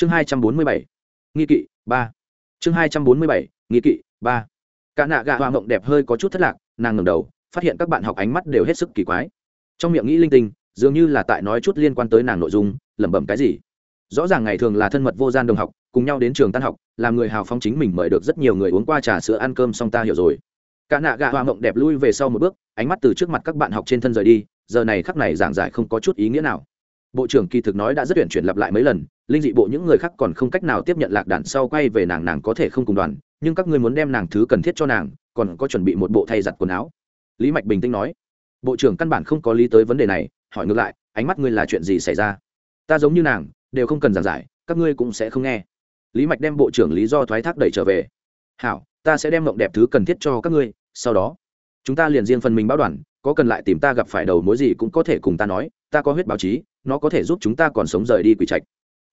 chương hai trăm bốn mươi bảy, nghi kỵ, ba. Chương hai trăm bốn mươi bảy, nghi kỵ, ba. Cả nạ gạ hoa mộng đẹp hơi có chút thất lạc, nàng ngẩng đầu, phát hiện các bạn học ánh mắt đều hết sức kỳ quái. Trong miệng nghĩ linh tinh, dường như là tại nói chút liên quan tới nàng nội dung, lẩm bẩm cái gì. Rõ ràng ngày thường là thân mật vô gian đồng học, cùng nhau đến trường tan học, làm người hào phóng chính mình mời được rất nhiều người uống qua trà sữa ăn cơm xong ta hiểu rồi. Cả nạ gạ hoa mộng đẹp lui về sau một bước, ánh mắt từ trước mặt các bạn học trên thân rời đi, giờ này khắc này giảng giải không có chút ý nghĩa nào. Bộ trưởng kỳ thực nói đã rất tuyển chuyển lặp lại mấy lần linh dị bộ những người khác còn không cách nào tiếp nhận lạc đàn sau quay về nàng nàng có thể không cùng đoàn, nhưng các ngươi muốn đem nàng thứ cần thiết cho nàng, còn có chuẩn bị một bộ thay giặt quần áo. Lý mạch bình tĩnh nói. Bộ trưởng căn bản không có lý tới vấn đề này, hỏi ngược lại, ánh mắt ngươi là chuyện gì xảy ra? Ta giống như nàng, đều không cần giảng giải, các ngươi cũng sẽ không nghe. Lý mạch đem bộ trưởng lý do thoái thác đẩy trở về. Hảo, ta sẽ đem mộng đẹp thứ cần thiết cho các ngươi, sau đó, chúng ta liền riêng phần mình báo đoàn, có cần lại tìm ta gặp phải đầu mối gì cũng có thể cùng ta nói, ta có huyết báo chí, nó có thể giúp chúng ta còn sống rời đi quỷ trạch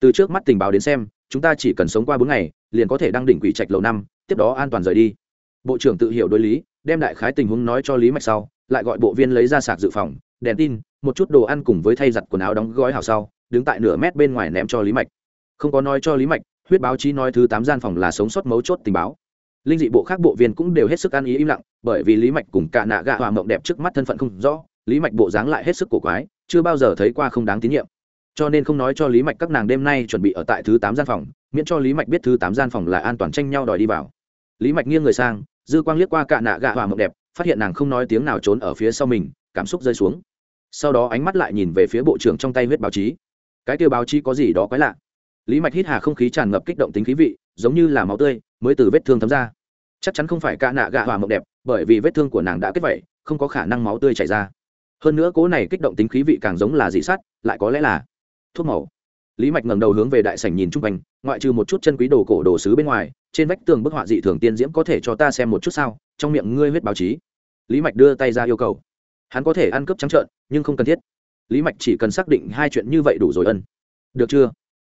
từ trước mắt tình báo đến xem, chúng ta chỉ cần sống qua bốn ngày, liền có thể đăng đỉnh quỷ trạch lầu năm, tiếp đó an toàn rời đi. Bộ trưởng tự hiểu đối lý, đem đại khái tình huống nói cho lý mạch sau, lại gọi bộ viên lấy ra sạc dự phòng, đèn tin, một chút đồ ăn cùng với thay giặt quần áo đóng gói hào sau, đứng tại nửa mét bên ngoài ném cho lý mạch. Không có nói cho lý mạch, huyết báo chí nói thứ tám gian phòng là sống sót mấu chốt tình báo. Linh dị bộ khác bộ viên cũng đều hết sức ăn ý im lặng, bởi vì lý mạch cùng cả nạ gạ hòa mộng đẹp trước mắt thân phận không rõ, lý mạch bộ dáng lại hết sức cổ quái, chưa bao giờ thấy qua không đáng tín nhiệm cho nên không nói cho lý mạch các nàng đêm nay chuẩn bị ở tại thứ tám gian phòng, miễn cho lý mạch biết thứ tám gian phòng là an toàn tranh nhau đòi đi vào. Lý mạch nghiêng người sang, dư quang liếc qua cạ nạ gạ hòa mộng đẹp, phát hiện nàng không nói tiếng nào trốn ở phía sau mình, cảm xúc rơi xuống. Sau đó ánh mắt lại nhìn về phía bộ trưởng trong tay huyết báo chí. Cái kêu báo chí có gì đó quái lạ. Lý mạch hít hà không khí tràn ngập kích động tính khí vị, giống như là máu tươi, mới từ vết thương thấm ra. Chắc chắn không phải cạ nạ gạ hòa mộng đẹp, bởi vì vết thương của nàng đã kết vẩy không có khả năng máu tươi chảy ra. Hơn nữa cố này kích động tính khí vị càng giống là dị sắt lại có lẽ là thuốc màu. Lý mạch ngẩng đầu hướng về đại sảnh nhìn chung quanh, ngoại trừ một chút chân quý đồ cổ đồ sứ bên ngoài, trên vách tường bức họa dị thường tiên diễm có thể cho ta xem một chút sao? Trong miệng ngươi huyết báo chí. Lý mạch đưa tay ra yêu cầu. Hắn có thể ăn cướp trắng trợn, nhưng không cần thiết. Lý mạch chỉ cần xác định hai chuyện như vậy đủ rồi ân. Được chưa?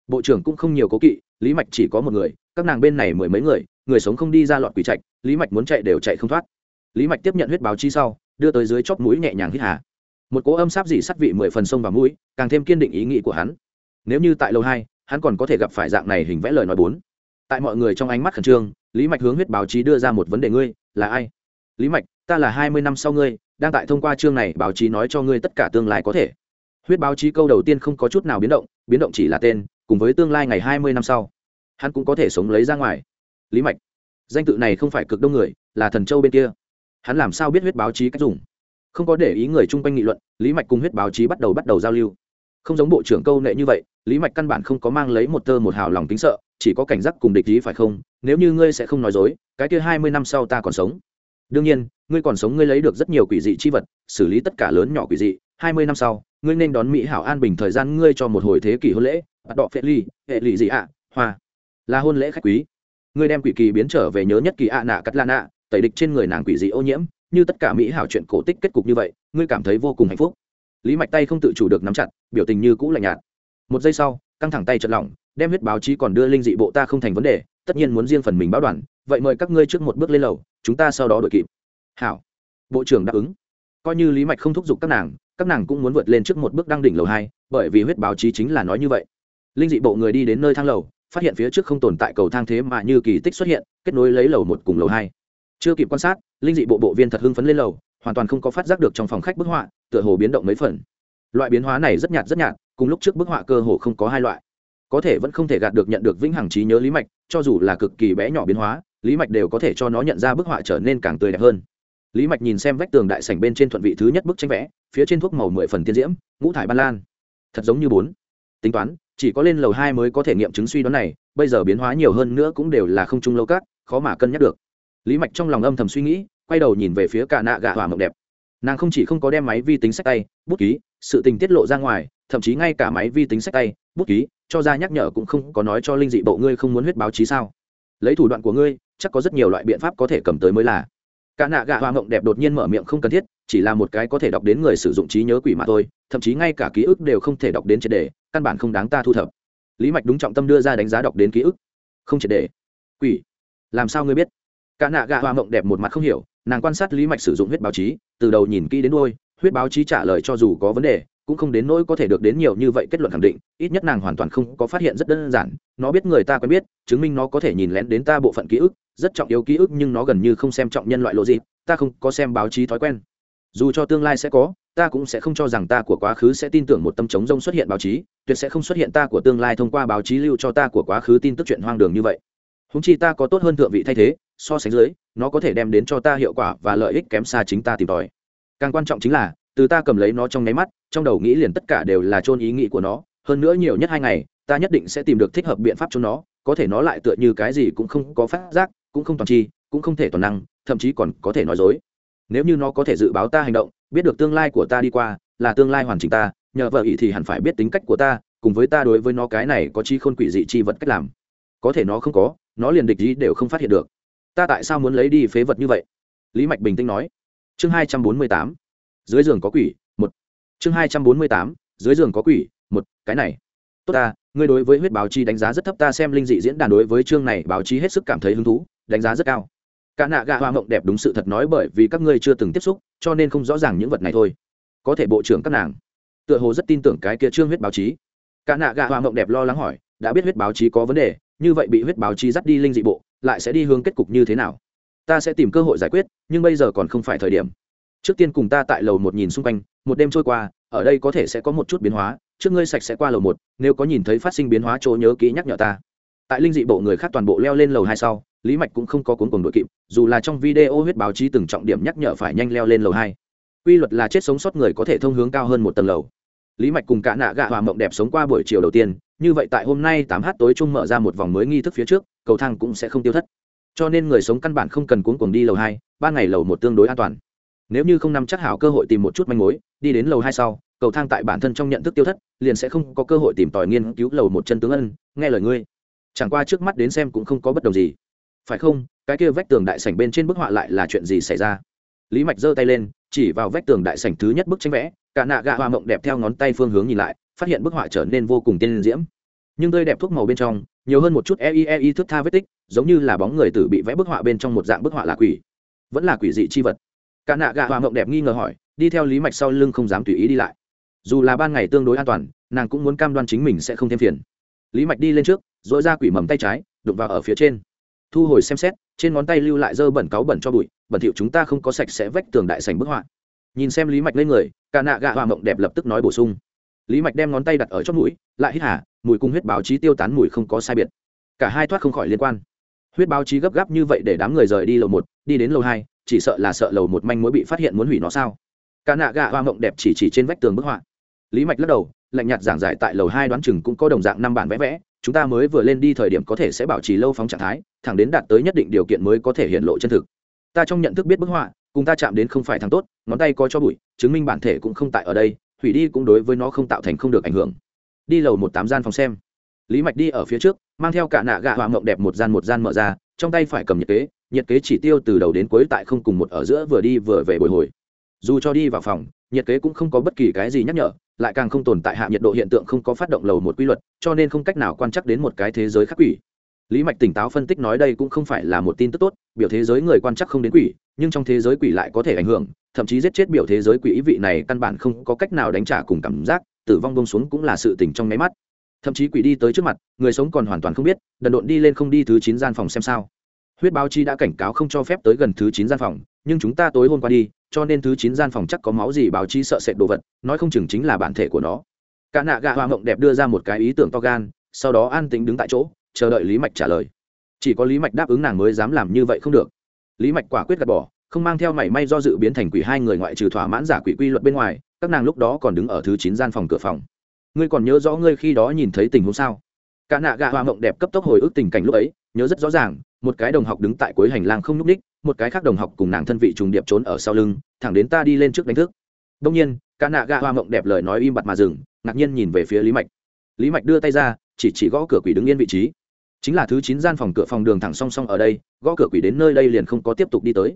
Bộ trưởng cũng không nhiều cố kỵ, lý mạch chỉ có một người, các nàng bên này mười mấy người người sống không đi ra lọt quỷ trạch, lý mạch muốn chạy đều chạy không thoát. Lý mạch tiếp nhận huyết báo chi sau, đưa tới dưới chóp mũi nhẹ nhàng hít hà một cỗ âm sáp dị sắt vị mười phần sông và mũi, càng thêm kiên định ý nghĩ của hắn. Nếu như tại lầu hai, hắn còn có thể gặp phải dạng này hình vẽ lời nói bốn. Tại mọi người trong ánh mắt khẩn trương, lý mạch hướng huyết báo chí đưa ra một vấn đề ngươi, là ai? Lý mạch, ta là hai mươi năm sau ngươi, đang tại thông qua chương này báo chí nói cho ngươi tất cả tương lai có thể. Huyết báo chí câu đầu tiên không có chút nào biến động biến động chỉ là tên, cùng với tương lai ngày hai mươi năm sau. Hắn cũng có thể sống lấy ra ngoài. Lý mạch, danh tự này không phải cực đông người, là thần châu bên kia. Hắn làm sao biết huyết báo chí cách dùng? Không có để ý người chung quanh nghị luận, lý mạch cùng huyết báo chí bắt đầu bắt đầu giao lưu. Không giống bộ trưởng câu nệ như vậy, lý mạch căn bản không có mang lấy một tơ một hào lòng tính sợ, chỉ có cảnh giác cùng địch ý phải không? Nếu như ngươi sẽ không nói dối, cái kia hai mươi năm sau ta còn sống. Đương nhiên, ngươi còn sống ngươi lấy được rất nhiều quỷ dị chi vật, xử lý tất cả lớn nhỏ quỷ dị. Hai mươi năm sau, ngươi nên đón mỹ hảo an bình thời gian ngươi cho một hồi thế kỷ hôn lễ. Bắt đọ phê ly, hệ lụy gì ạ, hoa. Là hôn lễ khách quý. Ngươi đem quỷ kỳ biến trở về nhớ nhất kỳ ạ nạ cắt la nạ, tẩy địch trên người nàng quỷ dị ô nhiễm như tất cả mỹ hảo chuyện cổ tích kết cục như vậy, ngươi cảm thấy vô cùng hạnh phúc. Lý mạch tay không tự chủ được nắm chặt, biểu tình như cũ lạnh nhạt. Một giây sau, căng thẳng tay chật lỏng, đem huyết báo chí còn đưa linh dị bộ ta không thành vấn đề, tất nhiên muốn riêng phần mình báo đoàn, vậy mời các ngươi trước một bước lên lầu, chúng ta sau đó đội kịp. Hảo. Bộ trưởng đáp ứng. Coi như lý mạch không thúc giục các nàng các nàng cũng muốn vượt lên trước một bước đăng đỉnh lầu hai, bởi vì huyết báo chí chính là nói như vậy. Linh dị bộ người đi đến nơi thang lầu, phát hiện phía trước không tồn tại cầu thang thế mà như kỳ tích xuất hiện, kết nối lấy lầu một cùng lầu hai chưa kịp quan sát, linh dị bộ bộ viên thật hưng phấn lên lầu, hoàn toàn không có phát giác được trong phòng khách bức họa, tựa hồ biến động mấy phần. Loại biến hóa này rất nhạt rất nhạt, cùng lúc trước bức họa cơ hồ không có hai loại. Có thể vẫn không thể gạt được nhận được vĩnh hằng trí nhớ lý mạch, cho dù là cực kỳ bé nhỏ biến hóa, lý mạch đều có thể cho nó nhận ra bức họa trở nên càng tươi đẹp hơn. Lý mạch nhìn xem vách tường đại sảnh bên trên thuận vị thứ nhất bức tranh vẽ, phía trên thuốc màu mười phần tiên diễm, ngũ thải ban lan. Thật giống như bốn. Tính toán, chỉ có lên lầu hai mới có thể nghiệm chứng suy đoán này, bây giờ biến hóa nhiều hơn nữa cũng đều là không chung lâu các khó mà cân nhắc được lý mạch trong lòng âm thầm suy nghĩ, quay đầu nhìn về phía cả nạ gạ hỏa mộng đẹp. Nàng không chỉ không có đem máy vi tính sách tay, bút ký, sự tình tiết lộ ra ngoài, thậm chí ngay cả máy vi tính sách tay, bút ký, cho ra nhắc nhở cũng không có nói cho linh dị bộ ngươi không muốn huyết báo chí sao. Lấy thủ đoạn của ngươi, chắc có rất nhiều loại biện pháp có thể cầm tới mới là. Cả nạ gạ hoa mộng đẹp đột nhiên mở miệng không cần thiết, chỉ là một cái có thể đọc đến người sử dụng trí nhớ quỷ mà thôi, thậm chí ngay cả ký ức đều không thể đọc đến triệt đề, căn bản không đáng ta thu thập. Lý mạch đúng trọng tâm đưa ra đánh giá đọc đến ký ức. Không triệt đề. Quỷ. Làm sao ngươi biết? Cả nạ gạ hoa mộng đẹp một mặt không hiểu, nàng quan sát lý mạch sử dụng huyết báo chí, từ đầu nhìn kỹ đến đôi huyết báo chí trả lời cho dù có vấn đề, cũng không đến nỗi có thể được đến nhiều như vậy kết luận khẳng định, ít nhất nàng hoàn toàn không có phát hiện rất đơn giản, nó biết người ta quen biết, chứng minh nó có thể nhìn lén đến ta bộ phận ký ức, rất trọng yếu ký ức nhưng nó gần như không xem trọng nhân loại lộ gì ta không có xem báo chí thói quen. Dù cho tương lai sẽ có, ta cũng sẽ không cho rằng ta của quá khứ sẽ tin tưởng một tâm chống rông xuất hiện báo chí, tuyệt sẽ không xuất hiện ta của tương lai thông qua báo chí lưu cho ta của quá khứ tin tức chuyện hoang đường như vậy. Húng chi ta có tốt hơn thượng vị thay thế so sánh dưới, nó có thể đem đến cho ta hiệu quả và lợi ích kém xa chính ta tìm tòi. Càng quan trọng chính là, từ ta cầm lấy nó trong nháy mắt, trong đầu nghĩ liền tất cả đều là chôn ý nghĩ của nó. Hơn nữa nhiều nhất hai ngày, ta nhất định sẽ tìm được thích hợp biện pháp cho nó, có thể nó lại tựa như cái gì cũng không có phát giác, cũng không toàn chi, cũng không thể toàn năng, thậm chí còn có thể nói dối. Nếu như nó có thể dự báo ta hành động, biết được tương lai của ta đi qua, là tương lai hoàn chỉnh ta, nhờ vợ ý thì hẳn phải biết tính cách của ta, cùng với ta đối với nó cái này có chi khôn quỷ dị chi vật cách làm. Có thể nó không có, nó liền địch gì đều không phát hiện được ta tại sao muốn lấy đi phế vật như vậy? Lý mạch bình tĩnh nói. Chương hai trăm bốn mươi tám. Dưới giường có quỷ, một. Chương hai trăm bốn mươi tám. Dưới giường có quỷ, một. Cái này. Tốt ta, ngươi đối với huyết báo chí đánh giá rất thấp, ta xem linh dị diễn đàn đối với chương này báo chí hết sức cảm thấy hứng thú, đánh giá rất cao. Cả nạ gạ hoa mộng đẹp đúng sự thật nói bởi vì các ngươi chưa từng tiếp xúc, cho nên không rõ ràng những vật này thôi. Có thể bộ trưởng các nàng, tựa hồ rất tin tưởng cái kia trương huyết báo chí. Cả nạ gạ hoa mộng đẹp lo lắng hỏi, đã biết huyết báo chí có vấn đề, như vậy bị huyết báo chí dắt đi linh dị bộ lại sẽ đi hướng kết cục như thế nào? Ta sẽ tìm cơ hội giải quyết, nhưng bây giờ còn không phải thời điểm. Trước tiên cùng ta tại lầu một nhìn xung quanh, một đêm trôi qua, ở đây có thể sẽ có một chút biến hóa, trước ngươi sạch sẽ qua lầu một, nếu có nhìn thấy phát sinh biến hóa chỗ nhớ kỹ nhắc nhở ta. Tại linh dị bộ người khác toàn bộ leo lên lầu hai sau, lý mạch cũng không có cuốn cùng đội kịp, dù là trong video huyết báo chí từng trọng điểm nhắc nhở phải nhanh leo lên lầu hai. Quy luật là chết sống sót người có thể thông hướng cao hơn một tầng lầu. Lý mạch cùng cả nạ gạ hòa mộng đẹp sống qua buổi chiều đầu tiên như vậy tại hôm nay tám h tối trung mở ra một vòng mới nghi thức phía trước, cầu thang cũng sẽ không tiêu thất. Cho nên người sống căn bản không cần cuốn cuồng đi lầu hai, ba ngày lầu một tương đối an toàn. Nếu như không nắm chắc hảo cơ hội tìm một chút manh mối, đi đến lầu hai sau, cầu thang tại bản thân trong nhận thức tiêu thất, liền sẽ không có cơ hội tìm tòi nghiên cứu lầu một chân tướng ân, nghe lời ngươi. Chẳng qua trước mắt đến xem cũng không có bất đồng gì. Phải không, cái kia vách tường đại sảnh bên trên bức họa lại là chuyện gì xảy ra? Lý mạch giơ tay lên, chỉ vào vách tường đại sảnh thứ nhất bức tranh vẽ, cả nạ gạ hoa mộng đẹp theo ngón tay phương hướng nhìn lại phát hiện bức họa trở nên vô cùng tiên diễm. Nhưng tươi đẹp thuốc màu bên trong, nhiều hơn một chút ei ei thước tha vết tích, giống như là bóng người tử bị vẽ bức họa bên trong một dạng bức họa là quỷ. Vẫn là quỷ dị chi vật. Cả nạ gạ hoa mộng đẹp nghi ngờ hỏi, đi theo lý mạch sau lưng không dám tùy ý đi lại. Dù là ban ngày tương đối an toàn, nàng cũng muốn cam đoan chính mình sẽ không thêm phiền. Lý mạch đi lên trước dội ra quỷ mầm tay trái, đụng vào ở phía trên. Thu hồi xem xét, trên ngón tay lưu lại dơ bẩn cáu bẩn cho bụi, bẩn thiệu chúng ta không có sạch sẽ vách tường đại sành bức họa. Nhìn xem lý mạch lên người, cả nạ gạ hoa mộng đẹp lập tức nói bổ sung lý mạch đem ngón tay đặt ở chót mũi, lại hít hả mùi cung huyết báo chí tiêu tán mùi không có sai biệt. Cả hai thoát không khỏi liên quan. Huyết báo chí gấp gáp như vậy để đám người rời đi lầu một, đi đến lầu hai, chỉ sợ là sợ lầu một manh mối bị phát hiện muốn hủy nó sao? Cả nạ gạ hoa mộng đẹp chỉ chỉ trên vách tường bức họa. Lý mạch lắc đầu, lạnh nhạt giảng giải tại lầu hai đoán chừng cũng có đồng dạng năm bản vẽ vẽ, chúng ta mới vừa lên đi thời điểm có thể sẽ bảo trì lâu phóng trạng thái, thẳng đến đạt tới nhất định điều kiện mới có thể hiện lộ chân thực. Ta trong nhận thức biết bức họa, cùng ta chạm đến không phải thằng tốt, ngón tay có cho bụi, chứng minh bản thể cũng không tại ở đây hủy đi cũng đối với nó không tạo thành không được ảnh hưởng. Đi lầu một tám gian phòng xem. Lý mạch đi ở phía trước, mang theo cả nạ gạ hoa mộng đẹp một gian một gian mở ra, trong tay phải cầm nhiệt kế nhiệt kế chỉ tiêu từ đầu đến cuối tại không cùng một ở giữa vừa đi vừa về bồi hồi. Dù cho đi vào phòng, nhiệt kế cũng không có bất kỳ cái gì nhắc nhở, lại càng không tồn tại hạ nhiệt độ hiện tượng không có phát động lầu một quy luật, cho nên không cách nào quan trắc đến một cái thế giới khắc quỷ lý mạch tỉnh táo phân tích nói đây cũng không phải là một tin tức tốt, biểu thế giới người quan chắc không đến quỷ, nhưng trong thế giới quỷ lại có thể ảnh hưởng, thậm chí giết chết biểu thế giới quỷ ý vị này căn bản không có cách nào đánh trả cùng cảm giác, tử vong bông xuống cũng là sự tỉnh trong nháy mắt. Thậm chí quỷ đi tới trước mặt, người sống còn hoàn toàn không biết, đần độn đi lên không đi thứ chín gian phòng xem sao. Huyết báo chi đã cảnh cáo không cho phép tới gần thứ chín gian phòng, nhưng chúng ta tối hôm qua đi, cho nên thứ chín gian phòng chắc có máu gì báo chi sợ sệt đồ vật, nói không chừng chính là bản thể của nó. Cả nạ gạ hoa mộng đẹp đưa ra một cái ý tưởng to gan, sau đó an tính đứng tại chỗ chờ đợi lý mạch trả lời. Chỉ có lý mạch đáp ứng nàng mới dám làm như vậy không được. Lý mạch quả quyết gạt bỏ, không mang theo mảy may do dự biến thành quỷ hai người ngoại trừ thỏa mãn giả quỷ quy luật bên ngoài, các nàng lúc đó còn đứng ở thứ chín gian phòng cửa phòng. Ngươi còn nhớ rõ ngươi khi đó nhìn thấy tình huống sao? Cả nạ gạ hoa mộng đẹp cấp tốc hồi ức tình cảnh lúc ấy, nhớ rất rõ ràng, một cái đồng học đứng tại cuối hành lang không nhúc ních một cái khác đồng học cùng nàng thân vị trùng điệp trốn ở sau lưng, thẳng đến ta đi lên trước đánh thức. Đông nhiên, cả nạ gạ hoa mộng đẹp lời nói im bặt mà dừng, ngạc nhiên nhìn về phía lý mạch. Lý mạch đưa tay ra, chỉ chỉ gõ cửa quỷ đứng yên vị trí chính là thứ chín gian phòng cửa phòng đường thẳng song song ở đây, gõ cửa quỷ đến nơi đây liền không có tiếp tục đi tới.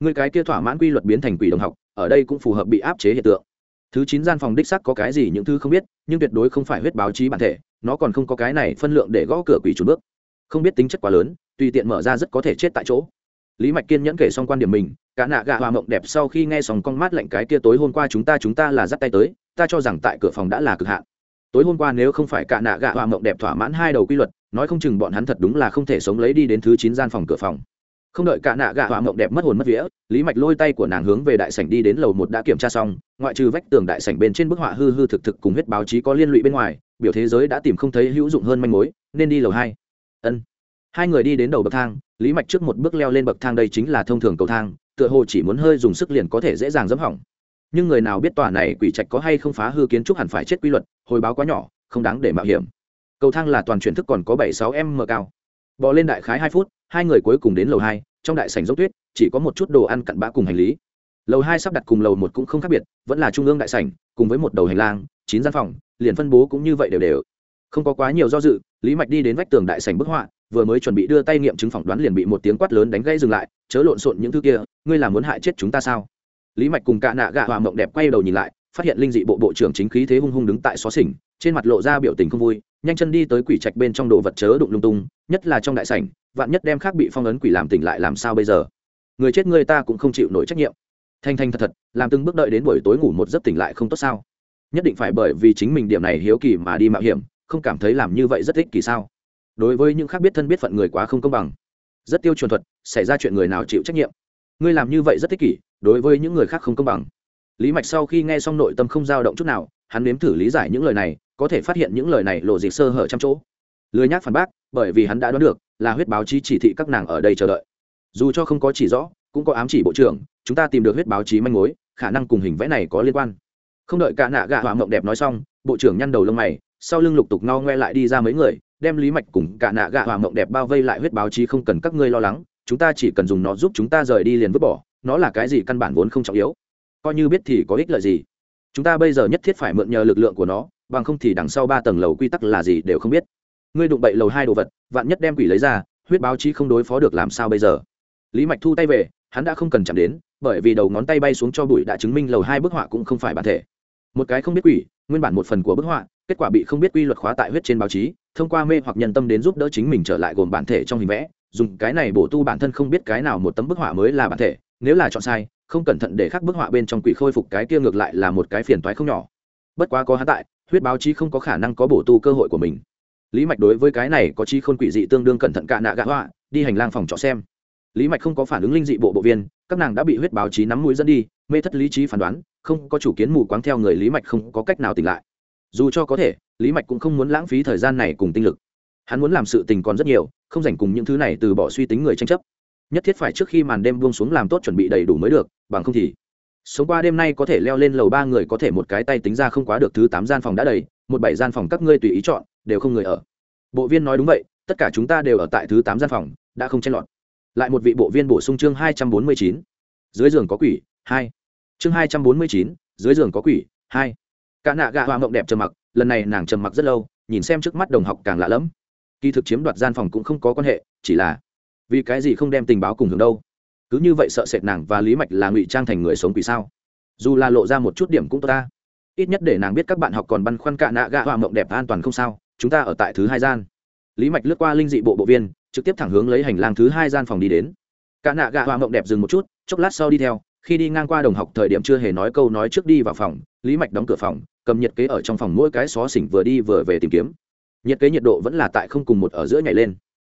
Người cái kia thỏa mãn quy luật biến thành quỷ đồng học, ở đây cũng phù hợp bị áp chế hiện tượng. Thứ chín gian phòng đích sắc có cái gì những thứ không biết, nhưng tuyệt đối không phải huyết báo chí bản thể, nó còn không có cái này phân lượng để gõ cửa quỷ trùn bước. Không biết tính chất quá lớn, tùy tiện mở ra rất có thể chết tại chỗ. Lý mạch kiên nhẫn kể xong quan điểm mình, cả nạ gạ hòa mộng đẹp sau khi nghe sòng con mát lạnh cái kia tối hôm qua chúng ta chúng ta là dắt tay tới, ta cho rằng tại cửa phòng đã là cực hạn tối hôm qua nếu không phải cả nạ gạ hoa mộng đẹp thỏa mãn hai đầu quy luật, nói không chừng bọn hắn thật đúng là không thể sống lấy đi đến thứ chín gian phòng cửa phòng. Không đợi cả nạ gạ hoa mộng đẹp mất hồn mất vía, lý mạch lôi tay của nàng hướng về đại sảnh đi đến lầu một đã kiểm tra xong, ngoại trừ vách tường đại sảnh bên trên bức họa hư hư thực thực cùng huyết báo chí có liên lụy bên ngoài, biểu thế giới đã tìm không thấy hữu dụng hơn manh mối, nên đi lầu hai. Ân. Hai người đi đến đầu bậc thang, lý mạch trước một bước leo lên bậc thang đây chính là thông thường cầu thang, tựa hồ chỉ muốn hơi dùng sức liền có thể dễ dàng dẫm hỏng nhưng người nào biết tòa này quỷ trạch có hay không phá hư kiến trúc hẳn phải chết quy luật, hồi báo quá nhỏ, không đáng để mạo hiểm. Cầu thang là toàn chuyển thức còn có bảy sáu m cao. Bò lên đại khái hai phút, hai người cuối cùng đến lầu hai, trong đại sảnh dốc tuyết, chỉ có một chút đồ ăn cặn bã cùng hành lý. Lầu hai sắp đặt cùng lầu một cũng không khác biệt, vẫn là trung ương đại sảnh, cùng với một đầu hành lang, chín gian phòng, liền phân bố cũng như vậy đều đều. Không có quá nhiều do dự, lý mạch đi đến vách tường đại sảnh bức họa, vừa mới chuẩn bị đưa tay nghiệm chứng phỏng đoán liền bị một tiếng quát lớn đánh gây dừng lại, chớ lộn xộn những thứ kia, ngươi là muốn hại chết chúng ta sao? Lý mạch cùng cạ nạ gạ hòa mộng đẹp quay đầu nhìn lại, phát hiện linh dị bộ bộ trưởng chính khí thế hung hung đứng tại xó xỉnh, trên mặt lộ ra biểu tình không vui, nhanh chân đi tới quỷ trạch bên trong đồ vật chớ đụng lung tung, nhất là trong đại sảnh, vạn nhất đem khác bị phong ấn quỷ làm tỉnh lại làm sao bây giờ? Người chết người ta cũng không chịu nổi trách nhiệm. Thanh thanh thật thật, làm từng bước đợi đến buổi tối ngủ một giấc tỉnh lại không tốt sao? Nhất định phải bởi vì chính mình điểm này hiếu kỳ mà đi mạo hiểm, không cảm thấy làm như vậy rất ích kỳ sao? Đối với những khác biết thân biết phận người quá không công bằng. Rất tiêu chuẩn thuật, xảy ra chuyện người nào chịu trách nhiệm? Ngươi làm như vậy rất ích kỷ đối với những người khác không công bằng. Lý mạch sau khi nghe xong nội tâm không dao động chút nào, hắn nếm thử lý giải những lời này, có thể phát hiện những lời này lộ dịch sơ hở trăm chỗ. Lười nhác phản bác, bởi vì hắn đã đoán được, là huyết báo chí chỉ thị các nàng ở đây chờ đợi. Dù cho không có chỉ rõ, cũng có ám chỉ bộ trưởng, chúng ta tìm được huyết báo chí manh mối, khả năng cùng hình vẽ này có liên quan. Không đợi cả nạ gạ họa mộng đẹp nói xong, bộ trưởng nhăn đầu lông mày, sau lưng lục tục no ngoe lại đi ra mấy người, đem lý mạch cùng cả nạ gạ họa mộng đẹp bao vây lại huyết báo chí không cần các ngươi lo lắng, chúng ta chỉ cần dùng nó giúp chúng ta rời đi liền vứt bỏ nó là cái gì căn bản vốn không trọng yếu. Coi như biết thì có ích lợi gì. Chúng ta bây giờ nhất thiết phải mượn nhờ lực lượng của nó, bằng không thì đằng sau ba tầng lầu quy tắc là gì đều không biết. Ngươi đụng bậy lầu hai đồ vật, vạn nhất đem quỷ lấy ra, huyết báo chí không đối phó được làm sao bây giờ? Lý mạch thu tay về, hắn đã không cần chạm đến, bởi vì đầu ngón tay bay xuống cho bụi đã chứng minh lầu hai bức họa cũng không phải bản thể. Một cái không biết quỷ, nguyên bản một phần của bức họa, kết quả bị không biết quy luật khóa tại huyết trên báo chí, thông qua mê hoặc nhân tâm đến giúp đỡ chính mình trở lại gồm bản thể trong hình vẽ, dùng cái này bổ tu bản thân không biết cái nào một tấm bức họa mới là bản thể nếu là chọn sai, không cẩn thận để khắc bức họa bên trong quỷ khôi phục cái kia ngược lại là một cái phiền toái không nhỏ. Bất quá có hắn tại, huyết báo chí không có khả năng có bổ tu cơ hội của mình. Lý mạch đối với cái này có chi khôn quỷ dị tương đương cẩn thận cạ nạ gạ họa, đi hành lang phòng trọ xem. Lý mạch không có phản ứng linh dị bộ bộ viên, các nàng đã bị huyết báo chí nắm mũi dẫn đi, mê thất lý trí phán đoán, không có chủ kiến mù quáng theo người lý mạch không có cách nào tỉnh lại. Dù cho có thể, lý mạch cũng không muốn lãng phí thời gian này cùng tinh lực. Hắn muốn làm sự tình còn rất nhiều, không dành cùng những thứ này từ bỏ suy tính người tranh chấp nhất thiết phải trước khi màn đêm buông xuống làm tốt chuẩn bị đầy đủ mới được, bằng không thì sống qua đêm nay có thể leo lên lầu ba người có thể một cái tay tính ra không quá được thứ tám gian phòng đã đầy, một bảy gian phòng các ngươi tùy ý chọn, đều không người ở. Bộ viên nói đúng vậy, tất cả chúng ta đều ở tại thứ tám gian phòng, đã không chen lọt. Lại một vị bộ viên bổ sung chương hai trăm bốn mươi chín. Dưới giường có quỷ, hai. Chương hai trăm bốn mươi chín, dưới giường có quỷ, hai. Cả nạ gạ hoa mộng đẹp trầm mặc, lần này nàng trầm mặc rất lâu, nhìn xem trước mắt đồng học càng lạ lẫm. Kỳ thực chiếm đoạt gian phòng cũng không có quan hệ, chỉ là vì cái gì không đem tình báo cùng hưởng đâu? Cứ như vậy sợ sệt nàng và lý mạch là ngụy trang thành người sống quỷ sao? Dù là lộ ra một chút điểm cũng tốt ta. Ít nhất để nàng biết các bạn học còn băn khoăn cạ nạ gạ hoa mộng đẹp an toàn không sao, chúng ta ở tại thứ hai gian. Lý mạch lướt qua linh dị bộ bộ viên, trực tiếp thẳng hướng lấy hành lang thứ hai gian phòng đi đến. Cạ nạ gạ hoa mộng đẹp dừng một chút, chốc lát sau đi theo, khi đi ngang qua đồng học thời điểm chưa hề nói câu nói trước đi vào phòng, lý mạch đóng cửa phòng, cầm nhiệt kế ở trong phòng mỗi cái xó xỉnh vừa đi vừa về tìm kiếm. Nhiệt kế nhiệt độ vẫn là tại không cùng một ở giữa nhảy lên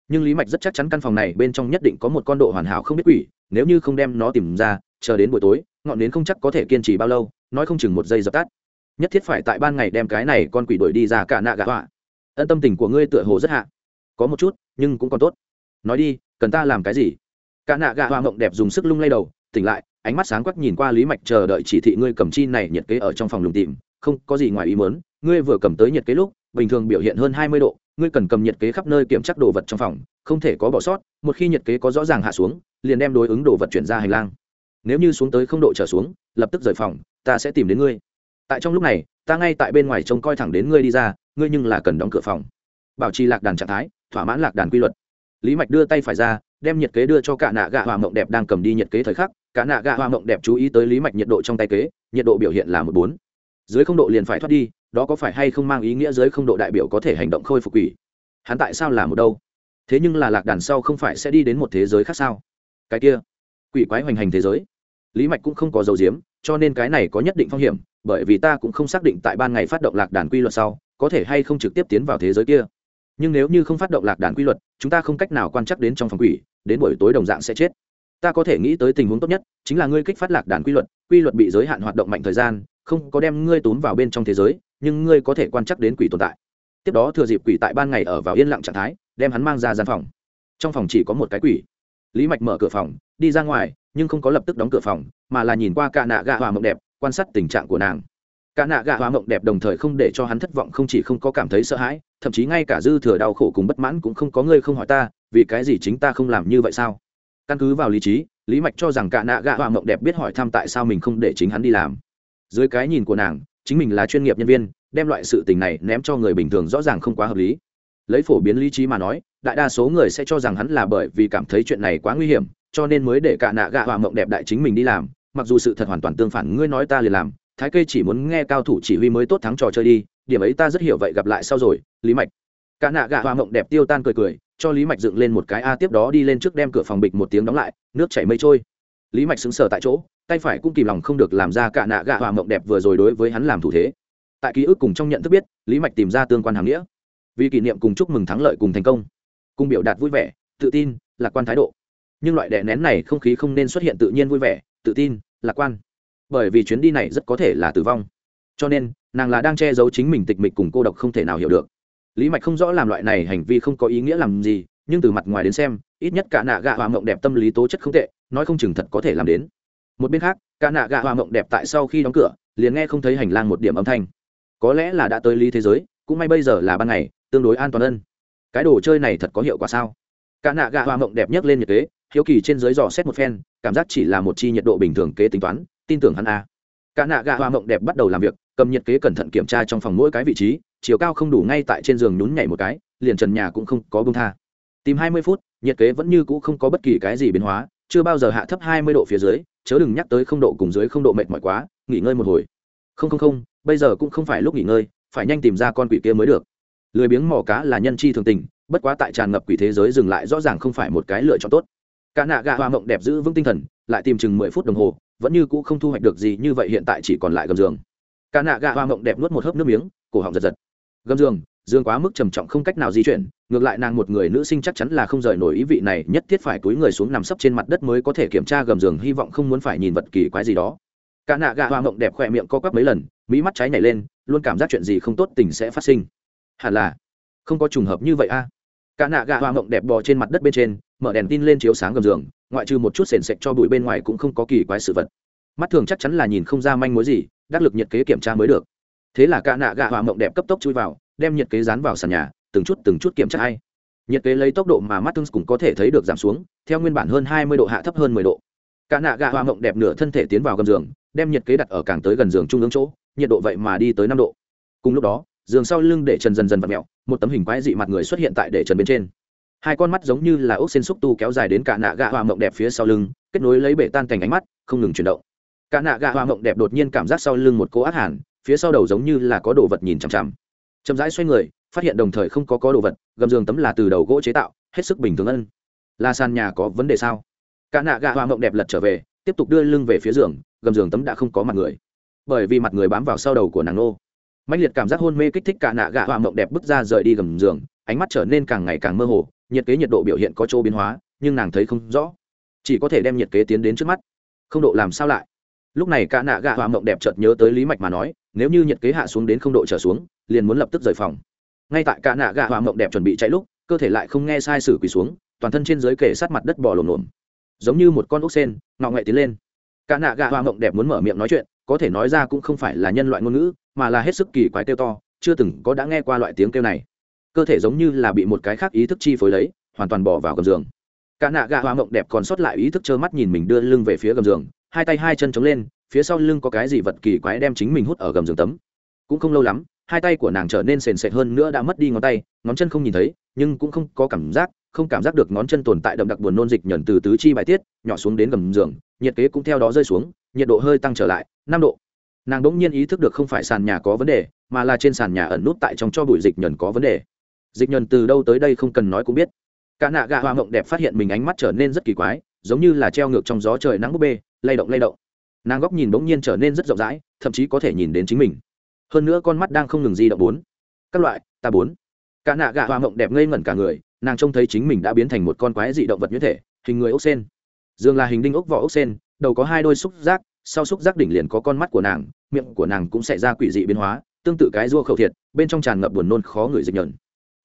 nhưng lý mạch rất chắc chắn căn phòng này bên trong nhất định có một con độ hoàn hảo không biết quỷ, nếu như không đem nó tìm ra, chờ đến buổi tối, ngọn nến không chắc có thể kiên trì bao lâu, nói không chừng một giây dập tắt. Nhất thiết phải tại ban ngày đem cái này con quỷ đuổi đi ra cả nạ gạ họa. Ân tâm tình của ngươi tựa hồ rất hạ. Có một chút, nhưng cũng còn tốt. Nói đi, cần ta làm cái gì? Cả nạ gạ họa mộng đẹp dùng sức lung lay đầu, tỉnh lại, ánh mắt sáng quắc nhìn qua lý mạch chờ đợi chỉ thị ngươi cầm chi này nhiệt kế ở trong phòng lùng tìm. Không có gì ngoài ý mớn ngươi vừa cầm tới nhiệt kế lúc, bình thường biểu hiện hơn hai mươi độ ngươi cần cầm nhiệt kế khắp nơi kiểm tra đồ vật trong phòng, không thể có bỏ sót, một khi nhiệt kế có rõ ràng hạ xuống, liền đem đối ứng đồ vật chuyển ra hành lang. Nếu như xuống tới không độ trở xuống, lập tức rời phòng, ta sẽ tìm đến ngươi. Tại trong lúc này, ta ngay tại bên ngoài trông coi thẳng đến ngươi đi ra, ngươi nhưng là cần đóng cửa phòng. Bảo trì lạc đàn trạng thái, thỏa mãn lạc đàn quy luật. Lý mạch đưa tay phải ra, đem nhiệt kế đưa cho cả nạ gạ hòa mộng đẹp đang cầm đi nhiệt kế thời khắc, cả nạ gạ Hoa mộng đẹp chú ý tới lý mạch nhiệt độ trong tay kế, nhiệt độ biểu hiện là một bốn. Dưới không độ liền phải thoát đi đó có phải hay không mang ý nghĩa giới không độ đại biểu có thể hành động khôi phục quỷ? Hắn tại sao là một đâu? Thế nhưng là lạc đàn sau không phải sẽ đi đến một thế giới khác sao? Cái kia, quỷ quái hoành hành thế giới. Lý mạch cũng không có dấu diếm, cho nên cái này có nhất định phong hiểm, bởi vì ta cũng không xác định tại ban ngày phát động lạc đàn quy luật sau, có thể hay không trực tiếp tiến vào thế giới kia. Nhưng nếu như không phát động lạc đàn quy luật, chúng ta không cách nào quan trắc đến trong phòng quỷ, đến buổi tối đồng dạng sẽ chết. Ta có thể nghĩ tới tình huống tốt nhất, chính là ngươi kích phát lạc đàn quy luật quy luật bị giới hạn hoạt động mạnh thời gian, không có đem ngươi tốn vào bên trong thế giới nhưng ngươi có thể quan chắc đến quỷ tồn tại. Tiếp đó thừa dịp quỷ tại ban ngày ở vào yên lặng trạng thái, đem hắn mang ra gian phòng. Trong phòng chỉ có một cái quỷ. Lý mạch mở cửa phòng, đi ra ngoài, nhưng không có lập tức đóng cửa phòng, mà là nhìn qua cả nạ gạ hòa mộng đẹp, quan sát tình trạng của nàng. Cả nạ gạ hòa mộng đẹp đồng thời không để cho hắn thất vọng, không chỉ không có cảm thấy sợ hãi, thậm chí ngay cả dư thừa đau khổ cùng bất mãn cũng không có người không hỏi ta, vì cái gì chính ta không làm như vậy sao? Căn cứ vào lý trí, lý mạch cho rằng cả nạ gạ hòa mộng đẹp biết hỏi thăm tại sao mình không để chính hắn đi làm. Dưới cái nhìn của nàng chính mình là chuyên nghiệp nhân viên, đem loại sự tình này ném cho người bình thường rõ ràng không quá hợp lý. Lấy phổ biến lý trí mà nói, đại đa số người sẽ cho rằng hắn là bởi vì cảm thấy chuyện này quá nguy hiểm, cho nên mới để cả nạ gạ hòa mộng đẹp đại chính mình đi làm, mặc dù sự thật hoàn toàn tương phản, ngươi nói ta liền làm, thái kê chỉ muốn nghe cao thủ chỉ huy mới tốt thắng trò chơi đi, điểm ấy ta rất hiểu vậy gặp lại sau rồi, lý mạch. Cả nạ gạ hòa mộng đẹp tiêu tan cười cười, cho lý mạch dựng lên một cái a tiếp đó đi lên trước đem cửa phòng bịch một tiếng đóng lại, nước chảy mây trôi. Lý mạch xứng sở tại chỗ tay phải cũng kìm lòng không được làm ra cả nạ gạ hòa mộng đẹp vừa rồi đối với hắn làm thủ thế. Tại ký ức cùng trong nhận thức biết, lý mạch tìm ra tương quan hàm nghĩa. Vì kỷ niệm cùng chúc mừng thắng lợi cùng thành công. Cùng biểu đạt vui vẻ, tự tin, lạc quan thái độ. Nhưng loại đè nén này không khí không nên xuất hiện tự nhiên vui vẻ, tự tin, lạc quan. Bởi vì chuyến đi này rất có thể là tử vong. Cho nên, nàng là đang che giấu chính mình tịch mịch cùng cô độc không thể nào hiểu được. Lý mạch không rõ làm loại này hành vi không có ý nghĩa làm gì, nhưng từ mặt ngoài đến xem, ít nhất cả nạ gạ hòa mộng đẹp tâm lý tố chất không tệ, nói không chừng thật có thể làm đến một bên khác, cả nạ gạ hoa mộng đẹp tại sau khi đóng cửa, liền nghe không thấy hành lang một điểm âm thanh. Có lẽ là đã tới lý thế giới, cũng may bây giờ là ban ngày, tương đối an toàn ân cái đồ chơi này thật có hiệu quả sao? Cả nạ gạ hoa mộng đẹp nhất lên nhiệt kế, hiếu kỳ trên dưới dò xét một phen, cảm giác chỉ là một chi nhiệt độ bình thường kế tính toán, tin tưởng hắn a. À. cả nạ gạ hoa mộng đẹp bắt đầu làm việc, cầm nhiệt kế cẩn thận kiểm tra trong phòng mỗi cái vị trí, chiều cao không đủ ngay tại trên giường nhún nhảy một cái, liền trần nhà cũng không có bông tha. Tìm hai mươi phút, nhiệt kế vẫn như cũ không có bất kỳ cái gì biến hóa, chưa bao giờ hạ thấp hai mươi độ phía dưới chớ đừng nhắc tới không độ cùng dưới không độ mệt mỏi quá, nghỉ ngơi một hồi. Không không không, bây giờ cũng không phải lúc nghỉ ngơi, phải nhanh tìm ra con quỷ kia mới được. Lười biếng mò cá là nhân chi thường tình, bất quá tại tràn ngập quỷ thế giới dừng lại rõ ràng không phải một cái lựa chọn tốt. Cả nạ gạ hoa mộng đẹp giữ vững tinh thần, lại tìm chừng mười phút đồng hồ, vẫn như cũ không thu hoạch được gì như vậy hiện tại chỉ còn lại gầm giường. Cả nạ gạ hoa mộng đẹp nuốt một hớp nước miếng, cổ họng giật giật. Gầm giường dương quá mức trầm trọng không cách nào di chuyển, ngược lại nàng một người nữ sinh chắc chắn là không rời nổi ý vị này, nhất thiết phải túi người xuống nằm sấp trên mặt đất mới có thể kiểm tra gầm giường, hy vọng không muốn phải nhìn vật kỳ quái gì đó. Cả nạ gạ hoa mộng đẹp khỏe miệng co quắp mấy lần, mỹ mắt trái nhảy lên, luôn cảm giác chuyện gì không tốt tình sẽ phát sinh. Hẳn là không có trùng hợp như vậy a. Cả nạ gạ hoa mộng đẹp bò trên mặt đất bên trên, mở đèn tin lên chiếu sáng gầm giường, ngoại trừ một chút sền sệt cho bụi bên ngoài cũng không có kỳ quái sự vật. Mắt thường chắc chắn là nhìn không ra manh mối gì, đắc lực nhiệt kế kiểm tra mới được. Thế là cả nạ gạ hoa mộng đẹp cấp tốc chui vào đem nhiệt kế dán vào sàn nhà, từng chút từng chút kiểm tra hay nhiệt kế lấy tốc độ mà mắt thương cũng có thể thấy được giảm xuống, theo nguyên bản hơn hai mươi độ hạ thấp hơn mười độ. Cả nạ gà hoa mộng đẹp nửa thân thể tiến vào gầm giường, đem nhiệt kế đặt ở càng tới gần giường trung ương chỗ, nhiệt độ vậy mà đi tới năm độ. Cùng lúc đó, giường sau lưng để trần dần dần vặn mẹo, một tấm hình quái dị mặt người xuất hiện tại để trần bên trên. Hai con mắt giống như là ốc xin xúc tu kéo dài đến cả nạ gà hoa mộng đẹp phía sau lưng, kết nối lấy bể tan cành ánh mắt, không ngừng chuyển động. Cả nạ gà hoa mộng đẹp đột nhiên cảm giác sau lưng một cô ác hẳn, phía sau đầu giống như là có đồ vật nhìn chằm chằm chậm rãi xoay người, phát hiện đồng thời không có có đồ vật, gầm giường tấm là từ đầu gỗ chế tạo, hết sức bình thường ân. Là sàn nhà có vấn đề sao? Cả nạ gạ hoa mộng đẹp lật trở về, tiếp tục đưa lưng về phía giường, gầm giường tấm đã không có mặt người. Bởi vì mặt người bám vào sau đầu của nàng nô. Mạnh liệt cảm giác hôn mê kích thích cả nạ gạ hoa mộng đẹp bước ra rời đi gầm giường, ánh mắt trở nên càng ngày càng mơ hồ, nhiệt kế nhiệt độ biểu hiện có chỗ biến hóa, nhưng nàng thấy không rõ. Chỉ có thể đem nhiệt kế tiến đến trước mắt. Không độ làm sao lại? Lúc này cả nạ gạ hoa mộng đẹp chợt nhớ tới lý mạch mà nói, nếu như nhiệt kế hạ xuống đến không độ trở xuống liền muốn lập tức rời phòng. Ngay tại cả nạ gạ hoa mộng đẹp chuẩn bị chạy lúc, cơ thể lại không nghe sai sử quỳ xuống, toàn thân trên dưới kể sát mặt đất bò lồm lồm. Giống như một con ốc sen, ngọ nghệ tiến lên. Cả nạ gạ hoa mộng đẹp muốn mở miệng nói chuyện, có thể nói ra cũng không phải là nhân loại ngôn ngữ, mà là hết sức kỳ quái kêu to, chưa từng có đã nghe qua loại tiếng kêu này. Cơ thể giống như là bị một cái khác ý thức chi phối lấy, hoàn toàn bỏ vào gầm giường. Cả nạ gạ hoa mộng đẹp còn sót lại ý thức trơ mắt nhìn mình đưa lưng về phía gầm giường, hai tay hai chân chống lên, phía sau lưng có cái gì vật kỳ quái đem chính mình hút ở gầm giường tấm. Cũng không lâu lắm hai tay của nàng trở nên sền sệt hơn nữa đã mất đi ngón tay, ngón chân không nhìn thấy, nhưng cũng không có cảm giác, không cảm giác được ngón chân tồn tại đậm đặc buồn nôn dịch nhẩn từ tứ chi bài tiết, nhỏ xuống đến gầm giường, nhiệt kế cũng theo đó rơi xuống, nhiệt độ hơi tăng trở lại, năm độ. Nàng đ ỗ n g nhiên ý thức được không phải sàn nhà có vấn đề, mà là trên sàn nhà ẩn nút tại trong cho bụi dịch nhẩn có vấn đề. Dịch nhẩn từ đâu tới đây không cần nói cũng biết. Cả nạ gà hoa mộng đẹp phát hiện mình ánh mắt trở nên rất kỳ quái, giống như là treo ngược trong gió trời nắng búp bê, lay động lay động. Nàng góc nhìn bỗng nhiên trở nên rất rộng rãi, thậm chí có thể nhìn đến chính mình hơn nữa con mắt đang không ngừng di động bốn. Các loại, ta bốn. Cả nạ gạ hoa mộng đẹp ngây ngẩn cả người, nàng trông thấy chính mình đã biến thành một con quái dị động vật như thể, hình người ốc sen. Dương là hình đinh ốc vỏ ốc sen, đầu có hai đôi xúc giác, sau xúc giác đỉnh liền có con mắt của nàng, miệng của nàng cũng sẽ ra quỷ dị biến hóa, tương tự cái rua khẩu thiệt, bên trong tràn ngập buồn nôn khó người dịch nhợn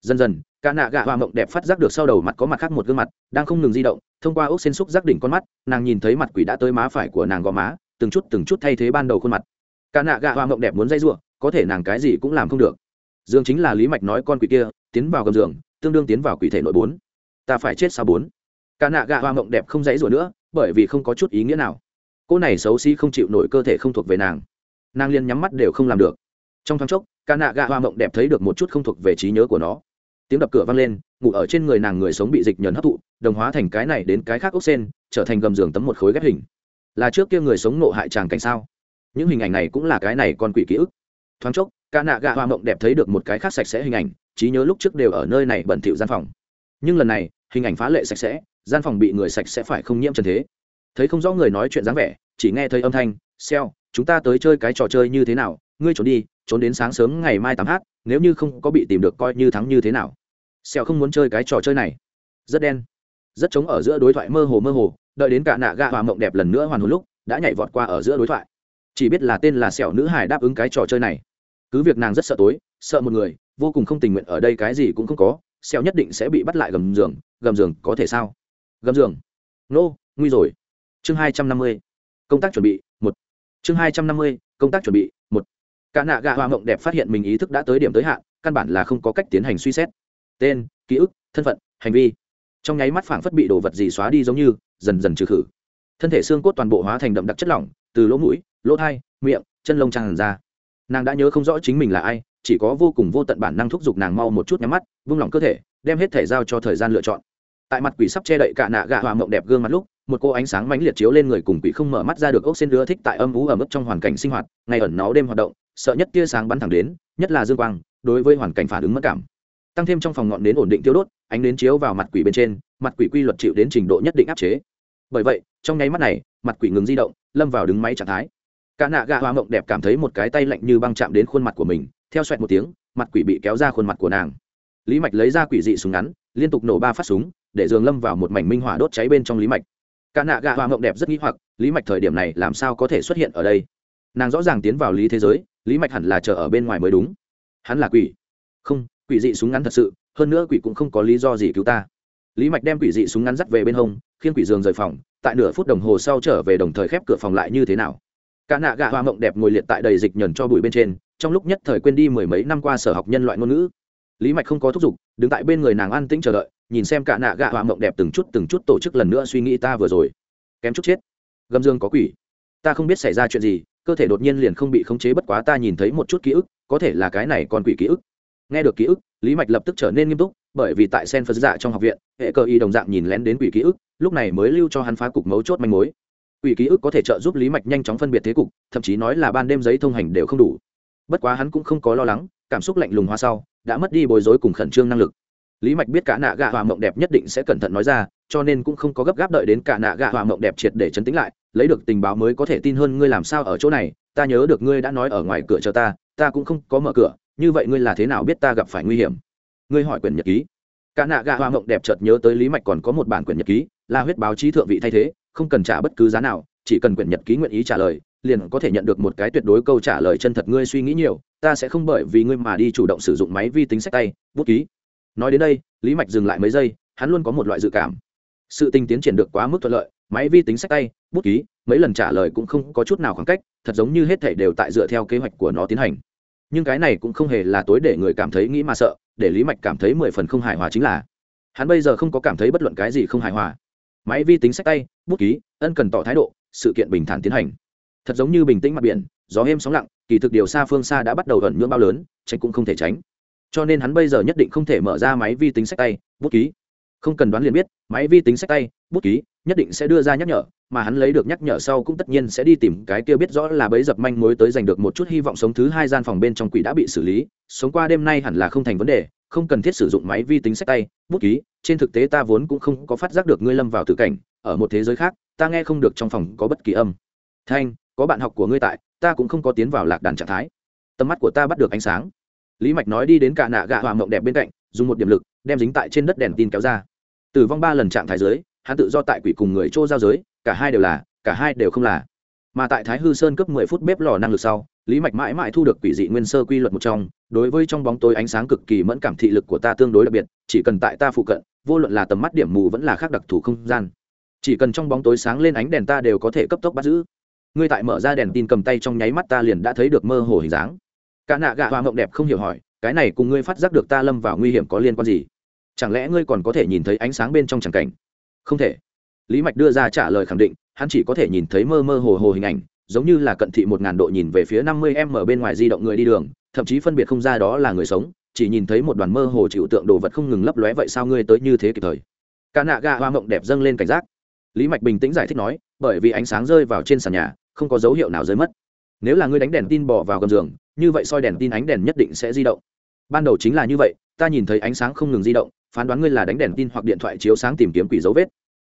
dần dần, cả nạ gạ hoa mộng đẹp phát giác được sau đầu mặt có mặt khác một gương mặt, đang không ngừng di động, thông qua ốc sen xúc giác đỉnh con mắt, nàng nhìn thấy mặt quỷ đã tới má phải của nàng gò má, từng chút từng chút thay thế ban đầu khuôn mặt. Cả nạ gạ hoa mộng đẹp muốn dây rua có thể nàng cái gì cũng làm không được. Dương chính là lý mạch nói con quỷ kia, tiến vào gầm giường, tương đương tiến vào quỷ thể nội bốn. Ta phải chết sao bốn. Cả nạ gạ hoa mộng đẹp không dãy rủa nữa, bởi vì không có chút ý nghĩa nào. Cô này xấu xí không chịu nổi cơ thể không thuộc về nàng. Nàng liên nhắm mắt đều không làm được. Trong thoáng chốc, cả nạ gạ hoa mộng đẹp thấy được một chút không thuộc về trí nhớ của nó. Tiếng đập cửa vang lên, ngủ ở trên người nàng người sống bị dịch nhờn hấp thụ, đồng hóa thành cái này đến cái khác ốc sen, trở thành gầm giường tấm một khối ghép hình. Là trước kia người sống nộ hại chàng cảnh sao? Những hình ảnh này cũng là cái này con quỷ ký ức thoáng chốc ca nạ gạ hoa mộng đẹp thấy được một cái khác sạch sẽ hình ảnh, trí nhớ lúc trước đều ở nơi này bẩn thỉu gian phòng. Nhưng lần này, hình ảnh phá lệ sạch sẽ, gian phòng bị người sạch sẽ phải không nhiễm trần thế. Thấy không rõ người nói chuyện dáng vẻ, chỉ nghe thấy âm thanh xèo chúng ta tới chơi cái trò chơi như thế nào? Ngươi trốn đi, trốn đến sáng sớm ngày mai tám h nếu như không có bị tìm được coi như thắng như thế nào? Xeo không muốn chơi cái trò chơi này. Rất đen, rất trống ở giữa đối thoại mơ hồ mơ hồ, đợi đến cả nạ gạ hòa mộng đẹp lần nữa hoàn hồn lúc, đã nhảy vọt qua ở giữa đối thoại. Chỉ biết là tên là xẻo nữ hải đáp ứng cái trò chơi này cứ việc nàng rất sợ tối sợ một người vô cùng không tình nguyện ở đây cái gì cũng không có sẹo nhất định sẽ bị bắt lại gầm giường gầm giường có thể sao? Gầm giường. Nô、no, nguy rồi. Chương hai trăm năm mươi. Công tác chuẩn bị một. Chương hai trăm năm mươi công tác chuẩn bị một. Cả nạ gạ hoa mộng đẹp phát hiện mình ý thức đã tới điểm tới hạn căn bản là không có cách tiến hành suy xét. Tên ký ức thân phận hành vi. Trong nháy mắt phảng phất bị đồ vật gì xóa đi giống như dần dần trừ khử. Thân thể xương cốt toàn bộ hóa thành đậm đặc chất lỏng từ lỗ mũi lỗ thai miệng chân lông tràn ra nàng đã nhớ không rõ chính mình là ai, chỉ có vô cùng vô tận bản năng thúc giục nàng mau một chút nhắm mắt, vung lòng cơ thể, đem hết thể giao cho thời gian lựa chọn. Tại mặt quỷ sắp che đậy cả nạ gạ hòa mộng đẹp gương mặt lúc, một cô ánh sáng mãnh liệt chiếu lên người cùng quỷ không mở mắt ra được ốc xin đưa thích tại âm ú ở mức trong hoàn cảnh sinh hoạt, ngày ẩn náu đêm hoạt động, sợ nhất tia sáng bắn thẳng đến, nhất là dương quang, đối với hoàn cảnh phản ứng mất cảm. Tăng thêm trong phòng ngọn nến ổn định tiêu đốt, ánh nến chiếu vào mặt quỷ bên trên, mặt quỷ quy luật chịu đến trình độ nhất định áp chế. Bởi vậy, trong nháy mắt này, mặt quỷ ngừng di động, lâm vào đứng máy trạng thái cả nạ gạ hoa mộng đẹp cảm thấy một cái tay lạnh như băng chạm đến khuôn mặt của mình, theo xoẹt một tiếng, mặt quỷ bị kéo ra khuôn mặt của nàng. Lý mạch lấy ra quỷ dị súng ngắn, liên tục nổ ba phát súng, để giường lâm vào một mảnh minh hỏa đốt cháy bên trong lý mạch. Cả nạ gạ hoa mộng đẹp rất nghĩ hoặc, lý mạch thời điểm này làm sao có thể xuất hiện ở đây? Nàng rõ ràng tiến vào lý thế giới, lý mạch hẳn là chờ ở bên ngoài mới đúng. Hắn là quỷ. Không, quỷ dị súng ngắn thật sự, hơn nữa quỷ cũng không có lý do gì cứu ta. Lý mạch đem quỷ dị súng ngắn dắt về bên hông khiến quỷ giường rời phòng, tại nửa phút đồng hồ sau trở về đồng thời khép cửa phòng lại như thế nào? Cả nạ gạ hoa mộng đẹp ngồi liệt tại đầy dịch nhờn cho bụi bên trên, trong lúc nhất thời quên đi mười mấy năm qua sở học nhân loại ngôn ngữ. Lý mạch không có thúc giục, đứng tại bên người nàng an tĩnh chờ đợi, nhìn xem cả nạ gạ hoa mộng đẹp từng chút từng chút tổ chức lần nữa suy nghĩ ta vừa rồi. Kém chút chết. Gâm dương có quỷ. Ta không biết xảy ra chuyện gì, cơ thể đột nhiên liền không bị khống chế bất quá ta nhìn thấy một chút ký ức, có thể là cái này còn quỷ ký ức. Nghe được ký ức, lý mạch lập tức trở nên nghiêm túc, bởi vì tại sen phật dạ trong học viện, hệ cơ y đồng dạng nhìn lén đến quỷ ký ức, lúc này mới lưu cho hắn phá cục mấu chốt manh mối quỷ ký ức có thể trợ giúp lý mạch nhanh chóng phân biệt thế cục, thậm chí nói là ban đêm giấy thông hành đều không đủ. Bất quá hắn cũng không có lo lắng, cảm xúc lạnh lùng hoa sau, đã mất đi bối rối cùng khẩn trương năng lực. Lý mạch biết cả nạ gạ hòa mộng đẹp nhất định sẽ cẩn thận nói ra, cho nên cũng không có gấp gáp đợi đến cả nạ gạ hòa mộng đẹp triệt để chấn tĩnh lại, lấy được tình báo mới có thể tin hơn ngươi làm sao ở chỗ này, ta nhớ được ngươi đã nói ở ngoài cửa cho ta ta cũng không có mở cửa, như vậy ngươi là thế nào biết ta gặp phải nguy hiểm? Ngươi hỏi quyển nhật ký. Cả nạ gạ hoa mộng đẹp chợt nhớ tới lý mạch còn có một bản quyển nhật ký, là huyết báo chí thượng vị thay thế không cần trả bất cứ giá nào, chỉ cần quyển nhật ký nguyện ý trả lời, liền có thể nhận được một cái tuyệt đối câu trả lời chân thật. Ngươi suy nghĩ nhiều, ta sẽ không bởi vì ngươi mà đi chủ động sử dụng máy vi tính sách tay, bút ký. Nói đến đây, lý mạch dừng lại mấy giây, hắn luôn có một loại dự cảm. Sự tình tiến triển được quá mức thuận lợi, máy vi tính sách tay, bút ký, mấy lần trả lời cũng không có chút nào khoảng cách, thật giống như hết thể đều tại dựa theo kế hoạch của nó tiến hành. Nhưng cái này cũng không hề là tối để người cảm thấy nghĩ mà sợ, để lý mạch cảm thấy mười phần không hài hòa chính là, hắn bây giờ không có cảm thấy bất luận cái gì không hài hòa máy vi tính sách tay, bút ký, ân cần tỏ thái độ, sự kiện bình thản tiến hành. Thật giống như bình tĩnh mặt biển, gió êm sóng lặng, kỳ thực điều xa phương xa đã bắt đầu ẩn nhưỡng bao lớn, tránh cũng không thể tránh. Cho nên hắn bây giờ nhất định không thể mở ra máy vi tính sách tay, bút ký. Không cần đoán liền biết, máy vi tính sách tay, bút ký, nhất định sẽ đưa ra nhắc nhở, mà hắn lấy được nhắc nhở sau cũng tất nhiên sẽ đi tìm cái kia biết rõ là bấy dập manh mối tới giành được một chút hy vọng sống thứ hai gian phòng bên trong quỷ đã bị xử lý, sống qua đêm nay hẳn là không thành vấn đề không cần thiết sử dụng máy vi tính sách tay, bút ký, trên thực tế ta vốn cũng không có phát giác được ngươi lâm vào tử cảnh, ở một thế giới khác, ta nghe không được trong phòng có bất kỳ âm. Thanh, có bạn học của ngươi tại, ta cũng không có tiến vào lạc đàn trạng thái. Tầm mắt của ta bắt được ánh sáng. Lý mạch nói đi đến cả nạ gạ hòa mộng đẹp bên cạnh, dùng một điểm lực, đem dính tại trên đất đèn tin kéo ra. Tử vong ba lần trạng thái giới hắn tự do tại quỷ cùng người chỗ giao giới, cả hai đều là, cả hai đều không là mà tại thái hư sơn cấp mười phút bếp lò năng lực sau, lý mạch mãi mãi thu được quỷ dị nguyên sơ quy luật một trong, đối với trong bóng tối ánh sáng cực kỳ mẫn cảm thị lực của ta tương đối đặc biệt, chỉ cần tại ta phụ cận, vô luận là tầm mắt điểm mù vẫn là khác đặc thù không gian. Chỉ cần trong bóng tối sáng lên ánh đèn ta đều có thể cấp tốc bắt giữ. Ngươi tại mở ra đèn tin cầm tay trong nháy mắt ta liền đã thấy được mơ hồ hình dáng. Cả nạ gạ hoa mộng đẹp không hiểu hỏi, cái này cùng ngươi phát giác được ta lâm vào nguy hiểm có liên quan gì? Chẳng lẽ ngươi còn có thể nhìn thấy ánh sáng bên trong tràng cảnh? Không thể. Lý mạch đưa ra trả lời khẳng định hắn chỉ có thể nhìn thấy mơ mơ hồ hồ hình ảnh, giống như là cận thị một ngàn độ nhìn về phía năm mươi m ở bên ngoài di động người đi đường, thậm chí phân biệt không ra đó là người sống, chỉ nhìn thấy một đoàn mơ hồ chịu tượng đồ vật không ngừng lấp lóe vậy sao ngươi tới như thế kịp thời? Cả nạ gà hoa mộng đẹp dâng lên cảnh giác. Lý mạch bình tĩnh giải thích nói, bởi vì ánh sáng rơi vào trên sàn nhà, không có dấu hiệu nào rơi mất. Nếu là ngươi đánh đèn tin bỏ vào gầm giường, như vậy soi đèn tin ánh đèn nhất định sẽ di động. Ban đầu chính là như vậy, ta nhìn thấy ánh sáng không ngừng di động, phán đoán ngươi là đánh đèn tin hoặc điện thoại chiếu sáng tìm kiếm quỷ dấu vết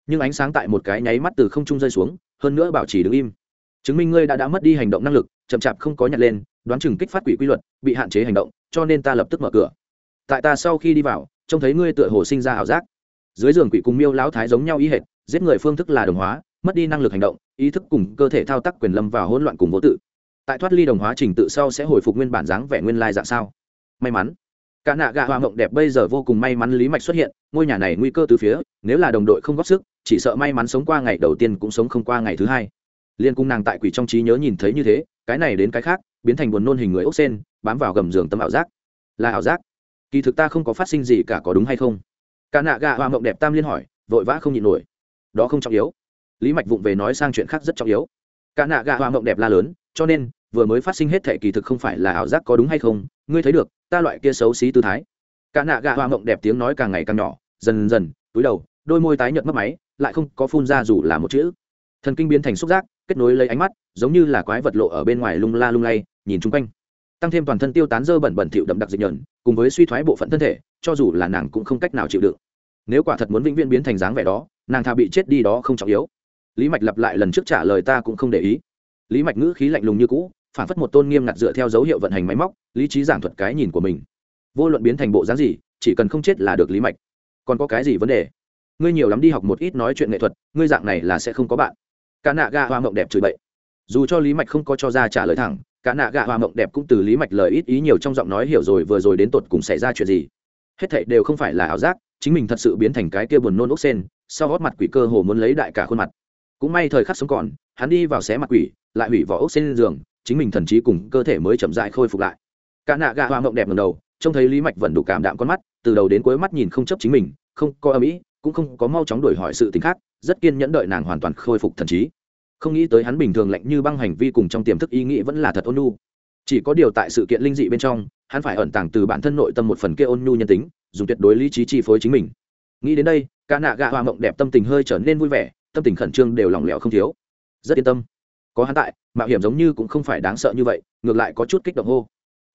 nhưng ánh sáng tại một cái nháy mắt từ không trung rơi xuống, hơn nữa bảo trì đứng im. Chứng minh ngươi đã đã mất đi hành động năng lực, chậm chạp không có nhặt lên, đoán chừng kích phát quỷ quy luật, bị hạn chế hành động, cho nên ta lập tức mở cửa. Tại ta sau khi đi vào, trông thấy ngươi tựa hồ sinh ra ảo giác. Dưới giường quỷ cùng miêu lão thái giống nhau ý hệt, giết người phương thức là đồng hóa, mất đi năng lực hành động, ý thức cùng cơ thể thao tác quyền lâm vào hỗn loạn cùng vô tự. Tại thoát ly đồng hóa trình tự sau sẽ hồi phục nguyên bản dáng vẻ nguyên lai dạng sao? May mắn cả nạ gạ hoa mộng đẹp bây giờ vô cùng may mắn lý mạch xuất hiện, ngôi nhà này nguy cơ từ phía, nếu là đồng đội không góp sức, chỉ sợ may mắn sống qua ngày đầu tiên cũng sống không qua ngày thứ hai. Liên cung nàng tại quỷ trong trí nhớ nhìn thấy như thế, cái này đến cái khác, biến thành buồn nôn hình người ốc sen, bám vào gầm giường tâm ảo giác. Là ảo giác. Kỳ thực ta không có phát sinh gì cả có đúng hay không? Cả nạ gạ hoa mộng đẹp tam liên hỏi, vội vã không nhịn nổi. Đó không trọng yếu. Lý mạch vụng về nói sang chuyện khác rất trọng yếu. Cả nạ gạ hoa mộng đẹp la lớn, cho nên, vừa mới phát sinh hết thể kỳ thực không phải là ảo giác có đúng hay không? Ngươi thấy được ta loại kia xấu xí tư thái. Cả nạ gạ hoa mộng đẹp tiếng nói càng ngày càng nhỏ, dần dần, túi đầu, đôi môi tái nhợt mất máy, lại không có phun ra dù là một chữ. Thần kinh biến thành xúc giác, kết nối lấy ánh mắt, giống như là quái vật lộ ở bên ngoài lung la lung lay, nhìn chung quanh. Tăng thêm toàn thân tiêu tán dơ bẩn bẩn thịu đậm đặc dịch nhờn, cùng với suy thoái bộ phận thân thể, cho dù là nàng cũng không cách nào chịu đựng. Nếu quả thật muốn vĩnh viễn biến thành dáng vẻ đó, nàng thà bị chết đi đó không trọng yếu. Lý mạch lặp lại lần trước trả lời ta cũng không để ý. Lý mạch ngữ khí lạnh lùng như cũ phản phất một tôn nghiêm ngặt dựa theo dấu hiệu vận hành máy móc, lý trí giảng thuật cái nhìn của mình. Vô luận biến thành bộ dáng gì, chỉ cần không chết là được lý mạch. Còn có cái gì vấn đề? Ngươi nhiều lắm đi học một ít nói chuyện nghệ thuật, ngươi dạng này là sẽ không có bạn. Cả nạ gà hoa mộng đẹp chửi bậy. Dù cho lý mạch không có cho ra trả lời thẳng, cả nạ gà hoa mộng đẹp cũng từ lý mạch lời ít ý nhiều trong giọng nói hiểu rồi vừa rồi đến tột cùng xảy ra chuyện gì. Hết thảy đều không phải là ảo giác, chính mình thật sự biến thành cái kia buồn nôn ốc sen sau gót mặt quỷ cơ hồ muốn lấy đại cả khuôn mặt. Cũng may thời khắc sống còn, hắn đi vào xé mặt quỷ, lại hủy vỏ ốc sen giường chính mình thần trí cùng cơ thể mới chậm rãi khôi phục lại. Cả nạ gà hoa mộng đẹp ngầm đầu, trông thấy lý mạch vẫn đủ cảm đạm con mắt, từ đầu đến cuối mắt nhìn không chấp chính mình, không có âm ý, cũng không có mau chóng đổi hỏi sự t khác, rất kiên nhẫn đợi nàng hoàn toàn khôi phục thần trí. Không nghĩ tới hắn bình thường lạnh như băng hành vi cùng trong tiềm thức ý nghĩ vẫn là thật ôn nhu. Chỉ có điều tại sự kiện linh dị bên trong, hắn phải ẩn tàng từ bản thân nội tâm một phần kia ôn nhu nhân tính, dùng tuyệt đối lý trí chi phối chính mình. Nghĩ đến đây, cả nạ gạ hoa mộng đẹp tâm tình hơi trở nên vui vẻ, tâm tình khẩn trương đều lỏng lẻo không thiếu. Rất yên tâm có hắn tại, mạo hiểm giống như cũng không phải đáng sợ như vậy, ngược lại có chút kích động hô.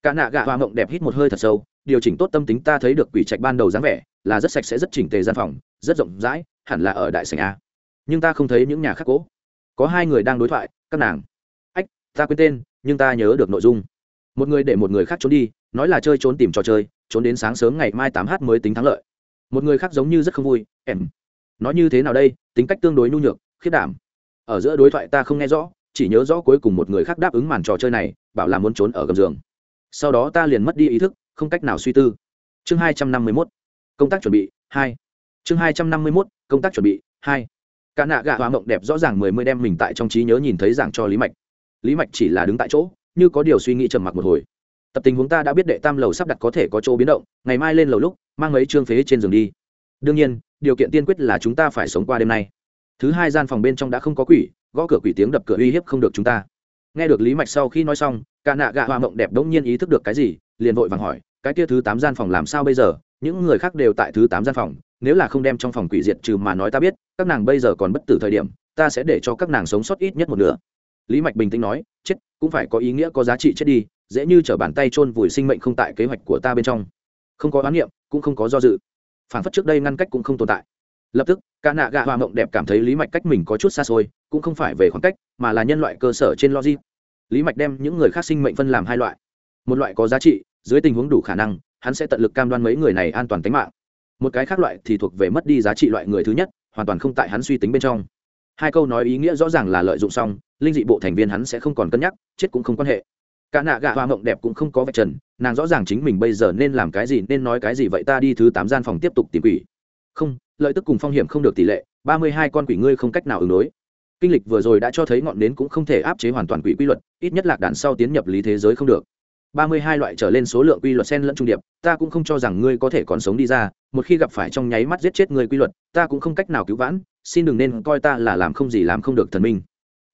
Cả nạ gạ hoa mộng đẹp hít một hơi thật sâu, điều chỉnh tốt tâm tính ta thấy được quỷ trạch ban đầu dáng vẻ, là rất sạch sẽ, rất chỉnh tề gian phòng, rất rộng rãi, hẳn là ở đại sành a. Nhưng ta không thấy những nhà khác cỗ có hai người đang đối thoại, các nàng. Ách, ta quên tên, nhưng ta nhớ được nội dung. Một người để một người khác trốn đi, nói là chơi trốn tìm trò chơi, trốn đến sáng sớm ngày mai tám h mới tính thắng lợi. Một người khác giống như rất không vui, em. Nói như thế nào đây, tính cách tương đối nhu nhược khiết đảm. Ở giữa đối thoại ta không nghe rõ chỉ nhớ rõ cuối cùng một người khác đáp ứng màn trò chơi này, bảo là muốn trốn ở gầm giường. Sau đó ta liền mất đi ý thức, không cách nào suy tư. Chương hai trăm năm mươi mốt. Công tác chuẩn bị, hai. Chương hai trăm năm mươi mốt, công tác chuẩn bị, hai. Cả nạ gạ hoa mộng đẹp rõ ràng mười mươi đem mình tại trong trí nhớ nhìn thấy giảng cho lý mạch. Lý mạch chỉ là đứng tại chỗ, như có điều suy nghĩ trầm mặc một hồi. Tập tình huống ta đã biết đệ tam lầu sắp đặt có thể có chỗ biến động, ngày mai lên lầu lúc, mang mấy trương phế trên giường đi. Đương nhiên, điều kiện tiên quyết là chúng ta phải sống qua đêm nay. Thứ hai gian phòng bên trong đã không có quỷ gõ cửa quỷ tiếng đập cửa uy hiếp không được chúng ta. Nghe được lý mạch sau khi nói xong, cả nạ gạ hoa mộng đẹp đống nhiên ý thức được cái gì, liền vội vàng hỏi, cái kia thứ tám gian phòng làm sao bây giờ? Những người khác đều tại thứ tám gian phòng, nếu là không đem trong phòng quỷ diệt trừ mà nói ta biết, các nàng bây giờ còn bất tử thời điểm, ta sẽ để cho các nàng sống sót ít nhất một nửa. Lý mạch bình tĩnh nói, chết, cũng phải có ý nghĩa có giá trị chết đi, dễ như t r ở bàn tay chôn vùi sinh mệnh không tại kế hoạch của ta bên trong. Không có oán niệm, cũng không có do dự. Phản phất trước đây ngăn cách cũng không tồn tại lập tức, cả nạ gạ hoa mộng đẹp cảm thấy lý mạch cách mình có chút xa xôi, cũng không phải về khoảng cách, mà là nhân loại cơ sở trên logic. Lý mạch đem những người khác sinh mệnh phân làm hai loại. Một loại có giá trị, dưới tình huống đủ khả năng, hắn sẽ tận lực cam đoan mấy người này an toàn tính mạng. Một cái khác loại thì thuộc về mất đi giá trị loại người thứ nhất, hoàn toàn không tại hắn suy tính bên trong. Hai câu nói ý nghĩa rõ ràng là lợi dụng xong, linh dị bộ thành viên hắn sẽ không còn cân nhắc, chết cũng không quan hệ. Cả nạ gạ hoa mộng đẹp cũng không có vạch trần, nàng rõ ràng chính mình bây giờ nên làm cái gì, nên nói cái gì vậy ta đi thứ tám gian phòng tiếp tục tìm quỷ không, lợi tức cùng phong hiểm không được tỷ lệ, ba mươi hai con quỷ ngươi không cách nào ứng đối. Kinh lịch vừa rồi đã cho thấy ngọn nến cũng không thể áp chế hoàn toàn quỷ quy luật, ít nhất lạc đàn sau tiến nhập lý thế giới không được. ba mươi hai loại trở lên số lượng quy luật sen lẫn trung điệp, ta cũng không cho rằng ngươi có thể còn sống đi ra, một khi gặp phải trong nháy mắt giết chết ngươi quy luật, ta cũng không cách nào cứu vãn, xin đừng nên coi ta là làm không gì làm không được thần minh.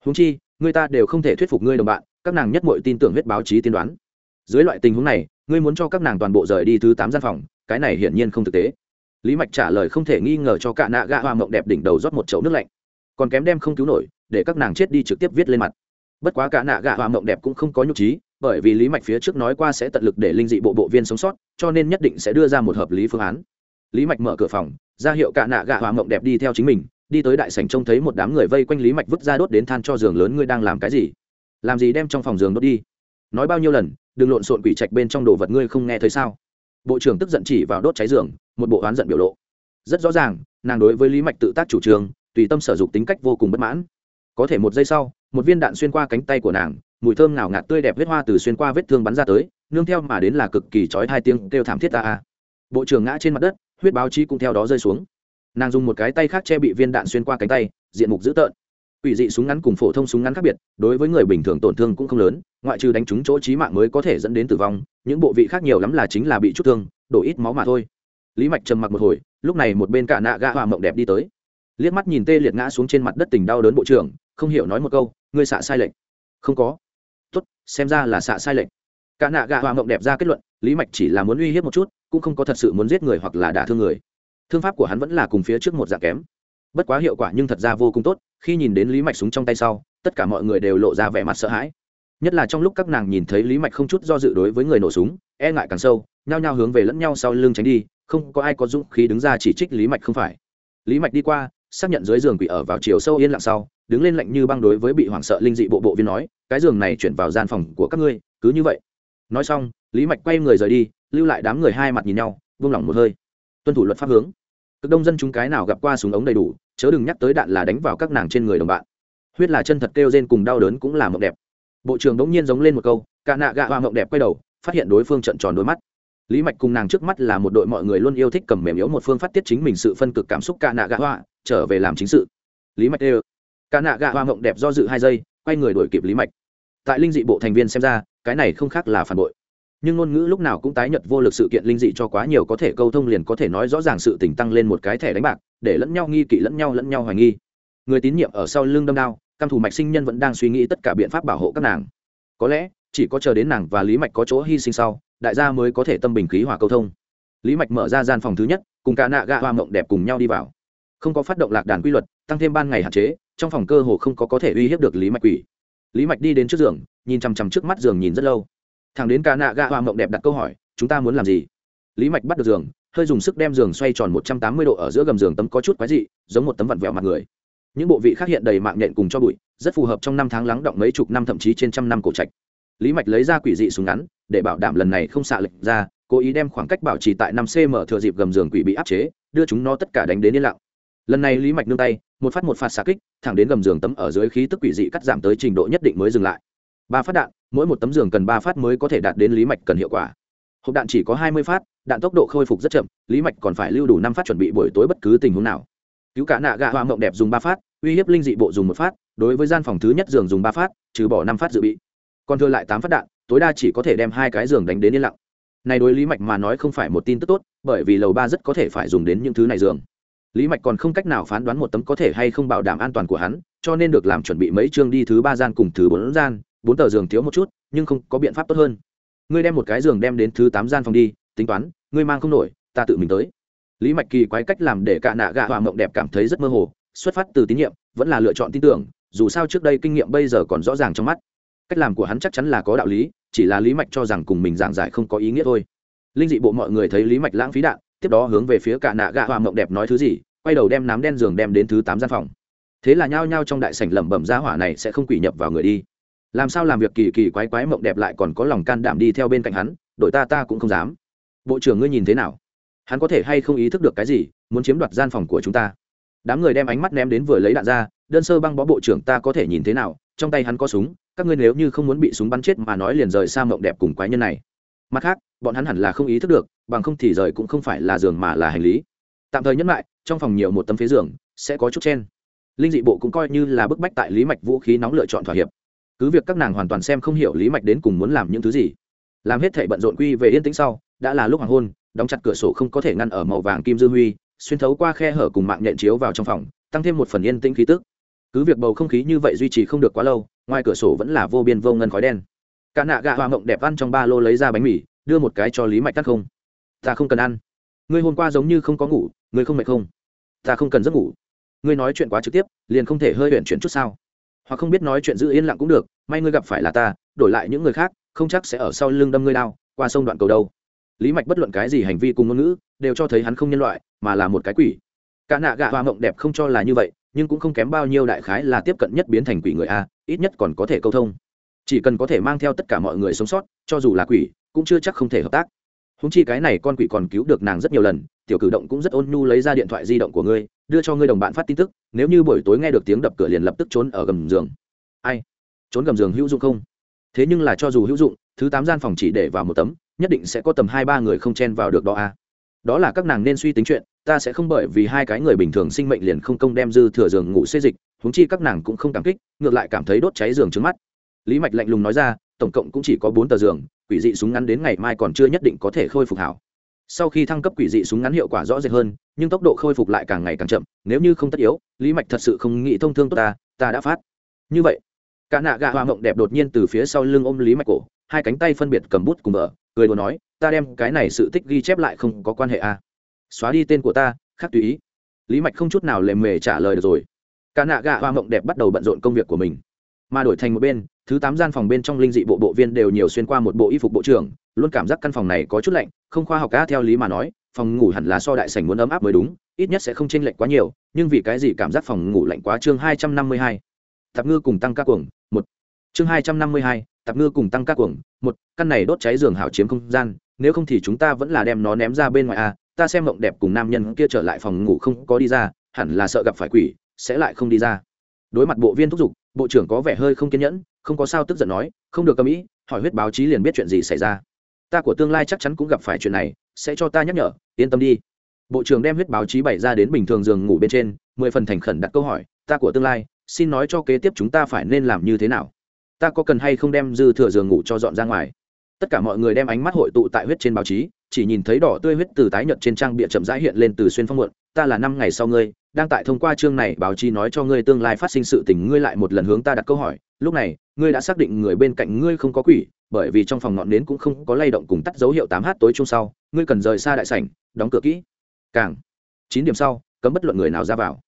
Húng chi người ta đều không thể thuyết phục ngươi đồng bạn, các nàng nhất mọi tin tưởng huyết báo chí tiên đoán. Dưới loại tình huống này, ngươi muốn cho các nàng toàn bộ rời đi thứ tám gian phòng, cái này hiển nhiên không thực tế lý mạch trả lời không thể nghi ngờ cho cả nạ gạ hoa mộng đẹp đỉnh đầu rót một chậu nước lạnh. Còn kém đem không cứu nổi, để các nàng chết đi trực tiếp viết lên mặt. Bất quá cả nạ gạ hoa mộng đẹp cũng không có nhục trí, bởi vì lý mạch phía trước nói qua sẽ tận lực để linh dị bộ bộ viên sống sót, cho nên nhất định sẽ đưa ra một hợp lý phương án. Lý mạch mở cửa phòng, ra hiệu cả nạ gạ hoa mộng đẹp đi theo chính mình, đi tới đại sảnh trông thấy một đám người vây quanh lý mạch vứt ra đốt đến than cho giường lớn, ngươi đang làm cái gì? Làm gì đem trong phòng giường đốt đi? Nói bao nhiêu lần, đừng lộn xộn quỷ trạch bên trong đồ vật ngươi không nghe thấy sao? Bộ trưởng tức giận chỉ vào đốt cháy giường một bộ oán giận biểu lộ. Rất rõ ràng nàng đối với lý mạch tự tác chủ trương tùy tâm sở dục tính cách vô cùng bất mãn. Có thể một giây sau một viên đạn xuyên qua cánh tay của nàng mùi thơm nào ngạt tươi đẹp huyết hoa từ xuyên qua vết thương bắn ra tới nương theo mà đến là cực kỳ trói hai tiếng kêu thảm thiết ta a. Bộ trưởng ngã trên mặt đất huyết báo chí cũng theo đó rơi xuống. Nàng dùng một cái tay khác che bị viên đạn xuyên qua cánh tay diện mục dữ tợn. Ủy dị súng ngắn cùng phổ thông súng ngắn khác biệt, đối với người bình thường tổn thương cũng không lớn, ngoại trừ đánh trúng chỗ chí mạng mới có thể dẫn đến tử vong, những bộ vị khác nhiều lắm là chính là bị chút thương, đổ ít máu mà thôi. Lý Mạch trầm mặc một hồi, lúc này một bên cả nạ gã hòa mộng đẹp đi tới. Liếc mắt nhìn tê liệt ngã xuống trên mặt đất tình đau đớn bộ trưởng, không hiểu nói một câu, ngươi xạ sai lệnh. Không có. Tốt, xem ra là xạ sai lệnh. Cả nạ gã hòa mộng đẹp ra kết luận, Lý Mạch chỉ là muốn uy hiếp một chút, cũng không có thật sự muốn giết người hoặc là đả thương người. Thương pháp của hắn vẫn là cùng phía trước một dạng kém bất quá hiệu quả nhưng thật ra vô cùng tốt khi nhìn đến lý mạch súng trong tay sau tất cả mọi người đều lộ ra vẻ mặt sợ hãi nhất là trong lúc các nàng nhìn thấy lý mạch không chút do dự đối với người nổ súng e ngại càng sâu nhao nhao hướng về lẫn nhau sau lưng tránh đi không có ai có dũng khí đứng ra chỉ trích lý mạch không phải. Lý mạch đi qua, xác nhận dưới giường quỷ ở vào chiều sâu yên lặng sau, đứng lên lạnh như băng đối với bị hoảng sợ linh dị bộ bộ viên nói, cái giường này chuyển vào gian phòng của các ngươi, cứ như vậy. Nói xong, lý mạch quay người rời đi, lưu lại đám người hai mặt nhìn nhau, vung lỏng một hơi. Tuân thủ luật pháp hướng. Cực đông dân chúng cái nào gặp qua súng ống đầy đủ, chớ đừng nhắc tới đạn là đánh vào các nàng trên người đồng bạn. Huyết là chân thật kêu rên cùng đau đớn cũng là mộng đẹp. Bộ trưởng đống nhiên giống lên một câu, cả nạ gạ hoa mộng đẹp quay đầu, phát hiện đối phương trận tròn đôi mắt lý mạch cùng nàng trước mắt là một đội mọi người luôn yêu thích cầm mềm yếu một phương phát tiết chính mình sự phân cực cảm xúc ca nạ gạ hoa, trở về làm chính sự. Lý mạch đều. Ca nạ gạ hoa mộng đẹp do dự hai giây, quay người đổi kịp lý mạch. Tại linh dị bộ thành viên xem ra, cái này không khác là phản bội. Nhưng ngôn ngữ lúc nào cũng tái nhật vô lực sự kiện linh dị cho quá nhiều có thể câu thông liền có thể nói rõ ràng sự tình tăng lên một cái thẻ đánh bạc, để lẫn nhau nghi kỵ lẫn nhau lẫn nhau hoài nghi. Người tín nhiệm ở sau lưng đâm đao, căm thủ mạch sinh nhân vẫn đang suy nghĩ tất cả biện pháp bảo hộ các nàng. Có lẽ, chỉ có chờ đến nàng và lý mạch có chỗ hy sinh sau đại gia mới có thể tâm bình khí hòa câu thông. Lý mạch mở ra gian phòng thứ nhất, cùng cả nạ gạ hoa mộng đẹp cùng nhau đi vào. Không có phát động lạc đàn quy luật, tăng thêm ban ngày hạn chế, trong phòng cơ hồ không có có thể uy hiếp được lý mạch quỷ. Lý mạch đi đến trước giường, nhìn chằm chằm trước mắt giường nhìn rất lâu. Thằng đến cả nạ gạ hoa mộng đẹp đặt câu hỏi, chúng ta muốn làm gì? Lý mạch bắt được giường, hơi dùng sức đem giường xoay tròn một trăm tám mươi độ ở giữa gầm giường tấm có chút quái dị, giống một tấm vặn vẹo mặt người. Những bộ vị khác hiện đầy mạng nhện cùng cho bụi, rất phù hợp trong năm tháng lắng động mấy chục năm thậm chí trên trăm năm cổ trạch lý mạch lấy ra quỷ dị súng ngắn, để bảo đảm lần này không xạ lệch ra, cố ý đem khoảng cách bảo trì tại năm cm thừa dịp gầm giường quỷ bị áp chế, đưa chúng nó tất cả đánh đến yên lặng. Lần này lý mạch nương tay, một phát một phát xạ kích, thẳng đến gầm giường tấm ở dưới khí tức quỷ dị cắt giảm tới trình độ nhất định mới dừng lại. Ba phát đạn, mỗi một tấm giường cần ba phát mới có thể đạt đến lý mạch cần hiệu quả. Hộp đạn chỉ có hai mươi phát, đạn tốc độ khôi phục rất chậm, lý mạch còn phải lưu đủ năm phát chuẩn bị buổi tối bất cứ tình huống nào. Cứu cả nạ gạ hoa mộng đẹp dùng ba phát, uy hiếp linh dị bộ dùng một phát, đối với gian phòng thứ nhất giường dùng ba phát, trừ bỏ năm phát dự bị còn thừa lại tám phát đạn, tối đa chỉ có thể đem hai cái giường đánh đến yên lặng. Này đối lý mạch mà nói không phải một tin tức tốt, bởi vì lầu ba rất có thể phải dùng đến những thứ này giường. Lý mạch còn không cách nào phán đoán một tấm có thể hay không bảo đảm an toàn của hắn, cho nên được làm chuẩn bị mấy chương đi thứ ba gian cùng thứ bốn gian, bốn tờ giường thiếu một chút, nhưng không có biện pháp tốt hơn. Ngươi đem một cái giường đem đến thứ tám gian phòng đi, tính toán, ngươi mang không nổi, ta tự mình tới. Lý mạch kỳ quái cách làm để cả nạ gạ hòa mộng đẹp cảm thấy rất mơ hồ, xuất phát từ tín nhiệm, vẫn là lựa chọn tin tưởng, dù sao trước đây kinh nghiệm bây giờ còn rõ ràng trong mắt cách làm của hắn chắc chắn là có đạo lý, chỉ là lý mạch cho rằng cùng mình giảng giải không có ý nghĩa thôi. Linh dị bộ mọi người thấy lý mạch lãng phí đạn, tiếp đó hướng về phía cả nạ gạ hoa mộng đẹp nói thứ gì, quay đầu đem nám đen giường đem đến thứ tám gian phòng. Thế là nhao nhao trong đại sảnh lẩm bẩm ra hỏa này sẽ không quỷ nhập vào người đi. Làm sao làm việc kỳ kỳ quái quái mộng đẹp lại còn có lòng can đảm đi theo bên cạnh hắn, đội ta ta cũng không dám. Bộ trưởng ngươi nhìn thế nào? Hắn có thể hay không ý thức được cái gì, muốn chiếm đoạt gian phòng của chúng ta? Đám người đem ánh mắt ném đến vừa lấy đạn ra, đơn sơ băng bó bộ trưởng ta có thể nhìn thế nào trong tay hắn có súng, các ngươi nếu như không muốn bị súng bắn chết mà nói liền rời xa mộng đẹp cùng quái nhân này. Mặt khác, bọn hắn hẳn là không ý thức được, bằng không thì rời cũng không phải là giường mà là hành lý. Tạm thời nhấn lại, trong phòng nhiều một tấm phế giường, sẽ có chút chen. Linh dị bộ cũng coi như là bức bách tại lý mạch vũ khí nóng lựa chọn thỏa hiệp. Cứ việc các nàng hoàn toàn xem không hiểu lý mạch đến cùng muốn làm những thứ gì. Làm hết thể bận rộn quy về yên tĩnh sau, đã là lúc hoàng hôn, đóng chặt cửa sổ không có thể ngăn ở màu vàng kim dư huy, xuyên thấu qua khe hở cùng mạng nhện chiếu vào trong phòng, tăng thêm một phần yên tĩnh khí tức cứ việc bầu không khí như vậy duy trì không được quá lâu, ngoài cửa sổ vẫn là vô biên vô ngân khói đen. Cả nạ gạ hoa mộng đẹp ăn trong ba lô lấy ra bánh mì, đưa một cái cho lý mạch tắt không? Ta không cần ăn. Ngươi hôm qua giống như không có ngủ, ngươi không mệt không? Ta không cần giấc ngủ. Ngươi nói chuyện quá trực tiếp, liền không thể hơi huyện chuyển chút sao? Hoặc không biết nói chuyện giữ yên lặng cũng được, may ngươi gặp phải là ta, đổi lại những người khác, không chắc sẽ ở sau lưng đâm ngươi đao qua sông đoạn cầu đâu. Lý mạch bất luận cái gì hành vi cùng ngôn ngữ, đều cho thấy hắn không nhân loại, mà là một cái quỷ. Cả nạ gạ hoa mộng đẹp không cho là như vậy nhưng cũng không kém bao nhiêu đại khái là tiếp cận nhất biến thành quỷ người a, ít nhất còn có thể câu thông. Chỉ cần có thể mang theo tất cả mọi người sống sót, cho dù là quỷ, cũng chưa chắc không thể hợp tác. Húng chi cái này con quỷ còn cứu được nàng rất nhiều lần, tiểu cử động cũng rất ôn nhu lấy ra điện thoại di động của ngươi, đưa cho ngươi đồng bạn phát tin tức, nếu như buổi tối nghe được tiếng đập cửa liền lập tức trốn ở gầm giường. Ai? Trốn gầm giường hữu dụng không? Thế nhưng là cho dù hữu dụng, thứ tám gian phòng chỉ để vào một tấm, nhất định sẽ có tầm hai ba người không chen vào được đó a. Đó là các nàng nên suy tính chuyện ta sẽ không bởi vì hai cái người bình thường sinh mệnh liền không công đem dư thừa giường ngủ xê dịch húng chi các nàng cũng không cảm kích, ngược lại cảm thấy đốt cháy giường trước mắt. Lý mạch lạnh lùng nói ra, tổng cộng cũng chỉ có bốn tờ giường, quỷ dị súng ngắn đến ngày mai còn chưa nhất định có thể khôi phục hảo. Sau khi thăng cấp quỷ dị súng ngắn hiệu quả rõ rệt hơn, nhưng tốc độ khôi phục lại càng ngày càng chậm, nếu như không tất yếu, lý mạch thật sự không nghĩ thông thương tốt ta ta đã phát. Như vậy, cả nạ gạ hoa mộng đẹp đột nhiên từ phía sau lưng ôm lý mạch cổ, hai cánh tay phân biệt cầm bút cùng vợ, cười đùa nói, ta đem cái này sự tích ghi chép lại không có quan hệ à xóa đi tên của ta, khác tùy ý. Lý mạch không chút nào lề mề trả lời được rồi. Cả nạ gạ hoa mộng đẹp bắt đầu bận rộn công việc của mình. Mà đổi thành một bên, thứ tám gian phòng bên trong linh dị bộ bộ viên đều nhiều xuyên qua một bộ y phục bộ trưởng, luôn cảm giác căn phòng này có chút lạnh, không khoa học cá theo lý mà nói, phòng ngủ hẳn là so đại sảnh muốn ấm áp mới đúng, ít nhất sẽ không chênh lệch quá nhiều, nhưng vì cái gì cảm giác phòng ngủ lạnh quá chương hai trăm năm mươi hai. Tạp ngư cùng tăng ca cuồng, một. Chương hai trăm năm mươi hai, tạp ngư cùng tăng ca cuồng, một. Căn này đốt cháy giường hảo chiếm không gian, nếu không thì chúng ta vẫn là đem nó ném ra bên ngoài a ta xem mộng đẹp cùng nam nhân kia trở lại phòng ngủ không có đi ra, hẳn là sợ gặp phải quỷ, sẽ lại không đi ra. Đối mặt bộ viên thúc giục, bộ trưởng có vẻ hơi không kiên nhẫn, không có sao tức giận nói, không được cầm ý, hỏi huyết báo chí liền biết chuyện gì xảy ra. Ta của tương lai chắc chắn cũng gặp phải chuyện này, sẽ cho ta nhắc nhở, yên tâm đi. Bộ trưởng đem huyết báo chí bày ra đến bình thường giường ngủ bên trên, mười phần thành khẩn đặt câu hỏi, ta của tương lai, xin nói cho kế tiếp chúng ta phải nên làm như thế nào? Ta có cần hay không đem dư thừa giường ngủ cho dọn ra ngoài? Tất cả mọi người đem ánh mắt hội tụ tại huyết trên báo chí, chỉ nhìn thấy đỏ tươi huyết từ tái nhợt trên trang bịa chậm rãi hiện lên từ xuyên phong muộn. Ta là năm ngày sau ngươi, đang tại thông qua chương này báo chí nói cho ngươi tương lai phát sinh sự tình, ngươi lại một lần hướng ta đặt câu hỏi. Lúc này, ngươi đã xác định người bên cạnh ngươi không có quỷ, bởi vì trong phòng ngọn nến cũng không có lay động cùng tắt dấu hiệu tám h tối chung sau, ngươi cần rời xa đại sảnh, đóng cửa kỹ. Càng, chín điểm sau, cấm bất luận người nào ra vào.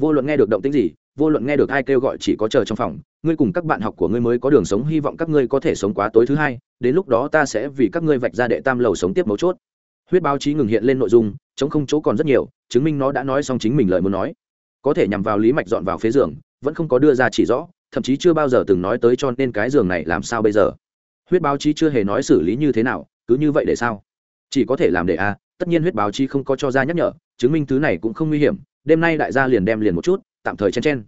Vô luận nghe được động tĩnh gì, vô luận nghe được ai kêu gọi chỉ có chờ trong phòng ngươi cùng các bạn học của ngươi mới có đường sống hy vọng các ngươi có thể sống quá tối thứ hai đến lúc đó ta sẽ vì các ngươi vạch ra đệ tam lầu sống tiếp mấu chốt. Huyết báo chí ngừng hiện lên nội dung chống không chỗ còn rất nhiều chứng minh nó đã nói xong chính mình lời muốn nói. Có thể nhằm vào lý mạch dọn vào phía giường vẫn không có đưa ra chỉ rõ thậm chí chưa bao giờ từng nói tới cho nên cái giường này làm sao bây giờ. Huyết báo chí chưa hề nói xử lý như thế nào cứ như vậy để sao? Chỉ có thể làm để a à, tất nhiên huyết báo chí không có cho ra nhắc nhở chứng minh thứ này cũng không nguy hiểm đêm nay đại gia liền đem liền một chút tạm thời chen chen.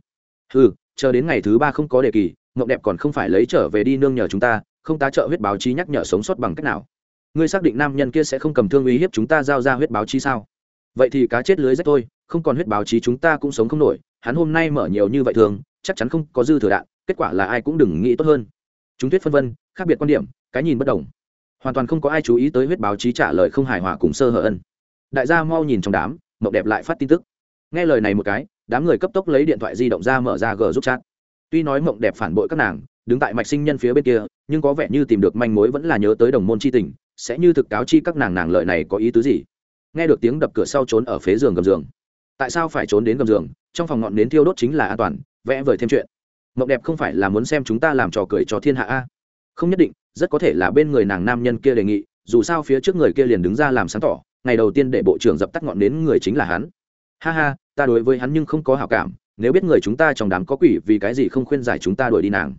Ừ chờ đến ngày thứ ba không có đề kỳ mộng đẹp còn không phải lấy trở về đi nương nhờ chúng ta, không tá trợ huyết báo chí nhắc nhở sống sót bằng cách nào. Ngươi xác định nam nhân kia sẽ không cầm thương uy hiếp chúng ta giao ra huyết báo chí sao? Vậy thì cá chết lưới rách thôi, không còn huyết báo chí chúng ta cũng sống không nổi, hắn hôm nay mở nhiều như vậy thường, chắc chắn không có dư thừa đạn, kết quả là ai cũng đừng nghĩ tốt hơn. Chúng tuyết phân vân, khác biệt quan điểm, cái nhìn bất đồng. Hoàn toàn không có ai chú ý tới huyết báo chí trả lời không hài hòa cùng sơ hở ân. Đại gia mau nhìn trong đám mộng đẹp lại phát tin tức. Nghe lời này một cái đám người cấp tốc lấy điện thoại di động ra mở ra g giúp chat. Tuy nói mộng đẹp phản bội các nàng, đứng tại mạch sinh nhân phía bên kia, nhưng có vẻ như tìm được manh mối vẫn là nhớ tới đồng môn c h i tình, sẽ như thực cáo chi các nàng nàng lợi này có ý tứ gì. Nghe được tiếng đập cửa sau trốn ở phế giường gầm giường. Tại sao phải trốn đến gầm giường? Trong phòng ngọn nến thiêu đốt chính là an toàn, vẽ vời thêm chuyện. Mộng đẹp không phải là muốn xem chúng ta làm trò cười cho thiên hạ a? Không nhất định, rất có thể là bên người nàng nam nhân kia đề nghị, dù sao phía trước người kia liền đứng ra làm sáng tỏ, ngày đầu tiên để bộ trưởng dập tắt ngọn nến người chính là hắn. Ha ha ta đối với hắn nhưng không có hảo cảm, nếu biết người chúng ta trong đám có quỷ vì cái gì không khuyên giải chúng ta đuổi đi nàng.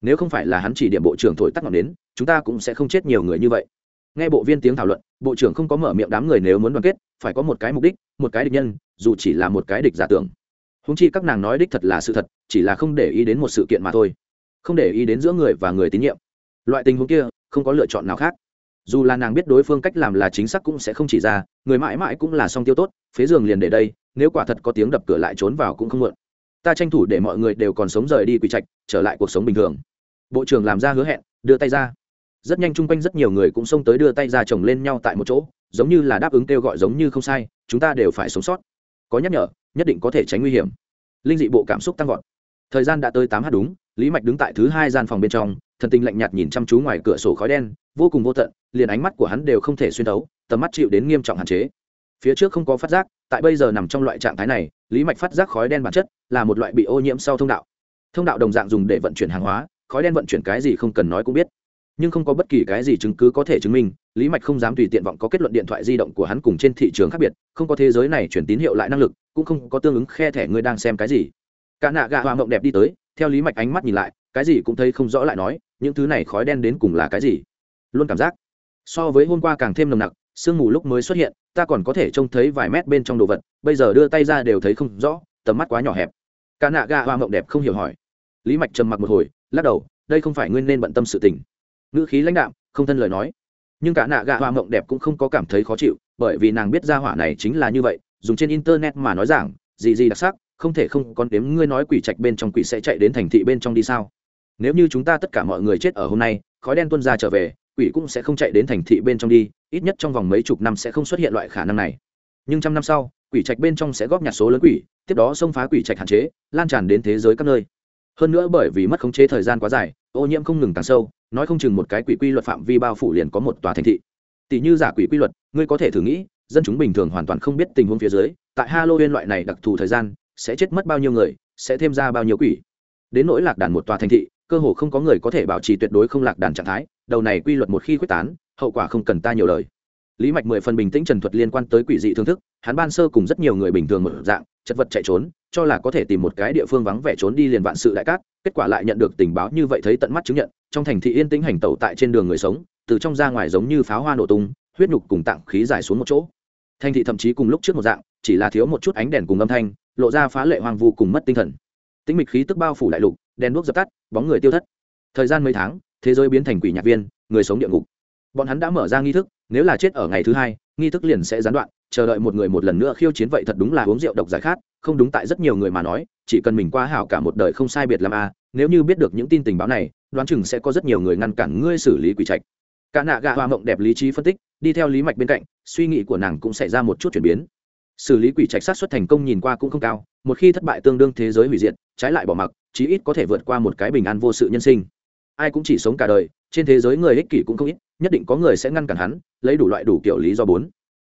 Nếu không phải là hắn chỉ điểm bộ trưởng thổi tắt ngọn đến chúng ta cũng sẽ không chết nhiều người như vậy. Nghe bộ viên tiếng thảo luận, bộ trưởng không có mở miệng đám người nếu muốn đoàn kết, phải có một cái mục đích, một cái địch nhân, dù chỉ là một cái địch giả tưởng. Húng chi các nàng nói đích thật là sự thật, chỉ là không để ý đến một sự kiện mà thôi. Không để ý đến giữa người và người tín nhiệm. Loại tình huống kia, không có lựa chọn nào khác. Dù là nàng biết đối phương cách làm là chính xác cũng sẽ không chỉ ra, người mãi mãi cũng là song tiêu tốt phế giường liền để đây, nếu quả thật có tiếng đập cửa lại trốn vào cũng không muộn. Ta tranh thủ để mọi người đều còn sống rời đi quỷ trạch, trở lại cuộc sống bình thường. Bộ trưởng làm ra hứa hẹn, đưa tay ra. Rất nhanh chung quanh rất nhiều người cũng xông tới đưa tay ra chồng lên nhau tại một chỗ, giống như là đáp ứng kêu gọi giống như không sai, chúng ta đều phải sống sót. Có nhắc nhở, nhất định có thể tránh nguy hiểm. Linh dị bộ cảm xúc tăng vọt. Thời gian đã tới tám h đúng, lý mạch đứng tại thứ hai gian phòng bên trong, thần tình lạnh nhạt nhìn chăm chú ngoài cửa sổ khói đen, vô cùng vô tận, liền ánh mắt của hắn đều không thể xuyên thấu, tầm mắt chịu đến nghiêm trọng hạn chế phía trước không có phát giác, tại bây giờ nằm trong loại trạng thái này, lý mạch phát giác khói đen bản chất là một loại bị ô nhiễm sau thông đạo. Thông đạo đồng dạng dùng để vận chuyển hàng hóa, khói đen vận chuyển cái gì không cần nói cũng biết. Nhưng không có bất kỳ cái gì chứng cứ có thể chứng minh, lý mạch không dám tùy tiện vọng có kết luận điện thoại di động của hắn cùng trên thị trường khác biệt, không có thế giới này chuyển tín hiệu lại năng lực, cũng không có tương ứng khe thẻ ngươi đang xem cái gì. Cả nạ gà hoa mộng đẹp đi tới, theo lý mạch ánh mắt nhìn lại, cái gì cũng thấy không rõ lại nói, những thứ này khói đen đến cùng là cái gì? Luôn cảm giác so với hôm qua càng thêm nồng nặc sương mù lúc mới xuất hiện, ta còn có thể trông thấy vài mét bên trong đồ vật, bây giờ đưa tay ra đều thấy không rõ, tầm mắt quá nhỏ hẹp. Cả nạ ga hoa mộng đẹp không hiểu hỏi. Lý mạch trầm mặc một hồi, lắc đầu, đây không phải nguyên nên bận tâm sự tình. Ngữ khí lãnh đạm, không thân lời nói. Nhưng cả nạ gạ hoa mộng đẹp cũng không có cảm thấy khó chịu, bởi vì nàng biết ra hỏa này chính là như vậy, dùng trên internet mà nói rằng gì gì đặc sắc, không thể không còn đếm ngươi nói quỷ trạch bên trong quỷ sẽ chạy đến thành thị bên trong đi sao? Nếu như chúng ta tất cả mọi người chết ở hôm nay, khói đen tuân ra trở về quỷ cũng sẽ không chạy đến thành thị bên trong đi, ít nhất trong vòng mấy chục năm sẽ không xuất hiện loại khả năng này. Nhưng trăm năm sau, quỷ trạch bên trong sẽ góp nhặt số lớn quỷ, tiếp đó xông phá quỷ trạch hạn chế, lan tràn đến thế giới các nơi. Hơn nữa bởi vì mất khống chế thời gian quá dài, ô nhiễm không ngừng càng sâu, nói không chừng một cái quỷ quy luật phạm vi bao phủ liền có một tòa thành thị. Tỷ như giả quỷ quy luật, ngươi có thể thử nghĩ, dân chúng bình thường hoàn toàn không biết tình huống phía dưới, tại halloween loại này đặc thù thời gian, sẽ chết mất bao nhiêu người, sẽ thêm ra bao nhiêu quỷ. Đến nỗi lạc đàn một tòa thành thị cơ hồ không có người có thể bảo trì tuyệt đối không lạc đàn trạng thái, đầu này quy luật một khi quyết tán, hậu quả không cần ta nhiều lời. Lý mạch mười phần bình tĩnh trần thuật liên quan tới quỷ dị thương thức, hắn ban sơ cùng rất nhiều người bình thường một dạng chất vật chạy trốn, cho là có thể tìm một cái địa phương vắng vẻ trốn đi liền vạn sự đại cát, kết quả lại nhận được tình báo như vậy thấy tận mắt chứng nhận, trong thành thị yên tĩnh hành tẩu tại trên đường người sống, từ trong ra ngoài giống như pháo hoa nổ tung, huyết nhục cùng tạng khí giải xuống một chỗ. Thành thị thậm chí cùng lúc trước một dạng, chỉ là thiếu một chút ánh đèn cùng âm thanh, lộ ra phá lệ hoang vu cùng mất tinh thần tĩnh mịch khí tức bao phủ đại lục, đèn đuốc dập tắt, bóng người tiêu thất. Thời gian mấy tháng, thế giới biến thành quỷ nhạc viên, người sống địa ngục. Bọn hắn đã mở ra nghi thức, nếu là chết ở ngày thứ hai, nghi thức liền sẽ gián đoạn, chờ đợi một người một lần nữa khiêu chiến vậy thật đúng là uống rượu độc giải khát, không đúng tại rất nhiều người mà nói, chỉ cần mình qua hảo cả một đời không sai biệt làm a à, nếu như biết được những tin tình báo này, đoán chừng sẽ có rất nhiều người ngăn cản ngươi xử lý quỷ trạch. Cả nạ gạ hoa mộng đẹp lý trí phân tích, đi theo lý mạch bên cạnh, suy nghĩ của nàng cũng xảy ra một chút chuyển biến xử lý quỷ trạch sát xuất thành công nhìn qua cũng không cao, một khi thất bại tương đương thế giới hủy diệt, trái lại bỏ mặc, chí ít có thể vượt qua một cái bình an vô sự nhân sinh. Ai cũng chỉ sống cả đời, trên thế giới người ích kỷ cũng không ít, nhất định có người sẽ ngăn cản hắn, lấy đủ loại đủ kiểu lý do bốn.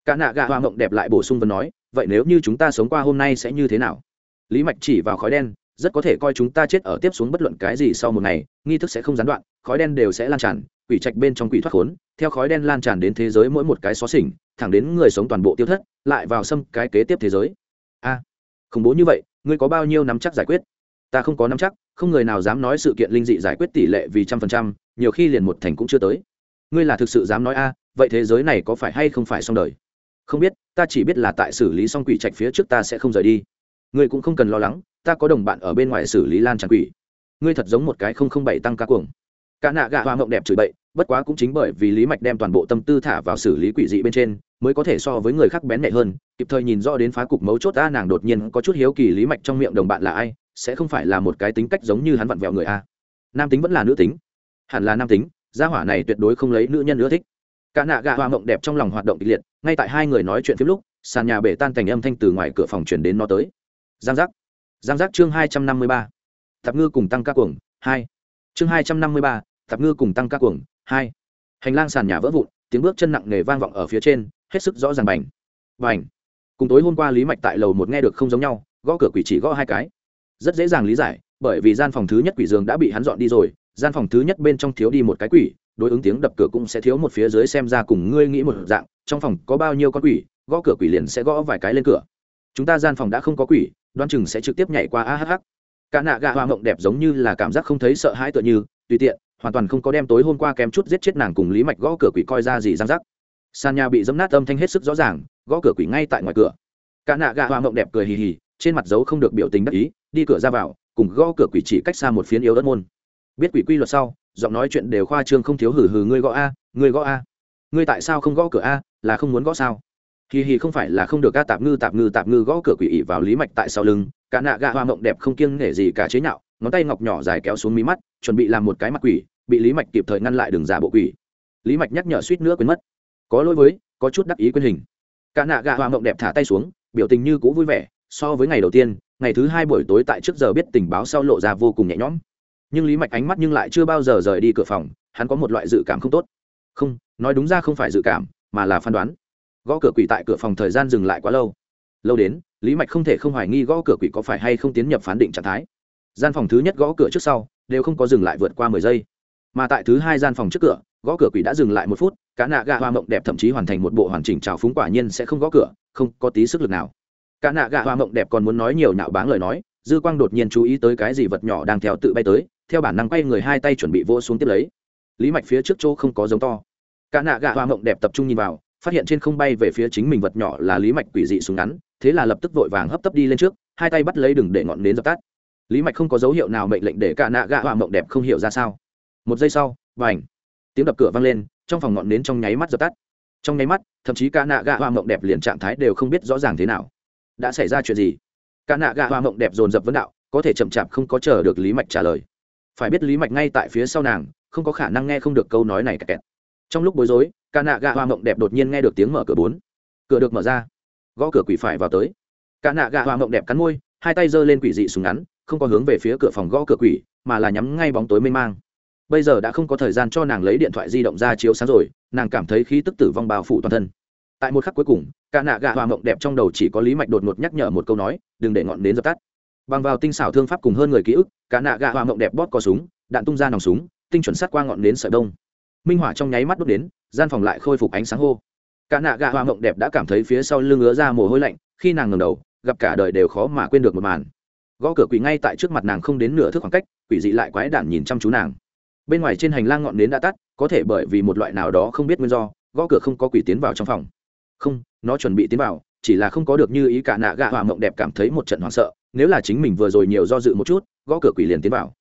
Cả nạ gà hoa mộng đẹp lại bổ sung và nói, vậy nếu như chúng ta sống qua hôm nay sẽ như thế nào? Lý mạch chỉ vào khói đen, rất có thể coi chúng ta chết ở tiếp xuống bất luận cái gì sau một ngày, nghi thức sẽ không gián đoạn, khói đen đều sẽ lan tràn quỷ trạch bên trong quỷ thoát khốn, theo khói đen lan tràn đến thế giới mỗi một cái xó xỉnh, thẳng đến người sống toàn bộ tiêu thất, lại vào xâm cái kế tiếp thế giới. A, khủng bố như vậy, ngươi có bao nhiêu nắm chắc giải quyết? Ta không có nắm chắc, không người nào dám nói sự kiện linh dị giải quyết tỷ lệ vì trăm phần trăm, nhiều khi liền một thành cũng chưa tới. Ngươi là thực sự dám nói a, vậy thế giới này có phải hay không phải xong đời? Không biết, ta chỉ biết là tại xử lý xong quỷ trạch phía trước ta sẽ không rời đi. Ngươi cũng không cần lo lắng, ta có đồng bạn ở bên ngoài xử lý lan tràn quỷ. Ngươi thật giống một cái không không bảy tăng ca cuồng cả nạ gạ hoa mộng đẹp chửi bậy, bất quá cũng chính bởi vì lý mạch đem toàn bộ tâm tư thả vào xử lý quỷ dị bên trên, mới có thể so với người khác bén mẹ hơn, kịp thời nhìn rõ đến phá cục mấu chốt ta nàng đột nhiên có chút hiếu kỳ lý mạch trong miệng đồng bạn là ai, sẽ không phải là một cái tính cách giống như hắn vặn vẹo người a. Nam tính vẫn là nữ tính. Hẳn là nam tính, gia hỏa này tuyệt đối không lấy nữ nhân ưa thích. Cả nạ gạ hoa mộng đẹp trong lòng hoạt động kịch liệt, ngay tại hai người nói chuyện phim lúc, sàn nhà bể tan cảnh âm thanh từ ngoài cửa phòng chuyển đến nó tới. Giang giác. Giang giác chương hai trăm năm mươi ba. Thập ngư cùng tăng ca cuồng, hai. Chương hai trăm năm mươi ba tạp ngư cùng tăng ca cuồng, hai. Hành lang sàn nhà vỡ vụn, tiếng bước chân nặng nề vang vọng ở phía trên, hết sức rõ ràng bành. Bành. Cùng tối hôm qua lý mạch tại lầu một nghe được không giống nhau, gõ cửa quỷ chỉ gõ hai cái. Rất dễ dàng lý giải, bởi vì gian phòng thứ nhất quỷ giường đã bị hắn dọn đi rồi, gian phòng thứ nhất bên trong thiếu đi một cái quỷ, đối ứng tiếng đập cửa cũng sẽ thiếu một phía dưới xem ra cùng ngươi nghĩ một dạng, trong phòng có bao nhiêu con quỷ, gõ cửa quỷ liền sẽ gõ vài cái lên cửa. Chúng ta gian phòng đã không có quỷ đoan chừng sẽ trực tiếp nhảy qua ahh cả nạ gạ hoa mộng đẹp giống như là cảm giác không thấy sợ hãi tựa như, tùy tiện hoàn toàn không có đem tối hôm qua kém chút giết chết nàng cùng lý mạch gõ cửa quỷ coi ra gì răng rắc. Sàn nhà bị dấm nát âm thanh hết sức rõ ràng, gõ cửa quỷ ngay tại ngoài cửa. Cả nạ gạ hoa mộng đẹp cười hì hì, trên mặt dấu không được biểu tình đắc ý, đi cửa ra vào, cùng gõ cửa quỷ chỉ cách xa một phiến yếu đất môn. Biết quỷ quy luật sau, giọng nói chuyện đều khoa trương không thiếu hử hử ngươi gõ a, ngươi gõ a. Ngươi tại sao không gõ cửa a, là không muốn gõ sao? Hì hì không phải là không được ca tạp ngư tạp ngư tạp ngư gõ cửa quỷ ỉ vào lý mạch tại sau lưng, cả nạ gạ hoa mộng đẹp không kiêng nể gì cả chế nhạo ngón tay ngọc nhỏ dài kéo xuống mí mắt, chuẩn bị làm một cái mặt quỷ, bị lý mạch kịp thời ngăn lại đường giả bộ quỷ. Lý mạch nhắc nhở suýt nữa quên mất. Có lỗi với, có chút đắc ý quên hình. Cả nạ gạ hoa mộng đẹp thả tay xuống, biểu tình như cũ vui vẻ, so với ngày đầu tiên, ngày thứ hai buổi tối tại trước giờ biết tình báo sau lộ ra vô cùng nhẹ nhõm. Nhưng lý mạch ánh mắt nhưng lại chưa bao giờ rời đi cửa phòng, hắn có một loại dự cảm không tốt. Không, nói đúng ra không phải dự cảm, mà là phán đoán. Gõ cửa quỷ tại cửa phòng thời gian dừng lại quá lâu. Lâu đến, lý mạch không thể không hoài nghi gõ cửa quỷ có phải hay không tiến nhập phán định trạng thái gian phòng thứ nhất gõ cửa trước sau, đều không có dừng lại vượt qua mười giây. Mà tại thứ hai gian phòng trước cửa, gõ cửa quỷ đã dừng lại một phút cá nạ gạ hoa mộng đẹp thậm chí hoàn thành một bộ hoàn chỉnh trào phúng quả nhiên sẽ không gõ cửa, không có tí sức lực nào. Cá nạ gạ hoa mộng đẹp còn muốn nói nhiều nạo báng lời nói, dư quang đột nhiên chú ý tới cái gì vật nhỏ đang theo tự bay tới, theo bản năng quay người hai tay chuẩn bị vỗ xuống tiếp lấy. Lý mạch phía trước chỗ không có giống to. Cá nạ gạ hoa mộng đẹp tập trung nhìn vào, phát hiện trên không bay về phía chính mình vật nhỏ là lý mạch quỷ dị súng ngắn, thế là lập tức vội vàng hấp tấp đi lên trước, hai tay bắt lấy đừng để ngọn nến dập tắt lý mạch không có dấu hiệu nào mệnh lệnh để cả nạ gạ hoa mộng đẹp không hiểu ra sao. Một giây sau và ảnh tiếng đập cửa vang lên, trong phòng ngọn nến trong nháy mắt dập tắt. Trong nháy mắt, thậm chí cả nạ gạ hoa mộng đẹp liền trạng thái đều không biết rõ ràng thế nào. Đã xảy ra chuyện gì? Cả nạ gạ hoa mộng đẹp dồn dập vấn đạo, có thể chậm chạp không có chờ được lý mạch trả lời. Phải biết lý mạch ngay tại phía sau nàng, không có khả năng nghe không được câu nói này kẹt trong lúc bối rối, cả nạ gạ hoa mộng đẹp đột nhiên nghe được tiếng mở cửa bốn. Cửa được mở ra, gõ cửa quỷ phải vào tới. Cả nạ gạ hoa mộng đẹp cắn môi, hai tay giơ lên quỷ dị súng ngắn không có hướng về phía cửa phòng gõ cửa quỷ, mà là nhắm ngay bóng tối mênh mang. Bây giờ đã không có thời gian cho nàng lấy điện thoại di động ra chiếu sáng rồi, nàng cảm thấy khí tức tử vong bao phủ toàn thân. Tại một khắc cuối cùng, cả nạ gạ hoa mộng đẹp trong đầu chỉ có lý mạch đột ngột nhắc nhở một câu nói, đừng để ngọn đến dập tắt. Bằng vào tinh xảo thương pháp cùng hơn người ký ức, cả nạ gạ hoa mộng đẹp bóp có súng, đạn tung ra nòng súng, tinh chuẩn sát qua ngọn nến sợi đông minh hỏa trong nháy mắt đốt đến, gian phòng lại khôi phục ánh sáng hô. Cả nạ gạ hoa mộng đẹp đã cảm thấy phía sau lưng ứa ra mồ hôi lạnh, khi nàng ngầm đầu, gặp cả đời đều khó mà quên được một màn gõ cửa quỷ ngay tại trước mặt nàng không đến nửa thước khoảng cách, quỷ dị lại quái đản nhìn chăm chú nàng. Bên ngoài trên hành lang ngọn nến đã tắt, có thể bởi vì một loại nào đó không biết nguyên do, gõ cửa không có quỷ tiến vào trong phòng. Không, nó chuẩn bị tiến vào, chỉ là không có được như ý cả nạ gạ hòa mộng đẹp cảm thấy một trận hoảng sợ, nếu là chính mình vừa rồi nhiều do dự một chút, gõ cửa quỷ liền tiến vào.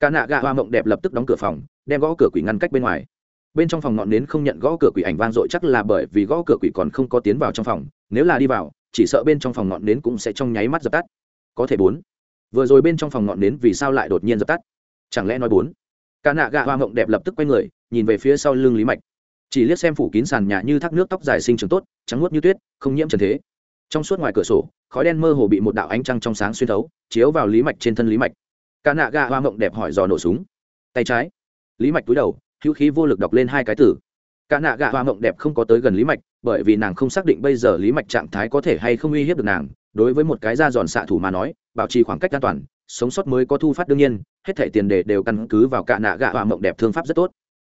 Cả nạ gạ hoa mộng đẹp lập tức đóng cửa phòng, đem gõ cửa quỷ ngăn cách bên ngoài. Bên trong phòng ngọn nến không nhận gõ cửa quỷ ảnh vang dội chắc là bởi vì gõ cửa quỷ còn không có tiến vào trong phòng, nếu là đi vào, chỉ sợ bên trong phòng ngọn nến cũng sẽ trong nháy mắt dập tắt. Có thể bốn vừa rồi bên trong phòng ngọn nến vì sao lại đột nhiên dập tắt? Chẳng lẽ nói bốn? Cả nạ gạ hoa mộng đẹp lập tức quay người, nhìn về phía sau lưng lý mạch. Chỉ liếc xem phủ kín sàn nhà như thác nước tóc dài sinh trường tốt, trắng nuốt như tuyết, không nhiễm trần thế. Trong suốt ngoài cửa sổ, khói đen mơ hồ bị một đạo ánh trăng trong sáng xuyên thấu, chiếu vào lý mạch trên thân lý mạch. Cả nạ gạ hoa mộng đẹp hỏi dò nổ súng. Tay trái, lý mạch cúi đầu, hữu khí vô lực đọc lên hai cái tử. cả nạ gạ hoa mộng đẹp không có tới gần lý mạch, bởi vì nàng không xác định bây giờ lý mạch trạng thái có thể hay không uy hiếp được nàng đối với một cái da giòn xạ thủ mà nói, bảo trì khoảng cách an toàn, sống sót mới có thu phát đương nhiên, hết thẻ tiền đề đều căn cứ vào cạ nạ gạ hoa mộng đẹp thương pháp rất tốt.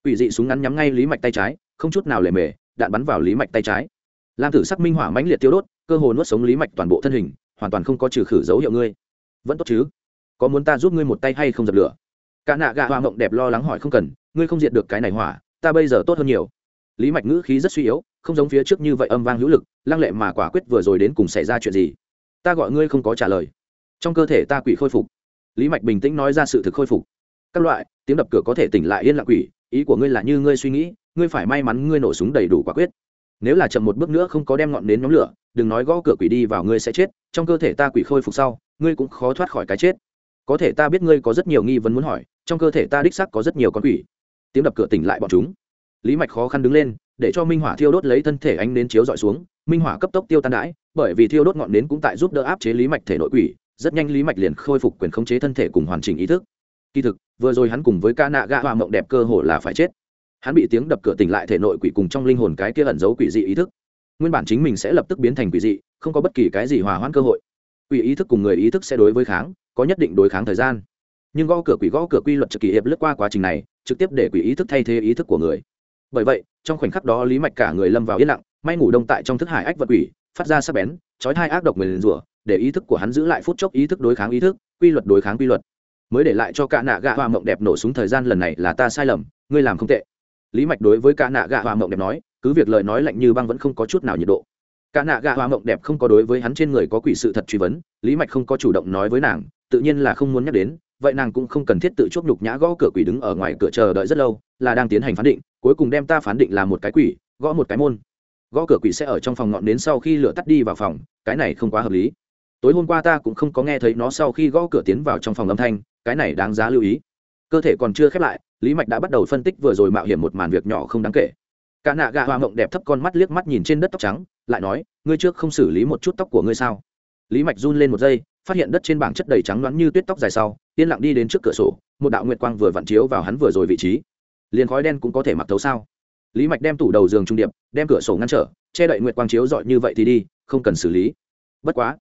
Ủy dị súng ngắn nhắm ngay lý mạch tay trái, không chút nào lề mề, đạn bắn vào lý mạch tay trái. Lam tử sắc minh hỏa mãnh liệt tiêu đốt, cơ hồ nuốt sống lý mạch toàn bộ thân hình, hoàn toàn không có trừ khử dấu hiệu ngươi. Vẫn tốt chứ? Có muốn ta giúp ngươi một tay hay không dập lửa? Cả nạ gạ hoa mộng đẹp lo lắng hỏi không cần, ngươi không diệt được cái này hỏa, ta bây giờ tốt hơn nhiều. Lý mạch ngữ khí rất suy yếu, không giống phía trước như vậy âm vang hữu lực, lăng lệ mà quả quyết vừa rồi đến cùng xảy ra chuyện gì ta gọi ngươi không có trả lời. Trong cơ thể ta quỷ khôi phục. Lý mạch bình tĩnh nói ra sự thực khôi phục. Các loại, tiếng đập cửa có thể tỉnh lại yên lặng quỷ, ý của ngươi là như ngươi suy nghĩ, ngươi phải may mắn ngươi nổ súng đầy đủ quả quyết. Nếu là chậm một bước nữa không có đem ngọn nến nhóm lửa, đừng nói gõ cửa quỷ đi vào ngươi sẽ chết, trong cơ thể ta quỷ khôi phục sau, ngươi cũng khó thoát khỏi cái chết. Có thể ta biết ngươi có rất nhiều nghi vấn muốn hỏi, trong cơ thể ta đích sắc có rất nhiều con quỷ. Tiếng đập cửa tỉnh lại bọn chúng. Lý mạch khó khăn đứng lên, để cho minh hỏa thiêu đốt lấy thân thể ánh nến chiếu dọi xuống, minh hỏa cấp tốc tiêu tan đãi bởi vì thiêu đốt ngọn nến cũng tại giúp đỡ áp chế lý mạch thể nội quỷ, rất nhanh lý mạch liền khôi phục quyền khống chế thân thể cùng hoàn chỉnh ý thức. Kỳ thực, vừa rồi hắn cùng với ca nạ gạ hoa mộng đẹp cơ hồ là phải chết. Hắn bị tiếng đập cửa tỉnh lại thể nội quỷ cùng trong linh hồn cái kia ẩn giấu quỷ dị ý thức. Nguyên bản chính mình sẽ lập tức biến thành quỷ dị, không có bất kỳ cái gì hòa hoãn cơ hội. Quỷ ý thức cùng người ý thức sẽ đối với kháng, có nhất định đối kháng thời gian. Nhưng gõ cửa quỷ gõ cửa quy luật trực kỳ hiệp lướt qua quá trình này, trực tiếp để quỷ ý thức thay thế ý thức của người. Bởi vậy, trong khoảnh khắc đó lý mạch cả người lâm vào yên lặng, may ngủ đông tại trong thức hải ách vật quỷ phát ra sắc bén trói thai ác độc người lừa, rủa để ý thức của hắn giữ lại phút chốc ý thức đối kháng ý thức quy luật đối kháng quy luật. Mới để lại cho cả nạ gạ hoa mộng đẹp nổ súng thời gian lần này là ta sai lầm ngươi làm không tệ. Lý mạch đối với cả nạ gạ hoa mộng đẹp nói cứ việc lời nói lạnh như băng vẫn không có chút nào nhiệt độ. Cả nạ gạ hoa mộng đẹp không có đối với hắn trên người có quỷ sự thật truy vấn lý mạch không có chủ động nói với nàng tự nhiên là không muốn nhắc đến vậy nàng cũng không cần thiết tự chuốc nhục nhã gõ cửa quỷ đứng ở ngoài cửa chờ đợi rất lâu là đang tiến hành phán định cuối cùng đem ta phán định là một cái quỷ gõ một cái môn gõ cửa quỷ sẽ ở trong phòng ngọn đến sau khi lửa tắt đi vào phòng, cái này không quá hợp lý. Tối hôm qua ta cũng không có nghe thấy nó sau khi gõ cửa tiến vào trong phòng âm thanh, cái này đáng giá lưu ý. Cơ thể còn chưa khép lại, lý mạch đã bắt đầu phân tích vừa rồi mạo hiểm một màn việc nhỏ không đáng kể. Cả nạ gà hoa mộng đẹp thấp con mắt liếc mắt nhìn trên đất tóc trắng, lại nói, ngươi trước không xử lý một chút tóc của ngươi sao? Lý mạch run lên một giây, phát hiện đất trên bảng chất đầy trắng loáng như tuyết tóc dài sau, yên lặng đi đến trước cửa sổ, một đạo nguyệt quang vừa vặn chiếu vào hắn vừa rồi vị trí. Liền khói đen cũng có thể mặc thấu sao? Lý mạch đem tủ đầu giường trung điệp, đem cửa sổ ngăn trở, che đậy nguyệt quang chiếu dọi như vậy thì đi, không cần xử lý. Bất quá,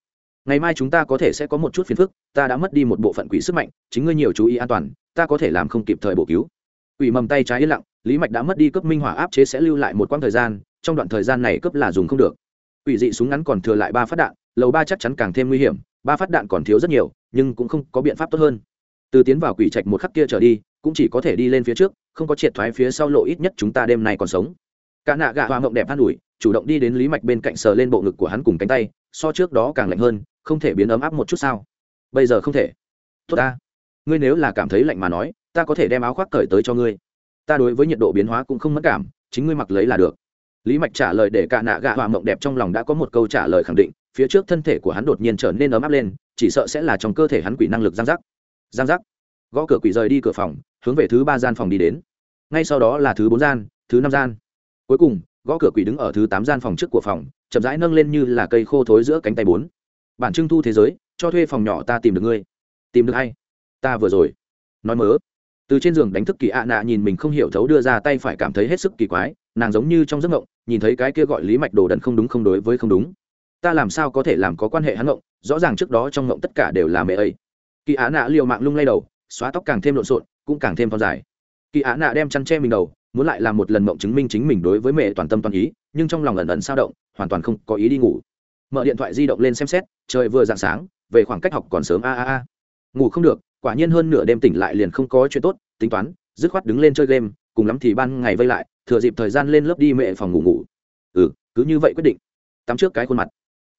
ngày mai chúng ta có thể sẽ có một chút phiền phức, ta đã mất đi một bộ phận quỷ sức mạnh, chính ngươi nhiều chú ý an toàn, ta có thể làm không kịp thời bổ cứu. Quỷ mầm tay trái yên lặng, lý mạch đã mất đi cấp minh hỏa áp chế sẽ lưu lại một quãng thời gian, trong đoạn thời gian này cấp là dùng không được. Quỷ dị súng ngắn còn thừa lại ba phát đạn, lầu ba chắc chắn càng thêm nguy hiểm, ba phát đạn còn thiếu rất nhiều, nhưng cũng không có biện pháp tốt hơn. Từ tiến vào quỷ trạch một khắc kia trở đi cũng chỉ có thể đi lên phía trước, không có triệt thoái phía sau lộ ít nhất chúng ta đêm nay còn sống. Cả nạ gạ hoa mộng đẹp an ủi, chủ động đi đến lý mạch bên cạnh sờ lên bộ ngực của hắn cùng cánh tay, so trước đó càng lạnh hơn, không thể biến ấm áp một chút sao? Bây giờ không thể. Tốt ta. Ngươi nếu là cảm thấy lạnh mà nói, ta có thể đem áo khoác cởi tới cho ngươi. Ta đối với nhiệt độ biến hóa cũng không mất cảm, chính ngươi mặc lấy là được. Lý mạch trả lời để cả nạ gạ hoa mộng đẹp trong lòng đã có một câu trả lời khẳng định, phía trước thân thể của hắn đột nhiên trở nên ấm áp lên, chỉ sợ sẽ là trong cơ thể hắn quỷ năng lực giang giác. Giang giác. Gõ cửa quỷ rời đi cửa phòng hướng về thứ ba gian phòng đi đến. Ngay sau đó là thứ bốn gian, thứ năm gian. Cuối cùng, gõ cửa quỷ đứng ở thứ tám gian phòng trước của phòng, chậm rãi nâng lên như là cây khô thối giữa cánh tay bốn. Bản trưng thu thế giới, cho thuê phòng nhỏ ta tìm được ngươi. Tìm được hay ta vừa rồi. Nói mớ. Từ trên giường đánh thức kỳ ạ nạ nhìn mình không hiểu thấu đưa ra tay phải cảm thấy hết sức kỳ quái, nàng giống như trong giấc ngộng nhìn thấy cái kia gọi lý mạch đồ đần không đúng không đối với không đúng. Ta làm sao có thể làm có quan hệ hắn ngộng rõ ràng trước đó trong ngộng tất cả đều là mẹ ấy. Kỳ ạ nạ liều mạng lung lay đầu, xóa tóc càng thêm lộn xộn cũng càng thêm thon dài. Kỳ á nạ đem chăn che mình đầu, muốn lại làm một lần mộng chứng minh chính mình đối với mẹ toàn tâm toàn ý, nhưng trong lòng ẩn ẩn sao động, hoàn toàn không có ý đi ngủ. Mở điện thoại di động lên xem xét, trời vừa dạng sáng, về khoảng cách học còn sớm a a a. Ngủ không được, quả nhiên hơn nửa đêm tỉnh lại liền không có chuyện tốt, tính toán, dứt khoát đứng lên chơi game, cùng lắm thì ban ngày vây lại, thừa dịp thời gian lên lớp đi mẹ phòng ngủ ngủ. Ừ cứ như vậy quyết định. Tắm trước cái khuôn mặt.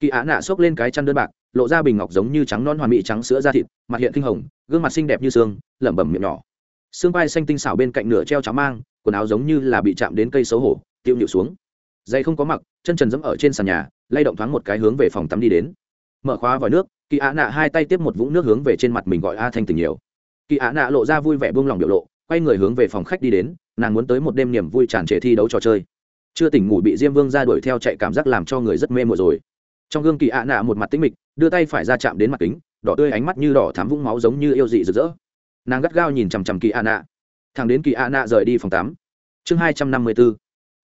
Kỳ á nạ xốc lên cái chăn đơn bạc, lộ ra bình ngọc giống như trắng non hoàn mỹ trắng sữa da thịt, mặt hiện kinh hồng, gương mặt xinh đẹp như xương, lẩm bẩm miệng nhỏ xương vai xanh tinh xảo bên cạnh nửa treo cháo mang, quần áo giống như là bị chạm đến cây xấu hổ, tiêu nhịu xuống. Dây không có mặc, chân trần dẫm ở trên sàn nhà, lay động thoáng một cái hướng về phòng tắm đi đến. Mở khóa vòi nước, kỳ ạ nạ hai tay tiếp một vũng nước hướng về trên mặt mình gọi a thanh tình nhiều. Kỳ ạ nạ lộ ra vui vẻ buông lòng biểu lộ, quay người hướng về phòng khách đi đến, nàng muốn tới một đêm niềm vui tràn trề thi đấu trò chơi. Chưa tỉnh ngủ bị diêm vương ra đuổi theo chạy cảm giác làm cho người rất mê mùa rồi. Trong gương kỳ ạ nạ một mặt tĩnh mịch, đưa tay phải ra chạm đến mặt kính, đỏ tươi ánh mắt như đỏ thám vũng máu giống như yêu dị rực rỡ nàng gắt gao nhìn chằm chằm kỳ a nạ. Thằng đến kỳ a nạ rời đi phòng tắm. Chương hai trăm năm mươi b ố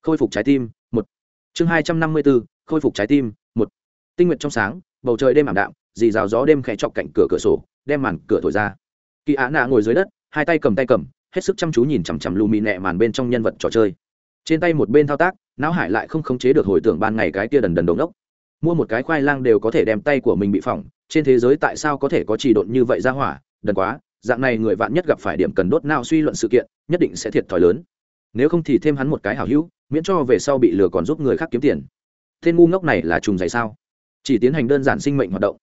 khôi phục trái tim, một. Chương hai trăm năm mươi b ố khôi phục trái tim, một. Tinh nguyện trong sáng, bầu trời đêm ảm đạm, dì rào gió đêm khẽ chọc cạnh cửa cửa sổ, đem màn cửa thổi ra. Kỳ ạ nạ ngồi dưới đất, hai tay cầm tay cầm, hết sức chăm chú nhìn chằm chằm lù mị nẹ màn bên trong nhân vật trò chơi. Trên tay một bên thao tác, não hải lại không khống chế được hồi tưởng ban ngày cái kia đần đần đống đốc. Mua một cái khoai lang đều có thể đem tay của mình bị phỏng, trên thế giới tại sao có thể có trì độn như vậy ra hỏa, đần quá dạng này người vạn nhất gặp phải điểm cần đốt nào suy luận sự kiện, nhất định sẽ thiệt thòi lớn. Nếu không thì thêm hắn một cái hảo hữu, miễn cho về sau bị lừa còn giúp người khác kiếm tiền. Tên ngu ngốc này là trùng dày sao? Chỉ tiến hành đơn giản sinh mệnh hoạt động.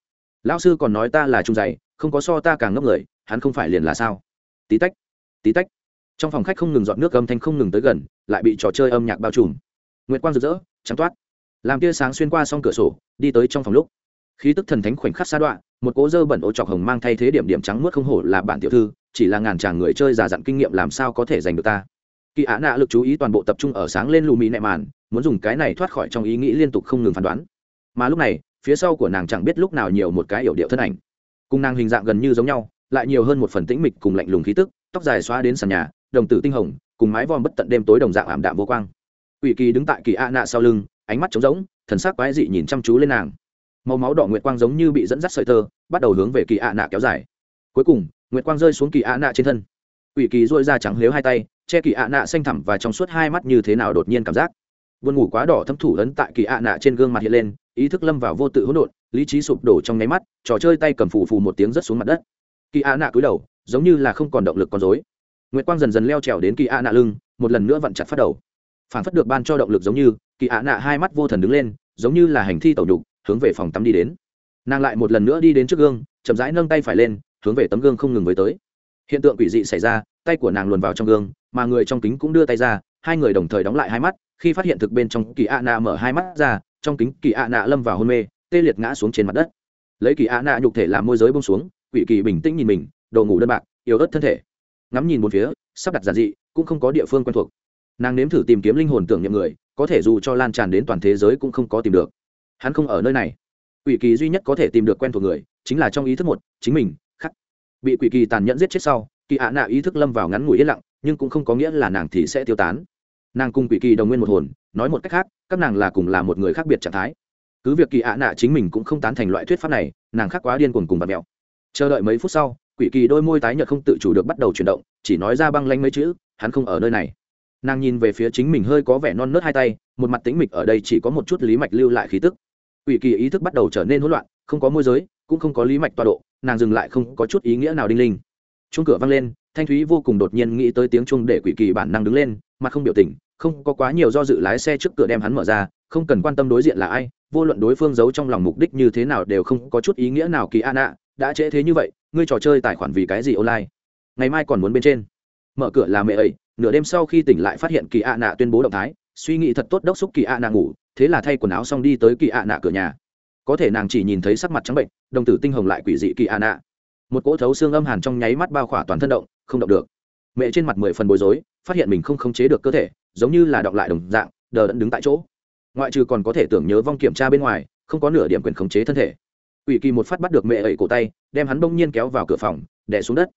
Lão sư còn nói ta là trùng dày, không có so ta càng ngốc người, hắn không phải liền là sao? Tí tách tí tách. Trong phòng khách không ngừng dọn nước âm thanh không ngừng tới gần, lại bị trò chơi âm nhạc bao trùm. Nguyệt quang rực rỡ, trắng toát. Làm tia sáng xuyên qua s cửa sổ, đi tới trong phòng lúc. Khí tức thần thánh khoảnh khắc xa đoạn một cố dơ bẩn ô trọc hồng mang thay thế điểm điểm trắng muốt không hổ là bản tiểu thư, chỉ là ngàn chàng người chơi già dặn kinh nghiệm làm sao có thể giành được ta. Kỳ á nạ lực chú ý toàn bộ tập trung ở sáng lên lù mì nẹ màn, muốn dùng cái này thoát khỏi trong ý nghĩ liên tục không ngừng phán đoán. Mà lúc này, phía sau của nàng chẳng biết lúc nào nhiều một cái yểu điệu thân ảnh. Cùng nàng hình dạng gần như giống nhau, lại nhiều hơn một phần tĩnh mịch cùng lạnh lùng khí tức, tóc dài xóa đến sàn nhà, đồng tử tinh hồng, cùng mái vòm bất tận đêm tối đồng dạng ảm đạm vô quang. Ủy kỳ đứng tại kỳ a nạ sau lưng, ánh mắt trống rỗng, thần sắc quái dị nhìn chăm chú lên nàng màu máu đỏ nguyệt quang giống như bị dẫn dắt sợi tơ, bắt đầu hướng về kỳ ạ nạ kéo dài. Cuối cùng, nguyệt quang rơi xuống kỳ ạ nạ trên thân. Ủy kỳ dội ra trắng lếu hai tay, che kỳ ạ nạ xanh thẳm và trong suốt hai mắt như thế nào đột nhiên cảm giác. Vườn ngủ quá đỏ thâm thủ ấn tại kỳ ạ nạ trên gương mặt hiện lên, ý thức lâm vào vô tự hỗn độn, lý trí sụp đổ trong nháy mắt, trò chơi tay cầm phù phù một tiếng rớt xuống mặt đất. Kỳ ạ nạ cúi đầu, giống như là không còn động lực con dối nguyệt quang dần dần leo trèo đến kỳ ạ nạ lưng, một lần nữa vặn chặt phát đầu. Phản phất được ban cho động lực giống như, kỳ ạ nạ hai mắt vô thần đứng lên, giống như là hành thi tẩu đục hướng về phòng tắm đi đến. Nàng lại một lần nữa đi đến trước gương, chậm rãi nâng tay phải lên, hướng về tấm gương không ngừng với tới. Hiện tượng quỷ dị xảy ra, tay của nàng luồn vào trong gương, mà người trong kính cũng đưa tay ra, hai người đồng thời đóng lại hai mắt, khi phát hiện thực bên trong kỳ ạ nạ mở hai mắt ra, trong kính kỳ ạ nạ lâm vào hôn mê, tê liệt ngã xuống trên mặt đất. Lấy kỳ ạ nạ nhục thể làm môi giới bông xuống, quỷ kỳ bình tĩnh nhìn mình, đồ ngủ đơn bạc, yếu ớt thân thể. Ngắm nhìn một phía, sắp đặt giản dị, cũng không có địa phương quen thuộc. Nàng nếm thử tìm kiếm linh hồn tưởng niệm người, có thể dù cho lan tràn đến toàn thế giới cũng không có tìm được hắn không ở nơi này. Quỷ kỳ duy nhất có thể tìm được quen thuộc người, chính là trong ý thức một, chính mình, khắc. Bị quỷ kỳ tàn nhẫn giết chết sau, kỳ ạ nạ ý thức lâm vào ngắn ngủi yên lặng, nhưng cũng không có nghĩa là nàng thì sẽ tiêu tán. Nàng cùng quỷ kỳ đồng nguyên một hồn, nói một cách khác, các nàng là cùng là một người khác biệt trạng thái. Cứ việc kỳ ạ nạ chính mình cũng không tán thành loại thuyết pháp này, nàng khác quá điên cuồng cùng bạt mẹo chờ đợi mấy phút sau, quỷ kỳ đôi môi tái nhợt không tự chủ được bắt đầu chuyển động, chỉ nói ra băng lanh mấy chữ, hắn không ở nơi này. Nàng nhìn về phía chính mình hơi có vẻ non nớt hai tay, một mặt tính mịch ở đây chỉ có một chút lý mạch lưu lại khí tức quỷ kỳ ý thức bắt đầu trở nên hỗn loạn, không có môi giới, cũng không có lý mạch tọa độ, nàng dừng lại không có chút ý nghĩa nào đinh linh. Chung cửa vang lên, thanh thúy vô cùng đột nhiên nghĩ tới tiếng chung để quỷ kỳ bản năng đứng lên, mà không biểu tình, không có quá nhiều do dự lái xe trước cửa đem hắn mở ra, không cần quan tâm đối diện là ai, vô luận đối phương giấu trong lòng mục đích như thế nào đều không có chút ý nghĩa nào kỳ an ạ, đã trễ thế như vậy, ngươi trò chơi tài khoản vì cái gì online? Ngày mai còn muốn bên trên. Mở cửa là mẹ ấy, nửa đêm sau khi tỉnh lại phát hiện kỳ ạ nạ tuyên bố động thái, suy nghĩ thật tốt đốc xúc kỳ ạ nạ ngủ thế là thay quần áo xong đi tới kỳ ạ nạ cửa nhà. Có thể nàng chỉ nhìn thấy sắc mặt trắng bệnh, đồng tử tinh hồng lại quỷ dị kỳ ạ nạ. Một cỗ thấu xương âm hàn trong nháy mắt bao khỏa toàn thân động, không động được. Mẹ trên mặt mười phần bối rối, phát hiện mình không khống chế được cơ thể, giống như là đọng lại đồng dạng, đờ đẫn đứng tại chỗ. Ngoại trừ còn có thể tưởng nhớ vong kiểm tra bên ngoài, không có nửa điểm quyền khống chế thân thể. Ủy kỳ một phát bắt được mẹ ẩy cổ tay, đem hắn bỗng nhiên kéo vào cửa phòng, đè xuống đất.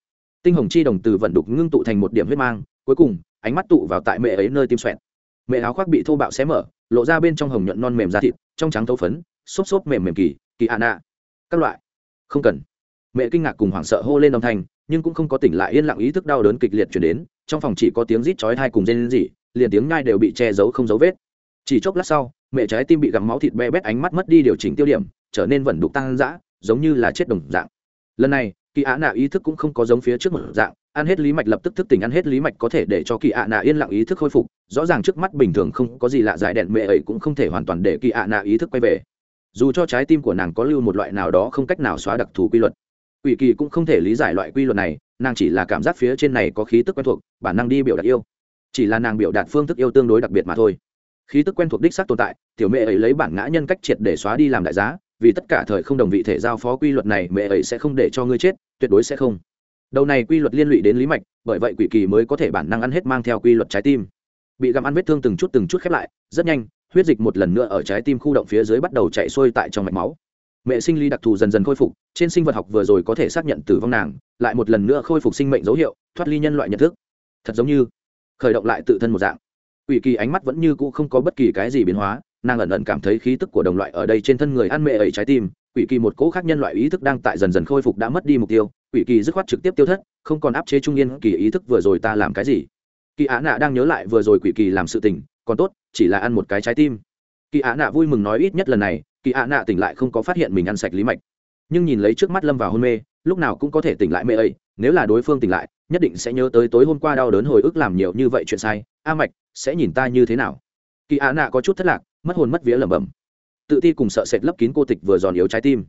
Tinh hồng chi đồng từ vận đục ngưng tụ thành một điểm huyết mang, cuối cùng, ánh mắt tụ vào tại mẹ ấy nơi tim xoẹt mẹ áo khoác bị thô bạo xé mở, lộ ra bên trong hồng nhuận non mềm da thịt, trong trắng thấu phấn, xốp xốp mềm mềm kỳ kỳ ạ nạ các loại. Không cần. Mẹ kinh ngạc cùng hoảng sợ hô lên âm thanh, nhưng cũng không có tỉnh lại yên lặng ý thức đau đớn kịch liệt chuyển đến, trong phòng chỉ có tiếng rít chói thai cùng rên rỉ, liền tiếng ngai đều bị che giấu không dấu vết. Chỉ chốc lát sau, mẹ trái tim bị gặm máu thịt be bét ánh mắt mất đi điều chỉnh tiêu điểm, trở nên vẩn đục tăng dã, giống như là chết đồng dạng. Lần này, kỳ ạ nạ ý thức cũng không có giống phía trước một dạng ăn hết lý mạch lập tức thức tỉnh ăn hết lý mạch có thể để cho kỳ ạ nạ yên lặng ý thức khôi phục, rõ ràng trước mắt bình thường không có gì lạ giải đèn mẹ ấy cũng không thể hoàn toàn để kỳ ạ nạ ý thức quay về. Dù cho trái tim của nàng có lưu một loại nào đó không cách nào xóa đặc thù quy luật ủy kỳ cũng không thể lý giải loại quy luật này, nàng chỉ là cảm giác phía trên này có khí tức quen thuộc, bản năng đi biểu đạt yêu. Chỉ là nàng biểu đạt phương thức yêu tương đối đặc biệt mà thôi. Khí tức quen thuộc đích xác tồn tại, tiểu mẹ ấy lấy bản ngã nhân cách triệt để xóa đi làm đại giá, vì tất cả thời không đồng vị thể giao phó quy luật này mẹ ấy sẽ không để cho ngươi chết, tuyệt đối sẽ không đầu này quy luật liên lụy đến lý mạch, bởi vậy quỷ kỳ mới có thể bản năng ăn hết mang theo quy luật trái tim. Bị gặm ăn vết thương từng chút từng chút khép lại, rất nhanh, huyết dịch một lần nữa ở trái tim khu động phía dưới bắt đầu chạy xuôi tại trong mạch máu. Mẹ sinh ly đặc thù dần dần khôi phục, trên sinh vật học vừa rồi có thể xác nhận tử vong nàng, lại một lần nữa khôi phục sinh mệnh dấu hiệu, thoát ly nhân loại nhận thức. Thật giống như, khởi động lại tự thân một dạng. Quỷ kỳ ánh mắt vẫn như cũ không có bất kỳ cái gì biến hóa, nàng ẩn ẩn cảm thấy khí tức của đồng loại ở đây trên thân người ăn mẹ ấy trái tim. Quỷ kỳ một cỗ khác nhân loại ý thức đang tại dần dần khôi phục đã mất đi mục tiêu quỷ kỳ dứt khoát trực tiếp tiêu thất, không còn áp chế trung yên, kỳ ý thức vừa rồi ta làm cái gì? Kỳ á nạ đang nhớ lại vừa rồi quỷ kỳ làm sự tình, còn tốt, chỉ là ăn một cái trái tim. Kỳ á nạ vui mừng nói ít nhất lần này, kỳ á nạ tỉnh lại không có phát hiện mình ăn sạch lý mạch. Nhưng nhìn lấy trước mắt lâm vào hôn mê, lúc nào cũng có thể tỉnh lại mê ấy, nếu là đối phương tỉnh lại, nhất định sẽ nhớ tới tối hôm qua đau đớn hồi ức làm nhiều như vậy chuyện sai. A mạch, sẽ nhìn ta như thế nào? Kỳ á nạ có chút thất lạc, mất hồn mất vía lẩm bẩm. Tự ti cùng sợ sệt lấp kín cô tịch vừa giòn yếu trái tim.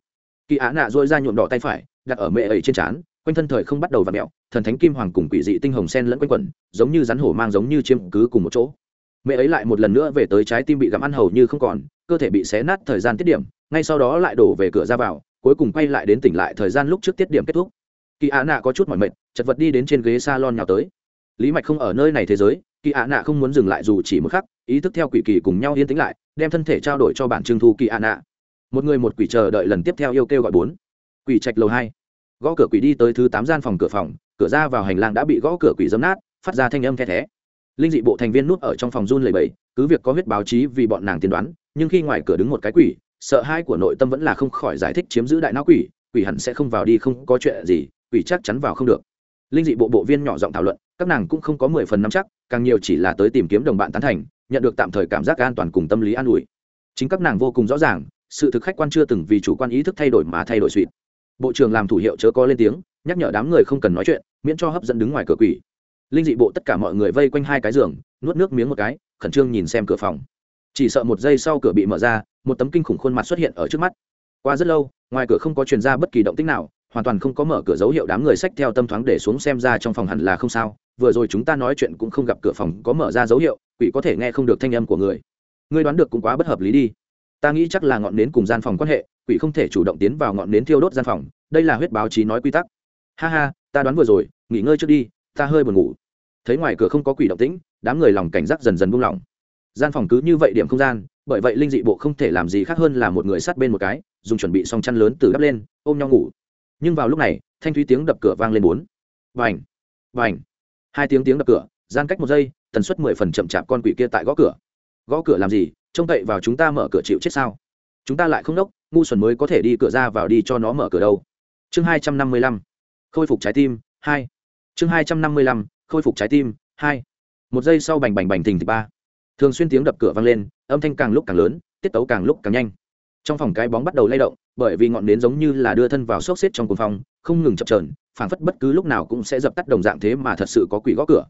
Kỳ á nạ dội ra nhuộm đỏ tay phải đặt ở mẹ ấy trên trán, quanh thân thời không bắt đầu v ặ mẹo, thần thánh kim hoàng cùng quỷ dị tinh hồng sen lẫn quanh quẩn, giống như rắn hổ mang giống như chiếm cứ cùng một chỗ. Mẹ ấy lại một lần nữa về tới trái tim bị gặm ăn hầu như không còn, cơ thể bị xé nát thời gian tiết điểm, ngay sau đó lại đổ về cửa ra vào, cuối cùng quay lại đến tỉnh lại thời gian lúc trước tiết điểm kết thúc. Kỳ ạ nạ có chút mỏi mệt, chật vật đi đến trên ghế s a lon nhào tới. Lý mạch không ở nơi này thế giới, kỳ ạ nạ không muốn dừng lại dù chỉ một khắc, ý thức theo quỷ kỳ cùng nhau yên tĩnh lại, đem thân thể trao đổi cho bản trưng thu kỳ ạ nạ. Một người một quỷ chờ đợi lần tiếp theo yêu kêu gọi bốn quỷ trạch lầu hai. Gõ cửa quỷ đi tới thứ tám gian phòng cửa phòng, cửa ra vào hành lang đã bị gõ cửa quỷ dấm nát, phát ra thanh âm the thé. Linh dị bộ thành viên núp ở trong phòng run lầy bầy cứ việc có huyết báo chí vì bọn nàng tiên đoán, nhưng khi ngoài cửa đứng một cái quỷ, sợ hai của nội tâm vẫn là không khỏi giải thích chiếm giữ đại não quỷ quỷ hẳn sẽ không vào đi, không có chuyện gì, quỷ chắc chắn vào không được. Linh dị bộ bộ viên nhỏ giọng thảo luận, các nàng cũng không có mười phần năm chắc, càng nhiều chỉ là tới tìm kiếm đồng bạn tán thành, nhận được tạm thời cảm giác an toàn cùng tâm lý an ủi. Chính các nàng vô cùng rõ ràng, sự thực khách quan chưa từng vì chủ quan ý thức thay đổi mà thay đổi suỵt bộ trưởng làm thủ hiệu chớ có lên tiếng, nhắc nhở đám người không cần nói chuyện, miễn cho hấp dẫn đứng ngoài cửa quỷ. Linh dị bộ tất cả mọi người vây quanh hai cái giường, nuốt nước miếng một cái, khẩn trương nhìn xem cửa phòng. Chỉ sợ một giây sau cửa bị mở ra, một tấm kinh khủng khuôn mặt xuất hiện ở trước mắt. Qua rất lâu, ngoài cửa không có truyền ra bất kỳ động tích nào, hoàn toàn không có mở cửa dấu hiệu đám người sách theo tâm thoáng để xuống xem ra trong phòng hẳn là không sao. Vừa rồi chúng ta nói chuyện cũng không gặp cửa phòng có mở ra dấu hiệu, quỷ có thể nghe không được thanh âm của người. Ngươi đoán được cũng quá bất hợp lý đi. Ta nghĩ chắc là ngọn nến cùng gian phòng quan hệ quỷ không thể chủ động tiến vào ngọn nến thiêu đốt gian phòng, đây là huyết báo chí nói quy tắc. Ha ha, ta đoán vừa rồi, nghỉ ngơi trước đi, ta hơi buồn ngủ. Thấy ngoài cửa không có quỷ động tĩnh, đám người lòng cảnh giác dần dần buông lỏng. Gian phòng cứ như vậy điểm không gian, bởi vậy linh dị bộ không thể làm gì khác hơn là một người sát bên một cái, dùng chuẩn bị xong chăn lớn từ đắp lên, ôm nhau ngủ. Nhưng vào lúc này, thanh thúy tiếng đập cửa vang lên bốn. Vành vành. Hai tiếng tiếng đập cửa, gian cách một giây, tần suất mười phần chậm chạp con quỷ kia tại gõ cửa. Gõ cửa làm gì? Trông cậy vào chúng ta mở cửa chịu chết sao? Chúng ta lại không đốc, ngu xuẩn mới có thể đi cửa ra vào đi cho nó mở cửa đâu. Chương hai trăm năm mươi lăm, khôi phục trái tim, hai. Chương hai trăm năm mươi lăm, khôi phục trái tim, hai. Một giây sau bành bành bành thình thì ba. Thường xuyên tiếng đập cửa vang lên, âm thanh càng lúc càng lớn, tiết tấu càng lúc càng nhanh. Trong phòng cái bóng bắt đầu lay động, bởi vì ngọn nến giống như là đưa thân vào xốc xếp trong cuồng phòng không ngừng chập trờn phảng phất bất cứ lúc nào cũng sẽ dập tắt đồng dạng thế mà thật sự có quỷ gõ cửa.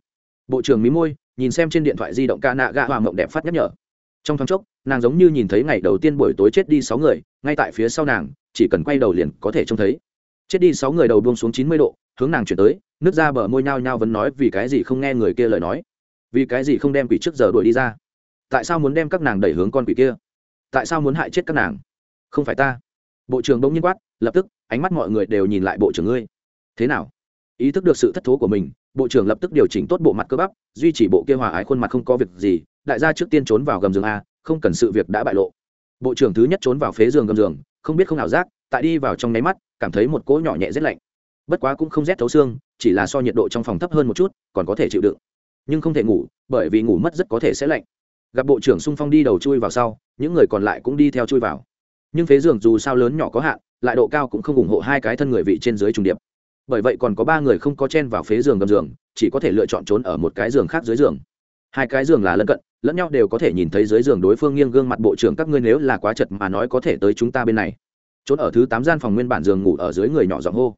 Bộ trưởng mí môi, nhìn xem trên điện thoại di động ca nạ gạ hòa mộng đẹp phát nhắc nhở trong thoáng chốc, nàng giống như nhìn thấy ngày đầu tiên buổi tối chết đi sáu người, ngay tại phía sau nàng, chỉ cần quay đầu liền có thể trông thấy. Chết đi sáu người đầu buông xuống chín mươi độ, hướng nàng chuyển tới, nước ra bờ môi nhao nhao vẫn nói vì cái gì không nghe người kia lời nói. Vì cái gì không đem quỷ trước giờ đuổi đi ra? Tại sao muốn đem các nàng đẩy hướng con quỷ kia? Tại sao muốn hại chết các nàng? Không phải ta. Bộ trưởng bỗng nhiên quát, lập tức, ánh mắt mọi người đều nhìn lại bộ trưởng ngươi. Thế nào? Ý thức được sự thất thố của mình, bộ trưởng lập tức điều chỉnh tốt bộ mặt cơ bắp, duy trì bộ kia hòa ái khuôn mặt không có việc gì đại gia trước tiên trốn vào gầm giường a, không cần sự việc đã bại lộ. Bộ trưởng thứ nhất trốn vào phế giường gầm giường, không biết không ảo giác, tại đi vào trong nháy mắt, cảm thấy một cỗ nhỏ nhẹ rét lạnh. Bất quá cũng không rét thấu xương, chỉ là so nhiệt độ trong phòng thấp hơn một chút, còn có thể chịu đựng. Nhưng không thể ngủ, bởi vì ngủ mất rất có thể sẽ lạnh. Gặp bộ trưởng sung phong đi đầu chui vào sau, những người còn lại cũng đi theo chui vào. Nhưng phế giường dù sao lớn nhỏ có hạn, lại độ cao cũng không ủng hộ hai cái thân người vị trên dưới trùng điệp. Bởi vậy còn có ba người không có chen vào phế giường gầm giường, chỉ có thể lựa chọn trốn ở một cái giường khác dưới giường hai cái giường là lân cận, lẫn nhau đều có thể nhìn thấy dưới giường đối phương nghiêng gương mặt bộ trưởng các ngươi nếu là quá chật mà nói có thể tới chúng ta bên này. Trốn ở thứ tám gian phòng nguyên bản giường ngủ ở dưới người nhỏ giọng hô.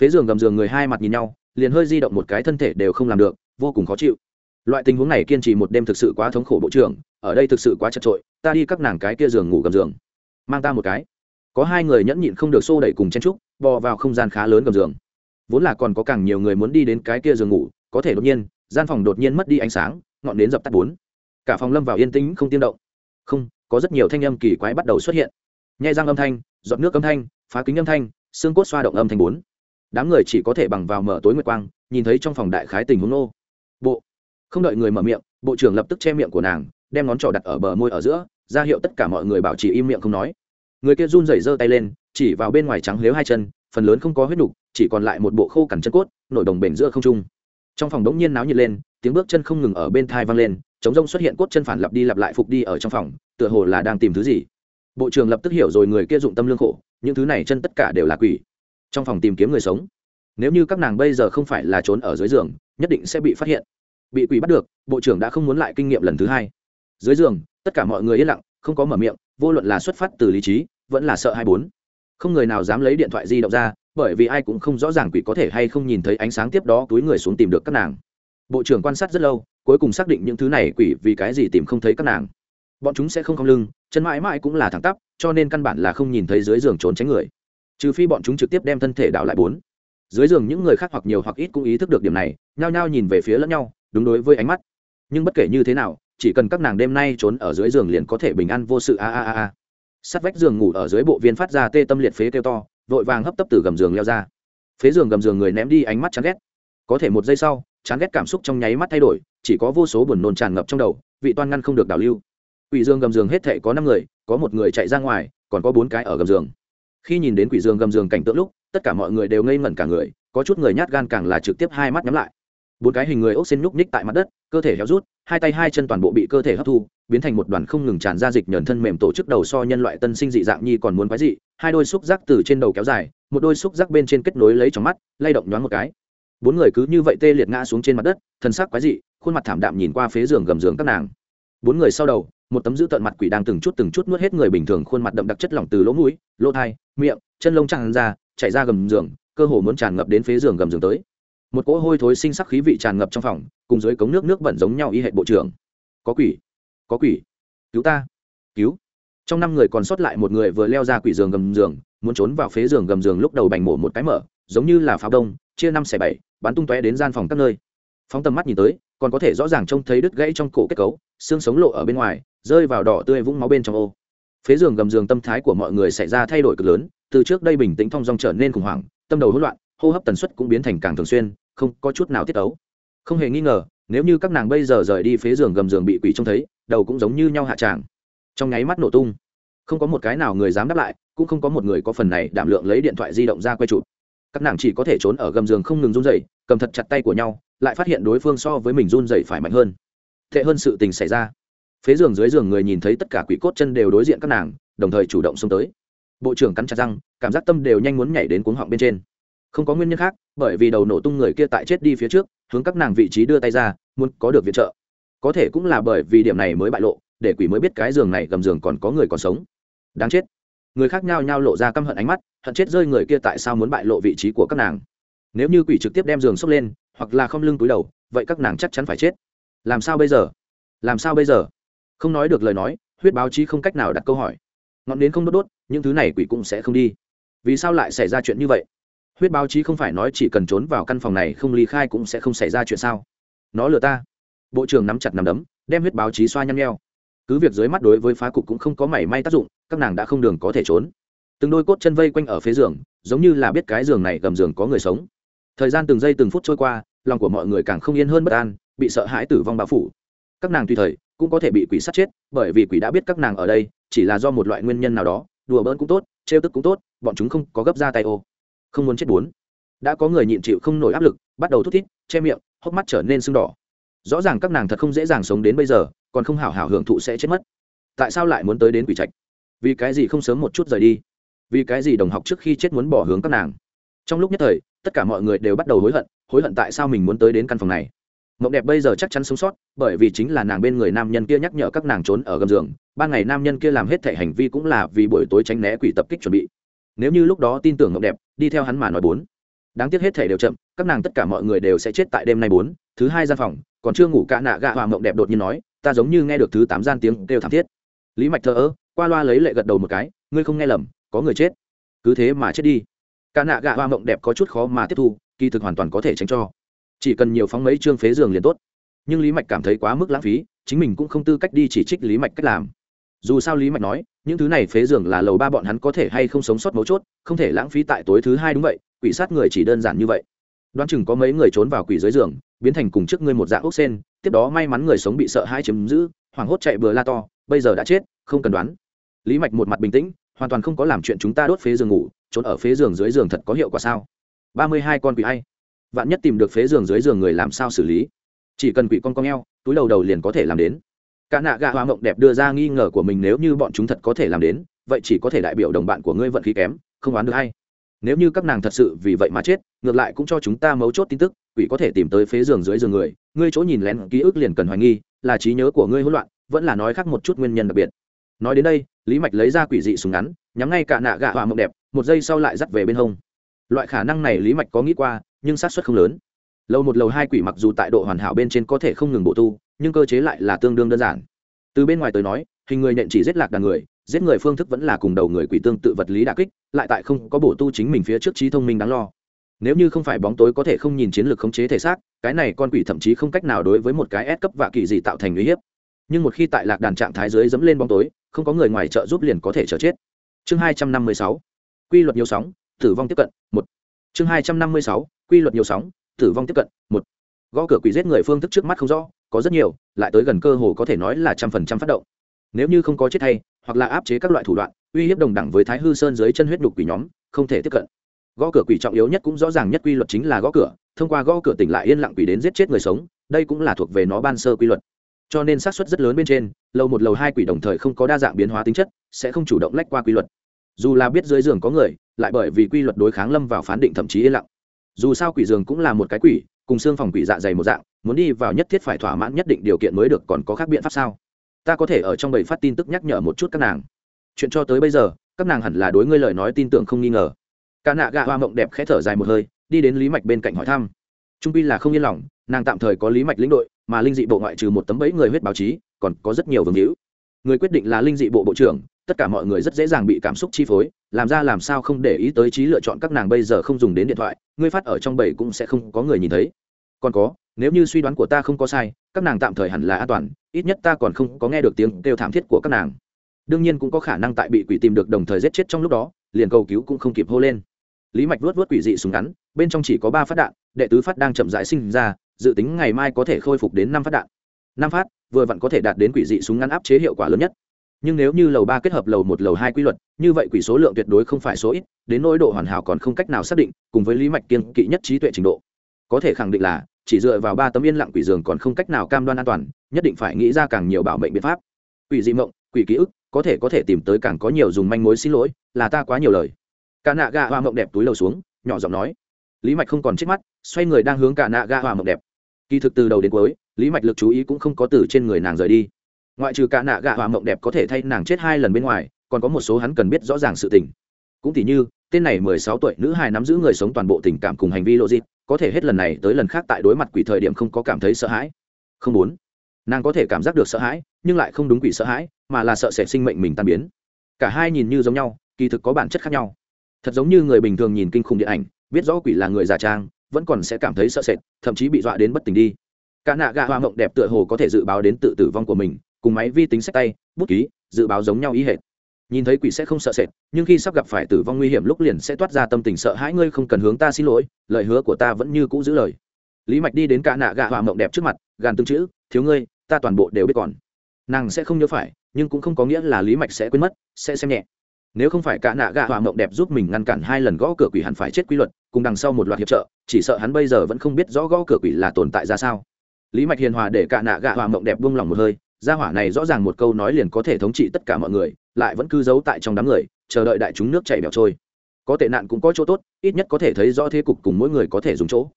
Phế giường gầm giường người hai mặt nhìn nhau, liền hơi di động một cái thân thể đều không làm được, vô cùng khó chịu. Loại tình huống này kiên trì một đêm thực sự quá thống khổ bộ trưởng, ở đây thực sự quá chật trội ta đi các nàng cái kia giường ngủ gầm giường. Mang ta một cái. Có hai người nhẫn nhịn không được xô đẩy cùng chen trúc bò vào không gian khá lớn gầm giường. Vốn là còn có càng nhiều người muốn đi đến cái kia giường ngủ, có thể đột nhiên, gian phòng đột nhiên mất đi ánh sáng ngọn nến dập tắt bốn. Cả phòng lâm vào yên tĩnh, không tiên động. Không, có rất nhiều thanh âm kỳ quái bắt đầu xuất hiện. Nhai răng âm thanh, giọt nước âm thanh, phá kính âm thanh, xương cốt xoa động âm thanh bốn. Đám người chỉ có thể bằng vào mở tối nguyệt quang, nhìn thấy trong phòng đại khái tình huống nô. Bộ. Không đợi người mở miệng, bộ trưởng lập tức che miệng của nàng, đem ngón trỏ đặt ở bờ môi ở giữa, ra hiệu tất cả mọi người bảo trì im miệng không nói. Người kia run rẩy giơ tay lên, chỉ vào bên ngoài trắng lếu hai chân, phần lớn không có huyết đục chỉ còn lại một bộ khô cằn chân cốt, nổi đồng bền giữa không trung trong phòng đống nhiên náo nhiệt lên, tiếng bước chân không ngừng ở bên thai vang lên chống rông xuất hiện cốt chân phản lặp đi lặp lại phục đi ở trong phòng, tựa hồ là đang tìm thứ gì. Bộ trưởng lập tức hiểu rồi người kia dụng tâm lương khổ, những thứ này chân tất cả đều là quỷ. Trong phòng tìm kiếm người sống. Nếu như các nàng bây giờ không phải là trốn ở dưới giường, nhất định sẽ bị phát hiện. Bị quỷ bắt được, bộ trưởng đã không muốn lại kinh nghiệm lần thứ hai. Dưới giường, tất cả mọi người yên lặng, không có mở miệng, vô luận là xuất phát từ lý trí, vẫn là sợ hai bốn. Không người nào dám lấy điện thoại di động ra bởi vì ai cũng không rõ ràng quỷ có thể hay không nhìn thấy ánh sáng tiếp đó túi người xuống tìm được các nàng. Bộ trưởng quan sát rất lâu, cuối cùng xác định những thứ này quỷ vì cái gì tìm không thấy các nàng. Bọn chúng sẽ không không lưng, chân mãi mãi cũng là thẳng tắp, cho nên căn bản là không nhìn thấy dưới giường trốn tránh người. Trừ phi bọn chúng trực tiếp đem thân thể đảo lại bốn. Dưới giường những người khác hoặc nhiều hoặc ít cũng ý thức được điểm này, nhao nhao nhìn về phía lẫn nhau, đúng đối với ánh mắt. Nhưng bất kể như thế nào, chỉ cần các nàng đêm nay trốn ở dưới giường liền có thể bình an vô sự, a a a a. Sắt vách giường ngủ ở dưới bộ viên phát ra tê tâm liệt phế kêu to vội vàng hấp tấp từ gầm giường leo ra. Phế giường gầm giường người ném đi ánh mắt chán ghét. Có thể một giây sau, chán ghét cảm xúc trong nháy mắt thay đổi, chỉ có vô số buồn nôn tràn ngập trong đầu, vị toan ngăn không được đảo lưu. Quỷ dương gầm giường hết thệ có năm người, có một người chạy ra ngoài, còn có bốn cái ở gầm giường. Khi nhìn đến quỷ dương gầm giường cảnh tượng lúc, tất cả mọi người đều ngây ngẩn cả người, có chút người nhát gan càng là trực tiếp hai mắt nhắm lại. Bốn cái hình người ốc xên nhúc nhích tại mặt đất, cơ thể héo rút hai tay hai chân toàn bộ bị cơ thể hấp thu, biến thành một đoàn không ngừng tràn ra dịch nhờn thân mềm tổ chức đầu so nhân loại tân sinh dị dạng nhi còn muốn quái dị. Hai đôi xúc giác từ trên đầu kéo dài, một đôi xúc giác bên trên kết nối lấy trong mắt, lay động nhoáng một cái. Bốn người cứ như vậy tê liệt ngã xuống trên mặt đất, thân xác quái dị, khuôn mặt thảm đạm nhìn qua phía giường gầm giường các nàng. Bốn người sau đầu, một tấm giữ tận mặt quỷ đang từng chút từng chút nuốt hết người bình thường khuôn mặt đậm đặc chất lỏng từ lỗ mũi, lỗ thai miệng, chân lông tràn ra chạy ra gầm giường, cơ hồ muốn tràn ngập đến phía giường gầm giường tới một cỗ hôi thối sinh sắc khí vị tràn ngập trong phòng, cùng dưới cống nước nước bẩn giống nhau y hệ bộ trưởng. Có quỷ có quỷ. Cứu ta, cứu. Trong năm người còn sót lại một người vừa leo ra quỷ giường gầm giường, muốn trốn vào phế giường gầm giường lúc đầu bành mổ một cái mở, giống như là pháo đông, chia năm xẻ bảy, bắn tung tóe đến gian phòng các nơi. Phóng tầm mắt nhìn tới, còn có thể rõ ràng trông thấy đứt gãy trong cổ kết cấu, xương sống lộ ở bên ngoài, rơi vào đỏ tươi vũng máu bên trong ô. Phế giường gầm giường tâm thái của mọi người xảy ra thay đổi cực lớn, từ trước đây bình tĩnh thong dong trở nên khủng hoảng, tâm đầu hỗn loạn hô hấp tần suất cũng biến thành càng thường xuyên, không có chút nào tiết ấu. Không hề nghi ngờ, nếu như các nàng bây giờ rời đi phế giường gầm giường bị quỷ trông thấy, đầu cũng giống như nhau hạ tràng. Trong nháy mắt nổ tung. Không có một cái nào người dám đáp lại, cũng không có một người có phần này đảm lượng lấy điện thoại di động ra quay chụp. Các nàng chỉ có thể trốn ở gầm giường không ngừng run dậy cầm thật chặt tay của nhau, lại phát hiện đối phương so với mình run dậy phải mạnh hơn. Tệ hơn sự tình xảy ra. Phế giường dưới giường người nhìn thấy tất cả quỷ cốt chân đều đối diện các nàng, đồng thời chủ động xông tới. Bộ trưởng cắn chặt răng, cảm giác tâm đều nhanh muốn nhảy đến cuống họng bên trên không có nguyên nhân khác, bởi vì đầu nổ tung người kia tại chết đi phía trước, hướng các nàng vị trí đưa tay ra, muốn có được viện trợ. Có thể cũng là bởi vì điểm này mới bại lộ, để quỷ mới biết cái giường này gầm giường còn có người còn sống. Đáng chết. Người khác nhao nhao lộ ra căm hận ánh mắt, hận chết rơi người kia tại sao muốn bại lộ vị trí của các nàng. Nếu như quỷ trực tiếp đem giường xốc lên, hoặc là không lưng túi đầu, vậy các nàng chắc chắn phải chết. Làm sao bây giờ? Làm sao bây giờ? Không nói được lời nói, huyết báo chí không cách nào đặt câu hỏi. Ngọn nến không đốt đốt, những thứ này quỷ cũng sẽ không đi. Vì sao lại xảy ra chuyện như vậy? Huyết báo chí không phải nói chỉ cần trốn vào căn phòng này không ly khai cũng sẽ không xảy ra chuyện sao? Nó lừa ta. Bộ trưởng nắm chặt nắm đấm, đem huyết báo chí xoa nhăn nheo. Cứ việc dưới mắt đối với phá cục cũng không có mảy may tác dụng, các nàng đã không đường có thể trốn. Từng đôi cốt chân vây quanh ở phía giường, giống như là biết cái giường này gầm giường có người sống. Thời gian từng giây từng phút trôi qua, lòng của mọi người càng không yên hơn bất an, bị sợ hãi tử vong bao phủ. Các nàng tùy thời cũng có thể bị quỷ sát chết, bởi vì quỷ đã biết các nàng ở đây, chỉ là do một loại nguyên nhân nào đó, đùa bỡn cũng tốt, trêu tức cũng tốt, bọn chúng không có gấp ra tay ô không muốn chết bốn. Đã có người nhịn chịu không nổi áp lực, bắt đầu thút thít, che miệng, hốc mắt trở nên sưng đỏ. Rõ ràng các nàng thật không dễ dàng sống đến bây giờ, còn không hảo hảo hưởng thụ sẽ chết mất. Tại sao lại muốn tới đến quỷ trạch? Vì cái gì không sớm một chút rời đi? Vì cái gì đồng học trước khi chết muốn bỏ hướng các nàng? Trong lúc nhất thời, tất cả mọi người đều bắt đầu hối hận hối hận tại sao mình muốn tới đến căn phòng này. Mộng đẹp bây giờ chắc chắn sống sót, bởi vì chính là nàng bên người nam nhân kia nhắc nhở các nàng trốn ở gầm giường. Ban ngày nam nhân kia làm hết thể hành vi cũng là vì buổi tối tránh né quỷ tập kích chuẩn bị nếu như lúc đó tin tưởng ngọc đẹp, đi theo hắn mà nói bốn. Đáng tiếc hết thể đều chậm, các nàng tất cả mọi người đều sẽ chết tại đêm nay bốn, thứ hai gian phòng, còn chưa ngủ cả nạ gạ hòa mộng đẹp đột nhiên nói, ta giống như nghe được thứ tám gian tiếng kêu thảm thiết. Lý mạch thờ ơ, qua loa lấy lệ gật đầu một cái, ngươi không nghe lầm, có người chết. Cứ thế mà chết đi. Cả nạ gạ hoa mộng đẹp có chút khó mà tiếp thu, kỳ thực hoàn toàn có thể tránh cho. Chỉ cần nhiều phóng mấy chương phế giường liền tốt. Nhưng lý mạch cảm thấy quá mức lãng phí, chính mình cũng không tư cách đi chỉ trích lý mạch cách làm. Dù sao lý mạch nói những thứ này phế giường là lầu ba bọn hắn có thể hay không sống sót mấu chốt, không thể lãng phí tại tối thứ hai đúng vậy, quỷ sát người chỉ đơn giản như vậy. Đoán chừng có mấy người trốn vào quỷ dưới giường, biến thành cùng trước ngươi một dạng ốc sen, tiếp đó may mắn người sống bị sợ hai chiếm giữ, hoảng hốt chạy bừa la to, bây giờ đã chết, không cần đoán. Lý mạch một mặt bình tĩnh, hoàn toàn không có làm chuyện chúng ta đốt phế giường ngủ, trốn ở phế giường dưới giường thật có hiệu quả sao? Ba mươi hai con quỷ hay vạn nhất tìm được phế giường dưới giường người làm sao xử lý? Chỉ cần quỷ con con eo, túi đầu đầu liền có thể làm đến cả nạ gạ hoa mộng đẹp đưa ra nghi ngờ của mình nếu như bọn chúng thật có thể làm đến, vậy chỉ có thể đại biểu đồng bạn của ngươi vận khí kém, không đoán được hay? Nếu như các nàng thật sự vì vậy mà chết, ngược lại cũng cho chúng ta mấu chốt tin tức, quỷ có thể tìm tới phế giường dưới giường người, ngươi chỗ nhìn lén ký ức liền cần hoài nghi, là trí nhớ của ngươi hỗn loạn, vẫn là nói khác một chút nguyên nhân đặc biệt. Nói đến đây, lý mạch lấy ra quỷ dị súng ngắn, nhắm ngay cả nạ gạ hoa mộng đẹp, một giây sau lại dắt về bên hông. Loại khả năng này lý mạch có nghĩ qua, nhưng sát suất không lớn lầu một lầu hai quỷ mặc dù tại độ hoàn hảo bên trên có thể không ngừng bộ tu, nhưng cơ chế lại là tương đương đơn giản. Từ bên ngoài tới nói, hình người nện chỉ giết lạc đàn người, giết người phương thức vẫn là cùng đầu người quỷ tương tự vật lý đà kích, lại tại không có bổ tu chính mình phía trước trí thông minh đáng lo. Nếu như không phải bóng tối có thể không nhìn chiến lược khống chế thể xác, cái này con quỷ thậm chí không cách nào đối với một cái ép cấp và kỳ gì tạo thành uy hiếp. Nhưng một khi tại lạc đàn trạng thái dưới dẫm lên bóng tối, không có người ngoài trợ giúp liền có thể chờ chết. Chương hai trăm năm mươi sáu. Quy luật nhiều sóng, tử vong tiếp cận, một. Chương hai trăm năm mươi sáu. Quy luật nhiều sóng tử vong tiếp cận, một, gõ cửa quỷ giết người phương thức trước mắt không rõ, có rất nhiều, lại tới gần cơ hồ có thể nói là trăm phần trăm phát động. Nếu như không có chết thay hoặc là áp chế các loại thủ đoạn, uy hiếp đồng đẳng với thái hư sơn dưới chân huyết đục quỷ nhóm, không thể tiếp cận. Gõ cửa quỷ trọng yếu nhất cũng rõ ràng nhất quy luật chính là gõ cửa, thông qua gõ cửa tỉnh lại yên lặng quỷ đến giết chết người sống, đây cũng là thuộc về nó ban sơ quy luật. Cho nên xác suất rất lớn bên trên, lầu một, lầu hai quỷ đồng thời không có đa dạng biến hóa tính chất, sẽ không chủ động lách qua quy luật. Dù là biết dưới giường có người, lại bởi vì quy luật đối kháng lâm vào phán định thậm chí yên lặng dù sao quỷ giường cũng là một cái quỷ, cùng xương phòng quỷ dạ dày một dạng, muốn đi vào nhất thiết phải thỏa mãn nhất định điều kiện mới được, còn có khác biện pháp sao? Ta có thể ở trong bầy phát tin tức nhắc nhở một chút các nàng. Chuyện cho tới bây giờ, các nàng hẳn là đối ngươi lời nói tin tưởng không nghi ngờ. Cả nạ gạ hoa mộng đẹp khẽ thở dài một hơi, đi đến lý mạch bên cạnh hỏi thăm. Trung pi là không yên lòng, nàng tạm thời có lý mạch lĩnh đội, mà linh dị bộ ngoại trừ một tấm bẫy người huyết báo chí, còn có rất nhiều vương hữu. Người quyết định là linh dị bộ bộ trưởng tất cả mọi người rất dễ dàng bị cảm xúc chi phối, làm ra làm sao không để ý tới trí lựa chọn các nàng bây giờ không dùng đến điện thoại, ngươi phát ở trong bầy cũng sẽ không có người nhìn thấy. Còn có, nếu như suy đoán của ta không có sai, các nàng tạm thời hẳn là an toàn, ít nhất ta còn không có nghe được tiếng kêu thảm thiết của các nàng. Đương nhiên cũng có khả năng tại bị quỷ tìm được đồng thời giết chết trong lúc đó, liền cầu cứu cũng không kịp hô lên. Lý mạch vuốt vuốt quỷ dị súng ngắn, bên trong chỉ có ba phát đạn, đệ tứ phát đang chậm rãi sinh ra, dự tính ngày mai có thể khôi phục đến năm phát đạn. Năm phát, vừa vặn có thể đạt đến quỷ dị súng ngắn áp chế hiệu quả lớn nhất nhưng nếu như lầu ba kết hợp lầu một, lầu hai quy luật, như vậy quỷ số lượng tuyệt đối không phải số ít, đến nỗi độ hoàn hảo còn không cách nào xác định, cùng với lý mạch kiên kỵ nhất trí tuệ trình độ. Có thể khẳng định là, chỉ dựa vào ba tấm yên lặng quỷ giường còn không cách nào cam đoan an toàn, nhất định phải nghĩ ra càng nhiều bảo mệnh biện pháp. Quỷ dị mộng, quỷ ký ức, có thể có thể tìm tới càng có nhiều dùng manh mối xin lỗi, là ta quá nhiều lời. Cả nạ gà hoa mộng đẹp túi lầu xuống, nhỏ giọng nói. Lý mạch không còn chết mắt, xoay người đang hướng cả nạ gà hoa mộng đẹp. Kỳ thực từ đầu đến cuối, lý mạch lực chú ý cũng không có từ trên người nàng rời đi ngoại trừ cả nạ gạ hoa mộng đẹp có thể thay nàng chết hai lần bên ngoài, còn có một số hắn cần biết rõ ràng sự tình. Cũng tỉ như, tên này mười sáu tuổi nữ hài nắm giữ người sống toàn bộ tình cảm cùng hành vi lộ dịp có thể hết lần này tới lần khác tại đối mặt quỷ thời điểm không có cảm thấy sợ hãi. Không muốn. Nàng có thể cảm giác được sợ hãi, nhưng lại không đúng quỷ sợ hãi, mà là sợ sệt sinh mệnh mình tan biến. Cả hai nhìn như giống nhau, kỳ thực có bản chất khác nhau. Thật giống như người bình thường nhìn kinh khủng điện ảnh, biết rõ quỷ là người giả trang, vẫn còn sẽ cảm thấy sợ sệt, thậm chí bị dọa đến bất tỉnh đi. Cả nạ gạ hoa mộng đẹp tựa hồ có thể dự báo đến tự tử vong của mình cùng máy vi tính sách tay, bút ký, dự báo giống nhau ý hệt. Nhìn thấy quỷ sẽ không sợ sệt, nhưng khi sắp gặp phải tử vong nguy hiểm lúc liền sẽ toát ra tâm tình sợ hãi, ngươi không cần hướng ta xin lỗi, lời hứa của ta vẫn như cũ giữ lời. Lý mạch đi đến cả nạ gạ họa mộng đẹp trước mặt, gàn tương chữ, thiếu ngươi, ta toàn bộ đều biết còn. Nàng sẽ không nhớ phải, nhưng cũng không có nghĩa là lý mạch sẽ quên mất, sẽ xem nhẹ. Nếu không phải cả nạ gạ họa mộng đẹp giúp mình ngăn cản hai lần gõ cửa quỷ hẳn phải chết quy luật, cùng đằng sau một loạt hiệp trợ, chỉ sợ hắn bây giờ vẫn không biết rõ gõ cửa quỷ là tồn tại ra sao. Lý mạch hiền hòa để cả nạ gạ họa mộng đẹp buông lòng một hơi gia hỏa này rõ ràng một câu nói liền có thể thống trị tất cả mọi người, lại vẫn cứ giấu tại trong đám người, chờ đợi đại chúng nước chảy bẹo trôi. Có tệ nạn cũng có chỗ tốt, ít nhất có thể thấy rõ thế cục cùng mỗi người có thể dùng chỗ.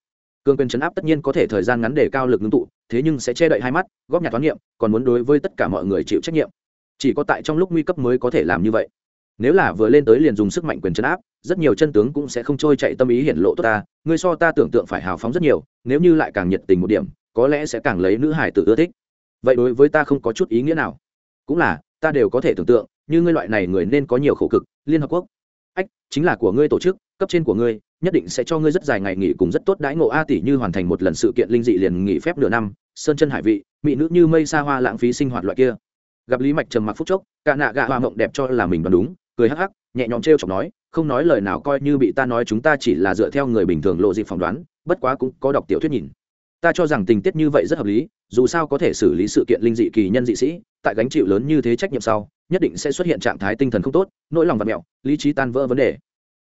Cương quyền chấn áp tất nhiên có thể thời gian ngắn để cao lực ngưng tụ, thế nhưng sẽ che đậy hai mắt, góp nhặt toán niệm, còn muốn đối với tất cả mọi người chịu trách nhiệm. Chỉ có tại trong lúc nguy cấp mới có thể làm như vậy. Nếu là vừa lên tới liền dùng sức mạnh quyền chấn áp, rất nhiều chân tướng cũng sẽ không trôi chạy tâm ý hiển lộ tốt ta, ngươi so ta tưởng tượng phải hào phóng rất nhiều, nếu như lại càng nhiệt tình một điểm, có lẽ sẽ càng lấy nữ hải tự ưa thích vậy đối với ta không có chút ý nghĩa nào. Cũng là, ta đều có thể tưởng tượng, như ngươi loại này người nên có nhiều khổ cực, liên hợp quốc. Ách, chính là của ngươi tổ chức, cấp trên của ngươi, nhất định sẽ cho ngươi rất dài ngày nghỉ cùng rất tốt đãi ngộ a tỷ như hoàn thành một lần sự kiện linh dị liền nghỉ phép nửa năm, sơn chân hải vị, mỹ nữ như mây xa hoa lãng phí sinh hoạt loại kia. Gặp lý mạch trầm mặc phúc chốc, cả nạ gạ hoa mộng đẹp cho là mình đoán đúng, cười hắc hắc, nhẹ nhõm trêu chọc nói, không nói lời nào coi như bị ta nói chúng ta chỉ là dựa theo người bình thường lộ dịp phỏng đoán, bất quá cũng có đọc tiểu thuyết nhìn ta cho rằng tình tiết như vậy rất hợp lý, dù sao có thể xử lý sự kiện linh dị kỳ nhân dị sĩ, tại gánh chịu lớn như thế trách nhiệm sau, nhất định sẽ xuất hiện trạng thái tinh thần không tốt, nỗi lòng vật mẹo, lý trí tan vỡ vấn đề.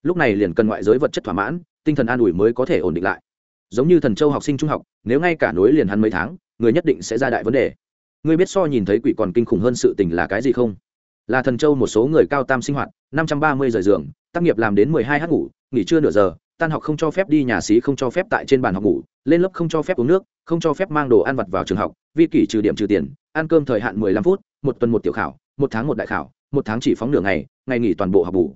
Lúc này liền cần ngoại giới vật chất thỏa mãn, tinh thần an ủi mới có thể ổn định lại. Giống như thần châu học sinh trung học, nếu ngay cả nối liền hắn mấy tháng, người nhất định sẽ ra đại vấn đề. Ngươi biết so nhìn thấy quỷ còn kinh khủng hơn sự tình là cái gì không? Là thần châu một số người cao tam sinh hoạt, năm trăm ba mươi giờ giường, tác nghiệp làm đến mười hai h ngủ, nghỉ trưa nửa giờ tan học không cho phép đi nhà xí, không cho phép tại trên bàn học ngủ, lên lớp không cho phép uống nước, không cho phép mang đồ ăn vặt vào trường học vi kỷ trừ điểm trừ tiền, ăn cơm thời hạn mười lăm phút, một tuần một tiểu khảo, một tháng một đại khảo, một tháng chỉ phóng nửa ngày ngày nghỉ toàn bộ học bù.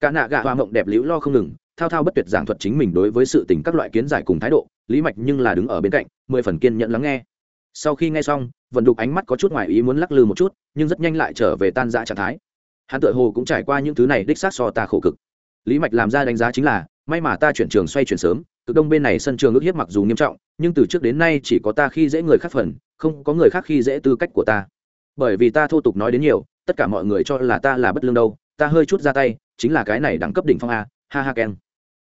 Cả nạ gạ hoa mộng đẹp liễu lo không ngừng, thao thao bất tuyệt giảng thuật chính mình đối với sự tình các loại kiến giải cùng thái độ, lý mạch nhưng là đứng ở bên cạnh, mười phần kiên nhẫn lắng nghe. Sau khi nghe xong vận đục ánh mắt có chút ngoài ý muốn lắc lư một chút, nhưng rất nhanh lại trở về tan dã trạng thái. Hắn tự hồ cũng trải qua những thứ này đích xác so ta khổ cực. Lý mạch làm ra đánh giá chính là may mà ta chuyển trường xoay chuyển sớm, cực đông bên này sân trường ước hiếp mặc dù nghiêm trọng, nhưng từ trước đến nay chỉ có ta khi dễ người khác phần, không có người khác khi dễ tư cách của ta. Bởi vì ta thô tục nói đến nhiều, tất cả mọi người cho là ta là bất lương đâu, ta hơi chút ra tay, chính là cái này đẳng cấp đỉnh phong a, ha ha ken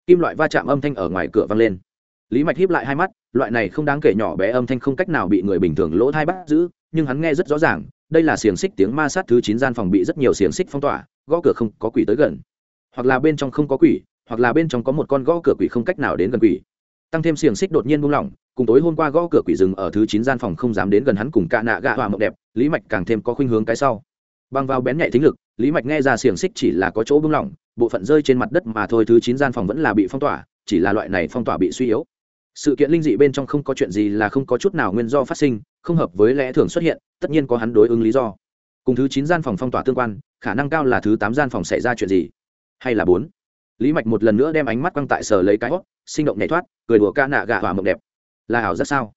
kim loại va chạm âm thanh ở ngoài cửa vang lên. Lý mạch híp lại hai mắt, loại này không đáng kể nhỏ bé âm thanh không cách nào bị người bình thường lỗ thai bắt giữ, nhưng hắn nghe rất rõ ràng, đây là xiềng xích tiếng ma sát thứ chín gian phòng bị rất nhiều xiềng xích phong tỏa, gõ cửa không có quỷ tới gần. Hoặc là bên trong không có quỷ hoặc là bên trong có một con gõ cửa quỷ không cách nào đến gần quỷ. Tăng thêm xiềng xích đột nhiên buông lỏng, cùng tối hôm qua gõ cửa quỷ rừng ở thứ chín gian phòng không dám đến gần hắn cùng cạ nạ gạ hòa mộng đẹp, lý mạch càng thêm có khuynh hướng cái sau. Băng vào bén nhạy thính lực, lý mạch nghe ra xiềng xích chỉ là có chỗ buông lỏng, bộ phận rơi trên mặt đất mà thôi thứ chín gian phòng vẫn là bị phong tỏa, chỉ là loại này phong tỏa bị suy yếu. Sự kiện linh dị bên trong không có chuyện gì là không có chút nào nguyên do phát sinh, không hợp với lẽ thường xuất hiện, tất nhiên có hắn đối ứng lý do. Cùng thứ chín gian phòng phong tỏa tương quan, khả năng cao là thứ tám gian phòng xảy ra chuyện gì? Hay là bốn? Lý mạch một lần nữa đem ánh mắt quăng tại sở lấy cái hót sinh động nhảy thoát, cười đùa ca nạ gạ hòa mộng đẹp. Là ảo rất sao?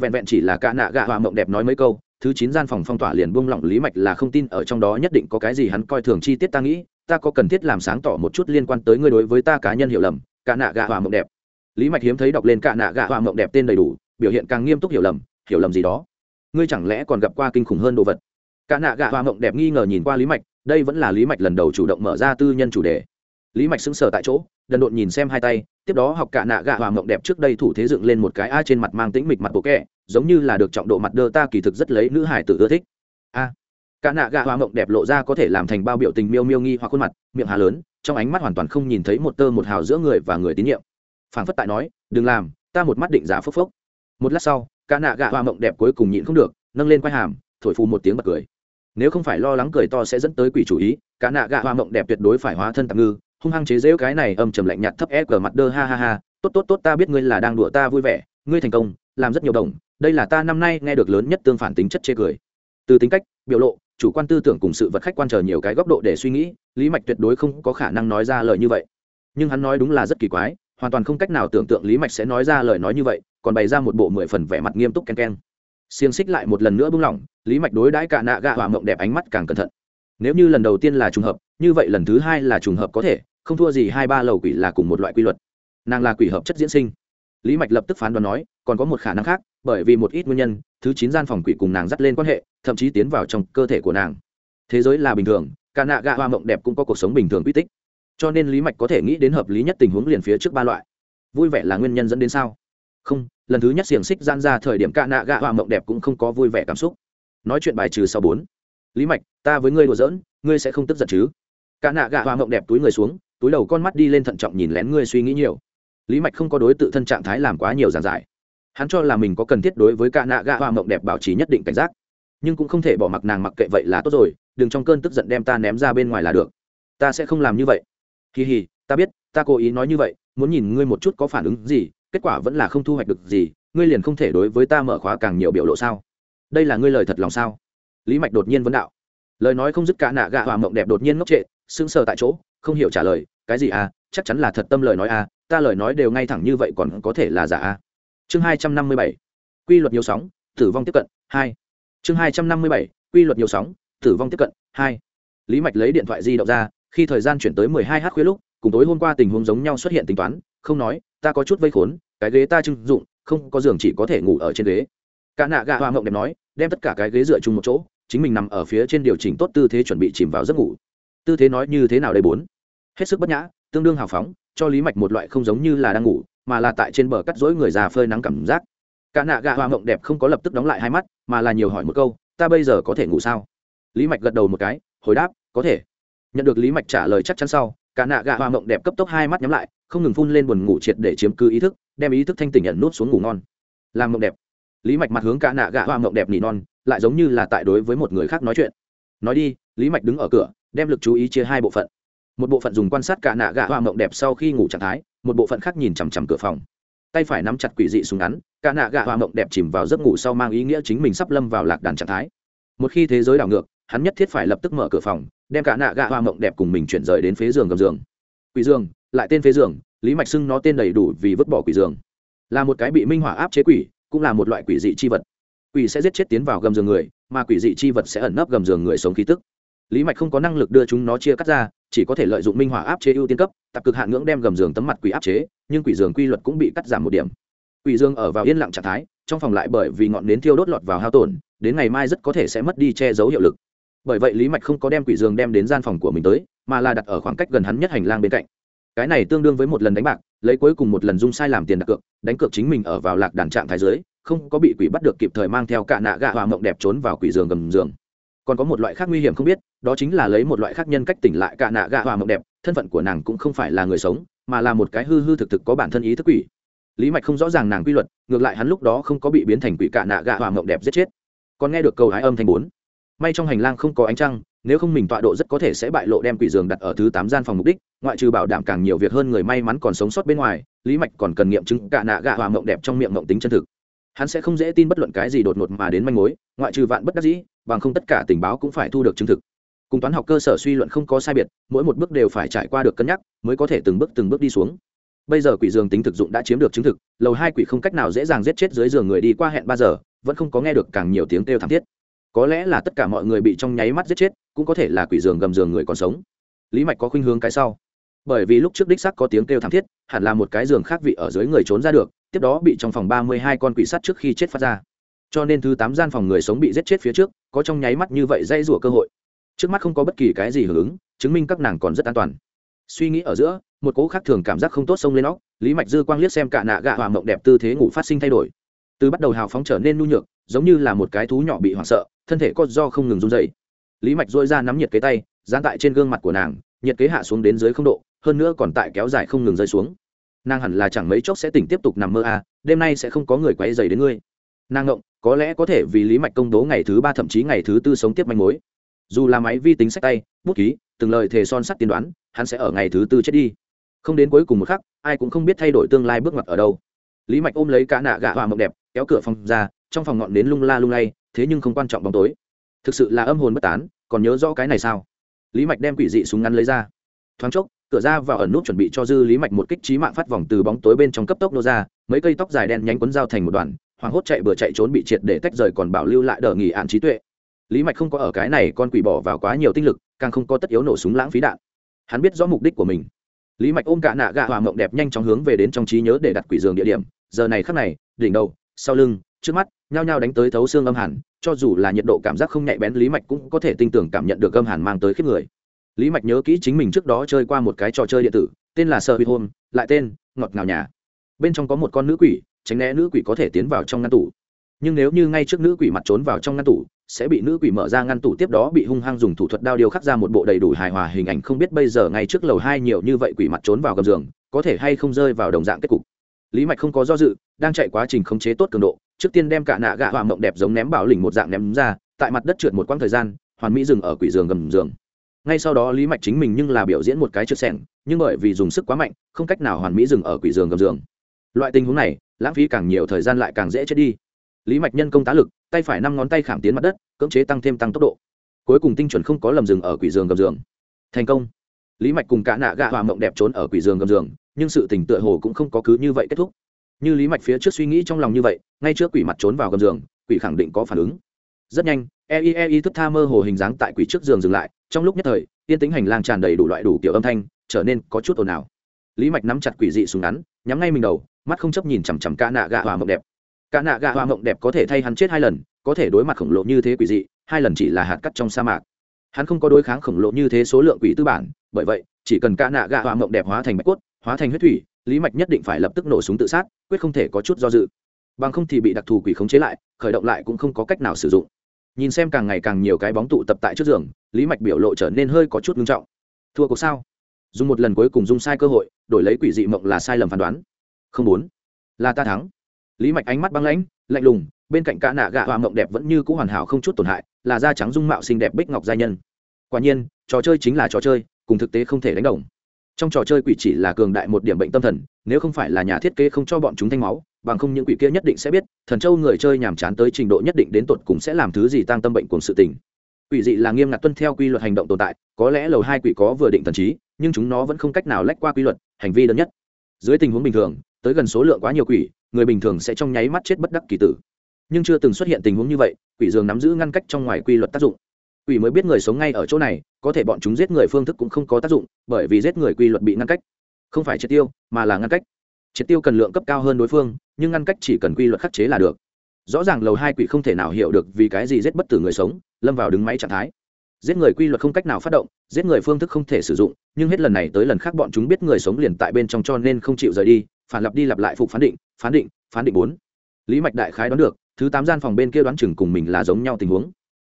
Vẹn vẹn chỉ là ca nạ gạ hòa mộng đẹp nói mấy câu, thứ chín gian phòng phong tỏa liền buông lỏng lý mạch là không tin ở trong đó nhất định có cái gì hắn coi thường chi tiết ta nghĩ, ta có cần thiết làm sáng tỏ một chút liên quan tới ngươi đối với ta cá nhân hiểu lầm, ca nạ gạ hòa mộng đẹp. Lý mạch hiếm thấy đọc lên ca nạ gạ hòa mộng đẹp tên đầy đủ, biểu hiện càng nghiêm túc hiểu lầm hiểu lầm gì đó. Ngươi chẳng lẽ còn gặp qua kinh khủng hơn đồ vật? Ca nạ gạ hòa mộng đẹp nghi ngờ nhìn qua lý mạch, đây vẫn là lý mạch lần đầu chủ động mở ra tư nhân chủ đề lý mạch sững sờ tại chỗ, đần độn nhìn xem hai tay, tiếp đó học cả nạ gạ hòa mộng đẹp trước đây thủ thế dựng lên một cái a trên mặt mang tĩnh mịch mặt bộ kẹ, giống như là được trọng độ mặt đơ ta kỳ thực rất lấy nữ hải tử ưa thích. A. Cả nạ gạ hòa mộng đẹp lộ ra có thể làm thành bao biểu tình miêu miêu nghi hoặc khuôn mặt, miệng hà lớn, trong ánh mắt hoàn toàn không nhìn thấy một tơ một hào giữa người và người tín nhiệm. Phảng phất tại nói, đừng làm, ta một mắt định giả phốc phốc. Một lát sau, cả nạ gạ hòa mộng đẹp cuối cùng nhịn không được, nâng lên quai hàm, thổi phù một tiếng bật cười. Nếu không phải lo lắng cười to sẽ dẫn tới quỷ chủ ý, cả nạ gạ hoa mộng đẹp tuyệt đối phải hóa thân tạm ngư hung hăng chế giễu cái này âm trầm lạnh nhạt thấp ép cờ mặt đơ, ha ha ha. Tốt tốt tốt, ta biết ngươi là đang đùa ta vui vẻ. Ngươi thành công, làm rất nhiều đồng. Đây là ta năm nay nghe được lớn nhất tương phản tính chất chê cười. Từ tính cách, biểu lộ, chủ quan tư tưởng cùng sự vật khách quan chờ nhiều cái góc độ để suy nghĩ, lý mạch tuyệt đối không có khả năng nói ra lời như vậy. Nhưng hắn nói đúng là rất kỳ quái, hoàn toàn không cách nào tưởng tượng lý mạch sẽ nói ra lời nói như vậy, còn bày ra một bộ mười phần vẻ mặt nghiêm túc ken ken. Xiềng xích lại một lần nữa bung lỏng, lý mạch đối đãi cả nạ gạ hòa mộng đẹp ánh mắt càng cẩn thận. Nếu như lần đầu tiên là trùng hợp, như vậy lần thứ hai là trùng hợp có thể không thua gì hai ba lầu quỷ là cùng một loại quy luật. Nàng là quỷ hợp chất diễn sinh. Lý mạch lập tức phán đoán nói, còn có một khả năng khác, bởi vì một ít nguyên nhân, thứ chín gian phòng quỷ cùng nàng dắt lên quan hệ, thậm chí tiến vào trong cơ thể của nàng. Thế giới là bình thường, cả nạ gạ hoa mộng đẹp cũng có cuộc sống bình thường quy tích. Cho nên lý mạch có thể nghĩ đến hợp lý nhất tình huống liền phía trước ba loại. Vui vẻ là nguyên nhân dẫn đến sao? Không, lần thứ nhất xiềng xích gian ra thời điểm ca nạ gạ hoa mộng đẹp cũng không có vui vẻ cảm xúc. Nói chuyện bài trừ sau bốn. Lý mạch, ta với ngươi đùa giỡn, ngươi sẽ không tức giận chứ? Ca nạ gạ hoa mộng đẹp túi người xuống túi đầu con mắt đi lên thận trọng nhìn lén ngươi suy nghĩ nhiều. Lý mạch không có đối tự thân trạng thái làm quá nhiều giàn giải. Hắn cho là mình có cần thiết đối với ca nạ gạ hoa mộng đẹp bảo trì nhất định cảnh giác. Nhưng cũng không thể bỏ mặc nàng mặc kệ vậy là tốt rồi, đừng trong cơn tức giận đem ta ném ra bên ngoài là được. Ta sẽ không làm như vậy. Kỳ hì, ta biết, ta cố ý nói như vậy, muốn nhìn ngươi một chút có phản ứng gì, kết quả vẫn là không thu hoạch được gì, ngươi liền không thể đối với ta mở khóa càng nhiều biểu lộ sao? Đây là ngươi lời thật lòng sao? Lý mạch đột nhiên vấn đạo. Lời nói không dứt cả nạ gạ hoa mộng đẹp đột nhiên ngốc trệ, sững sờ tại chỗ, không hiểu trả lời cái gì à? Chắc chắn là thật tâm lời nói à? Ta lời nói đều ngay thẳng như vậy còn có thể là giả à? Chương hai trăm năm mươi bảy, quy luật nhiều sóng, tử vong tiếp cận, hai. Chương hai trăm năm mươi bảy, quy luật nhiều sóng, tử vong tiếp cận, hai. Lý mạch lấy điện thoại di động ra, khi thời gian chuyển tới mười hai h khuya lúc, cùng tối hôm qua tình huống giống nhau xuất hiện tính toán, không nói, ta có chút vây khốn, cái ghế ta trưng dụng, không có giường chỉ có thể ngủ ở trên ghế. Cả nạ gạ hoa ngộng đẹp nói, đem tất cả cái ghế dựa chung một chỗ, chính mình nằm ở phía trên điều chỉnh tốt tư thế chuẩn bị chìm vào giấc ngủ. Tư thế nói như thế nào đây bốn? Hết sức bất nhã, tương đương hào phóng, cho lý mạch một loại không giống như là đang ngủ, mà là tại trên bờ cắt rỗi người già phơi nắng cảm giác. Cả nạ gạ hoa mộng đẹp không có lập tức đóng lại hai mắt, mà là nhiều hỏi một câu, ta bây giờ có thể ngủ sao? Lý mạch gật đầu một cái, hồi đáp, có thể. Nhận được lý mạch trả lời chắc chắn sau, cả nạ gạ hoa mộng đẹp cấp tốc hai mắt nhắm lại, không ngừng phun lên buồn ngủ triệt để chiếm cứ ý thức, đem ý thức thanh tỉnh nhận nút xuống ngủ ngon. Làm mộng đẹp. Lý mạch mặt hướng cả nạ gạ hoa mộng đẹp nỉ non, lại giống như là tại đối với một người khác nói chuyện. Nói đi. Lý mạch đứng ở cửa, đem lực chú ý chia hai bộ phận một bộ phận dùng quan sát cả nạ gạ hoa mộng đẹp sau khi ngủ trạng thái, một bộ phận khác nhìn chằm chằm cửa phòng. Tay phải nắm chặt quỷ dị súng ngắn, cả nạ gạ hoa mộng đẹp chìm vào giấc ngủ sau mang ý nghĩa chính mình sắp lâm vào lạc đàn trạng thái. Một khi thế giới đảo ngược, hắn nhất thiết phải lập tức mở cửa phòng, đem cả nạ gạ hoa mộng đẹp cùng mình chuyển rời đến phía giường gầm giường. Quỷ giường, lại tên phía giường, lý mạch xưng nó tên đầy đủ vì vứt bỏ quỷ giường. Là một cái bị minh hỏa áp chế quỷ, cũng là một loại quỷ dị chi vật. Quỷ sẽ giết chết tiến vào gầm giường người, mà quỷ dị chi vật sẽ ẩn nấp gầm giường người sống khí tức. Lý mạch không có năng lực đưa chúng nó chia cắt ra chỉ có thể lợi dụng minh hỏa áp chế ưu tiên cấp tập cực hạn ngưỡng đem gầm giường tấm mặt quỷ áp chế, nhưng quỷ giường quy luật cũng bị cắt giảm một điểm. Quỷ dương ở vào yên lặng trạng thái, trong phòng lại bởi vì ngọn nến thiêu đốt lọt vào hao tổn, đến ngày mai rất có thể sẽ mất đi che giấu hiệu lực. Bởi vậy lý mạch không có đem quỷ giường đem đến gian phòng của mình tới, mà là đặt ở khoảng cách gần hắn nhất hành lang bên cạnh. Cái này tương đương với một lần đánh bạc, lấy cuối cùng một lần dung sai làm tiền đặt cược, đánh cược chính mình ở vào lạc đàn trạng thái giới không có bị quỷ bắt được kịp thời mang theo cả nạ gạ hòa mộng đẹp trốn vào quỷ giường gầm giường còn có một loại khác nguy hiểm không biết, đó chính là lấy một loại khác nhân cách tỉnh lại cả nạ gạ hòa mộng đẹp, thân phận của nàng cũng không phải là người sống, mà là một cái hư hư thực thực có bản thân ý thức quỷ. Lý mạch không rõ ràng nàng quy luật, ngược lại hắn lúc đó không có bị biến thành quỷ cả nạ gạ hòa mộng đẹp giết chết. Còn nghe được câu hái âm thanh bốn. May trong hành lang không có ánh trăng, nếu không mình tọa độ rất có thể sẽ bại lộ đem quỷ giường đặt ở thứ tám gian phòng mục đích, ngoại trừ bảo đảm càng nhiều việc hơn người may mắn còn sống sót bên ngoài, lý mạch còn cần nghiệm chứng cả nạ gạ hòa mộng đẹp trong miệng mộng tính chân thực. Hắn sẽ không dễ tin bất luận cái gì đột ngột mà đến manh mối, ngoại trừ vạn bất đắc dĩ bằng không tất cả tình báo cũng phải thu được chứng thực. Cùng toán học cơ sở suy luận không có sai biệt, mỗi một bước đều phải trải qua được cân nhắc, mới có thể từng bước từng bước đi xuống. Bây giờ quỷ giường tính thực dụng đã chiếm được chứng thực, lầu hai quỷ không cách nào dễ dàng giết chết dưới giường người đi qua hẹn ba giờ, vẫn không có nghe được càng nhiều tiếng kêu thảm thiết. Có lẽ là tất cả mọi người bị trong nháy mắt giết chết, cũng có thể là quỷ giường gầm giường người còn sống. Lý mạch có khuynh hướng cái sau. Bởi vì lúc trước đích sắc có tiếng kêu thảm thiết, hẳn là một cái giường khác vị ở dưới người trốn ra được, tiếp đó bị trong phòng ba mươi hai con quỷ sắt trước khi chết phát ra cho nên thứ tám gian phòng người sống bị giết chết phía trước, có trong nháy mắt như vậy dây rủa cơ hội. Trước mắt không có bất kỳ cái gì hưởng ứng, chứng minh các nàng còn rất an toàn. Suy nghĩ ở giữa, một cỗ khác thường cảm giác không tốt xông lên óc, lý mạch dư quang liếc xem cả nạ gạ hòa mộng đẹp tư thế ngủ phát sinh thay đổi. Từ bắt đầu hào phóng trở nên nhu nhược, giống như là một cái thú nhỏ bị hoảng sợ, thân thể có do không ngừng run dày lý mạch dôi ra nắm nhiệt kế tay, dán tại trên gương mặt của nàng, nhiệt kế hạ xuống đến dưới không độ, hơn nữa còn tại kéo dài không ngừng rơi xuống. Nàng hẳn là chẳng mấy chốc sẽ tỉnh tiếp tục nằm mơ à đêm nay sẽ không có người quay dày đến ngươi. Nàng ngộng có lẽ có thể vì lý mạch công bố ngày thứ ba thậm chí ngày thứ tư sống tiếp manh mối. Dù là máy vi tính sách tay, bút ký, từng lời thề son sắt tiên đoán, hắn sẽ ở ngày thứ tư chết đi. Không đến cuối cùng một khắc, ai cũng không biết thay đổi tương lai bước ngoặt ở đâu. Lý mạch ôm lấy cả nạ gạ hòa mộng đẹp, kéo cửa phòng ra, trong phòng ngọn đến lung la lung lay, thế nhưng không quan trọng bóng tối. Thực sự là âm hồn bất tán, còn nhớ rõ cái này sao? Lý mạch đem quỷ dị súng ngắn lấy ra. Thoáng chốc, cửa ra vào ẩn nút chuẩn bị cho dư lý mạch một kích trí mạng phát vòng từ bóng tối bên trong cấp tốc nô ra, mấy cây tóc dài đen nhánh quấn dao thành một đoàn hoàng hốt chạy bừa chạy trốn bị triệt để tách rời còn bảo lưu lại đờ nghỉ ạn trí tuệ. Lý mạch không có ở cái này con quỷ bỏ vào quá nhiều tinh lực, càng không có tất yếu nổ súng lãng phí đạn. Hắn biết rõ mục đích của mình. Lý mạch ôm cả nạ gạ hòa mộng đẹp nhanh chóng hướng về đến trong trí nhớ để đặt quỷ giường địa điểm. Giờ này khắc này, đỉnh đầu, sau lưng, trước mắt, nhao nhao đánh tới thấu xương âm hẳn cho dù là nhiệt độ cảm giác không nhạy bén, lý mạch cũng có thể tin tưởng cảm nhận được âm hàn mang tới khiếp người. Lý mạch nhớ kỹ chính mình trước đó chơi qua một cái trò chơi điện tử, tên là sợ huy hôn lại tên, ngọt ngào nhà. Bên trong có một con nữ quỷ tránh né nữ quỷ có thể tiến vào trong ngăn tủ. Nhưng nếu như ngay trước nữ quỷ mặt trốn vào trong ngăn tủ, sẽ bị nữ quỷ mở ra ngăn tủ tiếp đó bị hung hăng dùng thủ thuật đao điều khắc ra một bộ đầy đủ hài hòa hình ảnh không biết bây giờ ngay trước lầu hai nhiều như vậy quỷ mặt trốn vào gầm giường, có thể hay không rơi vào đồng dạng kết cục. Lý mạch không có do dự, đang chạy quá trình khống chế tốt cường độ, trước tiên đem cả nạ gạ hoa mộng đẹp giống ném bảo lình một dạng ném ra, tại mặt đất trượt một quãng thời gian, hoàn mỹ dừng ở quỷ giường gầm giường. Ngay sau đó lý mạch chính mình nhưng là biểu diễn một cái trượt sẻng, nhưng bởi vì dùng sức quá mạnh, không cách nào hoàn mỹ dừng ở quỷ giường gầm giường. Loại tình huống này lãng phí càng nhiều thời gian lại càng dễ chết đi. Lý mạch nhân công tá lực, tay phải năm ngón tay khảm tiến mặt đất, cưỡng chế tăng thêm tăng tốc độ. Cuối cùng tinh chuẩn không có lầm dừng ở quỷ giường gầm giường. Thành công. Lý mạch cùng cả nạ gạ hòa mộng đẹp trốn ở quỷ giường gầm giường, nhưng sự tình tựa hồ cũng không có cứ như vậy kết thúc. Như lý mạch phía trước suy nghĩ trong lòng như vậy, ngay trước quỷ mặt trốn vào gầm giường, quỷ khẳng định có phản ứng. Rất nhanh ei ei thức tha mơ hồ hình dáng tại quỷ trước giường dừng lại, trong lúc nhất thời, yên tính hành lang tràn đầy đủ loại đủ kiểu âm thanh, trở nên có chút ồn ào. Lý mạch nắm chặt quỷ dị súng ngắn, nhắm ngay mình đầu mắt không chấp nhìn chằm chằm ca nạ gạ hòa mộng đẹp. Ca nạ gạ hòa mộng đẹp có thể thay hắn chết hai lần, có thể đối mặt khổng lồ như thế quỷ dị, hai lần chỉ là hạt cắt trong sa mạc. Hắn không có đối kháng khổng lồ như thế số lượng quỷ tư bản, bởi vậy, chỉ cần ca nạ gạ hòa mộng đẹp hóa thành bạch cốt, hóa thành huyết thủy, lý mạch nhất định phải lập tức nổ súng tự sát, quyết không thể có chút do dự. Bằng không thì bị đặc thù quỷ khống chế lại, khởi động lại cũng không có cách nào sử dụng. Nhìn xem càng ngày càng nhiều cái bóng tụ tập tại trước giường, lý mạch biểu lộ trở nên hơi có chút ngưng trọng. Thua cuộc sao? Dùng một lần cuối cùng dung sai cơ hội, đổi lấy quỷ dị mộng là sai lầm phán đoán không muốn. Là ta thắng. Lý mạch ánh mắt băng lãnh, lạnh lùng, bên cạnh cả nạ gạ hoa mộng đẹp vẫn như c ũ hoàn hảo không chút tổn hại, là da trắng dung mạo xinh đẹp bích ngọc gia nhân. Quả nhiên, trò chơi chính là trò chơi, cùng thực tế không thể đánh đồng. Trong trò chơi quỷ chỉ là cường đại một điểm bệnh tâm thần, nếu không phải là nhà thiết kế không cho bọn chúng thanh máu, bằng không những quỷ kia nhất định sẽ biết, thần châu người chơi nhàm chán tới trình độ nhất định đến tột cùng sẽ làm thứ gì tăng tâm bệnh cùng sự tình. Quỷ dị là nghiêm ngặt tuân theo quy luật hành động tồn tại, có lẽ lầu hai quỷ có vừa định thần trí, nhưng chúng nó vẫn không cách nào lách qua quy luật, hành vi đơn nhất. Dưới tình huống bình thường tới gần số lượng quá nhiều quỷ, người bình thường sẽ trong nháy mắt chết bất đắc kỳ tử. Nhưng chưa từng xuất hiện tình huống như vậy, quỷ dường nắm giữ ngăn cách trong ngoài quy luật tác dụng. Quỷ mới biết người sống ngay ở chỗ này, có thể bọn chúng giết người phương thức cũng không có tác dụng, bởi vì giết người quy luật bị ngăn cách. Không phải triệt tiêu, mà là ngăn cách. Triệt tiêu cần lượng cấp cao hơn đối phương, nhưng ngăn cách chỉ cần quy luật khắc chế là được. Rõ ràng lầu hai quỷ không thể nào hiểu được vì cái gì giết bất tử người sống, lâm vào đứng máy trạng thái. Giết người quy luật không cách nào phát động, giết người phương thức không thể sử dụng, nhưng hết lần này tới lần khác bọn chúng biết người sống liền tại bên trong cho nên không chịu rời đi phản lặp đi lặp lại phục phán định phán định phán định bốn. Lý mạch đại khái đoán được, thứ tám gian phòng bên kia đoán chừng cùng mình là giống nhau tình huống.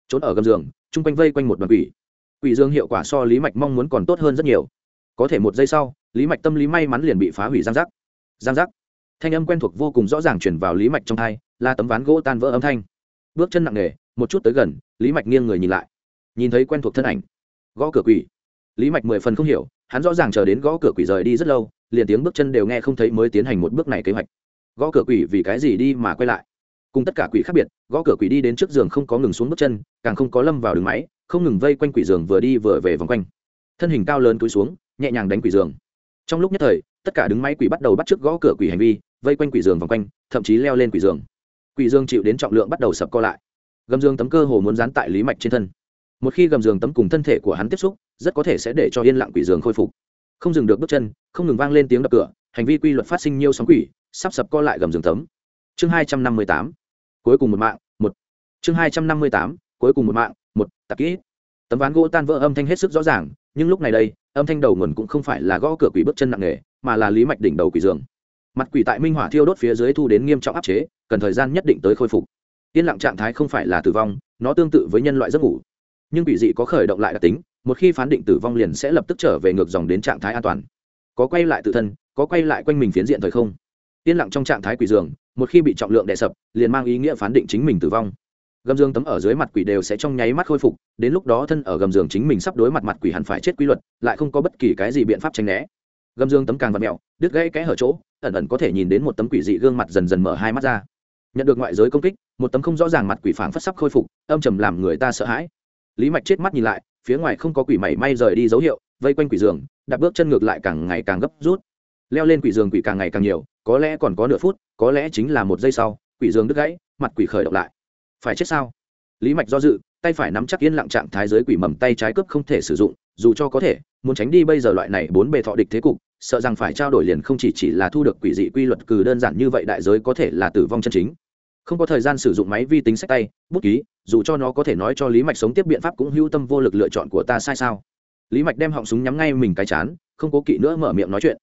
Trốn ở gầm giường, chung quanh vây quanh một đoàn quỷ. Quỷ dương hiệu quả so lý mạch mong muốn còn tốt hơn rất nhiều. Có thể một giây sau, lý mạch tâm lý may mắn liền bị phá hủy giang giác. Giang giác. Thanh âm quen thuộc vô cùng rõ ràng chuyển vào lý mạch trong thai, là tấm ván gỗ tan vỡ âm thanh. Bước chân nặng nề, một chút tới gần, lý mạch nghiêng người nhìn lại. Nhìn thấy quen thuộc thân ảnh. Gõ cửa quỷ. Lý mạch mười phần không hiểu, hắn rõ ràng chờ đến gõ cửa quỷ rời đi rất lâu liền tiếng bước chân đều nghe không thấy mới tiến hành một bước này kế hoạch. Gõ cửa quỷ vì cái gì đi mà quay lại? Cùng tất cả quỷ khác biệt, gõ cửa quỷ đi đến trước giường không có ngừng xuống bước chân, càng không có lâm vào đường máy, không ngừng vây quanh quỷ giường vừa đi vừa về vòng quanh. Thân hình cao lớn túi xuống, nhẹ nhàng đánh quỷ giường. Trong lúc nhất thời, tất cả đứng máy quỷ bắt đầu bắt trước gõ cửa quỷ hành vi, vây quanh quỷ giường vòng quanh, thậm chí leo lên quỷ giường. Quỷ giường chịu đến trọng lượng bắt đầu sập co lại. Gầm giường tấm cơ hồ muốn dán tại lý mạch trên thân. Một khi gầm giường tấm cùng thân thể của hắn tiếp xúc, rất có thể sẽ để cho yên lặng quỷ giường khôi phục không dừng được bước chân, không ngừng vang lên tiếng đập cửa, hành vi quy luật phát sinh nhiều sóng quỷ, sắp sập co lại gầm giường tấm chương hai trăm năm mươi tám, cuối cùng một mạng, một. Chương hai trăm năm mươi tám, cuối cùng một mạng, một, tạp kỹ. Tấm ván gỗ tan vỡ âm thanh hết sức rõ ràng, nhưng lúc này đây, âm thanh đầu nguồn cũng không phải là gõ cửa quỷ bước chân nặng nề, mà là lý mạch đỉnh đầu quỷ giường. Mặt quỷ tại minh hỏa thiêu đốt phía dưới thu đến nghiêm trọng áp chế, cần thời gian nhất định tới khôi phục. Yên lặng trạng thái không phải là tử vong, nó tương tự với nhân loại giấc ngủ. Nhưng quỷ dị có khởi động lại đặc tính một khi phán định tử vong liền sẽ lập tức trở về ngược dòng đến trạng thái an toàn. Có quay lại tự thân, có quay lại quanh mình phiến diện thời không. Yên lặng trong trạng thái quỷ giường một khi bị trọng lượng đè sập, liền mang ý nghĩa phán định chính mình tử vong. Gầm giường tấm ở dưới mặt quỷ đều sẽ trong nháy mắt khôi phục, đến lúc đó thân ở gầm giường chính mình sắp đối mặt mặt quỷ hẳn phải chết quy luật, lại không có bất kỳ cái gì biện pháp tránh né. Gầm giường tấm càng vặt mẹo, đứt gãy kẽ hở chỗ, ẩn ẩn có thể nhìn đến một tấm quỷ dị gương mặt dần dần mở hai mắt ra. Nhận được ngoại giới công kích, một tấm không rõ ràng mặt quỷ phảng phất sắp khôi phục, âm trầm làm người ta sợ hãi. Lý mạch chết mắt nhìn lại phía ngoài không có quỷ mảy may rời đi dấu hiệu, vây quanh quỷ giường, đặt bước chân ngược lại càng ngày càng gấp rút. Leo lên quỷ giường quỷ càng ngày càng nhiều, có lẽ còn có nửa phút, có lẽ chính là một giây sau, quỷ giường đứt gãy, mặt quỷ khởi động lại. Phải chết sao? Lý mạch do dự, tay phải nắm chắc yên lặng trạng thái giới quỷ mầm tay trái cướp không thể sử dụng, dù cho có thể, muốn tránh đi bây giờ loại này bốn bề thọ địch thế cục, sợ rằng phải trao đổi liền không chỉ chỉ là thu được quỷ dị quy luật cừ đơn giản như vậy đại giới có thể là tử vong chân chính không có thời gian sử dụng máy vi tính sách tay, bút ký, dù cho nó có thể nói cho lý mạch sống tiếp biện pháp cũng hữu tâm vô lực lựa chọn của ta sai sao? Lý mạch đem họng súng nhắm ngay mình cái chán, không cố kỵ nữa mở miệng nói chuyện.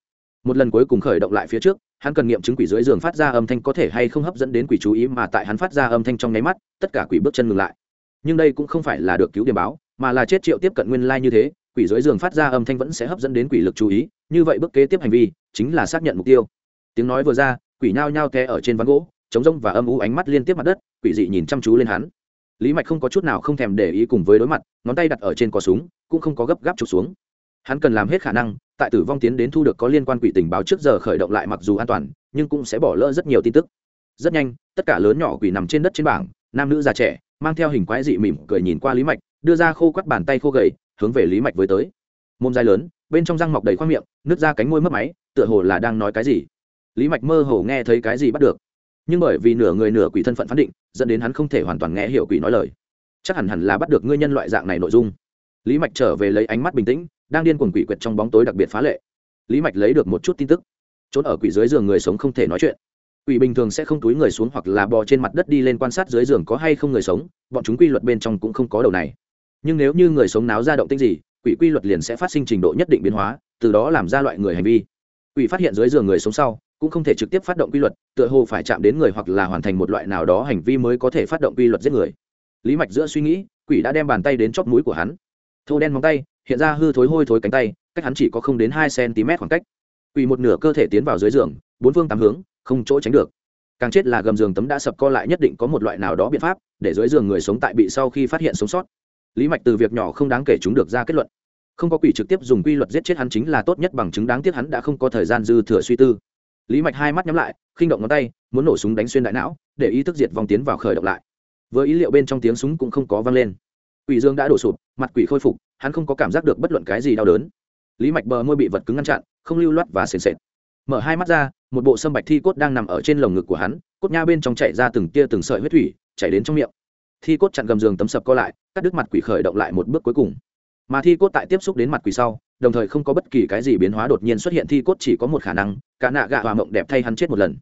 Một lần cuối cùng khởi động lại phía trước, hắn cần nghiệm chứng quỷ dưới giường phát ra âm thanh có thể hay không hấp dẫn đến quỷ chú ý mà tại hắn phát ra âm thanh trong nháy mắt, tất cả quỷ bước chân ngừng lại. Nhưng đây cũng không phải là được cứu điểm báo, mà là chết triệu tiếp cận nguyên lai như thế, quỷ dưới giường phát ra âm thanh vẫn sẽ hấp dẫn đến quỷ lực chú ý, như vậy bước kế tiếp hành vi chính là xác nhận mục tiêu. Tiếng nói vừa ra, quỷ nhao nhao té ở trên ván gỗ chống rông và âm u ánh mắt liên tiếp mặt đất, quỷ dị nhìn chăm chú lên hắn. Lý mạch không có chút nào không thèm để ý cùng với đối mặt, ngón tay đặt ở trên cò súng, cũng không có gấp gáp trục xuống. Hắn cần làm hết khả năng, tại tử vong tiến đến thu được có liên quan quỷ tình báo trước giờ khởi động lại mặc dù an toàn, nhưng cũng sẽ bỏ lỡ rất nhiều tin tức. Rất nhanh, tất cả lớn nhỏ quỷ nằm trên đất trên bảng, nam nữ già trẻ, mang theo hình quái dị mỉm cười nhìn qua lý mạch, đưa ra khô quắt bàn tay khô gầy, hướng về lý mạch với tới. Môn dài lớn, bên trong răng mọc đầy khoang miệng, nứt ra cánh môi mất máy, tựa hồ là đang nói cái gì. Lý mạch mơ hồ nghe thấy cái gì bắt được nhưng bởi vì nửa người nửa quỷ thân phận phán định, dẫn đến hắn không thể hoàn toàn nghe hiểu quỷ nói lời. Chắc hẳn hẳn là bắt được ngươi nhân loại dạng này nội dung. Lý mạch trở về lấy ánh mắt bình tĩnh, đang điên cuồng quỷ quyệt trong bóng tối đặc biệt phá lệ. Lý mạch lấy được một chút tin tức. Trốn ở quỷ dưới giường người sống không thể nói chuyện. Quỷ bình thường sẽ không túi người xuống hoặc là bò trên mặt đất đi lên quan sát dưới giường có hay không người sống, bọn chúng quy luật bên trong cũng không có đầu này. Nhưng nếu như người sống náo ra động tích gì, quỷ quy luật liền sẽ phát sinh trình độ nhất định biến hóa, từ đó làm ra loại người hành vi. Quỷ phát hiện dưới giường người sống sau cũng không thể trực tiếp phát động quy luật, tựa hồ phải chạm đến người hoặc là hoàn thành một loại nào đó hành vi mới có thể phát động quy luật giết người. Lý mạch giữa suy nghĩ, quỷ đã đem bàn tay đến chóp mũi của hắn. Thô đen móng tay, hiện ra hư thối hôi thối cánh tay, cách hắn chỉ có không đến hai cm khoảng cách. Quỷ một nửa cơ thể tiến vào dưới giường, bốn phương tám hướng, không chỗ tránh được. Càng chết là gầm giường tấm đã sập co lại nhất định có một loại nào đó biện pháp để dưới giường người sống tại bị sau khi phát hiện sống sót. Lý mạch từ việc nhỏ không đáng kể chúng được ra kết luận. Không có quỷ trực tiếp dùng quy luật giết chết hắn chính là tốt nhất bằng chứng đáng tiếc hắn đã không có thời gian dư thừa suy tư lý mạch hai mắt nhắm lại, khinh động ngón tay, muốn nổ súng đánh xuyên đại não, để ý thức diệt vòng tiến vào khởi động lại. Với ý liệu bên trong tiếng súng cũng không có vang lên. Quỷ dương đã đổ sụp, mặt quỷ khôi phục, hắn không có cảm giác được bất luận cái gì đau đớn. Lý mạch bờ môi bị vật cứng ngăn chặn, không lưu loát và sền sệt. Mở hai mắt ra, một bộ sâm bạch thi cốt đang nằm ở trên lồng ngực của hắn, cốt nha bên trong chạy ra từng tia từng sợi huyết thủy, chảy đến trong miệng. Thi cốt chặn gầm giường tấm sập co lại, cắt đứt mặt quỷ khởi động lại một bước cuối cùng mà thi cốt tại tiếp xúc đến mặt quỷ sau, đồng thời không có bất kỳ cái gì biến hóa đột nhiên xuất hiện thi cốt chỉ có một khả năng, cả nạ gạ hòa mộng đẹp thay hắn chết một lần.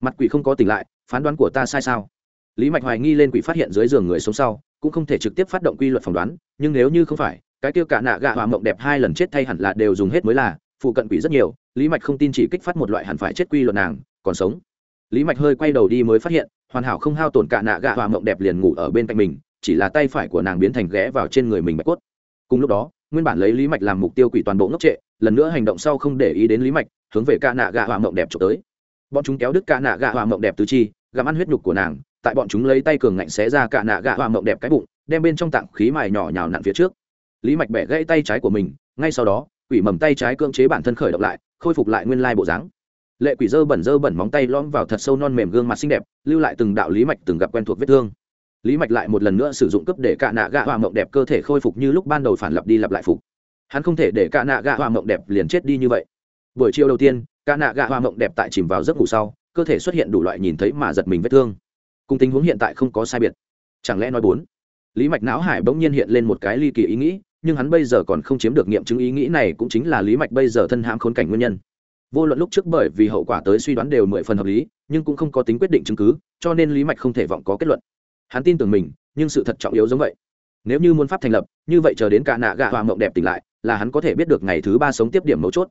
Mặt quỷ không có tỉnh lại, phán đoán của ta sai sao? Lý mạch hoài nghi lên quỷ phát hiện dưới giường người sống sau, cũng không thể trực tiếp phát động quy luật phỏng đoán, nhưng nếu như không phải, cái tiêu cả nạ gạ hòa mộng đẹp hai lần chết thay hẳn là đều dùng hết mới là, phụ cận quỷ rất nhiều, lý mạch không tin chỉ kích phát một loại hẳn phải chết quy luật nàng, còn sống. Lý mạch hơi quay đầu đi mới phát hiện, hoàn hảo không hao tổn cả nạ gạ hòa mộng đẹp liền ngủ ở bên cạnh mình, chỉ là tay phải của nàng biến thành ghé vào trên người mình bạch cốt cùng lúc đó, nguyên bản lấy lý mạch làm mục tiêu quỷ toàn bộ ngốc trệ, lần nữa hành động sau không để ý đến lý mạch, hướng về ca nạ gạ hòa mộng đẹp trộm tới. Bọn chúng kéo đứt ca nạ gạ hòa mộng đẹp tứ chi, gặm ăn huyết nhục của nàng, tại bọn chúng lấy tay cường ngạnh xé ra ca nạ gạ hòa mộng đẹp cái bụng, đem bên trong tạng khí mài nhỏ nhào nặn phía trước. Lý mạch bẻ gãy tay trái của mình, ngay sau đó, quỷ mầm tay trái cưỡng chế bản thân khởi động lại, khôi phục lại nguyên lai bộ dáng. Lệ quỷ dơ bẩn dơ bẩn móng tay lõm vào thật sâu non mềm gương mặt xinh đẹp, lưu lại từng đạo lý mạch từng gặp quen thuộc vết thương lý mạch lại một lần nữa sử dụng cấp để cạ nạ gạ hoa mộng đẹp cơ thể khôi phục như lúc ban đầu phản lập đi lặp lại phục. Hắn không thể để cạ nạ gạ hoa mộng đẹp liền chết đi như vậy. Buổi chiều đầu tiên, cạ nạ gạ hoa mộng đẹp tại chìm vào giấc ngủ sau, cơ thể xuất hiện đủ loại nhìn thấy mà giật mình vết thương. Cùng tình huống hiện tại không có sai biệt. Chẳng lẽ nói bốn? Lý mạch não hải bỗng nhiên hiện lên một cái ly kỳ ý nghĩ, nhưng hắn bây giờ còn không chiếm được nghiệm chứng ý nghĩ này cũng chính là lý mạch bây giờ thân hãm khốn cảnh nguyên nhân. Vô luận lúc trước bởi vì hậu quả tới suy đoán đều mười phần hợp lý, nhưng cũng không có tính quyết định chứng cứ, cho nên lý mạch không thể vọng có kết luận hắn tin tưởng mình, nhưng sự thật trọng yếu giống vậy. Nếu như muốn pháp thành lập, như vậy chờ đến cả nạ gạ hòa mộng đẹp tỉnh lại, là hắn có thể biết được ngày thứ ba sống tiếp điểm mấu chốt.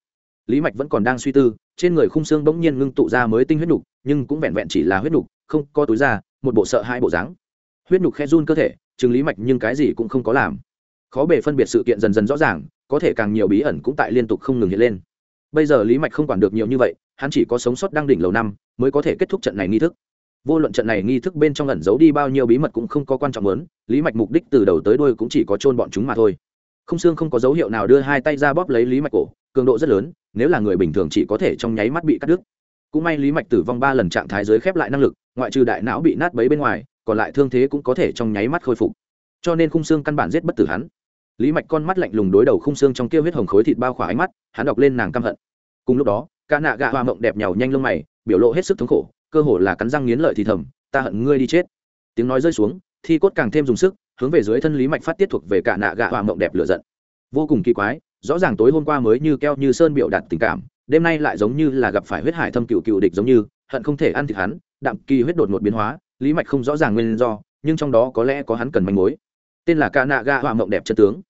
Lý mạch vẫn còn đang suy tư, trên người khung xương bỗng nhiên ngưng tụ ra mới tinh huyết nhục nhưng cũng vẹn vẹn chỉ là huyết nhục không có túi ra, một bộ sợ hai bộ dáng. Huyết nhục khe run cơ thể, chừng lý mạch nhưng cái gì cũng không có làm. Khó bề phân biệt sự kiện dần dần rõ ràng, có thể càng nhiều bí ẩn cũng tại liên tục không ngừng hiện lên. Bây giờ lý mạch không quản được nhiều như vậy, hắn chỉ có sống sót đang đỉnh lầu năm, mới có thể kết thúc trận này nghi thức vô luận trận này nghi thức bên trong ẩn giấu đi bao nhiêu bí mật cũng không có quan trọng lớn, lý mạch mục đích từ đầu tới đuôi cũng chỉ có chôn bọn chúng mà thôi. Không xương không có dấu hiệu nào đưa hai tay ra bóp lấy lý mạch cổ, cường độ rất lớn, nếu là người bình thường chỉ có thể trong nháy mắt bị cắt đứt. Cũng may lý mạch tử vong ba lần trạng thái giới khép lại năng lực, ngoại trừ đại não bị nát bấy bên ngoài, còn lại thương thế cũng có thể trong nháy mắt khôi phục. Cho nên khung xương căn bản giết bất tử hắn. Lý mạch con mắt lạnh lùng đối đầu khung xương trong kia huyết hồng khối thịt bao khỏa ánh mắt, hắn đọc lên nàng căm hận. Cùng lúc đó ca nạ gạ hoa mộng đẹp nhàu nhanh lông mày, biểu lộ hết sức thống khổ cơ hồ là cắn răng nghiến lợi thì thầm, ta hận ngươi đi chết. Tiếng nói rơi xuống, thi cốt càng thêm dùng sức, hướng về dưới thân lý mạch phát tiết thuộc về cả nạ gạ hoa mộng đẹp lửa giận. Vô cùng kỳ quái, rõ ràng tối hôm qua mới như keo như sơn biểu đạt tình cảm, đêm nay lại giống như là gặp phải huyết hải thâm cựu cựu địch giống như, hận không thể ăn thịt hắn, đạm kỳ huyết đột một biến hóa, lý mạch không rõ ràng nguyên do, nhưng trong đó có lẽ có hắn cần manh mối. Tên là cả nạ gạ hoa mộng đẹp chân tướng.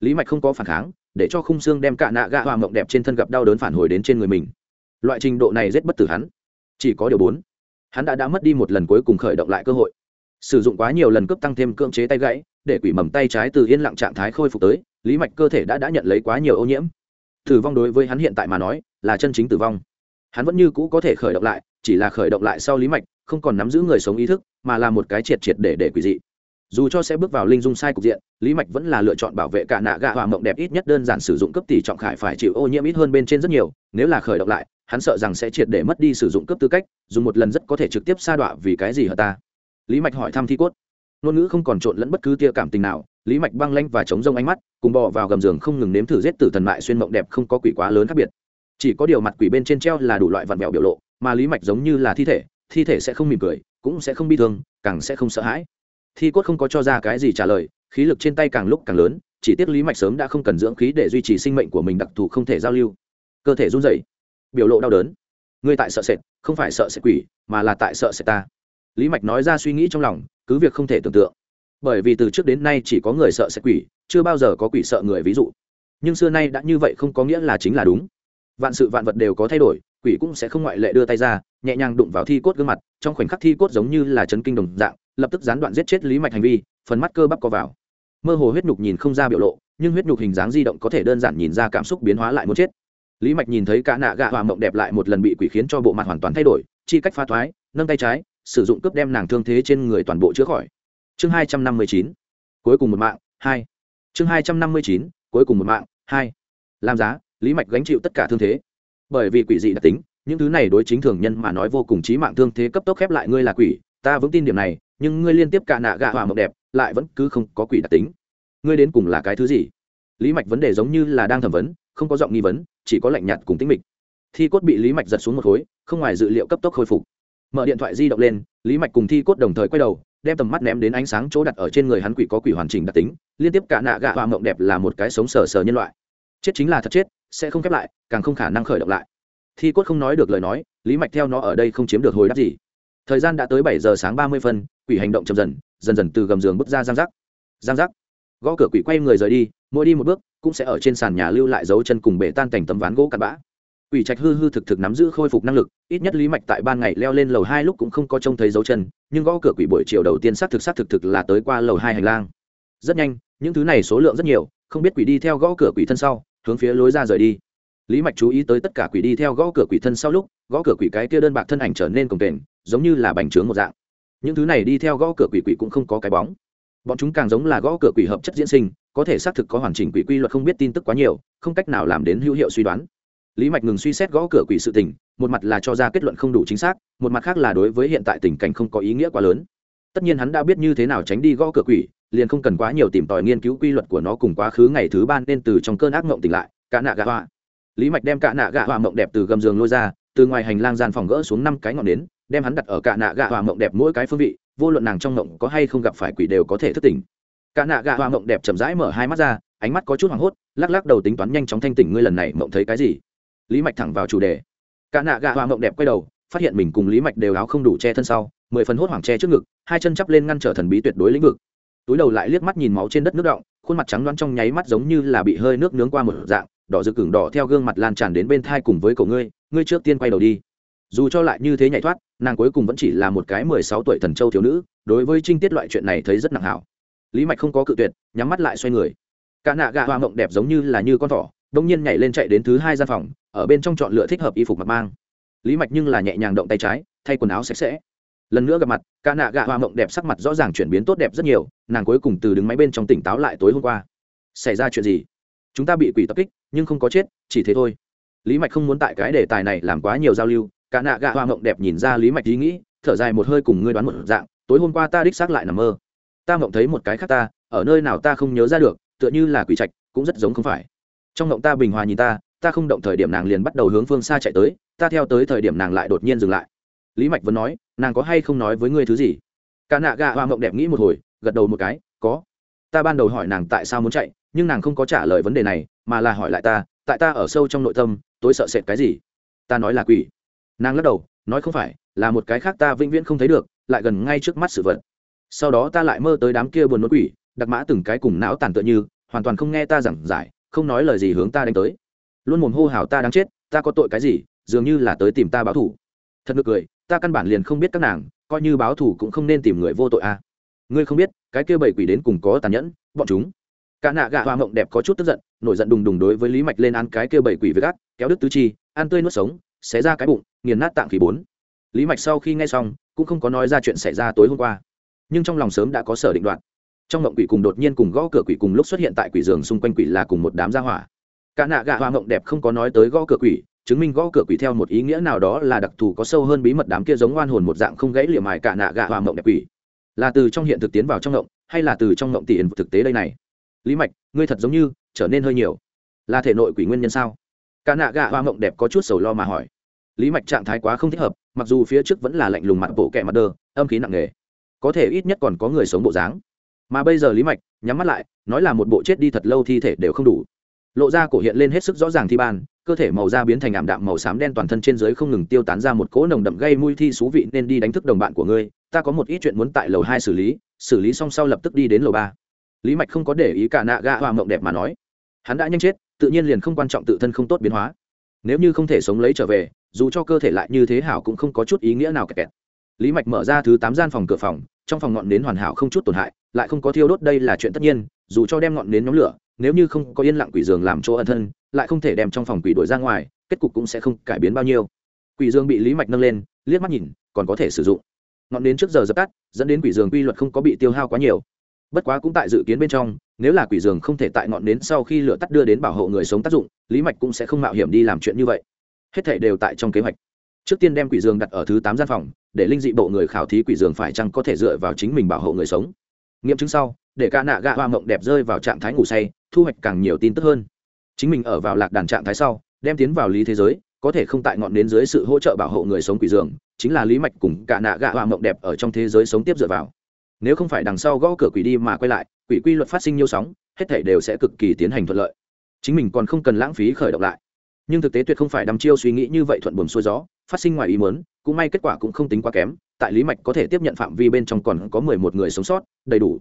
Lý mạch không có phản kháng, để cho khung xương đem cả nạ gạ hoa mộng đẹp trên thân gặp đau đớn phản hồi đến trên người mình. Loại trình độ này rất bất tử hắn. Chỉ có điều bốn hắn đã đã mất đi một lần cuối cùng khởi động lại cơ hội. Sử dụng quá nhiều lần cướp tăng thêm cưỡng chế tay gãy, để quỷ mầm tay trái từ yên lặng trạng thái khôi phục tới, lý mạch cơ thể đã đã nhận lấy quá nhiều ô nhiễm. Tử vong đối với hắn hiện tại mà nói, là chân chính tử vong. Hắn vẫn như cũ có thể khởi động lại, chỉ là khởi động lại sau lý mạch, không còn nắm giữ người sống ý thức, mà là một cái triệt triệt để để quỷ dị dù cho sẽ bước vào linh dung sai cục diện, lý mạch vẫn là lựa chọn bảo vệ cả nạ gạ hòa mộng đẹp ít nhất đơn giản sử dụng cấp tỷ trọng khải phải chịu ô nhiễm ít hơn bên trên rất nhiều, nếu là khởi động lại, hắn sợ rằng sẽ triệt để mất đi sử dụng cấp tư cách, dùng một lần rất có thể trực tiếp sa đọa vì cái gì hả ta? Lý mạch hỏi thăm thi cốt. Ngôn ngữ không còn trộn lẫn bất cứ tia cảm tình nào, lý mạch băng lanh và chống rông ánh mắt, cùng bò vào gầm giường không ngừng nếm thử giết tử thần mại xuyên mộng đẹp không có quỷ quá lớn khác biệt. Chỉ có điều mặt quỷ bên trên treo là đủ loại vặn vẹo biểu lộ, mà lý mạch giống như là thi thể thi thể sẽ không mỉm cười, cũng sẽ không bi thương, càng sẽ không sợ hãi thi cốt không có cho ra cái gì trả lời, khí lực trên tay càng lúc càng lớn, chỉ tiếc lý mạch sớm đã không cần dưỡng khí để duy trì sinh mệnh của mình đặc thù không thể giao lưu. Cơ thể run rẩy, biểu lộ đau đớn. Ngươi tại sợ sệt, không phải sợ sệt quỷ, mà là tại sợ sệt ta. Lý mạch nói ra suy nghĩ trong lòng, cứ việc không thể tưởng tượng. Bởi vì từ trước đến nay chỉ có người sợ sệt quỷ, chưa bao giờ có quỷ sợ người ví dụ. Nhưng xưa nay đã như vậy không có nghĩa là chính là đúng. Vạn sự vạn vật đều có thay đổi, quỷ cũng sẽ không ngoại lệ đưa tay ra, nhẹ nhàng đụng vào thi cốt gương mặt, trong khoảnh khắc thi cốt giống như là chấn kinh đồng dạng lập tức gián đoạn giết chết lý mạch hành vi, phần mắt cơ bắp co vào. Mơ hồ huyết nhục nhìn không ra biểu lộ, nhưng huyết nhục hình dáng di động có thể đơn giản nhìn ra cảm xúc biến hóa lại muốn chết. Lý mạch nhìn thấy cả nạ gạ hòa mộng đẹp lại một lần bị quỷ khiến cho bộ mặt hoàn toàn thay đổi, chi cách pha thoái, nâng tay trái, sử dụng cướp đem nàng thương thế trên người toàn bộ chữa khỏi. Chương hai trăm năm mươi chín, cuối cùng một mạng, hai. Chương hai trăm năm mươi chín, cuối cùng một mạng, hai. Làm giá, lý mạch gánh chịu tất cả thương thế. Bởi vì quỷ dị đặc tính, những thứ này đối chính thường nhân mà nói vô cùng trí mạng thương thế cấp tốc khép lại ngươi là quỷ, ta vững tin điểm này nhưng ngươi liên tiếp cả nạ gạ hỏa mộng đẹp, lại vẫn cứ không có quỷ đặc tính. Ngươi đến cùng là cái thứ gì? Lý mạch vấn đề giống như là đang thẩm vấn, không có giọng nghi vấn, chỉ có lạnh nhạt cùng tính mịch. Thi cốt bị lý mạch giật xuống một khối, không ngoài dự liệu cấp tốc khôi phục. Mở điện thoại di động lên, lý mạch cùng thi cốt đồng thời quay đầu, đem tầm mắt ném đến ánh sáng chỗ đặt ở trên người hắn quỷ có quỷ hoàn chỉnh đặc tính, liên tiếp cả nạ gạ hoa mộng đẹp là một cái sống sờ sờ nhân loại. Chết chính là thật chết, sẽ không khép lại, càng không khả năng khởi động lại. Thi cốt không nói được lời nói, lý mạch theo nó ở đây không chiếm được hồi đáp gì. Thời gian đã tới bảy giờ sáng ba mươi phân quỷ hành động chậm dần dần dần từ gầm giường bước ra giang giác. Giang giác. Gõ cửa quỷ quay người rời đi, mỗi đi một bước, cũng sẽ ở trên sàn nhà lưu lại dấu chân cùng bể tan cảnh tấm ván gỗ cặn bã. Quỷ trạch hư hư thực thực nắm giữ khôi phục năng lực, ít nhất lý mạch tại ban ngày leo lên lầu hai lúc cũng không có trông thấy dấu chân, nhưng gõ cửa quỷ buổi chiều đầu tiên xác thực xác thực thực là tới qua lầu hai hành lang. Rất nhanh, những thứ này số lượng rất nhiều, không biết quỷ đi theo gõ cửa quỷ thân sau, hướng phía lối ra rời đi. Lý mạch chú ý tới tất cả quỷ đi theo gõ cửa quỷ thân sau lúc, gõ cửa quỷ cái kia đơn bạc thân ảnh trở nên cồng kềnh, giống như là bành trướng một dạng những thứ này đi theo gõ cửa quỷ quỷ cũng không có cái bóng. Bọn chúng càng giống là gõ cửa quỷ hợp chất diễn sinh, có thể xác thực có hoàn chỉnh quỷ quy luật không biết tin tức quá nhiều, không cách nào làm đến hữu hiệu suy đoán. Lý mạch ngừng suy xét gõ cửa quỷ sự tình, một mặt là cho ra kết luận không đủ chính xác, một mặt khác là đối với hiện tại tình cảnh không có ý nghĩa quá lớn. Tất nhiên hắn đã biết như thế nào tránh đi gõ cửa quỷ, liền không cần quá nhiều tìm tòi nghiên cứu quy luật của nó cùng quá khứ ngày thứ ban nên từ trong cơn ác mộng tỉnh lại, cả nạ gạ hoa. lý mạch đem cả nạ gạ hoa mộng đẹp từ gầm giường lôi ra, từ ngoài hành lang gian phòng gỡ xuống năm cái ngọn nến đem hắn đặt ở cả nạ gạ hòa mộng đẹp mỗi cái phương vị, vô luận nàng trong mộng có hay không gặp phải quỷ đều có thể thức tỉnh. Cả nạ gạ hòa mộng đẹp chậm rãi mở hai mắt ra, ánh mắt có chút hoảng hốt, lắc lắc đầu tính toán nhanh chóng thanh tỉnh ngươi lần này mộng thấy cái gì. Lý mạch thẳng vào chủ đề. Cả nạ gạ hòa mộng đẹp quay đầu, phát hiện mình cùng lý mạch đều áo không đủ che thân sau, mười phần hốt hoảng che trước ngực, hai chân chắp lên ngăn trở thần bí tuyệt đối lĩnh vực. Túi đầu lại liếc mắt nhìn máu trên đất nước động khuôn mặt trắng đoán trong nháy mắt giống như là bị hơi nước nướng qua một dạng, đỏ rực cứng đỏ theo gương mặt lan tràn đến bên thai cùng với cổ ngươi ngươi trước tiên quay đầu đi dù cho lại như thế nhảy thoát, nàng cuối cùng vẫn chỉ là một cái mười sáu tuổi thần châu thiếu nữ, đối với trinh tiết loại chuyện này thấy rất nặng hảo. Lý mạch không có cự tuyệt, nhắm mắt lại xoay người. Cả nạ gà hoa mộng đẹp giống như là như con thỏ, đông nhiên nhảy lên chạy đến thứ hai gian phòng, ở bên trong chọn lựa thích hợp y phục mặc mang. Lý mạch nhưng là nhẹ nhàng động tay trái, thay quần áo sạch sẽ. Lần nữa gặp mặt ca nạ gạ hoa mộng đẹp sắc mặt rõ ràng chuyển biến tốt đẹp rất nhiều, nàng cuối cùng từ đứng máy bên trong tỉnh táo lại tối hôm qua. Xảy ra chuyện gì? Chúng ta bị quỷ tập kích, nhưng không có chết, chỉ thế thôi. Lý mạch không muốn tại cái đề tài này làm quá nhiều giao lưu cả nạ gạ hoa mộng đẹp nhìn ra lý mạch ý nghĩ, thở dài một hơi cùng ngươi đoán một dạng, tối hôm qua ta đích xác lại nằm mơ. Ta mộng thấy một cái khác ta, ở nơi nào ta không nhớ ra được, tựa như là quỷ trạch, cũng rất giống không phải. Trong mộng ta bình hòa nhìn ta ta không động thời điểm nàng liền bắt đầu hướng phương xa chạy tới, ta theo tới thời điểm nàng lại đột nhiên dừng lại. Lý mạch vẫn nói, nàng có hay không nói với ngươi thứ gì? Cả nạ gạ hoa mộng đẹp nghĩ một hồi, gật đầu một cái, có. Ta ban đầu hỏi nàng tại sao muốn chạy, nhưng nàng không có trả lời vấn đề này, mà là hỏi lại ta, tại ta ở sâu trong nội tâm tôi sợ sệt cái gì? Ta nói là quỷ nàng lắc đầu, nói không phải, là một cái khác ta vĩnh viễn không thấy được, lại gần ngay trước mắt sự vật. Sau đó ta lại mơ tới đám kia buồn nốt quỷ, đặc mã từng cái cùng não tàn tựa như, hoàn toàn không nghe ta giảng giải, không nói lời gì hướng ta đánh tới. Luôn mồm hô hào ta đang chết, ta có tội cái gì, dường như là tới tìm ta báo thủ thật ngược cười, ta căn bản liền không biết các nàng, coi như báo thủ cũng không nên tìm người vô tội a à. ngươi không biết, cái kia bảy quỷ đến cùng có tàn nhẫn, bọn chúng. Cả nạ gạ hoa mộng đẹp có chút tức giận, nổi giận đùng đùng đối với lý mạch lên ăn cái kia bảy quỷ với gác, kéo đứt tứ chi, ăn tươi nuốt sống, xé ra cái bụng nghiền nát tạng khí bốn. Lý mạch sau khi nghe xong, cũng không có nói ra chuyện xảy ra tối hôm qua. Nhưng trong lòng sớm đã có sở định đoạn. Trong mộng quỷ cùng đột nhiên cùng gõ cửa quỷ cùng lúc xuất hiện tại quỷ giường xung quanh quỷ là cùng một đám gia hỏa. Cả nạ gạ hoa mộng đẹp không có nói tới gõ cửa quỷ, chứng minh gõ cửa quỷ theo một ý nghĩa nào đó là đặc thù có sâu hơn bí mật đám kia giống oan hồn một dạng không gãy liệm mài cả nạ gạ hoa mộng đẹp quỷ. Là từ trong hiện thực tiến vào trong mộng hay là từ trong mộng tiền thực tế đây này? Lý mạch, ngươi thật giống như trở nên hơi nhiều. Là thể nội quỷ nguyên nhân sao? Cả nạ gạ hoa mộng đẹp có chút sầu lo mà hỏi lý mạch trạng thái quá không thích hợp, mặc dù phía trước vẫn là lạnh lùng mặt bộ kẹ mặt đơ, âm khí nặng nề. Có thể ít nhất còn có người sống bộ dáng. Mà bây giờ lý mạch, nhắm mắt lại, nói là một bộ chết đi thật lâu thi thể đều không đủ. Lộ ra cổ hiện lên hết sức rõ ràng thi ban, cơ thể màu da biến thành ảm đạm màu xám đen toàn thân trên dưới không ngừng tiêu tán ra một cỗ nồng đậm gây mùi thi xú vị, nên đi đánh thức đồng bạn của ngươi, ta có một ít chuyện muốn tại lầu hai xử lý xử lý xong sau lập tức đi đến lầu ba. Lý mạch không có để ý cả nạ gạ hoa mộng đẹp mà nói. Hắn đã nhanh chết, tự nhiên liền không quan trọng tự thân không tốt biến hóa. Nếu như không thể sống lấy trở về dù cho cơ thể lại như thế hảo cũng không có chút ý nghĩa nào kẹt lý mạch mở ra thứ tám gian phòng cửa phòng, trong phòng ngọn nến hoàn hảo không chút tổn hại, lại không có thiêu đốt, đây là chuyện tất nhiên, dù cho đem ngọn nến nhóm lửa, nếu như không có yên lặng quỷ giường làm chỗ ẩn thân, lại không thể đem trong phòng quỷ đổi ra ngoài, kết cục cũng sẽ không cải biến bao nhiêu. Quỷ giường bị lý mạch nâng lên, liếc mắt nhìn, còn có thể sử dụng. Ngọn nến trước giờ dập tắt, dẫn đến quỷ giường quy luật không có bị tiêu hao quá nhiều. Bất quá cũng tại dự kiến bên trong, nếu là quỷ giường không thể tại ngọn nến sau khi lửa tắt đưa đến bảo hộ người sống tác dụng, lý mạch cũng sẽ không mạo hiểm đi làm chuyện như vậy hết thảy đều tại trong kế hoạch. Trước tiên đem quỷ giường đặt ở thứ tám gian phòng, để linh dị bộ người khảo thí quỷ giường phải chăng có thể dựa vào chính mình bảo hộ người sống. Nghiệm chứng sau, để ca nạ gạ hoa mộng đẹp rơi vào trạng thái ngủ say, thu hoạch càng nhiều tin tức hơn. Chính mình ở vào lạc đàn trạng thái sau, đem tiến vào lý thế giới, có thể không tại ngọn đến dưới sự hỗ trợ bảo hộ người sống quỷ giường, chính là lý mạch cùng cả nạ gạ hoa mộng đẹp ở trong thế giới sống tiếp dựa vào. Nếu không phải đằng sau gõ cửa quỷ đi mà quay lại, quỷ quy luật phát sinh nhiều sóng, hết thể đều sẽ cực kỳ tiến hành thuận lợi. Chính mình còn không cần lãng phí khởi động lại nhưng thực tế tuyệt không phải đăm chiêu suy nghĩ như vậy thuận buồm xuôi gió, phát sinh ngoài ý muốn, cũng may kết quả cũng không tính quá kém, tại lý mạch có thể tiếp nhận phạm vi bên trong còn có mười một người sống sót, đầy đủ.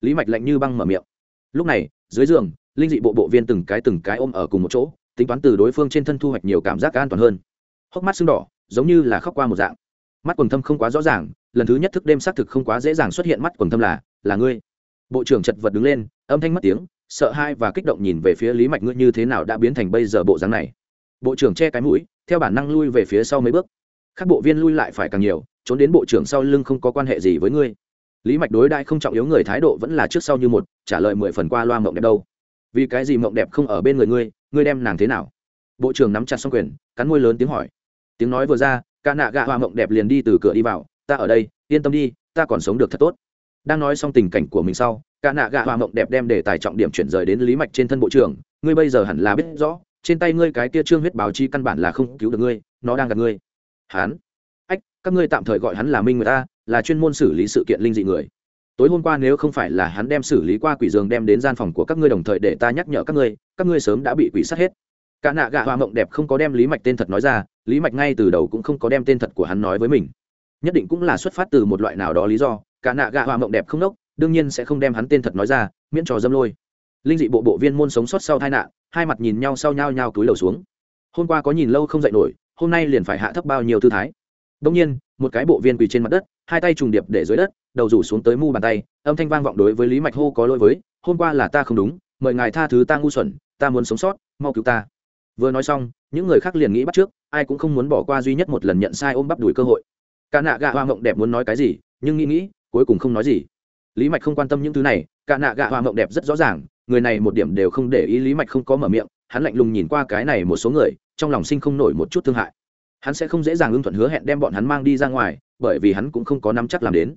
Lý mạch lạnh như băng mở miệng. Lúc này, dưới giường, linh dị bộ bộ viên từng cái từng cái ôm ở cùng một chỗ, tính toán từ đối phương trên thân thu hoạch nhiều cảm giác an toàn hơn. Hốc mắt sưng đỏ, giống như là khóc qua một dạng. Mắt quần thâm không quá rõ ràng, lần thứ nhất thức đêm xác thực không quá dễ dàng xuất hiện mắt quần thâm là là ngươi. Bộ trưởng chật vật đứng lên, âm thanh mất tiếng, sợ hai và kích động nhìn về phía lý mạch ngươi như thế nào đã biến thành bây giờ bộ dáng này bộ trưởng che cái mũi, theo bản năng lui về phía sau mấy bước. Các bộ viên lui lại phải càng nhiều, trốn đến bộ trưởng sau lưng không có quan hệ gì với ngươi. Lý mạch đối đại không trọng yếu người thái độ vẫn là trước sau như một, trả lời mười phần qua loa mộng đẹp đâu. Vì cái gì mộng đẹp không ở bên người ngươi ngươi đem nàng thế nào? Bộ trưởng nắm chặt xong quyền, cắn môi lớn tiếng hỏi. Tiếng nói vừa ra cả nạ gạ hoa mộng đẹp liền đi từ cửa đi vào, ta ở đây, yên tâm đi, ta còn sống được thật tốt. Đang nói xong tình cảnh của mình sau cả nạ gạ hoa mộng đẹp đem để tài trọng điểm chuyển rời đến lý mạch trên thân bộ trưởng, ngươi bây giờ hẳn là biết rõ trên tay ngươi cái kia trương huyết báo chi căn bản là không cứu được ngươi, nó đang gặp ngươi. Hán ách, các ngươi tạm thời gọi hắn là minh người ta là chuyên môn xử lý sự kiện linh dị người. Tối hôm qua nếu không phải là hắn đem xử lý qua quỷ giường đem đến gian phòng của các ngươi đồng thời để ta nhắc nhở các ngươi các ngươi sớm đã bị quỷ sát hết. Cả nạ gạ hoa mộng đẹp không có đem lý mạch tên thật nói ra, lý mạch ngay từ đầu cũng không có đem tên thật của hắn nói với mình. Nhất định cũng là xuất phát từ một loại nào đó lý do, cả nạ gạ hoa mộng đẹp không đốc, đương nhiên sẽ không đem hắn tên thật nói ra, miễn trò dâm lôi linh dị bộ bộ viên môn sống sót sau tai nạn, hai mặt nhìn nhau sau nhau nhau túi lầu xuống. Hôm qua có nhìn lâu không dậy nổi, hôm nay liền phải hạ thấp bao nhiêu tư thái. Đông nhiên, một cái bộ viên quỳ trên mặt đất, hai tay trùng điệp để dưới đất, đầu rủ xuống tới mu bàn tay, âm thanh vang vọng đối với lý mạch hô có lỗi với, hôm qua là ta không đúng, mời ngài tha thứ ta ngu xuẩn, ta muốn sống sót, mau cứu ta. Vừa nói xong, những người khác liền nghĩ bắt trước, ai cũng không muốn bỏ qua duy nhất một lần nhận sai ôm bắp đuổi cơ hội. Cả nạ gạ hoa mộng đẹp muốn nói cái gì, nhưng nghĩ nghĩ, cuối cùng không nói gì. Lý mạch không quan tâm những thứ này, cả nạ gạ hoa mộng đẹp rất rõ ràng người này một điểm đều không để ý lý mạch không có mở miệng, hắn lạnh lùng nhìn qua cái này một số người, trong lòng sinh không nổi một chút thương hại. Hắn sẽ không dễ dàng ưng thuận hứa hẹn đem bọn hắn mang đi ra ngoài, bởi vì hắn cũng không có nắm chắc làm đến.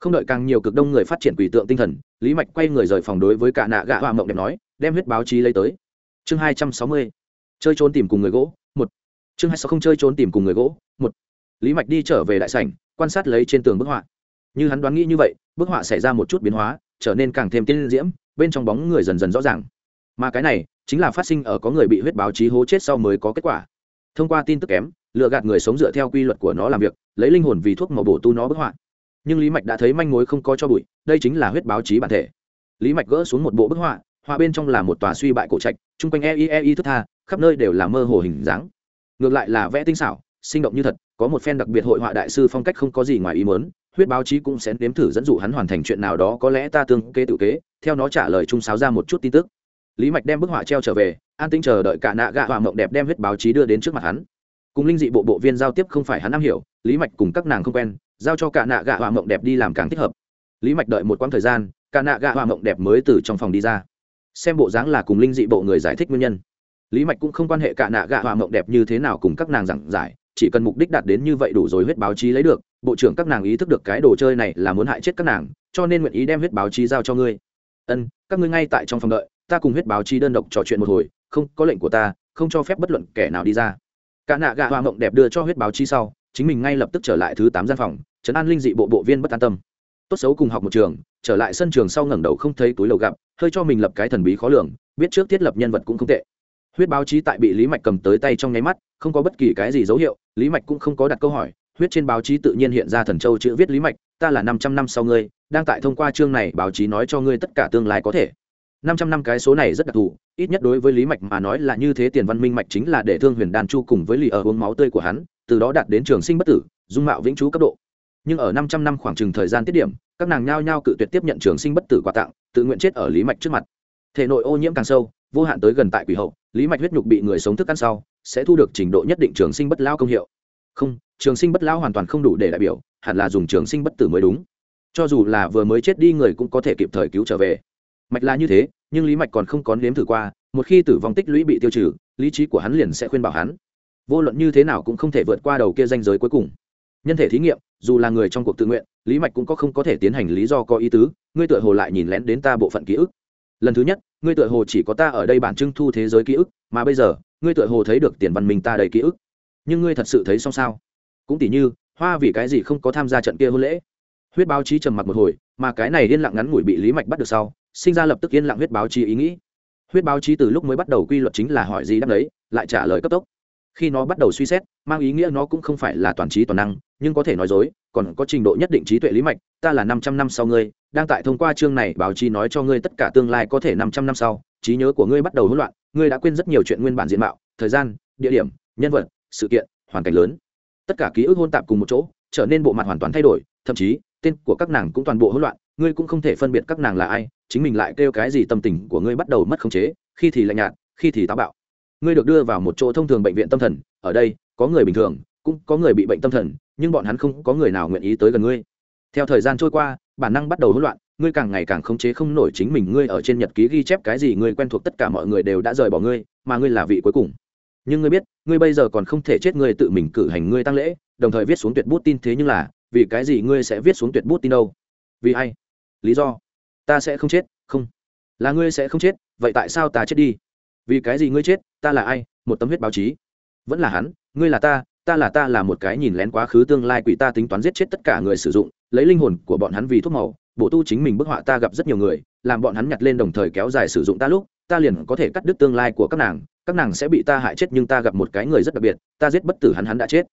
Không đợi càng nhiều cực đông người phát triển quỷ tượng tinh thần, lý mạch quay người rời phòng đối với cả nạ gạ hoa mộng đẹp nói, đem huyết báo chí lấy tới. Chương hai trăm sáu mươi, chơi trốn tìm cùng người gỗ, một. Chương hai sáu không chơi trốn tìm cùng người gỗ, một. Lý mạch đi trở về đại sảnh, quan sát lấy trên tường bức họa. Như hắn đoán nghĩ như vậy, bức họa xảy ra một chút biến hóa, trở nên càng thêm tiên diễm bên trong bóng người dần dần rõ ràng. Mà cái này chính là phát sinh ở có người bị huyết báo chí hố chết sau mới có kết quả. Thông qua tin tức kém lựa gạt người sống dựa theo quy luật của nó làm việc, lấy linh hồn vì thuốc màu bổ tu nó bức họa. Nhưng lý mạch đã thấy manh mối không có cho bụi, đây chính là huyết báo chí bản thể. Lý mạch gỡ xuống một bộ bức họa họa bên trong là một tòa suy bại cổ trạch, chung quanh e i e i thức tha, khắp nơi đều là mơ hồ hình dáng. Ngược lại là vẽ tinh xảo sinh động như thật, có một phen đặc biệt hội họa đại sư phong cách không có gì ngoài ý mớn huyết báo chí cũng sẽ nếm thử dẫn dụ hắn hoàn thành chuyện nào đó, có lẽ ta tương kế tự kế, theo nó trả lời chung sáo ra một chút tin tức. Lý mạch đem bức họa treo trở về, an tĩnh chờ đợi cả nạ gạ họa mộng đẹp đem huyết báo chí đưa đến trước mặt hắn. Cùng linh dị bộ bộ viên giao tiếp không phải hắn am hiểu, lý mạch cùng các nàng không quen, giao cho cả nạ gạ họa mộng đẹp đi làm càng thích hợp. Lý mạch đợi một quãng thời gian, cả nạ gạ họa mộng đẹp mới từ trong phòng đi ra. Xem bộ dáng là cùng linh dị bộ người giải thích nguyên nhân. Lý mạch cũng không quan hệ cả nạ gạ họa mộng đẹp như thế nào cùng các nàng giảng giải chỉ cần mục đích đạt đến như vậy đủ rồi huyết báo chí lấy được, bộ trưởng các nàng ý thức được cái đồ chơi này là muốn hại chết các nàng, cho nên nguyện ý đem huyết báo chí giao cho ngươi. Ân, các ngươi ngay tại trong phòng đợi, ta cùng huyết báo chí đơn độc trò chuyện một hồi, không, có lệnh của ta, không cho phép bất luận kẻ nào đi ra. Cả nạ gạ hoa mộng đẹp đưa cho huyết báo chí sau, chính mình ngay lập tức trở lại thứ tám gian phòng, trấn an linh dị bộ bộ viên bất an tâm. Tốt xấu cùng học một trường, trở lại sân trường sau ngẩng đầu không thấy túi lầu gặp, hơi cho mình lập cái thần bí khó lường, biết trước thiết lập nhân vật cũng không tệ. Huyết báo chí tại bị lý mạch cầm tới tay trong nháy mắt không có bất kỳ cái gì dấu hiệu, lý mạch cũng không có đặt câu hỏi, huyết trên báo chí tự nhiên hiện ra thần châu chữ viết lý mạch, ta là năm trăm năm sau ngươi, đang tại thông qua chương này báo chí nói cho ngươi tất cả tương lai có thể. Năm trăm năm cái số này rất đặc thù, ít nhất đối với lý mạch mà nói là như thế tiền văn minh mạch chính là để thương huyền đan chu cùng với lì ở uống máu tươi của hắn, từ đó đạt đến trường sinh bất tử, dung mạo vĩnh trú cấp độ. Nhưng ở năm trăm năm khoảng chừng thời gian tiết điểm, các nàng nhao nhao cự tuyệt tiếp nhận trường sinh bất tử quà tặng, tự nguyện chết ở lý mạch trước mặt. Thể nội ô nhiễm càng sâu, vô hạn tới gần tại quỷ hậu, lý mạch huyết nhục bị người sống thức ăn sau sẽ thu được trình độ nhất định trường sinh bất lao công hiệu. Không, trường sinh bất lao hoàn toàn không đủ để đại biểu, hẳn là dùng trường sinh bất tử mới đúng. Cho dù là vừa mới chết đi người cũng có thể kịp thời cứu trở về. Mạch là như thế, nhưng lý mạch còn không có nếm thử qua, một khi tử vong tích lũy bị tiêu trừ, lý trí của hắn liền sẽ khuyên bảo hắn. Vô luận như thế nào cũng không thể vượt qua đầu kia danh giới cuối cùng. Nhân thể thí nghiệm, dù là người trong cuộc tự nguyện, lý mạch cũng có không có thể tiến hành lý do có ý tứ, ngươi tựa hồ lại nhìn lén đến ta bộ phận ký ức. Lần thứ nhất, ngươi tựa hồ chỉ có ta ở đây bản trưng thu thế giới ký ức, mà bây giờ ngươi tựa hồ thấy được tiền văn minh ta đầy ký ức. Nhưng ngươi thật sự thấy xong sao? Cũng tỉ như, hoa vì cái gì không có tham gia trận kia hôn lễ? Huyết báo chí trầm mặc một hồi, mà cái này yên lặng ngắn ngủi bị lý mạch bắt được sau, sinh ra lập tức yên lặng huyết báo chí ý nghĩ. Huyết báo chí từ lúc mới bắt đầu quy luật chính là hỏi gì đáp đấy, lại trả lời cấp tốc. Khi nó bắt đầu suy xét, mang ý nghĩa nó cũng không phải là toàn trí toàn năng, nhưng có thể nói dối, còn có trình độ nhất định trí tuệ lý mạch, ta là năm trăm năm sau ngươi đang tại thông qua chương này báo chí nói cho ngươi tất cả tương lai có thể năm trăm năm sau, trí nhớ của ngươi bắt đầu hỗn loạn, ngươi đã quên rất nhiều chuyện nguyên bản diện mạo, thời gian, địa điểm, nhân vật, sự kiện, hoàn cảnh lớn. Tất cả ký ức hôn tạp cùng một chỗ, trở nên bộ mặt hoàn toàn thay đổi, thậm chí, tên của các nàng cũng toàn bộ hỗn loạn, ngươi cũng không thể phân biệt các nàng là ai, chính mình lại kêu cái gì tâm tình của ngươi bắt đầu mất khống chế, khi thì lạnh nhạt, khi thì táo bạo. Ngươi được đưa vào một chỗ thông thường bệnh viện tâm thần, ở đây, có người bình thường, cũng có người bị bệnh tâm thần, nhưng bọn hắn không có người nào nguyện ý tới gần ngươi. Theo thời gian trôi qua bản năng bắt đầu hỗn loạn, ngươi càng ngày càng khống chế không nổi chính mình, ngươi ở trên nhật ký ghi chép cái gì, ngươi quen thuộc tất cả mọi người đều đã rời bỏ ngươi, mà ngươi là vị cuối cùng. Nhưng ngươi biết, ngươi bây giờ còn không thể chết, ngươi tự mình cử hành ngươi tăng lễ, đồng thời viết xuống tuyệt bút tin thế nhưng là, vì cái gì ngươi sẽ viết xuống tuyệt bút tin đâu? Vì ai? Lý do? Ta sẽ không chết, không. Là ngươi sẽ không chết, vậy tại sao ta chết đi? Vì cái gì ngươi chết, ta là ai? Một tấm huyết báo chí. Vẫn là hắn, ngươi là ta ta là ta là một cái nhìn lén quá khứ tương lai quỷ ta tính toán giết chết tất cả người sử dụng lấy linh hồn của bọn hắn vì thuốc màu, bộ tu chính mình bức họa ta gặp rất nhiều người, làm bọn hắn nhặt lên đồng thời kéo dài sử dụng ta lúc, ta liền có thể cắt đứt tương lai của các nàng các nàng sẽ bị ta hại chết nhưng ta gặp một cái người rất đặc biệt, ta giết bất tử hắn hắn đã chết.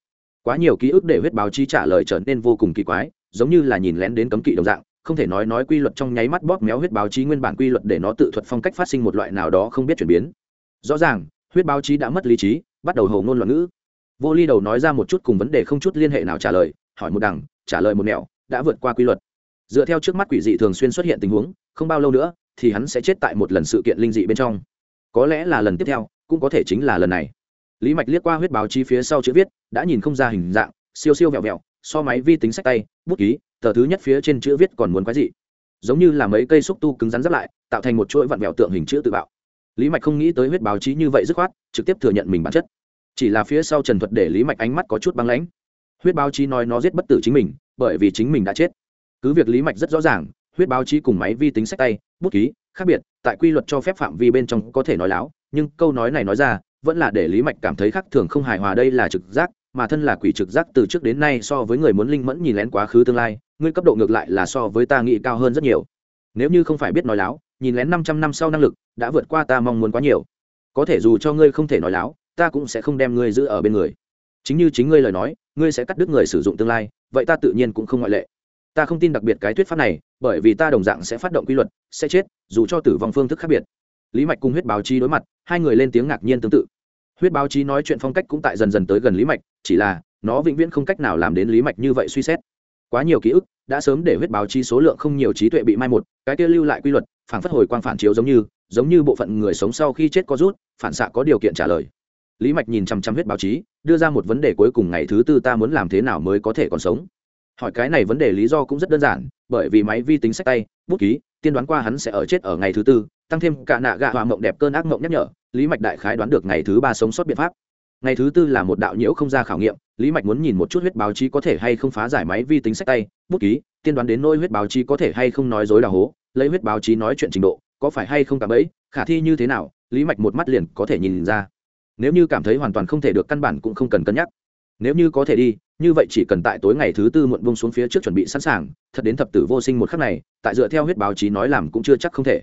Quá nhiều ký ức để huyết báo chí trả lời trở nên vô cùng kỳ quái, giống như là nhìn lén đến cấm kỵ đồng dạng, không thể nói nói quy luật trong nháy mắt bóp méo huyết báo chí nguyên bản quy luật để nó tự thuật phong cách phát sinh một loại nào đó không biết chuyển biến. Rõ ràng, huyết báo chí đã mất lý trí, bắt đầu hầu ngôn loạn ngữ. Vô ly đầu nói ra một chút cùng vấn đề không chút liên hệ nào trả lời, hỏi một đằng, trả lời một mẹo đã vượt qua quy luật. Dựa theo trước mắt quỷ dị thường xuyên xuất hiện tình huống, không bao lâu nữa, thì hắn sẽ chết tại một lần sự kiện linh dị bên trong. Có lẽ là lần tiếp theo, cũng có thể chính là lần này. Lý mạch liếc qua huyết báo chí phía sau chữ viết, đã nhìn không ra hình dạng, siêu siêu vẹo vẹo, so máy vi tính sách tay, bút ký, tờ thứ nhất phía trên chữ viết còn muốn quái dị. Giống như là mấy cây xúc tu cứng rắn giáp lại, tạo thành một chuỗi vặn vẹo tượng hình chữ tự bạo. Lý mạch không nghĩ tới huyết báo chí như vậy dứt khoát, trực tiếp thừa nhận mình bản chất. Chỉ là phía sau trần thuật để lý mạch ánh mắt có chút băng lãnh. Huyết báo chí nói nó giết bất tử chính mình bởi vì chính mình đã chết. Cứ việc lý mạch rất rõ ràng, huyết báo chí cùng máy vi tính sách tay, bút ký, khác biệt, tại quy luật cho phép phạm vi bên trong có thể nói láo, nhưng câu nói này nói ra, vẫn là để lý mạch cảm thấy khác thường không hài hòa đây là trực giác, mà thân là quỷ trực giác từ trước đến nay so với người muốn linh mẫn nhìn lén quá khứ tương lai, ngươi cấp độ ngược lại là so với ta nghĩ cao hơn rất nhiều. Nếu như không phải biết nói láo, nhìn lén năm trăm năm sau năng lực, đã vượt qua ta mong muốn quá nhiều. Có thể dù cho ngươi không thể nói láo, ta cũng sẽ không đem ngươi giữ ở bên người. Chính như chính ngươi lời nói ngươi sẽ cắt đứt người sử dụng tương lai, vậy ta tự nhiên cũng không ngoại lệ. Ta không tin đặc biệt cái thuyết pháp này, bởi vì ta đồng dạng sẽ phát động quy luật, sẽ chết, dù cho tử vong phương thức khác biệt. Lý mạch cùng huyết báo chí đối mặt, hai người lên tiếng ngạc nhiên tương tự. Huyết báo chí nói chuyện phong cách cũng tại dần dần tới gần lý mạch, chỉ là, nó vĩnh viễn không cách nào làm đến lý mạch như vậy suy xét. Quá nhiều ký ức, đã sớm để huyết báo chí số lượng không nhiều trí tuệ bị mai một, cái kia lưu lại quy luật phản phất hồi quang phản chiếu giống như giống như bộ phận người sống sau khi chết có rút, phản xạ có điều kiện trả lời lý mạch nhìn chăm chăm huyết báo chí, đưa ra một vấn đề cuối cùng ngày thứ tư ta muốn làm thế nào mới có thể còn sống. Hỏi cái này vấn đề lý do cũng rất đơn giản, bởi vì máy vi tính sách tay, bút ký, tiên đoán qua hắn sẽ ở chết ở ngày thứ tư, tăng thêm cả nạ gạ hòa mộng đẹp cơn ác mộng nhắc nhở, lý mạch đại khái đoán được ngày thứ ba sống sót biện pháp. Ngày thứ tư là một đạo nhiễu không ra khảo nghiệm, lý mạch muốn nhìn một chút huyết báo chí có thể hay không phá giải máy vi tính sách tay, bút ký, tiên đoán đến nôi huyết báo chí có thể hay không nói dối đào hố, lấy huyết báo chí nói chuyện trình độ, có phải hay không cả bấy khả thi như thế nào, lý mạch một mắt liền có thể nhìn ra nếu như cảm thấy hoàn toàn không thể được căn bản cũng không cần cân nhắc. Nếu như có thể đi, như vậy chỉ cần tại tối ngày thứ tư muộn bông xuống phía trước chuẩn bị sẵn sàng, thật đến thập tử vô sinh một khắc này, tại dựa theo huyết báo chí nói làm cũng chưa chắc không thể.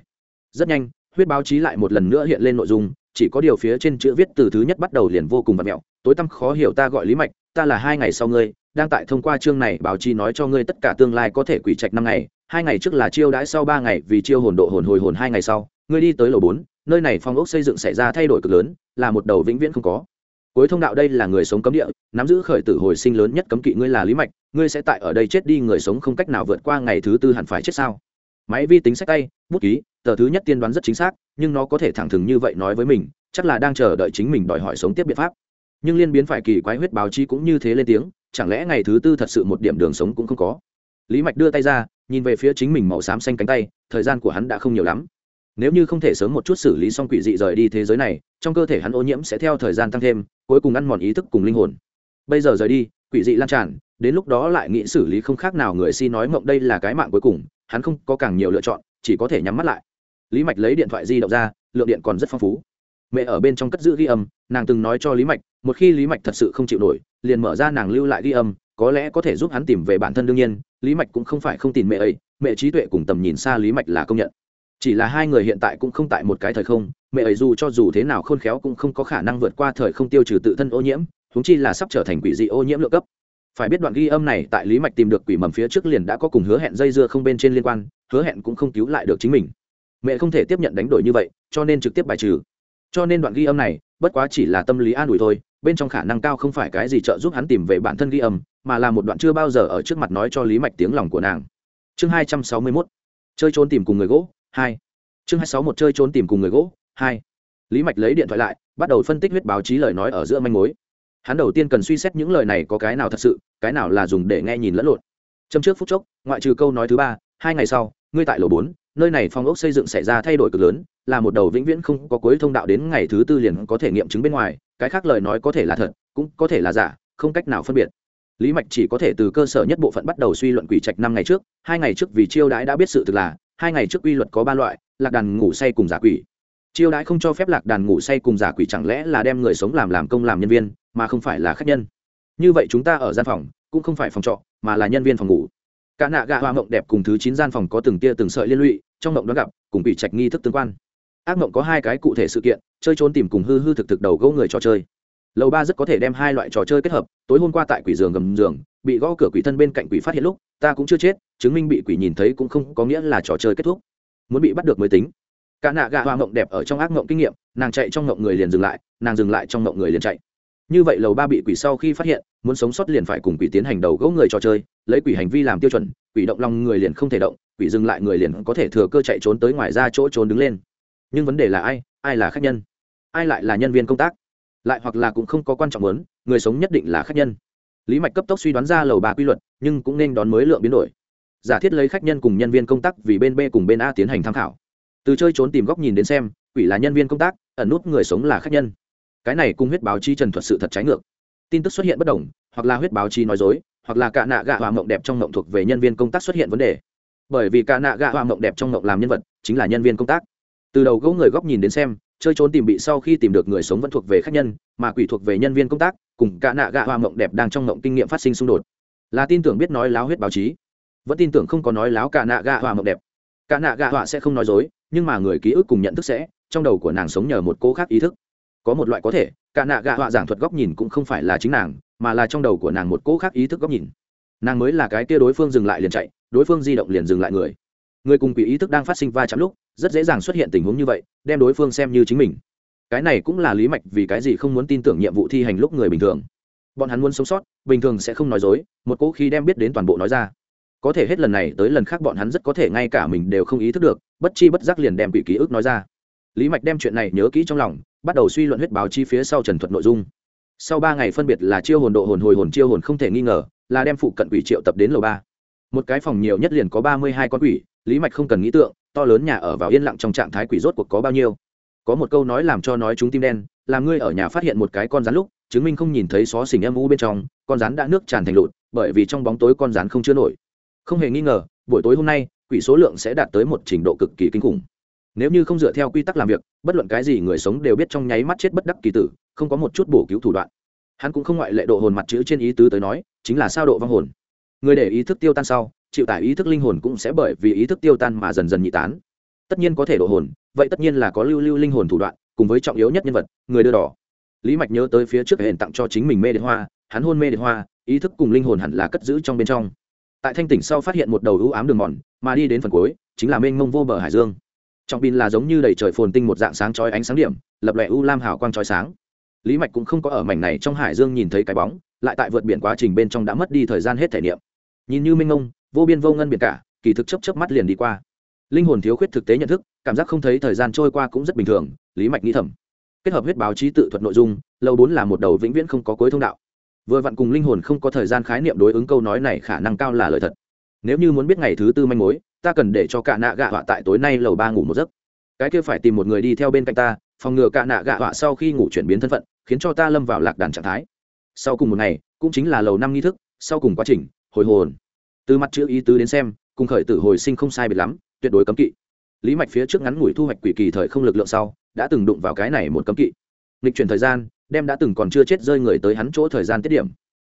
Rất nhanh, huyết báo chí lại một lần nữa hiện lên nội dung, chỉ có điều phía trên chữ viết từ thứ nhất bắt đầu liền vô cùng vặt mẹo. Tối tăm khó hiểu ta gọi lý mạch, ta là hai ngày sau ngươi, đang tại thông qua chương này báo chí nói cho ngươi tất cả tương lai có thể quỷ trạch năm ngày, hai ngày trước là chiêu đãi sau ba ngày vì chiêu hồn độ hồn hồi hồn hai ngày sau, ngươi đi tới lầu bốn nơi này phong ốc xây dựng xảy ra thay đổi cực lớn, là một đầu vĩnh viễn không có. Cuối thông đạo đây là người sống cấm địa, nắm giữ khởi tử hồi sinh lớn nhất cấm kỵ ngươi là lý mạch, ngươi sẽ tại ở đây chết đi, người sống không cách nào vượt qua ngày thứ tư hẳn phải chết sao? Máy vi tính sách tay, bút ký, tờ thứ nhất tiên đoán rất chính xác, nhưng nó có thể thẳng thừng như vậy nói với mình, chắc là đang chờ đợi chính mình đòi hỏi sống tiếp biện pháp. Nhưng liên biến phải kỳ quái huyết báo chí cũng như thế lên tiếng, chẳng lẽ ngày thứ tư thật sự một điểm đường sống cũng không có? Lý mạch đưa tay ra, nhìn về phía chính mình màu xám xanh cánh tay, thời gian của hắn đã không nhiều lắm nếu như không thể sớm một chút xử lý xong quỷ dị rời đi thế giới này, trong cơ thể hắn ô nhiễm sẽ theo thời gian tăng thêm, cuối cùng ăn mòn ý thức cùng linh hồn. Bây giờ rời đi, quỷ dị lan tràn, đến lúc đó lại nghĩ xử lý không khác nào người si nói mộng đây là cái mạng cuối cùng, hắn không có càng nhiều lựa chọn, chỉ có thể nhắm mắt lại. Lý mạch lấy điện thoại di động ra, lượng điện còn rất phong phú. Mẹ ở bên trong cất giữ ghi âm, nàng từng nói cho lý mạch, một khi lý mạch thật sự không chịu nổi, liền mở ra nàng lưu lại ghi âm, có lẽ có thể giúp hắn tìm về bản thân đương nhiên, lý mạch cũng không phải không tìm mẹ ấy, mẹ trí tuệ cùng tầm nhìn xa lý mạch là công nhận chỉ là hai người hiện tại cũng không tại một cái thời không, mẹ ấy dù cho dù thế nào khôn khéo cũng không có khả năng vượt qua thời không tiêu trừ tự thân ô nhiễm húng chi là sắp trở thành quỷ dị ô nhiễm lượng cấp. Phải biết đoạn ghi âm này tại lý mạch tìm được quỷ mầm phía trước liền đã có cùng hứa hẹn dây dưa không bên trên liên quan, hứa hẹn cũng không cứu lại được chính mình. Mẹ không thể tiếp nhận đánh đổi như vậy, cho nên trực tiếp bài trừ. Cho nên đoạn ghi âm này, bất quá chỉ là tâm lý an ủi thôi, bên trong khả năng cao không phải cái gì trợ giúp hắn tìm về bản thân ghi âm, mà là một đoạn chưa bao giờ ở trước mặt nói cho lý mạch tiếng lòng của nàng. Chương hai trăm sáu mươi mốt. Chơi trốn tìm cùng người gỗ hai. Chương hai sáu một chơi trốn tìm cùng người gỗ. Hai. Lý mạch lấy điện thoại lại, bắt đầu phân tích huyết báo chí lời nói ở giữa manh mối. Hắn đầu tiên cần suy xét những lời này có cái nào thật sự, cái nào là dùng để nghe nhìn lẫn lộn. Châm trước phút chốc, ngoại trừ câu nói thứ ba, hai ngày sau, ngươi tại lầu bốn, nơi này phong ốc xây dựng xảy ra thay đổi cực lớn, là một đầu vĩnh viễn không có cuối thông đạo đến ngày thứ tư liền có thể nghiệm chứng bên ngoài, cái khác lời nói có thể là thật, cũng có thể là giả, không cách nào phân biệt. Lý mạch chỉ có thể từ cơ sở nhất bộ phận bắt đầu suy luận quỷ trạch năm ngày trước, hai ngày trước vì chiêu đãi đã biết sự thực là hai ngày trước quy luật có ba loại, lạc đàn ngủ say cùng giả quỷ. Chiêu đãi không cho phép lạc đàn ngủ say cùng giả quỷ chẳng lẽ là đem người sống làm làm công làm nhân viên, mà không phải là khách nhân? Như vậy chúng ta ở gian phòng, cũng không phải phòng trọ, mà là nhân viên phòng ngủ. Cả nạ gạ hoa mộng đẹp cùng thứ chín gian phòng có từng tia từng sợi liên lụy, trong mộng đó gặp, cùng bị trạch nghi thức tương quan. Ác mộng có hai cái cụ thể sự kiện, chơi trốn tìm cùng hư hư thực thực đầu gỗ người trò chơi lầu ba rất có thể đem hai loại trò chơi kết hợp, tối hôm qua tại quỷ giường gầm giường, bị gõ cửa quỷ thân bên cạnh quỷ phát hiện lúc, ta cũng chưa chết, chứng minh bị quỷ nhìn thấy cũng không có nghĩa là trò chơi kết thúc. Muốn bị bắt được mới tính. Cả nạ gạ hoa mộng đẹp ở trong ác mộng kinh nghiệm, nàng chạy trong mộng người liền dừng lại, nàng dừng lại trong mộng người liền chạy. Như vậy lầu ba bị quỷ sau khi phát hiện, muốn sống sót liền phải cùng quỷ tiến hành đầu gỗ người trò chơi, lấy quỷ hành vi làm tiêu chuẩn, quỷ động lòng người liền không thể động, quỷ dừng lại người liền có thể thừa cơ chạy trốn tới ngoài ra chỗ trốn đứng lên. Nhưng vấn đề là ai? Ai là khách nhân? Ai lại là nhân viên công tác? Lại hoặc là cũng không có quan trọng lớn, người sống nhất định là khách nhân. Lý mạch cấp tốc suy đoán ra lầu ba quy luật, nhưng cũng nên đón mới lượng biến đổi. Giả thiết lấy khách nhân cùng nhân viên công tác vì bên b cùng bên a tiến hành tham khảo. Từ chơi trốn tìm góc nhìn đến xem, quỷ là nhân viên công tác, ẩn nút người sống là khách nhân. Cái này cùng huyết báo chi trần thuật sự thật trái ngược. Tin tức xuất hiện bất đồng, hoặc là huyết báo chi nói dối, hoặc là cả nạ gạ hòa mộng đẹp trong mộng thuộc về nhân viên công tác xuất hiện vấn đề. Bởi vì cả nạ gạ hòa mộng đẹp trong mộng làm nhân vật, chính là nhân viên công tác. Từ đầu gấu người góc nhìn đến xem chơi trốn tìm bị sau khi tìm được người sống vẫn thuộc về khách nhân, mà quỷ thuộc về nhân viên công tác, cùng cả nạ gạ hoa mộng đẹp đang trong mộng kinh nghiệm phát sinh xung đột. Là tin tưởng biết nói láo huyết báo chí, vẫn tin tưởng không có nói láo cả nạ gạ hoa mộng đẹp. Cả nạ gạ hoa sẽ không nói dối, nhưng mà người ký ức cùng nhận thức sẽ, trong đầu của nàng sống nhờ một cố khác ý thức. Có một loại có thể, cả nạ gạ hoa giảng thuật góc nhìn cũng không phải là chính nàng, mà là trong đầu của nàng một cố khác ý thức góc nhìn. Nàng mới là cái kia đối phương dừng lại liền chạy, đối phương di động liền dừng lại người người cùng quỷ ý thức đang phát sinh va chạm lúc, rất dễ dàng xuất hiện tình huống như vậy, đem đối phương xem như chính mình. Cái này cũng là lý mạch vì cái gì không muốn tin tưởng nhiệm vụ thi hành lúc người bình thường. Bọn hắn muốn sống sót, bình thường sẽ không nói dối, một cỗ khi đem biết đến toàn bộ nói ra. Có thể hết lần này tới lần khác bọn hắn rất có thể ngay cả mình đều không ý thức được, bất chi bất giác liền đem quỷ ký ức nói ra. Lý mạch đem chuyện này nhớ kỹ trong lòng, bắt đầu suy luận huyết báo chi phía sau trần thuật nội dung. Sau ba ngày phân biệt là chiêu hồn độ hồn hồi hồn chiêu hồn không thể nghi ngờ, là đem phụ cận quỷ triệu tập đến lầu ba. Một cái phòng nhiều nhất liền có ba mươi hai con quỷ lý mạch không cần nghĩ tượng, to lớn nhà ở vào yên lặng trong trạng thái quỷ rốt cuộc có bao nhiêu. Có một câu nói làm cho nói chúng tim đen, là ngươi ở nhà phát hiện một cái con rắn lúc, chứng minh không nhìn thấy xó xỉnh âm u bên trong, con rắn đã nước tràn thành lụt, bởi vì trong bóng tối con rắn không chứa nổi. Không hề nghi ngờ, buổi tối hôm nay, quỷ số lượng sẽ đạt tới một trình độ cực kỳ kinh khủng. Nếu như không dựa theo quy tắc làm việc, bất luận cái gì người sống đều biết trong nháy mắt chết bất đắc kỳ tử, không có một chút bổ cứu thủ đoạn. Hắn cũng không ngoại lệ độ hồn mặt chữ trên ý tứ tới nói, chính là sao độ vong hồn. Người để ý thức tiêu tan sau chịu tải ý thức linh hồn cũng sẽ bởi vì ý thức tiêu tan mà dần dần nhị tán. Tất nhiên có thể độ hồn, vậy tất nhiên là có lưu lưu linh hồn thủ đoạn, cùng với trọng yếu nhất nhân vật, người đưa đỏ. Lý mạch nhớ tới phía trước hẹn tặng cho chính mình mê điện hoa, hắn hôn mê điện hoa, ý thức cùng linh hồn hẳn là cất giữ trong bên trong. Tại thanh tỉnh sau phát hiện một đầu ưu ám đường mòn, mà đi đến phần cuối, chính là mênh mông vô bờ hải dương. Trọng pin là giống như đầy trời phồn tinh một dạng sáng chói ánh sáng điểm, lập lòe u lam hào quang chói sáng. Lý mạch cũng không có ở mảnh này trong hải dương nhìn thấy cái bóng, lại tại vượt biển quá trình bên trong đã mất đi thời gian hết thể niệm. Nhìn như mênh mông vô biên vô ngân biển cả, kỳ thực chấp chấp mắt liền đi qua. Linh hồn thiếu khuyết thực tế nhận thức, cảm giác không thấy thời gian trôi qua cũng rất bình thường, lý mạch nghĩ thầm. Kết hợp huyết báo chí tự thuật nội dung, lâu bốn là một đầu vĩnh viễn không có cuối thông đạo. Vừa vặn cùng linh hồn không có thời gian khái niệm đối ứng câu nói này khả năng cao là lời thật. Nếu như muốn biết ngày thứ tư manh mối, ta cần để cho cả nạ gạ họa tại tối nay lầu ba ngủ một giấc. Cái kia phải tìm một người đi theo bên cạnh ta, phòng ngừa cả nạ gạ họa sau khi ngủ chuyển biến thân phận, khiến cho ta lâm vào lạc đàn trạng thái. Sau cùng một ngày, cũng chính là lầu năm nghi thức, sau cùng quá trình, hồi hồn từ mặt chữ ý tứ đến xem, cùng khởi tử hồi sinh không sai biệt lắm, tuyệt đối cấm kỵ. Lý mạch phía trước ngắn ngủi thu hoạch quỷ kỳ thời không lực lượng sau, đã từng đụng vào cái này một cấm kỵ. Lịch chuyển thời gian, đem đã từng còn chưa chết rơi người tới hắn chỗ thời gian tiết điểm.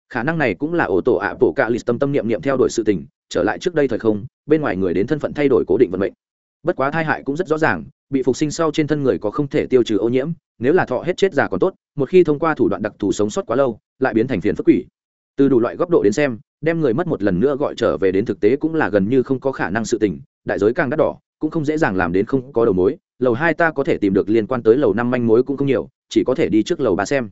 Khả năng này cũng là ổ tổ ạ bộ cạ lịch tâm tâm niệm niệm theo đuổi sự tình, trở lại trước đây thời không, bên ngoài người đến thân phận thay đổi cố định vận mệnh. Bất quá thai hại cũng rất rõ ràng, bị phục sinh sau trên thân người có không thể tiêu trừ ô nhiễm, nếu là thọ hết chết già còn tốt, một khi thông qua thủ đoạn đặc thù sống sót quá lâu, lại biến thành phiền phức quỷ. Từ đủ loại góc độ đến xem đem người mất một lần nữa gọi trở về đến thực tế cũng là gần như không có khả năng sự tình, đại giới càng đắt đỏ, cũng không dễ dàng làm đến không có đầu mối, lầu hai ta có thể tìm được liên quan tới lầu năm manh mối cũng không nhiều, chỉ có thể đi trước lầu ba xem.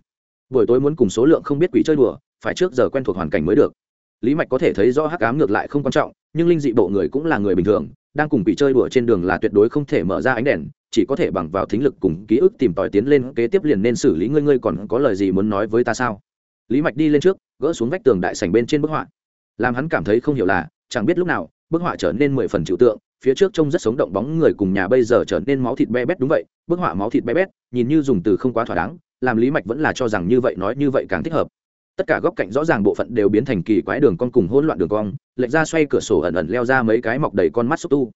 Buổi tối muốn cùng số lượng không biết quỷ chơi đùa, phải trước giờ quen thuộc hoàn cảnh mới được. Lý mạch có thể thấy do hắc ám ngược lại không quan trọng, nhưng linh dị bộ người cũng là người bình thường, đang cùng quỷ chơi đùa trên đường là tuyệt đối không thể mở ra ánh đèn, chỉ có thể bằng vào thính lực cùng ký ức tìm tòi tiến lên, kế tiếp liền nên xử lý ngươi ngươi còn có lời gì muốn nói với ta sao? Lý mạch đi lên trước, gỡ xuống vách tường đại sảnh bên trên bức họa làm hắn cảm thấy không hiểu là, chẳng biết lúc nào, bức họa trở nên mười phần trừu tượng, phía trước trông rất sống động bóng người cùng nhà bây giờ trở nên máu thịt be bét đúng vậy, bức họa máu thịt be bét, nhìn như dùng từ không quá thỏa đáng, làm lý mạch vẫn là cho rằng như vậy nói như vậy càng thích hợp. Tất cả góc cạnh rõ ràng bộ phận đều biến thành kỳ quái đường con cùng hỗn loạn đường cong, lệch ra xoay cửa sổ ẩn ẩn leo ra mấy cái mọc đầy con mắt xúc tu.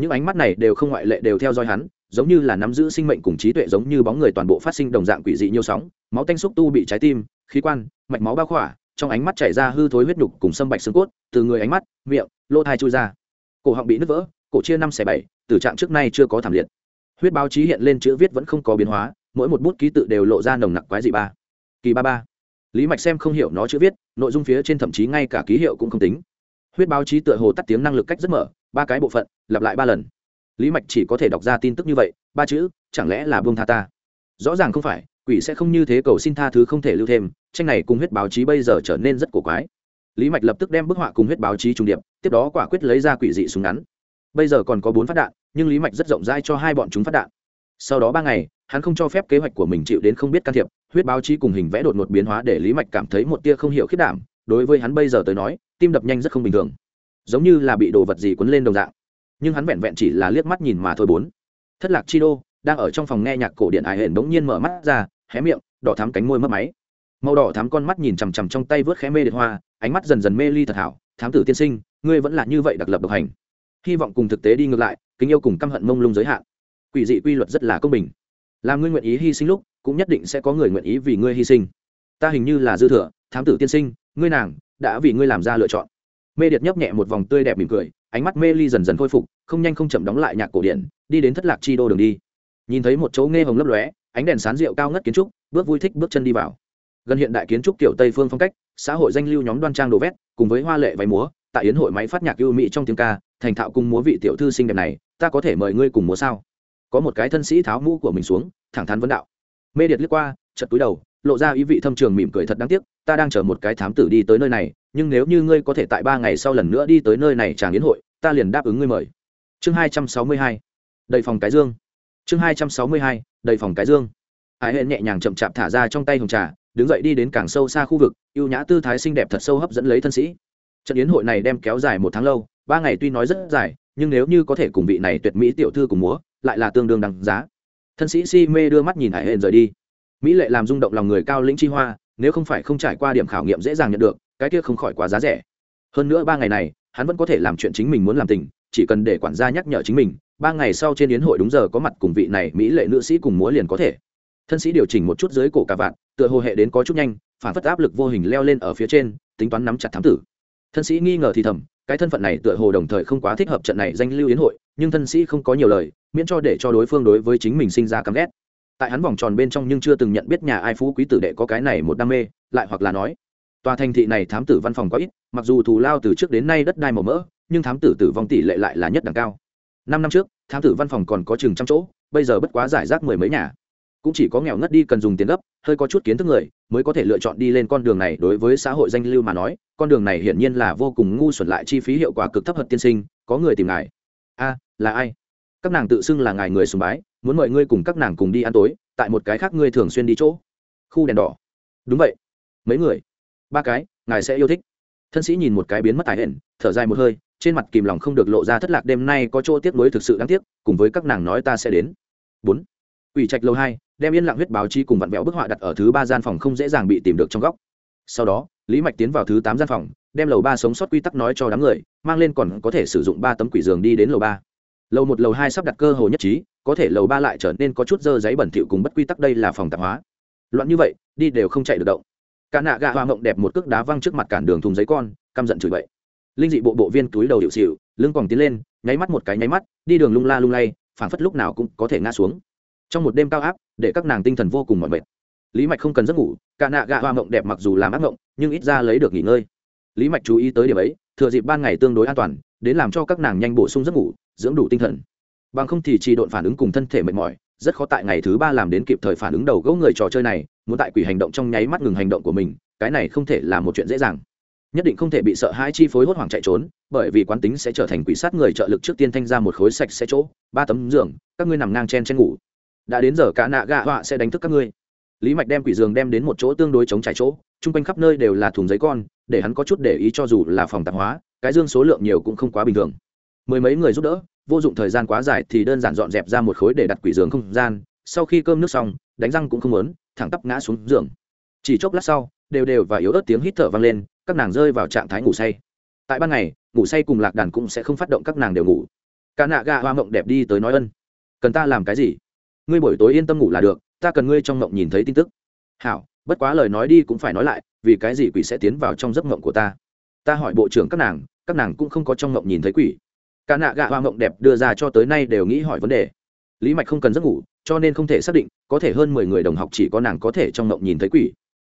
Những ánh mắt này đều không ngoại lệ đều theo dõi hắn, giống như là nắm giữ sinh mệnh cùng trí tuệ giống như bóng người toàn bộ phát sinh đồng dạng quỷ dị nhiều sóng, máu tanh xúc tu bị trái tim, khí quan, mạch máu bao khỏa trong ánh mắt chảy ra hư thối huyết nhục cùng sâm bạch xương cốt, từ người ánh mắt, miệng, lỗ thai chui ra. Cổ họng bị nứt vỡ, cổ chia năm xẻ bảy tử trạng trước nay chưa có thảm liệt. Huyết báo chí hiện lên chữ viết vẫn không có biến hóa, mỗi một bút ký tự đều lộ ra nồng nặc quái dị ba. Kỳ ba ba. Lý mạch xem không hiểu nó chữ viết, nội dung phía trên thậm chí ngay cả ký hiệu cũng không tính. Huyết báo chí tựa hồ tắt tiếng năng lực cách rất mở, ba cái bộ phận, lặp lại ba lần. Lý mạch chỉ có thể đọc ra tin tức như vậy, ba chữ, chẳng lẽ là buông tha ta? Rõ ràng không phải quỷ sẽ không như thế cầu xin tha thứ không thể lưu thêm, tranh này cùng huyết báo chí bây giờ trở nên rất cổ quái. Lý mạch lập tức đem bức họa cùng huyết báo chí trùng điệp, tiếp đó quả quyết lấy ra quỷ dị súng ngắn. Bây giờ còn có bốn phát đạn, nhưng lý mạch rất rộng rãi cho hai bọn chúng phát đạn. Sau đó ba ngày, hắn không cho phép kế hoạch của mình chịu đến không biết can thiệp, huyết báo chí cùng hình vẽ đột ngột biến hóa để lý mạch cảm thấy một tia không hiểu khiết đảm, đối với hắn bây giờ tới nói, tim đập nhanh rất không bình thường. Giống như là bị đồ vật gì quấn lên đồng dạng. Nhưng hắn vẹn vẹn chỉ là liếc mắt nhìn mà thôi bốn. Thất lạc chi đô, đang ở trong phòng nghe nhạc cổ điện ải hển bỗng nhiên mở mắt ra hé miệng, đỏ thắm cánh môi mất máy. Màu đỏ thắm con mắt nhìn chằm chằm trong tay vớt khẽ mê điện hoa, ánh mắt dần dần mê ly thật hảo, thám tử tiên sinh, ngươi vẫn là như vậy đặc lập độc hành. Hy vọng cùng thực tế đi ngược lại, kính yêu cùng căm hận mông lung giới hạn. Quỷ dị quy luật rất là công bình. Làm ngươi nguyện ý hy sinh lúc, cũng nhất định sẽ có người nguyện ý vì ngươi hy sinh. Ta hình như là dư thừa, thám tử tiên sinh, ngươi nàng đã vì ngươi làm ra lựa chọn. Mê điệt nhấp nhẹ một vòng tươi đẹp mỉm cười, ánh mắt mê ly dần dần khôi phục, không nhanh không chậm đóng lại nhạc cổ điển, đi đến thất lạc chi đô đường đi. Nhìn thấy một chỗ nghe hồng lấp lóe ánh đèn sán rượu cao ngất kiến trúc, bước vui thích bước chân đi vào. Gần hiện đại kiến trúc kiểu tây phương phong cách, xã hội danh lưu nhóm đoan trang đồ vét, cùng với hoa lệ váy múa, tại yến hội máy phát nhạc ưu mỹ trong tiếng ca, thành thạo cùng múa vị tiểu thư xinh đẹp này, ta có thể mời ngươi cùng múa sao? Có một cái thân sĩ tháo mũ của mình xuống, thẳng thắn vấn đạo. Mê điệt liếc qua chật túi đầu, lộ ra ý vị thâm trường mỉm cười thật đáng tiếc, ta đang chờ một cái thám tử đi tới nơi này, nhưng nếu như ngươi có thể tại ba ngày sau lần nữa đi tới nơi này chàng yến hội, ta liền đáp ứng ngươi mời. Chương hai trăm sáu mươi hai, đầy phòng cái dương. Chương hai trăm sáu mươi hai đầy phòng cái dương. Hải hệ nhẹ nhàng chậm chạp thả ra trong tay hồng trà, đứng dậy đi đến càng sâu xa khu vực ưu nhã tư thái xinh đẹp thật sâu hấp dẫn lấy thân sĩ. Trận yến hội này đem kéo dài một tháng lâu, ba ngày tuy nói rất dài, nhưng nếu như có thể cùng vị này tuyệt mỹ tiểu thư cùng múa, lại là tương đương đằng giá. Thân sĩ si mê đưa mắt nhìn hải hên rời đi. Mỹ lệ làm rung động lòng người cao lĩnh chi hoa, nếu không phải không trải qua điểm khảo nghiệm dễ dàng nhận được, cái kia không khỏi quá giá rẻ. Hơn nữa ba ngày này, hắn vẫn có thể làm chuyện chính mình muốn làm tình, chỉ cần để quản gia nhắc nhở chính mình ba ngày sau trên yến hội đúng giờ có mặt cùng vị này mỹ lệ nữ sĩ cùng múa liền có thể. Thân sĩ điều chỉnh một chút dưới cổ cà vạn tựa hồ hệ đến có chút nhanh, phản phất áp lực vô hình leo lên ở phía trên, tính toán nắm chặt thám tử. Thân sĩ nghi ngờ thì thầm, cái thân phận này tựa hồ đồng thời không quá thích hợp trận này danh lưu yến hội, nhưng thân sĩ không có nhiều lời, miễn cho để cho đối phương đối với chính mình sinh ra căm ghét. Tại hắn vòng tròn bên trong nhưng chưa từng nhận biết nhà ai phú quý tử đệ có cái này một đam mê, lại hoặc là nói, tòa thành thị này thám tử văn phòng có ít, mặc dù thù lao từ trước đến nay đất đai màu mỡ, nhưng thám tử tử vong tỷ lệ lại là nhất đẳng cao năm năm trước, thám tử văn phòng còn có chừng trăm chỗ, bây giờ bất quá giải rác mười mấy nhà. Cũng chỉ có nghèo ngất đi cần dùng tiền gấp, hơi có chút kiến thức người, mới có thể lựa chọn đi lên con đường này. Đối với xã hội danh lưu mà nói, con đường này hiển nhiên là vô cùng ngu xuẩn lại chi phí hiệu quả cực thấp hợp tiên sinh, có người tìm ngài. A, là ai? Các nàng tự xưng là ngài người sùng bái, muốn mời ngươi cùng các nàng cùng đi ăn tối, tại một cái khác ngươi thường xuyên đi chỗ. Khu đèn đỏ. Đúng vậy. Mấy người? Ba cái, ngài sẽ yêu thích. Thân sĩ nhìn một cái biến mất tài hển, thở dài một hơi trên mặt kìm lòng không được lộ ra thất lạc đêm nay có chỗ tiếc nuối thực sự đáng tiếc, cùng với các nàng nói ta sẽ đến. Bốn ủy trạch lâu hai, đem yên lặng huyết báo chi cùng vặn vẹo bức họa đặt ở thứ ba gian phòng không dễ dàng bị tìm được trong góc. Sau đó, lý mạch tiến vào thứ tám gian phòng, đem lầu ba sống sót quy tắc nói cho đám người, mang lên còn có thể sử dụng ba tấm quỷ giường đi đến lầu ba. Lầu một, lầu hai sắp đặt cơ hồ nhất trí, có thể lầu ba lại trở nên có chút dơ giấy bẩn thỉu cùng bất quy tắc đây là phòng tạp hóa. Loạn như vậy, đi đều không chạy được động. Cả nạ gạ hoa mộng đẹp một cước đá văng trước mặt cản đường thùng giấy con, căm giận chửi bậy linh dị bộ bộ viên túi đầu hiệu xịu lưng còn tiến lên, nháy mắt một cái nháy mắt, đi đường lung la lung lay, phảng phất lúc nào cũng có thể ngã xuống. Trong một đêm cao áp, để các nàng tinh thần vô cùng mỏi mệt. Lý mạch không cần giấc ngủ, cả nạ gạ hoa mộng đẹp mặc dù làm ác mộng, nhưng ít ra lấy được nghỉ ngơi. Lý mạch chú ý tới điểm ấy, thừa dịp ban ngày tương đối an toàn, đến làm cho các nàng nhanh bổ sung giấc ngủ, dưỡng đủ tinh thần. Bằng không thì chỉ độn phản ứng cùng thân thể mệt mỏi, rất khó tại ngày thứ ba làm đến kịp thời phản ứng đầu gấu người trò chơi này, muốn tại quỷ hành động trong nháy mắt ngừng hành động của mình, cái này không thể là một chuyện dễ dàng nhất định không thể bị sợ hãi chi phối hốt hoảng chạy trốn, bởi vì quán tính sẽ trở thành quỷ sát người trợ lực trước tiên thanh ra một khối sạch sẽ chỗ, ba tấm giường, các ngươi nằm ngang chen chen ngủ. Đã đến giờ cả nạ gạ họa sẽ đánh thức các ngươi. Lý mạch đem quỷ giường đem đến một chỗ tương đối chống trải chỗ, chung quanh khắp nơi đều là thùng giấy con, để hắn có chút để ý cho dù là phòng tạp hóa, cái dương số lượng nhiều cũng không quá bình thường. Mười mấy người giúp đỡ, vô dụng thời gian quá dài thì đơn giản dọn dẹp ra một khối để đặt quỷ giường không gian, sau khi cơm nước xong, đánh răng cũng không muốn, thẳng tắp ngã xuống giường. Chỉ chốc lát sau, đều đều và yếu ớt tiếng hít thở vang lên các nàng rơi vào trạng thái ngủ say. Tại ban ngày, ngủ say cùng lạc đàn cũng sẽ không phát động các nàng đều ngủ. Cả nạ gà hoa mộng đẹp đi tới nói ân. Cần ta làm cái gì? Ngươi buổi tối yên tâm ngủ là được, ta cần ngươi trong mộng nhìn thấy tin tức. Hảo, bất quá lời nói đi cũng phải nói lại, vì cái gì quỷ sẽ tiến vào trong giấc mộng của ta? Ta hỏi bộ trưởng các nàng các nàng cũng không có trong mộng nhìn thấy quỷ. Cả nạ gạ hoa mộng đẹp đưa ra cho tới nay đều nghĩ hỏi vấn đề. Lý mạch không cần giấc ngủ, cho nên không thể xác định, có thể hơn mười người đồng học chỉ có nàng có thể trong mộng nhìn thấy quỷ.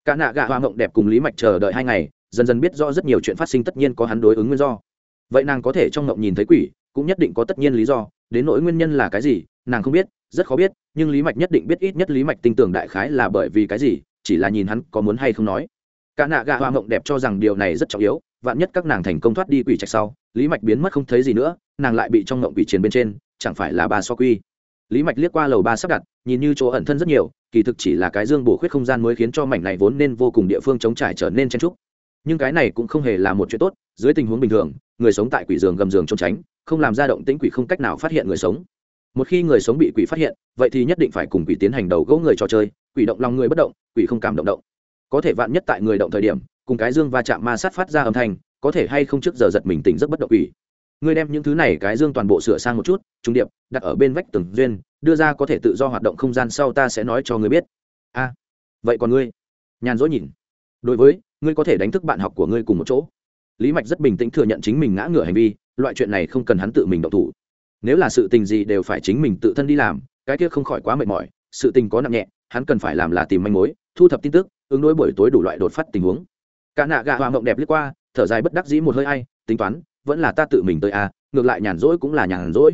Cả nạ gạ hoa mộng đẹp cùng lý mạch chờ đợi hai ngày dần dần biết rõ rất nhiều chuyện phát sinh tất nhiên có hắn đối ứng nguyên do. Vậy nàng có thể trong ngộng nhìn thấy quỷ, cũng nhất định có tất nhiên lý do, đến nỗi nguyên nhân là cái gì, nàng không biết, rất khó biết, nhưng lý mạch nhất định biết ít nhất lý mạch tin tưởng đại khái là bởi vì cái gì, chỉ là nhìn hắn có muốn hay không nói. Cả nạ gà hoa mộng đẹp cho rằng điều này rất trọng yếu, vạn nhất các nàng thành công thoát đi quỷ trạch sau, lý mạch biến mất không thấy gì nữa, nàng lại bị trong ngộng quỷ chiến bên trên, chẳng phải là ba so quy. Lý mạch liếc qua lầu ba sắp đặt, nhìn như chỗ ẩn thân rất nhiều, kỳ thực chỉ là cái dương bổ khuyết không gian mới khiến cho mảnh này vốn nên vô cùng địa phương chống trải trở nên chen trúc nhưng cái này cũng không hề là một chuyện tốt, dưới tình huống bình thường, người sống tại quỷ giường gầm giường trốn tránh, không làm ra động tĩnh quỷ không cách nào phát hiện người sống. Một khi người sống bị quỷ phát hiện, vậy thì nhất định phải cùng quỷ tiến hành đầu gỗ người trò chơi, quỷ động lòng người bất động, quỷ không cảm động động. Có thể vạn nhất tại người động thời điểm, cùng cái dương va chạm ma sát phát ra âm thanh, có thể hay không trước giờ giật mình tỉnh rất bất động quỷ. Ngươi đem những thứ này, cái dương toàn bộ sửa sang một chút, trung điệp, đặt ở bên vách tường duyên, đưa ra có thể tự do hoạt động không gian sau ta sẽ nói cho ngươi biết. A, vậy còn ngươi? Nhàn rỗi nhìn đối với, ngươi có thể đánh thức bạn học của ngươi cùng một chỗ. Lý mạch rất bình tĩnh thừa nhận chính mình ngã ngửa hành vi, loại chuyện này không cần hắn tự mình động thủ. Nếu là sự tình gì đều phải chính mình tự thân đi làm, cái kia không khỏi quá mệt mỏi, sự tình có nặng nhẹ, hắn cần phải làm là tìm manh mối, thu thập tin tức, ứng đối buổi tối đủ loại đột phát tình huống. Cả nạ gạ hoa mộng đẹp lướt qua, thở dài bất đắc dĩ một hơi ai, tính toán, vẫn là ta tự mình tới à ngược lại nhàn rỗi cũng là nhàn rỗi.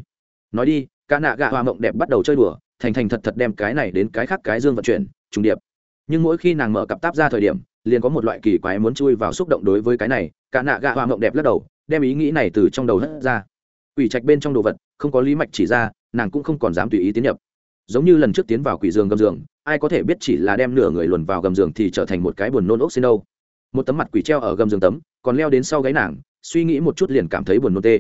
Nói đi, cả nạ gạ hoa mộng đẹp bắt đầu chơi đùa, thành thành thật thật đem cái này đến cái khác cái dương vận chuyển, trùng điệp. Nhưng mỗi khi nàng mở cặp táp ra thời điểm liền có một loại kỳ quái muốn chui vào xúc động đối với cái này, cả nạ gạ hoa mộng đẹp lắc đầu, đem ý nghĩ này từ trong đầu hất ra. Quỷ trạch bên trong đồ vật, không có lý mạch chỉ ra, nàng cũng không còn dám tùy ý tiến nhập. Giống như lần trước tiến vào quỷ giường gầm giường, ai có thể biết chỉ là đem nửa người luồn vào gầm giường thì trở thành một cái buồn nôn ốc xin đâu. Một tấm mặt quỷ treo ở gầm giường tấm, còn leo đến sau gáy nàng, suy nghĩ một chút liền cảm thấy buồn nôn tê.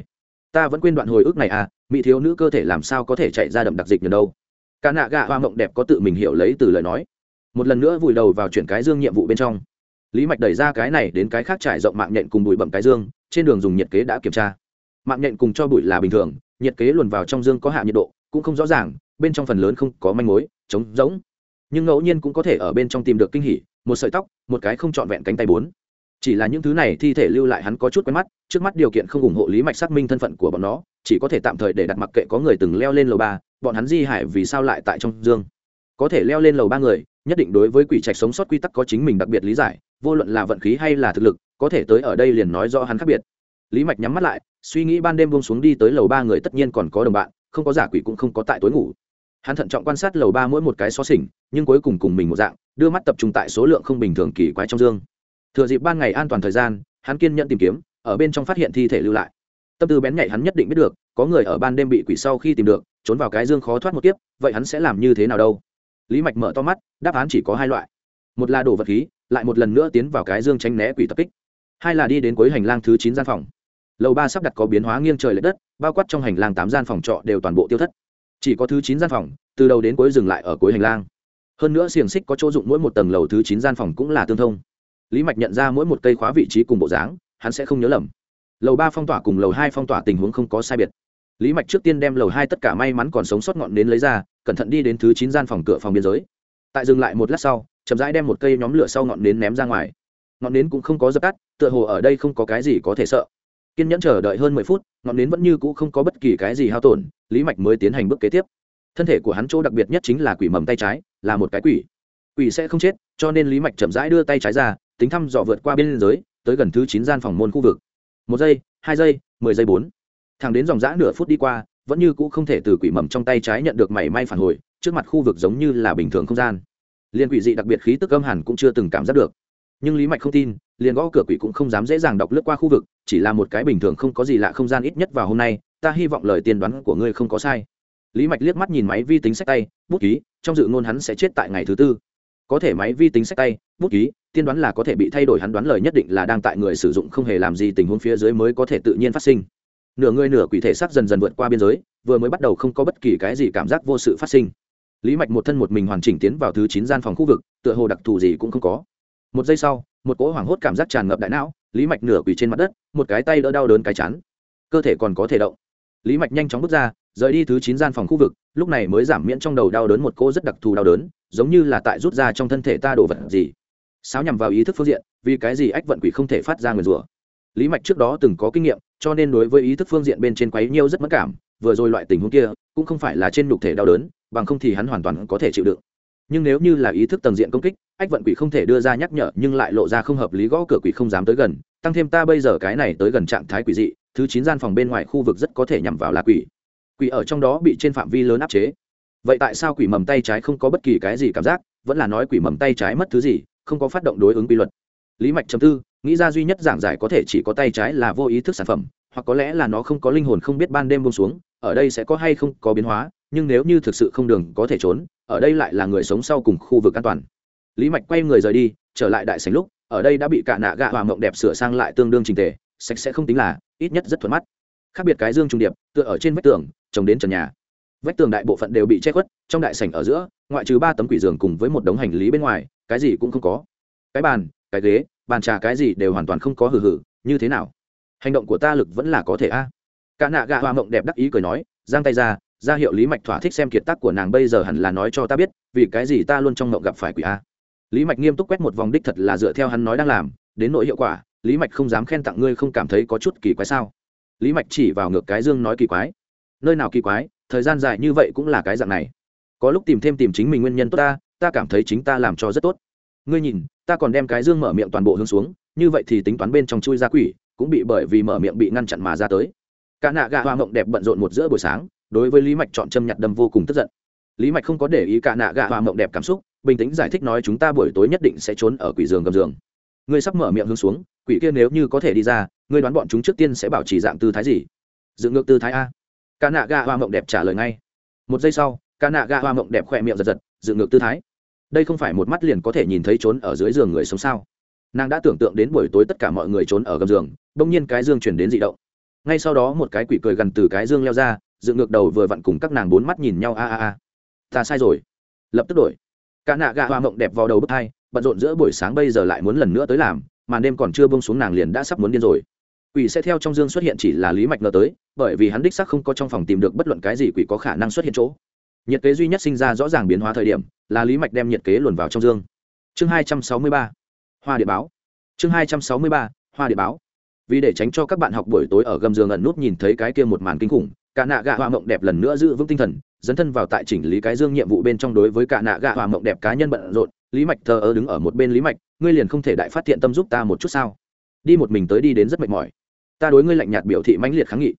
Ta vẫn quên đoạn hồi ức này à mỹ thiếu nữ cơ thể làm sao có thể chạy ra đậm đặc dịch nhờ đâu. Cả nạ gạ hoa mộng đẹp có tự mình hiểu lấy từ lời nói. Một lần nữa vùi đầu vào chuyển cái dương nhiệm vụ bên trong lý mạch đẩy ra cái này đến cái khác trải rộng mạng nhện cùng bụi bậm cái dương, trên đường dùng nhiệt kế đã kiểm tra. Mạng nhện cùng cho bụi là bình thường, nhiệt kế luồn vào trong dương có hạ nhiệt độ, cũng không rõ ràng, bên trong phần lớn không có manh mối, trống rỗng. Nhưng ngẫu nhiên cũng có thể ở bên trong tìm được kinh hỉ, một sợi tóc, một cái không trọn vẹn cánh tay bốn. Chỉ là những thứ này thi thể lưu lại hắn có chút quen mắt, trước mắt điều kiện không ủng hộ lý mạch xác minh thân phận của bọn nó, chỉ có thể tạm thời để đặt mặc kệ có người từng leo lên lầu ba, bọn hắn di hải vì sao lại tại trong dương. Có thể leo lên lầu ba người nhất định đối với quỷ trạch sống sót quy tắc có chính mình đặc biệt lý giải, vô luận là vận khí hay là thực lực, có thể tới ở đây liền nói rõ hắn khác biệt. Lý mạch nhắm mắt lại, suy nghĩ ban đêm bông xuống đi tới lầu ba người tất nhiên còn có đồng bạn, không có giả quỷ cũng không có tại tối ngủ. Hắn thận trọng quan sát lầu ba mỗi một cái xó xỉnh, nhưng cuối cùng cùng mình một dạng, đưa mắt tập trung tại số lượng không bình thường kỳ quái trong dương. Thừa dịp ban ngày an toàn thời gian, hắn kiên nhận tìm kiếm, ở bên trong phát hiện thi thể lưu lại. Tâm tư bén nhạy hắn nhất định biết được, có người ở ban đêm bị quỷ sau khi tìm được, trốn vào cái dương khó thoát một kiếp, vậy hắn sẽ làm như thế nào đâu? Lý mạch mở to mắt, đáp án chỉ có hai loại. Một là đổ vật khí, lại một lần nữa tiến vào cái dương tránh né quỷ tập kích. Hai là đi đến cuối hành lang thứ chín gian phòng. Lầu ba sắp đặt có biến hóa nghiêng trời l ệ đất, bao quát trong hành lang tám gian phòng trọ đều toàn bộ tiêu thất. Chỉ có thứ chín gian phòng, từ đầu đến cuối dừng lại ở cuối hành lang. Hơn nữa xiềng xích có chỗ dụng mỗi một tầng lầu thứ chín gian phòng cũng là tương thông. Lý mạch nhận ra mỗi một cây khóa vị trí cùng bộ dáng, hắn sẽ không nhớ lầm. Lầu ba phong tỏa cùng lầu hai phong tỏa tình huống không có sai biệt. Lý mạch trước tiên đem lầu hai tất cả may mắn còn sống sót ngọn nến lấy ra cẩn thận đi đến thứ chín gian phòng cửa phòng biên giới. Tại dừng lại một lát sau, chậm rãi đem một cây nhóm lửa sau ngọn nến ném ra ngoài. Ngọn nến cũng không có dập tắt, tựa hồ ở đây không có cái gì có thể sợ. Kiên nhẫn chờ đợi hơn mười phút, ngọn nến vẫn như cũ không có bất kỳ cái gì hao tổn, lý mạch mới tiến hành bước kế tiếp. Thân thể của hắn chỗ đặc biệt nhất chính là quỷ mầm tay trái, là một cái quỷ. Quỷ sẽ không chết, cho nên lý mạch chậm rãi đưa tay trái ra, tính thăm dò vượt qua biên giới, tới gần thứ chín gian phòng môn khu vực. Một giây, hai giây, mười giây bốn. Thẳng đến dòng g nửa phút đi qua vẫn như cũ không thể từ quỷ mầm trong tay trái nhận được mảy may phản hồi, trước mặt khu vực giống như là bình thường không gian. Liên quỷ dị đặc biệt khí tức âm hẳn cũng chưa từng cảm giác được. Nhưng lý mạch không tin, liền gõ cửa quỷ cũng không dám dễ dàng đọc lướt qua khu vực, chỉ là một cái bình thường không có gì lạ không gian ít nhất vào hôm nay, ta hy vọng lời tiên đoán của ngươi không có sai. Lý mạch liếc mắt nhìn máy vi tính sách tay, bút ký, trong dự ngôn hắn sẽ chết tại ngày thứ tư. Có thể máy vi tính sách tay, bút ký, tiên đoán là có thể bị thay đổi, hắn đoán lời nhất định là đang tại người sử dụng không hề làm gì tình huống phía dưới mới có thể tự nhiên phát sinh nửa người nửa quỷ thể xác dần dần vượt qua biên giới, vừa mới bắt đầu không có bất kỳ cái gì cảm giác vô sự phát sinh. Lý mạch một thân một mình hoàn chỉnh tiến vào thứ chín gian phòng khu vực, tựa hồ đặc thù gì cũng không có. Một giây sau, một cỗ hoảng hốt cảm giác tràn ngập đại não, lý mạch nửa quỳ trên mặt đất, một cái tay đỡ đau đớn cái chắn cơ thể còn có thể động. Lý mạch nhanh chóng bước ra, rời đi thứ chín gian phòng khu vực, lúc này mới giảm miễn trong đầu đau đớn một cỗ rất đặc thù đau đớn, giống như là tại rút ra trong thân thể ta đồ vật gì. Sáo nhằm vào ý thức phương diện, vì cái gì ách vận quỷ không thể phát ra nguyền rủa? Lý mạch trước đó từng có kinh nghiệm cho nên đối với ý thức phương diện bên trên quấy nhiêu rất mất cảm, vừa rồi loại tình huống kia cũng không phải là trên nhục thể đau đớn, bằng không thì hắn hoàn toàn có thể chịu đựng. Nhưng nếu như là ý thức tầng diện công kích, ách vận quỷ không thể đưa ra nhắc nhở nhưng lại lộ ra không hợp lý gõ cửa quỷ không dám tới gần, tăng thêm ta bây giờ cái này tới gần trạng thái quỷ dị, thứ chín gian phòng bên ngoài khu vực rất có thể nhằm vào là quỷ. Quỷ ở trong đó bị trên phạm vi lớn áp chế. Vậy tại sao quỷ mầm tay trái không có bất kỳ cái gì cảm giác, vẫn là nói quỷ mầm tay trái mất thứ gì, không có phát động đối ứng quy luật? Lý mạch chấm tư nghĩ ra duy nhất giảng giải có thể chỉ có tay trái là vô ý thức sản phẩm, hoặc có lẽ là nó không có linh hồn không biết ban đêm bông xuống, ở đây sẽ có hay không có biến hóa, nhưng nếu như thực sự không đường có thể trốn, ở đây lại là người sống sau cùng khu vực an toàn. Lý mạch quay người rời đi, trở lại đại sành lúc, ở đây đã bị cả nạ gạ hòa mộng đẹp sửa sang lại tương đương trình tề, sạch sẽ không tính là, ít nhất rất thuận mắt. Khác biệt cái dương trung điệp, tựa ở trên vách tường, trồng đến trần nhà. Vách tường đại bộ phận đều bị che khuất, trong đại sảnh ở giữa, ngoại trừ ba tấm quỷ giường cùng với một đống hành lý bên ngoài, cái gì cũng không có. Cái bàn, cái ghế bàn trà cái gì đều hoàn toàn không có hừ hừ, như thế nào? Hành động của ta lực vẫn là có thể a. Cả nạ gạ hoa mộng đẹp đắc ý cười nói, giang tay ra ra hiệu lý mạch thỏa thích xem kiệt tác của nàng bây giờ hẳn là nói cho ta biết, vì cái gì ta luôn trong mộng gặp phải quỷ a. Lý mạch nghiêm túc quét một vòng đích thật là dựa theo hắn nói đang làm, đến nỗi hiệu quả, lý mạch không dám khen tặng ngươi không cảm thấy có chút kỳ quái sao? Lý mạch chỉ vào ngược cái dương nói kỳ quái. Nơi nào kỳ quái, thời gian dài như vậy cũng là cái dạng này. Có lúc tìm thêm tìm chính mình nguyên nhân tốt ta ta cảm thấy chính ta làm cho rất tốt. Ngươi nhìn ta còn đem cái dương mở miệng toàn bộ hướng xuống, như vậy thì tính toán bên trong chui ra quỷ, cũng bị bởi vì mở miệng bị ngăn chặn mà ra tới. Cả nạ gà hoa mộng đẹp bận rộn một giữa buổi sáng, đối với lý mạch chọn châm nhặt đâm vô cùng tức giận. Lý mạch không có để ý cả nạ gà hoa mộng đẹp cảm xúc, bình tĩnh giải thích nói chúng ta buổi tối nhất định sẽ trốn ở quỷ giường gầm giường. Ngươi sắp mở miệng hướng xuống, quỷ kia nếu như có thể đi ra, ngươi đoán bọn chúng trước tiên sẽ bảo trì dạng tư thái gì? Dựng ngược tư thái a. Cả nạ gà hoa mộng đẹp trả lời ngay. Một giây sau, cả nạ gà hoa mộng đẹp khỏe miệng giật giật, dựng ngược tư thái đây không phải một mắt liền có thể nhìn thấy trốn ở dưới giường người sống sao? Nàng đã tưởng tượng đến buổi tối tất cả mọi người trốn ở gầm giường, bỗng nhiên cái dương chuyển đến dị động. Ngay sau đó một cái quỷ cười gần từ cái dương leo ra, dựng ngược đầu vừa vặn cùng các nàng bốn mắt nhìn nhau, a a a. Ta sai rồi. Lập tức đổi. Cả nạ gạ hoa mộng đẹp vào đầu bức thai, bận rộn giữa buổi sáng bây giờ lại muốn lần nữa tới làm mà đêm còn chưa bông xuống nàng liền đã sắp muốn điên rồi. Quỷ sẽ theo trong dương xuất hiện chỉ là lý mạch ngờ tới, bởi vì hắn đích sắc không có trong phòng tìm được bất luận cái gì quỷ có khả năng xuất hiện chỗ nhiệt kế duy nhất sinh ra rõ ràng biến hóa thời điểm là lý mạch đem nhiệt kế luồn vào trong dương. Chương hai trăm sáu mươi ba, hoa địa báo. Chương hai trăm sáu mươi ba, hoa địa báo. Vì để tránh cho các bạn học buổi tối ở gầm giường ẩn nút nhìn thấy cái kia một màn kinh khủng, cả nạ gạ hoa mộng đẹp lần nữa giữ vững tinh thần, dấn thân vào tại chỉnh lý cái dương nhiệm vụ bên trong đối với cả nạ gạ hoa mộng đẹp cá nhân bận rộn. Lý mạch thờ ơ đứng ở một bên lý mạch, ngươi liền không thể đại phát thiện tâm giúp ta một chút sao? Đi một mình tới đi đến rất mệt mỏi. Ta đối ngươi lạnh nhạt biểu thị mãnh liệt kháng nghị.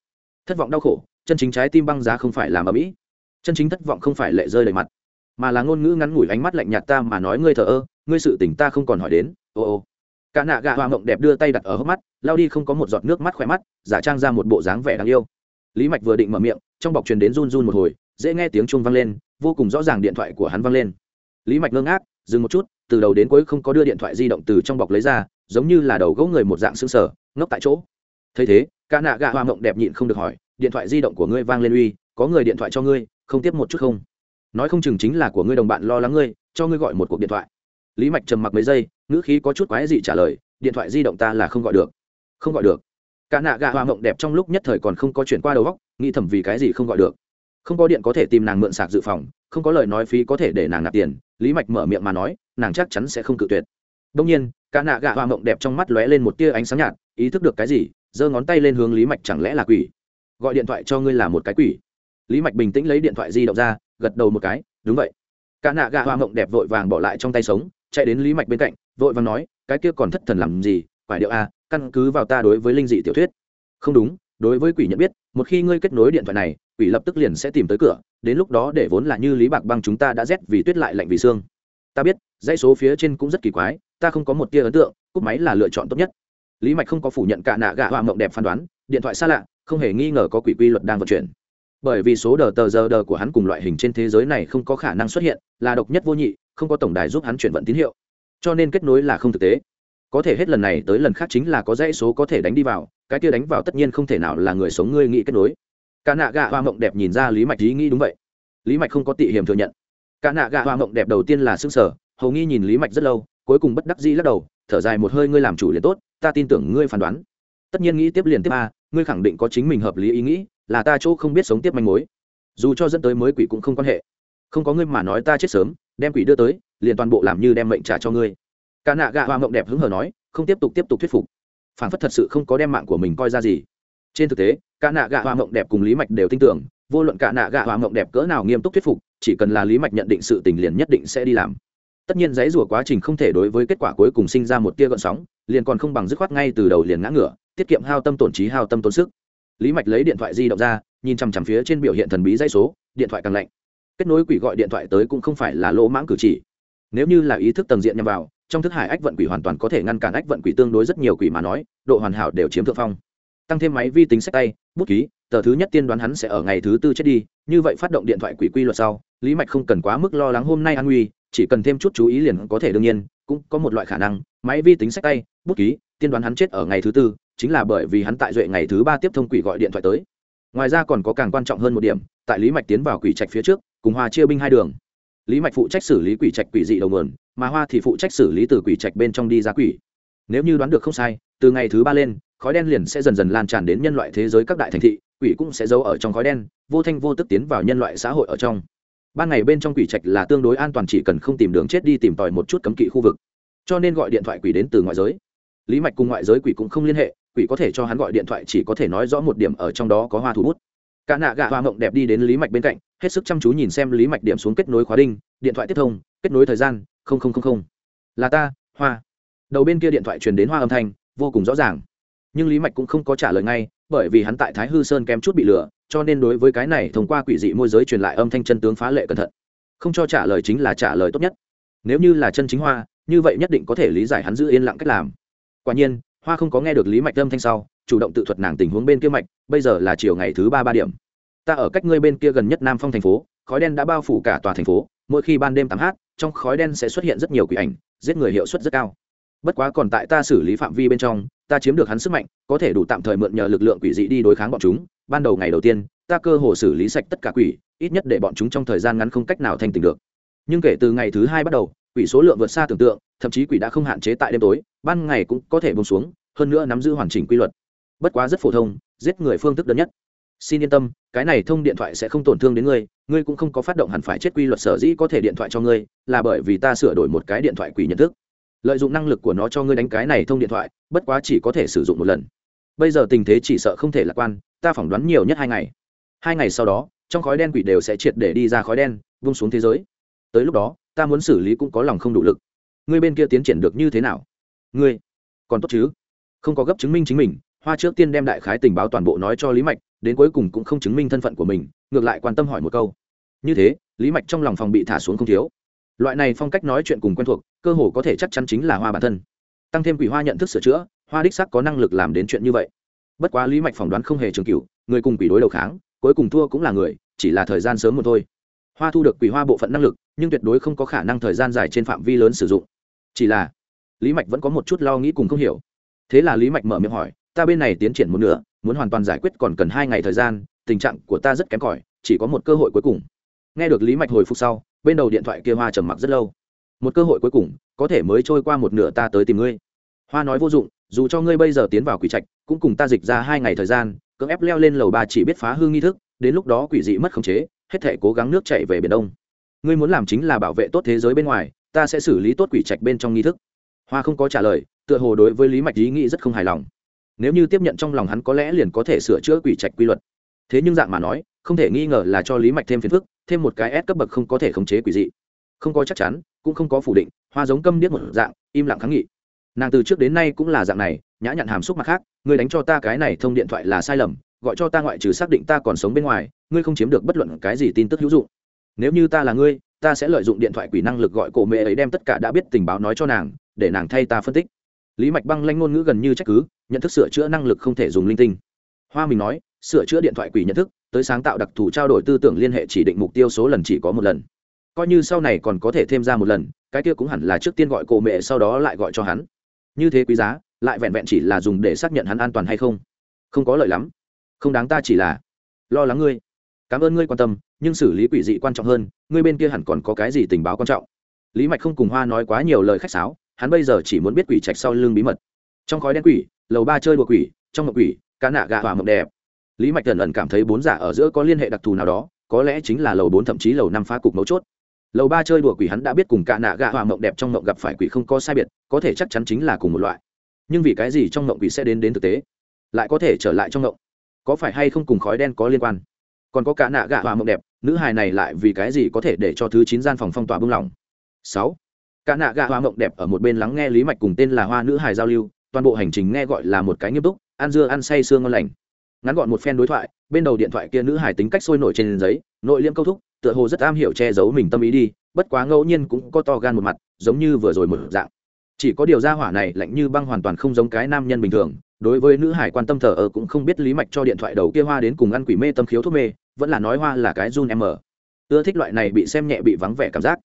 Thất vọng đau khổ, chân chính trái tim băng giá không phải làm ở mỹ chân chính thất vọng không phải lệ rơi đầy mặt, mà là ngôn ngữ ngắn ngủi ánh mắt lạnh nhạt ta mà nói ngươi thờ ơ, ngươi sự tình ta không còn hỏi đến, ô ô. Cả nạ gà hoa mộng đẹp đưa tay đặt ở hốc mắt, lao đi không có một giọt nước mắt khỏe mắt, giả trang ra một bộ dáng vẻ đáng yêu. Lý mạch vừa định mở miệng, trong bọc truyền đến run run một hồi, dễ nghe tiếng chuông vang lên, vô cùng rõ ràng điện thoại của hắn vang lên. Lý mạch ngơ ngác, dừng một chút, từ đầu đến cuối không có đưa điện thoại di động từ trong bọc lấy ra, giống như là đầu gỗ người một dạng xương sở ngốc tại chỗ. Thấy thế, cả nạ gà hoa mộng đẹp nhịn không được hỏi, điện thoại di động của ngươi vang lên uy, có người điện thoại cho ngươi không tiếp một chút không? Nói không chừng chính là của ngươi đồng bạn lo lắng ngươi, cho ngươi gọi một cuộc điện thoại. Lý mạch trầm mặc mấy giây, ngữ khí có chút quái dị trả lời, điện thoại di động ta là không gọi được. Không gọi được. Cả nạ gạ hoa mộng đẹp trong lúc nhất thời còn không có chuyển qua đầu góc nghĩ thầm vì cái gì không gọi được. Không có điện có thể tìm nàng mượn sạc dự phòng, không có lời nói phí có thể để nàng nạp tiền, lý mạch mở miệng mà nói, nàng chắc chắn sẽ không cự tuyệt. Đông nhiên, cả nạ gạ hoa mộng đẹp trong mắt lóe lên một tia ánh sáng nhạt, ý thức được cái gì, giơ ngón tay lên hướng lý mạch chẳng lẽ là quỷ? Gọi điện thoại cho ngươi là một cái quỷ lý mạch bình tĩnh lấy điện thoại di động ra, gật đầu một cái, đúng vậy. Cả nạ gà hoa mộng đẹp vội vàng bỏ lại trong tay sống, chạy đến lý mạch bên cạnh, vội vàng nói, cái kia còn thất thần làm gì phải điệu a căn cứ vào ta đối với linh dị tiểu thuyết. Không đúng, đối với quỷ nhận biết, một khi ngươi kết nối điện thoại này, quỷ lập tức liền sẽ tìm tới cửa, đến lúc đó để vốn là như lý bạc băng chúng ta đã rét vì tuyết lại lạnh vì xương. Ta biết, dãy số phía trên cũng rất kỳ quái, ta không có một tia ấn tượng, cúp máy là lựa chọn tốt nhất. Lý mạch không có phủ nhận cả nạ gạ hoa mộng đẹp phán đoán, điện thoại xa lạ, không hề nghi ngờ có quỷ quy luật đang vận chuyển bởi vì số đờ tờ giờ đờ của hắn cùng loại hình trên thế giới này không có khả năng xuất hiện, là độc nhất vô nhị, không có tổng đài giúp hắn chuyển vận tín hiệu. Cho nên kết nối là không thực tế. Có thể hết lần này tới lần khác chính là có dãy số có thể đánh đi vào, cái kia đánh vào tất nhiên không thể nào là người sống ngươi nghĩ kết nối. Cả nạ gạ hoa mộng đẹp nhìn ra lý mạch ý nghĩ đúng vậy. Lý mạch không có tị hiểm thừa nhận. Cả nạ gạ hoa mộng đẹp đầu tiên là xương sở hầu nghi nhìn lý mạch rất lâu, cuối cùng bất đắc dĩ lắc đầu, thở dài một hơi, ngươi làm chủ liền tốt, ta tin tưởng ngươi phán đoán. Tất nhiên nghĩ tiếp liền tiếp a, ngươi khẳng định có chính mình hợp lý ý nghĩ là ta chỗ không biết sống tiếp manh mối. Dù cho dẫn tới mới quỷ cũng không quan hệ. Không có ngươi mà nói ta chết sớm, đem quỷ đưa tới, liền toàn bộ làm như đem mệnh trả cho ngươi. Cả nạ gạ hoa mộng đẹp hứng hờ nói, không tiếp tục tiếp tục thuyết phục. Phản phất thật sự không có đem mạng của mình coi ra gì. Trên thực tế, cả nạ gạ hoa mộng đẹp cùng lý mạch đều tin tưởng, vô luận cả nạ gạ hoa mộng đẹp cỡ nào nghiêm túc thuyết phục, chỉ cần là lý mạch nhận định sự tình liền nhất định sẽ đi làm. Tất nhiên dãy rủa quá trình không thể đối với kết quả cuối cùng sinh ra một tia gợn sóng, liền còn không bằng dứt khoát ngay từ đầu liền ngã ngửa, tiết kiệm hao tâm tổn trí, hao tâm tốn sức lý mạch lấy điện thoại di động ra, nhìn chằm chằm phía trên biểu hiện thần bí dây số, điện thoại càng lạnh. Kết nối quỷ gọi điện thoại tới cũng không phải là lỗ mãng cử chỉ. Nếu như là ý thức tầng diện nhằm vào, trong thức hải ách vận quỷ hoàn toàn có thể ngăn cản ách vận quỷ tương đối rất nhiều quỷ mà nói, độ hoàn hảo đều chiếm thượng phong. Tăng thêm máy vi tính sách tay, bút ký, tờ thứ nhất tiên đoán hắn sẽ ở ngày thứ tư chết đi, như vậy phát động điện thoại quỷ quy luật sau, lý mạch không cần quá mức lo lắng hôm nay an nguy, chỉ cần thêm chút chú ý liền có thể đương nhiên, cũng có một loại khả năng, máy vi tính sách tay, bút ký, tiên đoán hắn chết ở ngày thứ tư chính là bởi vì hắn tại duệ ngày thứ ba tiếp thông quỷ gọi điện thoại tới. Ngoài ra còn có càng quan trọng hơn một điểm, tại lý mạch tiến vào quỷ trạch phía trước, cùng hoa chia binh hai đường. Lý mạch phụ trách xử lý quỷ trạch quỷ dị đầu nguồn, mà hoa thì phụ trách xử lý từ quỷ trạch bên trong đi ra quỷ. Nếu như đoán được không sai, từ ngày thứ ba lên, khói đen liền sẽ dần dần lan tràn đến nhân loại thế giới các đại thành thị, quỷ cũng sẽ giấu ở trong khói đen, vô thanh vô tức tiến vào nhân loại xã hội ở trong. Ban ngày bên trong quỷ trạch là tương đối an toàn chỉ cần không tìm đường chết đi tìm tòi một chút cấm kỵ khu vực. Cho nên gọi điện thoại quỷ đến từ ngoại giới. Lý mạch cùng ngoại giới quỷ cũng không liên hệ quỷ có thể cho hắn gọi điện thoại chỉ có thể nói rõ một điểm ở trong đó có hoa thủ bút. Cả nạ gạ hoa mộng đẹp đi đến lý mạch bên cạnh, hết sức chăm chú nhìn xem lý mạch điểm xuống kết nối khóa đinh, điện thoại tiếp thông, kết nối thời gian, không không không không. Là ta, hoa. Đầu bên kia điện thoại truyền đến hoa âm thanh, vô cùng rõ ràng. Nhưng lý mạch cũng không có trả lời ngay, bởi vì hắn tại thái hư sơn kém chút bị lừa, cho nên đối với cái này thông qua quỷ dị môi giới truyền lại âm thanh chân tướng phá lệ cẩn thận. Không cho trả lời chính là trả lời tốt nhất. Nếu như là chân chính hoa, như vậy nhất định có thể lý giải hắn giữ yên lặng cách làm. Quả nhiên hoa không có nghe được lý mạch âm thanh sau, chủ động tự thuật nàng tình huống bên kia mạch, bây giờ là chiều ngày thứ ba ba điểm. Ta ở cách ngươi bên kia gần nhất nam phong thành phố, khói đen đã bao phủ cả tòa thành phố, mỗi khi ban đêm tắm hát, trong khói đen sẽ xuất hiện rất nhiều quỷ ảnh, giết người hiệu suất rất cao. Bất quá còn tại ta xử lý phạm vi bên trong, ta chiếm được hắn sức mạnh, có thể đủ tạm thời mượn nhờ lực lượng quỷ dị đi đối kháng bọn chúng. Ban đầu ngày đầu tiên, ta cơ hồ xử lý sạch tất cả quỷ, ít nhất để bọn chúng trong thời gian ngắn không cách nào thành tình được. Nhưng kể từ ngày thứ hai bắt đầu, quỷ số lượng vượt xa tưởng tượng, thậm chí quỷ đã không hạn chế tại đêm tối ban ngày cũng có thể bông xuống, hơn nữa nắm giữ hoàn chỉnh quy luật. Bất quá rất phổ thông, giết người phương thức đơn nhất. Xin yên tâm, cái này thông điện thoại sẽ không tổn thương đến ngươi ngươi cũng không có phát động hẳn phải chết quy luật sở dĩ có thể điện thoại cho ngươi, là bởi vì ta sửa đổi một cái điện thoại quỷ nhận thức. Lợi dụng năng lực của nó cho ngươi đánh cái này thông điện thoại, bất quá chỉ có thể sử dụng một lần. Bây giờ tình thế chỉ sợ không thể lạc quan, ta phỏng đoán nhiều nhất hai ngày. Hai ngày sau đó, trong khói đen quỷ đều sẽ triệt để đi ra khói đen vung xuống thế giới. Tới lúc đó, ta muốn xử lý cũng có lòng không đủ lực. Ngươi bên kia tiến triển được như thế nào? Ngươi còn tốt chứ? Không có gấp chứng minh chính mình, hoa trước tiên đem đại khái tình báo toàn bộ nói cho lý mạch, đến cuối cùng cũng không chứng minh thân phận của mình, ngược lại quan tâm hỏi một câu. Như thế, lý mạch trong lòng phòng bị thả xuống không thiếu. Loại này phong cách nói chuyện cùng quen thuộc, cơ hồ có thể chắc chắn chính là hoa bản thân. Tăng thêm quỷ hoa nhận thức sửa chữa, hoa đích sắc có năng lực làm đến chuyện như vậy. Bất quá lý mạch phỏng đoán không hề trường cửu, người cùng quỷ đối đầu kháng, cuối cùng thua cũng là người, chỉ là thời gian sớm một thôi. Hoa thu được quỷ hoa bộ phận năng lực, nhưng tuyệt đối không có khả năng thời gian dài trên phạm vi lớn sử dụng. Chỉ là lý mạch vẫn có một chút lo nghĩ cùng không hiểu. Thế là lý mạch mở miệng hỏi, ta bên này tiến triển một nửa, muốn hoàn toàn giải quyết còn cần hai ngày thời gian, tình trạng của ta rất kém cỏi, chỉ có một cơ hội cuối cùng. Nghe được lý mạch hồi phục sau, bên đầu điện thoại kia hoa trầm mặc rất lâu. Một cơ hội cuối cùng, có thể mới trôi qua một nửa ta tới tìm ngươi. Hoa nói vô dụng, dù cho ngươi bây giờ tiến vào quỷ trạch, cũng cùng ta dịch ra hai ngày thời gian, cưỡng ép leo lên lầu ba chỉ biết phá hư nghi thức, đến lúc đó quỷ dị mất khống chế, hết thể cố gắng nước chạy về biển đông. Ngươi muốn làm chính là bảo vệ tốt thế giới bên ngoài, ta sẽ xử lý tốt quỷ trạch bên trong nghi thức hoa không có trả lời, tựa hồ đối với lý mạch ý nghĩ rất không hài lòng. Nếu như tiếp nhận trong lòng hắn có lẽ liền có thể sửa chữa quỷ trạch quy luật. Thế nhưng dạng mà nói, không thể nghi ngờ là cho lý mạch thêm phiền phức, thêm một cái ép cấp bậc không có thể khống chế quỷ dị. Không có chắc chắn, cũng không có phủ định, hoa giống câm điếc một dạng, im lặng kháng nghị. Nàng từ trước đến nay cũng là dạng này, nhã nhặn hàm xúc mặt khác, ngươi đánh cho ta cái này thông điện thoại là sai lầm, gọi cho ta ngoại trừ xác định ta còn sống bên ngoài, ngươi không chiếm được bất luận cái gì tin tức hữu dụng. Nếu như ta là ngươi, ta sẽ lợi dụng điện thoại quỷ năng lực gọi cổ mẹ ấy đem tất cả đã biết tình báo nói cho nàng để nàng thay ta phân tích. Lý mạch băng lanh ngôn ngữ gần như trách cứ, nhận thức sửa chữa năng lực không thể dùng linh tinh. Hoa mình nói, sửa chữa điện thoại quỷ nhận thức, tới sáng tạo đặc thù trao đổi tư tưởng liên hệ chỉ định mục tiêu số lần chỉ có một lần. Coi như sau này còn có thể thêm ra một lần, cái kia cũng hẳn là trước tiên gọi cổ mẹ, sau đó lại gọi cho hắn. Như thế quý giá, lại vẹn vẹn chỉ là dùng để xác nhận hắn an toàn hay không? Không có lợi lắm. Không đáng ta chỉ là lo lắng ngươi. Cảm ơn ngươi quan tâm, nhưng xử lý quỷ dị quan trọng hơn, ngươi bên kia hẳn còn có cái gì tình báo quan trọng? Lý mạch không cùng hoa nói quá nhiều lời khách sáo hắn bây giờ chỉ muốn biết quỷ trạch sau lưng bí mật. Trong khói đen quỷ, lầu ba chơi đùa quỷ, trong ngọc quỷ, cá nạ gà hòa mộng đẹp. Lý mạch thần ẩn cảm thấy bốn giả ở giữa có liên hệ đặc thù nào đó, có lẽ chính là lầu bốn thậm chí lầu năm phá cục mấu chốt. Lầu ba chơi đùa quỷ hắn đã biết cùng cả nạ gạ hòa mộng đẹp trong mộng gặp phải quỷ không có sai biệt, có thể chắc chắn chính là cùng một loại. Nhưng vì cái gì trong mộng quỷ sẽ đến đến thực tế, lại có thể trở lại trong mộng? Có phải hay không cùng khói đen có liên quan? Còn có cả nạ gạ hòa mộng đẹp, nữ hài này lại vì cái gì có thể để cho thứ chín gian phòng phong tỏa bưng lỏng? Sáu cả nạ gạ hoa mộng đẹp ở một bên lắng nghe lý mạch cùng tên là hoa nữ hài giao lưu, toàn bộ hành trình nghe gọi là một cái nghiêm túc, ăn dưa ăn say sương ngon lành. Ngắn gọn một phen đối thoại, bên đầu điện thoại kia nữ hài tính cách sôi nổi trên giấy, nội liêm câu thúc, tựa hồ rất am hiểu che giấu mình tâm ý đi, bất quá ngẫu nhiên cũng có to gan một mặt, giống như vừa rồi một dạng. Chỉ có điều ra hỏa này lạnh như băng hoàn toàn không giống cái nam nhân bình thường, đối với nữ hải quan tâm thờ ở cũng không biết lý mạch cho điện thoại đầu kia hoa đến cùng ăn quỷ mê tâm khiếu thuốc mê, vẫn là nói hoa là cái run em ở ưa thích loại này bị xem nhẹ bị vắng vẻ cảm giác.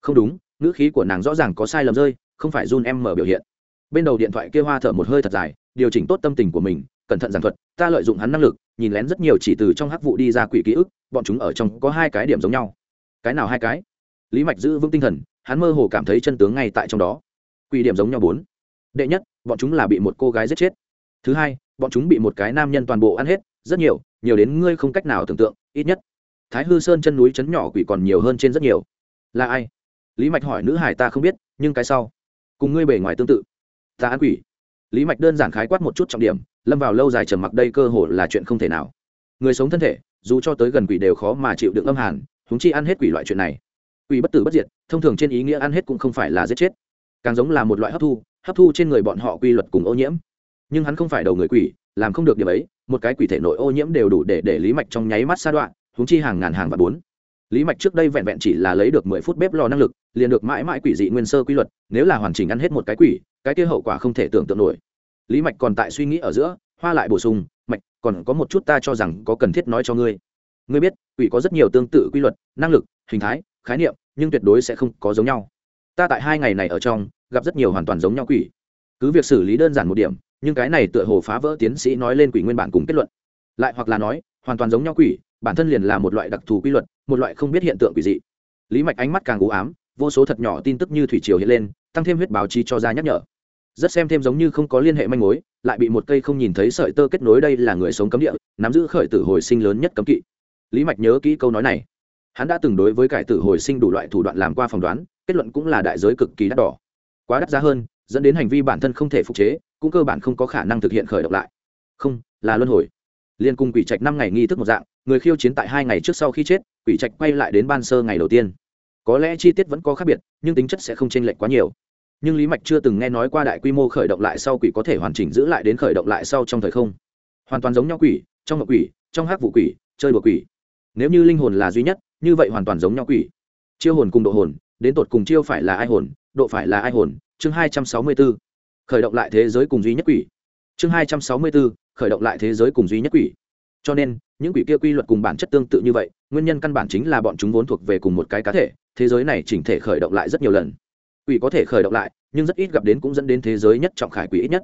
Không đúng ngữ khí của nàng rõ ràng có sai lầm rơi, không phải run em mở biểu hiện. Bên đầu điện thoại kia hoa thở một hơi thật dài, điều chỉnh tốt tâm tình của mình, cẩn thận giảng thuật, ta lợi dụng hắn năng lực, nhìn lén rất nhiều chỉ từ trong hắc vụ đi ra quỷ ký ức, bọn chúng ở trong có hai cái điểm giống nhau. Cái nào hai cái? Lý mạch giữ vững tinh thần, hắn mơ hồ cảm thấy chân tướng ngay tại trong đó. Quỷ điểm giống nhau bốn. Đệ nhất, bọn chúng là bị một cô gái giết chết. Thứ hai, bọn chúng bị một cái nam nhân toàn bộ ăn hết, rất nhiều nhiều đến ngươi không cách nào tưởng tượng, ít nhất. Thái hư sơn chân núi chấn nhỏ quỷ còn nhiều hơn trên rất nhiều. Là ai? Lý mạch hỏi nữ hải ta không biết, nhưng cái sau. Cùng ngươi bề ngoài tương tự. Ta ăn quỷ. Lý mạch đơn giản khái quát một chút trọng điểm, lâm vào lâu dài trầm mặc đây cơ hồ là chuyện không thể nào. Người sống thân thể, dù cho tới gần quỷ đều khó mà chịu đựng âm hàn húng chi ăn hết quỷ loại chuyện này. Quỷ bất tử bất diệt, thông thường trên ý nghĩa ăn hết cũng không phải là giết chết. Càng giống là một loại hấp thu hấp thu trên người bọn họ quy luật cùng ô nhiễm. Nhưng hắn không phải đầu người quỷ, làm không được điểm ấy, một cái quỷ thể nội ô nhiễm đều đủ để để lý mạch trong nháy mắt sa đoạn húng chi hàng ngàn hàng và bốn lý mạch trước đây vẹn vẹn chỉ là lấy được mười phút bếp lò năng lực, liền được mãi mãi quỷ dị nguyên sơ quy luật, nếu là hoàn chỉnh ăn hết một cái quỷ, cái kia hậu quả không thể tưởng tượng nổi. Lý mạch còn tại suy nghĩ ở giữa, hoa lại bổ sung, mạch, còn có một chút ta cho rằng có cần thiết nói cho ngươi. Ngươi biết, quỷ có rất nhiều tương tự quy luật, năng lực, hình thái, khái niệm, nhưng tuyệt đối sẽ không có giống nhau. Ta tại hai ngày này ở trong, gặp rất nhiều hoàn toàn giống nhau quỷ. Cứ việc xử lý đơn giản một điểm, nhưng cái này tựa hồ phá vỡ tiến sĩ nói lên quỷ nguyên bản cùng kết luận. Lại hoặc là nói, hoàn toàn giống nhau quỷ bản thân liền là một loại đặc thù quy luật, một loại không biết hiện tượng quỷ dị. Lý mạch ánh mắt càng u ám, vô số thật nhỏ tin tức như thủy triều hiện lên, tăng thêm huyết báo chí cho ra nhắc nhở. Rất xem thêm giống như không có liên hệ manh mối, lại bị một cây không nhìn thấy sợi tơ kết nối đây là người sống cấm địa, nắm giữ khởi tử hồi sinh lớn nhất cấm kỵ. Lý mạch nhớ kỹ câu nói này. Hắn đã từng đối với cải tử hồi sinh đủ loại thủ đoạn làm qua phỏng đoán, kết luận cũng là đại giới cực kỳ đắt đỏ. Quá đắt giá hơn, dẫn đến hành vi bản thân không thể phục chế, cũng cơ bản không có khả năng thực hiện khởi động lại. Không, là luân hồi. Liên cung quỷ trạch năm ngày nghi thức một dạng người khiêu chiến tại hai ngày trước sau khi chết, quỷ trạch quay lại đến ban sơ ngày đầu tiên. Có lẽ chi tiết vẫn có khác biệt, nhưng tính chất sẽ không chênh lệch quá nhiều. Nhưng lý mạch chưa từng nghe nói qua đại quy mô khởi động lại sau quỷ có thể hoàn chỉnh giữ lại đến khởi động lại sau trong thời không. Hoàn toàn giống nhau quỷ, trong ngọc quỷ, trong hát vụ quỷ, chơi đùa quỷ. Nếu như linh hồn là duy nhất, như vậy hoàn toàn giống nhau quỷ. Chiêu hồn cùng độ hồn, đến tột cùng chiêu phải là ai hồn, độ phải là ai hồn, chương hai trăm sáu mươi b ố khởi động lại thế giới cùng duy nhất quỷ. Chương hai trăm sáu mươi b ố khởi động lại thế giới cùng duy nhất quỷ cho nên, những quỷ kia quy luật cùng bản chất tương tự như vậy, nguyên nhân căn bản chính là bọn chúng vốn thuộc về cùng một cái cá thể, thế giới này chỉnh thể khởi động lại rất nhiều lần. Quỷ có thể khởi động lại, nhưng rất ít gặp đến cũng dẫn đến thế giới nhất trọng khải quỷ ít nhất.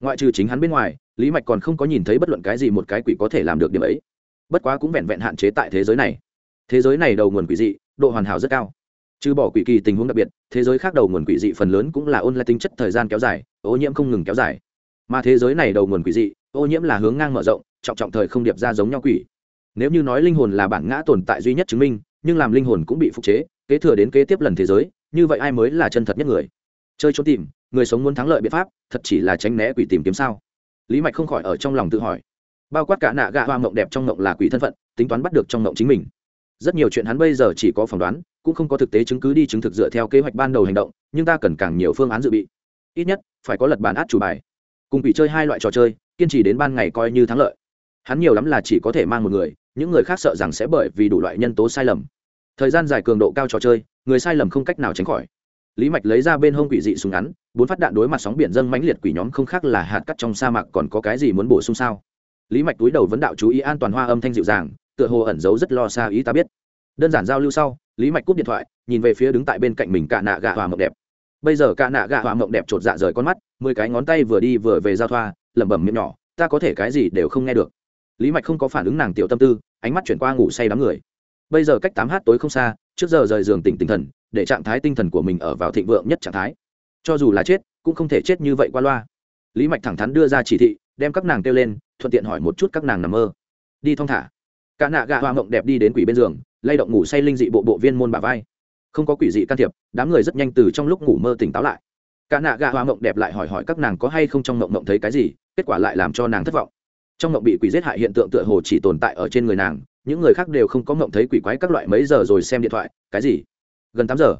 Ngoại trừ chính hắn bên ngoài, lý mạch còn không có nhìn thấy bất luận cái gì một cái quỷ có thể làm được điểm ấy. Bất quá cũng vẹn vẹn hạn chế tại thế giới này. Thế giới này đầu nguồn quỷ dị, độ hoàn hảo rất cao. Trừ bỏ quỷ kỳ tình huống đặc biệt, thế giới khác đầu nguồn quỷ dị phần lớn cũng là ôn lại tính chất thời gian kéo dài, ô nhiễm không ngừng kéo dài. Mà thế giới này đầu nguồn quỷ dị, ô nhiễm là hướng ngang mở rộng trọng trọng thời không điệp ra giống nhau quỷ. Nếu như nói linh hồn là bản ngã tồn tại duy nhất chứng minh, nhưng làm linh hồn cũng bị phục chế, kế thừa đến kế tiếp lần thế giới, như vậy ai mới là chân thật nhất người? Chơi trốn tìm, người sống muốn thắng lợi biện pháp, thật chỉ là tránh né quỷ tìm kiếm sao? Lý mạch không khỏi ở trong lòng tự hỏi. Bao quát cả nạ gạ hoa mộng đẹp trong mộng là quỷ thân phận, tính toán bắt được trong mộng chính mình. Rất nhiều chuyện hắn bây giờ chỉ có phỏng đoán, cũng không có thực tế chứng cứ đi chứng thực dựa theo kế hoạch ban đầu hành động, nhưng ta cần càng nhiều phương án dự bị. Ít nhất, phải có lật bàn át chủ bài. Cùng quỷ chơi hai loại trò chơi, kiên trì đến ban ngày coi như thắng lợi hắn nhiều lắm là chỉ có thể mang một người, những người khác sợ rằng sẽ bởi vì đủ loại nhân tố sai lầm. Thời gian dài cường độ cao trò chơi, người sai lầm không cách nào tránh khỏi. Lý mạch lấy ra bên hông quỷ dị súng ngắn, bốn phát đạn đối mặt sóng biển dâng mãnh liệt quỷ nhóm không khác là hạt cắt trong sa mạc còn có cái gì muốn bổ sung sao? Lý mạch túi đầu vấn đạo chú ý an toàn hoa âm thanh dịu dàng, tựa hồ ẩn giấu rất lo xa ý ta biết. Đơn giản giao lưu sau, lý mạch cúp điện thoại, nhìn về phía đứng tại bên cạnh mình cạ nạ gạ hòa mộng đẹp. Bây giờ cạ nạ gạ hòa mộng đẹp chột dạ rời con mắt, mười cái ngón tay vừa đi vừa về giao thoa, lẩm bẩm miệng nhỏ, ta có thể cái gì đều không nghe được lý mạch không có phản ứng nàng tiểu tâm tư, ánh mắt chuyển qua ngủ say đám người. Bây giờ cách tám h tối không xa, trước giờ rời giường tỉnh tinh thần, để trạng thái tinh thần của mình ở vào thịnh vượng nhất trạng thái. Cho dù là chết, cũng không thể chết như vậy qua loa. Lý mạch thẳng thắn đưa ra chỉ thị, đem các nàng kêu lên, thuận tiện hỏi một chút các nàng nằm mơ. Đi thong thả. Cả nạ gạ hoa mộng đẹp đi đến quỷ bên giường, lay động ngủ say linh dị bộ bộ viên môn bà vai. Không có quỷ dị can thiệp, đám người rất nhanh từ trong lúc ngủ mơ tỉnh táo lại. Cả nạ gạ hoa mộng đẹp lại hỏi hỏi các nàng có hay không trong mộng mộng thấy cái gì, kết quả lại làm cho nàng thất vọng trong mộng bị quỷ giết hại hiện tượng tựa hồ chỉ tồn tại ở trên người nàng, những người khác đều không có mộng thấy quỷ quái các loại mấy giờ rồi xem điện thoại, cái gì? Gần tám giờ.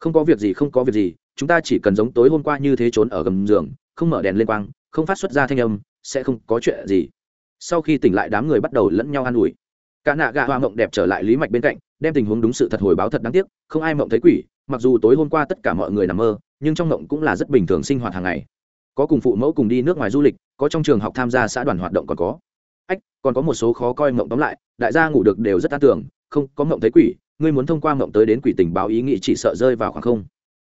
Không có việc gì, không có việc gì, chúng ta chỉ cần giống tối hôm qua như thế trốn ở gầm giường, không mở đèn lên quang, không phát xuất ra thanh âm, sẽ không có chuyện gì. Sau khi tỉnh lại, đám người bắt đầu lẫn nhau an ủi. Cả nạ gạ hoa mộng đẹp trở lại lý mạch bên cạnh, đem tình huống đúng sự thật hồi báo thật đáng tiếc, không ai mộng thấy quỷ, mặc dù tối hôm qua tất cả mọi người nằm mơ, nhưng trong mộng cũng là rất bình thường sinh hoạt hàng ngày. Có cùng phụ mẫu cùng đi nước ngoài du lịch có trong trường học tham gia xã đoàn hoạt động còn có. Ách, còn có một số khó coi mộng tóm lại, đại gia ngủ được đều rất an tưởng, không, có mộng thấy quỷ, ngươi muốn thông qua mộng tới đến quỷ tình báo ý nghĩ chỉ sợ rơi vào khoảng không.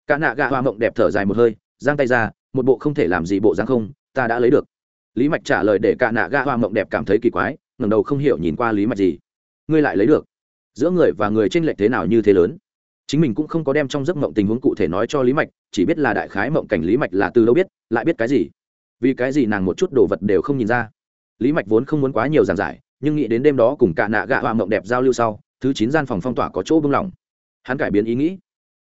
Cả nạ gạ hoa mộng đẹp thở dài một hơi, giang tay ra, một bộ không thể làm gì bộ dáng không, ta đã lấy được. Lý mạch trả lời để cả nạ gạ hoa mộng đẹp cảm thấy kỳ quái, ngẩng đầu không hiểu nhìn qua lý mạch gì. Ngươi lại lấy được. Giữa người và người tranh lệch thế nào như thế lớn? Chính mình cũng không có đem trong giấc mộng tình huống cụ thể nói cho lý mạch, chỉ biết là đại khái mộng cảnh lý mạch là từ đâu biết, lại biết cái gì? Vì cái gì nàng một chút đồ vật đều không nhìn ra. Lý mạch vốn không muốn quá nhiều giảng giải, nhưng nghĩ đến đêm đó cùng cả nạ gạ hoa mộng đẹp giao lưu sau, thứ chín gian phòng phong tỏa có chỗ bưng lỏng. Hắn cải biến ý nghĩ,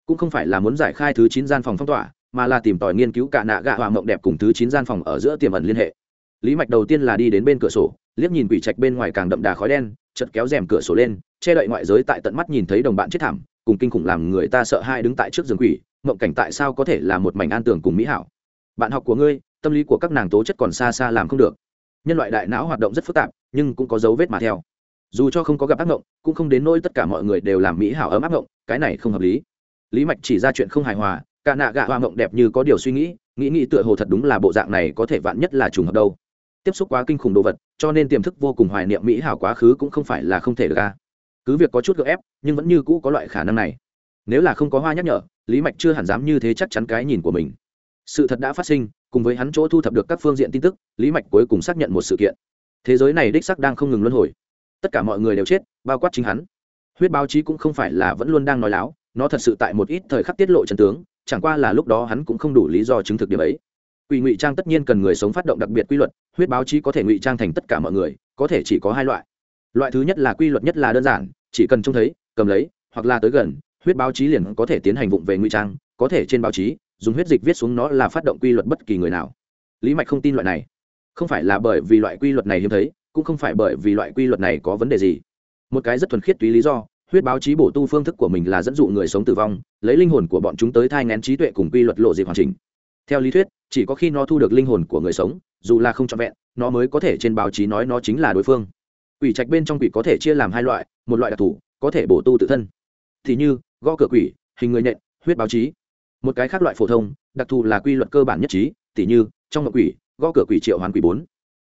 cũng không phải là muốn giải khai thứ chín gian phòng phong tỏa, mà là tìm tòi nghiên cứu cả nạ gạ hoa mộng đẹp cùng thứ chín gian phòng ở giữa tiềm ẩn liên hệ. Lý mạch đầu tiên là đi đến bên cửa sổ, liếc nhìn quỷ trạch bên ngoài càng đậm đà khói đen chật kéo rèm cửa sổ lên, che đậy ngoại giới tại tận mắt nhìn thấy đồng bạn chết thảm, cùng kinh khủng làm người ta sợ hai đứng tại trước giường quỷ, mộng cảnh tại sao có thể là một mảnh an tường cùng mỹ hảo. Bạn học của ngươi tâm lý của các nàng tố chất còn xa xa làm không được. Nhân loại đại não hoạt động rất phức tạp, nhưng cũng có dấu vết mà theo. Dù cho không có gặp ác mộng, cũng không đến nỗi tất cả mọi người đều làm mỹ hảo ấm áp mộng, cái này không hợp lý. Lý mạch chỉ ra chuyện không hài hòa, cả nạ gạ hoa mộng đẹp như có điều suy nghĩ nghĩ nghĩ tựa hồ thật đúng là bộ dạng này có thể vạn nhất là trùng hợp đâu. Tiếp xúc quá kinh khủng đồ vật, cho nên tiềm thức vô cùng hoài niệm mỹ hảo quá khứ cũng không phải là không thể được ra cứ việc có chút gợ ép, nhưng vẫn như cũ có loại khả năng này. Nếu là không có hoa nhắc nhở, lý mạch chưa hẳn dám như thế chắc chắn cái nhìn của mình sự thật đã phát sinh, cùng với hắn chỗ thu thập được các phương diện tin tức, lý mạch cuối cùng xác nhận một sự kiện. Thế giới này đích sắc đang không ngừng luân hồi. Tất cả mọi người đều chết, bao quát chính hắn. Huyết báo chí cũng không phải là vẫn luôn đang nói láo, nó thật sự tại một ít thời khắc tiết lộ trần tướng, chẳng qua là lúc đó hắn cũng không đủ lý do chứng thực điểm ấy. Quỷ ngụy trang tất nhiên cần người sống phát động đặc biệt quy luật, huyết báo chí có thể ngụy trang thành tất cả mọi người, có thể chỉ có hai loại. Loại thứ nhất là quy luật nhất là đơn giản, chỉ cần trông thấy, cầm lấy, hoặc là tới gần, huyết báo chí liền có thể tiến hành vụng về ngụy trang, có thể trên báo chí dùng huyết dịch viết xuống nó là phát động quy luật bất kỳ người nào. Lý mạch không tin loại này. Không phải là bởi vì loại quy luật này hiếm thấy, cũng không phải bởi vì loại quy luật này có vấn đề gì. Một cái rất thuần khiết túy lý do, huyết báo chí bổ tu phương thức của mình là dẫn dụ người sống tử vong, lấy linh hồn của bọn chúng tới thai ngén trí tuệ cùng quy luật lộ dịp hoàn chỉnh. Theo lý thuyết, chỉ có khi nó thu được linh hồn của người sống, dù là không trọn vẹn, nó mới có thể trên báo chí nói nó chính là đối phương. Quỷ trạch bên trong quỷ có thể chia làm hai loại, một loại đặc thù có thể bổ tu tự thân. Thì như, gõ cửa quỷ, hình người nện huyết báo chí một cái khác loại phổ thông, đặc thù là quy luật cơ bản nhất trí, tỉ như, trong ngọc quỷ, gõ cửa quỷ triệu hoàn quỷ bốn.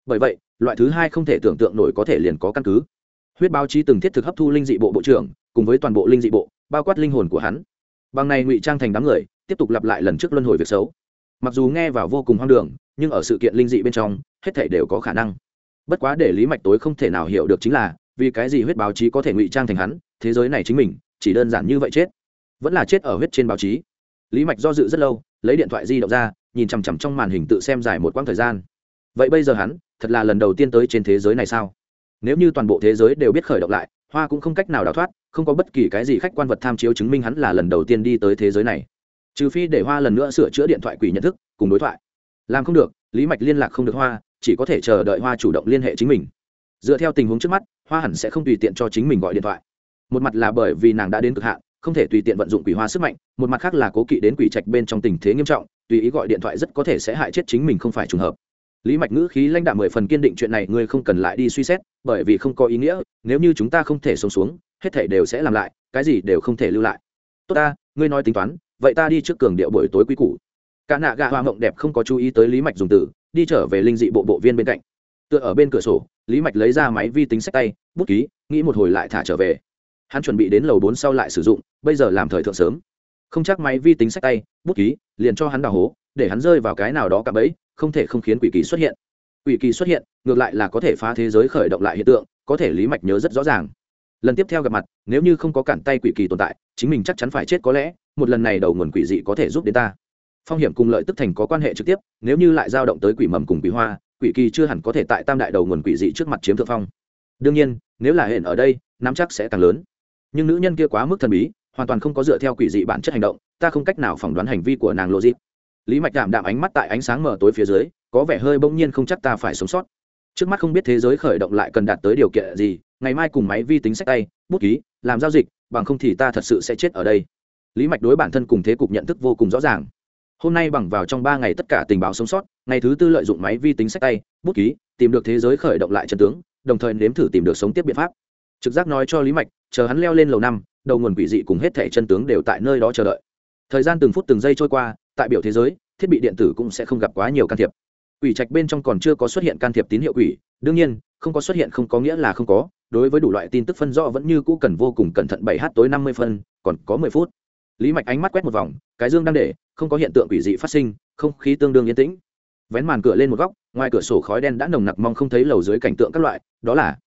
Bởi vậy, loại thứ hai không thể tưởng tượng nổi có thể liền có căn cứ. Huyết báo chí từng thiết thực hấp thu linh dị bộ bộ trưởng, cùng với toàn bộ linh dị bộ, bao quát linh hồn của hắn. Bằng này ngụy trang thành đám người, tiếp tục lặp lại lần trước luân hồi việc xấu. Mặc dù nghe vào vô cùng hoang đường, nhưng ở sự kiện linh dị bên trong, hết thể đều có khả năng. Bất quá để lý mạch tối không thể nào hiểu được chính là, vì cái gì huyết báo chí có thể ngụy trang thành hắn, thế giới này chính mình, chỉ đơn giản như vậy chết. Vẫn là chết ở huyết trên báo chí lý mạch do dự rất lâu, lấy điện thoại di động ra, nhìn chằm chằm trong màn hình tự xem dài một quãng thời gian. Vậy bây giờ hắn, thật là lần đầu tiên tới trên thế giới này sao? Nếu như toàn bộ thế giới đều biết khởi động lại, hoa cũng không cách nào đào thoát, không có bất kỳ cái gì khách quan vật tham chiếu chứng minh hắn là lần đầu tiên đi tới thế giới này. Trừ phi để hoa lần nữa sửa chữa điện thoại quỷ nhận thức, cùng đối thoại. Làm không được, lý mạch liên lạc không được hoa, chỉ có thể chờ đợi hoa chủ động liên hệ chính mình. Dựa theo tình huống trước mắt, hoa hẳn sẽ không tùy tiện cho chính mình gọi điện thoại. Một mặt là bởi vì nàng đã đến cực hạn không thể tùy tiện vận dụng quỷ hoa sức mạnh, một mặt khác là cố kỵ đến quỷ trạch bên trong tình thế nghiêm trọng, tùy ý gọi điện thoại rất có thể sẽ hại chết chính mình không phải trùng hợp. Lý mạch ngữ khí lãnh đạo mười phần kiên định chuyện này ngươi không cần lại đi suy xét, bởi vì không có ý nghĩa, nếu như chúng ta không thể sống xuống, hết thể đều sẽ làm lại, cái gì đều không thể lưu lại. Tốt ta, ngươi nói tính toán, vậy ta đi trước cường điệu buổi tối quý củ. Cả nạ gạ hoa mộng đẹp không có chú ý tới lý mạch dùng từ, đi trở về linh dị bộ bộ viên bên cạnh. Tựa ở bên cửa sổ, lý mạch lấy ra máy vi tính sách tay, bút ký, nghĩ một hồi lại thả trở về. Hắn chuẩn bị đến lầu bốn sau lại sử dụng bây giờ làm thời thượng sớm. Không chắc máy vi tính sách tay, bút ký, liền cho hắn đào hố, để hắn rơi vào cái nào đó cả bẫy, không thể không khiến quỷ kỳ xuất hiện. Quỷ kỳ xuất hiện, ngược lại là có thể phá thế giới khởi động lại hiện tượng, có thể lý mạch nhớ rất rõ ràng. Lần tiếp theo gặp mặt, nếu như không có cản tay quỷ kỳ tồn tại, chính mình chắc chắn phải chết có lẽ, một lần này đầu nguồn quỷ dị có thể giúp đến ta. Phong hiểm cùng lợi tức thành có quan hệ trực tiếp, nếu như lại giao động tới quỷ mầm cùng quỷ hoa, quỷ kỳ chưa hẳn có thể tại tam đại đầu nguồn quỷ dị trước mặt chiếm thượng phong. Đương nhiên, nếu là hẹn ở đây, nắm chắc sẽ càng lớn. Nhưng nữ nhân kia quá mức thần bí hoàn toàn không có dựa theo quỷ dị bản chất hành động, ta không cách nào phỏng đoán hành vi của nàng lộ dịp lý mạch đạm đạm ánh mắt tại ánh sáng mở tối phía dưới, có vẻ hơi bỗng nhiên không chắc ta phải sống sót. Trước mắt không biết thế giới khởi động lại cần đạt tới điều kiện gì, ngày mai cùng máy vi tính sách tay, bút ký, làm giao dịch, bằng không thì ta thật sự sẽ chết ở đây. Lý mạch đối bản thân cùng thế cục nhận thức vô cùng rõ ràng. Hôm nay bằng vào trong ba ngày tất cả tình báo sống sót, ngày thứ tư lợi dụng máy vi tính sách tay, bút ký, tìm được thế giới khởi động lại trần tướng, đồng thời nếm thử tìm được sống tiếp biện pháp. Trực giác nói cho lý mạch, chờ hắn leo lên lầu năm đầu nguồn quỷ dị cùng hết thẻ chân tướng đều tại nơi đó chờ đợi. Thời gian từng phút từng giây trôi qua, tại biểu thế giới, thiết bị điện tử cũng sẽ không gặp quá nhiều can thiệp. Quỷ trạch bên trong còn chưa có xuất hiện can thiệp tín hiệu quỷ, đương nhiên, không có xuất hiện không có nghĩa là không có, đối với đủ loại tin tức phân rõ vẫn như cũ cần vô cùng cẩn thận bảy h tối năm mươi phân, còn có mười phút. Lý mạch ánh mắt quét một vòng, cái dương đang để, không có hiện tượng quỷ dị phát sinh, không khí tương đương yên tĩnh. Vén màn cửa lên một góc, ngoài cửa sổ khói đen đã nồng nặc mong không thấy lầu dưới cảnh tượng các loại, đó là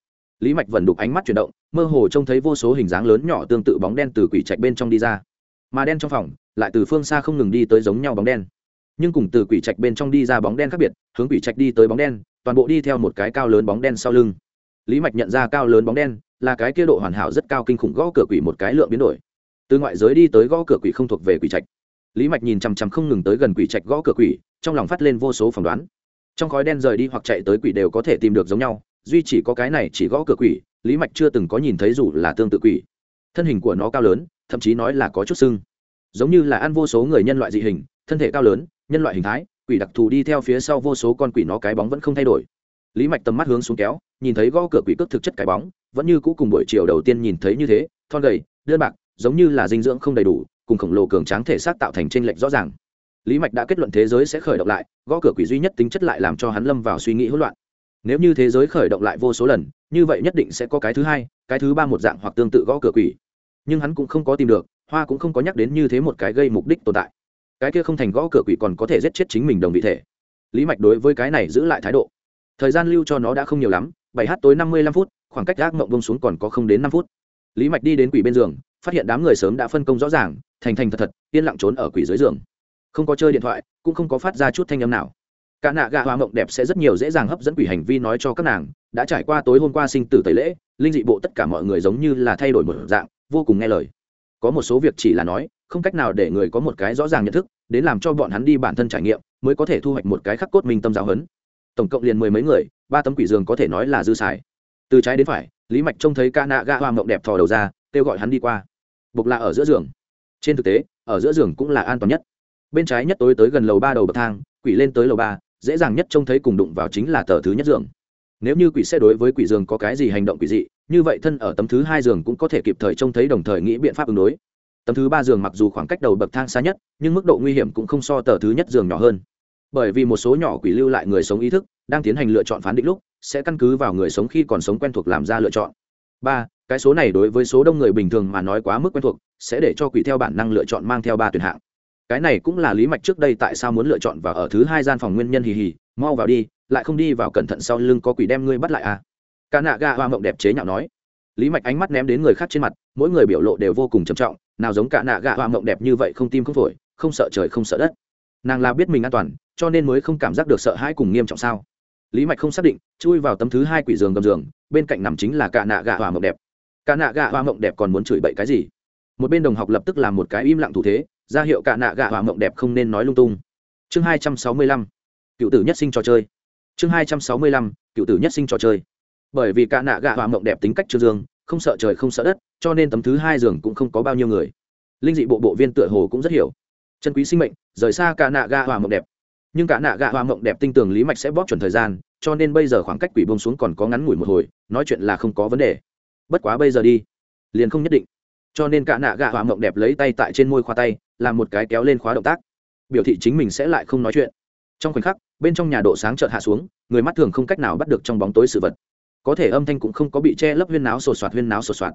lý mạch vẩn đục ánh mắt chuyển động, mơ hồ trông thấy vô số hình dáng lớn nhỏ tương tự bóng đen từ quỷ trạch bên trong đi ra. Mà đen trong phòng, lại từ phương xa không ngừng đi tới giống nhau bóng đen. Nhưng cùng từ quỷ trạch bên trong đi ra bóng đen khác biệt, hướng quỷ trạch đi tới bóng đen, toàn bộ đi theo một cái cao lớn bóng đen sau lưng. Lý mạch nhận ra cao lớn bóng đen là cái kia độ hoàn hảo rất cao kinh khủng gõ cửa quỷ một cái lượng biến đổi. Từ ngoại giới đi tới gõ cửa quỷ không thuộc về quỷ trạch. Lý mạch nhìn chằm chằm không ngừng tới gần quỷ trạch gõ cửa quỷ, trong lòng phát lên vô số phỏng đoán. Trong khói đen rời đi hoặc chạy tới quỷ đều có thể tìm được giống nhau duy chỉ có cái này chỉ gõ cửa quỷ, lý mạch chưa từng có nhìn thấy dù là tương tự quỷ. Thân hình của nó cao lớn, thậm chí nói là có chút sưng. Giống như là ăn vô số người nhân loại dị hình, thân thể cao lớn, nhân loại hình thái, quỷ đặc thù đi theo phía sau vô số con quỷ nó cái bóng vẫn không thay đổi. Lý mạch tầm mắt hướng xuống kéo, nhìn thấy gõ cửa quỷ cước thực chất cái bóng, vẫn như cũ cùng buổi chiều đầu tiên nhìn thấy như thế, thon gầy, đơn bạc, giống như là dinh dưỡng không đầy đủ, cùng khổng lồ cường tráng thể xác tạo thành t r ê n lệch rõ ràng. Lý mạch đã kết luận thế giới sẽ khởi động lại, gõ cửa quỷ duy nhất tính chất lại làm cho hắn lâm vào suy nghĩ hỗn loạn nếu như thế giới khởi động lại vô số lần, như vậy nhất định sẽ có cái thứ hai, cái thứ ba một dạng hoặc tương tự gõ cửa quỷ. Nhưng hắn cũng không có tìm được, hoa cũng không có nhắc đến như thế một cái gây mục đích tồn tại. Cái kia không thành gõ cửa quỷ còn có thể giết chết chính mình đồng vị thể. Lý mạch đối với cái này giữ lại thái độ. Thời gian lưu cho nó đã không nhiều lắm, bảy h tối năm mươi lăm phút, khoảng cách gác mộng bông xuống còn có không đến năm phút. Lý mạch đi đến quỷ bên giường, phát hiện đám người sớm đã phân công rõ ràng, thành thành thật thật, yên lặng trốn ở quỷ dưới giường. Không có chơi điện thoại, cũng không có phát ra chút thanh âm nào cả nạ gạ hoa mộng đẹp sẽ rất nhiều dễ dàng hấp dẫn quỷ hành vi nói cho các nàng. Đã trải qua tối hôm qua sinh tử tẩy lễ, linh dị bộ tất cả mọi người giống như là thay đổi một dạng, vô cùng nghe lời. Có một số việc chỉ là nói, không cách nào để người có một cái rõ ràng nhận thức, đến làm cho bọn hắn đi bản thân trải nghiệm, mới có thể thu hoạch một cái khắc cốt minh tâm giáo hấn tổng cộng liền mười mấy người, ba tấm quỷ giường có thể nói là dư xài. Từ trái đến phải, lý mạch trông thấy ca nạ gạ hoa mộng đẹp thò đầu ra, kêu gọi hắn đi qua. Bục là ở giữa giường. Trên thực tế, ở giữa giường cũng là an toàn nhất. Bên trái nhất tối tới gần lầu ba đầu bậc thang, quỷ lên tới lầu ba dễ dàng nhất trông thấy cùng đụng vào chính là tờ thứ nhất giường. Nếu như quỷ sẽ đối với quỷ giường có cái gì hành động quỷ dị, như vậy thân ở tấm thứ hai giường cũng có thể kịp thời trông thấy đồng thời nghĩ biện pháp ứng đối. Tấm thứ ba giường mặc dù khoảng cách đầu bậc thang xa nhất, nhưng mức độ nguy hiểm cũng không so tờ thứ nhất giường nhỏ hơn. Bởi vì một số nhỏ quỷ lưu lại người sống ý thức, đang tiến hành lựa chọn phán định lúc, sẽ căn cứ vào người sống khi còn sống quen thuộc làm ra lựa chọn. Ba, cái số này đối với số đông người bình thường mà nói quá mức quen thuộc, sẽ để cho quỷ theo bản năng lựa chọn mang theo ba tuyển hạng cái này cũng là lý mạch trước đây tại sao muốn lựa chọn và ở thứ hai gian phòng nguyên nhân hì hì, mau vào đi, lại không đi vào cẩn thận sau lưng có quỷ đem ngươi bắt lại à? Ca nạ ga hoa mộng đẹp chế nhạo nói. Lý mạch ánh mắt ném đến người khác trên mặt, mỗi người biểu lộ đều vô cùng trầm trọng, nào giống cả nạ gạ hoa mộng đẹp như vậy không tim không phổi, không sợ trời không sợ đất. Nàng là biết mình an toàn, cho nên mới không cảm giác được sợ hãi cùng nghiêm trọng sao? Lý mạch không xác định, chui vào tấm thứ hai quỷ giường gầm giường, bên cạnh nằm chính là cả nạ gạ hoa mộng đẹp. Cả nạ gạ hoa mộng đẹp còn muốn chửi bậy cái gì? Một bên đồng học lập tức làm một cái im lặng thủ thế ra hiệu cả nạ gạ hòa mộng đẹp không nên nói lung tung. Chương hai trăm sáu mươi lăm, cựu tử nhất sinh trò chơi. Chương hai trăm sáu mươi lăm, cựu tử nhất sinh trò chơi. Bởi vì cả nạ gạ hòa mộng đẹp tính cách trương dương, không sợ trời không sợ đất, cho nên tấm thứ hai giường cũng không có bao nhiêu người. Linh dị bộ bộ viên tựa hồ cũng rất hiểu. Chân quý sinh mệnh, rời xa cả nạ gạ hòa mộng đẹp. Nhưng cả nạ gạ hoa mộng đẹp tinh tường lý mạch sẽ bóp chuẩn thời gian, cho nên bây giờ khoảng cách quỷ bông xuống còn có ngắn ngủi một hồi, nói chuyện là không có vấn đề. Bất quá bây giờ đi, liền không nhất định. Cho nên cả nạ gạ hoa mộng đẹp lấy tay tại trên môi khoa tay làm một cái kéo lên khóa động tác. Biểu thị chính mình sẽ lại không nói chuyện. Trong khoảnh khắc, bên trong nhà độ sáng chợt hạ xuống, người mắt thường không cách nào bắt được trong bóng tối sự vật. Có thể âm thanh cũng không có bị che lấp huyên náo sột soạt, huyên náo sột soạt.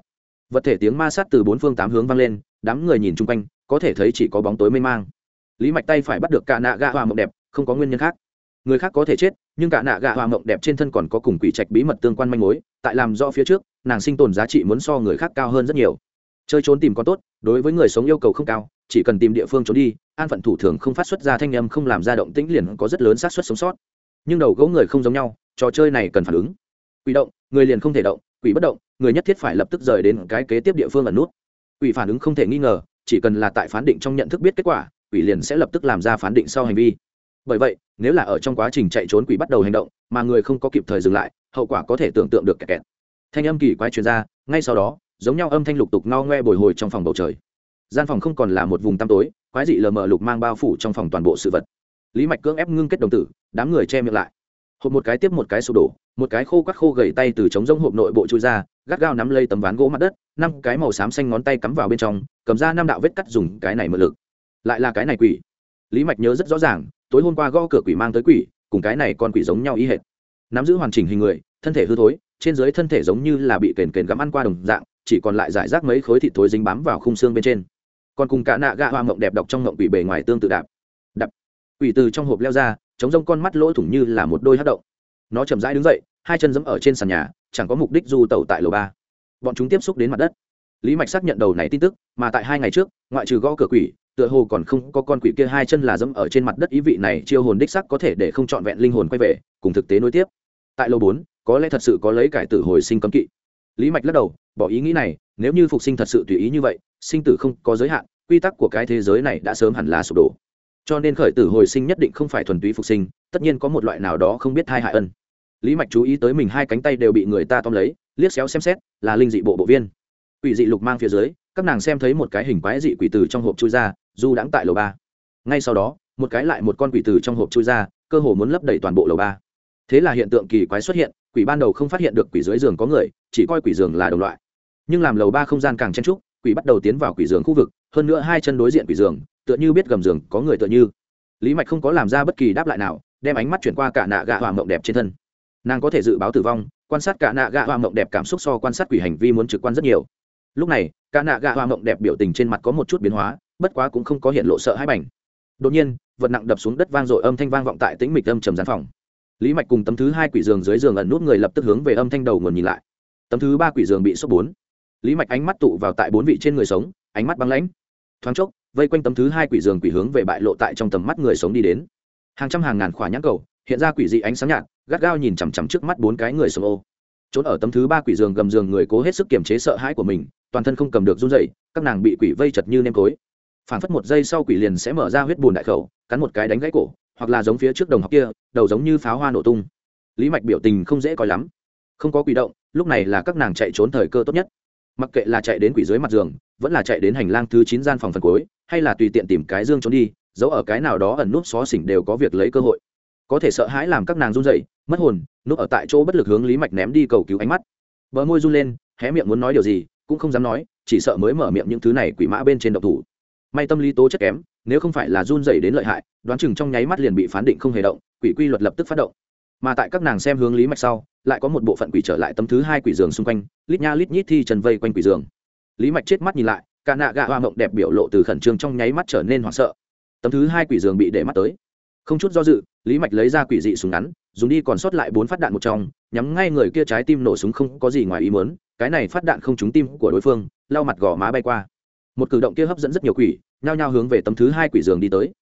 Vật thể tiếng ma sát từ bốn phương tám hướng vang lên, đám người nhìn chung quanh, có thể thấy chỉ có bóng tối mê mang. Lý mạch tay phải bắt được cả nạ gạ hoa mộng đẹp, không có nguyên nhân khác. Người khác có thể chết, nhưng cả nạ gạ hoa mộng đẹp trên thân còn có cùng quỷ trạch bí mật tương quan manh mối, tại làm rõ phía trước, nàng sinh tồn giá trị muốn so người khác cao hơn rất nhiều. Chơi trốn tìm có tốt, đối với người sống yêu cầu không cao chỉ cần tìm địa phương trốn đi, an phận thủ thường không phát xuất ra thanh âm không làm ra động tĩnh liền có rất lớn xác suất sống sót. Nhưng đầu gỗ người không giống nhau, trò chơi này cần phản ứng. Quỷ động, người liền không thể động, quỷ bất động, người nhất thiết phải lập tức rời đến cái kế tiếp địa phương ẩn nút. Quỷ phản ứng không thể nghi ngờ, chỉ cần là tại phán định trong nhận thức biết kết quả, quỷ liền sẽ lập tức làm ra phán định sau hành vi. Bởi vậy, nếu là ở trong quá trình chạy trốn quỷ bắt đầu hành động, mà người không có kịp thời dừng lại, hậu quả có thể tưởng tượng được kẹt kẹt. Thanh âm kỳ quái truyền ra, ngay sau đó, giống nhau âm thanh lục tục no ngoe bồi hồi trong phòng bầu trời gian phòng không còn là một vùng tăm tối, quái dị lờ mờ lục mang bao phủ trong phòng toàn bộ sự vật. Lý mạch cưỡng ép ngưng kết đồng tử, đám người che miệng lại. Hộp một cái tiếp một cái sụp đổ, một cái khô quắt khô gầy tay từ trống rỗng hộp nội bộ chui ra, gắt gao nắm lấy tấm ván gỗ mặt đất, năm cái màu xám xanh ngón tay cắm vào bên trong, cầm ra năm đạo vết cắt dùng cái này mượn lực. Lại là cái này quỷ. Lý mạch nhớ rất rõ ràng, tối hôm qua gõ cửa quỷ mang tới quỷ, cùng cái này con quỷ giống nhau ý hệt. Nắm giữ hoàn chỉnh hình người, thân thể hư thối, trên dưới thân thể giống như là bị kền kền gắm ăn qua đồng dạng, chỉ còn lại giải rác mấy khối thịt thối dính bám vào khung xương bên trên còn cùng cả nạ gạ hoa mộng đẹp đọc trong mộng quỷ bề ngoài tương tự đạp. Đập quỷ từ trong hộp leo ra, chống rông con mắt lỗ thủng như là một đôi hát động. Nó chậm rãi đứng dậy, hai chân giẫm ở trên sàn nhà, chẳng có mục đích du tẩu tại lầu ba. Bọn chúng tiếp xúc đến mặt đất. Lý mạch xác nhận đầu này tin tức, mà tại hai ngày trước, ngoại trừ gõ cửa quỷ, tựa hồ còn không có con quỷ kia hai chân là dẫm ở trên mặt đất, ý vị này chiêu hồn đích sắc có thể để không trọn vẹn linh hồn quay về, cùng thực tế nối tiếp. Tại lầu bốn, có lẽ thật sự có lấy cải tử hồi sinh cấm kỵ. Lý mạch lắc đầu, bỏ ý nghĩ này, nếu như phục sinh thật sự tùy ý như vậy sinh tử không có giới hạn, quy tắc của cái thế giới này đã sớm hẳn là sụp đổ. Cho nên khởi tử hồi sinh nhất định không phải thuần túy phục sinh, tất nhiên có một loại nào đó không biết thai hại ân. Lý mạch chú ý tới mình hai cánh tay đều bị người ta tóm lấy, liếc xéo xem xét, là linh dị bộ bộ viên. Quỷ dị lục mang phía dưới, các nàng xem thấy một cái hình quái dị quỷ từ trong hộp chui ra, du đãng tại lầu ba. Ngay sau đó, một cái lại một con quỷ từ trong hộp chui ra, cơ hồ muốn lấp đầy toàn bộ lầu ba. Thế là hiện tượng kỳ quái xuất hiện, quỷ ban đầu không phát hiện được quỷ dưới giường có người, chỉ coi quỷ giường là đồng loại. Nhưng làm lầu ba không gian càng chen trúc quỷ bắt đầu tiến vào quỷ giường khu vực, hơn nữa hai chân đối diện quỷ giường, tựa như biết gầm giường, có người tựa như. Lý mạch không có làm ra bất kỳ đáp lại nào, đem ánh mắt chuyển qua cả nạ gạ hoa mộng đẹp trên thân. Nàng có thể dự báo tử vong, quan sát cả nạ gạ hoa mộng đẹp cảm xúc so quan sát quỷ hành vi muốn trực quan rất nhiều. Lúc này, cả nạ gạ hoa mộng đẹp biểu tình trên mặt có một chút biến hóa, bất quá cũng không có hiện lộ sợ hãi bảnh đột nhiên, vật nặng đập xuống đất vang dội âm thanh vang vọng tại tĩnh mịch âm trầm gián phòng. Lý mạch cùng tấm thứ hai quỷ giường dưới giường ẩn nút người lập tức hướng về âm thanh đầu nguồn nhìn lại. Tấm thứ ba quỷ giường bị sốc bốn lý mạch ánh mắt tụ vào tại bốn vị trên người sống, ánh mắt băng lãnh. Thoáng chốc, vây quanh tấm thứ hai quỷ giường quỷ hướng về bại lộ tại trong tầm mắt người sống đi đến. Hàng trăm hàng ngàn khỏa nhãn cầu, hiện ra quỷ dị ánh sáng nhạt, gắt gao nhìn chằm chằm trước mắt bốn cái người sống ô. Trốn ở tấm thứ ba quỷ giường gầm giường người cố hết sức kiềm chế sợ hãi của mình, toàn thân không cầm được run dậy các nàng bị quỷ vây chật như nêm cối. Phản phất một giây sau quỷ liền sẽ mở ra huyết bùn đại khẩu, cắn một cái đánh gãy cổ, hoặc là giống phía trước đồng học kia, đầu giống như pháo hoa nổ tung. Lý mạch biểu tình không dễ coi lắm. Không có quỷ động, lúc này là các nàng chạy trốn thời cơ tốt nhất mặc kệ là chạy đến quỷ dưới mặt giường, vẫn là chạy đến hành lang thứ chín gian phòng phần cuối, hay là tùy tiện tìm cái dương trốn đi, giấu ở cái nào đó ẩn nút xó xỉnh đều có việc lấy cơ hội. Có thể sợ hãi làm các nàng run dậy mất hồn, núp ở tại chỗ bất lực hướng lý mạch ném đi cầu cứu ánh mắt. Bờ môi run lên, hé miệng muốn nói điều gì, cũng không dám nói, chỉ sợ mới mở miệng những thứ này quỷ mã bên trên độc thủ. May tâm lý tố chất kém, nếu không phải là run rẩy đến lợi hại, đoán chừng trong nháy mắt liền bị phán định không hề động, quỷ quy luật lập tức phát động mà tại các nàng xem hướng lý mạch sau, lại có một bộ phận quỷ trở lại tấm thứ hai quỷ giường xung quanh, lít nha lít nhít thi trần vây quanh quỷ giường. Lý mạch chết mắt nhìn lại, cả nạ gạ hoa mộng đẹp biểu lộ từ khẩn trương trong nháy mắt trở nên hoảng sợ. Tấm thứ hai quỷ giường bị để mắt tới. Không chút do dự, lý mạch lấy ra quỷ dị súng ngắn, dùng đi còn sót lại bốn phát đạn một trong, nhắm ngay người kia trái tim nổ súng không có gì ngoài ý muốn, cái này phát đạn không trúng tim của đối phương, lau mặt gò má bay qua. Một cử động kia hấp dẫn rất nhiều quỷ, nhao nhao hướng về tấm thứ hai quỷ giường đi tới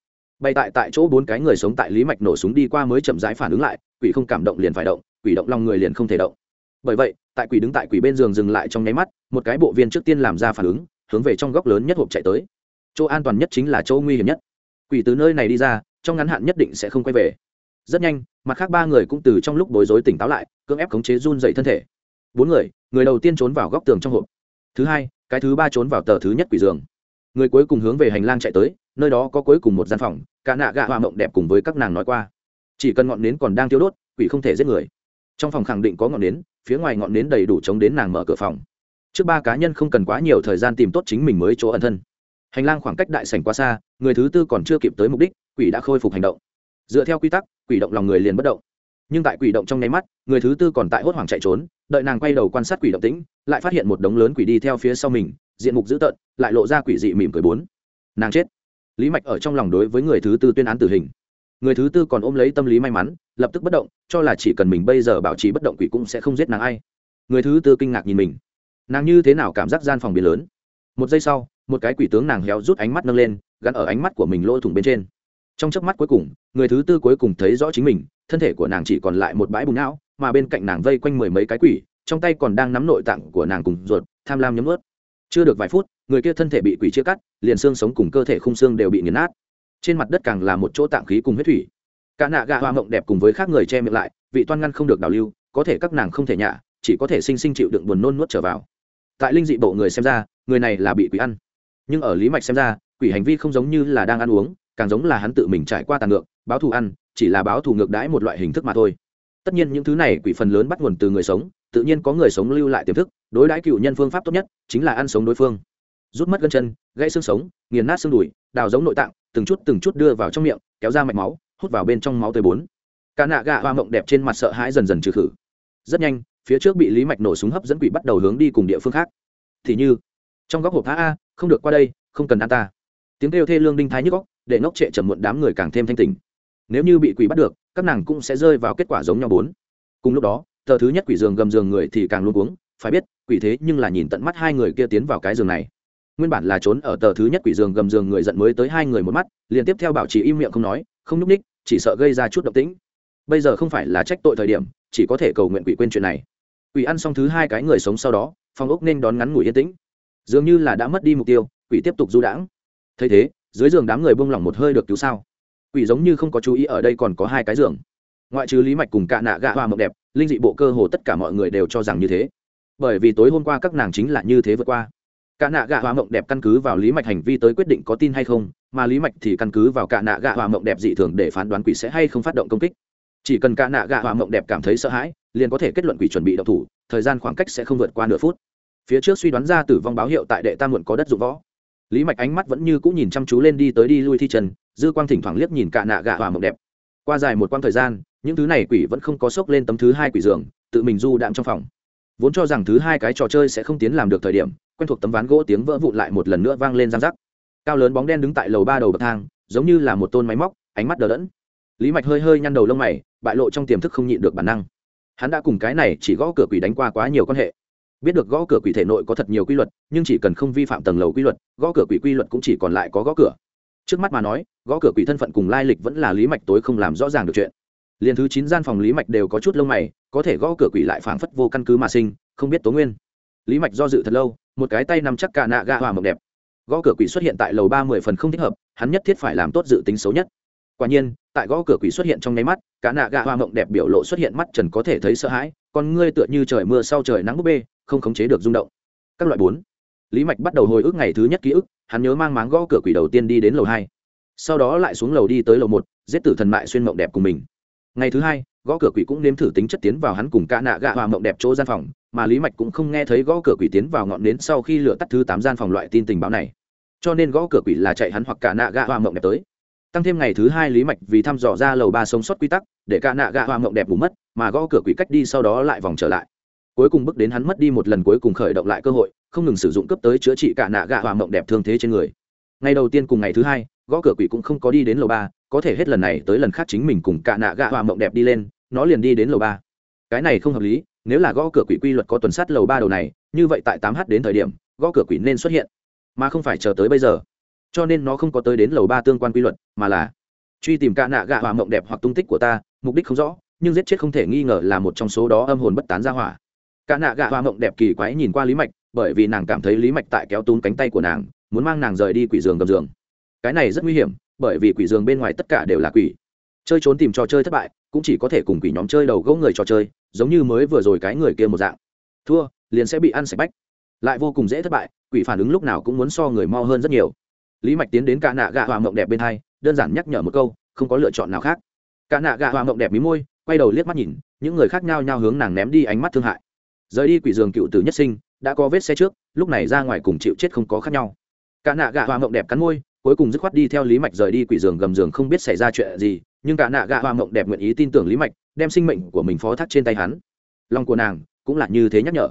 bay tại tại chỗ bốn cái người sống tại lý mạch nổ súng đi qua mới chậm rãi phản ứng lại, quỷ không cảm động liền phải động, quỷ động lòng người liền không thể động. Bởi vậy, tại quỷ đứng tại quỷ bên giường dừng lại trong nháy mắt, một cái bộ viên trước tiên làm ra phản ứng, hướng về trong góc lớn nhất hộp chạy tới. Chỗ an toàn nhất chính là chỗ nguy hiểm nhất. Quỷ từ nơi này đi ra, trong ngắn hạn nhất định sẽ không quay về. Rất nhanh, mặt khác ba người cũng từ trong lúc bối rối tỉnh táo lại, cưỡng ép khống chế run dậy thân thể. Bốn người người đầu tiên trốn vào góc tường trong hộp. Thứ hai, cái thứ ba trốn vào tờ thứ nhất quỷ giường. Người cuối cùng hướng về hành lang chạy tới, nơi đó có cuối cùng một gian phòng cả nạ gạ hoa mộng đẹp cùng với các nàng nói qua. Chỉ cần ngọn nến còn đang tiêu đốt, quỷ không thể giết người. Trong phòng khẳng định có ngọn nến, phía ngoài ngọn nến đầy đủ chống đến nàng mở cửa phòng. Trước ba cá nhân không cần quá nhiều thời gian tìm tốt chính mình mới chỗ ẩn thân. Hành lang khoảng cách đại sảnh quá xa, người thứ tư còn chưa kịp tới mục đích, quỷ đã khôi phục hành động. Dựa theo quy tắc, quỷ động lòng người liền bất động. Nhưng tại quỷ động trong nháy mắt, người thứ tư còn tại hốt hoảng chạy trốn, đợi nàng quay đầu quan sát quỷ động tĩnh, lại phát hiện một đống lớn quỷ đi theo phía sau mình, diện mục dữ tợn, lại lộ ra quỷ dị mỉm cười bốn. Nàng chết lý mạch ở trong lòng đối với người thứ tư tuyên án tử hình. Người thứ tư còn ôm lấy tâm lý may mắn, lập tức bất động, cho là chỉ cần mình bây giờ bảo trì bất động quỷ cũng sẽ không giết nàng ai. Người thứ tư kinh ngạc nhìn mình. Nàng như thế nào cảm giác gian phòng biến lớn? Một giây sau, một cái quỷ tướng nàng héo rút ánh mắt nâng lên, gắn ở ánh mắt của mình lỗ thủng bên trên. Trong chớp mắt cuối cùng, người thứ tư cuối cùng thấy rõ chính mình, thân thể của nàng chỉ còn lại một bãi bùn não, mà bên cạnh nàng vây quanh mười mấy cái quỷ, trong tay còn đang nắm nội tạng của nàng cùng ruột, tham lam nhấm ướt chưa được vài phút, người kia thân thể bị quỷ chia cắt, liền xương sống cùng cơ thể khung xương đều bị nghiền nát. Trên mặt đất càng là một chỗ tạm khí cùng huyết thủy. Cả nạ gà hoa mộng đẹp cùng với khác người che miệng lại, vị toan ngăn không được đào lưu, có thể các nàng không thể nhả, chỉ có thể sinh sinh chịu đựng buồn nôn nuốt trở vào. Tại linh dị bộ người xem ra, người này là bị quỷ ăn. Nhưng ở lý mạch xem ra, quỷ hành vi không giống như là đang ăn uống, càng giống là hắn tự mình trải qua tàn ngược, báo thù ăn, chỉ là báo thù ngược đãi một loại hình thức mà thôi. Tất nhiên những thứ này quỷ phần lớn bắt nguồn từ người sống tự nhiên có người sống lưu lại tiềm thức, đối đãi cựu nhân phương pháp tốt nhất chính là ăn sống đối phương. Rút mất gân chân, gãy xương sống, nghiền nát xương đùi, đào giống nội tạng, từng chút từng chút đưa vào trong miệng, kéo ra mạch máu, hút vào bên trong máu tới bốn. Cả nạ gạ hoa mộng đẹp trên mặt sợ hãi dần dần trừ khử. Rất nhanh, phía trước bị lý mạch nổ súng hấp dẫn quỷ bắt đầu hướng đi cùng địa phương khác. Thì như, trong góc hộp phá a, không được qua đây, không cần ăn ta. Tiếng kêu thê lương đinh thái nhức góc để ngốc trệ trầm muộn đám người càng thêm thanh tình nếu như bị quỷ bắt được, các nàng cũng sẽ rơi vào kết quả giống nhau bốn. Cùng lúc đó tờ thứ nhất quỷ giường gầm giường người thì càng luôn uống phải biết, quỷ thế nhưng là nhìn tận mắt hai người kia tiến vào cái giường này. Nguyên bản là trốn ở tờ thứ nhất quỷ giường gầm giường người giận mới tới hai người một mắt, liền tiếp theo bảo trì im miệng không nói, không nhúc ních chỉ sợ gây ra chút động tĩnh. Bây giờ không phải là trách tội thời điểm, chỉ có thể cầu nguyện quỷ quên chuyện này. Quỷ ăn xong thứ hai cái người sống sau đó, phòng ốc nên đón ngắn ngủi yên tĩnh. Dường như là đã mất đi mục tiêu, quỷ tiếp tục du đãng. Thấy thế, dưới giường đám người buông lỏng một hơi được cứu sao. Quỷ giống như không có chú ý ở đây còn có hai cái giường. Ngoại trừ lý mạch cùng cạ nạ gạ hoa mộng đẹp linh dị bộ cơ hồ tất cả mọi người đều cho rằng như thế. Bởi vì tối hôm qua các nàng chính là như thế vượt qua. Cả nạ gạ hoa mộng đẹp căn cứ vào lý mạch hành vi tới quyết định có tin hay không, mà lý mạch thì căn cứ vào cả nạ gạ hoa mộng đẹp dị thường để phán đoán quỷ sẽ hay không phát động công kích. Chỉ cần cả nạ gạ hoa mộng đẹp cảm thấy sợ hãi, liền có thể kết luận quỷ chuẩn bị độc thủ, thời gian khoảng cách sẽ không vượt qua nửa phút. Phía trước suy đoán ra tử vong báo hiệu tại đệ tam muộn có đất dụng võ. Lý mạch ánh mắt vẫn như cũng nhìn chăm chú lên đi tới đi lui thi trần dư quang thỉnh thoảng liếc nhìn cả nạ gạ hoa mộng đẹp. Qua dài một quãng thời gian những thứ này quỷ vẫn không có sốc lên tấm thứ hai quỷ giường, tự mình du đạm trong phòng. Vốn cho rằng thứ hai cái trò chơi sẽ không tiến làm được thời điểm, quen thuộc tấm ván gỗ tiếng vỡ vụn lại một lần nữa vang lên răng rắc. Cao lớn bóng đen đứng tại lầu ba đầu bậc thang, giống như là một tôn máy móc, ánh mắt đờ đẫn. Lý mạch hơi hơi nhăn đầu lông mày, bại lộ trong tiềm thức không nhịn được bản năng. Hắn đã cùng cái này chỉ gõ cửa quỷ đánh qua quá nhiều quan hệ. Biết được gõ cửa quỷ thể nội có thật nhiều quy luật, nhưng chỉ cần không vi phạm tầng lầu quy luật, gõ cửa quỷ quy luật cũng chỉ còn lại có gõ cửa. Trước mắt mà nói, gõ cửa quỷ thân phận cùng lai lịch vẫn là lý mạch tối không làm rõ ràng được chuyện liền thứ chín gian phòng lý mạch đều có chút lông mày, có thể gõ cửa quỷ lại phảng phất vô căn cứ mà sinh, không biết tố nguyên. Lý mạch do dự thật lâu, một cái tay nằm chắc cả nạ gạ hòa mộng đẹp. Gõ cửa quỷ xuất hiện tại lầu ba mươi phần không thích hợp, hắn nhất thiết phải làm tốt dự tính xấu nhất. Quả nhiên, tại gõ cửa quỷ xuất hiện trong nháy mắt, cả nạ gạ hoa mộng đẹp biểu lộ xuất hiện mắt trần có thể thấy sợ hãi còn ngươi tựa như trời mưa sau trời nắng búp bê, không khống chế được rung động. Các loại bốn. Lý mạch bắt đầu hồi ức ngày thứ nhất ký ức, hắn nhớ mang máng gõ cửa quỷ đầu tiên đi đến lầu hai. Sau đó lại xuống lầu đi tới lầu một, giết tử thần mại xuyên mộng đẹp của mình ngày thứ hai, gõ cửa quỷ cũng nếm thử tính chất tiến vào hắn cùng ca nạ gạ hòa mộng đẹp chỗ gian phòng, mà lý mạch cũng không nghe thấy gõ cửa quỷ tiến vào ngọn nến sau khi lửa tắt thứ tám gian phòng loại tin tình báo này. Cho nên gõ cửa quỷ là chạy hắn hoặc cả nạ gạ hòa mộng đẹp tới. Tăng thêm ngày thứ hai, lý mạch vì thăm dò ra lầu ba sống sót quy tắc, để ca nạ gạ hoa mộng đẹp bù mất, mà gõ cửa quỷ cách đi sau đó lại vòng trở lại. Cuối cùng bước đến hắn mất đi một lần cuối cùng khởi động lại cơ hội, không ngừng sử dụng cấp tới chữa trị cả nạ gạ hoa mộng đẹp thương thế trên người ngày đầu tiên cùng ngày thứ hai, gõ cửa quỷ cũng không có đi đến lầu ba, có thể hết lần này tới lần khác chính mình cùng cả nạ gạ hoa mộng đẹp đi lên, nó liền đi đến lầu ba. Cái này không hợp lý, nếu là gõ cửa quỷ quy luật có tuần sát lầu ba đầu này, như vậy tại tám h đến thời điểm, gõ cửa quỷ nên xuất hiện. Mà không phải chờ tới bây giờ. Cho nên nó không có tới đến lầu ba tương quan quy luật, mà là truy tìm cả nạ gạ hòa mộng đẹp hoặc tung tích của ta, mục đích không rõ, nhưng giết chết không thể nghi ngờ là một trong số đó âm hồn bất tán ra hỏa. Cả nạ gạ hòa mộng đẹp kỳ quái nhìn qua lý mạch, bởi vì nàng cảm thấy lý mạch tại kéo tún cánh tay của nàng muốn mang nàng rời đi quỷ giường gầm giường. Cái này rất nguy hiểm, bởi vì quỷ giường bên ngoài tất cả đều là quỷ. Chơi trốn tìm trò chơi thất bại, cũng chỉ có thể cùng quỷ nhóm chơi đầu gỗ người trò chơi, giống như mới vừa rồi cái người kia một dạng. Thua, liền sẽ bị ăn sạch bách. Lại vô cùng dễ thất bại, quỷ phản ứng lúc nào cũng muốn so người mau hơn rất nhiều. Lý mạch tiến đến cả nạ gạ hoa mộng đẹp bên hai, đơn giản nhắc nhở một câu, không có lựa chọn nào khác. Cả nạ gạ hoa mộng đẹp mí môi, quay đầu liếc mắt nhìn, những người khác nhau nhau hướng nàng ném đi ánh mắt thương hại. Rời đi quỷ giường cựu tử nhất sinh, đã có vết xe trước, lúc này ra ngoài cùng chịu chết không có khác nhau cả nạ gạ hoa mộng đẹp cắn môi, cuối cùng dứt khoát đi theo lý mạch rời đi quỷ giường gầm giường không biết xảy ra chuyện gì, nhưng cả nạ gạ hoa mộng đẹp nguyện ý tin tưởng lý mạch, đem sinh mệnh của mình phó thác trên tay hắn. Lòng của nàng cũng là như thế nhắc nhở.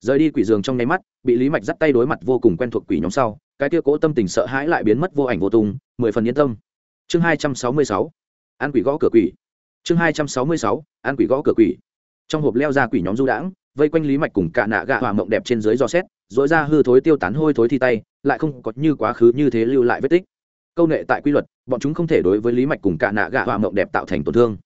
Rời đi quỷ giường trong nháy mắt, bị lý mạch dắt tay đối mặt vô cùng quen thuộc quỷ nhóm sau, cái kia cố tâm tình sợ hãi lại biến mất vô ảnh vô tung, mười phần yên tâm. Chương hai trăm sáu mươi sáu an quỷ gõ cửa quỷ. Chương hai trăm sáu mươi sáu an quỷ gõ cửa quỷ. Trong hộp leo ra quỷ nhóm du đãng vây quanh lý mạch cùng cả nạ gạ hòa mộng đẹp trên dưới do xét dội ra hư thối tiêu tán hôi thối thi tay, lại không có như quá khứ như thế lưu lại vết tích. Câu nệ tại quy luật, bọn chúng không thể đối với lý mạch cùng cả nạ gạ hòa mộng đẹp tạo thành tổn thương.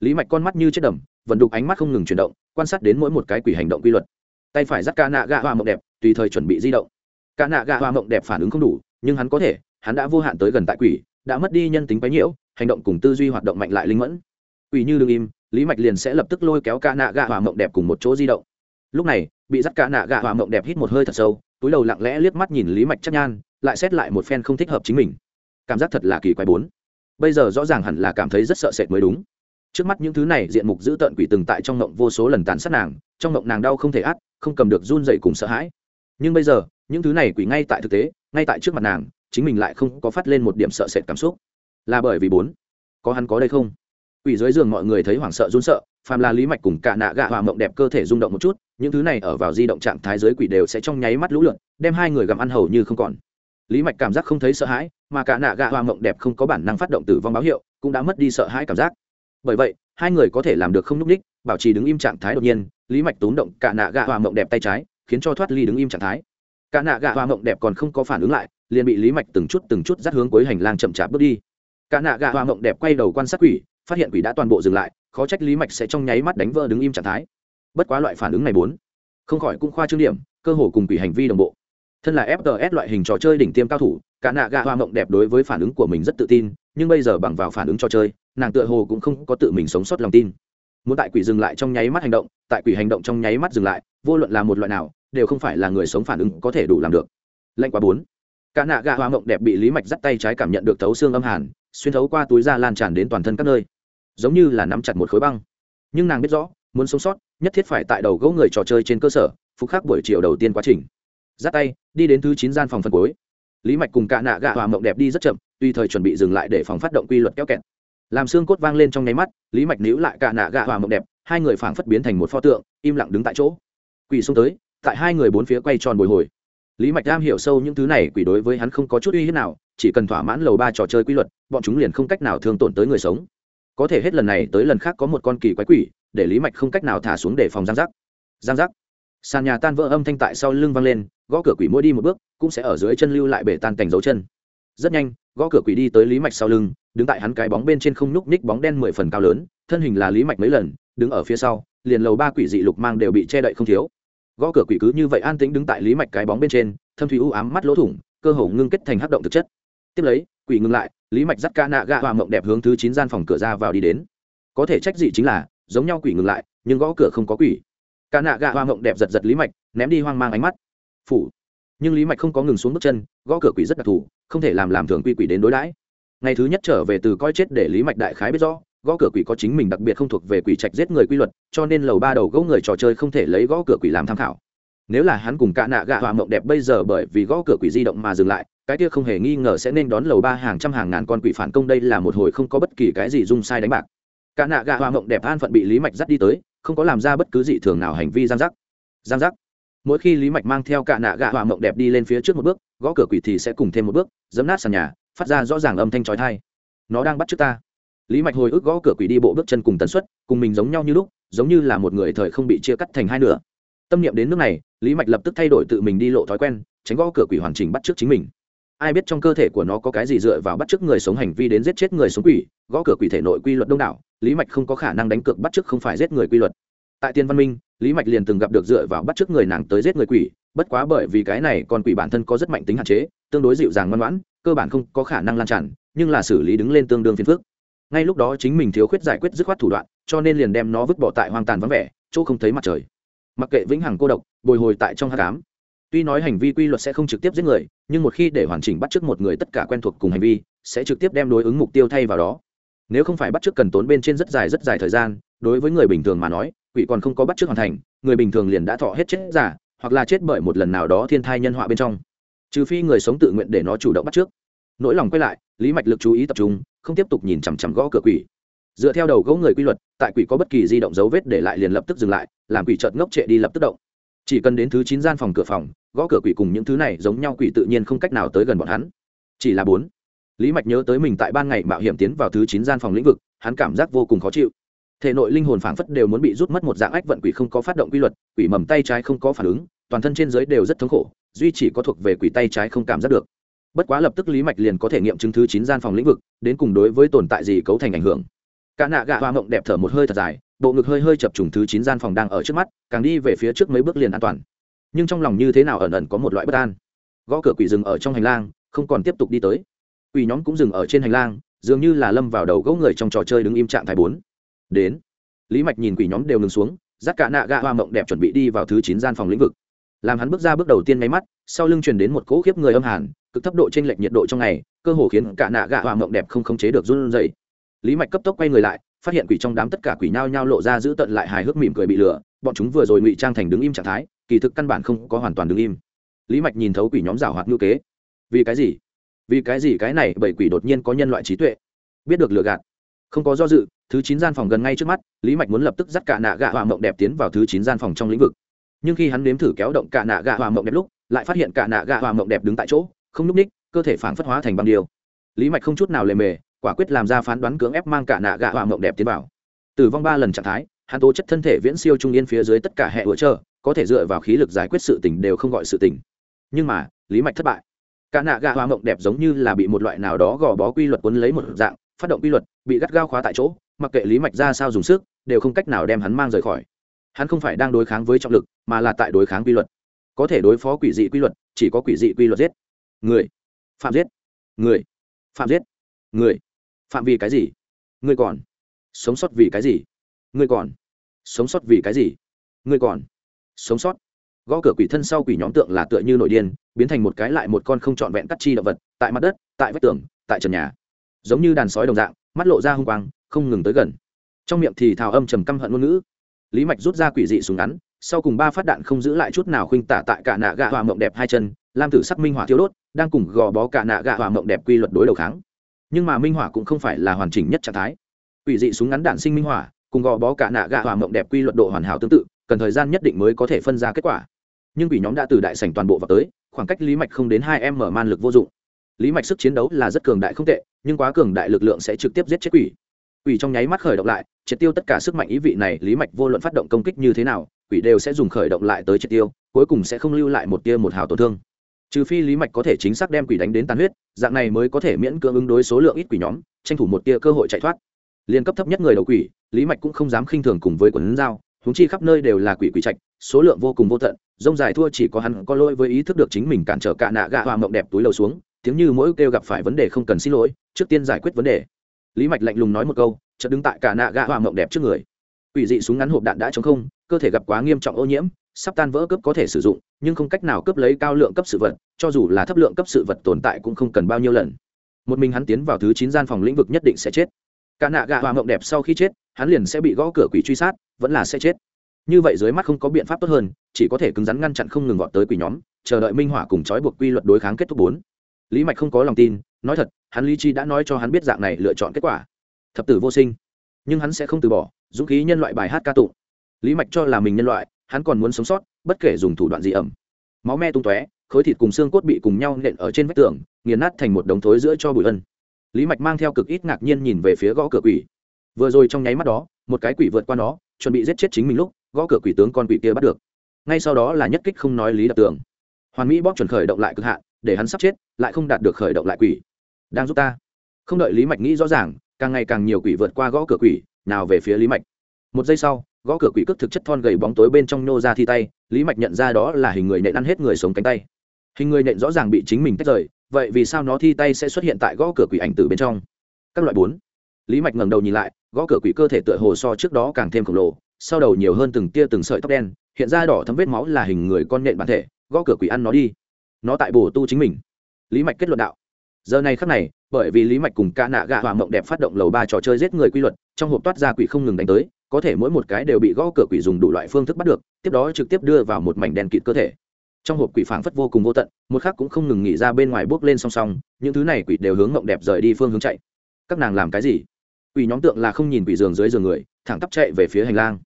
Lý mạch con mắt như chết đầm, vận đục ánh mắt không ngừng chuyển động, quan sát đến mỗi một cái quỷ hành động quy luật. Tay phải dắt Cả nạ gạ hòa mộng đẹp, tùy thời chuẩn bị di động. Cả nạ gạ hòa mộng đẹp phản ứng không đủ, nhưng hắn có thể, hắn đã vô hạn tới gần tại quỷ, đã mất đi nhân tính bấy nhiễu hành động cùng tư duy hoạt động mạnh lại linh mẫn. Quỷ như đương im lý mạch liền sẽ lập tức lôi kéo ca nạ gạ hòa mộng đẹp cùng một chỗ di động. Lúc này, bị dắt ca nạ gạ hòa mộng đẹp hít một hơi thật sâu, túi đầu lặng lẽ liếc mắt nhìn lý mạch chắc nhan, lại xét lại một phen không thích hợp chính mình. Cảm giác thật là kỳ quái bốn. Bây giờ rõ ràng hẳn là cảm thấy rất sợ sệt mới đúng. Trước mắt những thứ này, diện mục dữ tợn quỷ từng tại trong ngộng vô số lần tàn sát nàng, trong ngộng nàng đau không thể át, không cầm được run dậy cùng sợ hãi. Nhưng bây giờ, những thứ này quỷ ngay tại thực tế, ngay tại trước mặt nàng, chính mình lại không có phát lên một điểm sợ sệt cảm xúc. Là bởi vì bốn. Có hắn có đây không? Quỷ dưới giường mọi người thấy hoảng sợ, run sợ, phàm là lý mạch cùng cả nạ gạ hòa mộng đẹp cơ thể rung động một chút, những thứ này ở vào di động trạng thái giới quỷ đều sẽ trong nháy mắt lũ lượn, đem hai người gặm ăn hầu như không còn. Lý mạch cảm giác không thấy sợ hãi, mà cả nạ gạ hòa mộng đẹp không có bản năng phát động tử vong báo hiệu, cũng đã mất đi sợ hãi cảm giác. Bởi vậy, hai người có thể làm được không n ú c ních, bảo trì đứng im trạng thái đột nhiên, lý mạch tốn động cả nạ gạ hòa mộng đẹp tay trái, khiến cho thoát ly đứng im trạng thái. Cả nạ gạ hòa mộng đẹp còn không có phản ứng lại, liền bị lý mạch từng chút từng chút dắt hướng cuối hành lang chậm chạp bước đi. Cả nạ gạ hòa mộng đẹp quay đầu quan sát quỷ phát hiện quỷ đã toàn bộ dừng lại, khó trách lý mạch sẽ trong nháy mắt đánh vỡ đứng im trạng thái. Bất quá loại phản ứng này bốn không khỏi cũng khoa trương điểm, cơ hồ cùng quỷ hành vi đồng bộ. Thân là fts loại hình trò chơi đỉnh tiêm cao thủ, cả nạ gạ hoa mộng đẹp đối với phản ứng của mình rất tự tin, nhưng bây giờ bằng vào phản ứng trò chơi, nàng tựa hồ cũng không có tự mình sống sót lòng tin. Muốn tại quỷ dừng lại trong nháy mắt hành động, tại quỷ hành động trong nháy mắt dừng lại, vô luận là một loại nào, đều không phải là người sống phản ứng có thể đủ làm được. Lệnh quá bốn. Cả nạ gạ hoa mộng đẹp bị lý mạch dắt tay trái cảm nhận được thấu xương âm hàn, xuyên thấu qua túi da lan tràn đến toàn thân các nơi giống như là nắm chặt một khối băng. Nhưng nàng biết rõ, muốn sống sót, nhất thiết phải tại đầu gỗ người trò chơi trên cơ sở, phục khắc buổi chiều đầu tiên quá trình. Dắt tay, đi đến thứ chín gian phòng phân cuối. Lý mạch cùng cạ nạ gạ hòa mộng đẹp đi rất chậm, tuy thời chuẩn bị dừng lại để phòng phát động quy luật kéo kẹt. Làm xương cốt vang lên trong nháy mắt, lý mạch níu lại cạ nạ gạ hòa mộng đẹp, hai người phảng phất biến thành một pho tượng, im lặng đứng tại chỗ. Quỷ xông tới, tại hai người bốn phía quay tròn bồi hồi. Lý mạch am hiểu sâu những thứ này, quỷ đối với hắn không có chút uy hiếp nào, chỉ cần thỏa mãn lầu ba trò chơi quy luật, bọn chúng liền không cách nào thương tổn tới người sống có thể hết lần này tới lần khác có một con kỳ quái quỷ, để lý mạch không cách nào thả xuống để phòng giang giác. Giang giác. Sàn nhà tan vỡ âm thanh tại sau lưng vang lên, gõ cửa quỷ mỗi đi một bước, cũng sẽ ở dưới chân lưu lại bể tan cảnh dấu chân. Rất nhanh, gõ cửa quỷ đi tới lý mạch sau lưng, đứng tại hắn cái bóng bên trên không nhúc ních bóng đen mười phần cao lớn, thân hình là lý mạch mấy lần, đứng ở phía sau, liền lầu ba quỷ dị lục mang đều bị che đậy không thiếu. Gõ cửa quỷ cứ như vậy an tĩnh đứng tại lý mạch cái bóng bên trên, thâm thủy u ám mắt lỗ thủng, cơ hồ ngưng kết thành hắc động thực chất. Tiếp lấy quỷ ngừng lại, lý mạch dắt ca nạ gạ Hoa mộng đẹp hướng thứ chín gian phòng cửa ra vào đi đến. Có thể trách gì chính là, giống nhau quỷ ngừng lại, nhưng gõ cửa không có quỷ. Ca nạ gạ hoa mộng đẹp giật giật lý mạch, ném đi hoang mang ánh mắt. Phủ. Nhưng lý mạch không có ngừng xuống bước chân, gõ cửa quỷ rất đặc thù, không thể làm làm thường quy quỷ đến đối đãi. Ngày thứ nhất trở về từ coi chết để lý mạch đại khái biết rõ, gõ cửa quỷ có chính mình đặc biệt không thuộc về quỷ trạch giết người quy luật, cho nên lầu ba đầu gỗ người trò chơi không thể lấy gõ cửa quỷ làm tham khảo. Nếu là hắn cùng cả nạ gạ hòa mộng đẹp bây giờ bởi vì gõ cửa quỷ di động mà dừng lại cái kia không hề nghi ngờ sẽ nên đón lầu ba hàng trăm hàng ngàn con quỷ phản công, đây là một hồi không có bất kỳ cái gì dung sai đánh bạc. Cả nạ gạ hoa mộng đẹp an phận bị lý mạch dắt đi tới, không có làm ra bất cứ gì thường nào hành vi giang giác. Giang giác. Mỗi khi lý mạch mang theo cả nạ gạ hoa mộng đẹp đi lên phía trước một bước, gõ cửa quỷ thì sẽ cùng thêm một bước dấm nát sàn nhà, phát ra rõ ràng âm thanh trói thai nó đang bắt trước ta. Lý mạch hồi ức gõ cửa quỷ đi bộ bước chân cùng tần suất, cùng mình giống nhau như lúc, giống như là một người thời không bị chia cắt thành hai nửa. Tâm niệm đến nước này, lý mạch lập tức thay đổi tự mình đi lộ thói quen, tránh gõ cửa quỷ hoàn chỉnh bắt trước chính mình ai biết trong cơ thể của nó có cái gì dựa vào bắt chước người sống hành vi đến giết chết người sống quỷ, gõ cửa quỷ thể nội quy luật đông đảo, lý mạch không có khả năng đánh cược bắt chước không phải giết người quy luật. Tại tiên văn minh, lý mạch liền từng gặp được dựa vào bắt chước người nàng tới giết người quỷ, bất quá bởi vì cái này con quỷ bản thân có rất mạnh tính hạn chế, tương đối dịu dàng ngoan ngoãn, cơ bản không có khả năng lan tràn, nhưng là xử lý đứng lên tương đương phiền phức. Ngay lúc đó chính mình thiếu khuyết giải quyết dứt khoát thủ đoạn, cho nên liền đem nó vứt bỏ tại hoang tàn vắng vẻ, chỗ không thấy mặt trời. Mặc kệ vĩnh hằng cô độc, bồi hồi tại trong hát cám tuy nói hành vi quy luật sẽ không trực tiếp giết người, nhưng một khi để hoàn chỉnh bắt trước một người tất cả quen thuộc cùng hành vi, sẽ trực tiếp đem đối ứng mục tiêu thay vào đó. Nếu không phải bắt trước cần tốn bên trên rất dài rất dài thời gian, đối với người bình thường mà nói, quỷ còn không có bắt trước hoàn thành, người bình thường liền đã thọ hết chết giả, hoặc là chết bởi một lần nào đó thiên thai nhân họa bên trong. Trừ phi người sống tự nguyện để nó chủ động bắt trước nỗi lòng quay lại, lý mạch lực chú ý tập trung, không tiếp tục nhìn chằm chằm gõ cửa quỷ. Dựa theo đầu gỗ người quy luật, tại quỷ có bất kỳ di động dấu vết để lại liền lập tức dừng lại, làm quỷ chợt ngốc trệ đi lập tức động. Chỉ cần đến thứ chín gian phòng cửa phòng gõ cửa quỷ cùng những thứ này giống nhau quỷ tự nhiên không cách nào tới gần bọn hắn. Chỉ là bốn. Lý mạch nhớ tới mình tại ban ngày mạo hiểm tiến vào thứ chín gian phòng lĩnh vực, hắn cảm giác vô cùng khó chịu. Thể nội linh hồn phảng phất đều muốn bị rút mất một dạng ách vận quỷ không có phát động quy luật, quỷ mầm tay trái không có phản ứng, toàn thân trên giới đều rất thống khổ, duy chỉ có thuộc về quỷ tay trái không cảm giác được. Bất quá lập tức lý mạch liền có thể nghiệm chứng thứ chín gian phòng lĩnh vực, đến cùng đối với tồn tại gì cấu thành ảnh hưởng. Cả nạ gạ hoa mộng đẹp thở một hơi thật dài, bộ ngực hơi hơi chập trùng thứ chín gian phòng đang ở trước mắt, càng đi về phía trước mấy bước liền an toàn nhưng trong lòng như thế nào ẩn ẩn có một loại bất an. Gõ cửa quỷ rừng ở trong hành lang, không còn tiếp tục đi tới. Quỷ nhóm cũng dừng ở trên hành lang, dường như là lâm vào đầu gỗ người trong trò chơi đứng im trạng thái bốn. Đến. Lý mạch nhìn quỷ nhóm đều ngừng xuống, dắt cả nạ gạ hoa mộng đẹp chuẩn bị đi vào thứ chín gian phòng lĩnh vực. Làm hắn bước ra bước đầu tiên máy mắt, sau lưng truyền đến một cỗ khiếp người âm hàn, cực thấp độ t r ê n lệch nhiệt độ trong ngày, cơ hồ khiến cả nạ gạ hoa mộng đẹp không khống chế được run dậy lý mạch cấp tốc quay người lại, phát hiện quỷ trong đám tất cả quỷ nhao nhao lộ ra giữ tận lại hài hước mỉm cười bị lửa bọn chúng vừa rồi ngụy trang thành đứng im trạng thái kỳ thực căn bản không có hoàn toàn đứng im. Lý mạch nhìn thấu quỷ nhóm rào hoạt ngữ kế. Vì cái gì? Vì cái gì cái này bởi quỷ đột nhiên có nhân loại trí tuệ? Biết được lừa gạt. Không có do dự, thứ chín gian phòng gần ngay trước mắt, lý mạch muốn lập tức dắt cả nạ gạ hoa mộng đẹp tiến vào thứ chín gian phòng trong lĩnh vực. Nhưng khi hắn nếm thử kéo động cả nạ gạ hoa mộng đẹp lúc, lại phát hiện cả nạ gạ hoa mộng đẹp đứng tại chỗ, không n ú c ních, cơ thể phản phất hóa thành băng điều lý mạch không chút nào lề mề, quả quyết làm ra phán đoán cưỡng ép mang cả nạ gạ hoa mộng đẹp tiến vào. Tử vong ba lần trạng thái, hắn tố chất thân thể viễn siêu trung yên phía dưới tất cả hệ hỗ trợ có thể dựa vào khí lực giải quyết sự tình đều không gọi sự tình. Nhưng mà, lý mạch thất bại. Cả nạ gà hoa mộng đẹp giống như là bị một loại nào đó gò bó quy luật quấn lấy một dạng, phát động quy luật, bị gắt gao khóa tại chỗ, mặc kệ lý mạch ra sao dùng sức, đều không cách nào đem hắn mang rời khỏi. Hắn không phải đang đối kháng với trọng lực, mà là tại đối kháng quy luật. Có thể đối phó quỷ dị quy luật, chỉ có quỷ dị quy luật giết. Người. Phạm giết. Người. Phạm giết. Người. Phạm vì cái gì? Người còn. Sống sót vì cái gì? Người còn. Sống sót vì cái gì? Người còn sống sót. Gõ cửa quỷ thân sau quỷ nhóm tượng là tựa như nội điên, biến thành một cái lại một con không trọn vẹn cắt chi động vật, tại mặt đất, tại vách tường, tại trần nhà. Giống như đàn sói đồng dạng, mắt lộ ra hung quang, không ngừng tới gần. Trong miệng thì thào âm trầm căm hận ngôn ngữ. Lý mạch rút ra quỷ dị súng ngắn, sau cùng ba phát đạn không giữ lại chút nào khuynh tả tại cả nạ gạ hòa mộng đẹp hai chân, lam tử sắc minh hỏa thiếu đốt, đang cùng gò bó cả nạ gạ hòa mộng đẹp quy luật đối đầu kháng. Nhưng mà minh hỏa cũng không phải là hoàn chỉnh nhất trạng thái. Quỷ dị súng ngắn đạn sinh minh hỏa, cùng gò bó cả nạ gạ hòa mộng đẹp quy luật độ hoàn hảo tương tự cần thời gian nhất định mới có thể phân ra kết quả. Nhưng quỷ nhóm đã từ đại sảnh toàn bộ vào tới, khoảng cách lý mạch không đến hai em mở man lực vô dụng. Lý mạch sức chiến đấu là rất cường đại không tệ, nhưng quá cường đại lực lượng sẽ trực tiếp giết chết quỷ. Quỷ trong nháy mắt khởi động lại, triệt tiêu tất cả sức mạnh ý vị này, lý mạch vô luận phát động công kích như thế nào, quỷ đều sẽ dùng khởi động lại tới triệt tiêu, cuối cùng sẽ không lưu lại một tia một hào tổn thương. Trừ phi lý mạch có thể chính xác đem quỷ đánh đến tàn huyết, dạng này mới có thể miễn cưỡng ứng đối số lượng ít quỷ nhóm, tranh thủ một tia cơ hội chạy thoát. Liên cấp thấp nhất người đầu quỷ, lý mạch cũng không dám khinh thường cùng với quần dao húng chi khắp nơi đều là quỷ quỷ trạch, số lượng vô cùng vô tận, rông dài thua chỉ có hắn có lỗi với ý thức được chính mình cản trở cả nạ gạ hoa mộng đẹp túi lầu xuống, tiếng như mỗi kêu gặp phải vấn đề không cần xin lỗi, trước tiên giải quyết vấn đề. Lý mạch lạnh lùng nói một câu, chợt đứng tại cả nạ gạ hoa mộng đẹp trước người. Quỷ dị súng ngắn hộp đạn đã chống không, cơ thể gặp quá nghiêm trọng ô nhiễm, sắp tan vỡ cấp có thể sử dụng, nhưng không cách nào cấp lấy cao lượng cấp sự vật, cho dù là thấp lượng cấp sự vật tồn tại cũng không cần bao nhiêu lần. Một mình hắn tiến vào thứ chín gian phòng lĩnh vực nhất định sẽ chết. Cả nạ gạ hoa mộng đẹp sau khi chết hắn liền sẽ bị gõ cửa quỷ truy sát, vẫn là sẽ chết. Như vậy dưới mắt không có biện pháp tốt hơn, chỉ có thể cứng rắn ngăn chặn không ngừng gọn tới quỷ nhóm, chờ đợi minh hỏa cùng trói buộc quy luật đối kháng kết thúc bốn. Lý mạch không có lòng tin, nói thật, hắn lý chi đã nói cho hắn biết dạng này lựa chọn kết quả. Thập tử vô sinh. Nhưng hắn sẽ không từ bỏ, dũng khí nhân loại bài hát ca tụng. Lý mạch cho là mình nhân loại, hắn còn muốn sống sót, bất kể dùng thủ đoạn gì ẩm. Máu me tung tóe, khối thịt cùng xương cốt bị cùng nhau nện ở trên vách tường, nghiền nát thành một đống thối giữa cho bụi ân. Lý mạch mang theo cực ít ngạc nhiên nhìn về phía gõ cửa quỷ vừa rồi trong nháy mắt đó, một cái quỷ vượt qua nó, chuẩn bị giết chết chính mình lúc, gõ cửa quỷ tướng con quỷ kia bắt được. Ngay sau đó là nhất kích không nói lý đập tường. Hoàn mỹ bóp chuẩn khởi động lại cực hạn, để hắn sắp chết, lại không đạt được khởi động lại quỷ. Đang giúp ta. Không đợi lý mạch nghĩ rõ ràng, càng ngày càng nhiều quỷ vượt qua gõ cửa quỷ, nào về phía lý mạch. Một giây sau, gõ cửa quỷ cước thực chất thon gầy bóng tối bên trong nhô ra thi tay, lý mạch nhận ra đó là hình người nện ăn hết người sống cánh tay. Hình người nện rõ ràng bị chính mình tách rời, vậy vì sao nó thi tay sẽ xuất hiện tại gõ cửa quỷ ảnh từ bên trong? Các loại bốn. Lý mạch ngẩng đầu nhìn lại gõ cửa quỷ cơ thể tựa hồ so trước đó càng thêm khổng lồ, sau đầu nhiều hơn từng tia từng sợi tóc đen, hiện ra đỏ thấm vết máu là hình người con nện bản thể, gõ cửa quỷ ăn nó đi. Nó tại bổ tu chính mình. Lý mạch kết luận đạo. Giờ này khắc này, bởi vì lý mạch cùng ca nạ gạ hòa mộng đẹp phát động lầu ba trò chơi giết người quy luật, trong hộp toát ra quỷ không ngừng đánh tới, có thể mỗi một cái đều bị gõ cửa quỷ dùng đủ loại phương thức bắt được, tiếp đó trực tiếp đưa vào một mảnh đèn kịt cơ thể. Trong hộp quỷ phảng phất vô cùng vô tận, một khắc cũng không ngừng nghỉ ra bên ngoài bước lên song song, những thứ này quỷ đều hướng mộng đẹp rời đi phương hướng chạy. Các nàng làm cái gì? Quỷ nhóm tượng là không nhìn quỷ giường dưới giường người, thẳng tắp chạy về phía hành lang.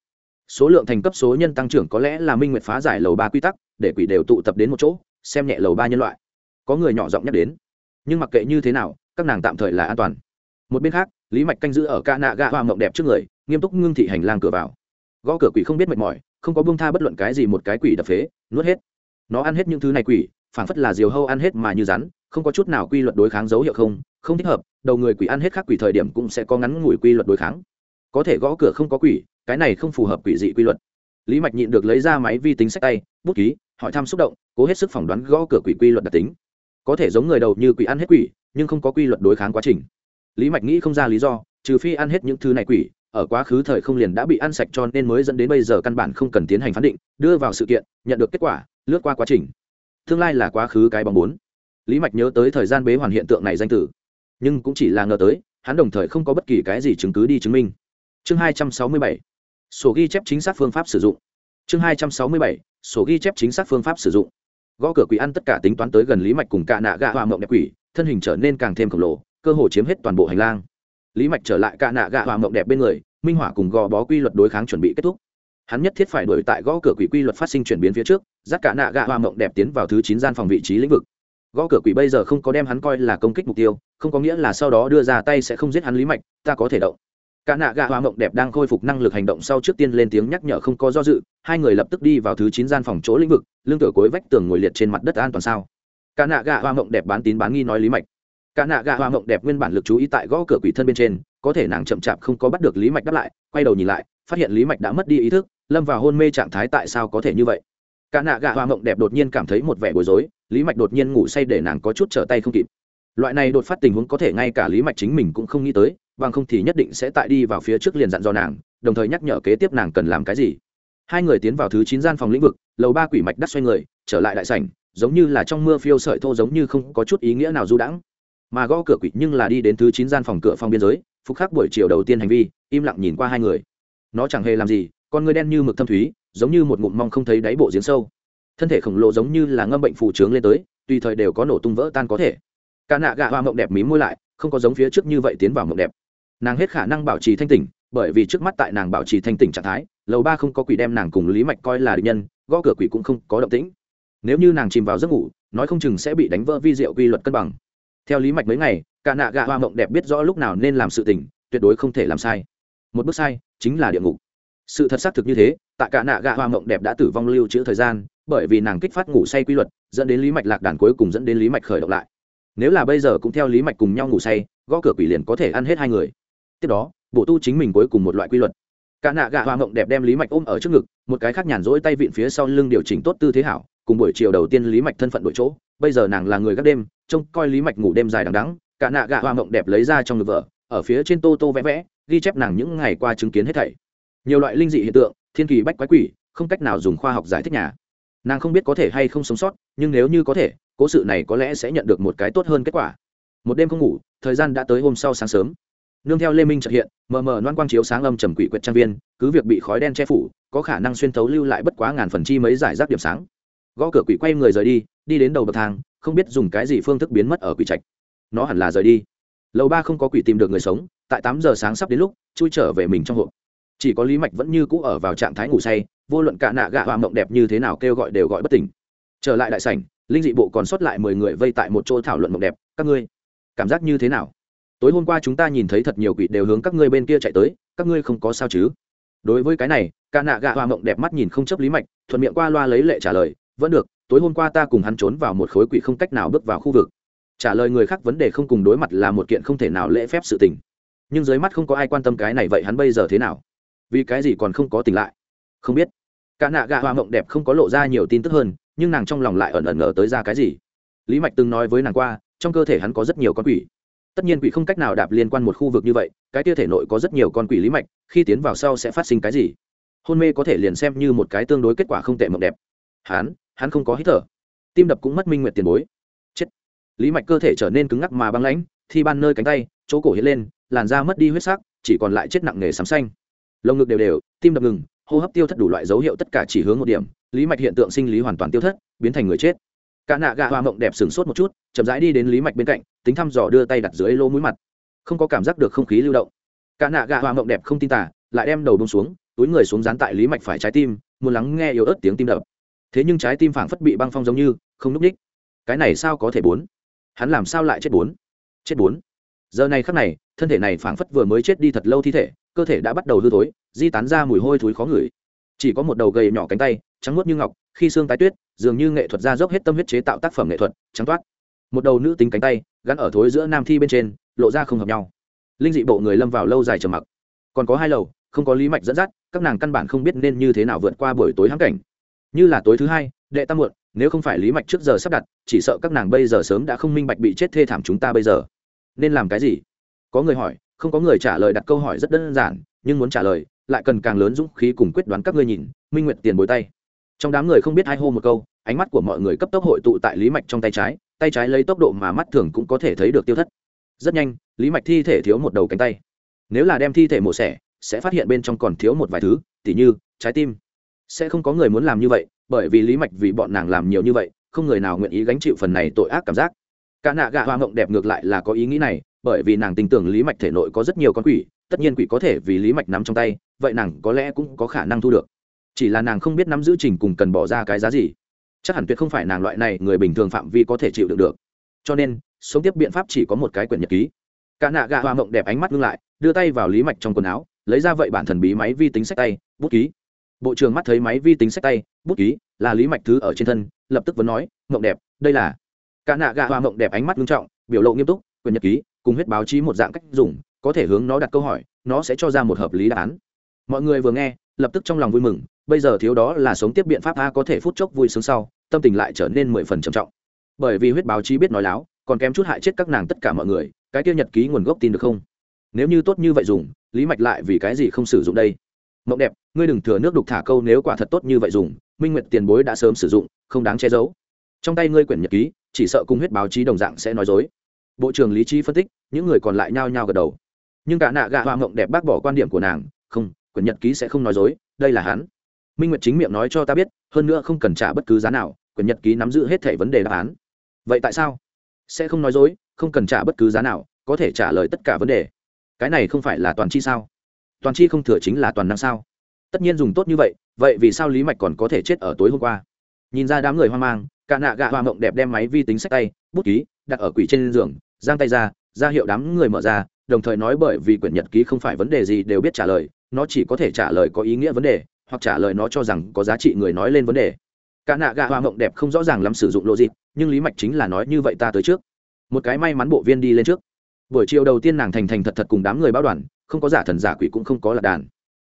Số lượng thành cấp số nhân tăng trưởng có lẽ là minh nguyệt phá giải lầu ba quy tắc, để quỷ đều tụ tập đến một chỗ, xem nhẹ lầu ba nhân loại. Có người nhỏ giọng nhắc đến. Nhưng mặc kệ như thế nào, các nàng tạm thời là an toàn. Một bên khác, lý mạch canh giữ ở ca nạ ga hoa mộng đẹp trước người, nghiêm túc ngưng thị hành lang cửa vào. Gõ cửa quỷ không biết mệt mỏi, không có bông tha bất luận cái gì một cái quỷ đập phế, nuốt hết. Nó ăn hết những thứ này quỷ, phảng phất là diều hâu ăn hết mà như rắn không có chút nào quy luật đối kháng dấu hiệu không không thích hợp, đầu người quỷ ăn hết khác quỷ thời điểm cũng sẽ có ngắn ngủi quy luật đối kháng. Có thể gõ cửa không có quỷ, cái này không phù hợp quỷ dị quy luật. Lý mạch nhịn được lấy ra máy vi tính sách tay, bút ký, hỏi thăm xúc động, cố hết sức phỏng đoán gõ cửa quỷ quy luật đặc tính. Có thể giống người đầu như quỷ ăn hết quỷ, nhưng không có quy luật đối kháng quá trình. Lý mạch nghĩ không ra lý do, trừ phi ăn hết những thứ này quỷ, ở quá khứ thời không liền đã bị ăn sạch cho nên mới dẫn đến bây giờ căn bản không cần tiến hành phán định, đưa vào sự kiện, nhận được kết quả, lướt qua quá trình. Tương lai là quá khứ cái bóng bốn lý mạch nhớ tới thời gian bế hoàn hiện tượng này danh tử, nhưng cũng chỉ là ngờ tới, hắn đồng thời không có bất kỳ cái gì chứng cứ đi chứng minh. Chương hai trăm sáu mươi bảy, sổ ghi chép chính xác phương pháp sử dụng. Chương hai trăm sáu mươi bảy, sổ ghi chép chính xác phương pháp sử dụng. Gõ cửa quỷ ăn tất cả tính toán tới gần lý mạch cùng cạ nạ gạ hòa mộng đẹp quỷ, thân hình trở nên càng thêm khổng lồ, cơ hồ chiếm hết toàn bộ hành lang. Lý mạch trở lại cạ nạ gạ hòa mộng đẹp bên người, minh họa cùng gò bó quy luật đối kháng chuẩn bị kết thúc. Hắn nhất thiết phải đổi tại gõ cửa quỷ quy luật phát sinh chuyển biến phía trước, dắt cả nạ gạ hoa mộng đẹp tiến vào thứ chín gian phòng vị trí lĩnh vực gõ cửa quỷ bây giờ không có đem hắn coi là công kích mục tiêu, không có nghĩa là sau đó đưa ra tay sẽ không giết hắn lý mạch, ta có thể động. Cả nạ gạ hoa mộng đẹp đang khôi phục năng lực hành động sau trước tiên lên tiếng nhắc nhở không có do dự, hai người lập tức đi vào thứ chín gian phòng chỗ lĩnh vực, lưng tựa cối vách tường ngồi liệt trên mặt đất an toàn sao. Cả nạ gạ hoa mộng đẹp bán tín bán nghi nói lý mạch. Cả nạ gạ hoa mộng đẹp nguyên bản lực chú ý tại gõ cửa quỷ thân bên trên, có thể nàng chậm chạp không có bắt được lý mạch đáp lại, quay đầu nhìn lại, phát hiện lý mạch đã mất đi ý thức, lâm vào hôn mê trạng thái tại sao có thể như vậy? Cả nạ gạ hoa mộng đẹp đột nhiên cảm thấy một vẻ bối rối, lý mạch đột nhiên ngủ say để nàng có chút trở tay không kịp. Loại này đột phát tình huống có thể ngay cả lý mạch chính mình cũng không nghĩ tới, bằng không thì nhất định sẽ tại đi vào phía trước liền dặn dò nàng, đồng thời nhắc nhở kế tiếp nàng cần làm cái gì. Hai người tiến vào thứ chín gian phòng lĩnh vực, lầu ba quỷ mạch đắt xoay người, trở lại đại sảnh, giống như là trong mưa phiêu sợi thô giống như không có chút ý nghĩa nào du đãng. Mà gõ cửa quỷ nhưng là đi đến thứ chín gian phòng cửa phòng biên giới, phục khắc buổi chiều đầu tiên hành vi, im lặng nhìn qua hai người. Nó chẳng hề làm gì, con người đen như mực thâm thúy giống như một ngụm mong không thấy đáy bộ giếng sâu. Thân thể khổng lồ giống như là ngâm bệnh phù trướng lên tới, tùy thời đều có nổ tung vỡ tan có thể. Cả nạ gạ hoa mộng đẹp mí môi lại, không có giống phía trước như vậy tiến vào mộng đẹp. Nàng hết khả năng bảo trì thanh tỉnh, bởi vì trước mắt tại nàng bảo trì thanh tỉnh trạng thái, lầu ba không có quỷ đem nàng cùng lý mạch coi là địch nhân, gõ cửa quỷ cũng không có động tĩnh. Nếu như nàng chìm vào giấc ngủ, nói không chừng sẽ bị đánh vỡ vi diệu quy luật cân bằng. Theo lý mạch mấy ngày, cả nạ gạ hoa mộng đẹp biết rõ lúc nào nên làm sự tỉnh, tuyệt đối không thể làm sai. Một bước sai, chính là địa ngục sự thật xác thực như thế, tại cả nạ gạ hoa mộng đẹp đã tử vong lưu trữ thời gian, bởi vì nàng kích phát ngủ say quy luật, dẫn đến lý mạch lạc đàn cuối cùng dẫn đến lý mạch khởi động lại. Nếu là bây giờ cũng theo lý mạch cùng nhau ngủ say, gõ cửa quỷ liền có thể ăn hết hai người. Tiếp đó, bộ tu chính mình cuối cùng một loại quy luật. Cả nạ gạ hoa mộng đẹp đem lý mạch ôm ở trước ngực, một cái khác nhàn rỗi tay vịn phía sau lưng điều chỉnh tốt tư thế hảo, cùng buổi chiều đầu tiên lý mạch thân phận đổi chỗ, bây giờ nàng là người gác đêm, trông coi lý mạch ngủ đêm dài đằng đắng cả nạ gạ hoa mộng đẹp lấy ra trong ngực vợ, ở phía trên tô tô vẽ vẽ, ghi chép nàng những ngày qua chứng kiến hết thảy nhiều loại linh dị hiện tượng, thiên kỳ bách quái quỷ, không cách nào dùng khoa học giải thích nhà. Nàng không biết có thể hay không sống sót, nhưng nếu như có thể, cố sự này có lẽ sẽ nhận được một cái tốt hơn kết quả. Một đêm không ngủ, thời gian đã tới hôm sau sáng sớm. Nương theo lê minh trợ hiện, mờ mờ loan quang chiếu sáng âm trầm quỷ quyệt trang viên, cứ việc bị khói đen che phủ, có khả năng xuyên thấu lưu lại bất quá ngàn phần chi mấy giải rác điểm sáng. Gõ cửa quỷ quay người rời đi đi đến đầu bậc thang, không biết dùng cái gì phương thức biến mất ở quỷ trạch. Nó hẳn là rời đi. Lầu ba không có quỷ tìm được người sống, tại tám giờ sáng sắp đến lúc, chui trở về mình trong hộp chỉ có lý mạch vẫn như cũ ở vào trạng thái ngủ say, vô luận cả nạ gạ hoa mộng đẹp như thế nào kêu gọi đều gọi bất tỉnh. Trở lại đại sảnh, linh dị bộ còn sót lại mười người vây tại một chỗ thảo luận mộng đẹp, các ngươi, cảm giác như thế nào? Tối hôm qua chúng ta nhìn thấy thật nhiều quỷ đều hướng các ngươi bên kia chạy tới, các ngươi không có sao chứ? Đối với cái này, cả nạ gạ hoa mộng đẹp mắt nhìn không chấp lý mạch, thuận miệng qua loa lấy lệ trả lời, vẫn được, tối hôm qua ta cùng hắn trốn vào một khối quỷ không cách nào bước vào khu vực. Trả lời người khác vấn đề không cùng đối mặt là một kiện không thể nào lễ phép sự tình. Nhưng dưới mắt không có ai quan tâm cái này vậy hắn bây giờ thế nào? Vì cái gì còn không có tỉnh lại? Không biết. Cả nạ gạ hoa mộng đẹp không có lộ ra nhiều tin tức hơn, nhưng nàng trong lòng lại ẩn ẩn ngờ tới ra cái gì? Lý mạch từng nói với nàng qua, trong cơ thể hắn có rất nhiều con quỷ. Tất nhiên quỷ không cách nào đạp liên quan một khu vực như vậy, cái tia thể nội có rất nhiều con quỷ lý mạch, khi tiến vào sau sẽ phát sinh cái gì? Hôn mê có thể liền xem như một cái tương đối kết quả không tệ mộng đẹp. Hắn hắn không có hít thở. Tim đập cũng mất minh nguyệt tiền bối. Chết. Lý mạch cơ thể trở nên cứng ngắc mà băng lãnh, thi ban nơi cánh tay, chỗ cổ hiện lên, làn da mất đi huyết sắc, chỉ còn lại chết nặng nề sắm xanh lồng ngực đều đều, tim đập ngừng, hô hấp tiêu thất đủ loại dấu hiệu tất cả chỉ hướng một điểm, lý mạch hiện tượng sinh lý hoàn toàn tiêu thất, biến thành người chết. Cả nạ gạ hoa mộng đẹp sửng sốt một chút, chậm rãi đi đến lý mạch bên cạnh, tính thăm dò đưa tay đặt dưới lỗ mũi mặt. Không có cảm giác được không khí lưu động. Cả nạ gạ hoa mộng đẹp không tin tả lại đem đầu bông xuống, túi người xuống dán tại lý mạch phải trái tim, muốn lắng nghe yếu ớt tiếng tim đập. Thế nhưng trái tim phảng phất bị băng phong giống như, không núp ních. Cái này sao có thể bốn? Hắn làm sao lại chết bốn? Chết bốn? Giờ này khắc này, thân thể này phảng phất vừa mới chết đi thật lâu thi thể, cơ thể đã bắt đầu hư thối, di tán ra mùi hôi thối khó ngửi. Chỉ có một đầu gầy nhỏ cánh tay, trắng nuốt như ngọc, khi xương tái tuyết, dường như nghệ thuật ra dốc hết tâm huyết chế tạo tác phẩm nghệ thuật, trắng toát. Một đầu nữ tính cánh tay, gắn ở thối giữa nam thi bên trên, lộ ra không hợp nhau. Linh dị bộ người lâm vào lâu dài trầm mặc. Còn có hai lầu, không có lý mạch dẫn dắt, các nàng căn bản không biết nên như thế nào vượt qua buổi tối hãng cảnh. Như là tối thứ hai, đệ tam muộn, nếu không phải lý mạch trước giờ sắp đặt, chỉ sợ các nàng bây giờ sớm đã không minh bạch bị chết thê thảm chúng ta bây giờ nên làm cái gì? Có người hỏi, không có người trả lời đặt câu hỏi rất đơn giản, nhưng muốn trả lời, lại cần càng lớn dũng khí cùng quyết đoán các ngươi nhìn, minh nguyệt tiền bối tay. Trong đám người không biết ai hô một câu, ánh mắt của mọi người cấp tốc hội tụ tại lý mạch trong tay trái tay trái lấy tốc độ mà mắt thường cũng có thể thấy được tiêu thất. Rất nhanh, lý mạch thi thể thiếu một đầu cánh tay. Nếu là đem thi thể mổ xẻ, sẽ phát hiện bên trong còn thiếu một vài thứ, tỉ như, trái tim. Sẽ không có người muốn làm như vậy, bởi vì lý mạch vì bọn nàng làm nhiều như vậy, không người nào nguyện ý gánh chịu phần này tội ác cảm giác cả nạ gạ hoa mộng đẹp ngược lại là có ý nghĩ này, bởi vì nàng tin tưởng lý mạch thể nội có rất nhiều con quỷ, tất nhiên quỷ có thể vì lý mạch nắm trong tay, vậy nàng có lẽ cũng có khả năng thu được. Chỉ là nàng không biết nắm giữ trình cùng cần bỏ ra cái giá gì. Chắc hẳn tuyệt không phải nàng loại này người bình thường phạm vi có thể chịu được được. Cho nên, sống tiếp biện pháp chỉ có một cái quyển nhật ký. Cả nạ gạ hoa mộng đẹp ánh mắt ngưng lại, đưa tay vào lý mạch trong quần áo, lấy ra vậy bản thần bí máy vi tính sách tay, bút ký. Bộ trưởng mắt thấy máy vi tính sách tay, bút ký, là lý mạch thứ ở trên thân, lập tức vẫn nói, mộng đẹp, đây là cả nạ gạ hoa mộng đẹp ánh mắt nghiêm trọng, biểu lộ nghiêm túc quyển nhật ký, cùng huyết báo chí một dạng cách dùng, có thể hướng nó đặt câu hỏi, nó sẽ cho ra một hợp lý đáp án. Mọi người vừa nghe, lập tức trong lòng vui mừng, bây giờ thiếu đó là sống tiếp biện pháp a có thể phút chốc vui sướng sau, tâm tình lại trở nên mười phần trầm trọng. Bởi vì huyết báo chí biết nói láo, còn kém chút hại chết các nàng tất cả mọi người, cái tiêu nhật ký nguồn gốc tin được không? Nếu như tốt như vậy dùng, lý mạch lại vì cái gì không sử dụng đây? Mộng đẹp, ngươi đừng thừa nước đục thả câu nếu quả thật tốt như vậy dùng, minh nguyệt tiền bối đã sớm sử dụng, không đáng che giấu trong tay ngươi quyển nhật ký, chỉ sợ cung huyết báo chí đồng dạng sẽ nói dối. Bộ trưởng lý trí phân tích, những người còn lại nhao nhao gật đầu. Nhưng cả nạ gạ hoa mộng đẹp bác bỏ quan điểm của nàng, không, quyển nhật ký sẽ không nói dối, đây là hắn. Minh nguyệt chính miệng nói cho ta biết, hơn nữa không cần trả bất cứ giá nào, quyển nhật ký nắm giữ hết thể vấn đề đáp án. Vậy tại sao? Sẽ không nói dối, không cần trả bất cứ giá nào, có thể trả lời tất cả vấn đề. Cái này không phải là toàn chi sao? Toàn chi không thừa chính là toàn năng sao? Tất nhiên dùng tốt như vậy vậy vì sao lý mạch còn có thể chết ở tối hôm qua? Nhìn ra đám người hoang mang cả nạ gạ hoa mộng đẹp đem máy vi tính sách tay, bút ký, đặt ở quỷ trên giường, giang tay ra ra hiệu đám người mở ra, đồng thời nói bởi vì quyển nhật ký không phải vấn đề gì đều biết trả lời, nó chỉ có thể trả lời có ý nghĩa vấn đề, hoặc trả lời nó cho rằng có giá trị người nói lên vấn đề. Cả nạ gạ hoa mộng đẹp không rõ ràng lắm sử dụng lộ dịp nhưng lý mạch chính là nói như vậy ta tới trước. Một cái may mắn bộ viên đi lên trước. Buổi chiều đầu tiên nàng thành thành thật thật cùng đám người báo đoàn, không có giả thần giả quỷ cũng không có lạc đàn.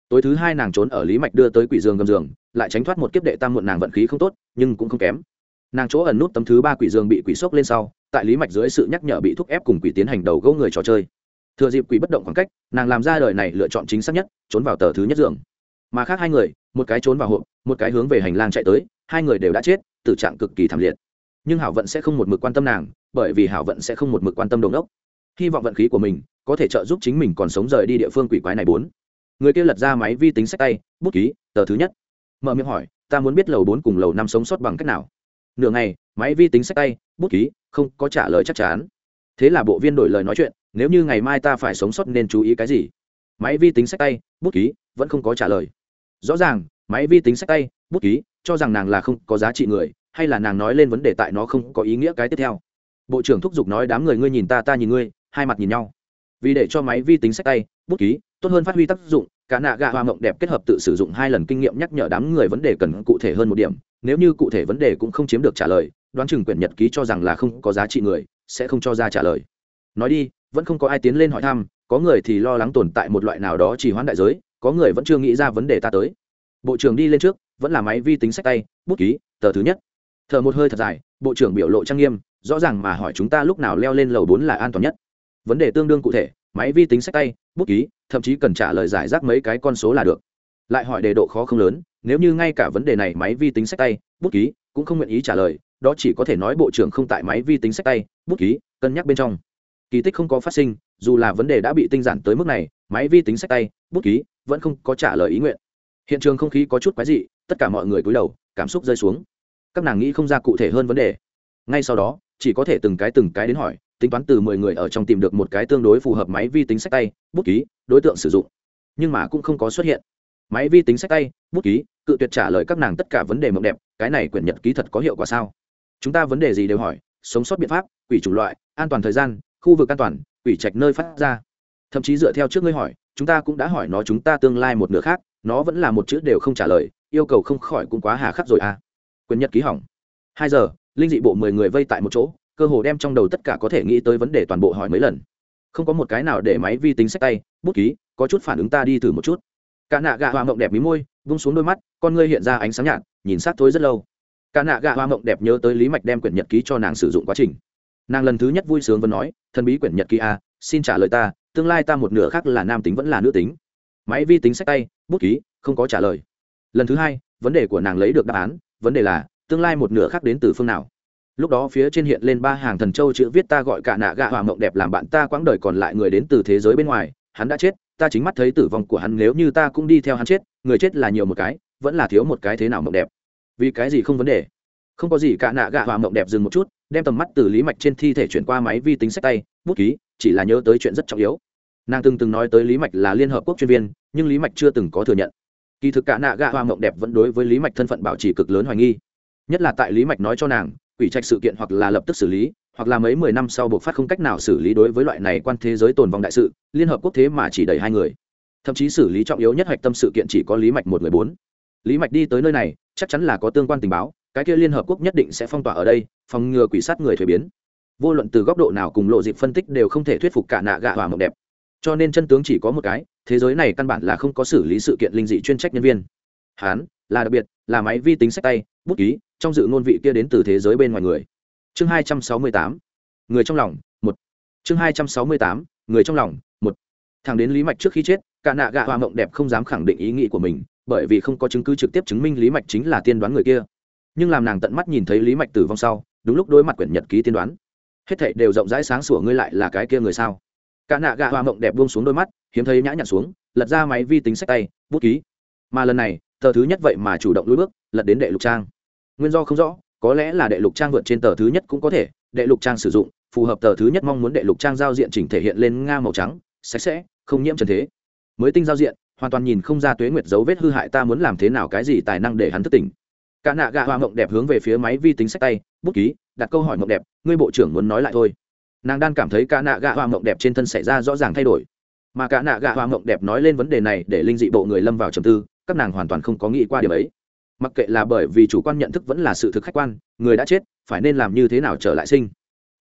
Tối thứ hai nàng trốn ở lý mạch đưa tới quỷ giường gầm giường, lại tránh thoát một kiếp đệ tam muộn nàng vận khí không tốt, nhưng cũng không kém nàng chỗ ẩn nút tấm thứ ba quỷ dương bị quỷ sốc lên sau, tại lý mạch dưới sự nhắc nhở bị thúc ép cùng quỷ tiến hành đầu gấu người trò chơi. Thừa dịp quỷ bất động khoảng cách, nàng làm ra đời này lựa chọn chính xác nhất, trốn vào tờ thứ nhất giường. Mà khác hai người, một cái trốn vào hộp, một cái hướng về hành lang chạy tới, hai người đều đã chết, tử trạng cực kỳ thảm liệt. Nhưng hảo vận sẽ không một mực quan tâm nàng, bởi vì hảo vận sẽ không một mực quan tâm đồng đốc hy vọng vận khí của mình có thể trợ giúp chính mình còn sống rời đi địa phương quỷ quái này bốn. Người kia lật ra máy vi tính sách tay, bút ký, tờ thứ nhất. Mở miệng hỏi, ta muốn biết lầu bốn cùng lầu năm sống sót bằng cách nào? Nửa ngày, máy vi tính sách tay, bút ký, không có trả lời chắc chắn. Thế là bộ viên đổi lời nói chuyện, nếu như ngày mai ta phải sống sót nên chú ý cái gì? Máy vi tính sách tay, bút ký, vẫn không có trả lời. Rõ ràng, máy vi tính sách tay, bút ký, cho rằng nàng là không có giá trị người, hay là nàng nói lên vấn đề tại nó không có ý nghĩa cái tiếp theo. Bộ trưởng thúc giục nói, đám người ngươi nhìn ta ta nhìn ngươi, hai mặt nhìn nhau. Vì để cho máy vi tính sách tay, bút ký, tốt hơn phát huy tác dụng, cả nạ gạ hoa mộng đẹp kết hợp tự sử dụng hai lần kinh nghiệm nhắc nhở đám người vấn đề cần cụ thể hơn một điểm nếu như cụ thể vấn đề cũng không chiếm được trả lời, đoán chừng quyển nhật ký cho rằng là không có giá trị người, sẽ không cho ra trả lời. Nói đi, vẫn không có ai tiến lên hỏi thăm, có người thì lo lắng tồn tại một loại nào đó chỉ hoãn đại giới, có người vẫn chưa nghĩ ra vấn đề ta tới. Bộ trưởng đi lên trước, vẫn là máy vi tính sách tay, bút ký, tờ thứ nhất. Thở một hơi thật dài, bộ trưởng biểu lộ trang nghiêm, rõ ràng mà hỏi chúng ta lúc nào leo lên lầu bốn là an toàn nhất. Vấn đề tương đương cụ thể, máy vi tính sách tay, bút ký, thậm chí cần trả lời giải rác mấy cái con số là được. Lại hỏi đề độ khó không lớn nếu như ngay cả vấn đề này máy vi tính sách tay, bút ký cũng không nguyện ý trả lời, đó chỉ có thể nói bộ trưởng không tại máy vi tính sách tay, bút ký, cân nhắc bên trong. Kỳ tích không có phát sinh, dù là vấn đề đã bị tinh giản tới mức này, máy vi tính sách tay, bút ký vẫn không có trả lời ý nguyện. Hiện trường không khí có chút quái dị, tất cả mọi người cúi đầu, cảm xúc rơi xuống. Các nàng nghĩ không ra cụ thể hơn vấn đề. Ngay sau đó, chỉ có thể từng cái từng cái đến hỏi, tính toán từ mười người ở trong tìm được một cái tương đối phù hợp máy vi tính sách tay, bút ký, đối tượng sử dụng. Nhưng mà cũng không có xuất hiện máy vi tính sách tay, bút ký, cự tuyệt trả lời các nàng tất cả vấn đề mộng đẹp, cái này quyển nhật ký thật có hiệu quả sao? Chúng ta vấn đề gì đều hỏi, sống sót biện pháp, quỷ chủng loại, an toàn thời gian, khu vực an toàn, quỷ trạch nơi phát ra. Thậm chí dựa theo trước ngươi hỏi, chúng ta cũng đã hỏi nó chúng ta tương lai một nửa khác, nó vẫn là một chữ đều không trả lời, yêu cầu không khỏi cũng quá hà khắc rồi à. Quyền nhật ký hỏng. Hai giờ, linh dị bộ mười người vây tại một chỗ, cơ hồ đem trong đầu tất cả có thể nghĩ tới vấn đề toàn bộ hỏi mấy lần. Không có một cái nào để máy vi tính sách tay, bút ký, có chút phản ứng ta đi thử một chút cả nạ gạ hoa mộng đẹp mí môi, vung xuống đôi mắt, con ngươi hiện ra ánh sáng nhạt, nhìn sát thối rất lâu. Cả nạ gạ hoa mộng đẹp nhớ tới lý mạch đem quyển nhật ký cho nàng sử dụng quá trình. Nàng lần thứ nhất vui sướng vẫn nói, thần bí quyển nhật ký a xin trả lời ta, tương lai ta một nửa khác là nam tính vẫn là nữ tính. Máy vi tính sách tay, bút ký, không có trả lời. Lần thứ hai, vấn đề của nàng lấy được đáp án, vấn đề là, tương lai một nửa khác đến từ phương nào? Lúc đó phía trên hiện lên ba hàng thần châu chữ viết ta gọi cả nạ gạ hòa mộng đẹp làm bạn ta quãng đời còn lại người đến từ thế giới bên ngoài, hắn đã chết ta chính mắt thấy tử vong của hắn, nếu như ta cũng đi theo hắn chết, người chết là nhiều một cái, vẫn là thiếu một cái thế nào mộng đẹp. Vì cái gì không vấn đề? Không có gì cả, nạ gạ hòa mộng đẹp dừng một chút, đem tầm mắt từ lý mạch trên thi thể chuyển qua máy vi tính sách tay, bút ký, chỉ là nhớ tới chuyện rất trọng yếu. Nàng từng từng nói tới lý mạch là liên hợp quốc chuyên viên, nhưng lý mạch chưa từng có thừa nhận. Kỳ thực cả nạ gạ hoa mộng đẹp vẫn đối với lý mạch thân phận bảo trì cực lớn hoài nghi. Nhất là tại lý mạch nói cho nàng, quỷ trạch sự kiện hoặc là lập tức xử lý hoặc là mấy mười năm sau buộc phát không cách nào xử lý đối với loại này quan thế giới tồn vong đại sự, liên hợp quốc thế mà chỉ đầy hai người. Thậm chí xử lý trọng yếu nhất hạch tâm sự kiện chỉ có lý mạch một người bốn. Lý mạch đi tới nơi này, chắc chắn là có tương quan tình báo, cái kia liên hợp quốc nhất định sẽ phong tỏa ở đây, phòng ngừa quỷ sát người thuế biến. Vô luận từ góc độ nào cùng lộ dịp phân tích đều không thể thuyết phục cả nạ gạ hòa mộng đẹp. Cho nên chân tướng chỉ có một cái, thế giới này căn bản là không có xử lý sự kiện linh dị chuyên trách nhân viên. Hán, là đặc biệt, là máy vi tính sách tay, bút ký, trong dự ngôn vị kia đến từ thế giới bên ngoài người chương hai trăm sáu mươi tám, người trong lòng, một. Chương hai trăm sáu mươi tám, người trong lòng, một. Thằng đến lý mạch trước khi chết, cả nạ gạ hoa mộng đẹp không dám khẳng định ý nghĩ của mình, bởi vì không có chứng cứ trực tiếp chứng minh lý mạch chính là tiên đoán người kia. Nhưng làm nàng tận mắt nhìn thấy lý mạch tử vong sau, đúng lúc đối mặt quyển nhật ký tiên đoán. Hết thảy đều rộng rãi sáng sủa ngươi lại là cái kia người sao? Cả nạ gạ hoa mộng đẹp buông xuống đôi mắt, hiếm thấy nhã nhặn xuống, lật ra máy vi tính sách tay, bút ký. Mà lần này, tờ thứ nhất vậy mà chủ động lùi bước, lật đến đệ lục trang. Nguyên do không rõ có lẽ là đệ lục trang vượt trên tờ thứ nhất cũng có thể, đệ lục trang sử dụng, phù hợp tờ thứ nhất mong muốn đệ lục trang giao diện chỉnh thể hiện lên nga màu trắng, sạch sẽ, không nhiễm trần thế. Mới tinh giao diện, hoàn toàn nhìn không ra tuế nguyệt dấu vết hư hại ta muốn làm thế nào cái gì tài năng để hắn thức tỉnh. Cả nạ gạ hoa mộng đẹp hướng về phía máy vi tính sách tay, bút ký, đặt câu hỏi mộng đẹp, ngươi bộ trưởng muốn nói lại thôi. Nàng đang cảm thấy cả nạ gạ hoa mộng đẹp trên thân xảy ra rõ ràng thay đổi. Mà cả nạ gạ hoa mộng đẹp nói lên vấn đề này để linh dị bộ người lâm vào trầm tư, các nàng hoàn toàn không có nghĩ qua điều ấy mặc kệ là bởi vì chủ quan nhận thức vẫn là sự thực khách quan, người đã chết, phải nên làm như thế nào trở lại sinh.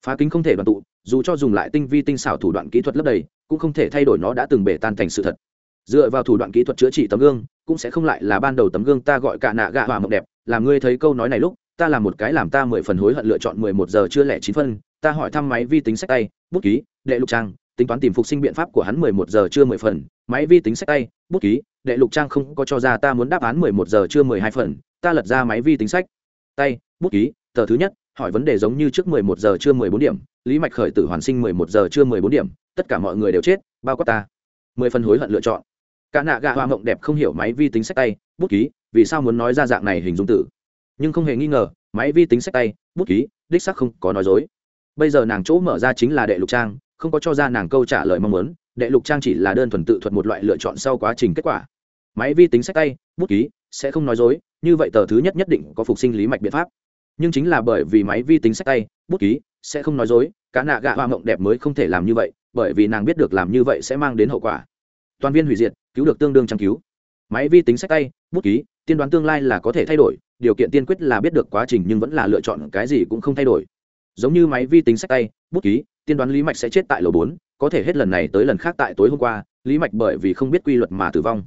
Phá kính không thể đoàn tụ, dù cho dùng lại tinh vi tinh xảo thủ đoạn kỹ thuật lấp đầy, cũng không thể thay đổi nó đã từng bể tan thành sự thật. Dựa vào thủ đoạn kỹ thuật chữa trị tấm gương, cũng sẽ không lại là ban đầu tấm gương ta gọi cả nạ gạ hòa mộng đẹp, làm ngươi thấy câu nói này lúc, ta làm một cái làm ta mười phần hối hận lựa chọn mười một giờ chưa lẻ chín phân, ta hỏi thăm máy vi tính sách tay, bút ký, đệ lục trang, tính toán tìm phục sinh biện pháp của hắn mười một giờ chưa mười phần, máy vi tính sách tay, bút ký đệ lục trang không có cho ra ta muốn đáp án mười một giờ chưa mười hai phần, ta lật ra máy vi tính sách. Tay, bút ký, tờ thứ nhất, hỏi vấn đề giống như trước mười một giờ chưa mười bốn điểm, lý mạch khởi tử hoàn sinh mười một giờ chưa mười bốn điểm, tất cả mọi người đều chết, bao quát ta. Mười phần hối hận lựa chọn. Cả nạ gạ hoa mộng đẹp không hiểu máy vi tính sách tay, bút ký, vì sao muốn nói ra dạng này hình dung tử. Nhưng không hề nghi ngờ, máy vi tính sách tay, bút ký, đích sắc không có nói dối. Bây giờ nàng chỗ mở ra chính là đệ lục trang, không có cho ra nàng câu trả lời mong muốn, đệ lục trang chỉ là đơn thuần tự thuật một loại lựa chọn sau quá trình kết quả máy vi tính sách tay, bút ký, sẽ không nói dối, như vậy tờ thứ nhất nhất định có phục sinh lý mạch biện pháp. Nhưng chính là bởi vì máy vi tính sách tay, bút ký, sẽ không nói dối, cả nạ gạ hoa mộng đẹp mới không thể làm như vậy, bởi vì nàng biết được làm như vậy sẽ mang đến hậu quả. Toàn viên hủy diệt, cứu được tương đương trang cứu. Máy vi tính sách tay, bút ký, tiên đoán tương lai là có thể thay đổi, điều kiện tiên quyết là biết được quá trình nhưng vẫn là lựa chọn cái gì cũng không thay đổi. Giống như máy vi tính sách tay, bút ký, tiên đoán lý mạch sẽ chết tại lầu bốn, có thể hết lần này tới lần khác tại tối hôm qua, lý mạch bởi vì không biết quy luật mà tử vong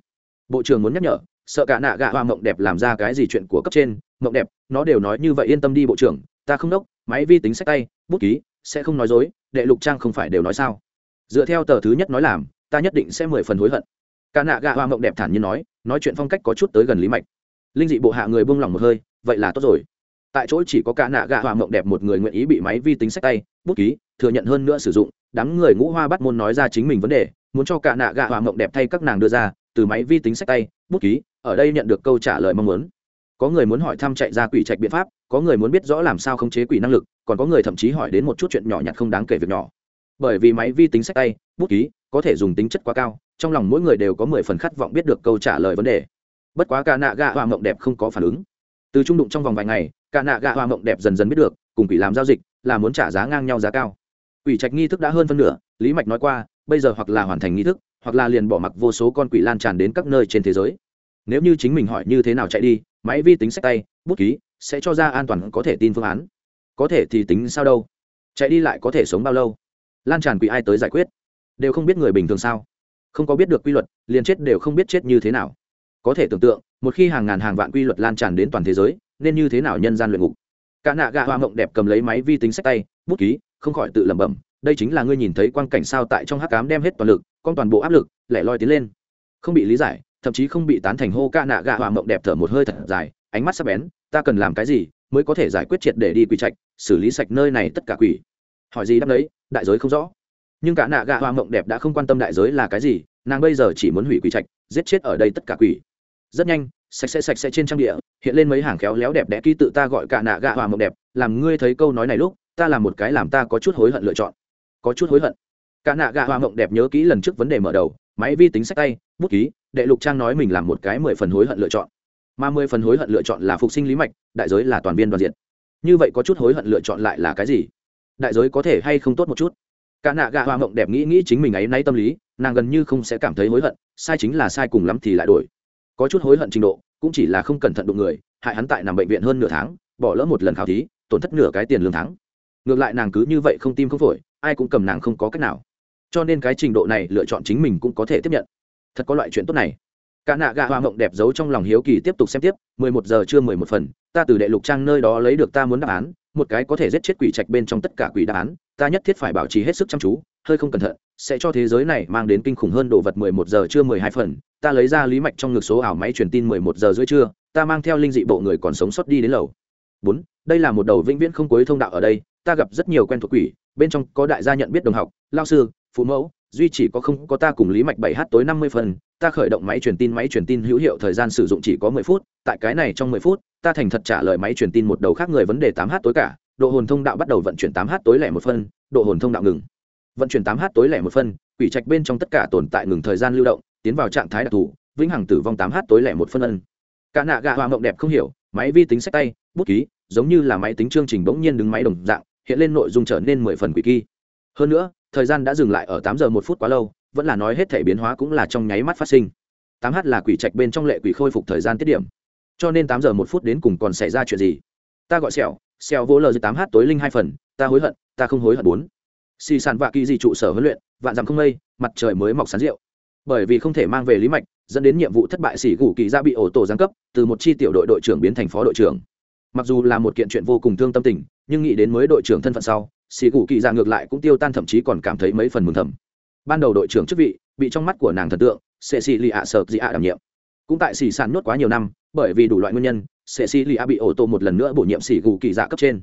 bộ trưởng muốn nhắc nhở, sợ cả nạ gạ hoa mộng đẹp làm ra cái gì chuyện của cấp trên, mộng đẹp, nó đều nói như vậy yên tâm đi bộ trưởng, ta không đốc, máy vi tính sách tay, bút ký, sẽ không nói dối, đệ lục trang không phải đều nói sao. Dựa theo tờ thứ nhất nói làm, ta nhất định sẽ mười phần hối hận. Cả nạ gạ hoa mộng đẹp thản nhiên nói nói chuyện phong cách có chút tới gần lý mạch. Linh dị bộ hạ người buông lỏng một hơi, vậy là tốt rồi. Tại chỗ chỉ có cả nạ gạ hoa mộng đẹp một người nguyện ý bị máy vi tính sách tay, bút ký, thừa nhận hơn nữa sử dụng, đám người ngũ hoa bắt môn nói ra chính mình vấn đề, muốn cho cả nạ gạ hoa mộng đẹp thay các nàng đưa ra từ máy vi tính sách tay, bút ký, ở đây nhận được câu trả lời mong muốn. Có người muốn hỏi thăm chạy ra quỷ trạch biện pháp, có người muốn biết rõ làm sao khống chế quỷ năng lực, còn có người thậm chí hỏi đến một chút chuyện nhỏ nhặt không đáng kể việc nhỏ. Bởi vì máy vi tính sách tay, bút ký, có thể dùng tính chất quá cao, trong lòng mỗi người đều có mười phần khát vọng biết được câu trả lời vấn đề. Bất quá cả nạ gạ hoa mộng đẹp không có phản ứng. Từ trung đụng trong vòng vài ngày cả nạ gạ hoa mộng đẹp dần dần biết được, cùng quỷ làm giao dịch là muốn trả giá ngang nhau giá cao. Quỷ trạch nghi thức đã hơn phân nửa, lý mạch nói qua bây giờ hoặc là hoàn thành nghi thức, hoặc là liền bỏ mặc vô số con quỷ lan tràn đến các nơi trên thế giới. Nếu như chính mình hỏi như thế nào chạy đi, máy vi tính sách tay, bút ký, sẽ cho ra an toàn có thể tin phương án. Có thể thì tính sao đâu? Chạy đi lại có thể sống bao lâu? Lan tràn quỷ ai tới giải quyết? Đều không biết người bình thường sao? Không có biết được quy luật, liền chết đều không biết chết như thế nào. Có thể tưởng tượng, một khi hàng ngàn hàng vạn quy luật lan tràn đến toàn thế giới, nên như thế nào nhân gian luyện ngục? Cả nạ gà hoa mộng đẹp cầm lấy máy vi tính sách tay, bút ký, không khỏi tự lẩm bẩm đây chính là ngươi nhìn thấy quang cảnh sao tại trong hắc cám đem hết toàn lực, con toàn bộ áp lực, lẻ loi tiến lên. Không bị lý giải, thậm chí không bị tán thành hô ca nạ gạ hoa mộng đẹp thở một hơi thật dài, ánh mắt sắc bén, ta cần làm cái gì mới có thể giải quyết triệt để đi quỷ trạch, xử lý sạch nơi này tất cả quỷ. Hỏi gì đáp đấy, đại giới không rõ. Nhưng cả nạ gạ hoa mộng đẹp đã không quan tâm đại giới là cái gì, nàng bây giờ chỉ muốn hủy quỷ trạch, giết chết ở đây tất cả quỷ. Rất nhanh, sạch sẽ sạch sẽ trên trang địa, hiện lên mấy hàng khéo léo đẹp đẽ ký tự ta gọi cả nạ gạ hoa mộng đẹp, làm ngươi thấy câu nói này lúc, ta làm một cái làm ta có chút hối hận lựa chọn có chút hối hận. Cả nạ gạ hoa mộng đẹp nhớ kỹ lần trước vấn đề mở đầu, máy vi tính sách tay, bút ký, đệ lục trang nói mình làm một cái mười phần hối hận lựa chọn. Mà mười phần hối hận lựa chọn là phục sinh lý mạch, đại giới là toàn viên toàn diện. Như vậy có chút hối hận lựa chọn lại là cái gì? Đại giới có thể hay không tốt một chút? Cả nạ gạ hoa mộng đẹp nghĩ nghĩ chính mình ấy nay tâm lý, nàng gần như không sẽ cảm thấy hối hận, sai chính là sai cùng lắm thì lại đổi. Có chút hối hận trình độ, cũng chỉ là không cẩn thận đụng người, hại hắn tại nằm bệnh viện hơn nửa tháng, bỏ lỡ một lần khảo thí, tổn thất nửa cái tiền lương tháng. Ngược lại nàng cứ như vậy không tim không phổi ai cũng cầm nàng không có cách nào. Cho nên cái trình độ này lựa chọn chính mình cũng có thể tiếp nhận. Thật có loại chuyện tốt này. Cả nạ gạ hoa mộng đẹp giấu trong lòng hiếu kỳ tiếp tục xem tiếp, mười một giờ chưa mười một phần, ta từ đệ lục trang nơi đó lấy được ta muốn đáp án, một cái có thể giết chết quỷ trạch bên trong tất cả quỷ đáp án, ta nhất thiết phải bảo trì hết sức chăm chú, hơi không cẩn thận, sẽ cho thế giới này mang đến kinh khủng hơn đồ vật mười một giờ chưa mười hai phần, ta lấy ra lý mạch trong ngực số ảo máy truyền tin mười một giờ rưỡi trưa, ta mang theo linh dị bộ người còn sống sót đi đến lầu. Bốn, đây là một đầu vĩnh viễn không cuối thông đạo ở đây ta gặp rất nhiều quen thuộc quỷ, bên trong có đại gia nhận biết đồng học, lao sư, phụ mẫu, duy chỉ có không có ta cùng lý mạch bảy h tối năm mươi phần, ta khởi động máy truyền tin, máy truyền tin hữu hiệu thời gian sử dụng chỉ có mười phút, tại cái này trong mười phút, ta thành thật trả lời máy truyền tin một đầu khác người vấn đề tám h tối cả, độ hồn thông đạo bắt đầu vận chuyển tám h tối lẻ một phân, độ hồn thông đạo ngừng. Vận chuyển tám h tối lẻ một phân, quỷ trạch bên trong tất cả tồn tại ngừng thời gian lưu động, tiến vào trạng thái đặc thù, vĩnh hằng tử vong tám h tối lẻ một phân ân. Cả nạ gà hoa mộng đẹp không hiểu, máy vi tính sách tay, bút ký, giống như là máy tính chương trình bỗng nhiên đứng máy đồng dạng hiện lên nội dung trở nên mười phần quỷ kỳ. Hơn nữa, thời gian đã dừng lại ở tám giờ một phút quá lâu, vẫn là nói hết thể biến hóa cũng là trong nháy mắt phát sinh. Tám h là quỷ trạch bên trong lệ quỷ khôi phục thời gian tiết điểm. Cho nên tám giờ một phút đến cùng còn xảy ra chuyện gì? Ta gọi sẹo sẹo vỗ lờ dưới tám h tối linh hai phần, ta hối hận, ta không hối hận bốn. Xì sàn vạ kỳ gì trụ sở huấn luyện, vạn dặm không mây, mặt trời mới mọc sán rượu. Bởi vì không thể mang về lý mạch, dẫn đến nhiệm vụ thất bại xỉ gù kỳ ra bị ổ tổ giáng cấp, từ một chi tiểu đội đội trưởng biến thành phó đội trưởng mặc dù là một kiện chuyện vô cùng thương tâm tình, nhưng nghĩ đến mới đội trưởng thân phận sau, xì gù kỳ dạ ngược lại cũng tiêu tan thậm chí còn cảm thấy mấy phần mừng thầm. Ban đầu đội trưởng chức vị, bị trong mắt của nàng thần tượng sệ xì lì ạ sợ dị ạ đảm nhiệm. Cũng tại xì sàn nuốt quá nhiều năm, bởi vì đủ loại nguyên nhân sệ xì lì ạ bị ổ tô một lần nữa bổ nhiệm xì gù kỳ dạ cấp trên.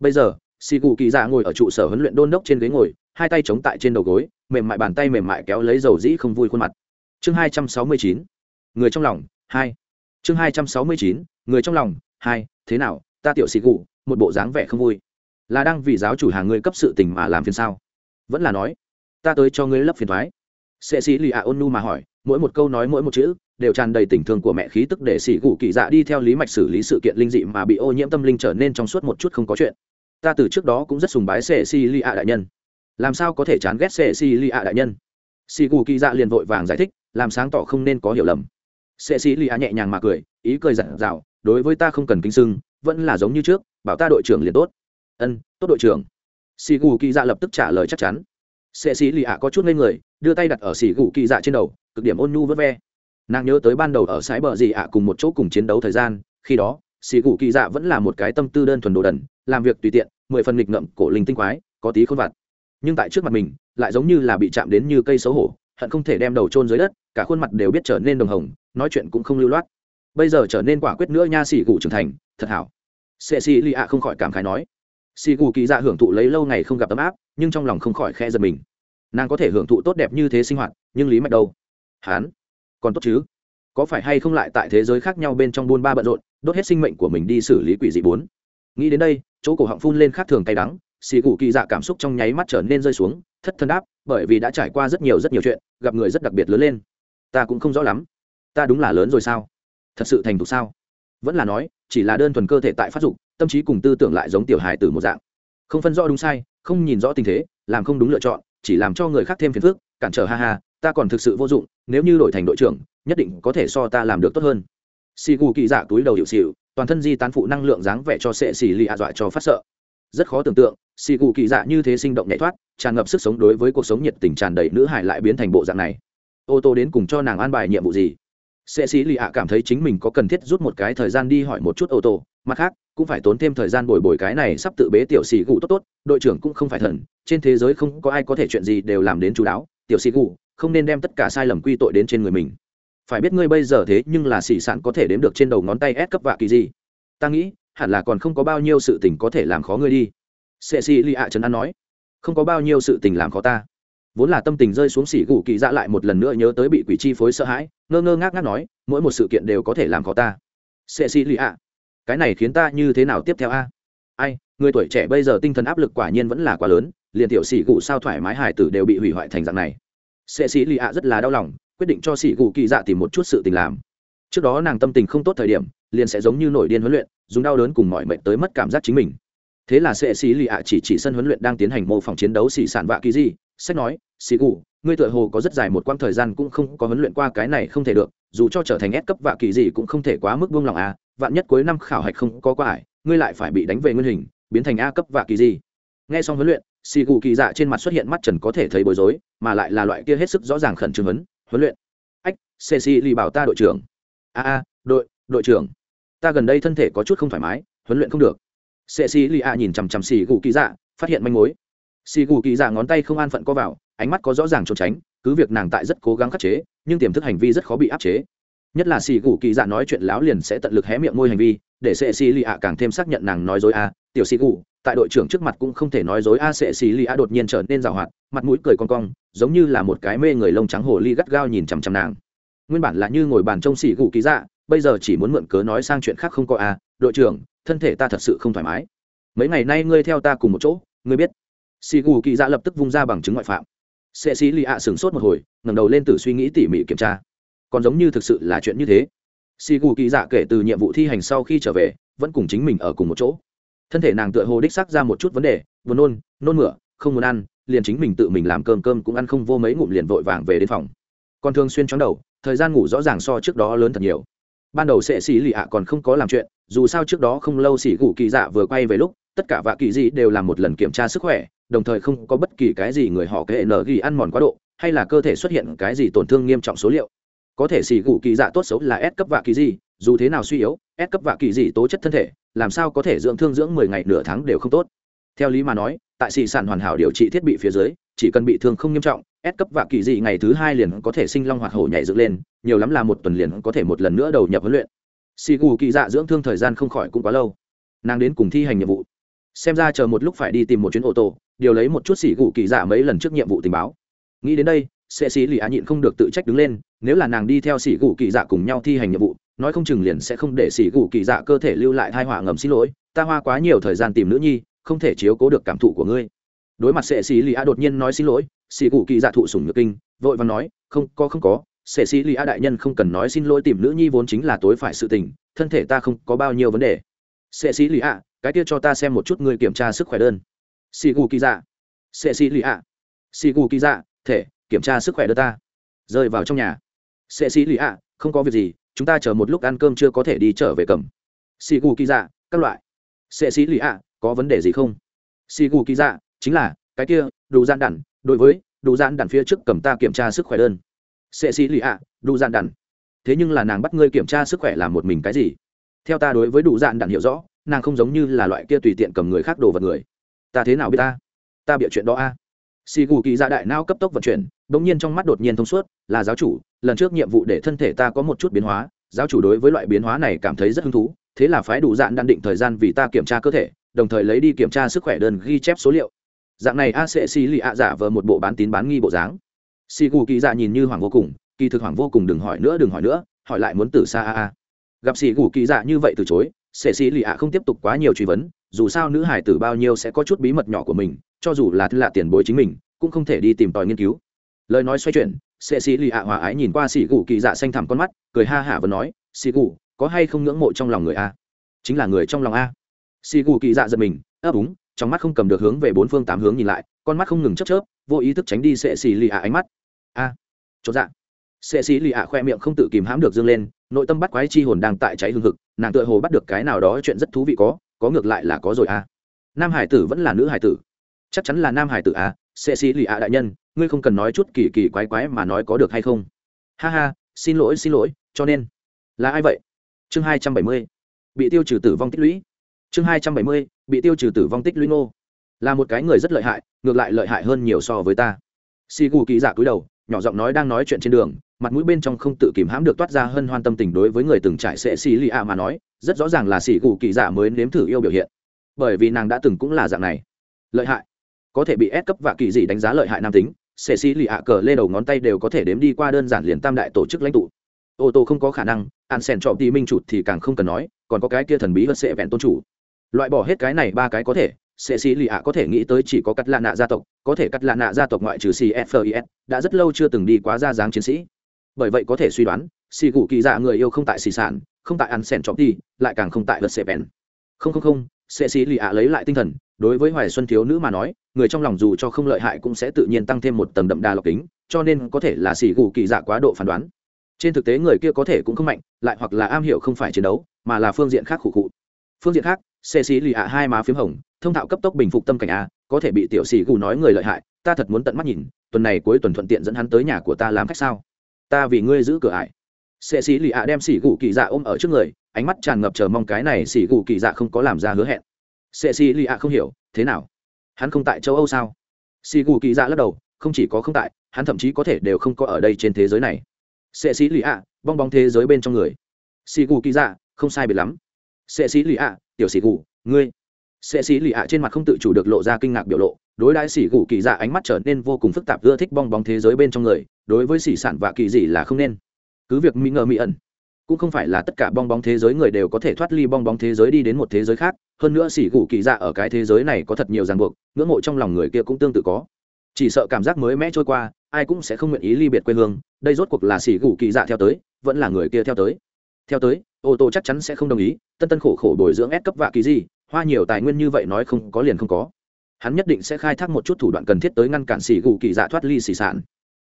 Bây giờ, xì gù kỳ dạ ngồi ở trụ sở huấn luyện đôn đốc trên ghế ngồi, hai tay chống tại trên đầu gối, mềm mại bàn tay mềm mại kéo lấy dầu dĩ không vui khuôn mặt. Chương hai trăm sáu mươi chín, người trong lòng, hai. Chương hai trăm sáu mươi chín, người trong lòng hai, thế nào, ta tiểu xì gù, một bộ dáng vẻ không vui. Là đang vì giáo chủ hàng ngươi cấp sự tình mà làm phiền sao? Vẫn là nói, ta tới cho ngươi lấp phiền thoái. Sệ sĩ lì ạ ôn nu mà hỏi, mỗi một câu nói mỗi một chữ, đều tràn đầy tình thương của mẹ khí tức để sĩ gù kỳ dạ đi theo lý mạch xử lý sự kiện linh dị mà bị ô nhiễm tâm linh trở nên trong suốt một chút không có chuyện. Ta từ trước đó cũng rất sùng bái sệ sĩ lì ạ đại nhân. Làm sao có thể chán ghét sệ sĩ lì ạ đại nhân? Sĩ gù kỳ dạ liền vội vàng giải thích, làm sáng tỏ không nên có hiểu lầm. Sệ sĩ lì ạ nhẹ nhàng mà cười, ý cười giản dạo đối với ta không cần kính sưng, vẫn là giống như trước, bảo ta đội trưởng liền tốt. Ân, tốt đội trưởng. Xì gù kỳ dạ lập tức trả lời chắc chắn. Sệ sĩ lì ạ có chút ngây người, đưa tay đặt ở xì gù kỳ dạ trên đầu, cực điểm ôn nhu vớt ve. Nàng nhớ tới ban đầu ở sái bờ gì ạ cùng một chỗ cùng chiến đấu thời gian, khi đó xì gù kỳ dạ vẫn là một cái tâm tư đơn thuần đồ đần, làm việc tùy tiện, mười phần nghịch ngợm, cổ linh tinh quái, có tí khôn vặt. Nhưng tại trước mặt mình, lại giống như là bị chạm đến như cây xấu hổ, hận không thể đem đầu trôn dưới đất, cả khuôn mặt đều biết trở nên đồng hồng, nói chuyện cũng không lưu loát bây giờ trở nên quả quyết nữa nha xì gù trưởng thành, thật hảo. Sệ xì lì ạ không khỏi cảm khái nói. Xì gù kỳ dạ hưởng thụ lấy lâu ngày không gặp ấm áp, nhưng trong lòng không khỏi khe giật mình. Nàng có thể hưởng thụ tốt đẹp như thế sinh hoạt, nhưng lý mạch đâu? Hán, còn tốt chứ? Có phải hay không lại tại thế giới khác nhau bên trong buôn ba bận rộn, đốt hết sinh mệnh của mình đi xử lý quỷ dị bốn? Nghĩ đến đây, chỗ cổ họng phun lên khác thường cay đắng, xì gù kỳ dạ cảm xúc trong nháy mắt trở nên rơi xuống, thất thân áp bởi vì đã trải qua rất nhiều rất nhiều chuyện, gặp người rất đặc biệt lớn lên. Ta cũng không rõ lắm. Ta đúng là lớn rồi sao? Thật sự thành thục sao? Vẫn là nói, chỉ là đơn thuần cơ thể tại phát dục, tâm trí cùng tư tưởng lại giống tiểu hài từ một dạng. Không phân rõ đúng sai, không nhìn rõ tình thế, làm không đúng lựa chọn, chỉ làm cho người khác thêm phiền phức, cản trở ha ha, ta còn thực sự vô dụng, nếu như đổi thành đội trưởng, nhất định có thể so ta làm được tốt hơn. Xì gù kỳ dạ túi đầu hiệu xịu toàn thân di tán phụ năng lượng dáng vẻ cho sệ xì lì ạ dọa cho phát sợ. Rất khó tưởng tượng xì gù kỳ dạ như thế sinh động nhảy thoát, tràn ngập sức sống đối với cuộc sống nhiệt tình tràn đầy nữ hải lại biến thành bộ dạng này. Ô tô đến cùng cho nàng an bài nhiệm vụ gì? Sệ sĩ lì ạ cảm thấy chính mình có cần thiết rút một cái thời gian đi hỏi một chút ô tô. Mặt khác, cũng phải tốn thêm thời gian bồi bồi cái này sắp tự bế tiểu sĩ gù tốt tốt. Đội trưởng cũng không phải thần, trên thế giới không có ai có thể chuyện gì đều làm đến chú đáo. Tiểu sĩ gù, không nên đem tất cả sai lầm quy tội đến trên người mình. Phải biết ngươi bây giờ thế nhưng là sĩ sản có thể đếm được trên đầu ngón tay ép cấp vạ kỳ gì. Ta nghĩ, hẳn là còn không có bao nhiêu sự tình có thể làm khó ngươi đi. Sệ sĩ lì ạ trấn an nói. Không có bao nhiêu sự tình làm khó ta vốn là tâm tình rơi xuống xỉ gù kỳ dạ lại một lần nữa nhớ tới bị quỷ chi phối sợ hãi, ngơ ngơ ngác ngác nói, mỗi một sự kiện đều có thể làm khó ta. Sệ xì lì ạ, cái này khiến ta như thế nào tiếp theo a? Ai, người tuổi trẻ bây giờ tinh thần áp lực quả nhiên vẫn là quá lớn, liền tiểu xỉ gù sao thoải mái hải tử đều bị hủy hoại thành dạng này. Sệ xì lì ạ rất là đau lòng, quyết định cho xỉ gù kỳ dạ tìm một chút sự tình làm. Trước đó nàng tâm tình không tốt thời điểm, liền sẽ giống như nổi điên huấn luyện, dùng đau đớn cùng mọi mệnh tới mất cảm giác chính mình. Thế là sệ xì lì ạ chỉ chỉ sân huấn luyện đang tiến hành mô phỏng chiến đấu xỉ sản vạ kỳ gì sách nói xỉ gù, ngươi tựa hồ có rất dài một quãng thời gian cũng không có huấn luyện qua cái này không thể được, dù cho trở thành ép cấp vạ kỳ gì cũng không thể quá mức buông lòng a vạn nhất cuối năm khảo hạch không có quá ải, ngươi lại phải bị đánh về nguyên hình, biến thành a cấp vạ kỳ gì. Nghe xong huấn luyện xì gù kỳ dạ trên mặt xuất hiện mắt trần có thể thấy bối rối, mà lại là loại kia hết sức rõ ràng khẩn trương huấn huấn luyện. Ách xê lì bảo ta đội trưởng. A a, đội đội trưởng. Ta gần đây thân thể có chút không thoải mái, huấn luyện không được. Xê lì a nhìn chằm chằm xì gù kỳ dạ phát hiện manh mối xì gù kỳ dạ ngón tay không an phận co vào, ánh mắt có rõ ràng trốn tránh, cứ việc nàng tại rất cố gắng khắc chế, nhưng tiềm thức hành vi rất khó bị áp chế. Nhất là xì gù kỳ dạ nói chuyện láo liền sẽ tận lực hé miệng môi hành vi, để sệ xì lì ạ càng thêm xác nhận nàng nói dối a. Tiểu xì gù, tại đội trưởng trước mặt cũng không thể nói dối a sệ xì lì a đột nhiên trở nên rào hoạt, mặt mũi cười con cong, giống như là một cái mê người lông trắng hồ ly gắt gao nhìn chằm chằm nàng. Nguyên bản là như ngồi bàn trông xì gù kỳ dạ bây giờ chỉ muốn mượn cớ nói sang chuyện khác không có a. Đội trưởng, thân thể ta thật sự không thoải mái. Mấy ngày nay ngươi theo ta cùng một chỗ, ngươi biết xì gù kỳ dạ lập tức vung ra bằng chứng ngoại phạm. Sệ xì lì ạ sửng sốt một hồi, ngẩng đầu lên từ suy nghĩ tỉ mỉ kiểm tra. Còn giống như thực sự là chuyện như thế. Xì gù kỳ dạ kể từ nhiệm vụ thi hành sau khi trở về, vẫn cùng chính mình ở cùng một chỗ. Thân thể nàng tựa hồ đích xác ra một chút vấn đề, buồn nôn nôn mửa, không muốn ăn, liền chính mình tự mình làm cơm cơm cũng ăn không vô mấy ngụm liền vội vàng về đến phòng. Còn thường xuyên chóng đầu, thời gian ngủ rõ ràng so trước đó lớn thật nhiều. Ban đầu sệ xì lì ạ còn không có làm chuyện, dù sao trước đó không lâu xì gù kỳ dạ vừa quay về lúc, tất cả vạ kỳ dị đều làm một lần kiểm tra sức khỏe đồng thời không có bất kỳ cái gì người họ kệ nở ghi ăn mòn quá độ, hay là cơ thể xuất hiện cái gì tổn thương nghiêm trọng số liệu. Có thể xì gù kỳ dạ tốt xấu là S cấp vạ kỳ gì, dù thế nào suy yếu, S cấp vạ kỳ gì tố chất thân thể, làm sao có thể dưỡng thương dưỡng mười ngày nửa tháng đều không tốt. Theo lý mà nói, tại xì sản hoàn hảo điều trị thiết bị phía dưới, chỉ cần bị thương không nghiêm trọng, S cấp vạ kỳ gì ngày thứ hai liền có thể sinh long hoạt hổ nhảy dựng lên, nhiều lắm là một tuần liền có thể một lần nữa đầu nhập huấn luyện. Xì gù kỳ dạ dưỡng thương thời gian không khỏi cũng quá lâu. Nàng đến cùng thi hành nhiệm vụ. Xem ra chờ một lúc phải đi tìm một chuyến ô tô điều lấy một chút xỉ gù kỳ dạ mấy lần trước nhiệm vụ tình báo. Nghĩ đến đây sẽ xỉ lì á nhịn không được tự trách đứng lên, nếu là nàng đi theo xỉ gù kỳ dạ cùng nhau thi hành nhiệm vụ, nói không chừng liền sẽ không để xỉ gù kỳ dạ cơ thể lưu lại thai họa ngầm xin lỗi, ta hoa quá nhiều thời gian tìm nữ nhi, không thể chiếu cố được cảm thụ của ngươi. Đối mặt sẽ xỉ lì á đột nhiên nói xin lỗi, xỉ gù kỳ dạ thụ sủng nhược kinh, vội và nói, không, có không có sẽ xỉ lì á đại nhân không cần nói xin lỗi tìm nữ nhi vốn chính là tối phải sự tình, thân thể ta không có bao nhiêu vấn đề. Sẽ xỉ lì á cái kia cho ta xem một chút ngươi kiểm tra sức khỏe đơn xì gù kỳ dạ sệ xì lì ạ xì gù kỳ dạ thể, kiểm tra sức khỏe đưa ta. Rơi vào trong nhà. Sệ xì lì ạ không có việc gì, chúng ta chờ một lúc ăn cơm chưa có thể đi trở về cầm. Xì gù kỳ dạ các loại. Sệ xì lì ạ có vấn đề gì không? Xì gù kỳ dạ chính là, cái kia, đủ gian đản, đối với, đủ gian đản phía trước cầm ta kiểm tra sức khỏe đơn. Sệ xì lì ạ đủ gian đản. Thế nhưng là nàng bắt ngươi kiểm tra sức khỏe làm một mình cái gì? Theo ta đối với đủ dạn đản hiểu rõ, nàng không giống như là loại kia tùy tiện cầm người khác đồ vật người ta thế nào biết ta? Ta bịa chuyện đó a. À? xì gù kỳ dạ đại nao cấp tốc vận chuyển đ ỗ n g nhiên trong mắt đột nhiên thông suốt, là giáo chủ, lần trước nhiệm vụ để thân thể ta có một chút biến hóa, giáo chủ đối với loại biến hóa này cảm thấy rất hứng thú, thế là phái đủ dạn đan định thời gian vì ta kiểm tra cơ thể, đồng thời lấy đi kiểm tra sức khỏe đơn ghi chép số liệu. Dạng này a sẽ xì lì ạ giả vờ một bộ bán tín bán nghi bộ dáng. Xì gù kỳ dạ nhìn như hoàng vô cùng, kỳ thực hoàng vô cùng đừng hỏi nữa, đừng hỏi nữa, hỏi lại muốn từ xa a a. Gặp xì gù kỳ dạ như vậy từ chối sệ xì lì ạ không tiếp tục quá nhiều truy vấn dù sao nữ hải tử bao nhiêu sẽ có chút bí mật nhỏ của mình cho dù là thư lạ tiền bối chính mình cũng không thể đi tìm tòi nghiên cứu. Lời nói xoay chuyển sệ sĩ lì ạ hòa ái nhìn qua xì gù kỳ dạ xanh thẳm con mắt cười ha hả và nói xì gù có hay không ngưỡng mộ trong lòng người a? Chính là người trong lòng a. Xì gù kỳ dạ giật mình ấp úng trong mắt không cầm được hướng về bốn phương tám hướng nhìn lại con mắt không ngừng chớp chớp vô ý thức tránh đi sệ xì lì ạ ánh mắt. A à, chốt dạ. Sệ xì lì ạ khoe miệng không tự kìm hãm được dâng lên nội tâm bắt quái chi hồn đang tại cháy hương hực nàng tựa hồ bắt được cái nào đó chuyện rất thú vị có có ngược lại là có rồi à. Nam hải tử vẫn là nữ hải tử. Chắc chắn là nam hải tử à sệ xì lì ạ đại nhân, ngươi không cần nói chút kỳ kỳ quái quái mà nói có được hay không. Ha ha, xin lỗi xin lỗi, cho nên. Là ai vậy? Chương hai trăm bảy mươi. Bị tiêu trừ tử vong tích lũy. Chương hai trăm bảy mươi, bị tiêu trừ tử vong tích lũy nô là một cái người rất lợi hại, ngược lại lợi hại hơn nhiều so với ta. Xì gù kỳ giả cúi đầu, nhỏ giọng nói đang nói chuyện trên đường mặt mũi bên trong không tự kìm hãm được toát ra hân hoan tâm tình đối với người từng trải sệ xì lì ạ mà nói, rất rõ ràng là xì gù kỳ giả mới nếm thử yêu biểu hiện. Bởi vì nàng đã từng cũng là dạng này. Lợi hại. Có thể bị ép cấp và kỳ dị đánh giá lợi hại nam tính sệ xì lì ạ cờ lê đầu ngón tay đều có thể đếm đi qua đơn giản liền tam đại tổ chức lãnh tụ. Ô tô không có khả năng, an sen chọn đi minh chủ thì càng không cần nói, còn có cái kia thần bí hơn sệ vẹn tôn chủ. Loại bỏ hết cái này ba cái có thể sệ xì lì ạ có thể nghĩ tới chỉ có cắt lạ nạ gia tộc, có thể cắt lạ nạ gia tộc ngoại trừ cfis đã rất lâu chưa từng đi quá ra dáng chiến sĩ bởi vậy có thể suy đoán, xì gù kỳ dạ người yêu không tại xì sản, không tại ăn sen chọc đi, lại càng không tại lật xệ bèn không không không sệ xì lì ạ lấy lại tinh thần, đối với hoài xuân thiếu nữ mà nói, người trong lòng dù cho không lợi hại cũng sẽ tự nhiên tăng thêm một tầng đậm đà lọc kính, cho nên có thể là xì gù kỳ dạ quá độ phán đoán. Trên thực tế người kia có thể cũng không mạnh, lại hoặc là am hiểu không phải chiến đấu, mà là phương diện khác khủ khụ. Phương diện khác xê xí lì ạ hai má p h í m hồng, thông thạo cấp tốc bình phục tâm cảnh a, có thể bị tiểu xì gù nói người lợi hại, ta thật muốn tận mắt nhìn, tuần này cuối tuần thuận tiện dẫn hắn tới nhà của ta làm khách sao? Ta vì ngươi giữ cửa ải. Sệ xí lì ạ đem xỉ gù kỳ dạ ôm ở trước người, ánh mắt tràn ngập chờ mong cái này xỉ gù kỳ dạ không có làm ra hứa hẹn. Sệ xí lì ạ không hiểu, thế nào? Hắn không tại châu âu sao? Xỉ gù kỳ dạ lắc đầu, không chỉ có không tại, hắn thậm chí có thể đều không có ở đây trên thế giới này. Sệ xí lì ạ, bong bóng thế giới bên trong người. Xỉ gù kỳ dạ không sai biệt lắm. Sệ xí lì ạ, tiểu xỉ gù, ngươi sệ xì lì ạ trên mặt không tự chủ được lộ ra kinh ngạc biểu lộ, đối đãi xỉ gù kỳ dạ ánh mắt trở nên vô cùng phức tạp, ưa thích bong bóng thế giới bên trong người, đối với xỉ sản và kỳ dị là không nên. Cứ việc mỹ ngờ mỹ ẩn, cũng không phải là tất cả bong bóng thế giới người đều có thể thoát ly bong bóng thế giới đi đến một thế giới khác, hơn nữa xỉ gù kỳ dạ ở cái thế giới này có thật nhiều ràng buộc, ngưỡng mộ trong lòng người kia cũng tương tự có. Chỉ sợ cảm giác mới mẽ trôi qua, ai cũng sẽ không nguyện ý ly biệt quê hương, đây rốt cuộc là xỉ gù kỳ dạ theo tới, vẫn là người kia theo tới. Theo tới, ô tô chắc chắn sẽ không đồng ý, tân tân khổ khổ bồi dưỡng ép cấp vạ kỳ gì hoa nhiều tài nguyên như vậy nói không có liền không có. Hắn nhất định sẽ khai thác một chút thủ đoạn cần thiết tới ngăn cản xỉ gù kỳ dạ thoát ly xỉ sản.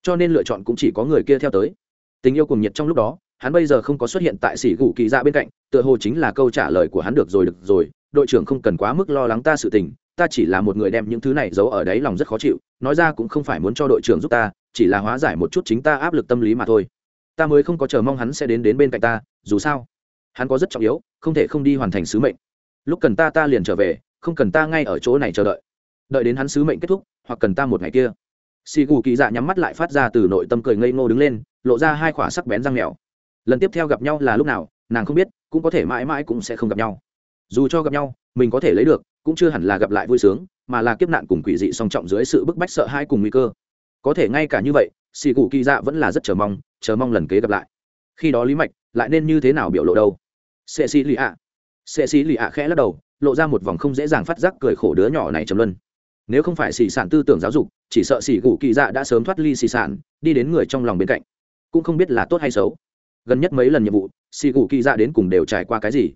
Cho nên lựa chọn cũng chỉ có người kia theo tới. Tình yêu cùng nhiệt trong lúc đó, hắn bây giờ không có xuất hiện tại xỉ gù kỳ dạ bên cạnh, tựa hồ chính là câu trả lời của hắn được rồi được rồi. Đội trưởng không cần quá mức lo lắng ta sự tình, ta chỉ là một người đem những thứ này giấu ở đấy lòng rất khó chịu, nói ra cũng không phải muốn cho đội trưởng giúp ta, chỉ là hóa giải một chút chính ta áp lực tâm lý mà thôi. Ta mới không có chờ mong hắn sẽ đến đến bên cạnh ta, dù sao, hắn có rất trọng yếu, không thể không đi hoàn thành sứ mệnh lúc cần ta ta liền trở về, không cần ta ngay ở chỗ này chờ đợi. Đợi đến hắn sứ mệnh kết thúc, hoặc cần ta một ngày kia. Xì gù kỳ dạ nhắm mắt lại phát ra từ nội tâm cười ngây ngô đứng lên, lộ ra hai khỏa sắc bén răng mèo. Lần tiếp theo gặp nhau là lúc nào, nàng không biết, cũng có thể mãi mãi cũng sẽ không gặp nhau. Dù cho gặp nhau, mình có thể lấy được, cũng chưa hẳn là gặp lại vui sướng, mà là kiếp nạn cùng quỷ dị song trọng dưới sự bức bách sợ hãi cùng nguy cơ. Có thể ngay cả như vậy xì gù kỳ dạ vẫn là rất chờ mong chờ mong lần kế gặp lại. Khi đó lý mạch lại nên như thế nào biểu lộ đâu? Sệ xì lì ạ sệ xì lì ạ khẽ lắc đầu, lộ ra một vòng không dễ dàng phát giác cười khổ đứa nhỏ này trầm luân. Nếu không phải xì sản tư tưởng giáo dục, chỉ sợ xì gù kỳ dạ đã sớm thoát ly xì sản, đi đến người trong lòng bên cạnh. Cũng không biết là tốt hay xấu. Gần nhất mấy lần nhiệm vụ, xì gù kỳ dạ đến cùng đều trải qua cái gì?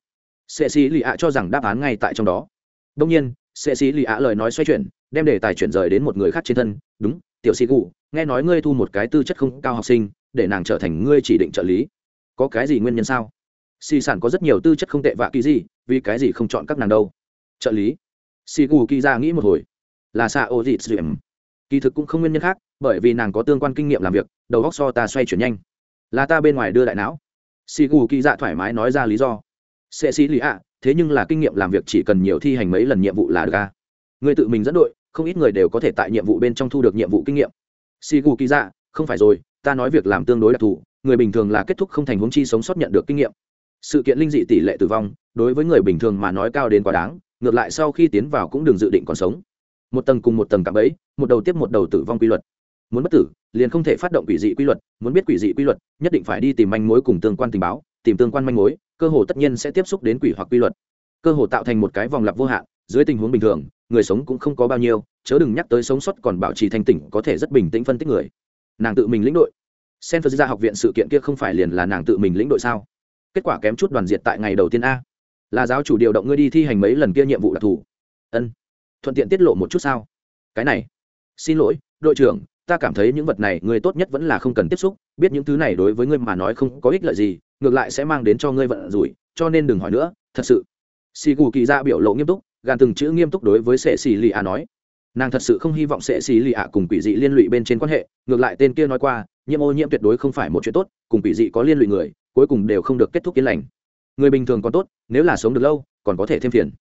Sệ xì lì ạ cho rằng đáp án ngay tại trong đó. Đông nhiên sệ xì lì ạ lời nói xoay chuyển, đem đề tài chuyển rời đến một người khác trên thân. Đúng, tiểu xì gù, nghe nói ngươi thu một cái tư chất không cao học sinh, để nàng trở thành ngươi chỉ định trợ lý. Có cái gì nguyên nhân sao? Xì sản có rất nhiều tư chất không tệ vạ kỳ gì, vì cái gì không chọn các nàng đâu? Trợ lý. Xì gù kỳ ra nghĩ một hồi. Là xạ ô dịt dịm. Kỳ thực cũng không nguyên nhân khác, bởi vì nàng có tương quan kinh nghiệm làm việc, đầu góc so ta xoay chuyển nhanh. Là ta bên ngoài đưa đại não. Xì gù kỳ dạ thoải mái nói ra lý do. Sẽ xì lì ạ, thế nhưng là kinh nghiệm làm việc chỉ cần nhiều thi hành mấy lần nhiệm vụ là được ca người tự mình dẫn đội, không ít người đều có thể tại nhiệm vụ bên trong thu được nhiệm vụ kinh nghiệm. Xì gù kỳ dạ không phải rồi, ta nói việc làm tương đối đặc thù, người bình thường là kết thúc không thành huống chi sống sót nhận được kinh nghiệm sự kiện linh dị tỷ lệ tử vong, đối với người bình thường mà nói cao đến quá đáng, ngược lại sau khi tiến vào cũng đừng dự định còn sống. Một tầng cùng một tầng cạm ấy một đầu tiếp một đầu tử vong quy luật. Muốn bất tử, liền không thể phát động quỷ dị quy luật, muốn biết quỷ dị quy luật, nhất định phải đi tìm manh mối cùng tương quan tình báo, tìm tương quan manh mối, cơ hồ tất nhiên sẽ tiếp xúc đến quỷ hoặc quy luật. Cơ hồ tạo thành một cái vòng lặp vô hạn, dưới tình huống bình thường, người sống cũng không có bao nhiêu, chớ đừng nhắc tới sống sót còn bảo trì thanh tỉnh có thể rất bình tĩnh phân tích người. Nàng tự mình lĩnh đội. Sen phật ra học viện sự kiện kia không phải liền là nàng tự mình lĩnh đội sao? Kết quả kém chút đoàn diệt tại ngày đầu tiên a. Là giáo chủ điều động ngươi đi thi hành mấy lần kia nhiệm vụ đặc thù. Ân. Thuận tiện tiết lộ một chút sao? Cái này. Xin lỗi, đội trưởng, ta cảm thấy những vật này người tốt nhất vẫn là không cần tiếp xúc, biết những thứ này đối với ngươi mà nói không có ích lợi gì, ngược lại sẽ mang đến cho ngươi vận rủi, cho nên đừng hỏi nữa, thật sự. Xì gù kỳ ra biểu lộ nghiêm túc, gàn từng chữ nghiêm túc đối với sệ xì lì ạ nói. Nàng thật sự không hy vọng sệ xì lì ạ cùng quỷ dị liên lụy bên trên quan hệ, ngược lại tên kia nói qua, nhiễm ô nhiễm tuyệt đối không phải một chuyện tốt, cùng quỷ dị có liên lụy người cuối cùng đều không được kết thúc yên lành. Người bình thường còn tốt, nếu là sống được lâu, còn có thể thêm phiền.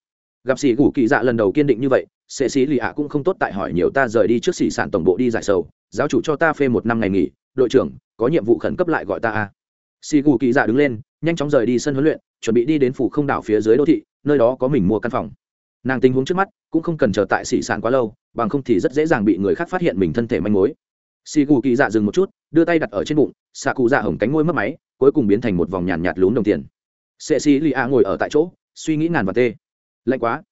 Gặp sĩ gù kỳ dạ lần đầu kiên định như vậy sệ sĩ lì ạ cũng không tốt tại hỏi nhiều ta rời đi trước sĩ sản tổng bộ đi giải sầu, giáo chủ cho ta phê một năm ngày nghỉ, đội trưởng, có nhiệm vụ khẩn cấp lại gọi ta a. Sĩ gù kỳ dạ đứng lên, nhanh chóng rời đi sân huấn luyện, chuẩn bị đi đến phủ không đảo phía dưới đô thị, nơi đó có mình mua căn phòng. Nàng tình huống trước mắt, cũng không cần chờ tại sĩ sản quá lâu, bằng không thì rất dễ dàng bị người khác phát hiện mình thân thể manh mối. Xì gù kỳ dạ dừng một chút, đưa tay đặt ở trên bụng, xạ cụ dạ hồng cánh ngôi mất máy cuối cùng biến thành một vòng nhàn nhạt lún đồng tiền. Sệ xì lì a ngồi ở tại chỗ, suy nghĩ ngàn và tê. Lạnh quá.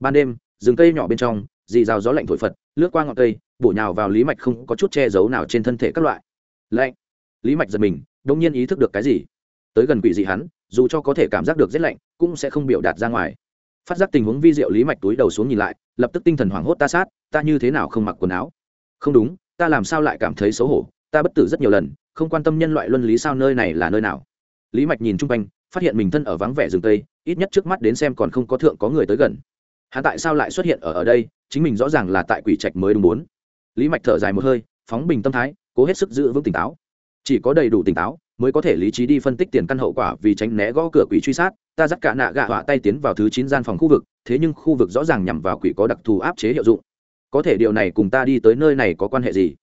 Ban đêm, rừng cây nhỏ bên trong, dì rào gió lạnh thổi phật, lướt qua ngọn cây, bổ nhào vào lý mạch không có chút che giấu nào trên thân thể các loại. Lạnh. Lý mạch giật mình đông nhiên ý thức được cái gì? Tới gần quỷ dị hắn, dù cho có thể cảm giác được rét lạnh, cũng sẽ không biểu đạt ra ngoài. Phát giác tình huống vi diệu lý mạch túi đầu xuống nhìn lại, lập tức tinh thần hoảng hốt ta sát, ta như thế nào không mặc quần áo? Không đúng, ta làm sao lại cảm thấy xấu hổ? Ta bất tử rất nhiều lần, không quan tâm nhân loại luân lý sao nơi này là nơi nào. Lý mạch nhìn chung quanh, phát hiện mình thân ở vắng vẻ rừng tây, ít nhất trước mắt đến xem còn không có thượng có người tới gần. Hắn tại sao lại xuất hiện ở ở đây, chính mình rõ ràng là tại quỷ trạch mới đúng bốn. Lý mạch thở dài một hơi, phóng bình tâm thái, cố hết sức giữ vững tỉnh táo. Chỉ có đầy đủ tỉnh táo, mới có thể lý trí đi phân tích tiền căn hậu quả vì tránh né gõ cửa quỷ truy sát, ta dắt cả nạ gạ họa tay tiến vào thứ chín gian phòng khu vực, thế nhưng khu vực rõ ràng nhằm vào quỷ có đặc thù áp chế hiệu dụng. Có thể điều này cùng ta đi tới nơi này có quan hệ gì?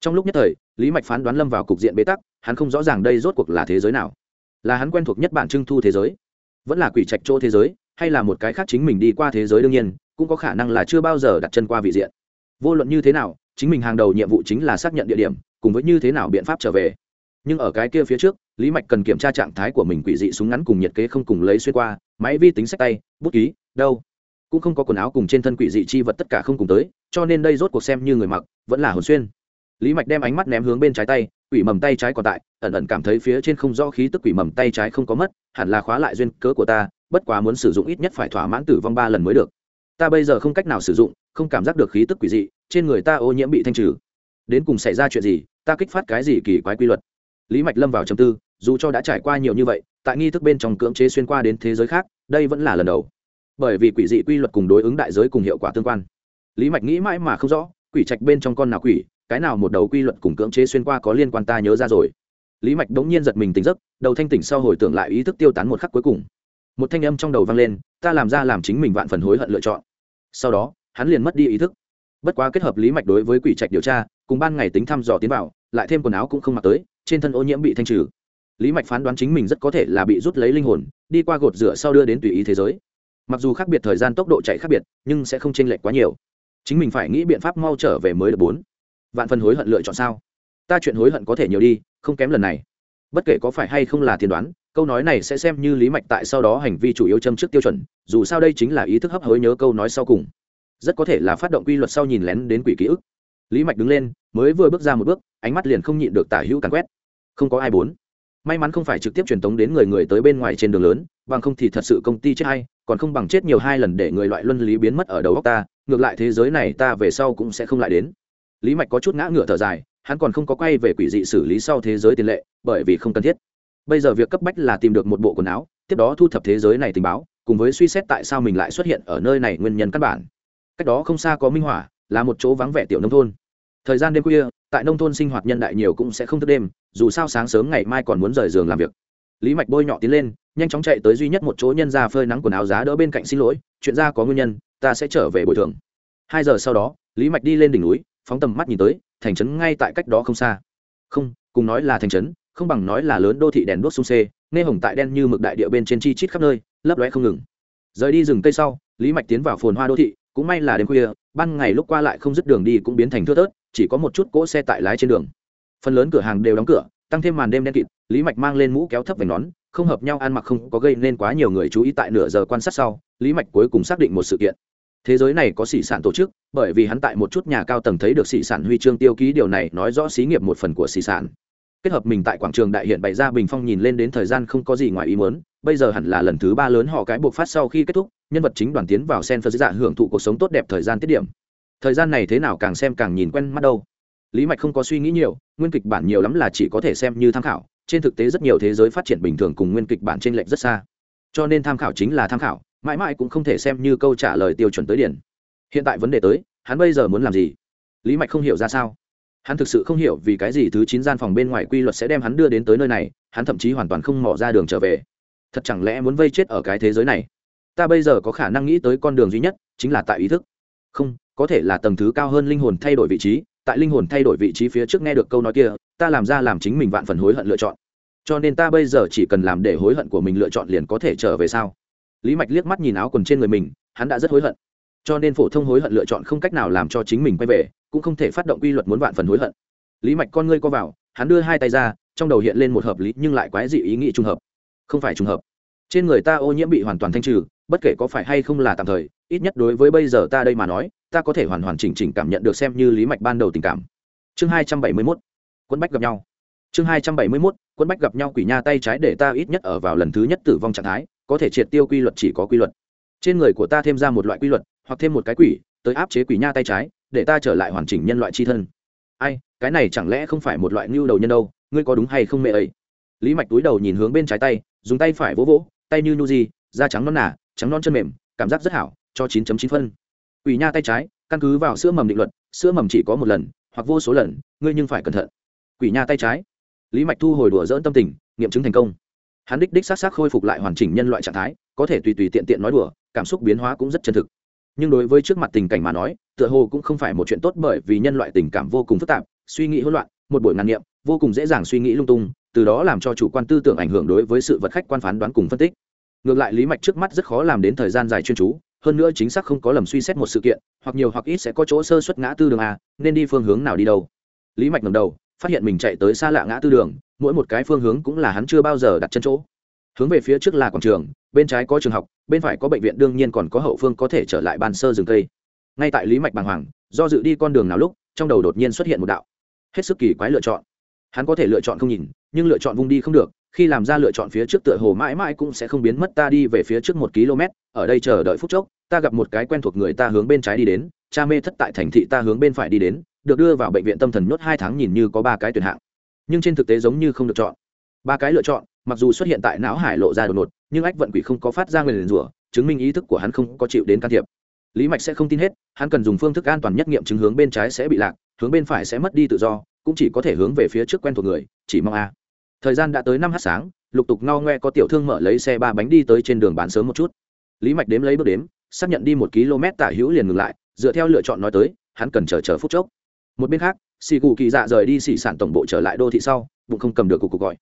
Trong lúc nhất thời lý mạch phán đoán lâm vào cục diện bế tắc, hắn không rõ ràng đây rốt cuộc là thế giới nào. Là hắn quen thuộc nhất bản trưng thu thế giới, vẫn là quỷ trạch chỗ thế giới, hay là một cái khác chính mình đi qua thế giới đương nhiên, cũng có khả năng là chưa bao giờ đặt chân qua vị diện. Vô luận như thế nào, chính mình hàng đầu nhiệm vụ chính là xác nhận địa điểm, cùng với như thế nào biện pháp trở về. Nhưng ở cái kia phía trước, lý mạch cần kiểm tra trạng thái của mình quỷ dị súng ngắn cùng nhiệt kế không cùng lấy xuyên qua, máy vi tính sách tay, bút ký, đâu. Cũng không có quần áo cùng trên thân quỷ dị chi vật tất cả không cùng tới, cho nên đây rốt cuộc xem như người mặc, vẫn là hồn xuyên lý mạch đem ánh mắt ném hướng bên trái tay, quỷ mầm tay trái còn tại, ẩn ẩn cảm thấy phía trên không rõ khí tức quỷ mầm tay trái không có mất, hẳn là khóa lại duyên cớ của ta, bất quá muốn sử dụng ít nhất phải thỏa mãn tử vong ba lần mới được. Ta bây giờ không cách nào sử dụng, không cảm giác được khí tức quỷ dị, trên người ta ô nhiễm bị thanh trừ. Đến cùng xảy ra chuyện gì, ta kích phát cái gì kỳ quái quy luật? Lý mạch lâm vào trầm tư, dù cho đã trải qua nhiều như vậy, tại nghi thức bên trong cưỡng chế xuyên qua đến thế giới khác, đây vẫn là lần đầu. Bởi vì quỷ dị quy luật cùng đối ứng đại giới cùng hiệu quả tương quan. Lý mạch nghĩ mãi mà không rõ, quỷ trạch bên trong con nào quỷ cái nào một đầu quy luật cùng cưỡng chế xuyên qua có liên quan ta nhớ ra rồi. Lý mạch đống nhiên giật mình tỉnh giấc, đầu thanh tỉnh sau hồi tưởng lại ý thức tiêu tán một khắc cuối cùng. Một thanh âm trong đầu vang lên, ta làm ra làm chính mình vạn phần hối hận lựa chọn. Sau đó, hắn liền mất đi ý thức. Bất quá kết hợp lý mạch đối với quỷ trạch điều tra, cùng ban ngày tính thăm dò tiến vào, lại thêm quần áo cũng không mặc tới, trên thân ô nhiễm bị thanh trừ. Lý mạch phán đoán chính mình rất có thể là bị rút lấy linh hồn, đi qua gột rửa sau đưa đến tùy ý thế giới. Mặc dù khác biệt thời gian tốc độ chạy khác biệt, nhưng sẽ không chênh lệch quá nhiều. Chính mình phải nghĩ biện pháp mau trở về mới được bốn vạn phần hối hận lựa chọn sao? Ta chuyện hối hận có thể nhiều đi, không kém lần này. Bất kể có phải hay không là tiên đoán, câu nói này sẽ xem như lý mạch tại sau đó hành vi chủ yếu châm trước tiêu chuẩn, dù sao đây chính là ý thức hấp hối nhớ câu nói sau cùng. Rất có thể là phát động quy luật sau nhìn lén đến quỷ ký ức. Lý mạch đứng lên, mới vừa bước ra một bước, ánh mắt liền không nhịn được tả hữu càn quét. Không có ai bốn. May mắn không phải trực tiếp truyền tống đến người người tới bên ngoài trên đường lớn, bằng không thì thật sự công ty chết hay, còn không bằng chết nhiều hai lần để người loại luân lý biến mất ở đầu góc ta, ngược lại thế giới này ta về sau cũng sẽ không lại đến lý mạch có chút ngã ngựa thở dài, hắn còn không có quay về quỷ dị xử lý sau thế giới tiền lệ, bởi vì không cần thiết. Bây giờ việc cấp bách là tìm được một bộ quần áo, tiếp đó thu thập thế giới này tình báo, cùng với suy xét tại sao mình lại xuất hiện ở nơi này nguyên nhân căn bản. Cách đó không xa có minh hỏa, là một chỗ vắng vẻ tiểu nông thôn. Thời gian đêm khuya, tại nông thôn sinh hoạt nhân đại nhiều cũng sẽ không thức đêm, dù sao sáng sớm ngày mai còn muốn rời giường làm việc. Lý mạch bôi nhọ tiến lên, nhanh chóng chạy tới duy nhất một chỗ nhân ra phơi nắng quần áo giá đỡ bên cạnh xin lỗi, chuyện ra có nguyên nhân, ta sẽ trở về bồi thường. Hai giờ sau đó, lý mạch đi lên đỉnh núi phóng tầm mắt nhìn tới, thành trấn ngay tại cách đó không xa. Không, cùng nói là thành trấn, không bằng nói là lớn đô thị đèn đuốc sung xê nghe hồng tại đen như mực đại địa bên trên chi chít khắp nơi, lấp lóe không ngừng. Rời đi rừng cây sau, lý mạch tiến vào phồn hoa đô thị, cũng may là đêm khuya, ban ngày lúc qua lại không dứt đường đi cũng biến thành thưa tớt chỉ có một chút cỗ xe tại lái trên đường. Phần lớn cửa hàng đều đóng cửa, tăng thêm màn đêm đen kịt, lý mạch mang lên mũ kéo thấp vành nón, không hợp nhau ăn mặc không có gây nên quá nhiều người chú ý tại nửa giờ quan sát sau, lý mạch cuối cùng xác định một sự kiện thế giới này có xỉ sản tổ chức, bởi vì hắn tại một chút nhà cao tầng thấy được xỉ sản huy chương tiêu ký điều này nói rõ xí nghiệp một phần của xỉ sản. Kết hợp mình tại quảng trường đại hiện bày ra bình phong nhìn lên đến thời gian không có gì ngoài ý muốn, bây giờ hẳn là lần thứ ba lớn họ cái buộc phát sau khi kết thúc, nhân vật chính đoàn tiến vào sen phật dạ hưởng thụ cuộc sống tốt đẹp thời gian tiết điểm. Thời gian này thế nào càng xem càng nhìn quen mắt đâu. Lý mạch không có suy nghĩ nhiều, nguyên kịch bản nhiều lắm là chỉ có thể xem như tham khảo, trên thực tế rất nhiều thế giới phát triển bình thường cùng nguyên kịch bản trên lệch rất xa. Cho nên tham khảo chính là tham khảo mãi mãi cũng không thể xem như câu trả lời tiêu chuẩn tới điển. Hiện tại vấn đề tới, hắn bây giờ muốn làm gì? Lý mạch không hiểu ra sao. Hắn thực sự không hiểu vì cái gì thứ chín gian phòng bên ngoài quy luật sẽ đem hắn đưa đến tới nơi này, hắn thậm chí hoàn toàn không mỏ ra đường trở về. Thật chẳng lẽ muốn vây chết ở cái thế giới này? Ta bây giờ có khả năng nghĩ tới con đường duy nhất, chính là tại ý thức. Không, có thể là tầng thứ cao hơn linh hồn thay đổi vị trí, tại linh hồn thay đổi vị trí phía trước nghe được câu nói kia, ta làm ra làm chính mình vạn phần hối hận lựa chọn. Cho nên ta bây giờ chỉ cần làm để hối hận của mình lựa chọn liền có thể trở về sao? Lý mạch liếc mắt nhìn áo quần trên người mình, hắn đã rất hối hận. Cho nên phổ thông hối hận lựa chọn không cách nào làm cho chính mình quay về, cũng không thể phát động quy luật muốn vạn phần hối hận. Lý mạch con ngươi co vào, hắn đưa hai tay ra, trong đầu hiện lên một hợp lý nhưng lại quái dị ý nghĩ trùng hợp. Không phải trùng hợp. Trên người ta ô nhiễm bị hoàn toàn thanh trừ, bất kể có phải hay không là tạm thời, ít nhất đối với bây giờ ta đây mà nói, ta có thể hoàn hoàn chỉnh chỉnh cảm nhận được xem như lý mạch ban đầu tình cảm. Chương hai trăm bảy mươi mốt, quân bách gặp nhau. Chương hai trăm bảy mươi mốt, quân bách gặp nhau quỷ nha tay trái để ta ít nhất ở vào lần thứ nhất tử vong trạng thái có thể triệt tiêu quy luật chỉ có quy luật. Trên người của ta thêm ra một loại quy luật, hoặc thêm một cái quỷ, tới áp chế quỷ nha tay trái, để ta trở lại hoàn chỉnh nhân loại c h i thân. Ai, cái này chẳng lẽ không phải một loại ngưu đầu nhân đâu, ngươi có đúng hay không mẹ ấy? Lý mạch túi đầu nhìn hướng bên trái tay, dùng tay phải vỗ vỗ, tay như nu di, da trắng non nả trắng non chân mềm, cảm giác rất hảo, cho 9 chín phân. Quỷ nha tay trái, căn cứ vào sữa mầm định luật, sữa mầm chỉ có một lần, hoặc vô số lần, ngươi nhưng phải cẩn thận. Quỷ nha tay trái. Lý mạch thu hồi đùa dỡn tâm tình, nghiệm chứng thành công hắn đích đích s á s á khôi phục lại hoàn chỉnh nhân loại trạng thái, có thể tùy tùy tiện tiện nói đùa, cảm xúc biến hóa cũng rất chân thực. Nhưng đối với trước mặt tình cảnh mà nói, tựa hồ cũng không phải một chuyện tốt bởi vì nhân loại tình cảm vô cùng phức tạp, suy nghĩ hỗn loạn, một buổi ngàn niệm, vô cùng dễ dàng suy nghĩ lung tung, từ đó làm cho chủ quan tư tưởng ảnh hưởng đối với sự vật khách quan phán đoán cùng phân tích. Ngược lại lý mạch trước mắt rất khó làm đến thời gian dài chuyên chú, hơn nữa chính xác không có lầm suy xét một sự kiện, hoặc nhiều hoặc ít sẽ có chỗ sơ xuất ngã tư đường a, nên đi phương hướng nào đi đâu. Lý mạch ngầm đầu, phát hiện mình chạy tới xa lạ ngã tư đường mỗi một cái phương hướng cũng là hắn chưa bao giờ đặt chân chỗ. Hướng về phía trước là quảng trường, bên trái có trường học, bên phải có bệnh viện, đương nhiên còn có hậu phương có thể trở lại ban sơ rừng cây. Ngay tại lý mạch bàng hoàng, do dự đi con đường nào lúc, trong đầu đột nhiên xuất hiện một đạo. Hết sức kỳ quái lựa chọn. Hắn có thể lựa chọn không nhìn, nhưng lựa chọn vung đi không được, khi làm ra lựa chọn phía trước tựa hồ mãi mãi cũng sẽ không biến mất, ta đi về phía trước một km, ở đây chờ đợi phút chốc, ta gặp một cái quen thuộc người ta hướng bên trái đi đến, cha mê thất tại thành thị ta hướng bên phải đi đến, được đưa vào bệnh viện tâm thần nhốt hai tháng nhìn như có ba cái tuyển hạng nhưng trên thực tế giống như không được chọn. Ba cái lựa chọn, mặc dù xuất hiện tại não hải lộ ra đột ngột, nhưng ách vận quỷ không có phát ra người liền rủa, chứng minh ý thức của hắn không có chịu đến can thiệp. Lý mạch sẽ không tin hết, hắn cần dùng phương thức an toàn nhất nghiệm chứng hướng bên trái sẽ bị lạc, hướng bên phải sẽ mất đi tự do, cũng chỉ có thể hướng về phía trước quen thuộc người, chỉ mong a. Thời gian đã tới năm h sáng, lục tục ngao ngoe có tiểu thương mở lấy xe ba bánh đi tới trên đường bán sớm một chút. Lý mạch đếm lấy bước đếm, xác nhận đi một km tả hữu liền ngừng lại, dựa theo lựa chọn nói tới, hắn cần chờ chờ phút chốc. Một bên khác xì cụ kỳ dạ rời đi xì sản tổng bộ trở lại đô thị sau, bụng không cầm được cuộc cuộc gọi.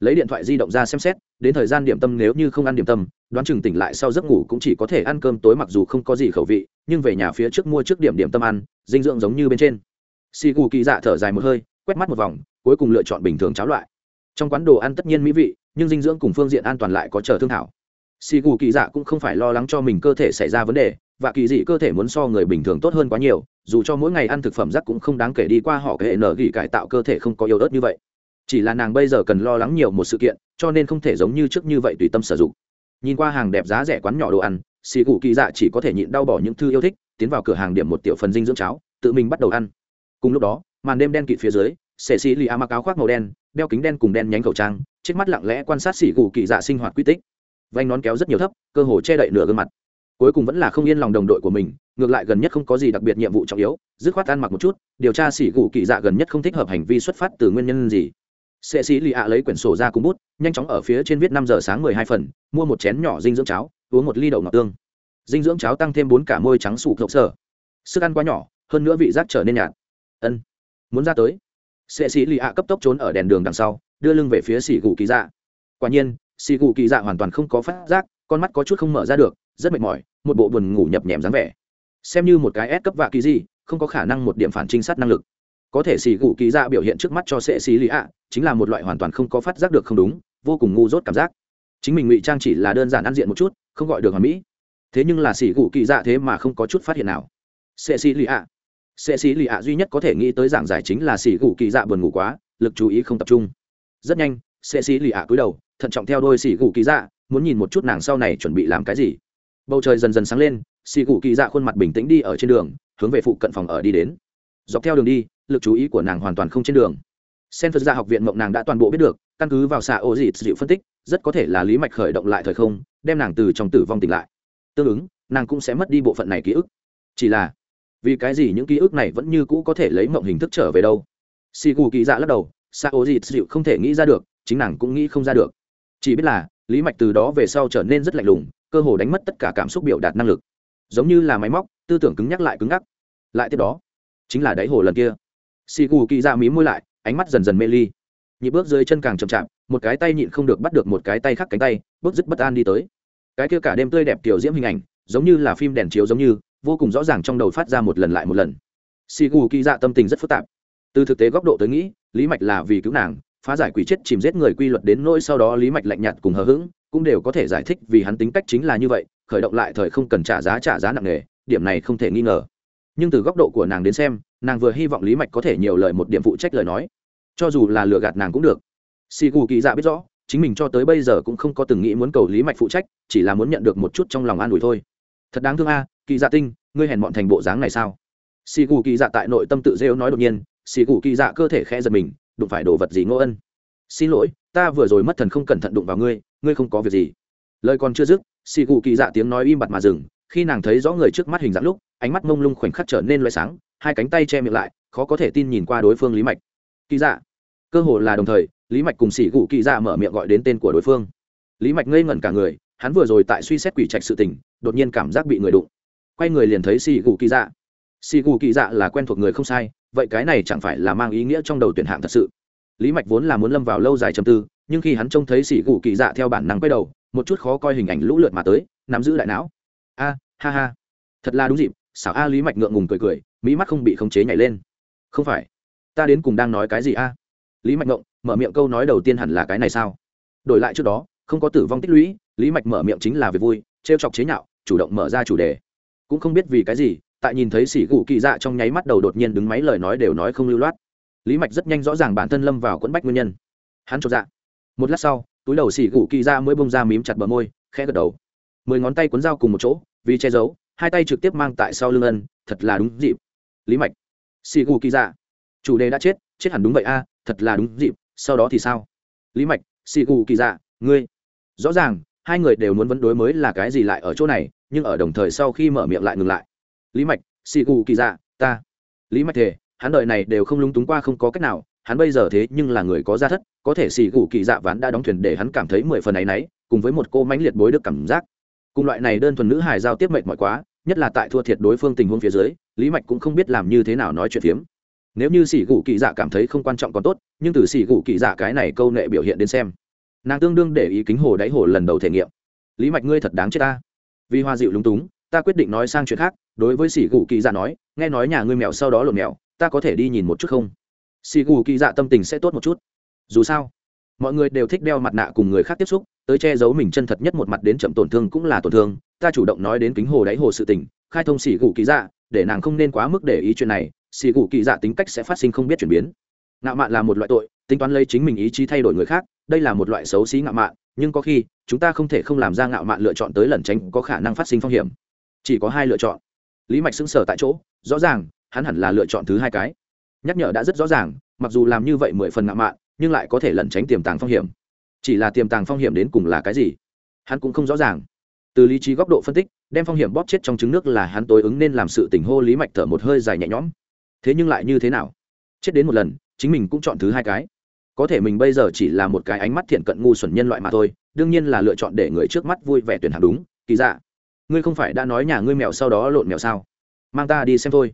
Lấy điện thoại di động ra xem xét, đến thời gian điểm tâm nếu như không ăn điểm tâm, đoán chừng tỉnh lại sau giấc ngủ cũng chỉ có thể ăn cơm tối mặc dù không có gì khẩu vị, nhưng về nhà phía trước mua trước điểm điểm tâm ăn, dinh dưỡng giống như bên trên. Xì cụ kỳ dạ thở dài một hơi, quét mắt một vòng, cuối cùng lựa chọn bình thường cháo loại. Trong quán đồ ăn tất nhiên mỹ vị, nhưng dinh dưỡng cùng phương diện an toàn lại có chờ thương thảo xì gù kỳ dạ cũng không phải lo lắng cho mình cơ thể xảy ra vấn đề, và kỳ dị cơ thể muốn so người bình thường tốt hơn quá nhiều, dù cho mỗi ngày ăn thực phẩm rắc cũng không đáng kể đi qua họ cái hệ nở gỉ cải tạo cơ thể không có yếu ớt như vậy. Chỉ là nàng bây giờ cần lo lắng nhiều một sự kiện, cho nên không thể giống như trước như vậy tùy tâm sử dụng. Nhìn qua hàng đẹp giá rẻ quán nhỏ đồ ăn, xì gù kỳ dạ chỉ có thể nhịn đau bỏ những thư yêu thích, tiến vào cửa hàng điểm một tiểu phần dinh dưỡng cháo, tự mình bắt đầu ăn. Cùng lúc đó, màn đêm đen kịt phía dưới sệ xì lì a mặc áo khoác màu đen, đeo kính đen cùng đen nhánh khẩu trang trước mắt lặng lẽ quan sát xì gù kỳ dạ sinh hoạt quy tích vanh nón kéo rất nhiều thấp, cơ hồ che đậy nửa gương mặt. Cuối cùng vẫn là không yên lòng đồng đội của mình, ngược lại gần nhất không có gì đặc biệt nhiệm vụ trọng yếu, dứt khoát ăn mặc một chút, điều tra xỉ cụ kỳ dạ gần nhất không thích hợp hành vi xuất phát từ nguyên nhân gì. Sệ sĩ lì ạ lấy quyển sổ ra cùng bút, nhanh chóng ở phía trên viết năm giờ sáng mười hai phần, mua một chén nhỏ dinh dưỡng cháo, uống một ly đậu ngọc tương. Dinh dưỡng cháo tăng thêm bốn cả môi trắng sụp khẩu sở sức ăn quá nhỏ, hơn nữa vị giác trở nên nhạt. Ân, muốn ra tới. Sệ sĩ lì ạ cấp tốc trốn ở đèn đường đằng sau, đưa lưng về phía xỉ cụ kỳ dạ. Quả nhiên Xì cụ kỳ dạ hoàn toàn không có phát giác, con mắt có chút không mở ra được, rất mệt mỏi, một bộ buồn ngủ nhập nhèm dáng vẻ. Xem như một cái ép cấp vạ kỳ gì, không có khả năng một điểm phản trinh sát năng lực. Có thể xì gù kỳ dạ biểu hiện trước mắt cho sệ xì lì ạ, chính là một loại hoàn toàn không có phát giác được không đúng, vô cùng ngu dốt cảm giác. Chính mình ngụy trang chỉ là đơn giản ăn diện một chút, không gọi được hoàn mỹ. Thế nhưng là xì gù kỳ dạ thế mà không có chút phát hiện nào. Sệ xì lì ạ. Sệ xì lì ạ duy nhất có thể nghĩ tới giảng giải chính là xì gù kỳ dạ buồn ngủ quá, lực chú ý không tập trung. Rất nhanh sệ xì lì ạ cúi đầu thận trọng theo đôi xì gù kỳ dạ muốn nhìn một chút nàng sau này chuẩn bị làm cái gì. Bầu trời dần dần sáng lên, xì gù kỳ dạ khuôn mặt bình tĩnh đi ở trên đường, hướng về phụ cận phòng ở đi đến. Dọc theo đường đi, lực chú ý của nàng hoàn toàn không trên đường. Sen phật ra học viện mộng nàng đã toàn bộ biết được, căn cứ vào xạ ô dịt dịu phân tích, rất có thể là lý mạch khởi động lại thời không, đem nàng từ trong tử vong tỉnh lại. Tương ứng, nàng cũng sẽ mất đi bộ phận này ký ức. Chỉ là, vì cái gì những ký ức này vẫn như cũ có thể lấy mộng hình thức trở về đâu? Xì gù kỳ dạ lắc đầu, xạ ô dịt dịu không thể nghĩ ra được, chính nàng cũng nghĩ không ra được chỉ biết là, lý mạch từ đó về sau trở nên rất lạnh lùng, cơ hồ đánh mất tất cả cảm xúc biểu đạt năng lực. Giống như là máy móc, tư tưởng cứng nhắc lại cứng ngắc. Lại tiếp đó, chính là đáy hồ lần kia. Xì gù kỳ ra mí môi lại, ánh mắt dần dần mê ly. Nhịp bước dưới chân càng chậm chạp, một cái tay nhịn không được bắt được một cái tay khác cánh tay, bước dứt bất an đi tới. Cái kia cả đêm tươi đẹp kiểu diễm hình ảnh, giống như là phim đèn chiếu giống như, vô cùng rõ ràng trong đầu phát ra một lần lại một lần. Xì gù kỳ dạ tâm tình rất phức tạp. Từ thực tế góc độ tới nghĩ, lý mạch là vì cứu nàng phá giải quỷ chết chìm giết người quy luật đến nỗi sau đó lý mạch lạnh nhạt cùng hờ hững, cũng đều có thể giải thích vì hắn tính cách chính là như vậy, khởi động lại thời không cần trả giá trả giá nặng nề, điểm này không thể nghi ngờ. Nhưng từ góc độ của nàng đến xem, nàng vừa hy vọng lý mạch có thể nhiều lời một điểm phụ trách lời nói. Cho dù là lừa gạt nàng cũng được. Xì gù kỳ dạ biết rõ, chính mình cho tới bây giờ cũng không có từng nghĩ muốn cầu lý mạch phụ trách, chỉ là muốn nhận được một chút trong lòng an ủi thôi. Thật đáng thương a, kỳ dạ tinh, ngươi hèn mọn thành bộ dáng này sao? Xì gù kỳ dạ tại nội tâm tự rêu nói đột nhiên xì gù kỳ dạ cơ thể khẽ giật mình đụng phải đồ vật gì ngô ân? Xin lỗi, ta vừa rồi mất thần không cẩn thận đụng vào ngươi ngươi không có việc gì. Lời còn chưa dứt xì gù kỳ dạ tiếng nói im bặt mà dừng, khi nàng thấy rõ người trước mắt hình dạng lúc, ánh mắt mông lung khoảnh khắc trở nên loại sáng, hai cánh tay che miệng lại, khó có thể tin nhìn qua đối phương lý mạch. Kỳ dạ. Cơ hồ là đồng thời, lý mạch cùng xì gù kỳ dạ mở miệng gọi đến tên của đối phương. Lý mạch ngây ngẩn cả người, hắn vừa rồi tại suy xét quỷ trạch sự tình, đột nhiên cảm giác bị người đụng. Quay người liền thấy xì gù kỳ dạ. Xì gù kỳ dạ là quen thuộc người không sai vậy cái này chẳng phải là mang ý nghĩa trong đầu tuyển hạng thật sự. Lý mạch vốn là muốn lâm vào lâu dài trầm tư, nhưng khi hắn trông thấy sỉ gù kỳ dạ theo bản năng quay đầu, một chút khó coi hình ảnh lũ lượt mà tới, nắm giữ đại não. A, ha ha. Thật là đúng dịp, xảo a lý mạch ngượng ngùng cười cười, mỹ mắt không bị khống chế nhảy lên. Không phải. Ta đến cùng đang nói cái gì a? Lý mạch ngộng, mở miệng câu nói đầu tiên hẳn là cái này sao? Đổi lại trước đó, không có tử vong tích lũy, lý mạch mở miệng chính là việc vui t r e o chọc chế nhạo, chủ động mở ra chủ đề. Cũng không biết vì cái gì tại nhìn thấy sỉ gù kỳ dạ trong nháy mắt đầu đột nhiên đứng máy lời nói đều nói không lưu loát. Lý mạch rất nhanh rõ ràng bản thân lâm vào quẫn bách nguyên nhân. Hắn chột dạ. Một lát sau, túi đầu sỉ gù kỳ dạ mới bông ra mím chặt bờ môi, khẽ gật đầu. Mười ngón tay cuốn dao cùng một chỗ, vì che giấu, hai tay trực tiếp mang tại sau lưng ân, thật là đúng dịp. Lý mạch. Sỉ gù kỳ dạ. Chủ đề đã chết chết hẳn đúng vậy a, thật là đúng dịp, sau đó thì sao? Lý mạch sỉ gù kỳ dạ ngươi. Rõ ràng, hai người đều muốn vấn đối mới là cái gì lại ở chỗ này, nhưng ở đồng thời sau khi mở miệng lại ngừng lại lý mạch xì gù kỳ dạ ta. Lý mạch thề, hắn đợi này đều không lúng túng qua không có cách nào, hắn bây giờ thế nhưng là người có gia thất, có thể xì gù kỳ dạ ván đã đóng thuyền để hắn cảm thấy mười phần ấ y n ấ y cùng với một cô mãnh liệt bối đức cảm giác. Cùng loại này đơn thuần nữ hài giao tiếp mệt mỏi quá, nhất là tại thua thiệt đối phương tình huống phía dưới, lý mạch cũng không biết làm như thế nào nói chuyện phiếm. Nếu như xỉ gù kỳ dạ cảm thấy không quan trọng còn tốt, nhưng từ xỉ gù kỳ dạ cái này câu nệ biểu hiện đến xem, nàng tương đương để ý kính hồ đáy hồ lần đầu thể nghiệm. Lý mạch ngươi thật đáng chết ta. Vì hoa dịu lúng túng ta quyết định nói sang chuyện khác, đối với xỉ gù kỳ dạ nói, nghe nói nhà ngươi mèo sau đó lột mèo, ta có thể đi nhìn một chút không? Xỉ gù kỳ dạ tâm tình sẽ tốt một chút. Dù sao, mọi người đều thích đeo mặt nạ cùng người khác tiếp xúc, tới che giấu mình chân thật nhất một mặt đến chậm tổn thương cũng là tổn thương, ta chủ động nói đến kính hồ đáy hồ sự tình, khai thông xỉ gù kỳ dạ để nàng không nên quá mức để ý chuyện này xỉ gù kỳ dạ tính cách sẽ phát sinh không biết chuyển biến. Ngạo mạn là một loại tội, tính toán lấy chính mình ý chí thay đổi người khác, đây là một loại xấu xí ngạo mạn, nhưng có khi, chúng ta không thể không làm ra ngạo mạn lựa chọn tới lần tránh có khả năng phát sinh phong hiểm chỉ có hai lựa chọn. Lý mạch xứng sở tại chỗ, rõ ràng, hắn hẳn là lựa chọn thứ hai cái. Nhắc nhở đã rất rõ ràng, mặc dù làm như vậy mười phần ngạo mạn, nhưng lại có thể lẩn tránh tiềm tàng phong hiểm. Chỉ là tiềm tàng phong hiểm đến cùng là cái gì, hắn cũng không rõ ràng. Từ lý trí góc độ phân tích, đem phong hiểm bóp chết trong trứng nước là hắn tối ứng nên làm sự tình hô lý mạch thở một hơi dài nhẹ nhõm. Thế nhưng lại như thế nào? Chết đến một lần, chính mình cũng chọn thứ hai cái. Có thể mình bây giờ chỉ là một cái ánh mắt thiện cận ngu xuẩn nhân loại mà thôi, đương nhiên là lựa chọn để người trước mắt vui vẻ tuyển hạng đúng, kỳ dạ ngươi không phải đã nói nhà ngươi mèo sau đó lộn mèo sao? Mang ta đi xem thôi.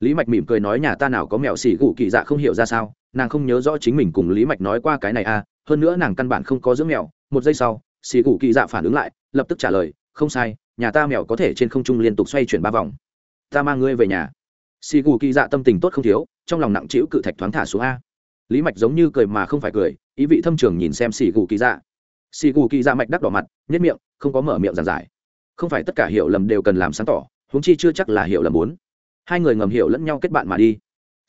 Lý mạch mỉm cười nói, nhà ta nào có mèo xỉ gù kỳ dạ không hiểu ra sao, nàng không nhớ rõ chính mình cùng lý mạch nói qua cái này à hơn nữa nàng căn bản không có dưỡng mèo. Một giây sau, xỉ gù kỳ dạ phản ứng lại, lập tức trả lời, không sai, nhà ta mèo có thể trên không trung liên tục xoay chuyển ba vòng. Ta mang ngươi về nhà. Xỉ gù kỳ dạ tâm tình tốt không thiếu, trong lòng nặng trĩu cự thạch thoáng thả xuống a. Lý mạch giống như cười mà không phải cười, ý vị thâm trường nhìn xem xỉ gù kỳ dạ. Xỉ gù kỳ dạ mạch đắc đỏ mặt nhất miệng, không có mở miệng giàn giải không phải tất cả hiểu lầm đều cần làm sáng tỏ, huống chi chưa chắc là hiểu lầm muốn. Hai người ngầm hiểu lẫn nhau kết bạn mà đi.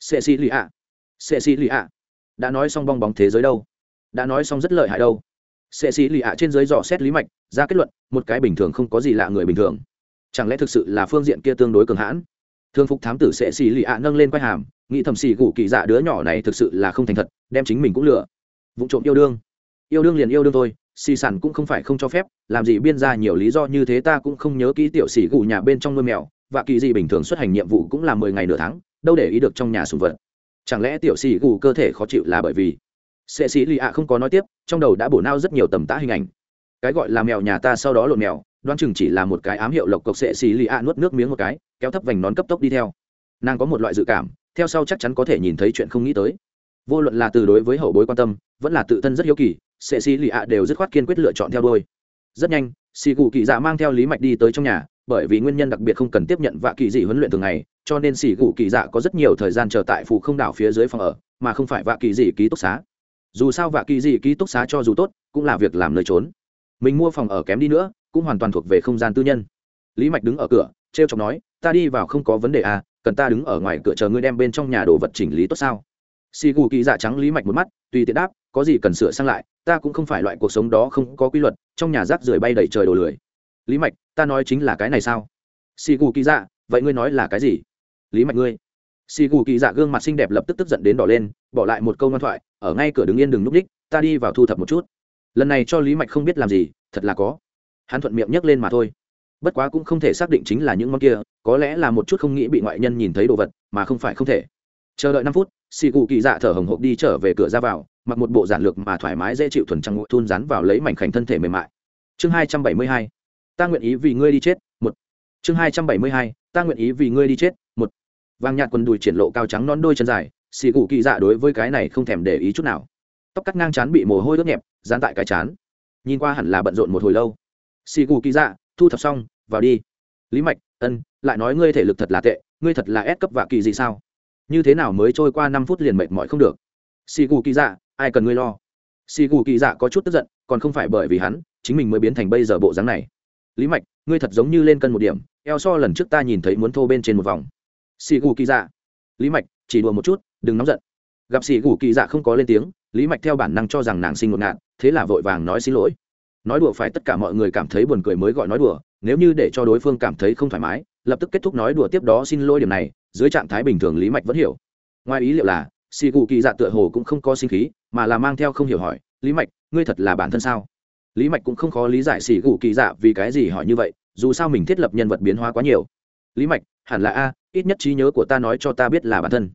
Sệ xì lì ạ sệ xì lì ạ đã nói xong bong bóng thế giới đâu? Đã nói xong rất lợi hại đâu? Sệ xì lì ạ trên giới dò xét lý mạch, ra kết luận, một cái bình thường không có gì lạ người bình thường. Chẳng lẽ thực sự là phương diện kia tương đối cường hãn? Thương phục thám tử sệ xì lì ạ nâng lên quai hàm, nghĩ thầm xì gù kỳ dạ đứa nhỏ này thực sự là không thành thật, đem chính mình cũng lừa. Vụ trộm yêu đương. Yêu đương liền yêu đương thôi xì sản cũng không phải không cho phép, làm gì biên ra nhiều lý do như thế ta cũng không nhớ kỹ tiểu xì gù nhà bên trong nuôi mèo, và kỳ gì bình thường xuất hành nhiệm vụ cũng là mười ngày nửa tháng, đâu để ý được trong nhà sùng vật. Chẳng lẽ tiểu xì gù cơ thể khó chịu là bởi vì sệ sĩ lì ạ không có nói tiếp, trong đầu đã bổ nao rất nhiều tầm tã hình ảnh. Cái gọi là mèo nhà ta sau đó lộn mèo, đoán chừng chỉ là một cái ám hiệu lộc cộc sệ xì lì ạ nuốt nước miếng một cái, kéo thấp vành nón cấp tốc đi theo. Nàng có một loại dự cảm, theo sau chắc chắn có thể nhìn thấy chuyện không nghĩ tới. Vô luận là từ đối với hậu bối quan tâm, vẫn là tự thân rất hiếu kỳ sệ xì lì ạ đều dứt khoát kiên quyết lựa chọn theo đôi rất nhanh xì cụ kỳ dạ mang theo lý mạch đi tới trong nhà, bởi vì nguyên nhân đặc biệt không cần tiếp nhận vạ kỳ dị huấn luyện thường ngày, cho nên xì cụ kỳ dạ có rất nhiều thời gian chờ tại phù không đảo phía dưới phòng ở, mà không phải vạ kỳ dị ký túc xá. Dù sao vạ kỳ dị ký túc xá cho dù tốt, cũng là việc làm nơi trốn. Mình mua phòng ở kém đi nữa, cũng hoàn toàn thuộc về không gian tư nhân. Lý mạch đứng ở cửa t r e o chọc nói, ta đi vào không có vấn đề à cần ta đứng ở ngoài cửa chờ ngươi đem bên trong nhà đồ vật chỉnh lý tốt sao? Xì cụ kỳ dạ trắng lý mạch một mắt, tùy tiện đáp, có gì cần sửa sang lại ta cũng không phải loại cuộc sống đó không có quy luật, trong nhà rác rưởi bay đầy trời đồ lười. Lý mạch, ta nói chính là cái này sao? Xì gù kỳ dạ vậy ngươi nói là cái gì? Lý mạch ngươi. Xì gù kỳ dạ gương mặt xinh đẹp lập tức tức giận đến đỏ lên, bỏ lại một câu ngoan thoại, ở ngay cửa đứng yên đừng núp đích, ta đi vào thu thập một chút. Lần này cho lý mạch không biết làm gì, thật là có. Hắn thuận miệng nhấc lên mà thôi. Bất quá cũng không thể xác định chính là những món kia, có lẽ là một chút không nghĩ bị ngoại nhân nhìn thấy đồ vật, mà không phải không thể. Chờ đợi năm phút xì cụ kỳ dạ thở hồng hộc đi trở về cửa ra vào, mặc một bộ giản lược mà thoải mái dễ chịu thuần trăng ngụ thun rắn vào lấy mảnh khảnh thân thể mềm mại. Chương hai trăm bảy mươi hai, ta nguyện ý vì ngươi đi chết, một. Chương hai trăm bảy mươi hai, ta nguyện ý vì ngươi đi chết, một. Vàng nhạt quần đùi triển lộ cao trắng non đôi chân dài, xì cụ kỳ dạ đối với cái này không thèm để ý chút nào. Tóc cắt ngang chán bị mồ hôi đốt nhẹp, dán tại cái chán nhìn qua hẳn là bận rộn một hồi lâu. Xì cụ kỳ dạ thu thập xong, vào đi. Lý mạch, ân, lại nói ngươi thể lực thật là tệ, ngươi thật là ép cấp vạ kỳ gì sao? Như thế nào mới trôi qua năm phút liền mệt mỏi không được? Xì gù kỳ dạ ai cần ngươi lo? Xì gù kỳ dạ có chút tức giận, còn không phải bởi vì hắn, chính mình mới biến thành bây giờ bộ dáng này. Lý mạch, ngươi thật giống như lên cân một điểm, eo so lần trước ta nhìn thấy muốn thô bên trên một vòng. Xì gù kỳ dạ lý mạch, chỉ đùa một chút, đừng nóng giận. Gặp xì gù kỳ dạ không có lên tiếng, lý mạch theo bản năng cho rằng nàng sinh ngột ngạt, thế là vội vàng nói xin lỗi. Nói đùa phải tất cả mọi người cảm thấy buồn cười mới gọi nói đùa nếu như để cho đối phương cảm thấy không thoải mái, lập tức kết thúc nói đùa tiếp đó xin lỗi điểm này, dưới trạng thái bình thường lý mạch vẫn hiểu. Ngoài ý liệu là xì cụ kỳ dạ tựa hồ cũng không có sinh khí, mà là mang theo không hiểu hỏi, lý mạch, ngươi thật là bản thân sao? Lý mạch cũng không khó lý giải xì cụ kỳ dạ vì cái gì hỏi như vậy, dù sao mình thiết lập nhân vật biến hóa quá nhiều. Lý mạch, hẳn là a, ít nhất trí nhớ của ta nói cho ta biết là bản thân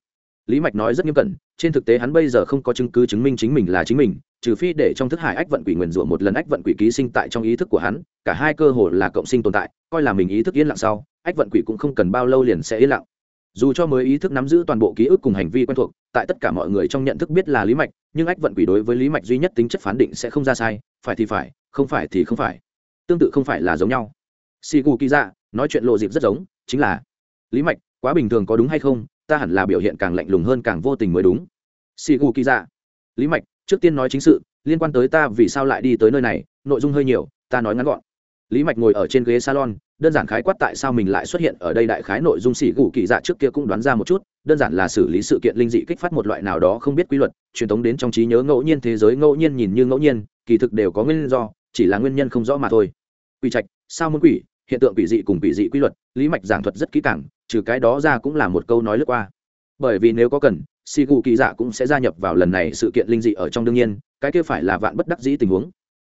lý mạch nói rất nghiêm cẩn, trên thực tế hắn bây giờ không có chứng cứ chứng minh chính mình là chính mình, trừ phi để trong thức hải ách vận quỷ nguyền rủa một lần ách vận quỷ ký sinh tại trong ý thức của hắn, cả hai cơ hồ là cộng sinh tồn tại, coi là mình ý thức yên lặng sau, ách vận quỷ cũng không cần bao lâu liền sẽ yên lặng. Dù cho mới ý thức nắm giữ toàn bộ ký ức cùng hành vi quen thuộc, tại tất cả mọi người trong nhận thức biết là lý mạch, nhưng ách vận quỷ đối với lý mạch duy nhất tính chất phán định sẽ không ra sai, phải thì phải, không phải thì không phải. Tương tự không phải là giống nhau. Si gu kỳ dạ nói chuyện lộ dịp rất giống, chính là, lý mạch, quá bình thường có đúng hay không? Ta hẳn là biểu hiện càng lạnh lùng hơn càng vô tình mới đúng. Xì gù kỳ dạ lý mạch, trước tiên nói chính sự, liên quan tới ta vì sao lại đi tới nơi này, nội dung hơi nhiều, ta nói ngắn gọn. Lý mạch ngồi ở trên ghế salon, đơn giản khái quát tại sao mình lại xuất hiện ở đây đại khái nội dung xỉ gù kỳ dạ trước kia cũng đoán ra một chút, đơn giản là xử lý sự kiện linh dị kích phát một loại nào đó không biết quy luật, truyền thống đến trong trí nhớ ngẫu nhiên thế giới ngẫu nhiên nhìn như ngẫu nhiên, kỳ thực đều có nguyên do, chỉ là nguyên nhân không rõ mà thôi. Quỷ trạch, sao muốn quỷ? Hiện tượng quỷ dị cùng quỷ dị quy luật, lý mạch giảng thuật rất kỹ càng trừ cái đó ra cũng là một câu nói lướt qua. Bởi vì nếu có cần si gù kỳ dạ cũng sẽ gia nhập vào lần này sự kiện linh dị ở trong đương nhiên, cái kia phải là vạn bất đắc dĩ tình huống.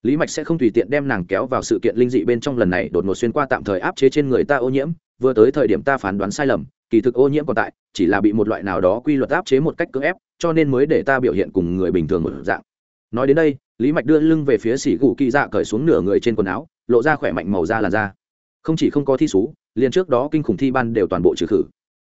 Lý mạch sẽ không tùy tiện đem nàng kéo vào sự kiện linh dị bên trong lần này đột ngột xuyên qua tạm thời áp chế trên người ta ô nhiễm, vừa tới thời điểm ta phán đoán sai lầm, kỳ thực ô nhiễm còn tại, chỉ là bị một loại nào đó quy luật áp chế một cách cưỡng ép, cho nên mới để ta biểu hiện cùng người bình thường một dạng. Nói đến đây, lý mạch đưa lưng về phía xỉ gù kỳ dạ cởi xuống nửa người trên quần áo, lộ ra khỏe mạnh màu da làn da. Không chỉ không có thi xú liền trước đó kinh khủng thi ban đều toàn bộ trừ khử.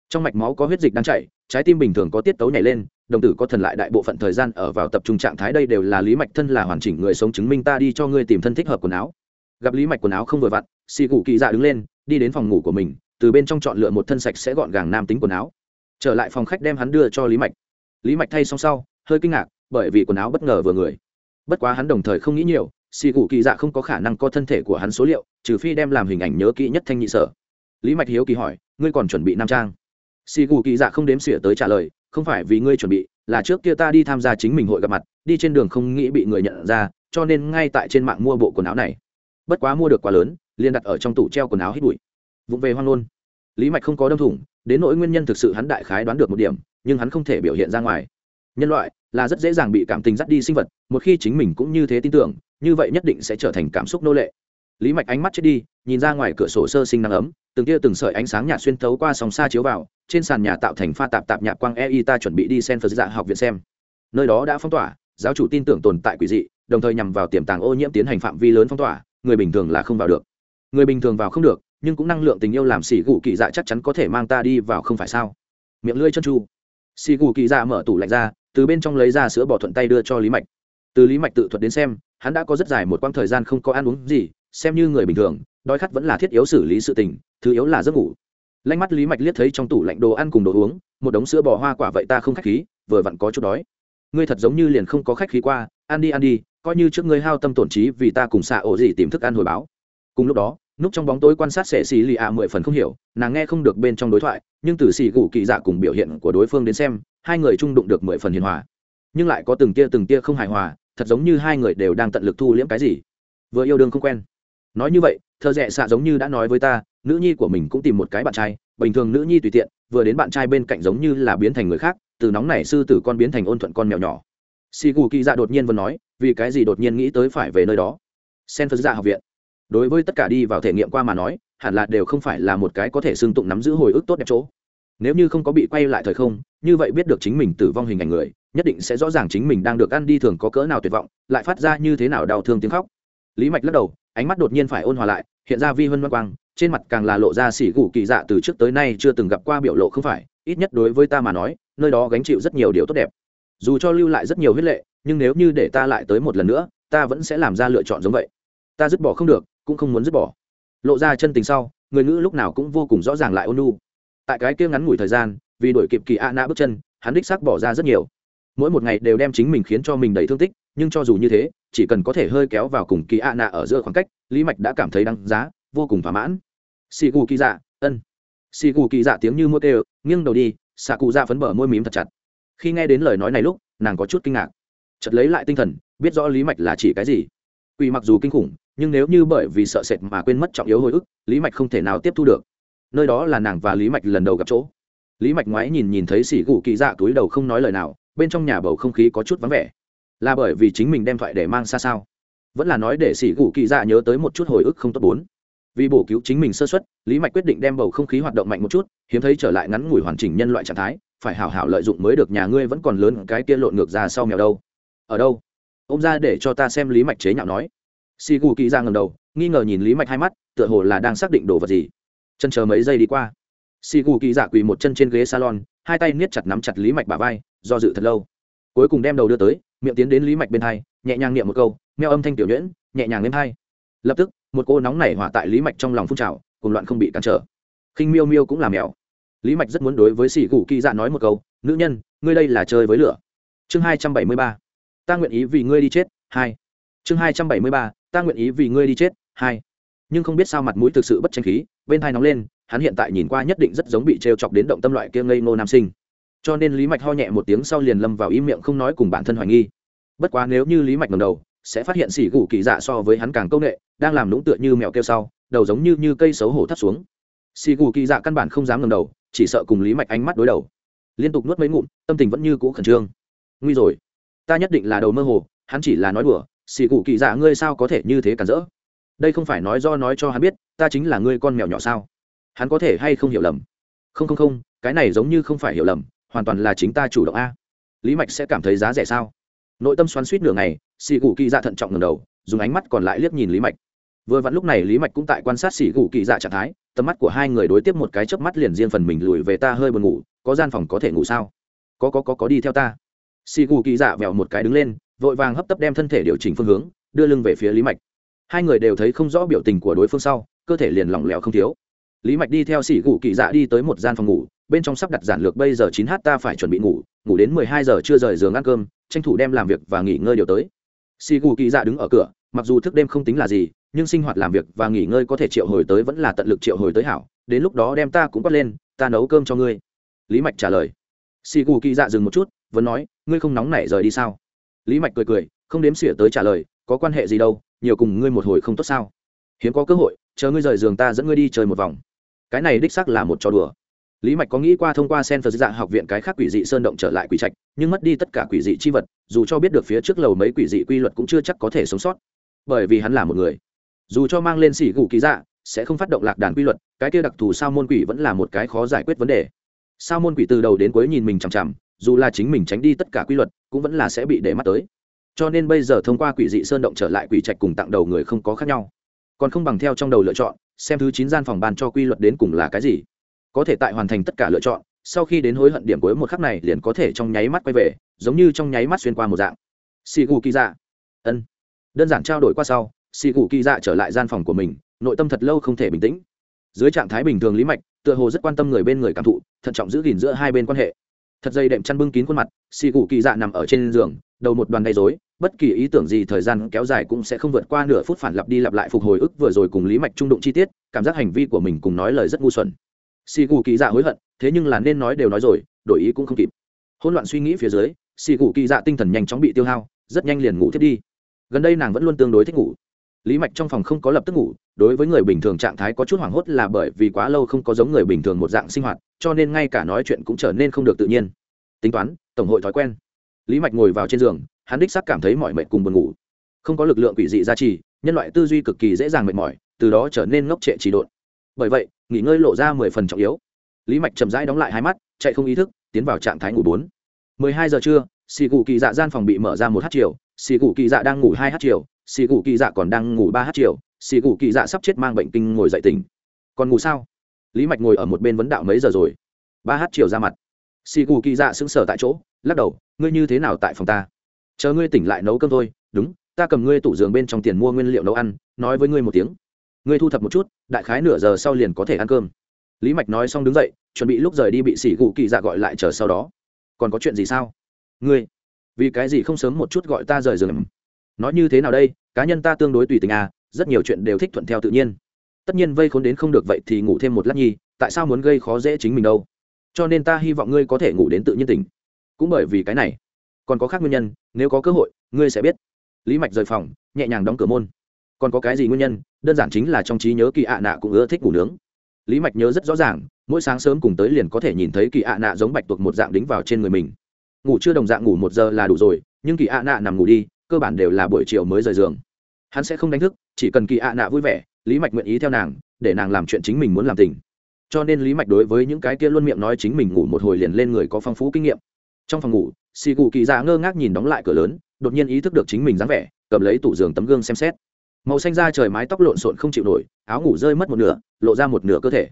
Trong mạch máu có huyết dịch đang chảy, trái tim bình thường có tiết tấu nhảy lên, đồng tử có thần lại đại bộ phận thời gian ở vào tập trung trạng thái đây đều là lý mạch thân là hoàn chỉnh người sống chứng minh ta đi cho ngươi tìm thân thích hợp quần áo. Gặp lý mạch quần áo không vừa vặn, xì cụ kỳ dạ đứng lên, đi đến phòng ngủ của mình, từ bên trong chọn lựa một thân sạch sẽ gọn gàng nam tính quần áo. Trở lại phòng khách đem hắn đưa cho lý mạch. Lý mạch thay xong sau, hơi kinh ngạc, bởi vì quần áo bất ngờ vừa người. Bất quá hắn đồng thời không nghĩ nhiều, xì cụ kỳ dạ không có khả năng có thân thể của hắn số liệu, trừ phi đem làm hình ảnh nhớ kỹ nhất thanh nhị sở lý mạch hiếu kỳ hỏi, ngươi còn chuẩn bị nam trang? Xì gù kỳ dạ không đếm xỉa tới trả lời, không phải vì ngươi chuẩn bị, là trước kia ta đi tham gia chính mình hội gặp mặt, đi trên đường không nghĩ bị người nhận ra, cho nên ngay tại trên mạng mua bộ quần áo này. Bất quá mua được quá lớn, liền đặt ở trong tủ treo quần áo hít bụi. Vụng về hoang nôn lý mạch không có đâm thủng, đến nỗi nguyên nhân thực sự hắn đại khái đoán được một điểm, nhưng hắn không thể biểu hiện ra ngoài. Nhân loại là rất dễ dàng bị cảm tình dắt đi sinh vật, một khi chính mình cũng như thế tin tưởng, như vậy nhất định sẽ trở thành cảm xúc nô lệ. Lý mạch ánh mắt chết đi, nhìn ra ngoài cửa sổ sơ sinh nắng ấm từng tia từng sợi ánh sáng nhạt xuyên thấu qua sòng xa chiếu vào, trên sàn nhà tạo thành pha tạp tạp nhạc quang ei ta chuẩn bị đi sen phật dạ học viện xem. Nơi đó đã phong tỏa, giáo chủ tin tưởng tồn tại quỷ dị, đồng thời nhằm vào tiềm tàng ô nhiễm tiến hành phạm vi lớn phong tỏa, người bình thường là không vào được. Người bình thường vào không được, nhưng cũng năng lượng tình yêu làm xỉ gù kỳ dạ chắc chắn có thể mang ta đi vào không phải sao? Miệng lưỡi chân chu xỉ gù kỳ dạ mở tủ lạnh ra, từ bên trong lấy ra sữa bỏ thuận tay đưa cho lý mạch. Từ lý mạch tự thuật đến xem, hắn đã có rất dài một quãng thời gian không có ăn uống gì, xem như người bình thường, đói khát vẫn là thiết yếu xử lý sự tình thứ yếu là giấc ngủ. Lanh mắt lý mạch liếc thấy trong tủ lạnh đồ ăn cùng đồ uống, một đống sữa bò hoa quả vậy ta không khách khí, vừa vặn có chút đói. Ngươi thật giống như liền không có khách khí qua, ăn đi ăn đi, coi như trước ngươi hao tâm tổn trí vì ta cùng xạ ổ gì tìm thức ăn hồi báo. Cùng lúc đó, núp trong bóng tối quan sát sẽ xì lì ạ mười phần không hiểu, nàng nghe không được bên trong đối thoại, nhưng từ xì gù kỳ dạ cùng biểu hiện của đối phương đến xem, hai người trung đụng được mười phần hiền hòa. Nhưng lại có từng tia từng tia không hài hòa, thật giống như hai người đều đang tận lực thu liễm cái gì. Vừa yêu đương không quen. Nói như vậy, thợ rẽ xạ giống như đã nói với ta nữ nhi của mình cũng tìm một cái bạn trai, bình thường nữ nhi tùy tiện, vừa đến bạn trai bên cạnh giống như là biến thành người khác, từ nóng này sư tử con biến thành ôn thuận con mèo nhỏ. Xì gù kỳ dạ đột nhiên vừa nói, vì cái gì đột nhiên nghĩ tới phải về nơi đó? Sen phật dạ học viện. Đối với tất cả đi vào thể nghiệm qua mà nói, hẳn là đều không phải là một cái có thể xương tụng nắm giữ hồi ức tốt đẹp chỗ. Nếu như không có bị quay lại thời không, như vậy biết được chính mình tử vong hình ảnh người, nhất định sẽ rõ ràng chính mình đang được ăn đi thường có cỡ nào tuyệt vọng, lại phát ra như thế nào đau thương tiếng khóc. Lý mạch lắc đầu ánh mắt đột nhiên phải ôn hòa lại, hiện ra vi hơn văn quang, trên mặt càng là lộ ra xỉ gù kỳ dạ từ trước tới nay chưa từng gặp qua biểu lộ không phải, ít nhất đối với ta mà nói, nơi đó gánh chịu rất nhiều điều tốt đẹp. Dù cho lưu lại rất nhiều huyết lệ, nhưng nếu như để ta lại tới một lần nữa, ta vẫn sẽ làm ra lựa chọn giống vậy. Ta dứt bỏ không được, cũng không muốn dứt bỏ. Lộ ra chân tình sau, người ngữ lúc nào cũng vô cùng rõ ràng lại ôn nu tại cái kia ngắn ngủi thời gian, vì đổi kịp kỳ a na bước chân, hắn đích xác bỏ ra rất nhiều. Mỗi một ngày đều đem chính mình khiến cho mình đầy thương tích, nhưng cho dù như thế chỉ cần có thể hơi kéo vào cùng kỳ ạ nạ ở giữa khoảng cách, lý mạch đã cảm thấy đăng giá, vô cùng thỏa mãn. Xì gù kỳ dạ ân. Xì gù kỳ dạ tiếng như mưa kêu, nghiêng đầu đi xạ cụ dạ phấn bở môi mím thật chặt. Khi nghe đến lời nói này lúc, nàng có chút kinh ngạc. Chật lấy lại tinh thần, biết rõ lý mạch là chỉ cái gì. Quỷ mặc dù kinh khủng, nhưng nếu như bởi vì sợ sệt mà quên mất trọng yếu hồi ức, lý mạch không thể nào tiếp thu được. Nơi đó là nàng và lý mạch lần đầu gặp chỗ. Lý mạch ngoái nhìn nhìn thấy xỉ gù kỳ dạ túi đầu không nói lời nào, bên trong nhà bầu không khí có chút vắng vẻ là bởi vì chính mình đem thoại để mang xa sao? Vẫn là nói để xỉ gù kỳ dạ nhớ tới một chút hồi ức không tốt bốn. Vì bổ cứu chính mình sơ xuất lý mạch quyết định đem bầu không khí hoạt động mạnh một chút, hiếm thấy trở lại ngắn ngủi hoàn chỉnh nhân loại trạng thái, phải hảo hảo lợi dụng mới được nhà ngươi vẫn còn lớn cái kia lộn ngược ra sau mèo đâu. Ở đâu? Ông ra để cho ta xem lý mạch chế nhạo nói. Xì gù kỳ dạ ra ngầm đầu, nghi ngờ nhìn lý mạch hai mắt, tựa hồ là đang xác định đồ vật gì. Chân chờ mấy giây đi qua. Xì gù kỳ dạ quỳ một chân trên ghế salon, hai tay niết chặt nắm chặt lý mạch bà vai, do dự thật lâu. Cuối cùng đem đầu đưa tới miệng tiến đến lý mạch bên hai, nhẹ nhàng niệm một câu, meo âm thanh tiểu nhuyễn, nhẹ nhàng lên hai. Lập tức, một cô nóng nảy hỏa tại lý mạch trong lòng phun trào, cùng loạn không bị cản trở. Khinh miêu miêu cũng làm mèo. Lý mạch rất muốn đối với xì gù kỳ dạ nói một câu, nữ nhân, ngươi đây là chơi với lửa. Chương hai trăm bảy mươi ba. Ta nguyện ý vì ngươi đi chết, hai. Chương hai trăm bảy mươi ba. Ta nguyện ý vì ngươi đi chết, hai. Nhưng không biết sao mặt mũi thực sự bất tranh khí, bên thai nóng lên, hắn hiện tại nhìn qua nhất định rất giống bị t chọc đến động tâm loại kia ngây ngô nam sinh cho nên lý mạch ho nhẹ một tiếng sau liền lâm vào im miệng không nói cùng bản thân hoài nghi. Bất quá nếu như lý mạch ngầm đầu, sẽ phát hiện xỉ gù kỳ dạ so với hắn càng công nghệ, đang làm lũng tựa như mèo kêu sau, đầu giống như như cây xấu hổ thắt xuống. Xỉ gù kỳ dạ căn bản không dám ngầm đầu, chỉ sợ cùng lý mạch ánh mắt đối đầu. Liên tục nuốt mấy ngụm, tâm tình vẫn như cũ khẩn trương. Nguy rồi. Ta nhất định là đầu mơ hồ, hắn chỉ là nói đùa, xỉ gù kỳ dạ ngươi sao có thể như thế cản rỡ? Đây không phải nói do nói cho hắn biết, ta chính là ngươi con mèo nhỏ sao? Hắn có thể hay không hiểu lầm? Không không không, cái này giống như không phải hiểu lầm hoàn toàn là chính ta chủ động a. Lý mạch sẽ cảm thấy giá rẻ sao? Nội tâm xoắn suýt nửa ngày xì gù kỳ dạ thận trọng ngầm đầu, dùng ánh mắt còn lại liếc nhìn lý mạch. Vừa vặn lúc này lý mạch cũng tại quan sát xì gù kỳ dạ trạng thái, tầm mắt của hai người đối tiếp một cái chớp mắt liền riêng phần mình lùi về ta hơi buồn ngủ, có gian phòng có thể ngủ sao? Có có có có đi theo ta. Xì gù kỳ dạ vẹo một cái đứng lên, vội vàng hấp tấp đem thân thể điều chỉnh phương hướng, đưa lưng về phía lý mạch. Hai người đều thấy không rõ biểu tình của đối phương sau, cơ thể liền lỏng lẻo không thiếu lý mạch đi theo Sĩ cụ kỳ dạ đi tới một gian phòng ngủ, bên trong sắp đặt giản lược bây giờ chín h ta phải chuẩn bị ngủ ngủ đến mười hai giờ chưa rời giường ăn cơm, tranh thủ đem làm việc và nghỉ ngơi điều tới. Sĩ cụ kỳ dạ đứng ở cửa, mặc dù thức đêm không tính là gì, nhưng sinh hoạt làm việc và nghỉ ngơi có thể triệu hồi tới vẫn là tận lực triệu hồi tới hảo, đến lúc đó đem ta cũng bắt lên, ta nấu cơm cho ngươi. Lý mạch trả lời. Sĩ cụ kỳ dạ dừng một chút, vẫn nói, ngươi không nóng nảy rời đi sao? Lý mạch cười cười, không đếm xỉa tới trả lời, có quan hệ gì đâu, nhiều cùng ngươi một hồi không tốt sao? Hiếm có cơ hội, chờ ngươi rời giường ta dẫn ngươi đi chơi một vòng cái này đích xác là một trò đùa. Lý mạch có nghĩ qua thông qua sen phật dạ học viện cái khác quỷ dị sơn động trở lại quỷ trạch, nhưng mất đi tất cả quỷ dị chi vật, dù cho biết được phía trước lầu mấy quỷ dị quy luật cũng chưa chắc có thể sống sót. Bởi vì hắn là một người. Dù cho mang lên xỉ gù ký dạ sẽ không phát động lạc đàn quy luật, cái kia đặc thù sao môn quỷ vẫn là một cái khó giải quyết vấn đề. Sao môn quỷ từ đầu đến cuối nhìn mình chằm chằm, dù là chính mình tránh đi tất cả quy luật, cũng vẫn là sẽ bị để mắt tới. Cho nên bây giờ thông qua quỷ dị sơn động trở lại quỷ trạch cùng tặng đầu người không có khác nhau. Còn không bằng theo trong đầu lựa chọn xem thứ chín gian phòng ban cho quy luật đến cùng là cái gì. Có thể tại hoàn thành tất cả lựa chọn, sau khi đến hối hận điểm cuối một khắc này liền có thể trong nháy mắt quay về, giống như trong nháy mắt xuyên qua một dạng. Xì gù kỳ dạ ân. Đơn giản trao đổi qua sau xì gù kỳ dạ trở lại gian phòng của mình, nội tâm thật lâu không thể bình tĩnh. Dưới trạng thái bình thường lý mạch, tựa hồ rất quan tâm người bên người cảm thụ, thận trọng giữ gìn giữa hai bên quan hệ thật dây đệm chăn bưng kín khuôn mặt, xì gù kỳ dạ nằm ở trên giường, đầu một đoàn gây dối bất kỳ ý tưởng gì thời gian kéo dài cũng sẽ không vượt qua nửa phút phản lặp đi lặp lại phục hồi ức vừa rồi cùng lý mạch trung đụng chi tiết, cảm giác hành vi của mình cùng nói lời rất ngu xuẩn. Xì gù kỳ dạ hối hận, thế nhưng là nên nói đều nói rồi, đổi ý cũng không kịp. Hỗn loạn suy nghĩ phía dưới, xì gù kỳ dạ tinh thần nhanh chóng bị tiêu hao, rất nhanh liền ngủ thiết đi. Gần đây nàng vẫn luôn tương đối thích ngủ. Lý mạch trong phòng không có lập tức ngủ đối với người bình thường trạng thái có chút hoảng hốt là bởi vì quá lâu không có giống người bình thường một dạng sinh hoạt, cho nên ngay cả nói chuyện cũng trở nên không được tự nhiên. Tính toán, tổng hội thói quen. Lý mạch ngồi vào trên giường, hắn đích xác cảm thấy mọi mệt cùng buồn ngủ. Không có lực lượng quỷ dị gia trì, nhân loại tư duy cực kỳ dễ dàng mệt mỏi, từ đó trở nên ngốc trệ trì độn. Bởi vậy, nghỉ ngơi lộ ra mười phần trọng yếu. Lý mạch chậm rãi đóng lại hai mắt, chạy không ý thức, tiến vào trạng thái ngủ bốn. Mười hai giờ trưa xì cụ kỳ dạ gian phòng bị mở ra một h chiều xì cụ kỳ dạ đang ngủ hai h chiều xì cụ kỳ dạ còn đang ngủ ba h chiều xì gù kỳ dạ sắp chết mang bệnh kinh ngồi dậy tỉnh. Còn ngủ sao? Lý mạch ngồi ở một bên vấn đạo mấy giờ rồi? Ba h chiều ra mặt. Xì gù kỳ dạ sững sờ tại chỗ, lắc đầu, ngươi như thế nào tại phòng ta? Chờ ngươi tỉnh lại nấu cơm thôi. Đúng, ta cầm ngươi tủ giường bên trong tiền mua nguyên liệu nấu ăn, nói với ngươi một tiếng. Ngươi thu thập một chút, đại khái nửa giờ sau liền có thể ăn cơm. Lý mạch nói xong đứng dậy, chuẩn bị lúc rời đi bị xỉ gù kỳ dạ gọi lại chờ sau đó. Còn có chuyện gì sao? Ngươi, vì cái gì không sớm một chút gọi ta rời giường? Nói như thế nào đây? Cá nhân ta tương đối tùy tình à rất nhiều chuyện đều thích thuận theo tự nhiên. Tất nhiên vây khốn đến không được vậy thì ngủ thêm một lát nhi tại sao muốn gây khó dễ chính mình đâu? Cho nên ta hy vọng ngươi có thể ngủ đến tự nhiên tỉnh. Cũng bởi vì cái này, còn có khác nguyên nhân, nếu có cơ hội, ngươi sẽ biết. Lý mạch rời phòng, nhẹ nhàng đóng cửa môn. Còn có cái gì nguyên nhân? Đơn giản chính là trong trí nhớ kỳ ạ nạ cũng ưa thích ngủ nướng. Lý mạch nhớ rất rõ ràng, mỗi sáng sớm cùng tới liền có thể nhìn thấy kỳ ạ nạ giống bạch tuộc một dạng đính vào trên người mình. Ngủ chưa đồng dạng ngủ một giờ là đủ rồi, nhưng kỳ ạ nạ nằm ngủ đi, cơ bản đều là buổi chiều mới rời giường hắn sẽ không đánh thức, chỉ cần kỳ ạ nạ vui vẻ, lý mạch nguyện ý theo nàng, để nàng làm chuyện chính mình muốn làm tình. Cho nên lý mạch đối với những cái kia luôn miệng nói chính mình ngủ một hồi liền lên người có phong phú kinh nghiệm. Trong phòng ngủ xì cụ kỳ dạ ngơ ngác nhìn đóng lại cửa lớn, đột nhiên ý thức được chính mình dáng vẻ, cầm lấy tủ giường tấm gương xem xét. Màu xanh da trời mái tóc lộn xộn không chịu nổi, áo ngủ rơi mất một nửa, lộ ra một nửa cơ thể.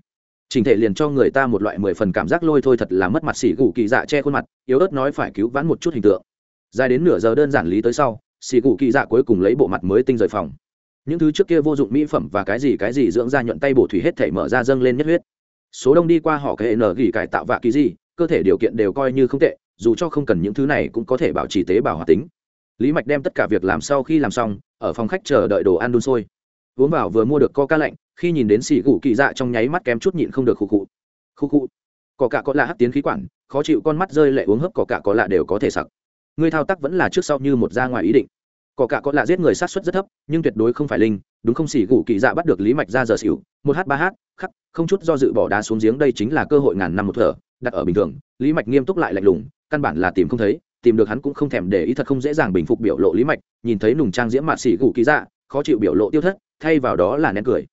Trình thể liền cho người ta một loại mười phần cảm giác lôi thôi thật là mất mặt xì cụ kỳ dạ che khuôn mặt, yếu ớt nói phải cứu vãn một chút hình tượng. Dài đến nửa giờ đơn giản lý tới sau xì cụ kỳ dạ cuối cùng lấy bộ mặt mới tinh rời phòng. Những thứ trước kia vô dụng mỹ phẩm và cái gì cái gì dưỡng da nhuận tay bổ thủy hết thể mở ra dâng lên nhất huyết. Số đông đi qua họ cái nở gỉ cải tạo vạ kỳ gì, cơ thể điều kiện đều coi như không tệ, dù cho không cần những thứ này cũng có thể bảo trì tế bào hoạt tính. Lý mạch đem tất cả việc làm sau khi làm xong, ở phòng khách chờ đợi đồ ăn đun sôi. Uống vào vừa mua được coca lạnh, khi nhìn đến xì gù kỳ dạ trong nháy mắt kém chút nhịn không được khu khụ. Khu khụ. Cỏ cả có lạ hắt tiến khí quản, khó chịu con mắt rơi lệ uống hấp cỏ cả có lạ đều có thể sặc. Ngươi thao tác vẫn là trước sau như một ra ngoài ý định. Cỏ cả có lạ giết người sát xuất rất thấp, nhưng tuyệt đối không phải linh, đúng không xỉ gù kỳ dạ bắt được lý mạch ra giờ xỉu, một h ba h khắc, không chút do dự bỏ đá xuống giếng đây chính là cơ hội ngàn năm một thở, đặt ở bình thường, lý mạch nghiêm túc lại lạnh lùng, căn bản là tìm không thấy, tìm được hắn cũng không thèm để ý thật không dễ dàng bình phục biểu lộ lý mạch, nhìn thấy nùng trang diễm mạ xỉ gù kỳ dạ khó chịu biểu lộ tiêu thất, thay vào đó là nén cười.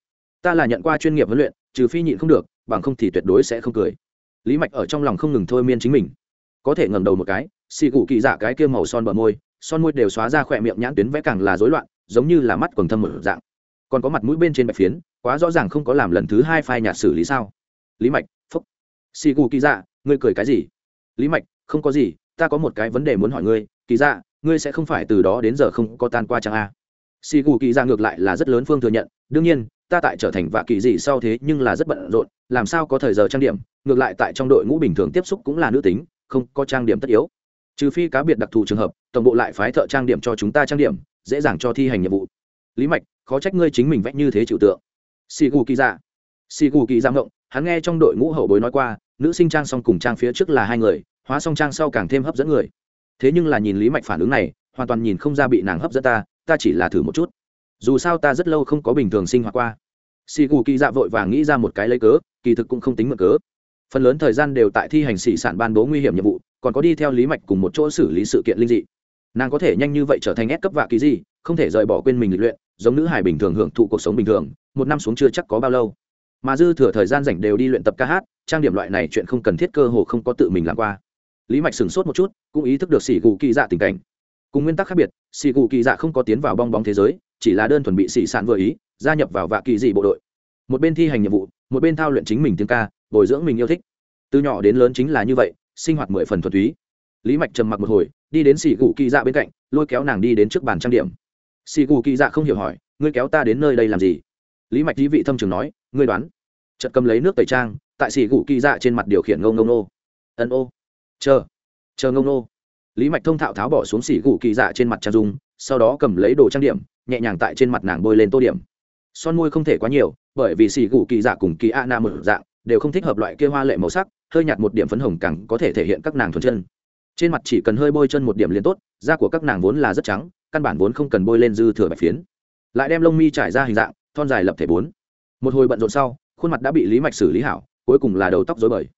Ta là nhận qua chuyên nghiệp huấn luyện, trừ phi nhịn không được, bằng không thì tuyệt đối sẽ không cười. Lý mạch ở trong lòng không ngừng thôi miên chính mình. Có thể ngẩng đầu một cái xì gù kỳ dạ cái kia màu son bờ môi, son môi đều xóa ra khỏe miệng nhãn tuyến vẽ càng là rối loạn, giống như là mắt quần thâm mở dạng. Còn có mặt mũi bên trên bạch phiến, quá rõ ràng không có làm lần thứ hai phai nhạt xử lý sao? Lý mạch, phúc. Xì gù kỳ dạ ngươi cười cái gì? Lý mạch, không có gì, ta có một cái vấn đề muốn hỏi ngươi, kỳ dạ ngươi sẽ không phải từ đó đến giờ không có tan qua chăng a? À? xì gù kỳ dạ ngược lại là rất lớn phương thừa nhận, đương nhiên, ta tại trở thành vạ kỳ gì sau thế nhưng là rất bận rộn, làm sao có thời giờ trang điểm, ngược lại tại trong đội ngũ bình thường tiếp xúc cũng là nữ tính, không có trang điểm tất yếu trừ phi cá biệt đặc thù trường hợp, tổng bộ lại phái thợ trang điểm cho chúng ta trang điểm, dễ dàng cho thi hành nhiệm vụ. Lý mạch, khó trách ngươi chính mình vẽ như thế chịu tượng. Xì gù kỳ dạ xì gù kỳ dạ ngộng, hắn nghe trong đội ngũ hậu bối nói qua, nữ sinh trang xong cùng trang phía trước là hai người, hóa song trang sau càng thêm hấp dẫn người. Thế nhưng là nhìn lý mạch phản ứng này, hoàn toàn nhìn không ra bị nàng hấp dẫn ta ta chỉ là thử một chút. Dù sao ta rất lâu không có bình thường sinh hoạt qua. Xì gù kỳ dạ vội và nghĩ ra một cái lấy cớ, kỳ thực cũng không tính mượn cớ. Phần lớn thời gian đều tại thi hành xỉ sản ban bố nguy hiểm nhiệm vụ còn có đi theo lý mạch cùng một chỗ xử lý sự kiện linh dị. Nàng có thể nhanh như vậy trở thành ép cấp vạ kỳ gì, không thể rời bỏ quên mình lịch luyện, giống nữ hải bình thường hưởng thụ cuộc sống bình thường, một năm xuống chưa chắc có bao lâu. Mà dư thừa thời gian rảnh đều đi luyện tập ca hát, trang điểm loại này chuyện không cần thiết cơ hồ không có tự mình làm qua. Lý mạch sửng sốt một chút, cũng ý thức được xỉ gù kỳ dạ tình cảnh. Cùng nguyên tắc khác biệt xỉ gù kỳ dạ không có tiến vào bong bóng thế giới, chỉ là đơn thuần bị xỉ sản vừa ý, gia nhập vào vạ kỳ dị bộ đội. Một bên thi hành nhiệm vụ, một bên thao luyện chính mình tiếng ca, bồi dưỡng mình yêu thích. Từ nhỏ đến lớn chính là như vậy sinh hoạt mười phần thuần túy. Lý mạch trầm mặc một hồi, đi đến xì gù kỳ dạ bên cạnh, lôi kéo nàng đi đến trước bàn trang điểm. Xì gù kỳ dạ không hiểu hỏi, ngươi kéo ta đến nơi đây làm gì? Lý mạch dí vị thâm trường nói, ngươi đoán. Chợt cầm lấy nước tẩy trang, tại xì gù kỳ dạ trên mặt điều khiển ngông ngông nô. Ân ô, chờ chờ ngông nô lý mạch thông thạo tháo bỏ xuống xì gù kỳ dạ trên mặt trang dung, sau đó cầm lấy đồ trang điểm, nhẹ nhàng tại trên mặt nàng bôi lên tô điểm. Son môi không thể quá nhiều, bởi vì xì gù kỳ dạ cùng kỳ a na một dạng, đều không thích hợp loại kia hoa lệ màu sắc hơi nhạt một điểm phấn hồng càng có thể thể hiện các nàng thuần chân. Trên mặt chỉ cần hơi bôi chân một điểm liền tốt, da của các nàng vốn là rất trắng, căn bản vốn không cần bôi lên dư thừa bạch phiến. Lại đem lông mi trải ra hình dạng, thon dài lập thể bốn. Một hồi bận rộn sau, khuôn mặt đã bị lý mạch xử lý hảo, cuối cùng là đầu tóc dối bời.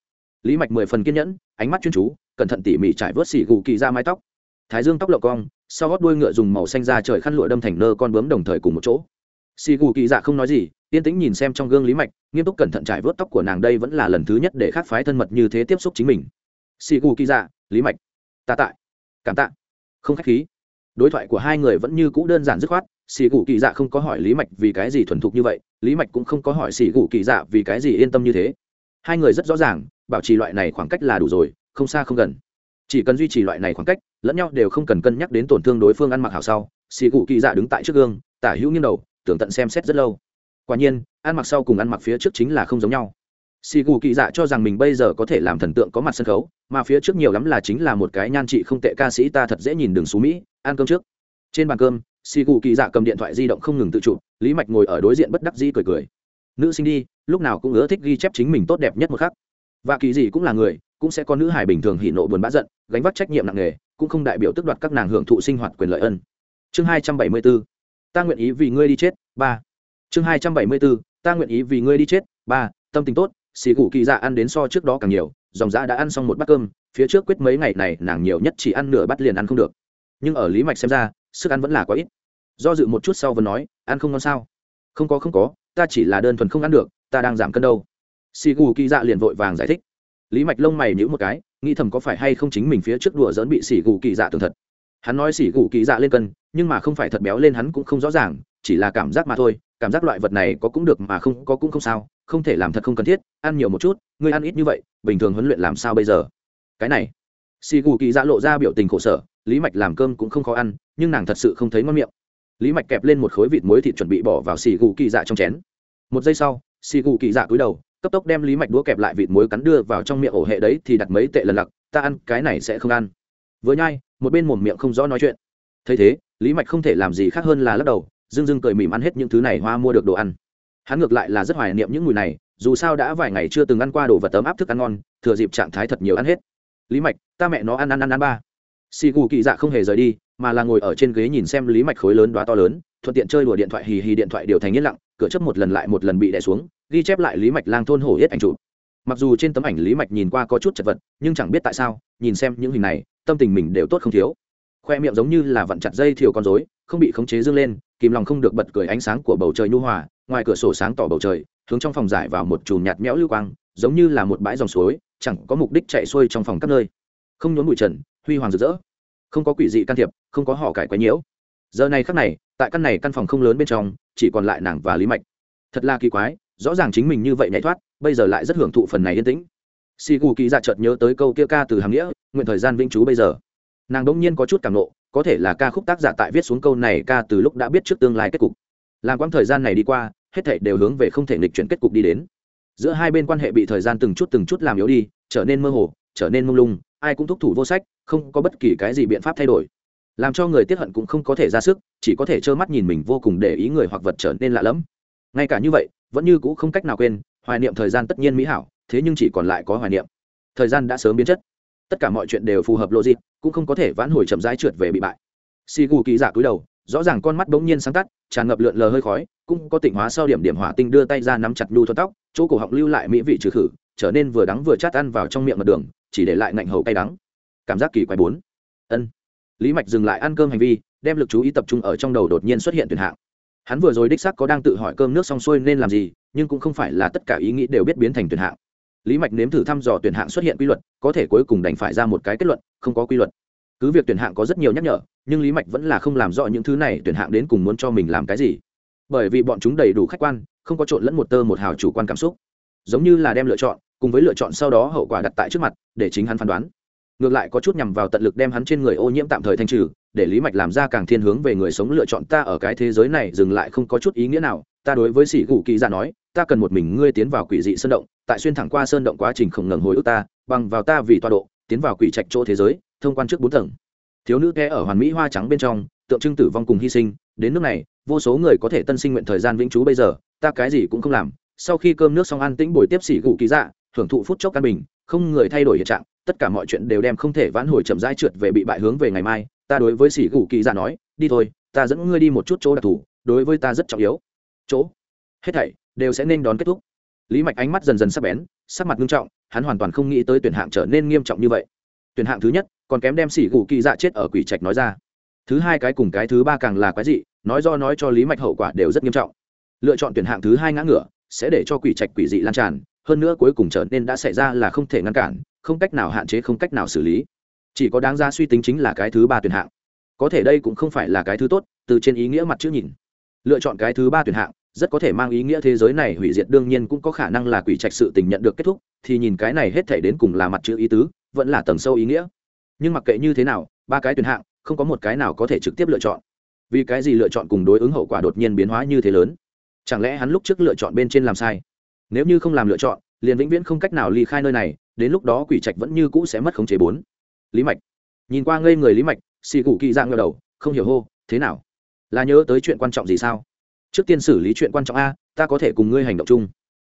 Lý mạch mười phần kiên nhẫn, ánh mắt chuyên chú, cẩn thận tỉ mỉ trải vớt xỉ gù kỳ ra mái tóc. Thái dương tóc lộng cong, sau gót đuôi ngựa dùng màu xanh ra trời khăn lụa đâm thành nơ con bướm đồng thời cùng một chỗ xì gù kỳ dạ không nói gì, yên tĩnh nhìn xem trong gương lý mạch, nghiêm túc cẩn thận trải vớt tóc của nàng đây vẫn là lần thứ nhất để khác phái thân mật như thế tiếp xúc chính mình. Xì gù kỳ dạ lý mạch. Ta tại. Cảm tạ. Không k h á c h khí. Đối thoại của hai người vẫn như cũ đơn giản dứt khoát, xì gù kỳ dạ không có hỏi lý mạch vì cái gì thuần thục như vậy, lý mạch cũng không có hỏi xì gù kỳ dạ vì cái gì yên tâm như thế. Hai người rất rõ ràng, bảo trì loại này khoảng cách là đủ rồi, không xa không gần. Chỉ cần duy trì loại này khoảng cách, lẫn nhau đều không cần cân nhắc đến tổn thương đối phương ăn mặc hảo sau, xì gù kỳ dạ đứng tại trước gương, tả hữu nghiêng đầu tưởng tận xem xét rất lâu. Quả nhiên, ăn mặc sau cùng ăn mặc phía trước chính là không giống nhau. Xì gù kỳ dạ cho rằng mình bây giờ có thể làm thần tượng có mặt sân khấu, mà phía trước nhiều lắm là chính là một cái nhan trị không tệ ca sĩ ta thật dễ nhìn đường xú mỹ, ăn cơm trước. Trên bàn cơm xì gù kỳ dạ cầm điện thoại di động không ngừng tự chụp, lý mạch ngồi ở đối diện bất đắc dĩ cười cười. Nữ sinh đi, lúc nào cũng ưa thích ghi chép chính mình tốt đẹp nhất một khắc. Và kỳ gì cũng là người, cũng sẽ có nữ hài bình thường hỉ nộ buồn bã giận, gánh vác trách nhiệm nặng nề, cũng không đại biểu tức đoạt các nàng hưởng thụ sinh hoạt quyền lợi ân. Chương hai trăm bảy mươi bốn ta nguyện ý vì ngươi đi chết, ba. Chương hai trăm bảy mươi bốn, ta nguyện ý vì ngươi đi chết, ba, tâm tình tốt, xì gù kỳ dạ ăn đến so trước đó càng nhiều, dòng dã đã ăn xong một bát cơm, phía trước quyết mấy ngày này nàng nhiều nhất chỉ ăn nửa bát liền ăn không được. Nhưng ở lý mạch xem ra, sức ăn vẫn là quá ít. Do dự một chút sau vẫn nói, ăn không ngon sao? Không có không có, ta chỉ là đơn thuần không ăn được, ta đang giảm cân đâu. Xì gù kỳ dạ liền vội vàng giải thích. Lý mạch lông mày nhữ một cái, nghĩ thầm có phải hay không chính mình phía trước đùa dỡn bị xì gù kỳ dạ tường thật hắn nói xì gù kỳ dạ lên cân, nhưng mà không phải thật béo lên hắn cũng không rõ ràng, chỉ là cảm giác mà thôi, cảm giác loại vật này có cũng được mà không có cũng không sao, không thể làm thật không cần thiết, ăn nhiều một chút, ngươi ăn ít như vậy, bình thường huấn luyện làm sao bây giờ? Cái này xì gù kỳ dạ lộ ra biểu tình khổ sở, lý mạch làm cơm cũng không khó ăn, nhưng nàng thật sự không thấy ngon miệng. Lý mạch kẹp lên một khối vịt muối thịt chuẩn bị bỏ vào xì gù kỳ dạ trong chén. Một giây sau xì gù kỳ dạ cúi đầu, cấp tốc đem lý mạch đũa kẹp lại vịt muối cắn đưa vào trong miệng ổ hệ đấy thì đặt mấy tệ lần lặc, ta ăn cái này sẽ không ăn. Vừa nhai một bên mồm miệng không rõ nói chuyện. Thấy thế, lý mạch không thể làm gì khác hơn là lắc đầu dưng dưng cười mỉm ăn hết những thứ này hoa mua được đồ ăn. Hắn ngược lại là rất hoài niệm những mùi này, dù sao đã vài ngày chưa từng ăn qua đồ vật tấm áp thức ăn ngon, thừa dịp trạng thái thật nhiều ăn hết. Lý mạch, ta mẹ nó ăn ăn ăn ăn ba. Xì gù kỳ dạ không hề rời đi, mà là ngồi ở trên ghế nhìn xem lý mạch khối lớn đoá to lớn, thuận tiện chơi đùa điện thoại hì hì điện thoại điều thành yên lặng, cửa chấp một lần lại một lần bị đè xuống, ghi chép lại lý mạch lang thôn hổ hết ảnh chụp mặc dù trên tấm ảnh lý mạch nhìn qua có chút chật vật, nhưng chẳng biết tại sao, nhìn xem những hình này, tâm tình mình đều tốt không thiếu. Khoe miệng giống như là vặn chặt dây thiều con dối không bị khống chế dương lên, kìm lòng không được bật cười ánh sáng của bầu trời nhu hòa, ngoài cửa sổ sáng tỏ bầu trời, hướng trong phòng giải vào một chùm nhạt nhẽo lưu quang, giống như là một bãi dòng suối, chẳng có mục đích chạy xuôi trong phòng các nơi. Không nhốn bụi trần, huy hoàng rực rỡ. Không có quỷ dị can thiệp, không có họ cải quấy nhiễu. Giờ này khắc này, tại căn này căn phòng không lớn bên trong, chỉ còn lại nàng và lý mạch. Thật là kỳ quái rõ ràng chính mình như vậy nhảy thoát, bây giờ lại rất hưởng thụ phần này yên tĩnh. Si gù kỳ dạ chợt nhớ tới câu kia ca từ hàng nghĩa, nguyện thời gian vĩnh chú bây giờ. Nàng đ ỗ n g nhiên có chút cảm nộ, có thể là ca khúc tác giả tại viết xuống câu này ca từ lúc đã biết trước tương lai kết cục. Làm quãng thời gian này đi qua, hết thảy đều hướng về không thể nghịch chuyển kết cục đi đến. Giữa hai bên quan hệ bị thời gian từng chút từng chút làm yếu đi, trở nên mơ hồ, trở nên mông lung, ai cũng thúc thủ vô sách, không có bất kỳ cái gì biện pháp thay đổi. Làm cho người tiếp hận cũng không có thể ra sức, chỉ có thể trơ mắt nhìn mình vô cùng để ý người hoặc vật trở nên lạ lẫm ngay cả như vậy, vẫn như cũ không cách nào quên, hoài niệm thời gian tất nhiên mỹ hảo, thế nhưng chỉ còn lại có hoài niệm. Thời gian đã sớm biến chất. Tất cả mọi chuyện đều phù hợp lộ cũng không có thể vãn hồi chậm rãi trượt về bị bại. Si gu ký giả cúi đầu, rõ ràng con mắt bỗng nhiên sáng tắt, tràn ngập lượn lờ hơi khói, cũng có tịnh hóa sau điểm điểm hỏa tinh đưa tay ra nắm chặt nhu thuận tóc, chỗ cổ họng lưu lại mỹ vị trừ khử, trở nên vừa đắng vừa chát ăn vào trong miệng mặt đường, chỉ để lại ngạnh hầu cay đắng. Cảm giác kỳ quái bốn. Ân. Lý mạch dừng lại ăn cơm hành vi, đem lực chú ý tập trung ở trong đầu đột nhiên xuất hiện tuyển hạng hắn vừa rồi đích xác có đang tự hỏi cơm nước xong xuôi nên làm gì, nhưng cũng không phải là tất cả ý nghĩ đều biết biến thành tuyển hạng. Lý mạch nếm thử thăm dò tuyển hạng xuất hiện quy luật, có thể cuối cùng đành phải ra một cái kết luận, không có quy luật. Cứ việc tuyển hạng có rất nhiều nhắc nhở, nhưng lý mạch vẫn là không làm rõ những thứ này tuyển hạng đến cùng muốn cho mình làm cái gì. Bởi vì bọn chúng đầy đủ khách quan, không có trộn lẫn một tơ một hào chủ quan cảm xúc. Giống như là đem lựa chọn, cùng với lựa chọn sau đó hậu quả đặt tại trước mặt, để chính hắn phán đoán. Ngược lại có chút nhằm vào tận lực đem hắn trên người ô nhiễm tạm thời thanh trừ để lý mạch làm ra càng thiên hướng về người sống lựa chọn ta ở cái thế giới này dừng lại không có chút ý nghĩa nào. Ta đối với sĩ gù kỳ dạ nói, ta cần một mình ngươi tiến vào quỷ dị sơn động, tại xuyên thẳng qua sơn động quá trình không ngừng hồi ức ta, bằng vào ta vì tọa độ, tiến vào quỷ trạch chỗ thế giới, thông quan trước bốn tầng. Thiếu nữ té ở hoàn mỹ hoa trắng bên trong, tượng trưng tử vong cùng hy sinh. Đến nước này, vô số người có thể tân sinh nguyện thời gian vĩnh trú bây giờ, ta cái gì cũng không làm. Sau khi cơm nước xong ăn tĩnh buổi tiếp sĩ gù kỳ dạ hưởng thụ phút chốc căn bình, không người thay đổi hiện trạng, tất cả mọi chuyện đều đem không thể vãn hồi chậm rãi trượt về bị bại hướng về ngày mai ta đối với sĩ gù kỳ dạ nói, đi thôi, ta dẫn ngươi đi một chút chỗ đặc thù, đối với ta rất trọng yếu. Chỗ? Hết thảy đều sẽ nên đón kết thúc. Lý mạch ánh mắt dần dần sắp bén, sắc mặt nghiêm trọng, hắn hoàn toàn không nghĩ tới tuyển hạng trở nên nghiêm trọng như vậy. Tuyển hạng thứ nhất, còn kém đem sĩ gù kỳ dạ chết ở quỷ trạch nói ra. Thứ hai cái cùng cái thứ ba càng là quái dị, nói do nói cho lý mạch hậu quả đều rất nghiêm trọng. Lựa chọn tuyển hạng thứ hai ngã ngửa, sẽ để cho quỷ trạch quỷ dị lan tràn, hơn nữa cuối cùng trở nên đã xảy ra là không thể ngăn cản, không cách nào hạn chế, không cách nào xử lý chỉ có đáng ra suy tính chính là cái thứ ba tuyển hạng. Có thể đây cũng không phải là cái thứ tốt, từ trên ý nghĩa mặt chữ nhìn. Lựa chọn cái thứ ba tuyển hạng, rất có thể mang ý nghĩa thế giới này hủy diệt, đương nhiên cũng có khả năng là quỷ trạch sự tình nhận được kết thúc, thì nhìn cái này hết thể đến cùng là mặt chữ ý tứ, vẫn là tầng sâu ý nghĩa. Nhưng mặc kệ như thế nào, ba cái tuyển hạng, không có một cái nào có thể trực tiếp lựa chọn. Vì cái gì lựa chọn cùng đối ứng hậu quả đột nhiên biến hóa như thế lớn? Chẳng lẽ hắn lúc trước lựa chọn bên trên làm sai? Nếu như không làm lựa chọn, liền vĩnh viễn không cách nào ly khai nơi này, đến lúc đó quỷ trạch vẫn như cũ sẽ mất khống chế bốn lý mạch. Nhìn qua ngây người lý mạch xì cụ kỳ dạng ngờ đầu, không hiểu hô, thế nào? Là nhớ tới chuyện quan trọng gì sao? Trước tiên xử lý chuyện quan trọng a, ta có thể cùng ngươi hành động chung.